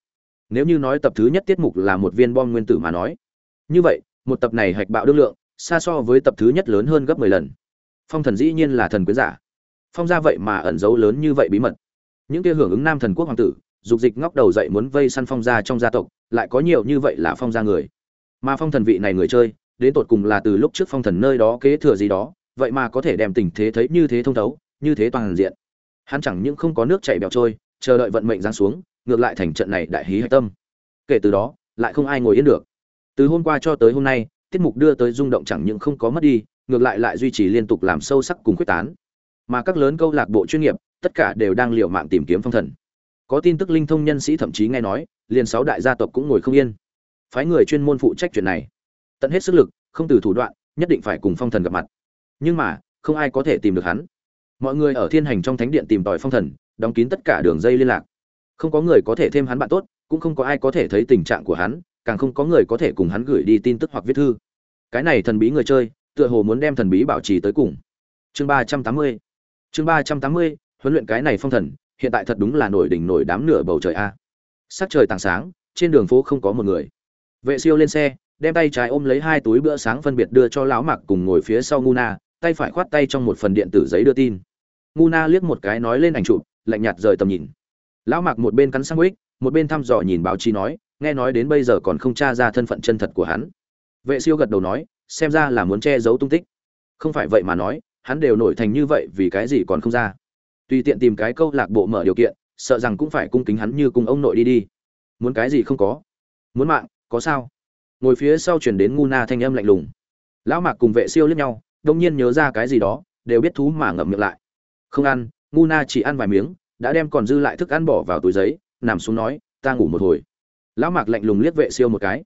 Nếu như nói tập thứ nhất tiết mục là một viên bom nguyên tử mà nói, như vậy, một tập này hạch bạo đương lượng, xa so với tập thứ nhất lớn hơn gấp mười lần phong thần dĩ nhiên là thần quyến giả. Phong gia vậy mà ẩn giấu lớn như vậy bí mật. Những kia hưởng ứng nam thần quốc hoàng tử, dục dịch ngóc đầu dậy muốn vây săn phong gia trong gia tộc, lại có nhiều như vậy là phong gia người. Mà phong thần vị này người chơi, đến tột cùng là từ lúc trước phong thần nơi đó kế thừa gì đó, vậy mà có thể đem tình thế thấy như thế thông thấu, như thế toàn diện. Hắn chẳng những không có nước chảy bèo trôi, chờ đợi vận mệnh giáng xuống, ngược lại thành trận này đại hí hạch tâm. Kể từ đó, lại không ai ngồi yên được. Từ hôm qua cho tới hôm nay, tiết mục đưa tới rung động chẳng những không có mất đi ngược lại lại duy trì liên tục làm sâu sắc cùng quyết tán. Mà các lớn câu lạc bộ chuyên nghiệp, tất cả đều đang liều mạng tìm kiếm phong thần. Có tin tức linh thông nhân sĩ thậm chí nghe nói, liền sáu đại gia tộc cũng ngồi không yên. Phái người chuyên môn phụ trách chuyện này. Tận hết sức lực, không từ thủ đoạn, nhất định phải cùng phong thần gặp mặt. Nhưng mà, không ai có thể tìm được hắn. Mọi người ở thiên hành trong thánh điện tìm tòi phong thần, đóng kín tất cả đường dây liên lạc. Không có người có thể thêm hắn bạn tốt, cũng không có ai có thể thấy tình trạng của hắn, càng không có người có thể cùng hắn gửi đi tin tức hoặc viết thư. Cái này thần bí người chơi tựa hồ muốn đem thần bí bảo trì tới cùng. Chương ba trăm tám mươi. Chương ba trăm tám mươi, huấn luyện cái này phong thần, hiện tại thật đúng là nổi đỉnh nổi đám nửa bầu trời a. Sắc trời tảng sáng, trên đường phố không có một người. Vệ siêu lên xe, đem tay trái ôm lấy hai túi bữa sáng phân biệt đưa cho lão mặc cùng ngồi phía sau nguna, tay phải khoát tay trong một phần điện tử giấy đưa tin. Nguna liếc một cái nói lên ảnh chụp, lạnh nhạt rời tầm nhìn. Lão mặc một bên cắn sang ích một bên thăm dò nhìn báo chí nói, nghe nói đến bây giờ còn không tra ra thân phận chân thật của hắn. Vệ siêu gật đầu nói xem ra là muốn che giấu tung tích. Không phải vậy mà nói, hắn đều nổi thành như vậy vì cái gì còn không ra. Tùy tiện tìm cái câu lạc bộ mở điều kiện, sợ rằng cũng phải cung kính hắn như cùng ông nội đi đi. Muốn cái gì không có. Muốn mạng, có sao? Ngồi phía sau chuyển đến ngu na thanh âm lạnh lùng. Lão mạc cùng vệ siêu liếc nhau, đông nhiên nhớ ra cái gì đó, đều biết thú mà ngậm miệng lại. Không ăn, ngu na chỉ ăn vài miếng, đã đem còn dư lại thức ăn bỏ vào túi giấy, nằm xuống nói, ta ngủ một hồi. Lão mạc lạnh lùng liếc vệ siêu một cái.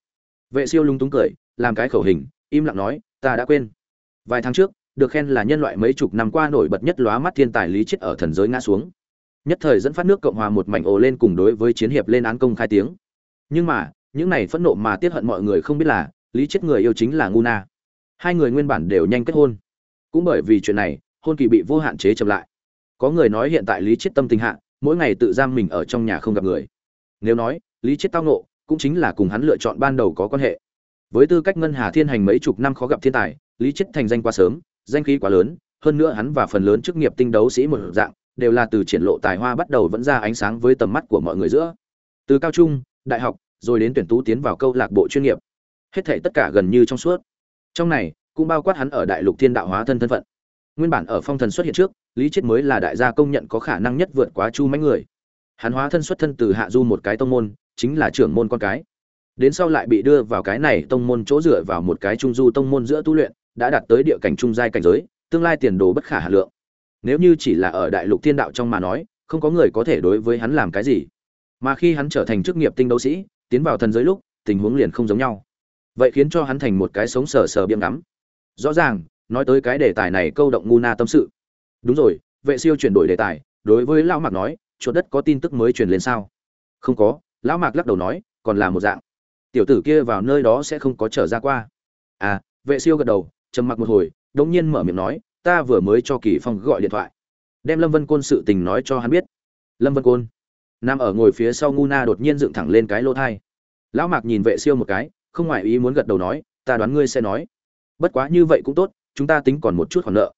Vệ siêu lung túng cười, làm cái khẩu hình im lặng nói, ta đã quên. Vài tháng trước, được khen là nhân loại mấy chục năm qua nổi bật nhất lóa mắt thiên tài lý chết ở thần giới ngã xuống. Nhất thời dẫn phát nước cộng hòa một mảnh ồ lên cùng đối với chiến hiệp lên án công khai tiếng. Nhưng mà, những này phẫn nộ mà tiết hận mọi người không biết là, lý chết người yêu chính là ngu na. Hai người nguyên bản đều nhanh kết hôn. Cũng bởi vì chuyện này, hôn kỳ bị vô hạn chế chậm lại. Có người nói hiện tại lý chết tâm tình hạ, mỗi ngày tự giam mình ở trong nhà không gặp người. Nếu nói, lý chết tao nộ cũng chính là cùng hắn lựa chọn ban đầu có quan hệ với tư cách ngân hà thiên hành mấy chục năm khó gặp thiên tài, lý chết thành danh quá sớm, danh khí quá lớn, hơn nữa hắn và phần lớn chức nghiệp tinh đấu sĩ một dạng, đều là từ triển lộ tài hoa bắt đầu vẫn ra ánh sáng với tầm mắt của mọi người giữa. Từ cao trung, đại học, rồi đến tuyển tú tiến vào câu lạc bộ chuyên nghiệp. Hết thảy tất cả gần như trong suốt. Trong này, cũng bao quát hắn ở đại lục thiên đạo hóa thân thân phận. Nguyên bản ở phong thần xuất hiện trước, lý chết mới là đại gia công nhận có khả năng nhất vượt quá chu mánh người. Hắn hóa thân xuất thân từ hạ du một cái tông môn, chính là trưởng môn con cái đến sau lại bị đưa vào cái này tông môn chỗ dựa vào một cái trung du tông môn giữa tu luyện, đã đạt tới địa cảnh trung giai cảnh giới, tương lai tiền đồ bất khả hà lượng. Nếu như chỉ là ở đại lục thiên đạo trong mà nói, không có người có thể đối với hắn làm cái gì. Mà khi hắn trở thành chức nghiệp tinh đấu sĩ, tiến vào thần giới lúc, tình huống liền không giống nhau. Vậy khiến cho hắn thành một cái sống sờ sờ biếm ngắm. Rõ ràng, nói tới cái đề tài này câu động ngu na tâm sự. Đúng rồi, vệ siêu chuyển đổi đề tài, đối với lão mạc nói, chuột đất có tin tức mới truyền lên sao? Không có, lão mạc lắc đầu nói, còn là một dạng tiểu tử kia vào nơi đó sẽ không có trở ra qua. À vệ siêu gật đầu, trầm mặc một hồi, đống nhiên mở miệng nói, ta vừa mới cho kỳ phong gọi điện thoại. Đem lâm vân côn sự tình nói cho hắn biết. Lâm vân côn, nam ở ngồi phía sau ngu na đột nhiên dựng thẳng lên cái lỗ thai. Lão mạc nhìn vệ siêu một cái, không ngoại ý muốn gật đầu nói, ta đoán ngươi sẽ nói. Bất quá như vậy cũng tốt, chúng ta tính còn một chút khoản nợ.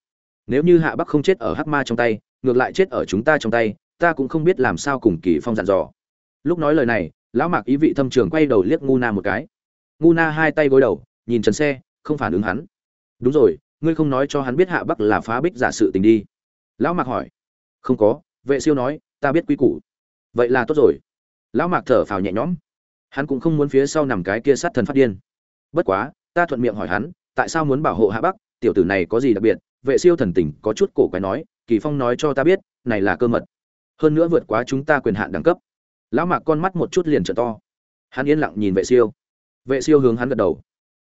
Nếu như hạ bắc không chết ở hắc ma trong tay, ngược lại chết ở chúng ta trong tay, ta cũng không biết làm sao cùng kỳ phong dặn dò. Lúc nói lời này lão mạc ý vị thâm trường quay đầu liếc ngu na một cái. Ngu na hai tay gối đầu, nhìn trần xe, không phản ứng hắn. Đúng rồi, ngươi không nói cho hắn biết hạ bắc là phá bích giả sự tình đi. Lão mạc hỏi. Không có, vệ siêu nói, ta biết quy củ. Vậy là tốt rồi. Lão mạc thở phào nhẹ nhõm. Hắn cũng không muốn phía sau nằm cái kia sát thần phát điên. Bất quá, ta thuận miệng hỏi hắn, tại sao muốn bảo hộ hạ bắc? Tiểu tử này có gì đặc biệt? Vệ siêu thần tình có chút cổ quái nói, kỳ phong nói cho ta biết, này là cơ mật. Hơn nữa vượt quá chúng ta quyền hạn đẳng cấp lão mạc con mắt một chút liền trở to. Hắn yên lặng nhìn vệ siêu. Vệ siêu hướng hắn gật đầu.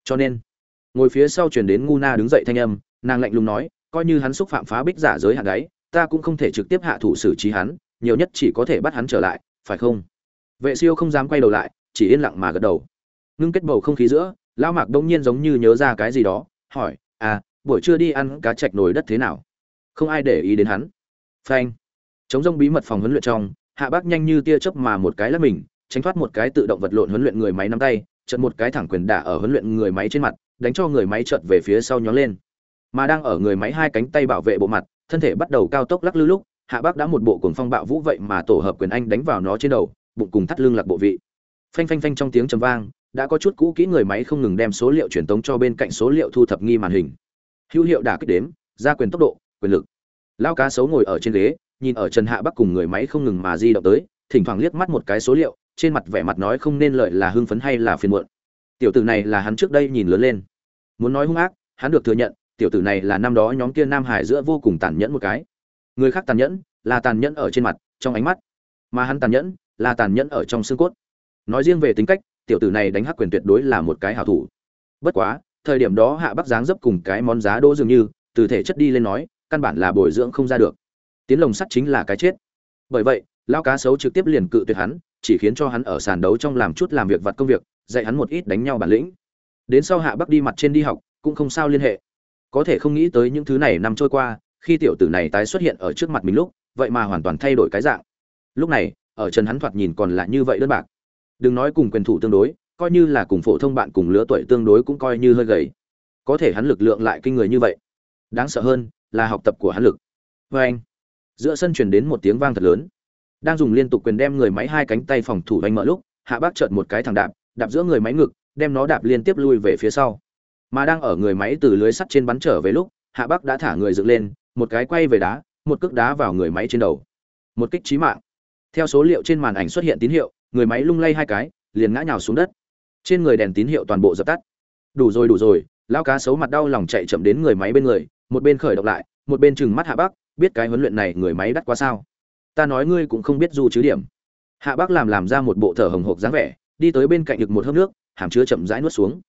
Cho nên, ngồi phía sau truyền đến ngu na đứng dậy thanh âm, nàng lạnh lùng nói, coi như hắn xúc phạm phá bích giả giới hạn gáy ta cũng không thể trực tiếp hạ thủ xử trí hắn, nhiều nhất chỉ có thể bắt hắn trở lại, phải không? Vệ siêu không dám quay đầu lại, chỉ yên lặng mà gật đầu. Ngưng kết bầu không khí giữa, lão mạc đông nhiên giống như nhớ ra cái gì đó, hỏi à buổi trưa đi ăn cá chạch nồi đất thế nào? Không ai để ý đến hắn. Phanh. Chống rông bí mật phòng huấn luyện trong hạ bác nhanh như tia chớp mà một cái lắc mình, tránh thoát một cái tự động vật lộn huấn luyện người máy nắm tay, chợt một cái thẳng quyền đả ở huấn luyện người máy trên mặt, đánh cho người máy chợt về phía sau nhón lên. Mà đang ở người máy hai cánh tay bảo vệ bộ mặt, thân thể bắt đầu cao tốc lắc lư lúc, hạ bác đã một bộ cuồng phong bạo vũ vậy mà tổ hợp quyền anh đánh vào nó trên đầu, bụng cùng thắt lưng lạc bộ vị. Phanh phanh phanh trong tiếng trầm vang, đã có chút cũ kỹ người máy không ngừng đem số liệu truyền tống cho bên cạnh số liệu thu thập nghi màn hình. Hữu hiệu đả kích đếm, ra quyền tốc độ, quyền lực. Lao cá sấu ngồi ở trên ghế nhìn ở trần hạ bắc cùng người máy không ngừng mà di động tới, thỉnh thoảng liếc mắt một cái số liệu, trên mặt vẻ mặt nói không nên lợi là hưng phấn hay là phiền muộn. Tiểu tử này là hắn trước đây nhìn lớn lên. Muốn nói hung ác, hắn được thừa nhận, tiểu tử này là năm đó nhóm kia nam hải giữa vô cùng tàn nhẫn một cái. Người khác tàn nhẫn, là tàn nhẫn ở trên mặt, trong ánh mắt. Mà hắn tàn nhẫn, là tàn nhẫn ở trong xương cốt. Nói riêng về tính cách, tiểu tử này đánh hắc quyền tuyệt đối là một cái hảo thủ. Bất quá, thời điểm đó hạ bắc dáng dấp cùng cái món giá đỗ dường như, từ thể chất đi lên nói, căn bản là bồi dưỡng không ra được tiến lồng sắt chính là cái chết. Bởi vậy lao cá sấu trực tiếp liền cự tuyệt hắn, chỉ khiến cho hắn ở sàn đấu trong làm chút làm việc vặt công việc, dạy hắn một ít đánh nhau bản lĩnh. Đến sau hạ bắc đi mặt trên đi học, cũng không sao liên hệ. Có thể không nghĩ tới những thứ này năm trôi qua, khi tiểu tử này tái xuất hiện ở trước mặt mình lúc, vậy mà hoàn toàn thay đổi cái dạng. Lúc này, ở trần hắn thoạt nhìn còn là như vậy đơn bạc. Đừng nói cùng quyền thủ tương đối, coi như là cùng phổ thông bạn cùng lứa tuổi tương đối cũng coi như hơi gầy. Có thể hắn lực lượng lại kinh người như vậy. Đáng sợ hơn là học tập của hắn lực. Vê anh giữa sân truyền đến một tiếng vang thật lớn. Đang dùng liên tục quyền đem người máy hai cánh tay phòng thủ đánh mở lúc, hạ bác chợt một cái thẳng đạp đạp giữa người máy ngực, đem nó đạp liên tiếp lui về phía sau. Mà đang ở người máy từ lưới sắt trên bắn trở về lúc, hạ bác đã thả người dựng lên, một cái quay về đá, một cước đá vào người máy trên đầu. Một kích chí mạng. Theo số liệu trên màn ảnh xuất hiện tín hiệu, người máy lung lay hai cái, liền ngã nhào xuống đất. Trên người đèn tín hiệu toàn bộ dập tắt. Đủ rồi đủ rồi, lão cá xấu mặt đau lòng chạy chậm đến người máy bên người, một bên khởi động lại, một bên chừng mắt hạ bác biết cái huấn luyện này người máy đắt quá sao? Ta nói ngươi cũng không biết du chứ điểm. Hạ bác làm làm ra một bộ thở hồng hộc dáng vẻ, đi tới bên cạnh được một hớp nước, hàm chứa chậm rãi nuốt xuống.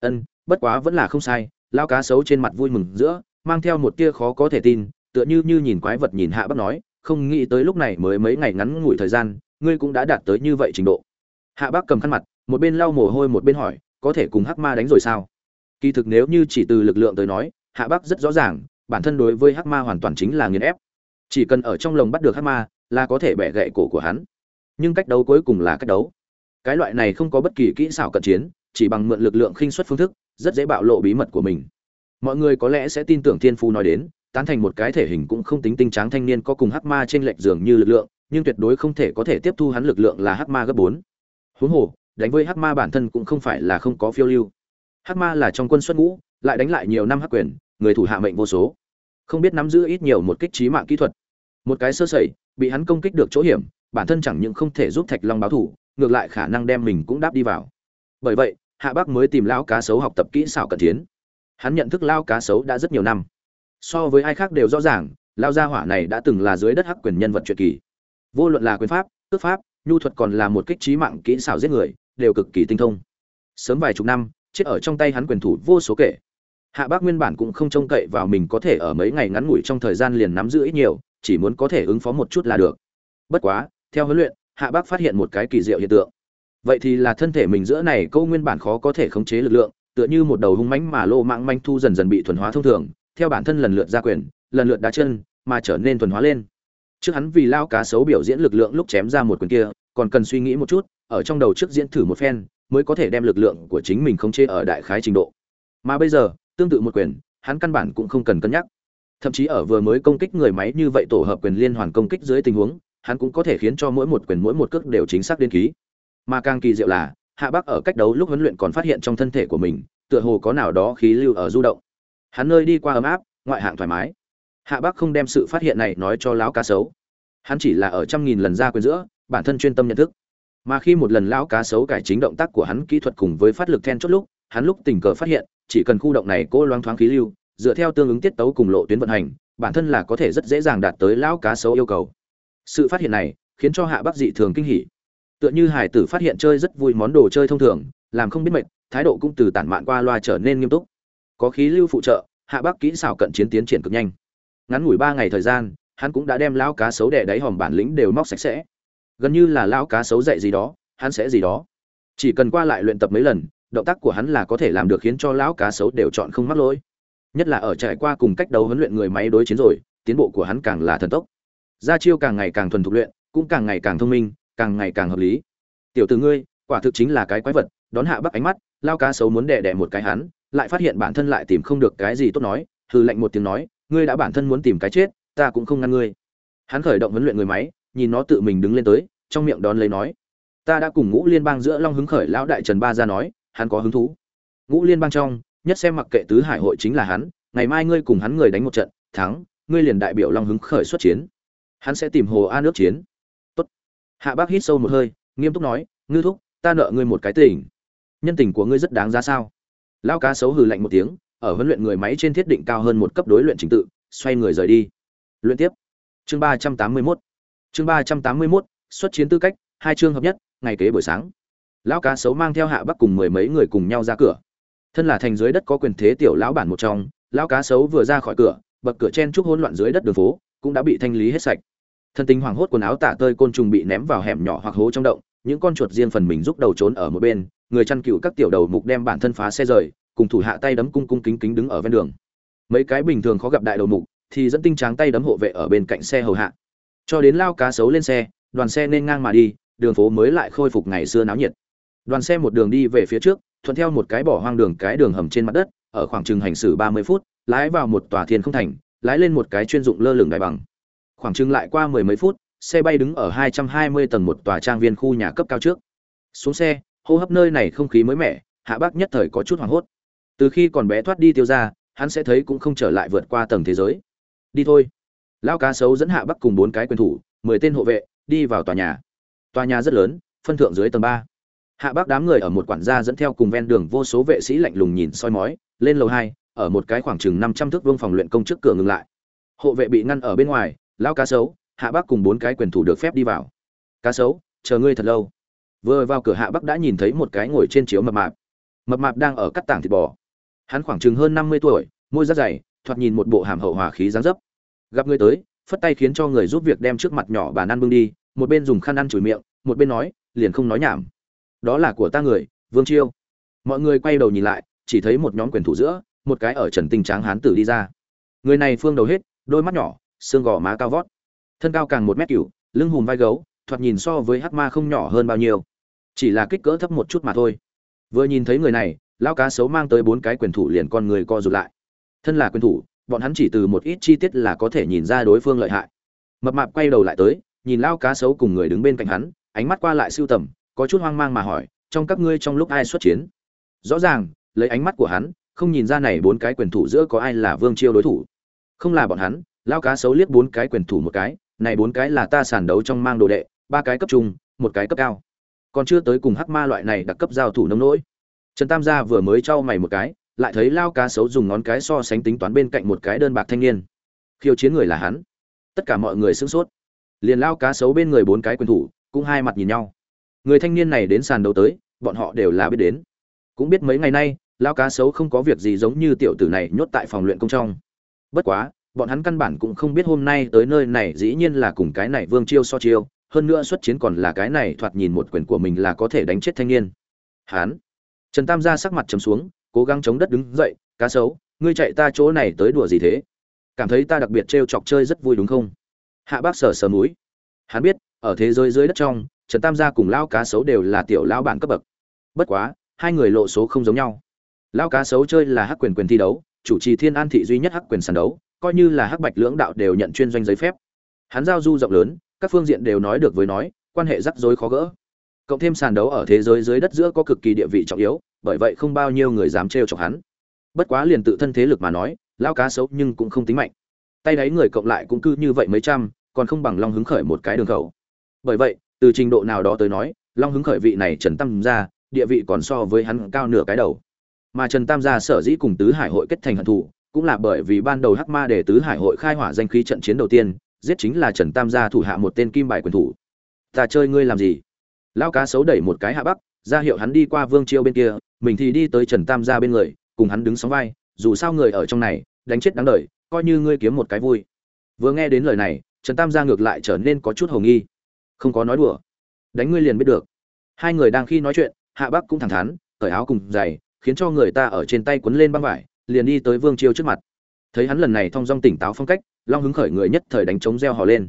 Ân, bất quá vẫn là không sai lao cá xấu trên mặt vui mừng giữa, mang theo một tia khó có thể tin, tựa như như nhìn quái vật nhìn hạ bác nói, không nghĩ tới lúc này mới mấy ngày ngắn ngủi thời gian, ngươi cũng đã đạt tới như vậy trình độ. Hạ bác cầm khăn mặt, một bên lau mồ hôi một bên hỏi, có thể cùng hắc ma đánh rồi sao? Kỳ thực nếu như chỉ từ lực lượng tới nói, hạ bác rất rõ ràng bản thân đối với hắc ma hoàn toàn chính là nghiền ép. Chỉ cần ở trong lồng bắt được hắc ma là có thể bẻ gậy cổ của hắn. Nhưng cách đấu cuối cùng là cách đấu. Cái loại này không có bất kỳ kỹ xảo cận chiến, chỉ bằng mượn lực lượng khinh suất phương thức, rất dễ bạo lộ bí mật của mình. Mọi người có lẽ sẽ tin tưởng thiên phu nói đến, tán thành một cái thể hình cũng không tính tinh tráng thanh niên có cùng hắc ma trên lệch dường như lực lượng, nhưng tuyệt đối không thể có thể tiếp thu hắn lực lượng là hắc ma gấp bốn. Huống hồ, đánh với hắc ma bản thân cũng không phải là không có phiêu lưu. Hắc ma là trong quân xuất ngũ, lại đánh lại nhiều năm hắc quyền, người thủ hạ mệnh vô số không biết nắm giữ ít nhiều một kích trí mạng kỹ thuật. Một cái sơ sẩy, bị hắn công kích được chỗ hiểm, bản thân chẳng những không thể giúp thạch long báo thủ ngược lại khả năng đem mình cũng đáp đi vào. Bởi vậy, hạ bắc mới tìm lao cá sấu học tập kỹ xảo cận chiến. Hắn nhận thức lao cá sấu đã rất nhiều năm. So với ai khác đều rõ ràng lao gia hỏa này đã từng là dưới đất hắc quyền nhân vật truyện kỳ. Vô luận là quyền pháp, cước pháp, nhu thuật còn là một kích trí mạng kỹ xảo giết người, đều cực kỳ tinh thông. Sớm vài chục năm, chết ở trong tay hắn quyền thủ vô số kể hạ bác nguyên bản cũng không trông cậy vào mình có thể ở mấy ngày ngắn ngủi trong thời gian liền nắm giữ ít nhiều, chỉ muốn có thể ứng phó một chút là được. Bất quá, theo huấn luyện, hạ bác phát hiện một cái kỳ diệu hiện tượng. Vậy thì là thân thể mình giữa này câu nguyên bản khó có thể khống chế lực lượng, tựa như một đầu hung mãnh mà lô mạng manh thu dần dần bị thuần hóa thông thường, theo bản thân lần lượt ra quyền, lần lượt đá chân, mà trở nên thuần hóa lên. Trước hắn vì lao cá sấu biểu diễn lực lượng lúc chém ra một quyền kia, còn cần suy nghĩ một chút, ở trong đầu trước diễn thử một phen, mới có thể đem lực lượng của chính mình khống chế ở đại khái trình độ. Mà bây giờ tương tự một quyền, hắn căn bản cũng không cần cân nhắc. Thậm chí ở vừa mới công kích người máy như vậy tổ hợp quyền liên hoàn công kích dưới tình huống, hắn cũng có thể khiến cho mỗi một quyền mỗi một cước đều chính xác đến ký. Mà càng kỳ diệu là, hạ bắc ở cách đấu lúc huấn luyện còn phát hiện trong thân thể của mình, tựa hồ có nào đó khí lưu ở du động. Hắn nơi đi qua ấm áp, ngoại hạng thoải mái. Hạ bắc không đem sự phát hiện này nói cho lão cá sấu. Hắn chỉ là ở trăm nghìn lần ra quyền giữa, bản thân chuyên tâm nhận thức. Mà khi một lần lão cá sấu cải chính động tác của hắn kỹ thuật cùng với phát lực then chốt lúc, hắn lúc tình cờ phát hiện chỉ cần khu động này cố loáng thoáng khí lưu, dựa theo tương ứng tiết tấu cùng lộ tuyến vận hành, bản thân là có thể rất dễ dàng đạt tới lão cá sấu yêu cầu. Sự phát hiện này, khiến cho hạ bắc dị thường kinh hỉ. Tựa như hải tử phát hiện chơi rất vui món đồ chơi thông thường, làm không biết mệt, thái độ cũng từ tản mạn qua loa trở nên nghiêm túc. Có khí lưu phụ trợ, hạ bắc kỹ xảo cận chiến tiến triển cực nhanh. Ngắn ngủi ba ngày thời gian, hắn cũng đã đem lão cá sấu đẻ đáy hòm bản lĩnh đều móc sạch sẽ. Gần như là lão cá sấu dạy gì đó, hắn sẽ gì đó. Chỉ cần qua lại luyện tập mấy lần động tác của hắn là có thể làm được khiến cho lão cá sấu đều chọn không mắc lỗi. Nhất là ở trải qua cùng cách đấu huấn luyện người máy đối chiến rồi, tiến bộ của hắn càng là thần tốc. Gia chiêu càng ngày càng thuần thục luyện, cũng càng ngày càng thông minh, càng ngày càng hợp lý. Tiểu tử ngươi, quả thực chính là cái quái vật. Đón hạ bắc ánh mắt lao cá sấu muốn đè đè một cái hắn, lại phát hiện bản thân lại tìm không được cái gì tốt nói hư lệnh một tiếng nói, ngươi đã bản thân muốn tìm cái chết, ta cũng không ngăn ngươi. Hắn khởi động huấn luyện người máy, nhìn nó tự mình đứng lên tới, trong miệng đón lấy nói, ta đã cùng ngũ liên bang giữa long hứng khởi lão đại trần ba ra nói hắn có hứng thú. Ngũ liên bang trong, nhất xem mặc kệ tứ hải hội chính là hắn, ngày mai ngươi cùng hắn người đánh một trận, thắng, ngươi liền đại biểu long hứng khởi xuất chiến. Hắn sẽ tìm hồ a nước chiến. Tốt. Hạ bác hít sâu một hơi, nghiêm túc nói, ngư thúc, ta nợ ngươi một cái tình. Nhân tình của ngươi rất đáng giá sao? Lão cá xấu hừ lạnh một tiếng, ở huấn luyện người máy trên thiết định cao hơn một cấp đối luyện trình tự, xoay người rời đi. Luyện tiếp. Chương ba trăm tám mươi mốt. Chương ba trăm tám mươi mốt, xuất chiến tư cách, hai chương hợp nhất, ngày kế buổi sáng lão cá sấu mang theo hạ bắc cùng mười mấy người cùng nhau ra cửa. Thân là thành dưới đất có quyền thế tiểu lão bản một trong, lão cá sấu vừa ra khỏi cửa, bậc cửa chen chúc hỗn loạn dưới đất đường phố, cũng đã bị thanh lý hết sạch. Thân tình hoảng hốt quần áo tả tơi côn trùng bị ném vào hẻm nhỏ hoặc hố trong động, những con chuột riêng phần mình rút đầu trốn ở một bên, người chăn cừu các tiểu đầu mục đem bản thân phá xe rời, cùng thủ hạ tay đấm cung cung kính kính đứng ở ven đường. Mấy cái bình thường khó gặp đại đầu mục thì dẫn tinh tráng tay đấm hộ vệ ở bên cạnh xe hầu hạ. Cho đến lao cá sấu lên xe, đoàn xe nên ngang mà đi, đường phố mới lại khôi phục ngày xưa náo nhiệt đoàn xe một đường đi về phía trước, thuận theo một cái bỏ hoang đường cái đường hầm trên mặt đất, ở khoảng chừng hành xử ba mươi phút, lái vào một tòa thiên không thành, lái lên một cái chuyên dụng lơ lửng đại bằng. Khoảng chừng lại qua mười mấy phút, xe bay đứng ở hai trăm hai mươi tầng một tòa trang viên khu nhà cấp cao trước. Xuống xe, hô hấp nơi này không khí mới mẻ, hạ bác nhất thời có chút hoảng hốt. Từ khi còn bé thoát đi tiêu ra, hắn sẽ thấy cũng không trở lại vượt qua tầng thế giới. Đi thôi. Lão cá sấu dẫn hạ bắc cùng bốn cái quyền thủ, mười tên hộ vệ, đi vào tòa nhà. Tòa nhà rất lớn, phân thượng dưới tầng ba hạ bắc đám người ở một quản gia dẫn theo cùng ven đường vô số vệ sĩ lạnh lùng nhìn soi mói, lên lầu hai, ở một cái khoảng chừng năm trăm thước vương phòng luyện công trước cửa ngừng lại. Hộ vệ bị ngăn ở bên ngoài, lão cá sấu, hạ bắc cùng bốn cái quyền thủ được phép đi vào. Cá sấu, chờ ngươi thật lâu. Vừa vào cửa hạ bắc đã nhìn thấy một cái ngồi trên chiếu mập mạp. Mập mạp đang ở cắt tảng thịt bò. Hắn khoảng chừng hơn năm mươi tuổi, môi rất dày, thoạt nhìn một bộ hàm hậu hòa khí dáng dấp. Gặp người tới, phất tay khiến cho người giúp việc đem trước mặt nhỏ bàn ăn bưng đi, một bên dùng khăn ăn chùi miệng, một bên nói, liền không nói nhảm đó là của ta người, vương chiêu. Mọi người quay đầu nhìn lại, chỉ thấy một nhóm quyền thủ giữa, một cái ở trần tinh tráng hán tử đi ra. Người này phương đầu hết, đôi mắt nhỏ, xương gò má cao vót. Thân cao càng một mét cửu, lưng hùm vai gấu, thoạt nhìn so với hắc ma không nhỏ hơn bao nhiêu. Chỉ là kích cỡ thấp một chút mà thôi. Vừa nhìn thấy người này lao cá sấu mang tới bốn cái quyền thủ liền con người co rụt lại. Thân là quyền thủ, bọn hắn chỉ từ một ít chi tiết là có thể nhìn ra đối phương lợi hại. Mập mạp quay đầu lại tới, nhìn lao cá sấu cùng người đứng bên cạnh hắn, ánh mắt qua lại siêu tầm có chút hoang mang mà hỏi, trong các ngươi trong lúc ai xuất chiến? Rõ ràng, lấy ánh mắt của hắn, không nhìn ra này bốn cái quyền thủ giữa có ai là vương chiêu đối thủ. Không là bọn hắn lao cá xấu liếc bốn cái quyền thủ một cái, này bốn cái là ta sàn đấu trong mang đồ đệ, ba cái cấp trung, một cái cấp cao. Còn chưa tới cùng hắc ma loại này đặc cấp giao thủ nông nỗi. Trần tam gia vừa mới trao mày một cái, lại thấy lao cá xấu dùng ngón cái so sánh tính toán bên cạnh một cái đơn bạc thanh niên. Khiêu chiến người là hắn. Tất cả mọi người sửng sốt. Liền lao cá xấu bên người bốn cái quyền thủ, cũng hai mặt nhìn nhau người thanh niên này đến sàn đấu tới bọn họ đều là biết đến. Cũng biết mấy ngày nay lao cá sấu không có việc gì giống như tiểu tử này nhốt tại phòng luyện công trong. Bất quá bọn hắn căn bản cũng không biết hôm nay tới nơi này dĩ nhiên là cùng cái này vương chiêu so chiêu hơn nữa xuất chiến còn là cái này thoạt nhìn một quyền của mình là có thể đánh chết thanh niên. Hán, trần tam ra sắc mặt chấm xuống cố gắng chống đất đứng dậy cá sấu ngươi chạy ta chỗ này tới đùa gì thế? Cảm thấy ta đặc biệt trêu chọc chơi rất vui đúng không? Hạ bác sở sờ núi hắn biết ở thế giới dưới đất trong trần tam gia cùng lao cá sấu đều là tiểu lao bản cấp bậc. Bất quá, hai người lộ số không giống nhau. Lao cá sấu chơi là hắc quyền quyền thi đấu, chủ trì thiên an thị duy nhất hắc quyền sàn đấu, coi như là hắc bạch lưỡng đạo đều nhận chuyên doanh giấy phép. Hắn giao du rộng lớn, các phương diện đều nói được với nói, quan hệ rắc rối khó gỡ. Cộng thêm sàn đấu ở thế giới dưới đất giữa có cực kỳ địa vị trọng yếu, bởi vậy không bao nhiêu người dám trêu chọc hắn. Bất quá liền tự thân thế lực mà nói lao cá Sấu nhưng cũng không tính mạnh. Tay đáy người cộng lại cũng cứ như vậy mấy trăm, còn không bằng long hứng khởi một cái đường khẩu. Bởi vậy từ trình độ nào đó tới nói, long hứng khởi vị này trần tam gia, địa vị còn so với hắn cao nửa cái đầu. Mà trần tam gia sở dĩ cùng tứ hải hội kết thành hận thù, cũng là bởi vì ban đầu hắc ma để tứ hải hội khai hỏa danh khí trận chiến đầu tiên, giết chính là trần tam gia thủ hạ một tên kim bài quyền thủ. Ta chơi ngươi làm gì? Lao cá xấu đẩy một cái hạ bắc, ra hiệu hắn đi qua vương chiêu bên kia, mình thì đi tới trần tam gia bên người, cùng hắn đứng sóng vai, dù sao người ở trong này, đánh chết đáng đời, coi như ngươi kiếm một cái vui. Vừa nghe đến lời này, trần tam gia ngược lại trở nên có chút hầu nghi không có nói đùa. Đánh ngươi liền biết được. Hai người đang khi nói chuyện, hạ bắc cũng thẳng thắn, cởi áo cùng giày, khiến cho người ta ở trên tay quấn lên băng vải, liền đi tới vương chiêu trước mặt. Thấy hắn lần này thong dong tỉnh táo phong cách, long hứng khởi người nhất thời đánh trống reo hò lên.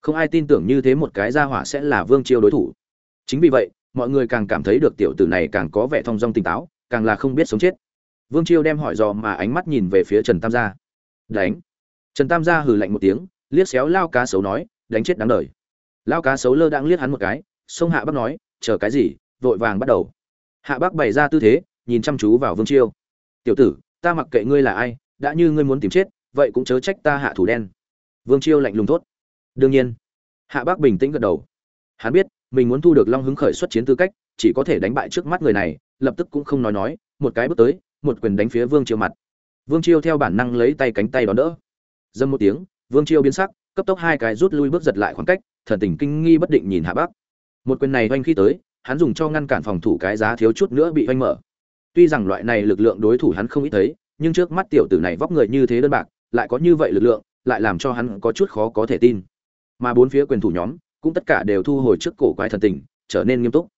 Không ai tin tưởng như thế một cái gia hỏa sẽ là vương chiêu đối thủ. Chính vì vậy, mọi người càng cảm thấy được tiểu tử này càng có vẻ thong dong tỉnh táo, càng là không biết sống chết. Vương chiêu đem hỏi dò mà ánh mắt nhìn về phía trần tam gia. Đánh. Trần tam gia hừ lạnh một tiếng, liếc xéo lao cá sấu nói, đánh chết đáng đời lao cá sấu lơ đang liếc hắn một cái, sông hạ bắc nói, chờ cái gì? Vội vàng bắt đầu. Hạ bắc bày ra tư thế, nhìn chăm chú vào vương chiêu. Tiểu tử, ta mặc kệ ngươi là ai, đã như ngươi muốn tìm chết, vậy cũng chớ trách ta hạ thủ đen. Vương chiêu lạnh lùng thốt. Đương nhiên. Hạ bắc bình tĩnh gật đầu. Hắn biết, mình muốn thu được long hứng khởi xuất chiến tư cách, chỉ có thể đánh bại trước mắt người này, lập tức cũng không nói nói, một cái bước tới, một quyền đánh phía vương chiêu mặt. Vương chiêu theo bản năng lấy tay cánh tay đón đỡ. Dâm một tiếng, vương chiêu biến sắc cấp tốc hai cái rút lui bước giật lại khoảng cách, thần tình kinh nghi bất định nhìn hạ bắc. Một quyền này oanh khi tới, hắn dùng cho ngăn cản phòng thủ cái giá thiếu chút nữa bị oanh mở. Tuy rằng loại này lực lượng đối thủ hắn không ít thấy, nhưng trước mắt tiểu tử này vóc người như thế đơn bạc, lại có như vậy lực lượng, lại làm cho hắn có chút khó có thể tin. Mà bốn phía quyền thủ nhóm, cũng tất cả đều thu hồi trước cổ quái thần tình, trở nên nghiêm túc.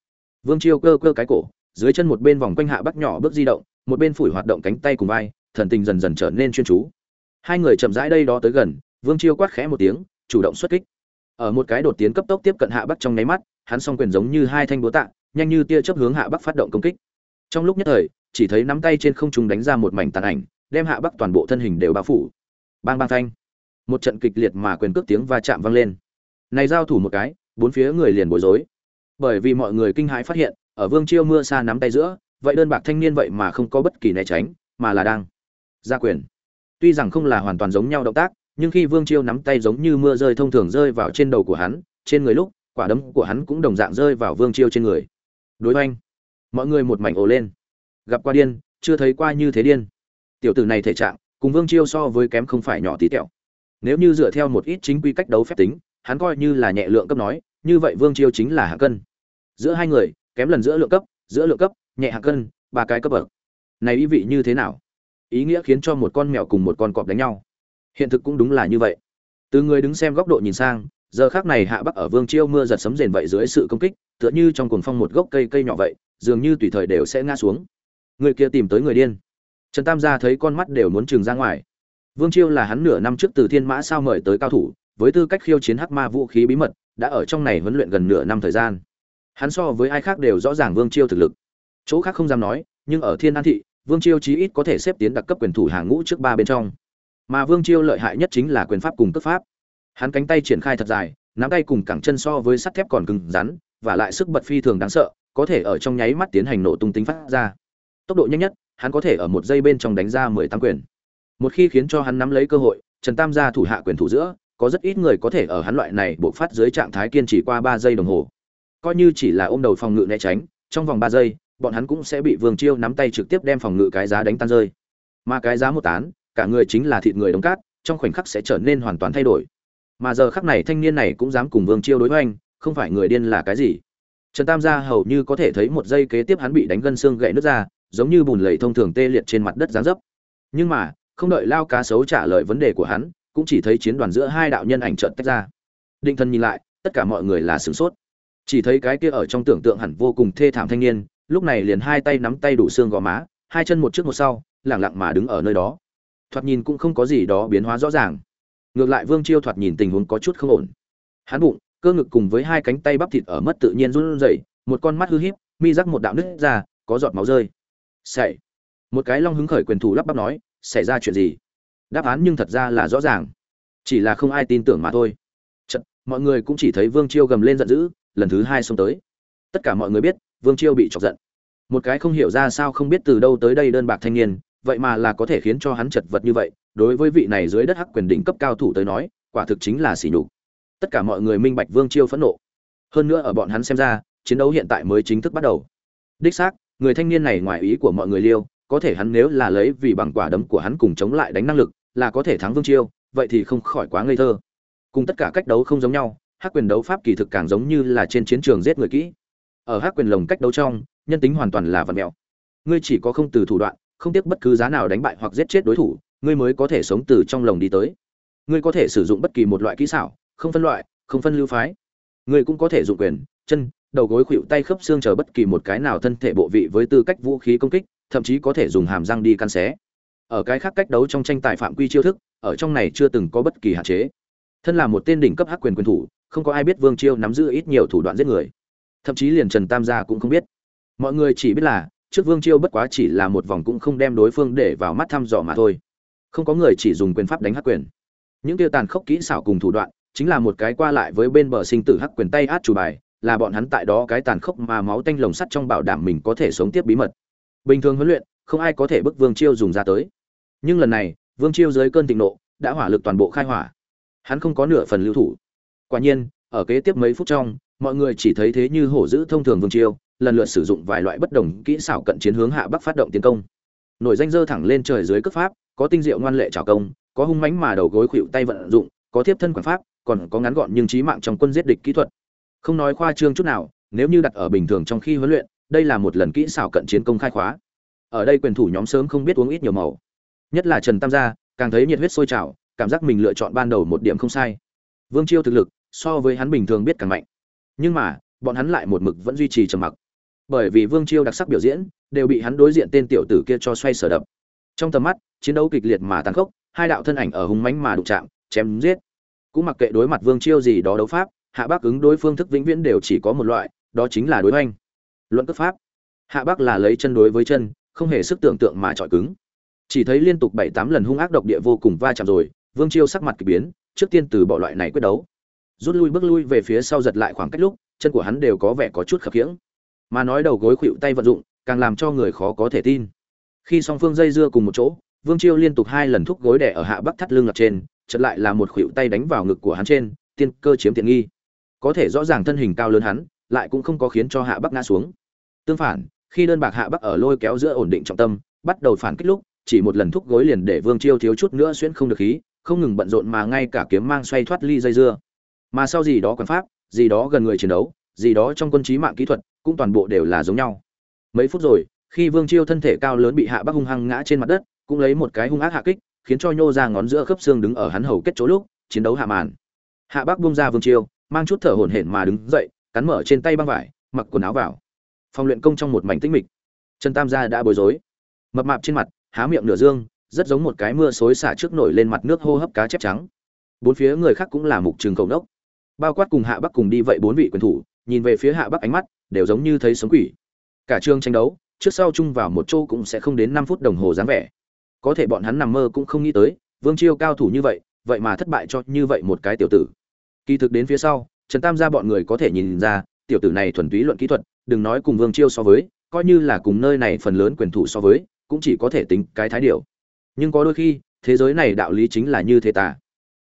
Vương chiêu cơ cơ cái cổ, dưới chân một bên vòng quanh hạ bắc nhỏ bước di động, một bên phủi hoạt động cánh tay cùng vai, thần tình dần dần trở nên chuyên chú. Hai người chậm rãi đây đó tới gần vương chiêu quát khẽ một tiếng, chủ động xuất kích. Ở một cái đột tiến cấp tốc tiếp cận hạ bắc trong nháy mắt, hắn song quyền giống như hai thanh búa tạ, nhanh như tia chớp hướng hạ bắc phát động công kích. Trong lúc nhất thời, chỉ thấy nắm tay trên không trung đánh ra một mảnh tàn ảnh, đem hạ bắc toàn bộ thân hình đều bao phủ. Bang bang thanh. Một trận kịch liệt mà quyền cước tiếng va chạm vang lên. Này giao thủ một cái, bốn phía người liền bối rối. Bởi vì mọi người kinh hãi phát hiện, ở vương chiêu mưa xa nắm tay giữa, vậy đơn bạc thanh niên vậy mà không có bất kỳ né tránh, mà là đang ra quyền. Tuy rằng không là hoàn toàn giống nhau động tác nhưng khi vương chiêu nắm tay giống như mưa rơi thông thường rơi vào trên đầu của hắn, trên người lúc, quả đấm của hắn cũng đồng dạng rơi vào vương chiêu trên người. Đối oanh. Mọi người một mảnh ồ lên. Gặp qua điên, chưa thấy qua như thế điên. Tiểu tử này thể trạng, cùng vương chiêu so với kém không phải nhỏ tí tẹo. Nếu như dựa theo một ít chính quy cách đấu phép tính, hắn coi như là nhẹ lượng cấp nói, như vậy vương chiêu chính là hạ cân. Giữa hai người, kém lần giữa lượng cấp, giữa lượng cấp, nhẹ hạ cân, ba cái cấp bậc. Này ý vị như thế nào? Ý nghĩa khiến cho một con mèo cùng một con cọp đánh nhau hiện thực cũng đúng là như vậy. Từ người đứng xem góc độ nhìn sang, giờ khác này hạ bắc ở vương chiêu mưa giật sấm rền vậy dưới sự công kích, tựa như trong cuồng phong một gốc cây cây nhỏ vậy, dường như tùy thời đều sẽ ngã xuống. Người kia tìm tới người điên. Trần tam gia thấy con mắt đều muốn trừng ra ngoài. Vương chiêu là hắn nửa năm trước từ thiên mã sao mời tới cao thủ, với tư cách khiêu chiến hắc ma vũ khí bí mật, đã ở trong này huấn luyện gần nửa năm thời gian. Hắn so với ai khác đều rõ ràng vương chiêu thực lực. Chỗ khác không dám nói, nhưng ở thiên an thị, vương chiêu chí ít có thể xếp tiến đặc cấp quyền thủ hàng ngũ trước ba bên trong mà vương chiêu lợi hại nhất chính là quyền pháp cùng cước pháp. Hắn cánh tay triển khai thật dài, nắm tay cùng cẳng chân so với sắt thép còn cứng rắn, và lại sức bật phi thường đáng sợ, có thể ở trong nháy mắt tiến hành nổ tung tính phát ra. Tốc độ nhanh nhất, hắn có thể ở một giây bên trong đánh ra mười tám quyền. Một khi khiến cho hắn nắm lấy cơ hội, trần tam gia thủ hạ quyền thủ giữa, có rất ít người có thể ở hắn loại này buộc phát dưới trạng thái kiên trì qua ba giây đồng hồ. Coi như chỉ là ôm đầu phòng ngự né tránh, trong vòng ba giây, bọn hắn cũng sẽ bị vương chiêu nắm tay trực tiếp đem phòng ngự cái giá đánh tan rơi. Mà cái giá một tán cả người chính là thịt người đống cát, trong khoảnh khắc sẽ trở nên hoàn toàn thay đổi. Mà giờ khắc này thanh niên này cũng dám cùng vương chiêu đối hoành, không phải người điên là cái gì? Trần tam gia hầu như có thể thấy một giây kế tiếp hắn bị đánh gân xương gãy nước ra, giống như bùn lầy thông thường tê liệt trên mặt đất giáng dấp. Nhưng mà, không đợi lao cá sấu trả lời vấn đề của hắn, cũng chỉ thấy chiến đoàn giữa hai đạo nhân ảnh trợn tách ra. Định Thân nhìn lại, tất cả mọi người là sửng sốt. Chỉ thấy cái kia ở trong tưởng tượng hẳn vô cùng thê thảm thanh niên, lúc này liền hai tay nắm tay đủ xương gò má, hai chân một trước một sau, lẳng lặng mà đứng ở nơi đó thoạt nhìn cũng không có gì đó biến hóa rõ ràng. Ngược lại vương chiêu thoạt nhìn tình huống có chút không ổn. Hắn bụng cơ ngực cùng với hai cánh tay bắp thịt ở mất tự nhiên run rẩy một con mắt hư híp mi rắc một đạo nứt ra có giọt máu rơi. Xảy. Một cái long hứng khởi quyền thủ lắp bắp nói xảy ra chuyện gì? Đáp án nhưng thật ra là rõ ràng. Chỉ là không ai tin tưởng mà thôi. Chật, mọi người cũng chỉ thấy vương chiêu gầm lên giận dữ lần thứ hai xông tới. Tất cả mọi người biết vương chiêu bị chọc giận. Một cái không hiểu ra sao không biết từ đâu tới đây đơn bạc thanh niên vậy mà là có thể khiến cho hắn chật vật như vậy, đối với vị này dưới đất hắc quyền đỉnh cấp cao thủ tới nói, quả thực chính là sỉ nhục. Tất cả mọi người minh bạch vương chiêu phẫn nộ. Hơn nữa ở bọn hắn xem ra, chiến đấu hiện tại mới chính thức bắt đầu. Đích xác, người thanh niên này ngoài ý của mọi người liêu, có thể hắn nếu là lấy vì bằng quả đấm của hắn cùng chống lại đánh năng lực, là có thể thắng vương chiêu, vậy thì không khỏi quá ngây thơ. Cùng tất cả cách đấu không giống nhau, hắc quyền đấu pháp kỳ thực càng giống như là trên chiến trường giết người kỹ. Ở hắc quyền lồng cách đấu trong, nhân tính hoàn toàn là vật mèo ngươi chỉ có không từ thủ đoạn không tiếc bất cứ giá nào đánh bại hoặc giết chết đối thủ, ngươi mới có thể sống từ trong lồng đi tới. Ngươi có thể sử dụng bất kỳ một loại kỹ xảo, không phân loại, không phân lưu phái. Ngươi cũng có thể dụng quyền, chân, đầu gối khuỵu tay khớp xương chờ bất kỳ một cái nào thân thể bộ vị với tư cách vũ khí công kích, thậm chí có thể dùng hàm răng đi căn xé. Ở cái khác cách đấu trong tranh tài phạm quy chiêu thức, ở trong này chưa từng có bất kỳ hạn chế. Thân là một tên đỉnh cấp hắc quyền quyền thủ, không có ai biết vương chiêu nắm giữ ít nhiều thủ đoạn giết người. Thậm chí liền trần tam gia cũng không biết. Mọi người chỉ biết là trước vương chiêu bất quá chỉ là một vòng cũng không đem đối phương để vào mắt thăm dò mà thôi. Không có người chỉ dùng quyền pháp đánh hắc quyền. Những tiêu tàn khốc kỹ xảo cùng thủ đoạn, chính là một cái qua lại với bên bờ sinh tử hắc quyền tay át chủ bài, là bọn hắn tại đó cái tàn khốc mà máu tanh lồng sắt trong bảo đảm mình có thể sống tiếp bí mật. Bình thường huấn luyện, không ai có thể bức vương chiêu dùng ra tới. Nhưng lần này, vương chiêu dưới cơn thịnh nộ, đã hỏa lực toàn bộ khai hỏa. Hắn không có nửa phần lưu thủ. Quả nhiên, ở kế tiếp mấy phút trong, mọi người chỉ thấy thế như hổ dữ thông thường vương chiêu lần lượt sử dụng vài loại bất đồng kỹ xảo cận chiến hướng hạ bắc phát động tiến công. Nổi danh dơ thẳng lên trời dưới cấp pháp, có tinh diệu ngoan lệ trào công, có hung mãnh mà đầu gối khuỵu tay vận dụng, có thiếp thân quản pháp, còn có ngắn gọn nhưng trí mạng trong quân giết địch kỹ thuật. Không nói khoa trương chút nào, nếu như đặt ở bình thường trong khi huấn luyện, đây là một lần kỹ xảo cận chiến công khai khóa. Ở đây quyền thủ nhóm sớm không biết uống ít nhiều màu. Nhất là trần tam gia, càng thấy nhiệt huyết sôi trào, cảm giác mình lựa chọn ban đầu một điểm không sai. Vương chiêu thực lực, so với hắn bình thường biết càng mạnh. Nhưng mà, bọn hắn lại một mực vẫn duy trì trầm mặc bởi vì vương chiêu đặc sắc biểu diễn, đều bị hắn đối diện tên tiểu tử kia cho xoay sở đập. Trong tầm mắt, chiến đấu kịch liệt mà tàn khốc, hai đạo thân ảnh ở hùng mãnh mà đụng chạm, chém giết. Cũng mặc kệ đối mặt vương chiêu gì đó đấu pháp, hạ bác ứng đối phương thức vĩnh viễn đều chỉ có một loại, đó chính là đối hoành. Luận cấp pháp. Hạ bác là lấy chân đối với chân, không hề sức tưởng tượng mà chọi cứng. Chỉ thấy liên tục bảy tám lần hung ác độc địa vô cùng va chạm rồi, vương chiêu sắc mặt kỳ biến, trước tiên từ bỏ loại này quyết đấu. Rút lui bước lui về phía sau giật lại khoảng cách lúc, chân của hắn đều có vẻ có chút khập khiễng mà nói đầu gối khuỵu tay vận dụng, càng làm cho người khó có thể tin. Khi song phương dây dưa cùng một chỗ, vương chiêu liên tục hai lần thúc gối đẻ ở hạ bắc thắt lưng ngặt trên chật lại là một khuỵu tay đánh vào ngực của hắn trên, tiên cơ chiếm tiện nghi. Có thể rõ ràng thân hình cao lớn hắn, lại cũng không có khiến cho hạ bắc ngã xuống. Tương phản, khi đơn bạc hạ bắc ở lôi kéo giữa ổn định trọng tâm, bắt đầu phản kích lúc, chỉ một lần thúc gối liền để vương chiêu thiếu chút nữa xuyên không được khí, không ngừng bận rộn mà ngay cả kiếm mang xoay thoát ly dây dưa. Mà sau gì đó quan pháp, gì đó gần người chiến đấu, gì đó trong quân trí mạng kỹ thuật cũng toàn bộ đều là giống nhau. Mấy phút rồi, khi vương chiêu thân thể cao lớn bị hạ bắc hung hăng ngã trên mặt đất, cũng lấy một cái hung ác hạ kích, khiến cho nhô ra ngón giữa khớp xương đứng ở hắn hầu kết chỗ lúc, chiến đấu hạ màn. Hạ bắc bung ra vương chiêu, mang chút thở hổn hển mà đứng dậy, cắn mở trên tay băng vải, mặc quần áo vào. Phòng luyện công trong một mảnh tĩnh mịch. Trần tam gia đã bối rối. Mập mạp trên mặt, há miệng nửa dương, rất giống một cái mưa xối xả trước nổi lên mặt nước hô hấp cá chép trắng. Bốn phía người khác cũng là mục trường cầu nốc. Bao quát cùng hạ bắc cùng đi vậy bốn vị quyền thủ, nhìn về phía hạ bắc ánh mắt đều giống như thấy sống quỷ. Cả trường tranh đấu, trước sau chung vào một chỗ cũng sẽ không đến năm phút đồng hồ dáng vẻ. Có thể bọn hắn nằm mơ cũng không nghĩ tới, vương chiêu cao thủ như vậy vậy mà thất bại cho như vậy một cái tiểu tử. Kỳ thực đến phía sau, trần tam gia bọn người có thể nhìn ra, tiểu tử này thuần túy luận kỹ thuật, đừng nói cùng vương chiêu so với, coi như là cùng nơi này phần lớn quyền thủ so với, cũng chỉ có thể tính cái thái điều nhưng có đôi khi, thế giới này đạo lý chính là như thế tà.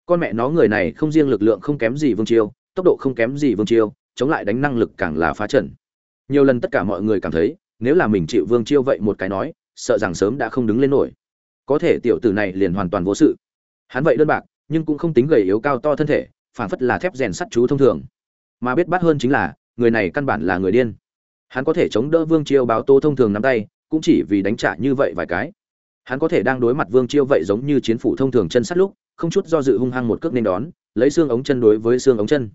con mẹ nó người này không riêng lực lượng không kém gì vương chiêu, tốc độ không kém gì vương chiêu chống lại đánh năng lực càng là phá trần. Nhiều lần tất cả mọi người cảm thấy, nếu là mình chịu vương chiêu vậy một cái nói, sợ rằng sớm đã không đứng lên nổi. Có thể tiểu tử này liền hoàn toàn vô sự. Hắn vậy đơn bạc, nhưng cũng không tính gầy yếu cao to thân thể phản phất là thép rèn sắt chú thông thường. Mà biết bắt hơn chính là, người này căn bản là người điên. Hắn có thể chống đỡ vương chiêu báo tô thông thường nắm tay, cũng chỉ vì đánh trả như vậy vài cái. Hắn có thể đang đối mặt vương chiêu vậy giống như chiến phủ thông thường chân sắt lúc, không chút do dự hung hăng một cước nên đón, lấy xương ống chân đối với xương ống chân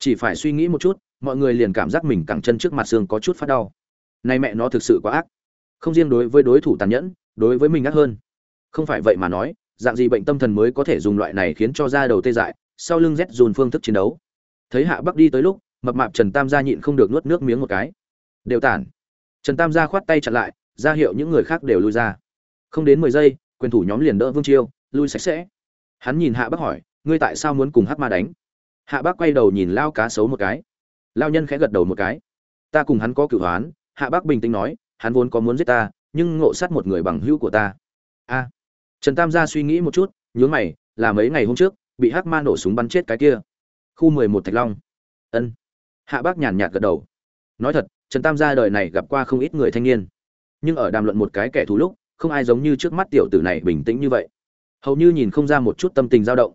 chỉ phải suy nghĩ một chút, mọi người liền cảm giác mình cẳng chân trước mặt xương có chút phát đau. Nay mẹ nó thực sự quá ác. Không riêng đối với đối thủ tàn nhẫn, đối với mình ác hơn. Không phải vậy mà nói, dạng gì bệnh tâm thần mới có thể dùng loại này khiến cho da đầu tê dại, sau lưng rét dùn phương thức chiến đấu. Thấy hạ bắc đi tới lúc, mập mạp trần tam gia nhịn không được nuốt nước miếng một cái. Đều tản. Trần tam gia khoát tay chặn lại, ra hiệu những người khác đều lui ra. Không đến mười giây, quyền thủ nhóm liền đỡ vương chiêu, lui sạch sẽ. Hắn nhìn hạ bắc hỏi, ngươi tại sao muốn cùng hắc ma đánh? Hạ bác quay đầu nhìn lao cá sấu một cái. Lao nhân khẽ gật đầu một cái. Ta cùng hắn có cửu hoán, hạ bác bình tĩnh nói, hắn vốn có muốn giết ta, nhưng ngộ sát một người bằng hữu của ta. A. Trần tam gia suy nghĩ một chút, nhướng mày, là mấy ngày hôm trước, bị hắc ma nổ súng bắn chết cái kia. Khu mười một thạch long. Ân. Hạ bác nhàn nhạt gật đầu. Nói thật, trần tam gia đời này gặp qua không ít người thanh niên. Nhưng ở đàm luận một cái kẻ thù lúc, không ai giống như trước mắt tiểu tử này bình tĩnh như vậy. Hầu như nhìn không ra một chút tâm tình dao động.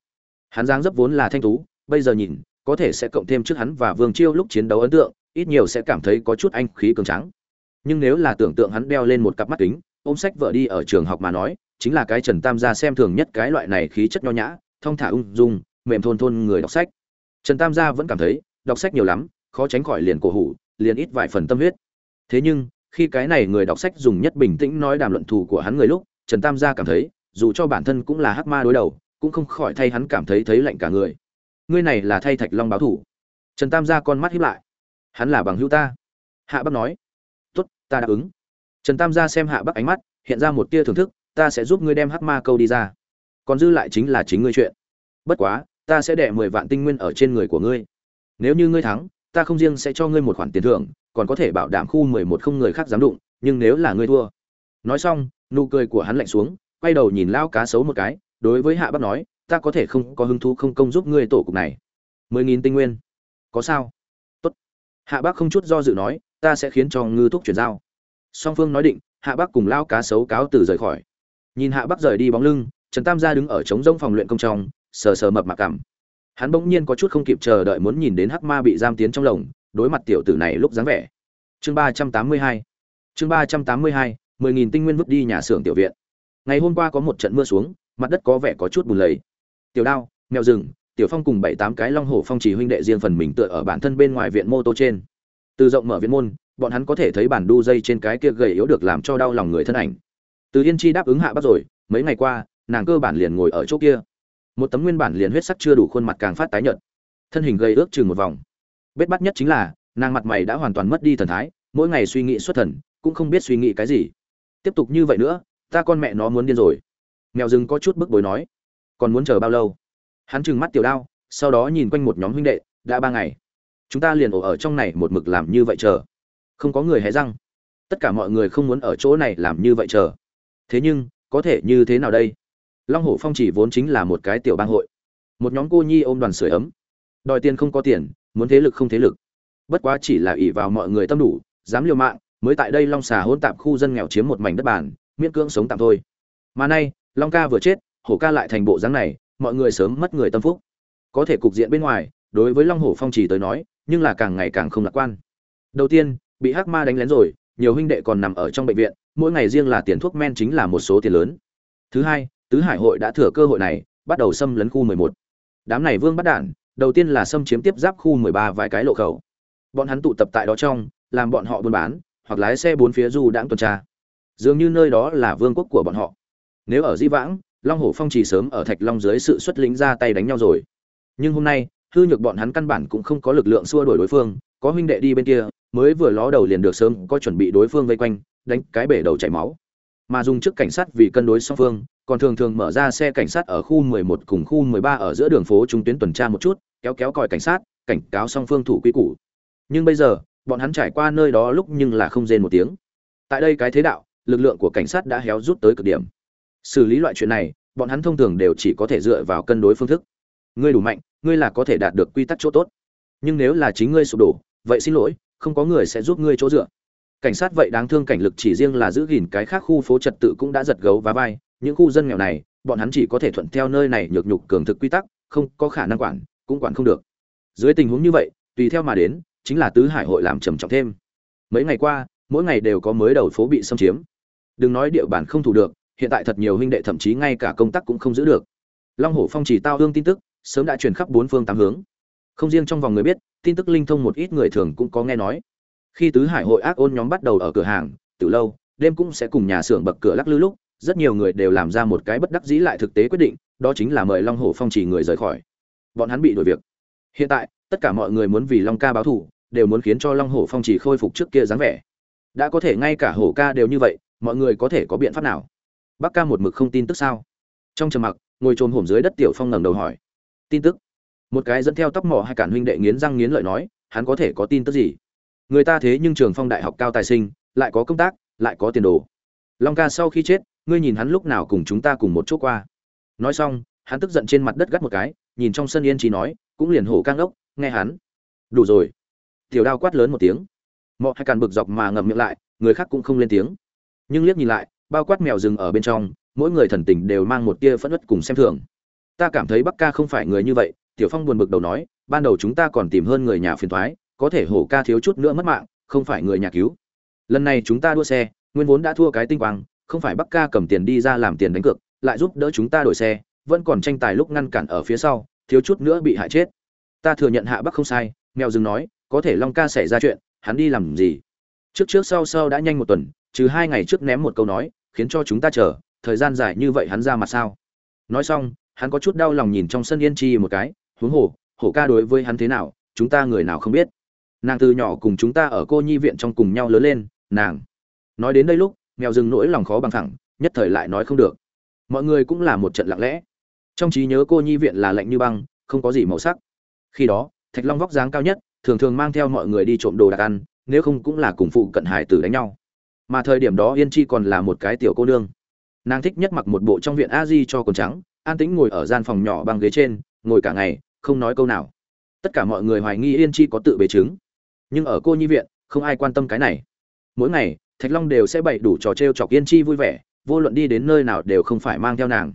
Hắn dáng dấp vốn là thanh tú bây giờ nhìn, có thể sẽ cộng thêm trước hắn và vương chiêu lúc chiến đấu ấn tượng, ít nhiều sẽ cảm thấy có chút anh khí cường trắng nhưng nếu là tưởng tượng hắn đeo lên một cặp mắt kính, ôm sách vợ đi ở trường học mà nói, chính là cái trần tam gia xem thường nhất cái loại này khí chất nho nhã, thong thả ung dung, mềm thôn thôn người đọc sách. Trần tam gia vẫn cảm thấy, đọc sách nhiều lắm, khó tránh khỏi liền cổ hủ, liền ít vài phần tâm huyết. Thế nhưng, khi cái này người đọc sách dùng nhất bình tĩnh nói đàm luận thù của hắn người lúc, trần tam gia cảm thấy, dù cho bản thân cũng là hắc ma đối đầu, cũng không khỏi thay hắn cảm thấy thấy lạnh cả người ngươi này là thay thạch long báo thủ. Trần tam gia con mắt hiếp lại. Hắn là bằng hữu ta. Hạ bắc nói. Tốt, ta đáp ứng. Trần tam gia xem hạ bắc ánh mắt, hiện ra một tia thưởng thức, ta sẽ giúp ngươi đem hắc ma câu đi ra. Còn dư lại chính là chính ngươi chuyện. Bất quá, ta sẽ đẻ mười vạn tinh nguyên ở trên người của ngươi. Nếu như ngươi thắng, ta không riêng sẽ cho ngươi một khoản tiền thưởng, còn có thể bảo đảm khu mười một không người khác dám đụng, nhưng nếu là ngươi thua. Nói xong, nụ cười của hắn lạnh xuống, quay đầu nhìn lao cá sấu một cái, đối với hạ bắc nói ta có thể không có hứng thú không công giúp ngươi tổ cục này. Mười nghìn tinh nguyên. Có sao? Tốt. Hạ bác không chút do dự nói, ta sẽ khiến cho ngư thúc chuyển giao. Song phương nói định, hạ bác cùng lao cá sấu cáo từ rời khỏi. Nhìn hạ bác rời đi bóng lưng, trần tam gia đứng ở trống rông phòng luyện công trong, sờ sờ mập mạp cảm. Hắn bỗng nhiên có chút không kịp chờ đợi muốn nhìn đến hắc ma bị giam tiến trong lồng, đối mặt tiểu tử này lúc dáng vẻ. Chương ba trăm tám mươi hai. Chương ba trăm tám mươi hai, mười nghìn tinh nguyên vứt đi nhà xưởng tiểu viện. Ngày hôm qua có một trận mưa xuống, mặt đất có vẻ có chút bùn lầy tiểu đao, mèo rừng, tiểu phong cùng bảy tám cái long hổ phong chỉ huynh đệ riêng phần mình tựa ở bản thân bên ngoài viện mô tô trên. Từ rộng mở viện môn, bọn hắn có thể thấy bản đu dây trên cái kia gầy yếu được làm cho đau lòng người thân ảnh. Từ yên chi đáp ứng hạ bắt rồi, mấy ngày qua, nàng cơ bản liền ngồi ở chỗ kia. Một tấm nguyên bản liền huyết sắc chưa đủ khuôn mặt càng phát tái nhợt. Thân hình gây ước chừng một vòng. Bết bắt nhất chính là, nàng mặt mày đã hoàn toàn mất đi thần thái, mỗi ngày suy nghĩ xuất thần, cũng không biết suy nghĩ cái gì. Tiếp tục như vậy nữa, ta con mẹ nó muốn điên rồi. Mèo rừng có chút bức bối nói còn muốn chờ bao lâu? Hắn trừng mắt tiểu đao, sau đó nhìn quanh một nhóm huynh đệ, đã ba ngày. Chúng ta liền ổ ở trong này một mực làm như vậy chờ. Không có người hé răng. Tất cả mọi người không muốn ở chỗ này làm như vậy chờ. Thế nhưng, có thể như thế nào đây? Long hổ phong chỉ vốn chính là một cái tiểu bang hội. Một nhóm cô nhi ôm đoàn sưởi ấm. Đòi tiền không có tiền, muốn thế lực không thế lực. Bất quá chỉ là ỷ vào mọi người tâm đủ, dám liều mạng, mới tại đây long xà hôn tạp khu dân nghèo chiếm một mảnh đất bàn, miễn cưỡng sống tạm thôi. Mà nay, long ca vừa chết hổ ca lại thành bộ dáng này, mọi người sớm mất người tâm phúc. Có thể cục diện bên ngoài, đối với long hổ phong trì tới nói, nhưng là càng ngày càng không lạc quan. Đầu tiên, bị hắc ma đánh lén rồi, nhiều huynh đệ còn nằm ở trong bệnh viện, mỗi ngày riêng là tiền thuốc men chính là một số tiền lớn. Thứ hai, tứ hải hội đã thừa cơ hội này, bắt đầu xâm lấn khu 11. đám này vương bắt đản đầu tiên là xâm chiếm tiếp giáp khu 13 vài cái lộ khẩu. Bọn hắn tụ tập tại đó trong, làm bọn họ buôn bán, hoặc lái xe bốn phía du đãng tuần tra. Dường như nơi đó là vương quốc của bọn họ. Nếu ở di vãng long hổ phong chỉ sớm ở thạch long dưới sự xuất lính ra tay đánh nhau rồi. Nhưng hôm nay, hư nhược bọn hắn căn bản cũng không có lực lượng xua đuổi đối phương, có huynh đệ đi bên kia, mới vừa ló đầu liền được sớm có chuẩn bị đối phương vây quanh, đánh cái bể đầu chảy máu. Mà dùng trước cảnh sát vì cân đối song phương, còn thường thường mở ra xe cảnh sát ở khu 11 cùng khu 13 ở giữa đường phố trung tuyến tuần tra một chút, kéo kéo còi cảnh sát, cảnh cáo song phương thủ quy củ. Nhưng bây giờ, bọn hắn trải qua nơi đó lúc nhưng là không rên một tiếng. Tại đây cái thế đạo, lực lượng của cảnh sát đã héo rút tới cực điểm xử lý loại chuyện này, bọn hắn thông thường đều chỉ có thể dựa vào cân đối phương thức. Ngươi đủ mạnh, ngươi là có thể đạt được quy tắc chỗ tốt. Nhưng nếu là chính ngươi sụp đổ, vậy xin lỗi, không có người sẽ giúp ngươi chỗ dựa. Cảnh sát vậy đáng thương cảnh lực chỉ riêng là giữ gìn cái khác khu phố trật tự cũng đã giật gấu và vai. Những khu dân nghèo này, bọn hắn chỉ có thể thuận theo nơi này nhược nhục cường thực quy tắc, không có khả năng quản, cũng quản không được. Dưới tình huống như vậy, tùy theo mà đến, chính là tứ hải hội làm trầm trọng thêm. Mấy ngày qua, mỗi ngày đều có mới đầu phố bị xâm chiếm. Đừng nói địa bàn không thủ được hiện tại thật nhiều huynh đệ thậm chí ngay cả công tác cũng không giữ được. Long hổ phong chỉ tao hương tin tức, sớm đã truyền khắp bốn phương tám hướng. Không riêng trong vòng người biết, tin tức linh thông một ít người thường cũng có nghe nói. Khi tứ hải hội ác ôn nhóm bắt đầu ở cửa hàng, từ lâu, đêm cũng sẽ cùng nhà xưởng bậc cửa lắc lư lúc, rất nhiều người đều làm ra một cái bất đắc dĩ lại thực tế quyết định, đó chính là mời long hổ phong chỉ người rời khỏi. Bọn hắn bị đuổi việc. Hiện tại, tất cả mọi người muốn vì long ca báo thù, đều muốn khiến cho long hổ phong chỉ khôi phục trước kia dáng vẻ. Đã có thể ngay cả hổ ca đều như vậy, mọi người có thể có biện pháp nào? Bác ca một mực không tin tức sao? Trong trầm mặc, ngồi trồm hổm dưới đất tiểu phong ngẩng đầu hỏi. Tin tức? Một cái dẫn theo tóc mỏ hai cản huynh đệ nghiến răng nghiến lợi nói, hắn có thể có tin tức gì? Người ta thế nhưng trường phong đại học cao tài sinh, lại có công tác, lại có tiền đồ. Long ca sau khi chết, ngươi nhìn hắn lúc nào cùng chúng ta cùng một chỗ qua. Nói xong, hắn tức giận trên mặt đất gắt một cái, nhìn trong sân yên trí nói, cũng liền hổ cang ốc, nghe hắn. Đủ rồi. Tiểu đao quát lớn một tiếng. Mọi hai càn bực dọc mà ngậm miệng lại, người khác cũng không lên tiếng. Nhưng liếc nhìn lại bao quát mèo rừng ở bên trong, mỗi người thần tình đều mang một tia phẫn uất cùng xem thường. Ta cảm thấy bắc ca không phải người như vậy, tiểu phong buồn bực đầu nói, ban đầu chúng ta còn tìm hơn người nhà phiền thoái có thể hổ ca thiếu chút nữa mất mạng, không phải người nhà cứu. Lần này chúng ta đua xe, nguyên vốn đã thua cái tinh quang, không phải bắc ca cầm tiền đi ra làm tiền đánh cược, lại giúp đỡ chúng ta đổi xe, vẫn còn tranh tài lúc ngăn cản ở phía sau, thiếu chút nữa bị hại chết. Ta thừa nhận hạ bắc không sai, mèo rừng nói, có thể long ca xảy ra chuyện, hắn đi làm gì? Trước trước sau sau đã nhanh một tuần, trừ hai ngày trước ném một câu nói, khiến cho chúng ta chờ, thời gian dài như vậy hắn ra mặt sao? Nói xong, hắn có chút đau lòng nhìn trong sân yên chi một cái, huống hồ, hổ ca đối với hắn thế nào, chúng ta người nào không biết. Nàng từ nhỏ cùng chúng ta ở cô nhi viện trong cùng nhau lớn lên, nàng. Nói đến đây lúc mèo rừng nỗi lòng khó bằng thẳng, nhất thời lại nói không được. Mọi người cũng là một trận lặng lẽ. Trong trí nhớ cô nhi viện là lạnh như băng, không có gì màu sắc. Khi đó, thạch long vóc dáng cao nhất, thường thường mang theo mọi người đi trộm đồ đạc ăn nếu không cũng là cùng phụ cận hải tử đánh nhau. Mà thời điểm đó yên chi còn là một cái tiểu cô nương. Nàng thích nhất mặc một bộ trong viện a di cho quần trắng, an tĩnh ngồi ở gian phòng nhỏ bằng ghế trên, ngồi cả ngày, không nói câu nào. Tất cả mọi người hoài nghi yên chi có tự bế chứng. Nhưng ở cô nhi viện, không ai quan tâm cái này. Mỗi ngày, thạch long đều sẽ bày đủ trò t r e o chọc yên chi vui vẻ, vô luận đi đến nơi nào đều không phải mang theo nàng.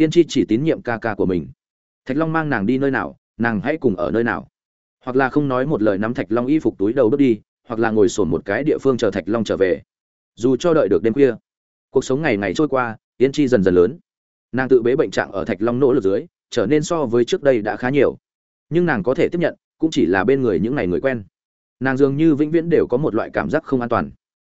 Yên chi chỉ tín nhiệm ca ca của mình. Thạch long mang nàng đi nơi nào, nàng hãy cùng ở nơi nào. Hoặc là không nói một lời nắm thạch long y phục túi đầu bước đi hoặc là ngồi sổn một cái địa phương chờ thạch long trở về. Dù cho đợi được đêm khuya, cuộc sống ngày ngày trôi qua, yên chi dần dần lớn. Nàng tự bế bệnh trạng ở thạch long nỗ lực dưới, trở nên so với trước đây đã khá nhiều. Nhưng nàng có thể tiếp nhận, cũng chỉ là bên người những ngày người quen. Nàng dường như vĩnh viễn đều có một loại cảm giác không an toàn.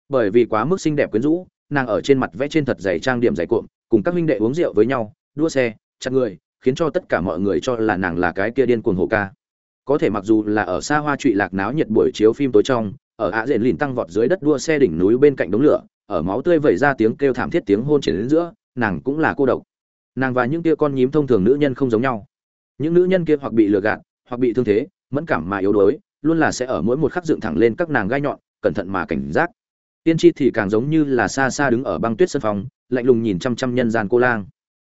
Bởi vì quá mức xinh đẹp quyến rũ, nàng ở trên mặt vẽ trên thật dày trang điểm dày cuộn, cùng các huynh đệ uống rượu với nhau, đua xe, chặt người, khiến cho tất cả mọi người cho là nàng là cái kia điên cuồng hồ ca có thể mặc dù là ở xa hoa trụy lạc náo nhiệt buổi chiếu phim tối trong, ở ạ rền lìn tăng vọt dưới đất đua xe đỉnh núi bên cạnh đống lửa, ở máu tươi vẩy ra tiếng kêu thảm thiết tiếng hôn chiến đến giữa, nàng cũng là cô độc. Nàng và những kia con nhím thông thường nữ nhân không giống nhau. Những nữ nhân kia hoặc bị lừa gạt, hoặc bị thương thế, mẫn cảm mà yếu đuối, luôn là sẽ ở mỗi một khắc dựng thẳng lên các nàng gai nhọn, cẩn thận mà cảnh giác. Tiên tri thì càng giống như là xa xa đứng ở băng tuyết sân phòng, lạnh lùng nhìn chăm chăm nhân gian cô lang.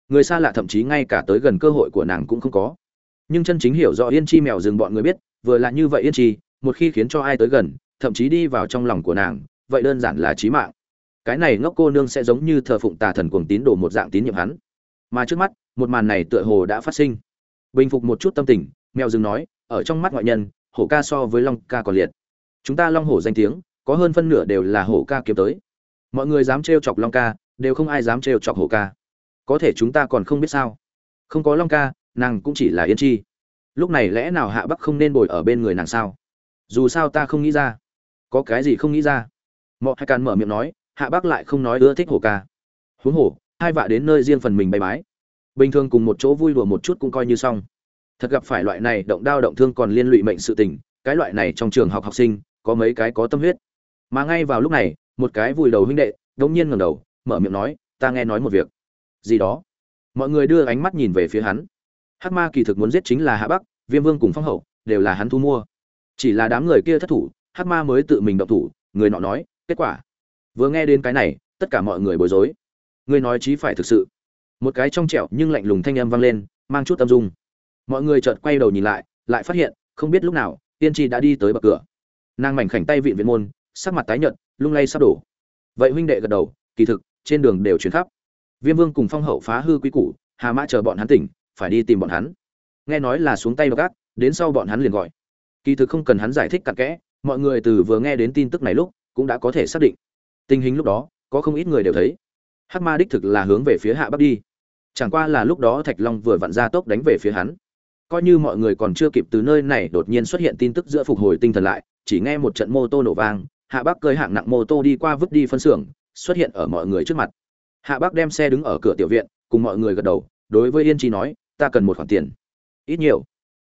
Người xa lạ thậm chí ngay cả tới gần cơ hội của nàng cũng không có nhưng chân chính hiểu rõ yên chi mèo rừng bọn người biết, vừa là như vậy yên chi, một khi khiến cho ai tới gần, thậm chí đi vào trong lòng của nàng, vậy đơn giản là chí mạng. Cái này ngốc cô nương sẽ giống như thờ phụng tà thần cuồng tín đồ một dạng tín nhiệm hắn. Mà trước mắt, một màn này tựa hồ đã phát sinh. Bình phục một chút tâm tình, mèo rừng nói, ở trong mắt ngoại nhân, hổ ca so với long ca còn liệt. Chúng ta long hổ danh tiếng, có hơn phân nửa đều là hổ ca kiếm tới. Mọi người dám trêu chọc long ca, đều không ai dám trêu chọc hổ ca. Có thể chúng ta còn không biết sao? Không có long ca nàng cũng chỉ là yên chi. Lúc này lẽ nào hạ bắc không nên bồi ở bên người nàng sao? Dù sao ta không nghĩ ra. Có cái gì không nghĩ ra? Mọi hai càn mở miệng nói, hạ bắc lại không nói ưa thích hổ ca. Huống hổ hai vạ đến nơi riêng phần mình bay bái. Bình thường cùng một chỗ vui đùa một chút cũng coi như xong. Thật gặp phải loại này động đao động thương còn liên lụy mệnh sự tình, cái loại này trong trường học học sinh, có mấy cái có tâm huyết. Mà ngay vào lúc này, một cái vùi đầu huynh đệ, đống nhiên ngẩng đầu, mở miệng nói, ta nghe nói một việc. Gì đó? Mọi người đưa ánh mắt nhìn về phía hắn hắc ma kỳ thực muốn giết chính là hạ bắc, viêm vương cùng phong hậu, đều là hắn thu mua. Chỉ là đám người kia thất thủ, hắc ma mới tự mình động thủ, người nọ nói, kết quả. Vừa nghe đến cái này, tất cả mọi người bối rối. Người nói chí phải thực sự. Một cái trong trẻo nhưng lạnh lùng thanh âm vang lên, mang chút tâm dung. Mọi người chợt quay đầu nhìn lại lại phát hiện, không biết lúc nào, tiên tri đã đi tới bậc cửa. Nàng mảnh khảnh tay vịn viện môn, sắc mặt tái nhợt, lung lay sắp đổ. Vậy huynh đệ gật đầu, kỳ thực, trên đường đều chuyển khắp. Viêm vương cùng phong hậu phá hư quý củ, hà mã chờ bọn hắn tỉnh phải đi tìm bọn hắn. Nghe nói là xuống tay độc ác đến sau bọn hắn liền gọi. Kỳ thực không cần hắn giải thích cặn kẽ, mọi người từ vừa nghe đến tin tức này lúc, cũng đã có thể xác định. Tình hình lúc đó, có không ít người đều thấy. Hắc ma đích thực là hướng về phía hạ bắc đi. Chẳng qua là lúc đó thạch long vừa vặn ra tốc đánh về phía hắn. Coi như mọi người còn chưa kịp từ nơi này đột nhiên xuất hiện tin tức giữa phục hồi tinh thần lại, chỉ nghe một trận mô tô nổ vang, hạ bắc cơi hạng nặng mô tô đi qua vứt đi phân xưởng, xuất hiện ở mọi người trước mặt. Hạ bắc đem xe đứng ở cửa tiểu viện, cùng mọi người gật đầu, đối với yên chi nói ta cần một khoản tiền. Ít nhiều.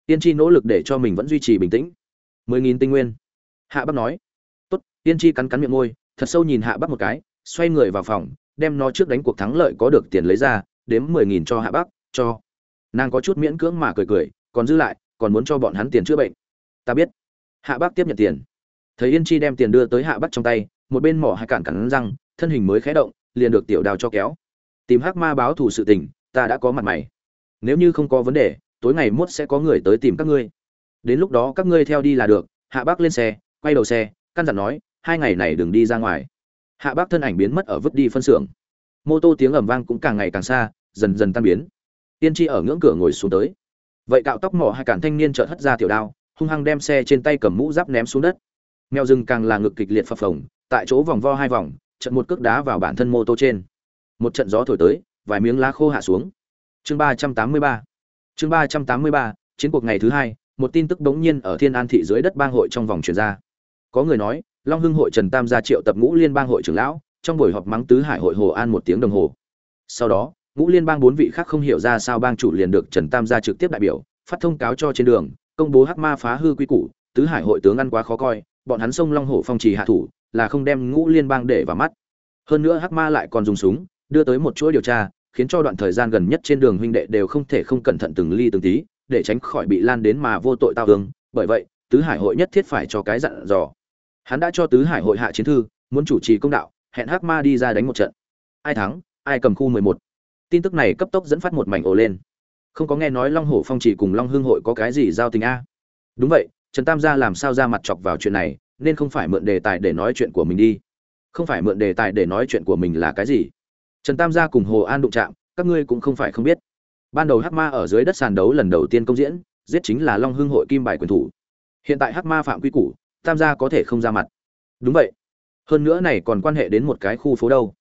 Tiên chi nỗ lực để cho mình vẫn duy trì bình tĩnh. Mười nghìn tinh nguyên. Hạ bắc nói. Tốt, tiên chi cắn cắn miệng môi, thật sâu nhìn hạ bắc một cái, xoay người vào phòng, đem nó trước đánh cuộc thắng lợi có được tiền lấy ra, đếm mười nghìn cho hạ bắc, cho. Nàng có chút miễn cưỡng mà cười cười, còn giữ lại, còn muốn cho bọn hắn tiền chữa bệnh. Ta biết. Hạ bắc tiếp nhận tiền. Thấy yên chi đem tiền đưa tới hạ bắc trong tay, một bên mỏ hai cản cắn răng, thân hình mới khé động, liền được tiểu đào cho kéo. Tìm hắc ma báo thù sự tình, ta đã có mặt mày nếu như không có vấn đề, tối ngày mốt sẽ có người tới tìm các ngươi. Đến lúc đó các ngươi theo đi là được, hạ bác lên xe, quay đầu xe, căn dặn nói, hai ngày này đừng đi ra ngoài. Hạ bác thân ảnh biến mất ở vứt đi phân xưởng. Mô tô tiếng ầm vang cũng càng ngày càng xa, dần dần tan biến. Tiên tri ở ngưỡng cửa ngồi xuống tới. Vậy cạo tóc mỏ hai cản thanh niên chợt hất ra tiểu đao, hung hăng đem xe trên tay cầm mũ giáp ném xuống đất. Mèo rừng càng là ngực kịch liệt phập phồng, tại chỗ vòng vo hai vòng trận một cước đá vào bản thân mô tô trên. Một trận gió thổi tới, vài miếng lá khô hạ xuống chương ba trăm tám mươi ba. Chương ba trăm tám mươi ba, chiến cuộc ngày thứ hai, một tin tức bỗng nhiên ở thiên an thị dưới đất bang hội trong vòng truyền ra. Có người nói, long hưng hội trần tam gia triệu tập ngũ liên bang hội trưởng lão, trong buổi họp mắng tứ hải hội hồ an một tiếng đồng hồ. Sau đó, ngũ liên bang bốn vị khác không hiểu ra sao bang chủ liền được trần tam gia trực tiếp đại biểu, phát thông cáo cho trên đường, công bố hắc ma phá hư quy củ, tứ hải hội tướng ăn quá khó coi, bọn hắn sông long hổ phong trì hạ thủ, là không đem ngũ liên bang để vào mắt. Hơn nữa hắc ma lại còn dùng súng, đưa tới một chuỗi điều tra khiến cho đoạn thời gian gần nhất trên đường huynh đệ đều không thể không cẩn thận từng ly từng tí, để tránh khỏi bị lan đến mà vô tội tao hương bởi vậy, tứ hải hội nhất thiết phải cho cái dặn dò. Hắn đã cho tứ hải hội hạ chiến thư, muốn chủ trì công đạo, hẹn hắc ma đi ra đánh một trận. Ai thắng, ai cầm khu mười một. Tin tức này cấp tốc dẫn phát một mảnh ồ lên. Không có nghe nói long hổ phong chỉ cùng long hương hội có cái gì giao tình a? Đúng vậy, trần tam gia làm sao ra mặt chọc vào chuyện này, nên không phải mượn đề tài để nói chuyện của mình đi. Không phải mượn đề tài để nói chuyện của mình là cái gì? Trần tam gia cùng hồ an đụng chạm, các ngươi cũng không phải không biết. Ban đầu hắc ma ở dưới đất sàn đấu lần đầu tiên công diễn, giết chính là long hưng hội kim bài quyền thủ. Hiện tại hắc ma phạm quy củ, tam gia có thể không ra mặt. Đúng vậy. Hơn nữa này còn quan hệ đến một cái khu phố đâu.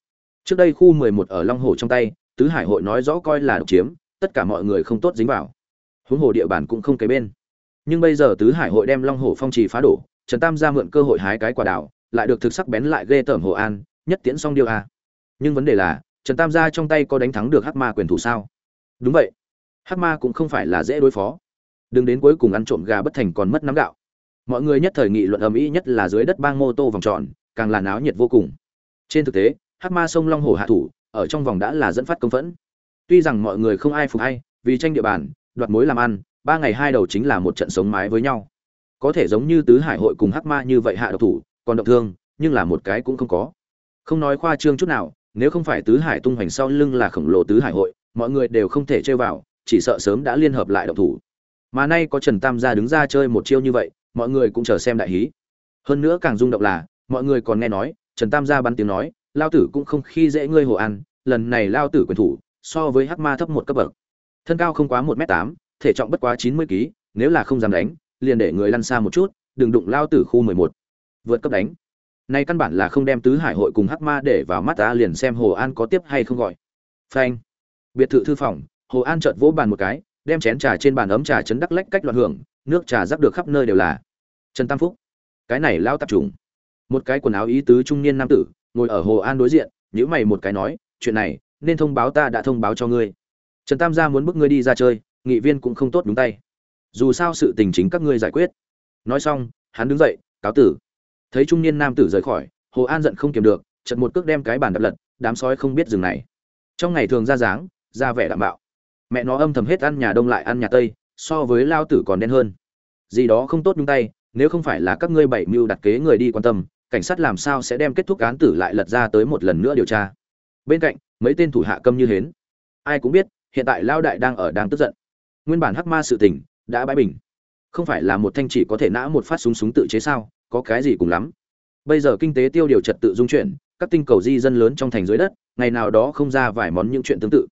Trước đây khu mười một ở long hồ trong tay, tứ hải hội nói rõ coi là độc chiếm, tất cả mọi người không tốt dính vào. Huống hồ địa bàn cũng không kế bên. Nhưng bây giờ tứ hải hội đem long hồ phong trì phá đổ, trần tam gia mượn cơ hội hái cái quả đảo lại được thực sắc bén lại ghê tởm hồ an, nhất tiễn xong điêu a. Nhưng vấn đề là trần tam gia trong tay có đánh thắng được hắc ma quyền thủ sao? Đúng vậy. Hắc ma cũng không phải là dễ đối phó. Đừng đến cuối cùng ăn trộm gà bất thành còn mất nắm gạo. Mọi người nhất thời nghị luận ầm ĩ nhất là dưới đất bang mô tô vòng tròn, càng là náo nhiệt vô cùng. Trên thực tế, hắc ma sông long hồ hạ thủ, ở trong vòng đã là dẫn phát công phẫn. Tuy rằng mọi người không ai phục hay, vì tranh địa bàn, đoạt mối làm ăn, ba ngày hai đầu chính là một trận sống mái với nhau. Có thể giống như tứ hải hội cùng hắc ma như vậy hạ độc thủ, còn độc thương, nhưng là một cái cũng không có. Không nói khoa trương chút nào nếu không phải tứ hải tung hoành sau lưng là khổng lồ tứ hải hội, mọi người đều không thể chơi vào, chỉ sợ sớm đã liên hợp lại độc thủ. Mà nay có trần tam gia đứng ra chơi một chiêu như vậy, mọi người cũng chờ xem đại hí. Hơn nữa càng rung động là, mọi người còn nghe nói, trần tam gia bắn tiếng nói, lao tử cũng không khi dễ ngươi hồ ăn, lần này lao tử quyền thủ, so với hắc ma thấp một cấp bậc. Thân cao không quá một m tám, thể trọng bất quá chín mươi kg nếu là không dám đánh, liền để người lăn xa một chút, đừng đụng lao tử khu mười một. Vượt cấp đánh nay căn bản là không đem tứ hải hội cùng hắc ma để vào mắt ta, liền xem hồ an có tiếp hay không gọi. Phanh. Biệt thự thư phòng, hồ an chợt vỗ bàn một cái, đem chén trà trên bàn ấm trà chấn đắc lách cách loạn hưởng, nước trà rắc được khắp nơi đều là. Trần tam phúc. Cái này lao tập trùng một cái quần áo ý tứ trung niên nam tử, ngồi ở hồ an đối diện nhữ mày một cái nói, chuyện này, nên thông báo ta đã thông báo cho ngươi. Trần tam gia muốn bức ngươi đi ra chơi, nghị viên cũng không tốt đúng tay. Dù sao sự tình chính các ngươi giải quyết. Nói xong, hắn đứng dậy, cáo tử thấy trung niên nam tử rời khỏi, hồ an giận không kiềm được chật một cước đem cái bàn đập lật, đám sói không biết dừng này. Trong ngày thường ra dáng, ra vẻ đảm bảo mẹ nó âm thầm hết ăn nhà đông lại ăn nhà tây, so với lao tử còn đen hơn. Gì đó không tốt nhung tay, nếu không phải là các ngươi bảy mưu đặt kế người đi quan tâm, cảnh sát làm sao sẽ đem kết thúc án tử lại lật ra tới một lần nữa điều tra. Bên cạnh, mấy tên thủ hạ câm như hến. Ai cũng biết, hiện tại lao đại đang ở đang tức giận. Nguyên bản hắc ma sự tình, đã bãi bình. Không phải là một thanh chỉ có thể nã một phát súng súng tự chế sao? Có cái gì cùng lắm. Bây giờ kinh tế tiêu điều trật tự dung chuyển, các tinh cầu di dân lớn trong thành dưới đất, ngày nào đó không ra vài món những chuyện tương tự.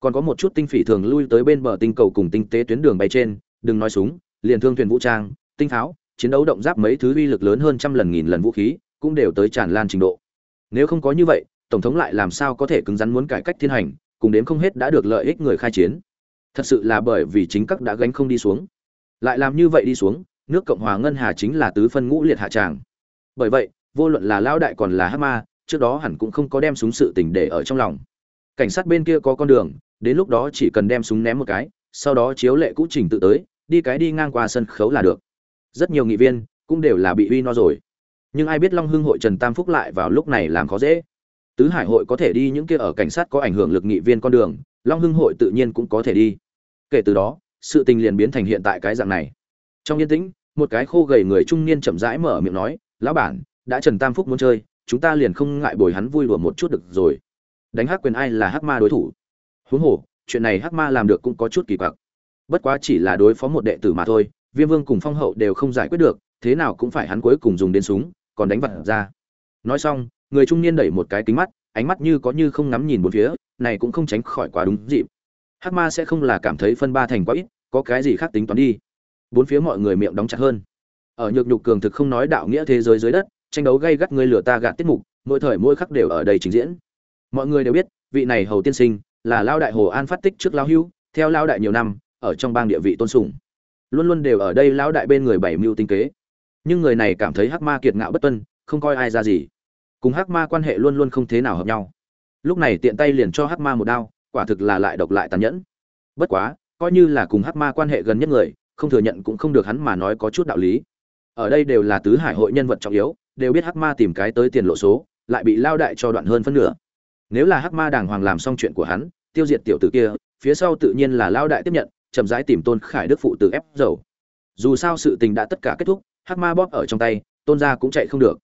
Còn có một chút tinh phỉ thường lui tới bên bờ tinh cầu cùng tinh tế tuyến đường bay trên, đừng nói súng, liền thương thuyền vũ trang, tinh pháo, chiến đấu động giáp mấy thứ uy lực lớn hơn trăm lần nghìn lần vũ khí, cũng đều tới tràn lan trình độ. Nếu không có như vậy, tổng thống lại làm sao có thể cứng rắn muốn cải cách thiên hành, cùng đến không hết đã được lợi ích người khai chiến. Thật sự là bởi vì chính các đã gánh không đi xuống. Lại làm như vậy đi xuống nước cộng hòa ngân hà chính là tứ phân ngũ liệt hạ tràng. Bởi vậy, vô luận là lão đại còn là hát ma, trước đó hẳn cũng không có đem súng sự tình để ở trong lòng. Cảnh sát bên kia có con đường, đến lúc đó chỉ cần đem súng ném một cái, sau đó chiếu lệ cũ trình tự tới, đi cái đi ngang qua sân khấu là được. Rất nhiều nghị viên cũng đều là bị uy no rồi. Nhưng ai biết long hưng hội trần tam phúc lại vào lúc này làm khó dễ. Tứ hải hội có thể đi những kia ở cảnh sát có ảnh hưởng lực nghị viên con đường, long hưng hội tự nhiên cũng có thể đi. Kể từ đó, sự tình liền biến thành hiện tại cái dạng này. Trong yên tĩnh một cái khô gầy người trung niên chậm rãi mở miệng nói, lão bản, đã trần tam phúc muốn chơi, chúng ta liền không ngại bồi hắn vui đùa một chút được rồi. Đánh hắc quyền ai là hắc ma đối thủ? Huống hồ, chuyện này hắc ma làm được cũng có chút kỳ quặc. Bất quá chỉ là đối phó một đệ tử mà thôi, viêm vương cùng phong hậu đều không giải quyết được, thế nào cũng phải hắn cuối cùng dùng đến súng, còn đánh vật ra. Nói xong, người trung niên đẩy một cái kính mắt, ánh mắt như có như không ngắm nhìn một phía, này cũng không tránh khỏi quá đúng dịp. Hắc ma sẽ không là cảm thấy phân ba thành quá ít, có cái gì khác tính toán đi bốn phía mọi người miệng đóng chặt hơn. Ở nhược nhục cường thực không nói đạo nghĩa thế giới dưới đất, tranh đấu gây gắt người lửa ta gạt tiết mục, mỗi thời mỗi khắc đều ở đây trình diễn. Mọi người đều biết, vị này hầu tiên sinh là lao đại hồ an phát tích trước lao hưu, theo lao đại nhiều năm, ở trong bang địa vị tôn sùng. Luôn luôn đều ở đây lao đại bên người bảy mưu tinh kế. Nhưng người này cảm thấy hắc ma kiệt ngạo bất tuân, không coi ai ra gì. Cùng hắc ma quan hệ luôn luôn không thế nào hợp nhau. Lúc này tiện tay liền cho hắc ma một đao, quả thực là lại độc lại tàn nhẫn. Bất quá, coi như là cùng hắc ma quan hệ gần nhất người không thừa nhận cũng không được hắn mà nói có chút đạo lý. Ở đây đều là tứ hải hội nhân vật trọng yếu, đều biết hắc ma tìm cái tới tiền lộ số, lại bị lao đại cho đoạn hơn phân nửa. Nếu là hắc ma đàng hoàng làm xong chuyện của hắn, tiêu diệt tiểu tử kia, phía sau tự nhiên là lao đại tiếp nhận, chậm rãi tìm tôn khải đức phụ từ ép dầu. Dù sao sự tình đã tất cả kết thúc, hắc ma bóp ở trong tay, tôn gia cũng chạy không được.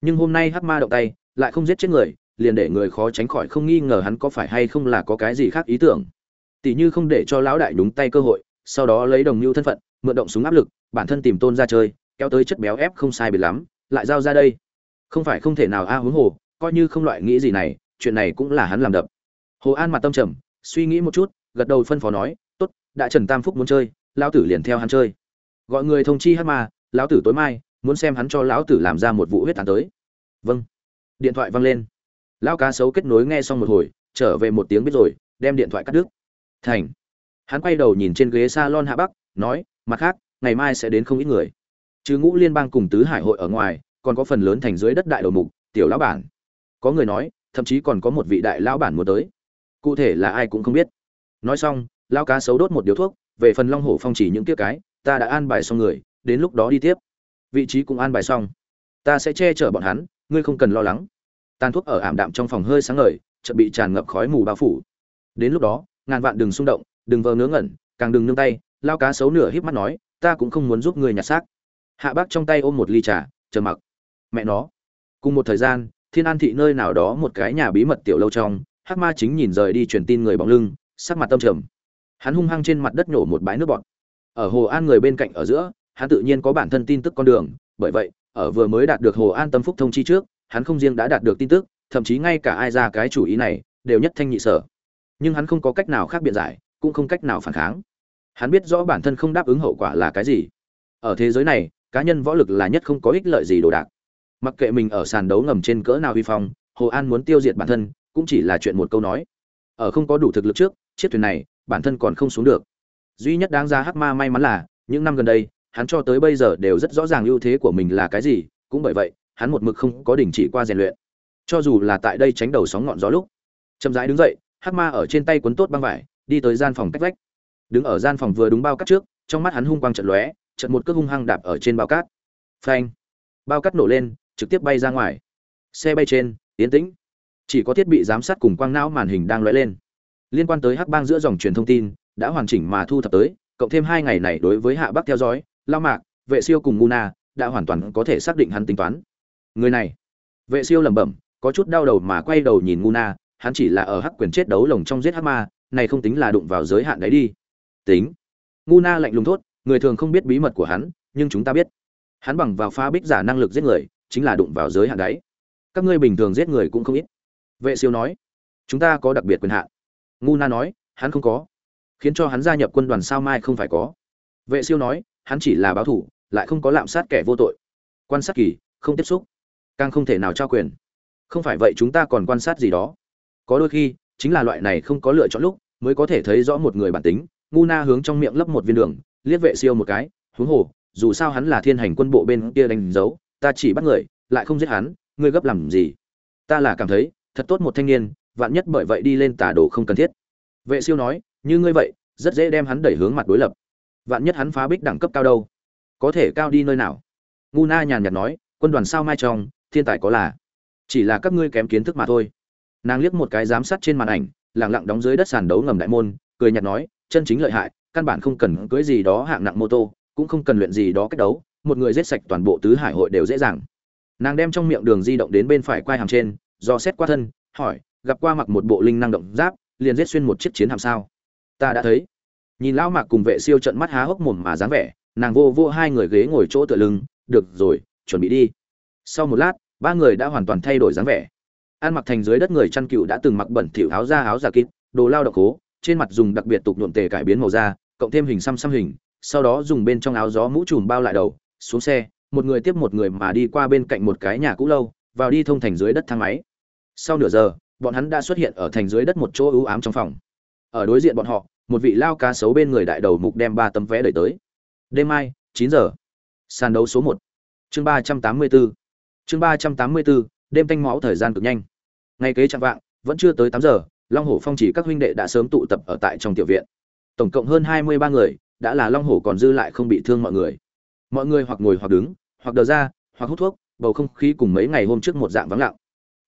Nhưng hôm nay hắc ma động tay, lại không giết chết người, liền để người khó tránh khỏi không nghi ngờ hắn có phải hay không là có cái gì khác ý tưởng. Tỷ như không để cho lão đại đúng tay cơ hội sau đó lấy đồng mưu thân phận, mượn động súng áp lực, bản thân tìm tôn ra chơi, kéo tới chất béo ép không sai biệt lắm, lại giao ra đây. Không phải không thể nào a à huống hồ, coi như không loại nghĩ gì này, chuyện này cũng là hắn làm đập. Hồ an mặt tâm trầm, suy nghĩ một chút, gật đầu phân phó nói, tốt, đã trần tam phúc muốn chơi, lão tử liền theo hắn chơi. Gọi người thông chi hát mà lão tử tối mai, muốn xem hắn cho lão tử làm ra một vụ huyết tán tới. Vâng. Điện thoại văng lên. Lão cá sấu kết nối nghe xong một hồi, trở về một tiếng biết rồi, đem điện thoại cắt đứt. Thành hắn quay đầu nhìn trên ghế salon hạ bắc, nói, mặt khác, ngày mai sẽ đến không ít người. Chứ ngũ liên bang cùng tứ hải hội ở ngoài, còn có phần lớn thành dưới đất đại đầu mục, tiểu lão bản. Có người nói, thậm chí còn có một vị đại lão bản muốn tới. Cụ thể là ai cũng không biết. Nói xong, lão cá sấu đốt một điếu thuốc, về phần long hổ phong chỉ những tiết cái, ta đã an bài xong người, đến lúc đó đi tiếp. Vị trí cũng an bài xong. Ta sẽ che chở bọn hắn, ngươi không cần lo lắng. Tàn thuốc ở ảm đạm trong phòng hơi sáng ngời, chợt bị tràn ngập khói mù bao phủ. Đến lúc đó, ngàn vạn đừng xung động đừng vờ ngớ ngẩn, càng đừng nương tay, lao cá xấu nửa híp mắt nói, ta cũng không muốn giúp người nhặt xác. Hạ bác trong tay ôm một ly trà, chờ mặc. Mẹ nó. Cùng một thời gian, thiên an thị nơi nào đó một cái nhà bí mật tiểu lâu trong, hắc ma chính nhìn rời đi truyền tin người bóng lưng, sắc mặt tâm trầm. Hắn hung hăng trên mặt đất nhổ một bãi nước bọt. Ở hồ an người bên cạnh ở giữa, hắn tự nhiên có bản thân tin tức con đường, bởi vậy, ở vừa mới đạt được hồ an tâm phúc thông chi trước, hắn không riêng đã đạt được tin tức, thậm chí ngay cả ai ra cái chủ ý này, đều nhất thanh nhị sở. Nhưng hắn không có cách nào khác biện giải cũng không cách nào phản kháng. Hắn biết rõ bản thân không đáp ứng hậu quả là cái gì. Ở thế giới này, cá nhân võ lực là nhất không có ích lợi gì đồ đạc. Mặc kệ mình ở sàn đấu ngầm trên cỡ nào vi phong, hồ an muốn tiêu diệt bản thân, cũng chỉ là chuyện một câu nói. Ở không có đủ thực lực trước, chiếc thuyền này, bản thân còn không xuống được. Duy nhất đáng ra hắc ma may mắn là, những năm gần đây, hắn cho tới bây giờ đều rất rõ ràng ưu thế của mình là cái gì, cũng bởi vậy, hắn một mực không có đình chỉ qua rèn luyện. Cho dù là tại đây tránh đầu sóng ngọn gió lúc, chậm rãi đứng dậy, hắc ma ở trên tay cuốn tốt băng vải đi tới gian phòng cách vách. Đứng ở gian phòng vừa đúng bao cát trước, trong mắt hắn hung quang trận lóe trận một cước hung hăng đạp ở trên bao cát. Phanh! Bao cát nổ lên, trực tiếp bay ra ngoài. Xe bay trên tiến tĩnh. Chỉ có thiết bị giám sát cùng quang não màn hình đang lóe lên. Liên quan tới hắc bang giữa dòng truyền thông tin, đã hoàn chỉnh mà thu thập tới, cộng thêm hai ngày này đối với hạ bắc theo dõi, lao mạc, vệ siêu cùng muna đã hoàn toàn có thể xác định hắn tính toán. Người này, vệ siêu lẩm bẩm, có chút đau đầu mà quay đầu nhìn muna hắn chỉ là ở hắc quyền chết đấu lồng trong giết hắc ma này không tính là đụng vào giới hạn đấy đi. Tính. Muna lạnh lùng thốt, người thường không biết bí mật của hắn, nhưng chúng ta biết. Hắn bằng vào phá bích giả năng lực giết người, chính là đụng vào giới hạn đấy. Các ngươi bình thường giết người cũng không ít. Vệ siêu nói, chúng ta có đặc biệt quyền hạn. Ngu na nói, hắn không có. Khiến cho hắn gia nhập quân đoàn sao mai không phải có. Vệ siêu nói, hắn chỉ là báo thủ, lại không có lạm sát kẻ vô tội. Quan sát kỳ, không tiếp xúc. Càng không thể nào trao quyền. Không phải vậy chúng ta còn quan sát gì đó. Có đôi khi, chính là loại này không có lựa chọn lúc mới có thể thấy rõ một người bản tính. Ngu na hướng trong miệng lấp một viên đường, liếc vệ siêu một cái, huống hồ, dù sao hắn là thiên hành quân bộ bên kia đánh dấu, ta chỉ bắt người, lại không giết hắn, ngươi gấp làm gì? Ta là cảm thấy, thật tốt một thanh niên, vạn nhất bởi vậy đi lên tà đồ không cần thiết. Vệ siêu nói, như ngươi vậy, rất dễ đem hắn đẩy hướng mặt đối lập. Vạn nhất hắn phá bích đẳng cấp cao đâu? Có thể cao đi nơi nào? Ngu na nhàn nhạt nói, quân đoàn sao mai trong, thiên tài có là? Chỉ là các ngươi kém kiến thức mà thôi. Nàng liếc một cái giám sát trên màn ảnh lẳng lặng đóng dưới đất sàn đấu ngầm đại môn, cười nhạt nói, chân chính lợi hại, căn bản không cần cưới gì đó hạng nặng mô tô, cũng không cần luyện gì đó cách đấu, một người giết sạch toàn bộ tứ hải hội đều dễ dàng. Nàng đem trong miệng đường di động đến bên phải quai hàm trên, do xét qua thân, hỏi, gặp qua mặc một bộ linh năng động giáp, liền giết xuyên một chiếc chiến hạm sao? Ta đã thấy. Nhìn lão mạc cùng vệ siêu trận mắt há hốc mồm mà dáng vẻ, nàng vô vô hai người ghế ngồi chỗ tựa lưng, được rồi, chuẩn bị đi. Sau một lát, ba người đã hoàn toàn thay đổi dáng vẻ an mặc thành dưới đất người chăn cừu đã từng mặc bẩn thỉu áo da áo giả kín đồ lao độc cố, trên mặt dùng đặc biệt tục nhuộm tề cải biến màu da, cộng thêm hình xăm xăm hình, sau đó dùng bên trong áo gió mũ trùm bao lại đầu, xuống xe, một người tiếp một người mà đi qua bên cạnh một cái nhà cũ lâu, vào đi thông thành dưới đất thang máy. Sau nửa giờ, bọn hắn đã xuất hiện ở thành dưới đất một chỗ ưu ám trong phòng. Ở đối diện bọn họ, một vị lao cá sấu bên người đại đầu mục đem ba tấm vé đẩy tới. Đêm mai, chín giờ. Sàn đấu số một. Chương ba trăm tám mươi bốn chương ba trăm tám mươi bốn đêm tanh máu thời gian cực nhanh ngay kế trạng vạng, vẫn chưa tới tám giờ, long hổ phong chỉ các huynh đệ đã sớm tụ tập ở tại trong tiểu viện. Tổng cộng hơn hai mươi ba người, đã là long hổ còn dư lại không bị thương mọi người. Mọi người hoặc ngồi hoặc đứng, hoặc đờ ra, hoặc hút thuốc, bầu không khí cùng mấy ngày hôm trước một dạng vắng lặng.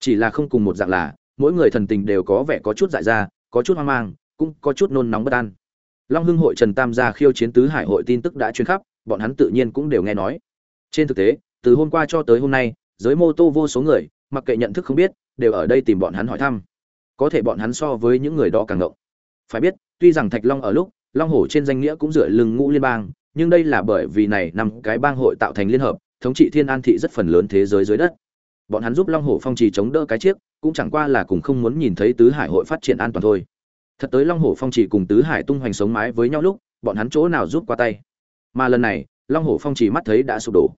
Chỉ là không cùng một dạng là, mỗi người thần tình đều có vẻ có chút dại ra, có chút hoang mang, cũng có chút nôn nóng bất an. Long hưng hội trần tam gia khiêu chiến tứ hải hội tin tức đã truyền khắp, bọn hắn tự nhiên cũng đều nghe nói. Trên thực tế, từ hôm qua cho tới hôm nay, giới mô tô vô số người, mặc kệ nhận thức không biết đều ở đây tìm bọn hắn hỏi thăm. Có thể bọn hắn so với những người đó càng ngộng. Phải biết, tuy rằng thạch long ở lúc, long hổ trên danh nghĩa cũng dựa lưng ngũ liên bang, nhưng đây là bởi vì này năm cái bang hội tạo thành liên hợp, thống trị thiên an thị rất phần lớn thế giới dưới đất. Bọn hắn giúp long hổ phong trì chống đỡ cái chiếc, cũng chẳng qua là cùng không muốn nhìn thấy tứ hải hội phát triển an toàn thôi. Thật tới long hổ phong trì cùng tứ hải tung hoành sống mái với nhau lúc, bọn hắn chỗ nào giúp qua tay. Mà lần này, long hổ phong trì mắt thấy đã sụp đổ.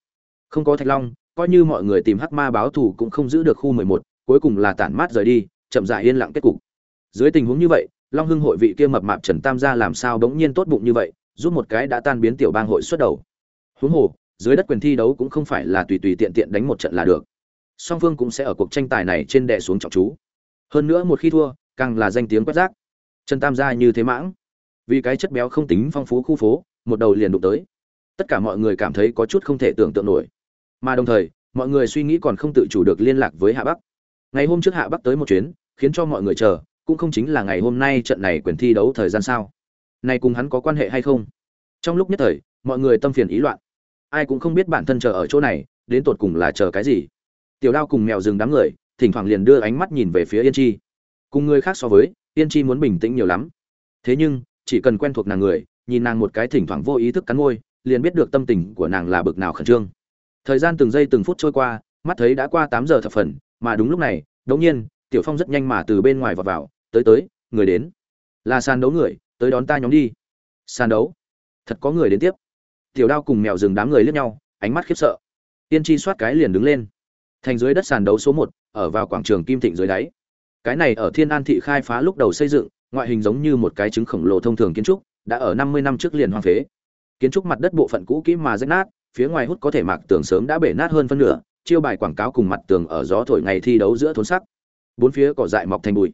Không có thạch long, coi như mọi người tìm hắc ma báo thù cũng không giữ được khu mười một cuối cùng là tản mát rời đi, chậm dại yên lặng kết cục. Dưới tình huống như vậy, long hưng hội vị kia mập mạp trần tam gia làm sao bỗng nhiên tốt bụng như vậy giúp một cái đã tan biến tiểu bang hội xuất đầu. Huống hồ, dưới đất quyền thi đấu cũng không phải là tùy tùy tiện tiện đánh một trận là được. Song phương cũng sẽ ở cuộc tranh tài này trên đè xuống trọng chú. Hơn nữa một khi thua, càng là danh tiếng quét rác. Trần tam gia như thế mãng. Vì cái chất béo không tính phong phú khu phố, một đầu liền đụng tới. Tất cả mọi người cảm thấy có chút không thể tưởng tượng nổi. Mà đồng thời, mọi người suy nghĩ còn không tự chủ được liên lạc với hạ bắc ngày hôm trước hạ bắc tới một chuyến, khiến cho mọi người chờ, cũng không chính là ngày hôm nay trận này quyền thi đấu thời gian sao. Này cùng hắn có quan hệ hay không? Trong lúc nhất thời, mọi người tâm phiền ý loạn. Ai cũng không biết bản thân chờ ở chỗ này, đến tột cùng là chờ cái gì. Tiểu đao cùng mèo rừng đám người, thỉnh thoảng liền đưa ánh mắt nhìn về phía yên chi. Cùng người khác so với, yên chi muốn bình tĩnh nhiều lắm. Thế nhưng, chỉ cần quen thuộc nàng người, nhìn nàng một cái thỉnh thoảng vô ý thức cắn môi, liền biết được tâm tình của nàng là bực nào khẩn trương. Thời gian từng giây từng phút trôi qua, mắt thấy đã qua tám giờ thập phần mà đúng lúc này, đống nhiên, tiểu phong rất nhanh mà từ bên ngoài vọt vào, tới tới, người đến. Là sàn đấu người, tới đón ta nhóm đi. Sàn đấu? Thật có người đến tiếp. Tiểu đao cùng mèo rừng đám người liếc nhau, ánh mắt khiếp sợ. Tiên chi soát cái liền đứng lên. Thành dưới đất sàn đấu số một, ở vào quảng trường kim thịnh dưới đáy. Cái này ở thiên an thị khai phá lúc đầu xây dựng, ngoại hình giống như một cái trứng khổng lồ thông thường kiến trúc, đã ở năm mươi năm trước liền hoang phế. Kiến trúc mặt đất bộ phận cũ kỹ mà rách nát, phía ngoài hút có thể mạc tường sớm đã bể nát hơn phân nửa chiêu bài quảng cáo cùng mặt tường ở gió thổi ngày thi đấu giữa thốn sắc. Bốn phía cỏ dại mọc thành bụi.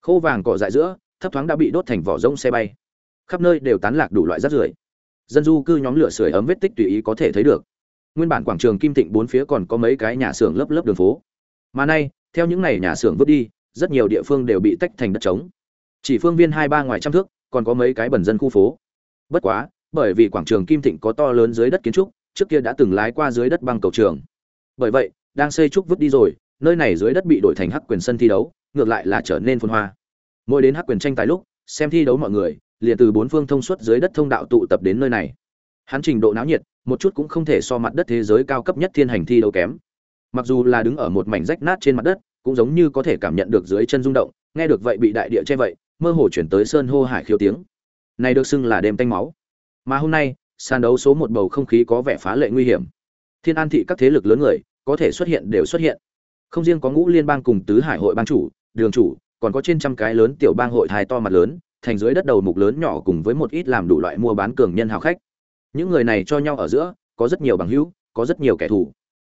Khô vàng cỏ dại giữa, thấp thoáng đã bị đốt thành vỏ rông xe bay. Khắp nơi đều tán lạc đủ loại rác rưởi. Dân du cư nhóm lửa sưởi ấm vết tích tùy ý có thể thấy được. Nguyên bản quảng trường kim thịnh bốn phía còn có mấy cái nhà xưởng lớp lớp đường phố. Mà nay, theo những ngày nhà xưởng vứt đi, rất nhiều địa phương đều bị tách thành đất trống. Chỉ phương viên hai ba ngoài trăm thước, còn có mấy cái bẩn dân khu phố. Bất quá, bởi vì quảng trường kim thịnh có to lớn dưới đất kiến trúc, trước kia đã từng lái qua dưới đất băng cầu trường bởi vậy, đang xây trúc vứt đi rồi, nơi này dưới đất bị đổi thành hắc quyền sân thi đấu, ngược lại là trở nên phồn hoa. Mỗi đến hắc quyền tranh tài lúc, xem thi đấu mọi người, liền từ bốn phương thông suốt dưới đất thông đạo tụ tập đến nơi này. Hắn trình độ náo nhiệt, một chút cũng không thể so mặt đất thế giới cao cấp nhất thiên hành thi đấu kém. Mặc dù là đứng ở một mảnh rách nát trên mặt đất, cũng giống như có thể cảm nhận được dưới chân rung động, nghe được vậy bị đại địa che vậy, mơ hồ chuyển tới sơn hô hải khiêu tiếng. Này được xưng là đêm tanh máu. Mà hôm nay, sàn đấu số một bầu không khí có vẻ phá lệ nguy hiểm. Thiên an thị các thế lực lớn người có thể xuất hiện đều xuất hiện. Không riêng có ngũ liên bang cùng tứ hải hội bang chủ, đường chủ, còn có trên trăm cái lớn tiểu bang hội thái to mặt lớn, thành dưới đất đầu mục lớn nhỏ cùng với một ít làm đủ loại mua bán cường nhân hào khách. Những người này cho nhau ở giữa, có rất nhiều bằng hữu, có rất nhiều kẻ thù.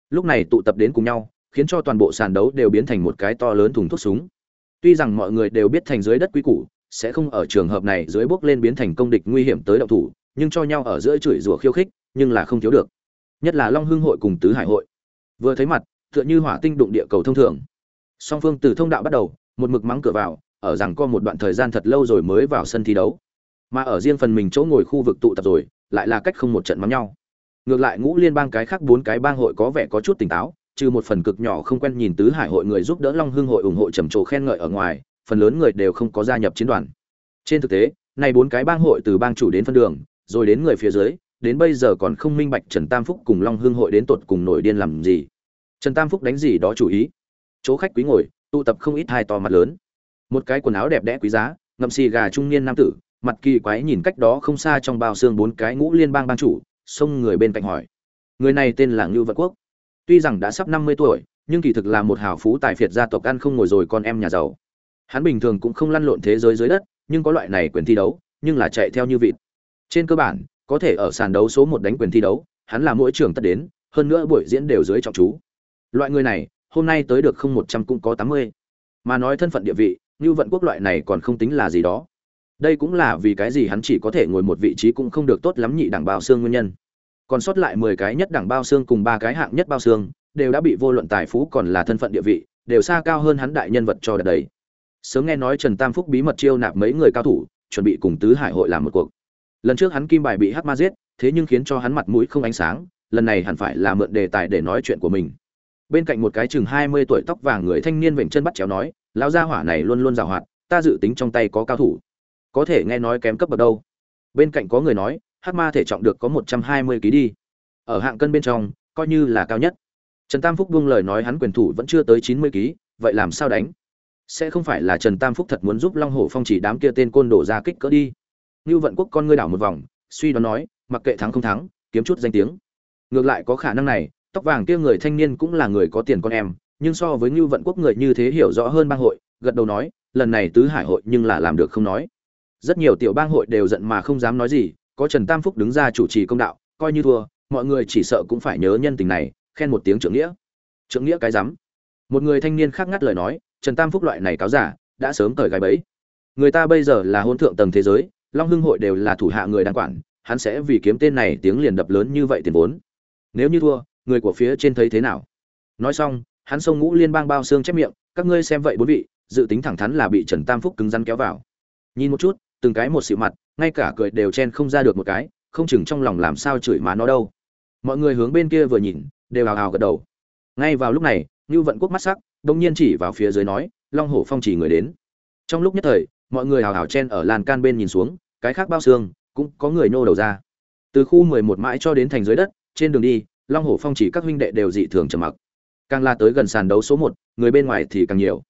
Lúc này tụ tập đến cùng nhau, khiến cho toàn bộ sàn đấu đều biến thành một cái to lớn thùng thuốc súng. Tuy rằng mọi người đều biết thành dưới đất quý củ, sẽ không ở trường hợp này dưới bước lên biến thành công địch nguy hiểm tới động thủ, nhưng cho nhau ở giữa chửi rủa khiêu khích, nhưng là không thiếu được. Nhất là long hưng hội cùng tứ hải hội vừa thấy mặt, tựa như hỏa tinh đụng địa cầu thông thường. Song phương từ thông đạo bắt đầu, một mực mắng cửa vào, ở rằng có một đoạn thời gian thật lâu rồi mới vào sân thi đấu. Mà ở riêng phần mình chỗ ngồi khu vực tụ tập rồi, lại là cách không một trận mắng nhau. Ngược lại ngũ liên bang cái khác bốn cái bang hội có vẻ có chút tỉnh táo, trừ một phần cực nhỏ không quen nhìn tứ hải hội người giúp đỡ long hưng hội ủng hộ trầm trồ khen ngợi ở ngoài, phần lớn người đều không có gia nhập chiến đoàn. Trên thực tế này bốn cái bang hội từ bang chủ đến phân đường, rồi đến người phía dưới đến bây giờ còn không minh bạch trần tam phúc cùng long Hương hội đến tột cùng nổi điên làm gì. Trần tam phúc đánh gì đó chủ ý. Chỗ khách quý ngồi, tụ tập không ít hai to mặt lớn. Một cái quần áo đẹp đẽ quý giá, ngậm xì gà trung niên nam tử, mặt kỳ quái nhìn cách đó không xa trong bao xương bốn cái ngũ liên bang bang chủ, xông người bên cạnh hỏi. Người này tên là ngưu vận quốc. Tuy rằng đã sắp năm mươi tuổi, nhưng kỳ thực là một hào phú tài phiệt gia tộc ăn không ngồi rồi con em nhà giàu. Hắn bình thường cũng không lăn lộn thế giới dưới đất, nhưng có loại này quyền thi đấu, nhưng là chạy theo như vịt. Trên cơ bản có thể ở sàn đấu số một đánh quyền thi đấu, hắn là mỗi trường tất đến, hơn nữa buổi diễn đều dưới trọng chú. Loại người này, hôm nay tới được không một trăm cũng có tám mươi. Mà nói thân phận địa vị như vận quốc loại này còn không tính là gì đó. Đây cũng là vì cái gì hắn chỉ có thể ngồi một vị trí cũng không được tốt lắm nhị đẳng bao xương nguyên nhân. Còn sót lại mười cái nhất đẳng bao xương cùng ba cái hạng nhất bao xương, đều đã bị vô luận tài phú còn là thân phận địa vị, đều xa cao hơn hắn đại nhân vật cho đợt đấy. Sớm nghe nói trần tam phúc bí mật chiêu nạp mấy người cao thủ, chuẩn bị cùng tứ hải hội làm một cuộc lần trước hắn kim bài bị hắc ma giết, thế nhưng khiến cho hắn mặt mũi không ánh sáng, lần này hẳn phải là mượn đề tài để nói chuyện của mình. Bên cạnh một cái chừng hai mươi tuổi tóc vàng người thanh niên vểnh chân bắt chéo nói, lão gia hỏa này luôn luôn giàu hoạt, ta dự tính trong tay có cao thủ. Có thể nghe nói kém cấp bậc đâu. Bên cạnh có người nói, hắc ma thể trọng được có một trăm hai mươi ký đi. Ở hạng cân bên trong, coi như là cao nhất. Trần tam phúc buông lời nói hắn quyền thủ vẫn chưa tới chín mươi ký, vậy làm sao đánh? Sẽ không phải là trần tam phúc thật muốn giúp long hổ phong chỉ đám kia tên côn đổ ra kích cỡ đi như vận quốc con ngươi đảo một vòng, suy đoán nói, mặc kệ thắng không thắng, kiếm chút danh tiếng. Ngược lại có khả năng này, tóc vàng kia người thanh niên cũng là người có tiền con em, nhưng so với như vận quốc người như thế hiểu rõ hơn bang hội, gật đầu nói, lần này tứ hải hội nhưng là làm được không nói. Rất nhiều tiểu bang hội đều giận mà không dám nói gì, có trần tam phúc đứng ra chủ trì công đạo, coi như thua, mọi người chỉ sợ cũng phải nhớ nhân tình này, khen một tiếng trưởng nghĩa. Trưởng nghĩa cái rắm. Một người thanh niên khác ngắt lời nói, trần tam phúc loại này cáo giả, đã sớm cởi gai bẫy. Người ta bây giờ là hôn thượng tầng thế giới long hưng hội đều là thủ hạ người đang quản, hắn sẽ vì kiếm tên này tiếng liền đập lớn như vậy tiền vốn. Nếu như thua, người của phía trên thấy thế nào? Nói xong, hắn xông ngũ liên bang bao xương chép miệng, các ngươi xem vậy bốn vị, dự tính thẳng thắn là bị trần tam phúc cứng rắn kéo vào. Nhìn một chút, từng cái một xịu mặt, ngay cả cười đều chen không ra được một cái, không chừng trong lòng làm sao chửi má nó đâu. Mọi người hướng bên kia vừa nhìn, đều hào hào gật đầu. Ngay vào lúc này như vận quốc mắt sắc, đông nhiên chỉ vào phía dưới nói, long hổ phong chỉ người đến. Trong lúc nhất thời mọi người hào hào chen ở lan can bên nhìn xuống, cái khác bao xương, cũng có người nô đầu ra. Từ khu mười một mãi cho đến thành dưới đất, trên đường đi, long hổ phong chỉ các huynh đệ đều dị thường trầm mặc. Càng la tới gần sàn đấu số một, người bên ngoài thì càng nhiều.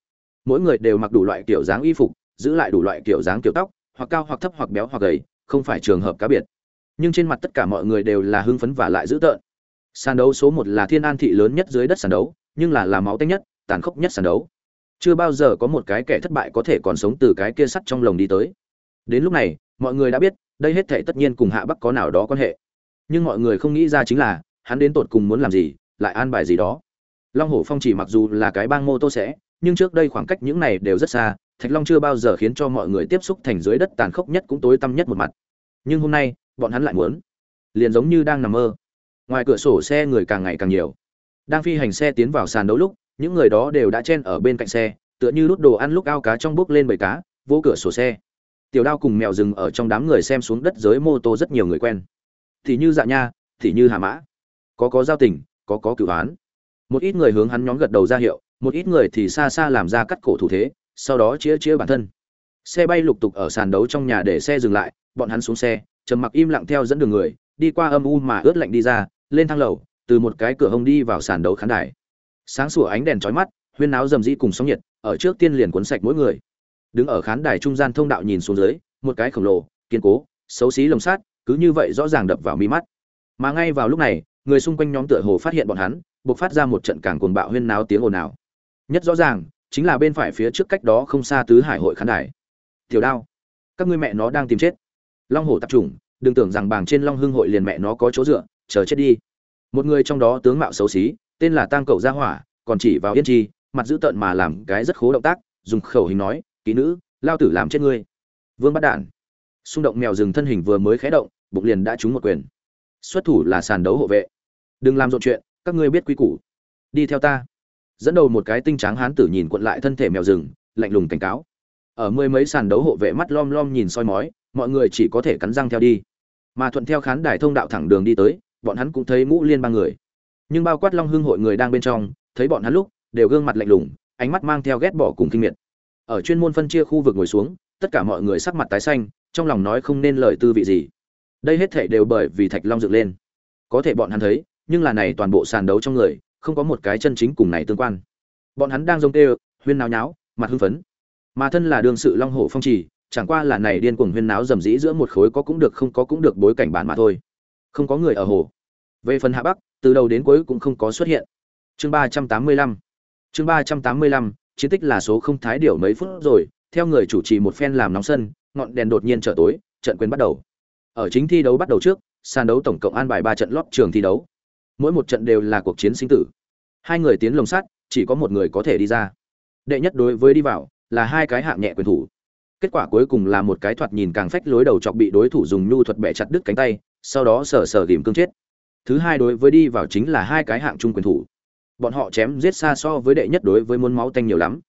Mỗi người đều mặc đủ loại kiểu dáng y phục, giữ lại đủ loại kiểu dáng kiểu tóc, hoặc cao hoặc thấp hoặc béo hoặc gầy, không phải trường hợp cá biệt. Nhưng trên mặt tất cả mọi người đều là hưng phấn và lại dữ tợn. Sàn đấu số một là thiên an thị lớn nhất dưới đất sàn đấu, nhưng là là máu tanh nhất, tàn khốc nhất sàn đấu chưa bao giờ có một cái kẻ thất bại có thể còn sống từ cái kia sắt trong lồng đi tới. Đến lúc này, mọi người đã biết, đây hết thể tất nhiên cùng hạ bắc có nào đó quan hệ. Nhưng mọi người không nghĩ ra chính là, hắn đến tột cùng muốn làm gì, lại an bài gì đó. Long hổ phong chỉ mặc dù là cái bang mô tô sẽ, nhưng trước đây khoảng cách những này đều rất xa, thạch long chưa bao giờ khiến cho mọi người tiếp xúc thành dưới đất tàn khốc nhất cũng tối tăm nhất một mặt. Nhưng hôm nay, bọn hắn lại muốn. Liền giống như đang nằm mơ. Ngoài cửa sổ xe người càng ngày càng nhiều. Đang phi hành xe tiến vào sàn đấu lúc những người đó đều đã chen ở bên cạnh xe, tựa như đút đồ ăn lúc ao cá trong bốc lên bầy cá, vô cửa sổ xe. Tiểu đao cùng mèo rừng ở trong đám người xem xuống đất giới mô tô rất nhiều người quen. Thì như dạ nha, thì như hà mã. Có có giao tình, có có cửu án một ít người hướng hắn nhóm gật đầu ra hiệu, một ít người thì xa xa làm ra cắt cổ thủ thế, sau đó chĩa chĩa bản thân. Xe bay lục tục ở sàn đấu trong nhà để xe dừng lại, bọn hắn xuống xe, trầm mặc im lặng theo dẫn đường người, đi qua âm u mà ướt lạnh đi ra, lên thang lầu, từ một cái cửa hông đi vào sàn đấu khán đài sáng sủa ánh đèn chói mắt, huyên náo rầm rĩ cùng sóng nhiệt, ở trước tiên liền cuốn sạch mỗi người. Đứng ở khán đài trung gian thông đạo nhìn xuống dưới, một cái khổng lồ, kiên cố, xấu xí lồng sát cứ như vậy rõ ràng đập vào mi mắt. Mà ngay vào lúc này, người xung quanh nhóm tựa hồ phát hiện bọn hắn buộc phát ra một trận càng cuồng bạo huyên náo tiếng ồn ào. Nhất rõ ràng, chính là bên phải phía trước cách đó không xa tứ hải hội khán đài. Tiểu đao, các ngươi mẹ nó đang tìm chết. Long hổ tập trung đừng tưởng rằng bảng trên long hưng hội liền mẹ nó có chỗ dựa, chờ chết đi. Một người trong đó tướng mạo xấu xí tên là Tang cầu gia hỏa, còn chỉ vào yên chi, mặt dữ tợn mà làm cái rất khố động tác, dùng khẩu hình nói, kỹ nữ, lao tử làm chết ngươi. Vương bắt đạn xung động mèo rừng thân hình vừa mới khé động, bụng liền đã trúng một quyền. Xuất thủ là sàn đấu hộ vệ. Đừng làm rộn chuyện, các ngươi biết quy củ. Đi theo ta. Dẫn đầu một cái tinh tráng hán tử nhìn quận lại thân thể mèo rừng, lạnh lùng cảnh cáo. Ở mười mấy sàn đấu hộ vệ mắt lom lom nhìn soi mói, mọi người chỉ có thể cắn răng theo đi. Mà thuận theo khán đài thông đạo thẳng đường đi tới, bọn hắn cũng thấy ngũ liên ba người nhưng bao quát long hưng hội người đang bên trong, thấy bọn hắn lúc, đều gương mặt lạnh lùng, ánh mắt mang theo ghét bỏ cùng kinh miệt. Ở chuyên môn phân chia khu vực ngồi xuống, tất cả mọi người sắc mặt tái xanh, trong lòng nói không nên lời tư vị gì. Đây hết thể đều bởi vì thạch long dựng lên. Có thể bọn hắn thấy, nhưng là này toàn bộ sàn đấu trong người, không có một cái chân chính cùng này tương quan. Bọn hắn đang rông tê, huyên náo nháo, mặt hưng phấn. Mà thân là đương sự long hổ phong trì, chẳng qua là này điên cuồng huyên náo dầm dĩ giữa một khối có cũng được không có cũng được bối cảnh bản mà thôi. Không có người ở hồ. Về phần hạ bắc từ đầu đến cuối cũng không có xuất hiện. Chương ba trăm tám mươi lăm. Chương ba trăm tám mươi lăm, chiến tích là số không thái điều mấy phút rồi, theo người chủ trì một phen làm nóng sân, ngọn đèn đột nhiên trở tối, trận quyền bắt đầu. Ở chính thi đấu bắt đầu trước, sàn đấu tổng cộng an bài ba trận lót trường thi đấu. Mỗi một trận đều là cuộc chiến sinh tử. Hai người tiến lồng sắt, chỉ có một người có thể đi ra. Đệ nhất đối với đi vào, là hai cái hạng nhẹ quyền thủ. Kết quả cuối cùng là một cái thoạt nhìn càng phách lối đầu chọc bị đối thủ dùng nhu thuật bẻ chặt đứt cánh tay, sau đó sờ sờ điểm cương chết thứ hai đối với đi vào chính là hai cái hạng trung quyền thủ. Bọn họ chém giết xa so với đệ nhất đối với muốn máu tanh nhiều lắm.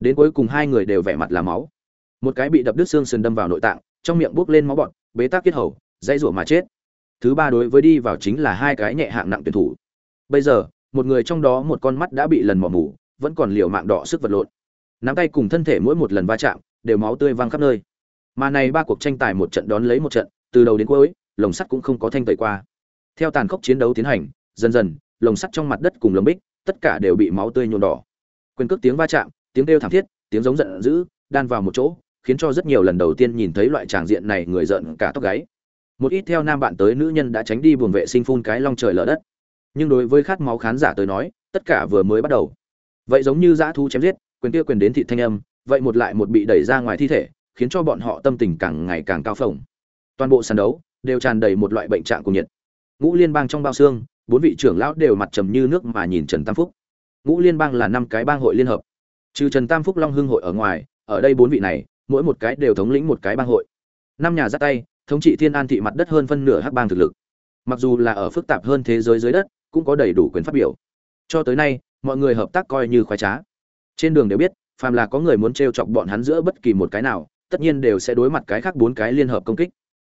Đến cuối cùng hai người đều vẻ mặt là máu. Một cái bị đập đứt xương sườn đâm vào nội tạng, trong miệng buốc lên máu bọt, bế tắc kết hầu dây rủa mà chết. Thứ ba đối với đi vào chính là hai cái nhẹ hạng nặng tuyển thủ. Bây giờ, một người trong đó một con mắt đã bị lần mỏ mù, vẫn còn liều mạng đỏ sức vật lộn. Nắm tay cùng thân thể mỗi một lần va chạm, đều máu tươi văng khắp nơi. Mà này ba cuộc tranh tài một trận đón lấy một trận, từ đầu đến cuối, lồng sắt cũng không có thanh tẩy qua theo tàn khốc chiến đấu tiến hành, dần dần, lồng sắt trong mặt đất cùng lồng bích, tất cả đều bị máu tươi nhuộm đỏ. Quyền cước tiếng va chạm, tiếng kêu thảm thiết, tiếng giống giận dữ, đan vào một chỗ, khiến cho rất nhiều lần đầu tiên nhìn thấy loại tràng diện này người giận cả tóc gáy. Một ít theo nam bạn tới nữ nhân đã tránh đi buồng vệ sinh phun cái long trời lở đất. Nhưng đối với khát máu khán giả tới nói, tất cả vừa mới bắt đầu. Vậy giống như dã thú chém giết, quyền kia quyền đến thị thanh âm, vậy một lại một bị đẩy ra ngoài thi thể, khiến cho bọn họ tâm tình càng ngày càng cao phồng. Toàn bộ sàn đấu đều tràn đầy một loại bệnh trạng cùng nhiệt ngũ liên bang trong bao xương, bốn vị trưởng lão đều mặt trầm như nước mà nhìn trần tam phúc. Ngũ liên bang là năm cái bang hội liên hợp. Trừ trần tam phúc, long hưng hội ở ngoài, ở đây bốn vị này, mỗi một cái đều thống lĩnh một cái bang hội. Năm nhà ra tay, thống trị thiên an thị mặt đất hơn phân nửa hắc bang thực lực. Mặc dù là ở phức tạp hơn thế giới dưới đất, cũng có đầy đủ quyền phát biểu. Cho tới nay, mọi người hợp tác coi như khoái trá. Trên đường đều biết, phàm là có người muốn t chọc bọn hắn giữa bất kỳ một cái nào, tất nhiên đều sẽ đối mặt cái khác bốn cái liên hợp công kích.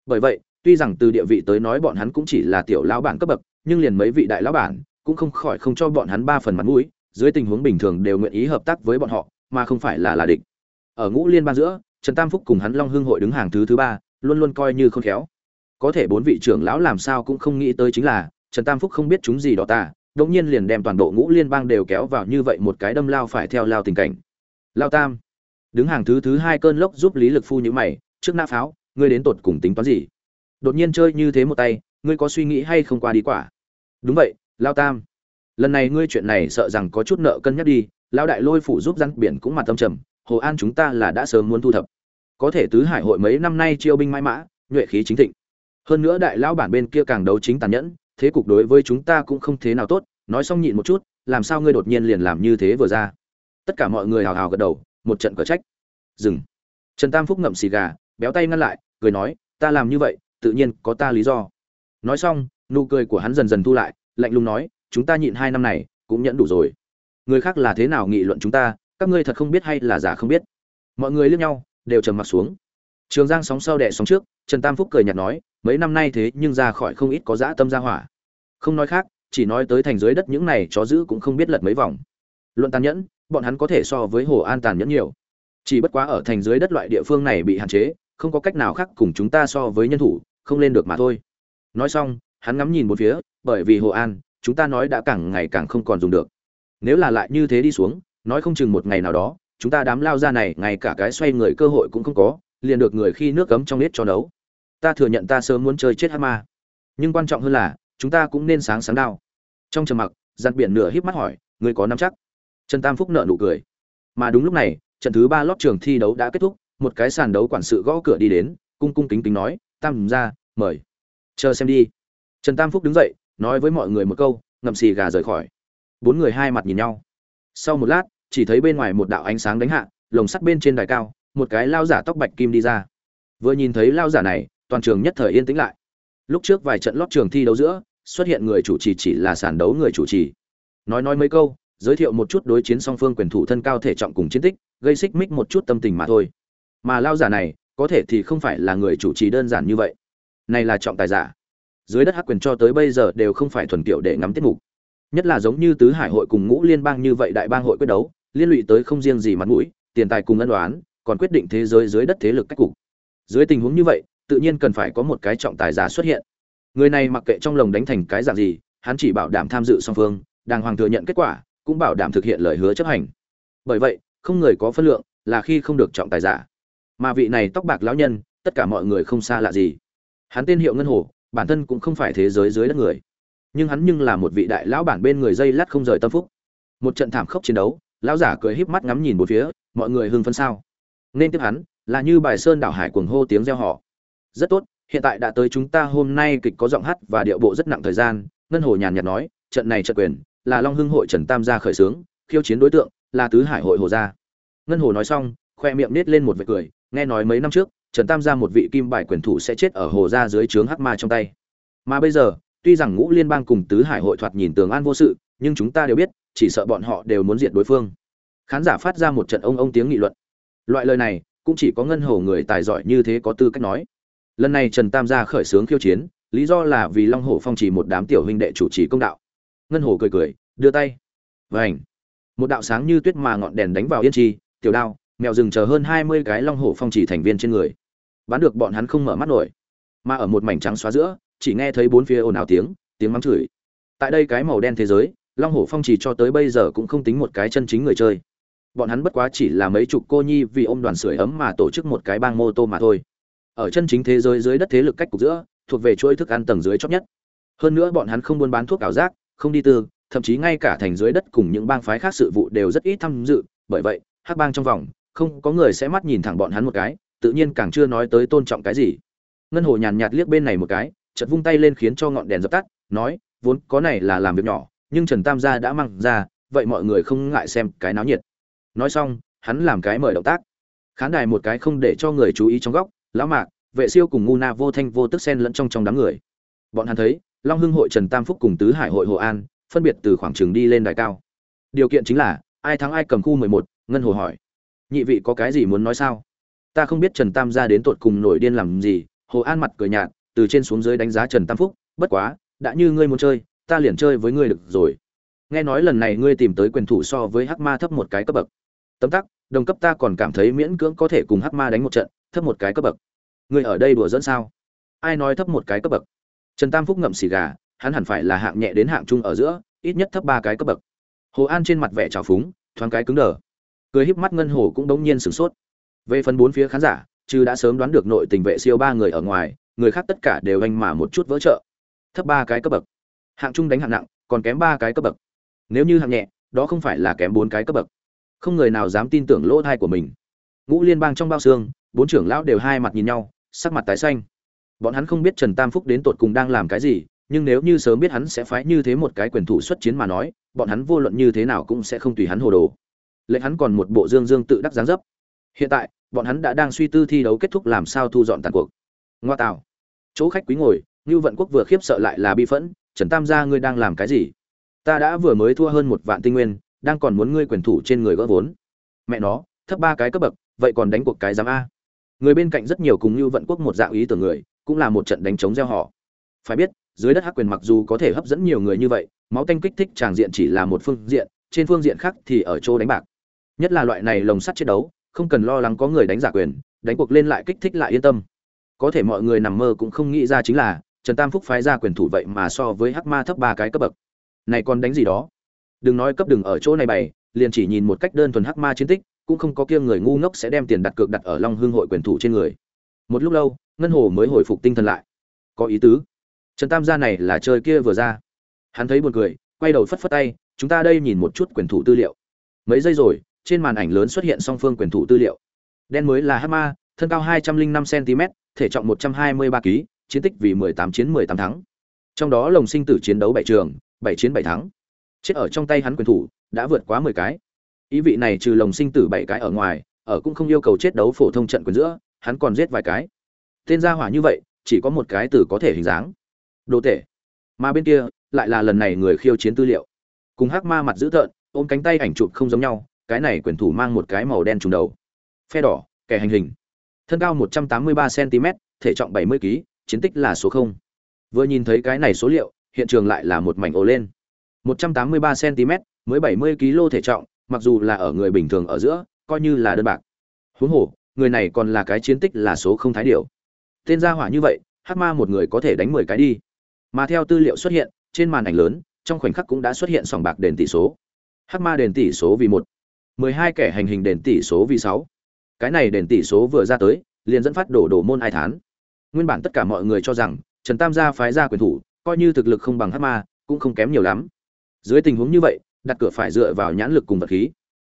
Bởi vậy tuy rằng từ địa vị tới nói bọn hắn cũng chỉ là tiểu lão bản cấp bậc, nhưng liền mấy vị đại lão bản cũng không khỏi không cho bọn hắn ba phần mặt mũi, dưới tình huống bình thường đều nguyện ý hợp tác với bọn họ, mà không phải là là địch. Ở ngũ liên bang giữa, trần tam phúc cùng hắn long hưng hội đứng hàng thứ thứ ba, luôn luôn coi như không khéo. Có thể bốn vị trưởng lão làm sao cũng không nghĩ tới chính là, trần tam phúc không biết chúng gì đó ta, đột nhiên liền đem toàn bộ ngũ liên bang đều kéo vào như vậy một cái đâm lao phải theo lao tình cảnh. Lao tam, đứng hàng thứ thứ hai cơn lốc giúp lý lực phu như mày, trước nã pháo, ngươi đến tột cùng tính toán gì? Đột nhiên chơi như thế một tay, ngươi có suy nghĩ hay không qua đi quả? Đúng vậy, lao tam. Lần này ngươi chuyện này sợ rằng có chút nợ cân nhắc đi lao đại lôi phủ giúp rắn biển cũng mặt tâm trầm, hồ an chúng ta là đã sớm muốn thu thập. Có thể tứ hải hội mấy năm nay chiêu binh mãi mã, nhuệ khí chính thịnh. Hơn nữa đại lão bản bên kia càng đấu chính tàn nhẫn, thế cục đối với chúng ta cũng không thế nào tốt, nói xong nhịn một chút, làm sao ngươi đột nhiên liền làm như thế vừa ra? Tất cả mọi người hào hào gật đầu, một trận cờ trách. Dừng. Trần tam phúc ngậm xì gà, béo tay ngăn lại, cười nói, ta làm như vậy tự nhiên có ta lý do. Nói xong, nụ cười của hắn dần dần thu lại, lạnh lùng nói, chúng ta nhịn hai năm này, cũng nhẫn đủ rồi. Người khác là thế nào nghị luận chúng ta, các ngươi thật không biết hay là giả không biết. Mọi người liếc nhau, đều trầm mặt xuống. Trường giang sóng sau đẻ sóng trước, trần tam phúc cười nhạt nói, mấy năm nay thế nhưng ra khỏi không ít có dã tâm ra hỏa. Không nói khác, chỉ nói tới thành dưới đất những này chó giữ cũng không biết lật mấy vòng. Luận tàn nhẫn, bọn hắn có thể so với hồ an tàn nhẫn nhiều. Chỉ bất quá ở thành dưới đất loại địa phương này bị hạn chế, không có cách nào khác cùng chúng ta so với nhân thủ không lên được mà thôi. Nói xong, hắn ngắm nhìn một phía, bởi vì hồ an, chúng ta nói đã càng ngày càng không còn dùng được. Nếu là lại như thế đi xuống, nói không chừng một ngày nào đó, chúng ta đám lao ra này, ngay cả cái xoay người cơ hội cũng không có, liền được người khi nước cấm trong nết cho nấu. Ta thừa nhận ta sớm muốn chơi chết hát ma nhưng quan trọng hơn là, chúng ta cũng nên sáng sáng đao. Trong trầm mặc, giặt biển nửa híp mắt hỏi người có nắm chắc? Trần tam phúc nợ nụ cười. Mà đúng lúc này, trận thứ ba lót trường thi đấu đã kết thúc, một cái sàn đấu quản sự gõ cửa đi đến, cung cung kính kính nói tam ra, mời. Chờ xem đi. Trần tam phúc đứng dậy, nói với mọi người một câu, ngậm xì gà rời khỏi. Bốn người hai mặt nhìn nhau. Sau một lát, chỉ thấy bên ngoài một đạo ánh sáng đánh hạ, lồng sắt bên trên đài cao, một cái lao giả tóc bạch kim đi ra. Vừa nhìn thấy lao giả này, toàn trường nhất thời yên tĩnh lại. Lúc trước vài trận lót trường thi đấu giữa, xuất hiện người chủ trì chỉ là sàn đấu người chủ trì. Nói nói mấy câu, giới thiệu một chút đối chiến song phương quyền thủ thân cao thể trọng cùng chiến tích, gây xích mích một chút tâm tình mà thôi. Mà lao giả này có thể thì không phải là người chủ trì đơn giản như vậy. Này là trọng tài giả. Dưới đất hắc quyền cho tới bây giờ đều không phải thuần kiểu để ngắm tiết mục. Nhất là giống như tứ hải hội cùng ngũ liên bang như vậy đại bang hội quyết đấu, liên lụy tới không riêng gì mặt mũi, tiền tài cùng ân đoán còn quyết định thế giới dưới đất thế lực cách cục. Dưới tình huống như vậy, tự nhiên cần phải có một cái trọng tài giả xuất hiện. Người này mặc kệ trong lồng đánh thành cái dạng gì, hắn chỉ bảo đảm tham dự song phương, đàng hoàng thừa nhận kết quả, cũng bảo đảm thực hiện lời hứa chấp hành. Bởi vậy, không người có phân lượng là khi không được trọng tài giả mà vị này tóc bạc lão nhân, tất cả mọi người không xa lạ gì. Hắn tên hiệu ngân hồ, bản thân cũng không phải thế giới dưới đất người. Nhưng hắn nhưng là một vị đại lão bản bên người dây lát không rời tâm phúc. Một trận thảm khốc chiến đấu, lão giả cười híp mắt ngắm nhìn một phía, mọi người hưng phấn sao? Nên tiếp hắn, là như bài sơn đảo hải cuồng hô tiếng reo họ rất tốt, hiện tại đã tới chúng ta hôm nay kịch có giọng hát và điệu bộ rất nặng thời gian, ngân hồ nhàn nhạt nói, trận này trận quyền, là long hưng hội trần tam gia khởi xướng, khiêu chiến đối tượng, là tứ hải hội hồ gia. Ngân hồ nói xong, khoe miệng nết lên một vệt cười nghe nói mấy năm trước, trần tam gia một vị kim bài quyền thủ sẽ chết ở hồ gia dưới trướng hắc ma trong tay. Mà bây giờ, tuy rằng ngũ liên bang cùng tứ hải hội thoạt nhìn tường an vô sự, nhưng chúng ta đều biết, chỉ sợ bọn họ đều muốn diệt đối phương. Khán giả phát ra một trận ông ông tiếng nghị luận. Loại lời này, cũng chỉ có ngân hồ người tài giỏi như thế có tư cách nói. Lần này trần tam gia khởi xướng khiêu chiến, lý do là vì long hồ phong trì một đám tiểu huynh đệ chủ trì công đạo. Ngân hồ cười cười, đưa tay. Vảnh một đạo sáng như tuyết mà ngọn đèn đánh vào yên trì tiểu đao mèo rừng chờ hơn hai mươi cái long hổ phong chỉ thành viên trên người. Bán được bọn hắn không mở mắt nổi, mà ở một mảnh trắng xóa giữa, chỉ nghe thấy bốn phía ồn ào tiếng tiếng mắng chửi. Tại đây cái màu đen thế giới, long hổ phong chỉ cho tới bây giờ cũng không tính một cái chân chính người chơi. Bọn hắn bất quá chỉ là mấy chục cô nhi vì ôm đoàn sưởi ấm mà tổ chức một cái bang mô tô mà thôi. Ở chân chính thế giới dưới đất thế lực cách cục giữa, thuộc về chuỗi thức ăn tầng dưới chót nhất. Hơn nữa bọn hắn không buôn bán thuốc ảo giác, không đi tư, thậm chí ngay cả thành dưới đất cùng những bang phái khác sự vụ đều rất ít tham dự, bởi vậy, hắc bang trong vòng không có người sẽ mắt nhìn thẳng bọn hắn một cái, tự nhiên càng chưa nói tới tôn trọng cái gì. Ngân hồ nhàn nhạt liếc bên này một cái, chợt vung tay lên khiến cho ngọn đèn dập tắt, nói, vốn có này là làm việc nhỏ, nhưng trần tam gia đã mang ra, vậy mọi người không ngại xem cái náo nhiệt. Nói xong, hắn làm cái mời động tác. Khán đài một cái không để cho người chú ý trong góc, lão mạc, vệ siêu cùng ngu na vô thanh vô tức xen lẫn trong trong đám người. Bọn hắn thấy, long hưng hội trần tam phúc cùng tứ hải hội hồ an, phân biệt từ khoảng trường đi lên đài cao. Điều kiện chính là, ai thắng ai cầm khu mười một, ngân hồ hỏi nhị vị có cái gì muốn nói sao? Ta không biết trần tam ra đến tột cùng nổi điên làm gì, hồ an mặt cười nhạt, từ trên xuống dưới đánh giá trần tam phúc, bất quá, đã như ngươi muốn chơi, ta liền chơi với ngươi được rồi. Nghe nói lần này ngươi tìm tới quyền thủ so với hắc ma thấp một cái cấp bậc. Tấm tắc, đồng cấp ta còn cảm thấy miễn cưỡng có thể cùng hắc ma đánh một trận, thấp một cái cấp bậc. Ngươi ở đây đùa dẫn sao? Ai nói thấp một cái cấp bậc? Trần tam phúc ngậm xì gà, hắn hẳn phải là hạng nhẹ đến hạng trung ở giữa, ít nhất thấp ba cái cấp bậc. Hồ an trên mặt vẻ trào phúng, thoáng cái cứng đờ cười híp mắt ngân hồ cũng đống nhiên sửng sốt. Về phần bốn phía khán giả chứ đã sớm đoán được nội tình vệ siêu ba người ở ngoài, người khác tất cả đều anh mà một chút vỡ trợ. Thấp ba cái cấp bậc. Hạng trung đánh hạng nặng, còn kém ba cái cấp bậc. Nếu như hạng nhẹ, đó không phải là kém bốn cái cấp bậc. Không người nào dám tin tưởng lỗ thai của mình. Ngũ liên bang trong bao xương, bốn trưởng lão đều hai mặt nhìn nhau, sắc mặt tái xanh. Bọn hắn không biết trần tam phúc đến tột cùng đang làm cái gì, nhưng nếu như sớm biết hắn sẽ phái như thế một cái quyền thủ xuất chiến mà nói, bọn hắn vô luận như thế nào cũng sẽ không tùy hắn hồ đồ lệnh hắn còn một bộ dương dương tự đắc dáng dấp. Hiện tại, bọn hắn đã đang suy tư thi đấu kết thúc làm sao thu dọn tàn cuộc. Ngoa tạo. Chỗ khách quý ngồi như vận quốc vừa khiếp sợ lại là bi phẫn, trần tam gia ngươi đang làm cái gì? Ta đã vừa mới thua hơn một vạn tinh nguyên, đang còn muốn ngươi quyền thủ trên người gỡ vốn. Mẹ nó, thấp ba cái cấp bậc, vậy còn đánh cuộc cái giám a? Người bên cạnh rất nhiều cùng như vận quốc một dạng ý tưởng người, cũng là một trận đánh chống gieo họ. Phải biết, dưới đất hắc quyền mặc dù có thể hấp dẫn nhiều người như vậy, máu tanh kích thích tràng diện chỉ là một phương diện, trên phương diện khác thì ở chỗ đánh bạc nhất là loại này lồng sắt chiến đấu, không cần lo lắng có người đánh giả quyền, đánh cuộc lên lại kích thích lại yên tâm. Có thể mọi người nằm mơ cũng không nghĩ ra chính là, trần tam phúc phái ra quyền thủ vậy mà so với hắc ma thấp ba cái cấp bậc. Này còn đánh gì đó? Đừng nói cấp đừng ở chỗ này bày, liền chỉ nhìn một cách đơn thuần hắc ma chiến tích, cũng không có kia người ngu ngốc sẽ đem tiền đặt cược đặt ở long hương hội quyền thủ trên người. Một lúc lâu, ngân hồ mới hồi phục tinh thần lại. Có ý tứ. Trần tam gia này là chơi kia vừa ra. Hắn thấy buồn cười, quay đầu phất phất tay, chúng ta đây nhìn một chút quyền thủ tư liệu. Mấy giây rồi trên màn ảnh lớn xuất hiện song phương quyền thủ tư liệu. Đen mới là hama thân cao 205 cm thể trọng 123 kg chiến tích vì 18 chiến 18 thắng. Trong đó lồng sinh tử chiến đấu bảy trường 7 chiến 7 thắng. Chết ở trong tay hắn quyền thủ, đã vượt quá 10 cái. Ý vị này trừ lồng sinh tử 7 cái ở ngoài, ở cũng không yêu cầu chết đấu phổ thông trận quyền giữa, hắn còn giết vài cái. Tên gia hỏa như vậy, chỉ có một cái từ có thể hình dáng. Đồ tệ. mà bên kia, lại là lần này người khiêu chiến tư liệu. Cùng hắc ma mặt dữ tợn, ôm cánh tay ảnh chụp không giống nhau cái này quyền thủ mang một cái màu đen trùng đầu. Phe đỏ, kẻ hành hình. Thân cao 183 cm thể trọng 70 kg chiến tích là số 0. vừa nhìn thấy cái này số liệu, hiện trường lại là một mảnh ồ lên. 183 cm mới 70 kg thể trọng, mặc dù là ở người bình thường ở giữa, coi như là đơn bạc. Huống hồ, người này còn là cái chiến tích là số không thái điều tên gia hỏa như vậy, hắc ma một người có thể đánh 10 cái đi. Mà theo tư liệu xuất hiện, trên màn ảnh lớn, trong khoảnh khắc cũng đã xuất hiện sòng bạc đền tỷ số. Hắc ma đền tỷ số vì một. 12 kẻ hành hình đền tỷ số vì 6. Cái này đền tỷ số vừa ra tới, liền dẫn phát đổ đổ môn ai thán. Nguyên bản tất cả mọi người cho rằng Trần Tam gia phái ra quyền thủ, coi như thực lực không bằng Hắc Ma, cũng không kém nhiều lắm. Dưới tình huống như vậy, đặt cửa phải dựa vào nhãn lực cùng vật khí.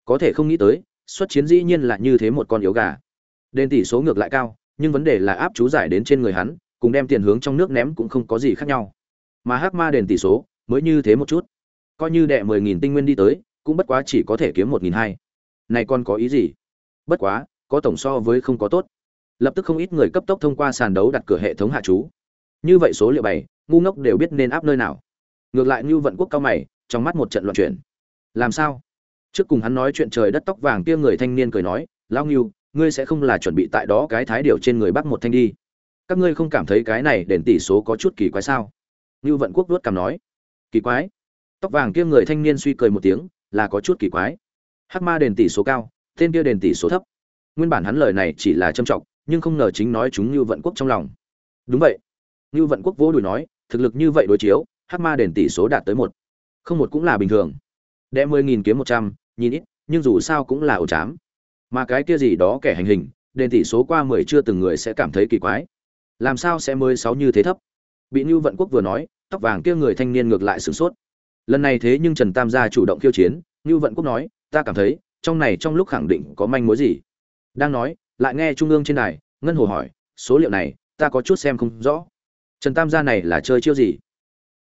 Có thể không nghĩ tới, xuất chiến dĩ nhiên là như thế một con yếu gà. Đền tỷ số ngược lại cao, nhưng vấn đề là áp chú giải đến trên người hắn, cùng đem tiền hướng trong nước ném cũng không có gì khác nhau. mà hắc ma đền tỷ số mới như thế một chút coi như đệ mười nghìn tinh nguyên đi tới cũng bất quá chỉ có thể kiếm một nghìn hai này còn có ý gì? Bất quá, có tổng so với không có tốt. Lập tức không ít người cấp tốc thông qua sàn đấu đặt cửa hệ thống hạ chú. Như vậy số liệu bảy ngu ngốc đều biết nên áp nơi nào. Ngược lại như vận quốc cao mày, trong mắt một trận loạn chuyển. Làm sao? Trước cùng hắn nói chuyện trời đất tóc vàng kia người thanh niên cười nói lao nghiêu ngươi sẽ không là chuẩn bị tại đó cái thái điều trên người bắt một thanh đi. Các ngươi không cảm thấy cái này đền tỷ số có chút kỳ quái sao? Như vận quốc vuốt cảm nói, kỳ quái. Tóc vàng kia người thanh niên suy cười một tiếng là có chút kỳ quái. Hắc ma đền tỷ số cao, tên kia đền tỷ số thấp. Nguyên bản hắn lời này chỉ là trâm trọng, nhưng không ngờ chính nói chúng như vận quốc trong lòng. Đúng vậy. Như vận quốc vỗ đùi nói, thực lực như vậy đối chiếu, hắc ma đền tỷ số đạt tới một. Không một cũng là bình thường. Đệ mười nghìn kiếm một trăm, nhìn ít, nhưng dù sao cũng là ổ chám. Mà cái kia gì đó kẻ hành hình, đền tỷ số qua mười chưa từng người sẽ cảm thấy kỳ quái. Làm sao sẽ mới sáu như thế thấp? Bị như vận quốc vừa nói, tóc vàng kia người thanh niên ngược lại sửng sốt lần này thế nhưng trần tam gia chủ động khiêu chiến như vận quốc nói, ta cảm thấy, trong này trong lúc khẳng định có manh mối gì? Đang nói, lại nghe trung ương trên đài, ngân hồ hỏi, số liệu này, ta có chút xem không rõ. Trần tam gia này là chơi chiêu gì?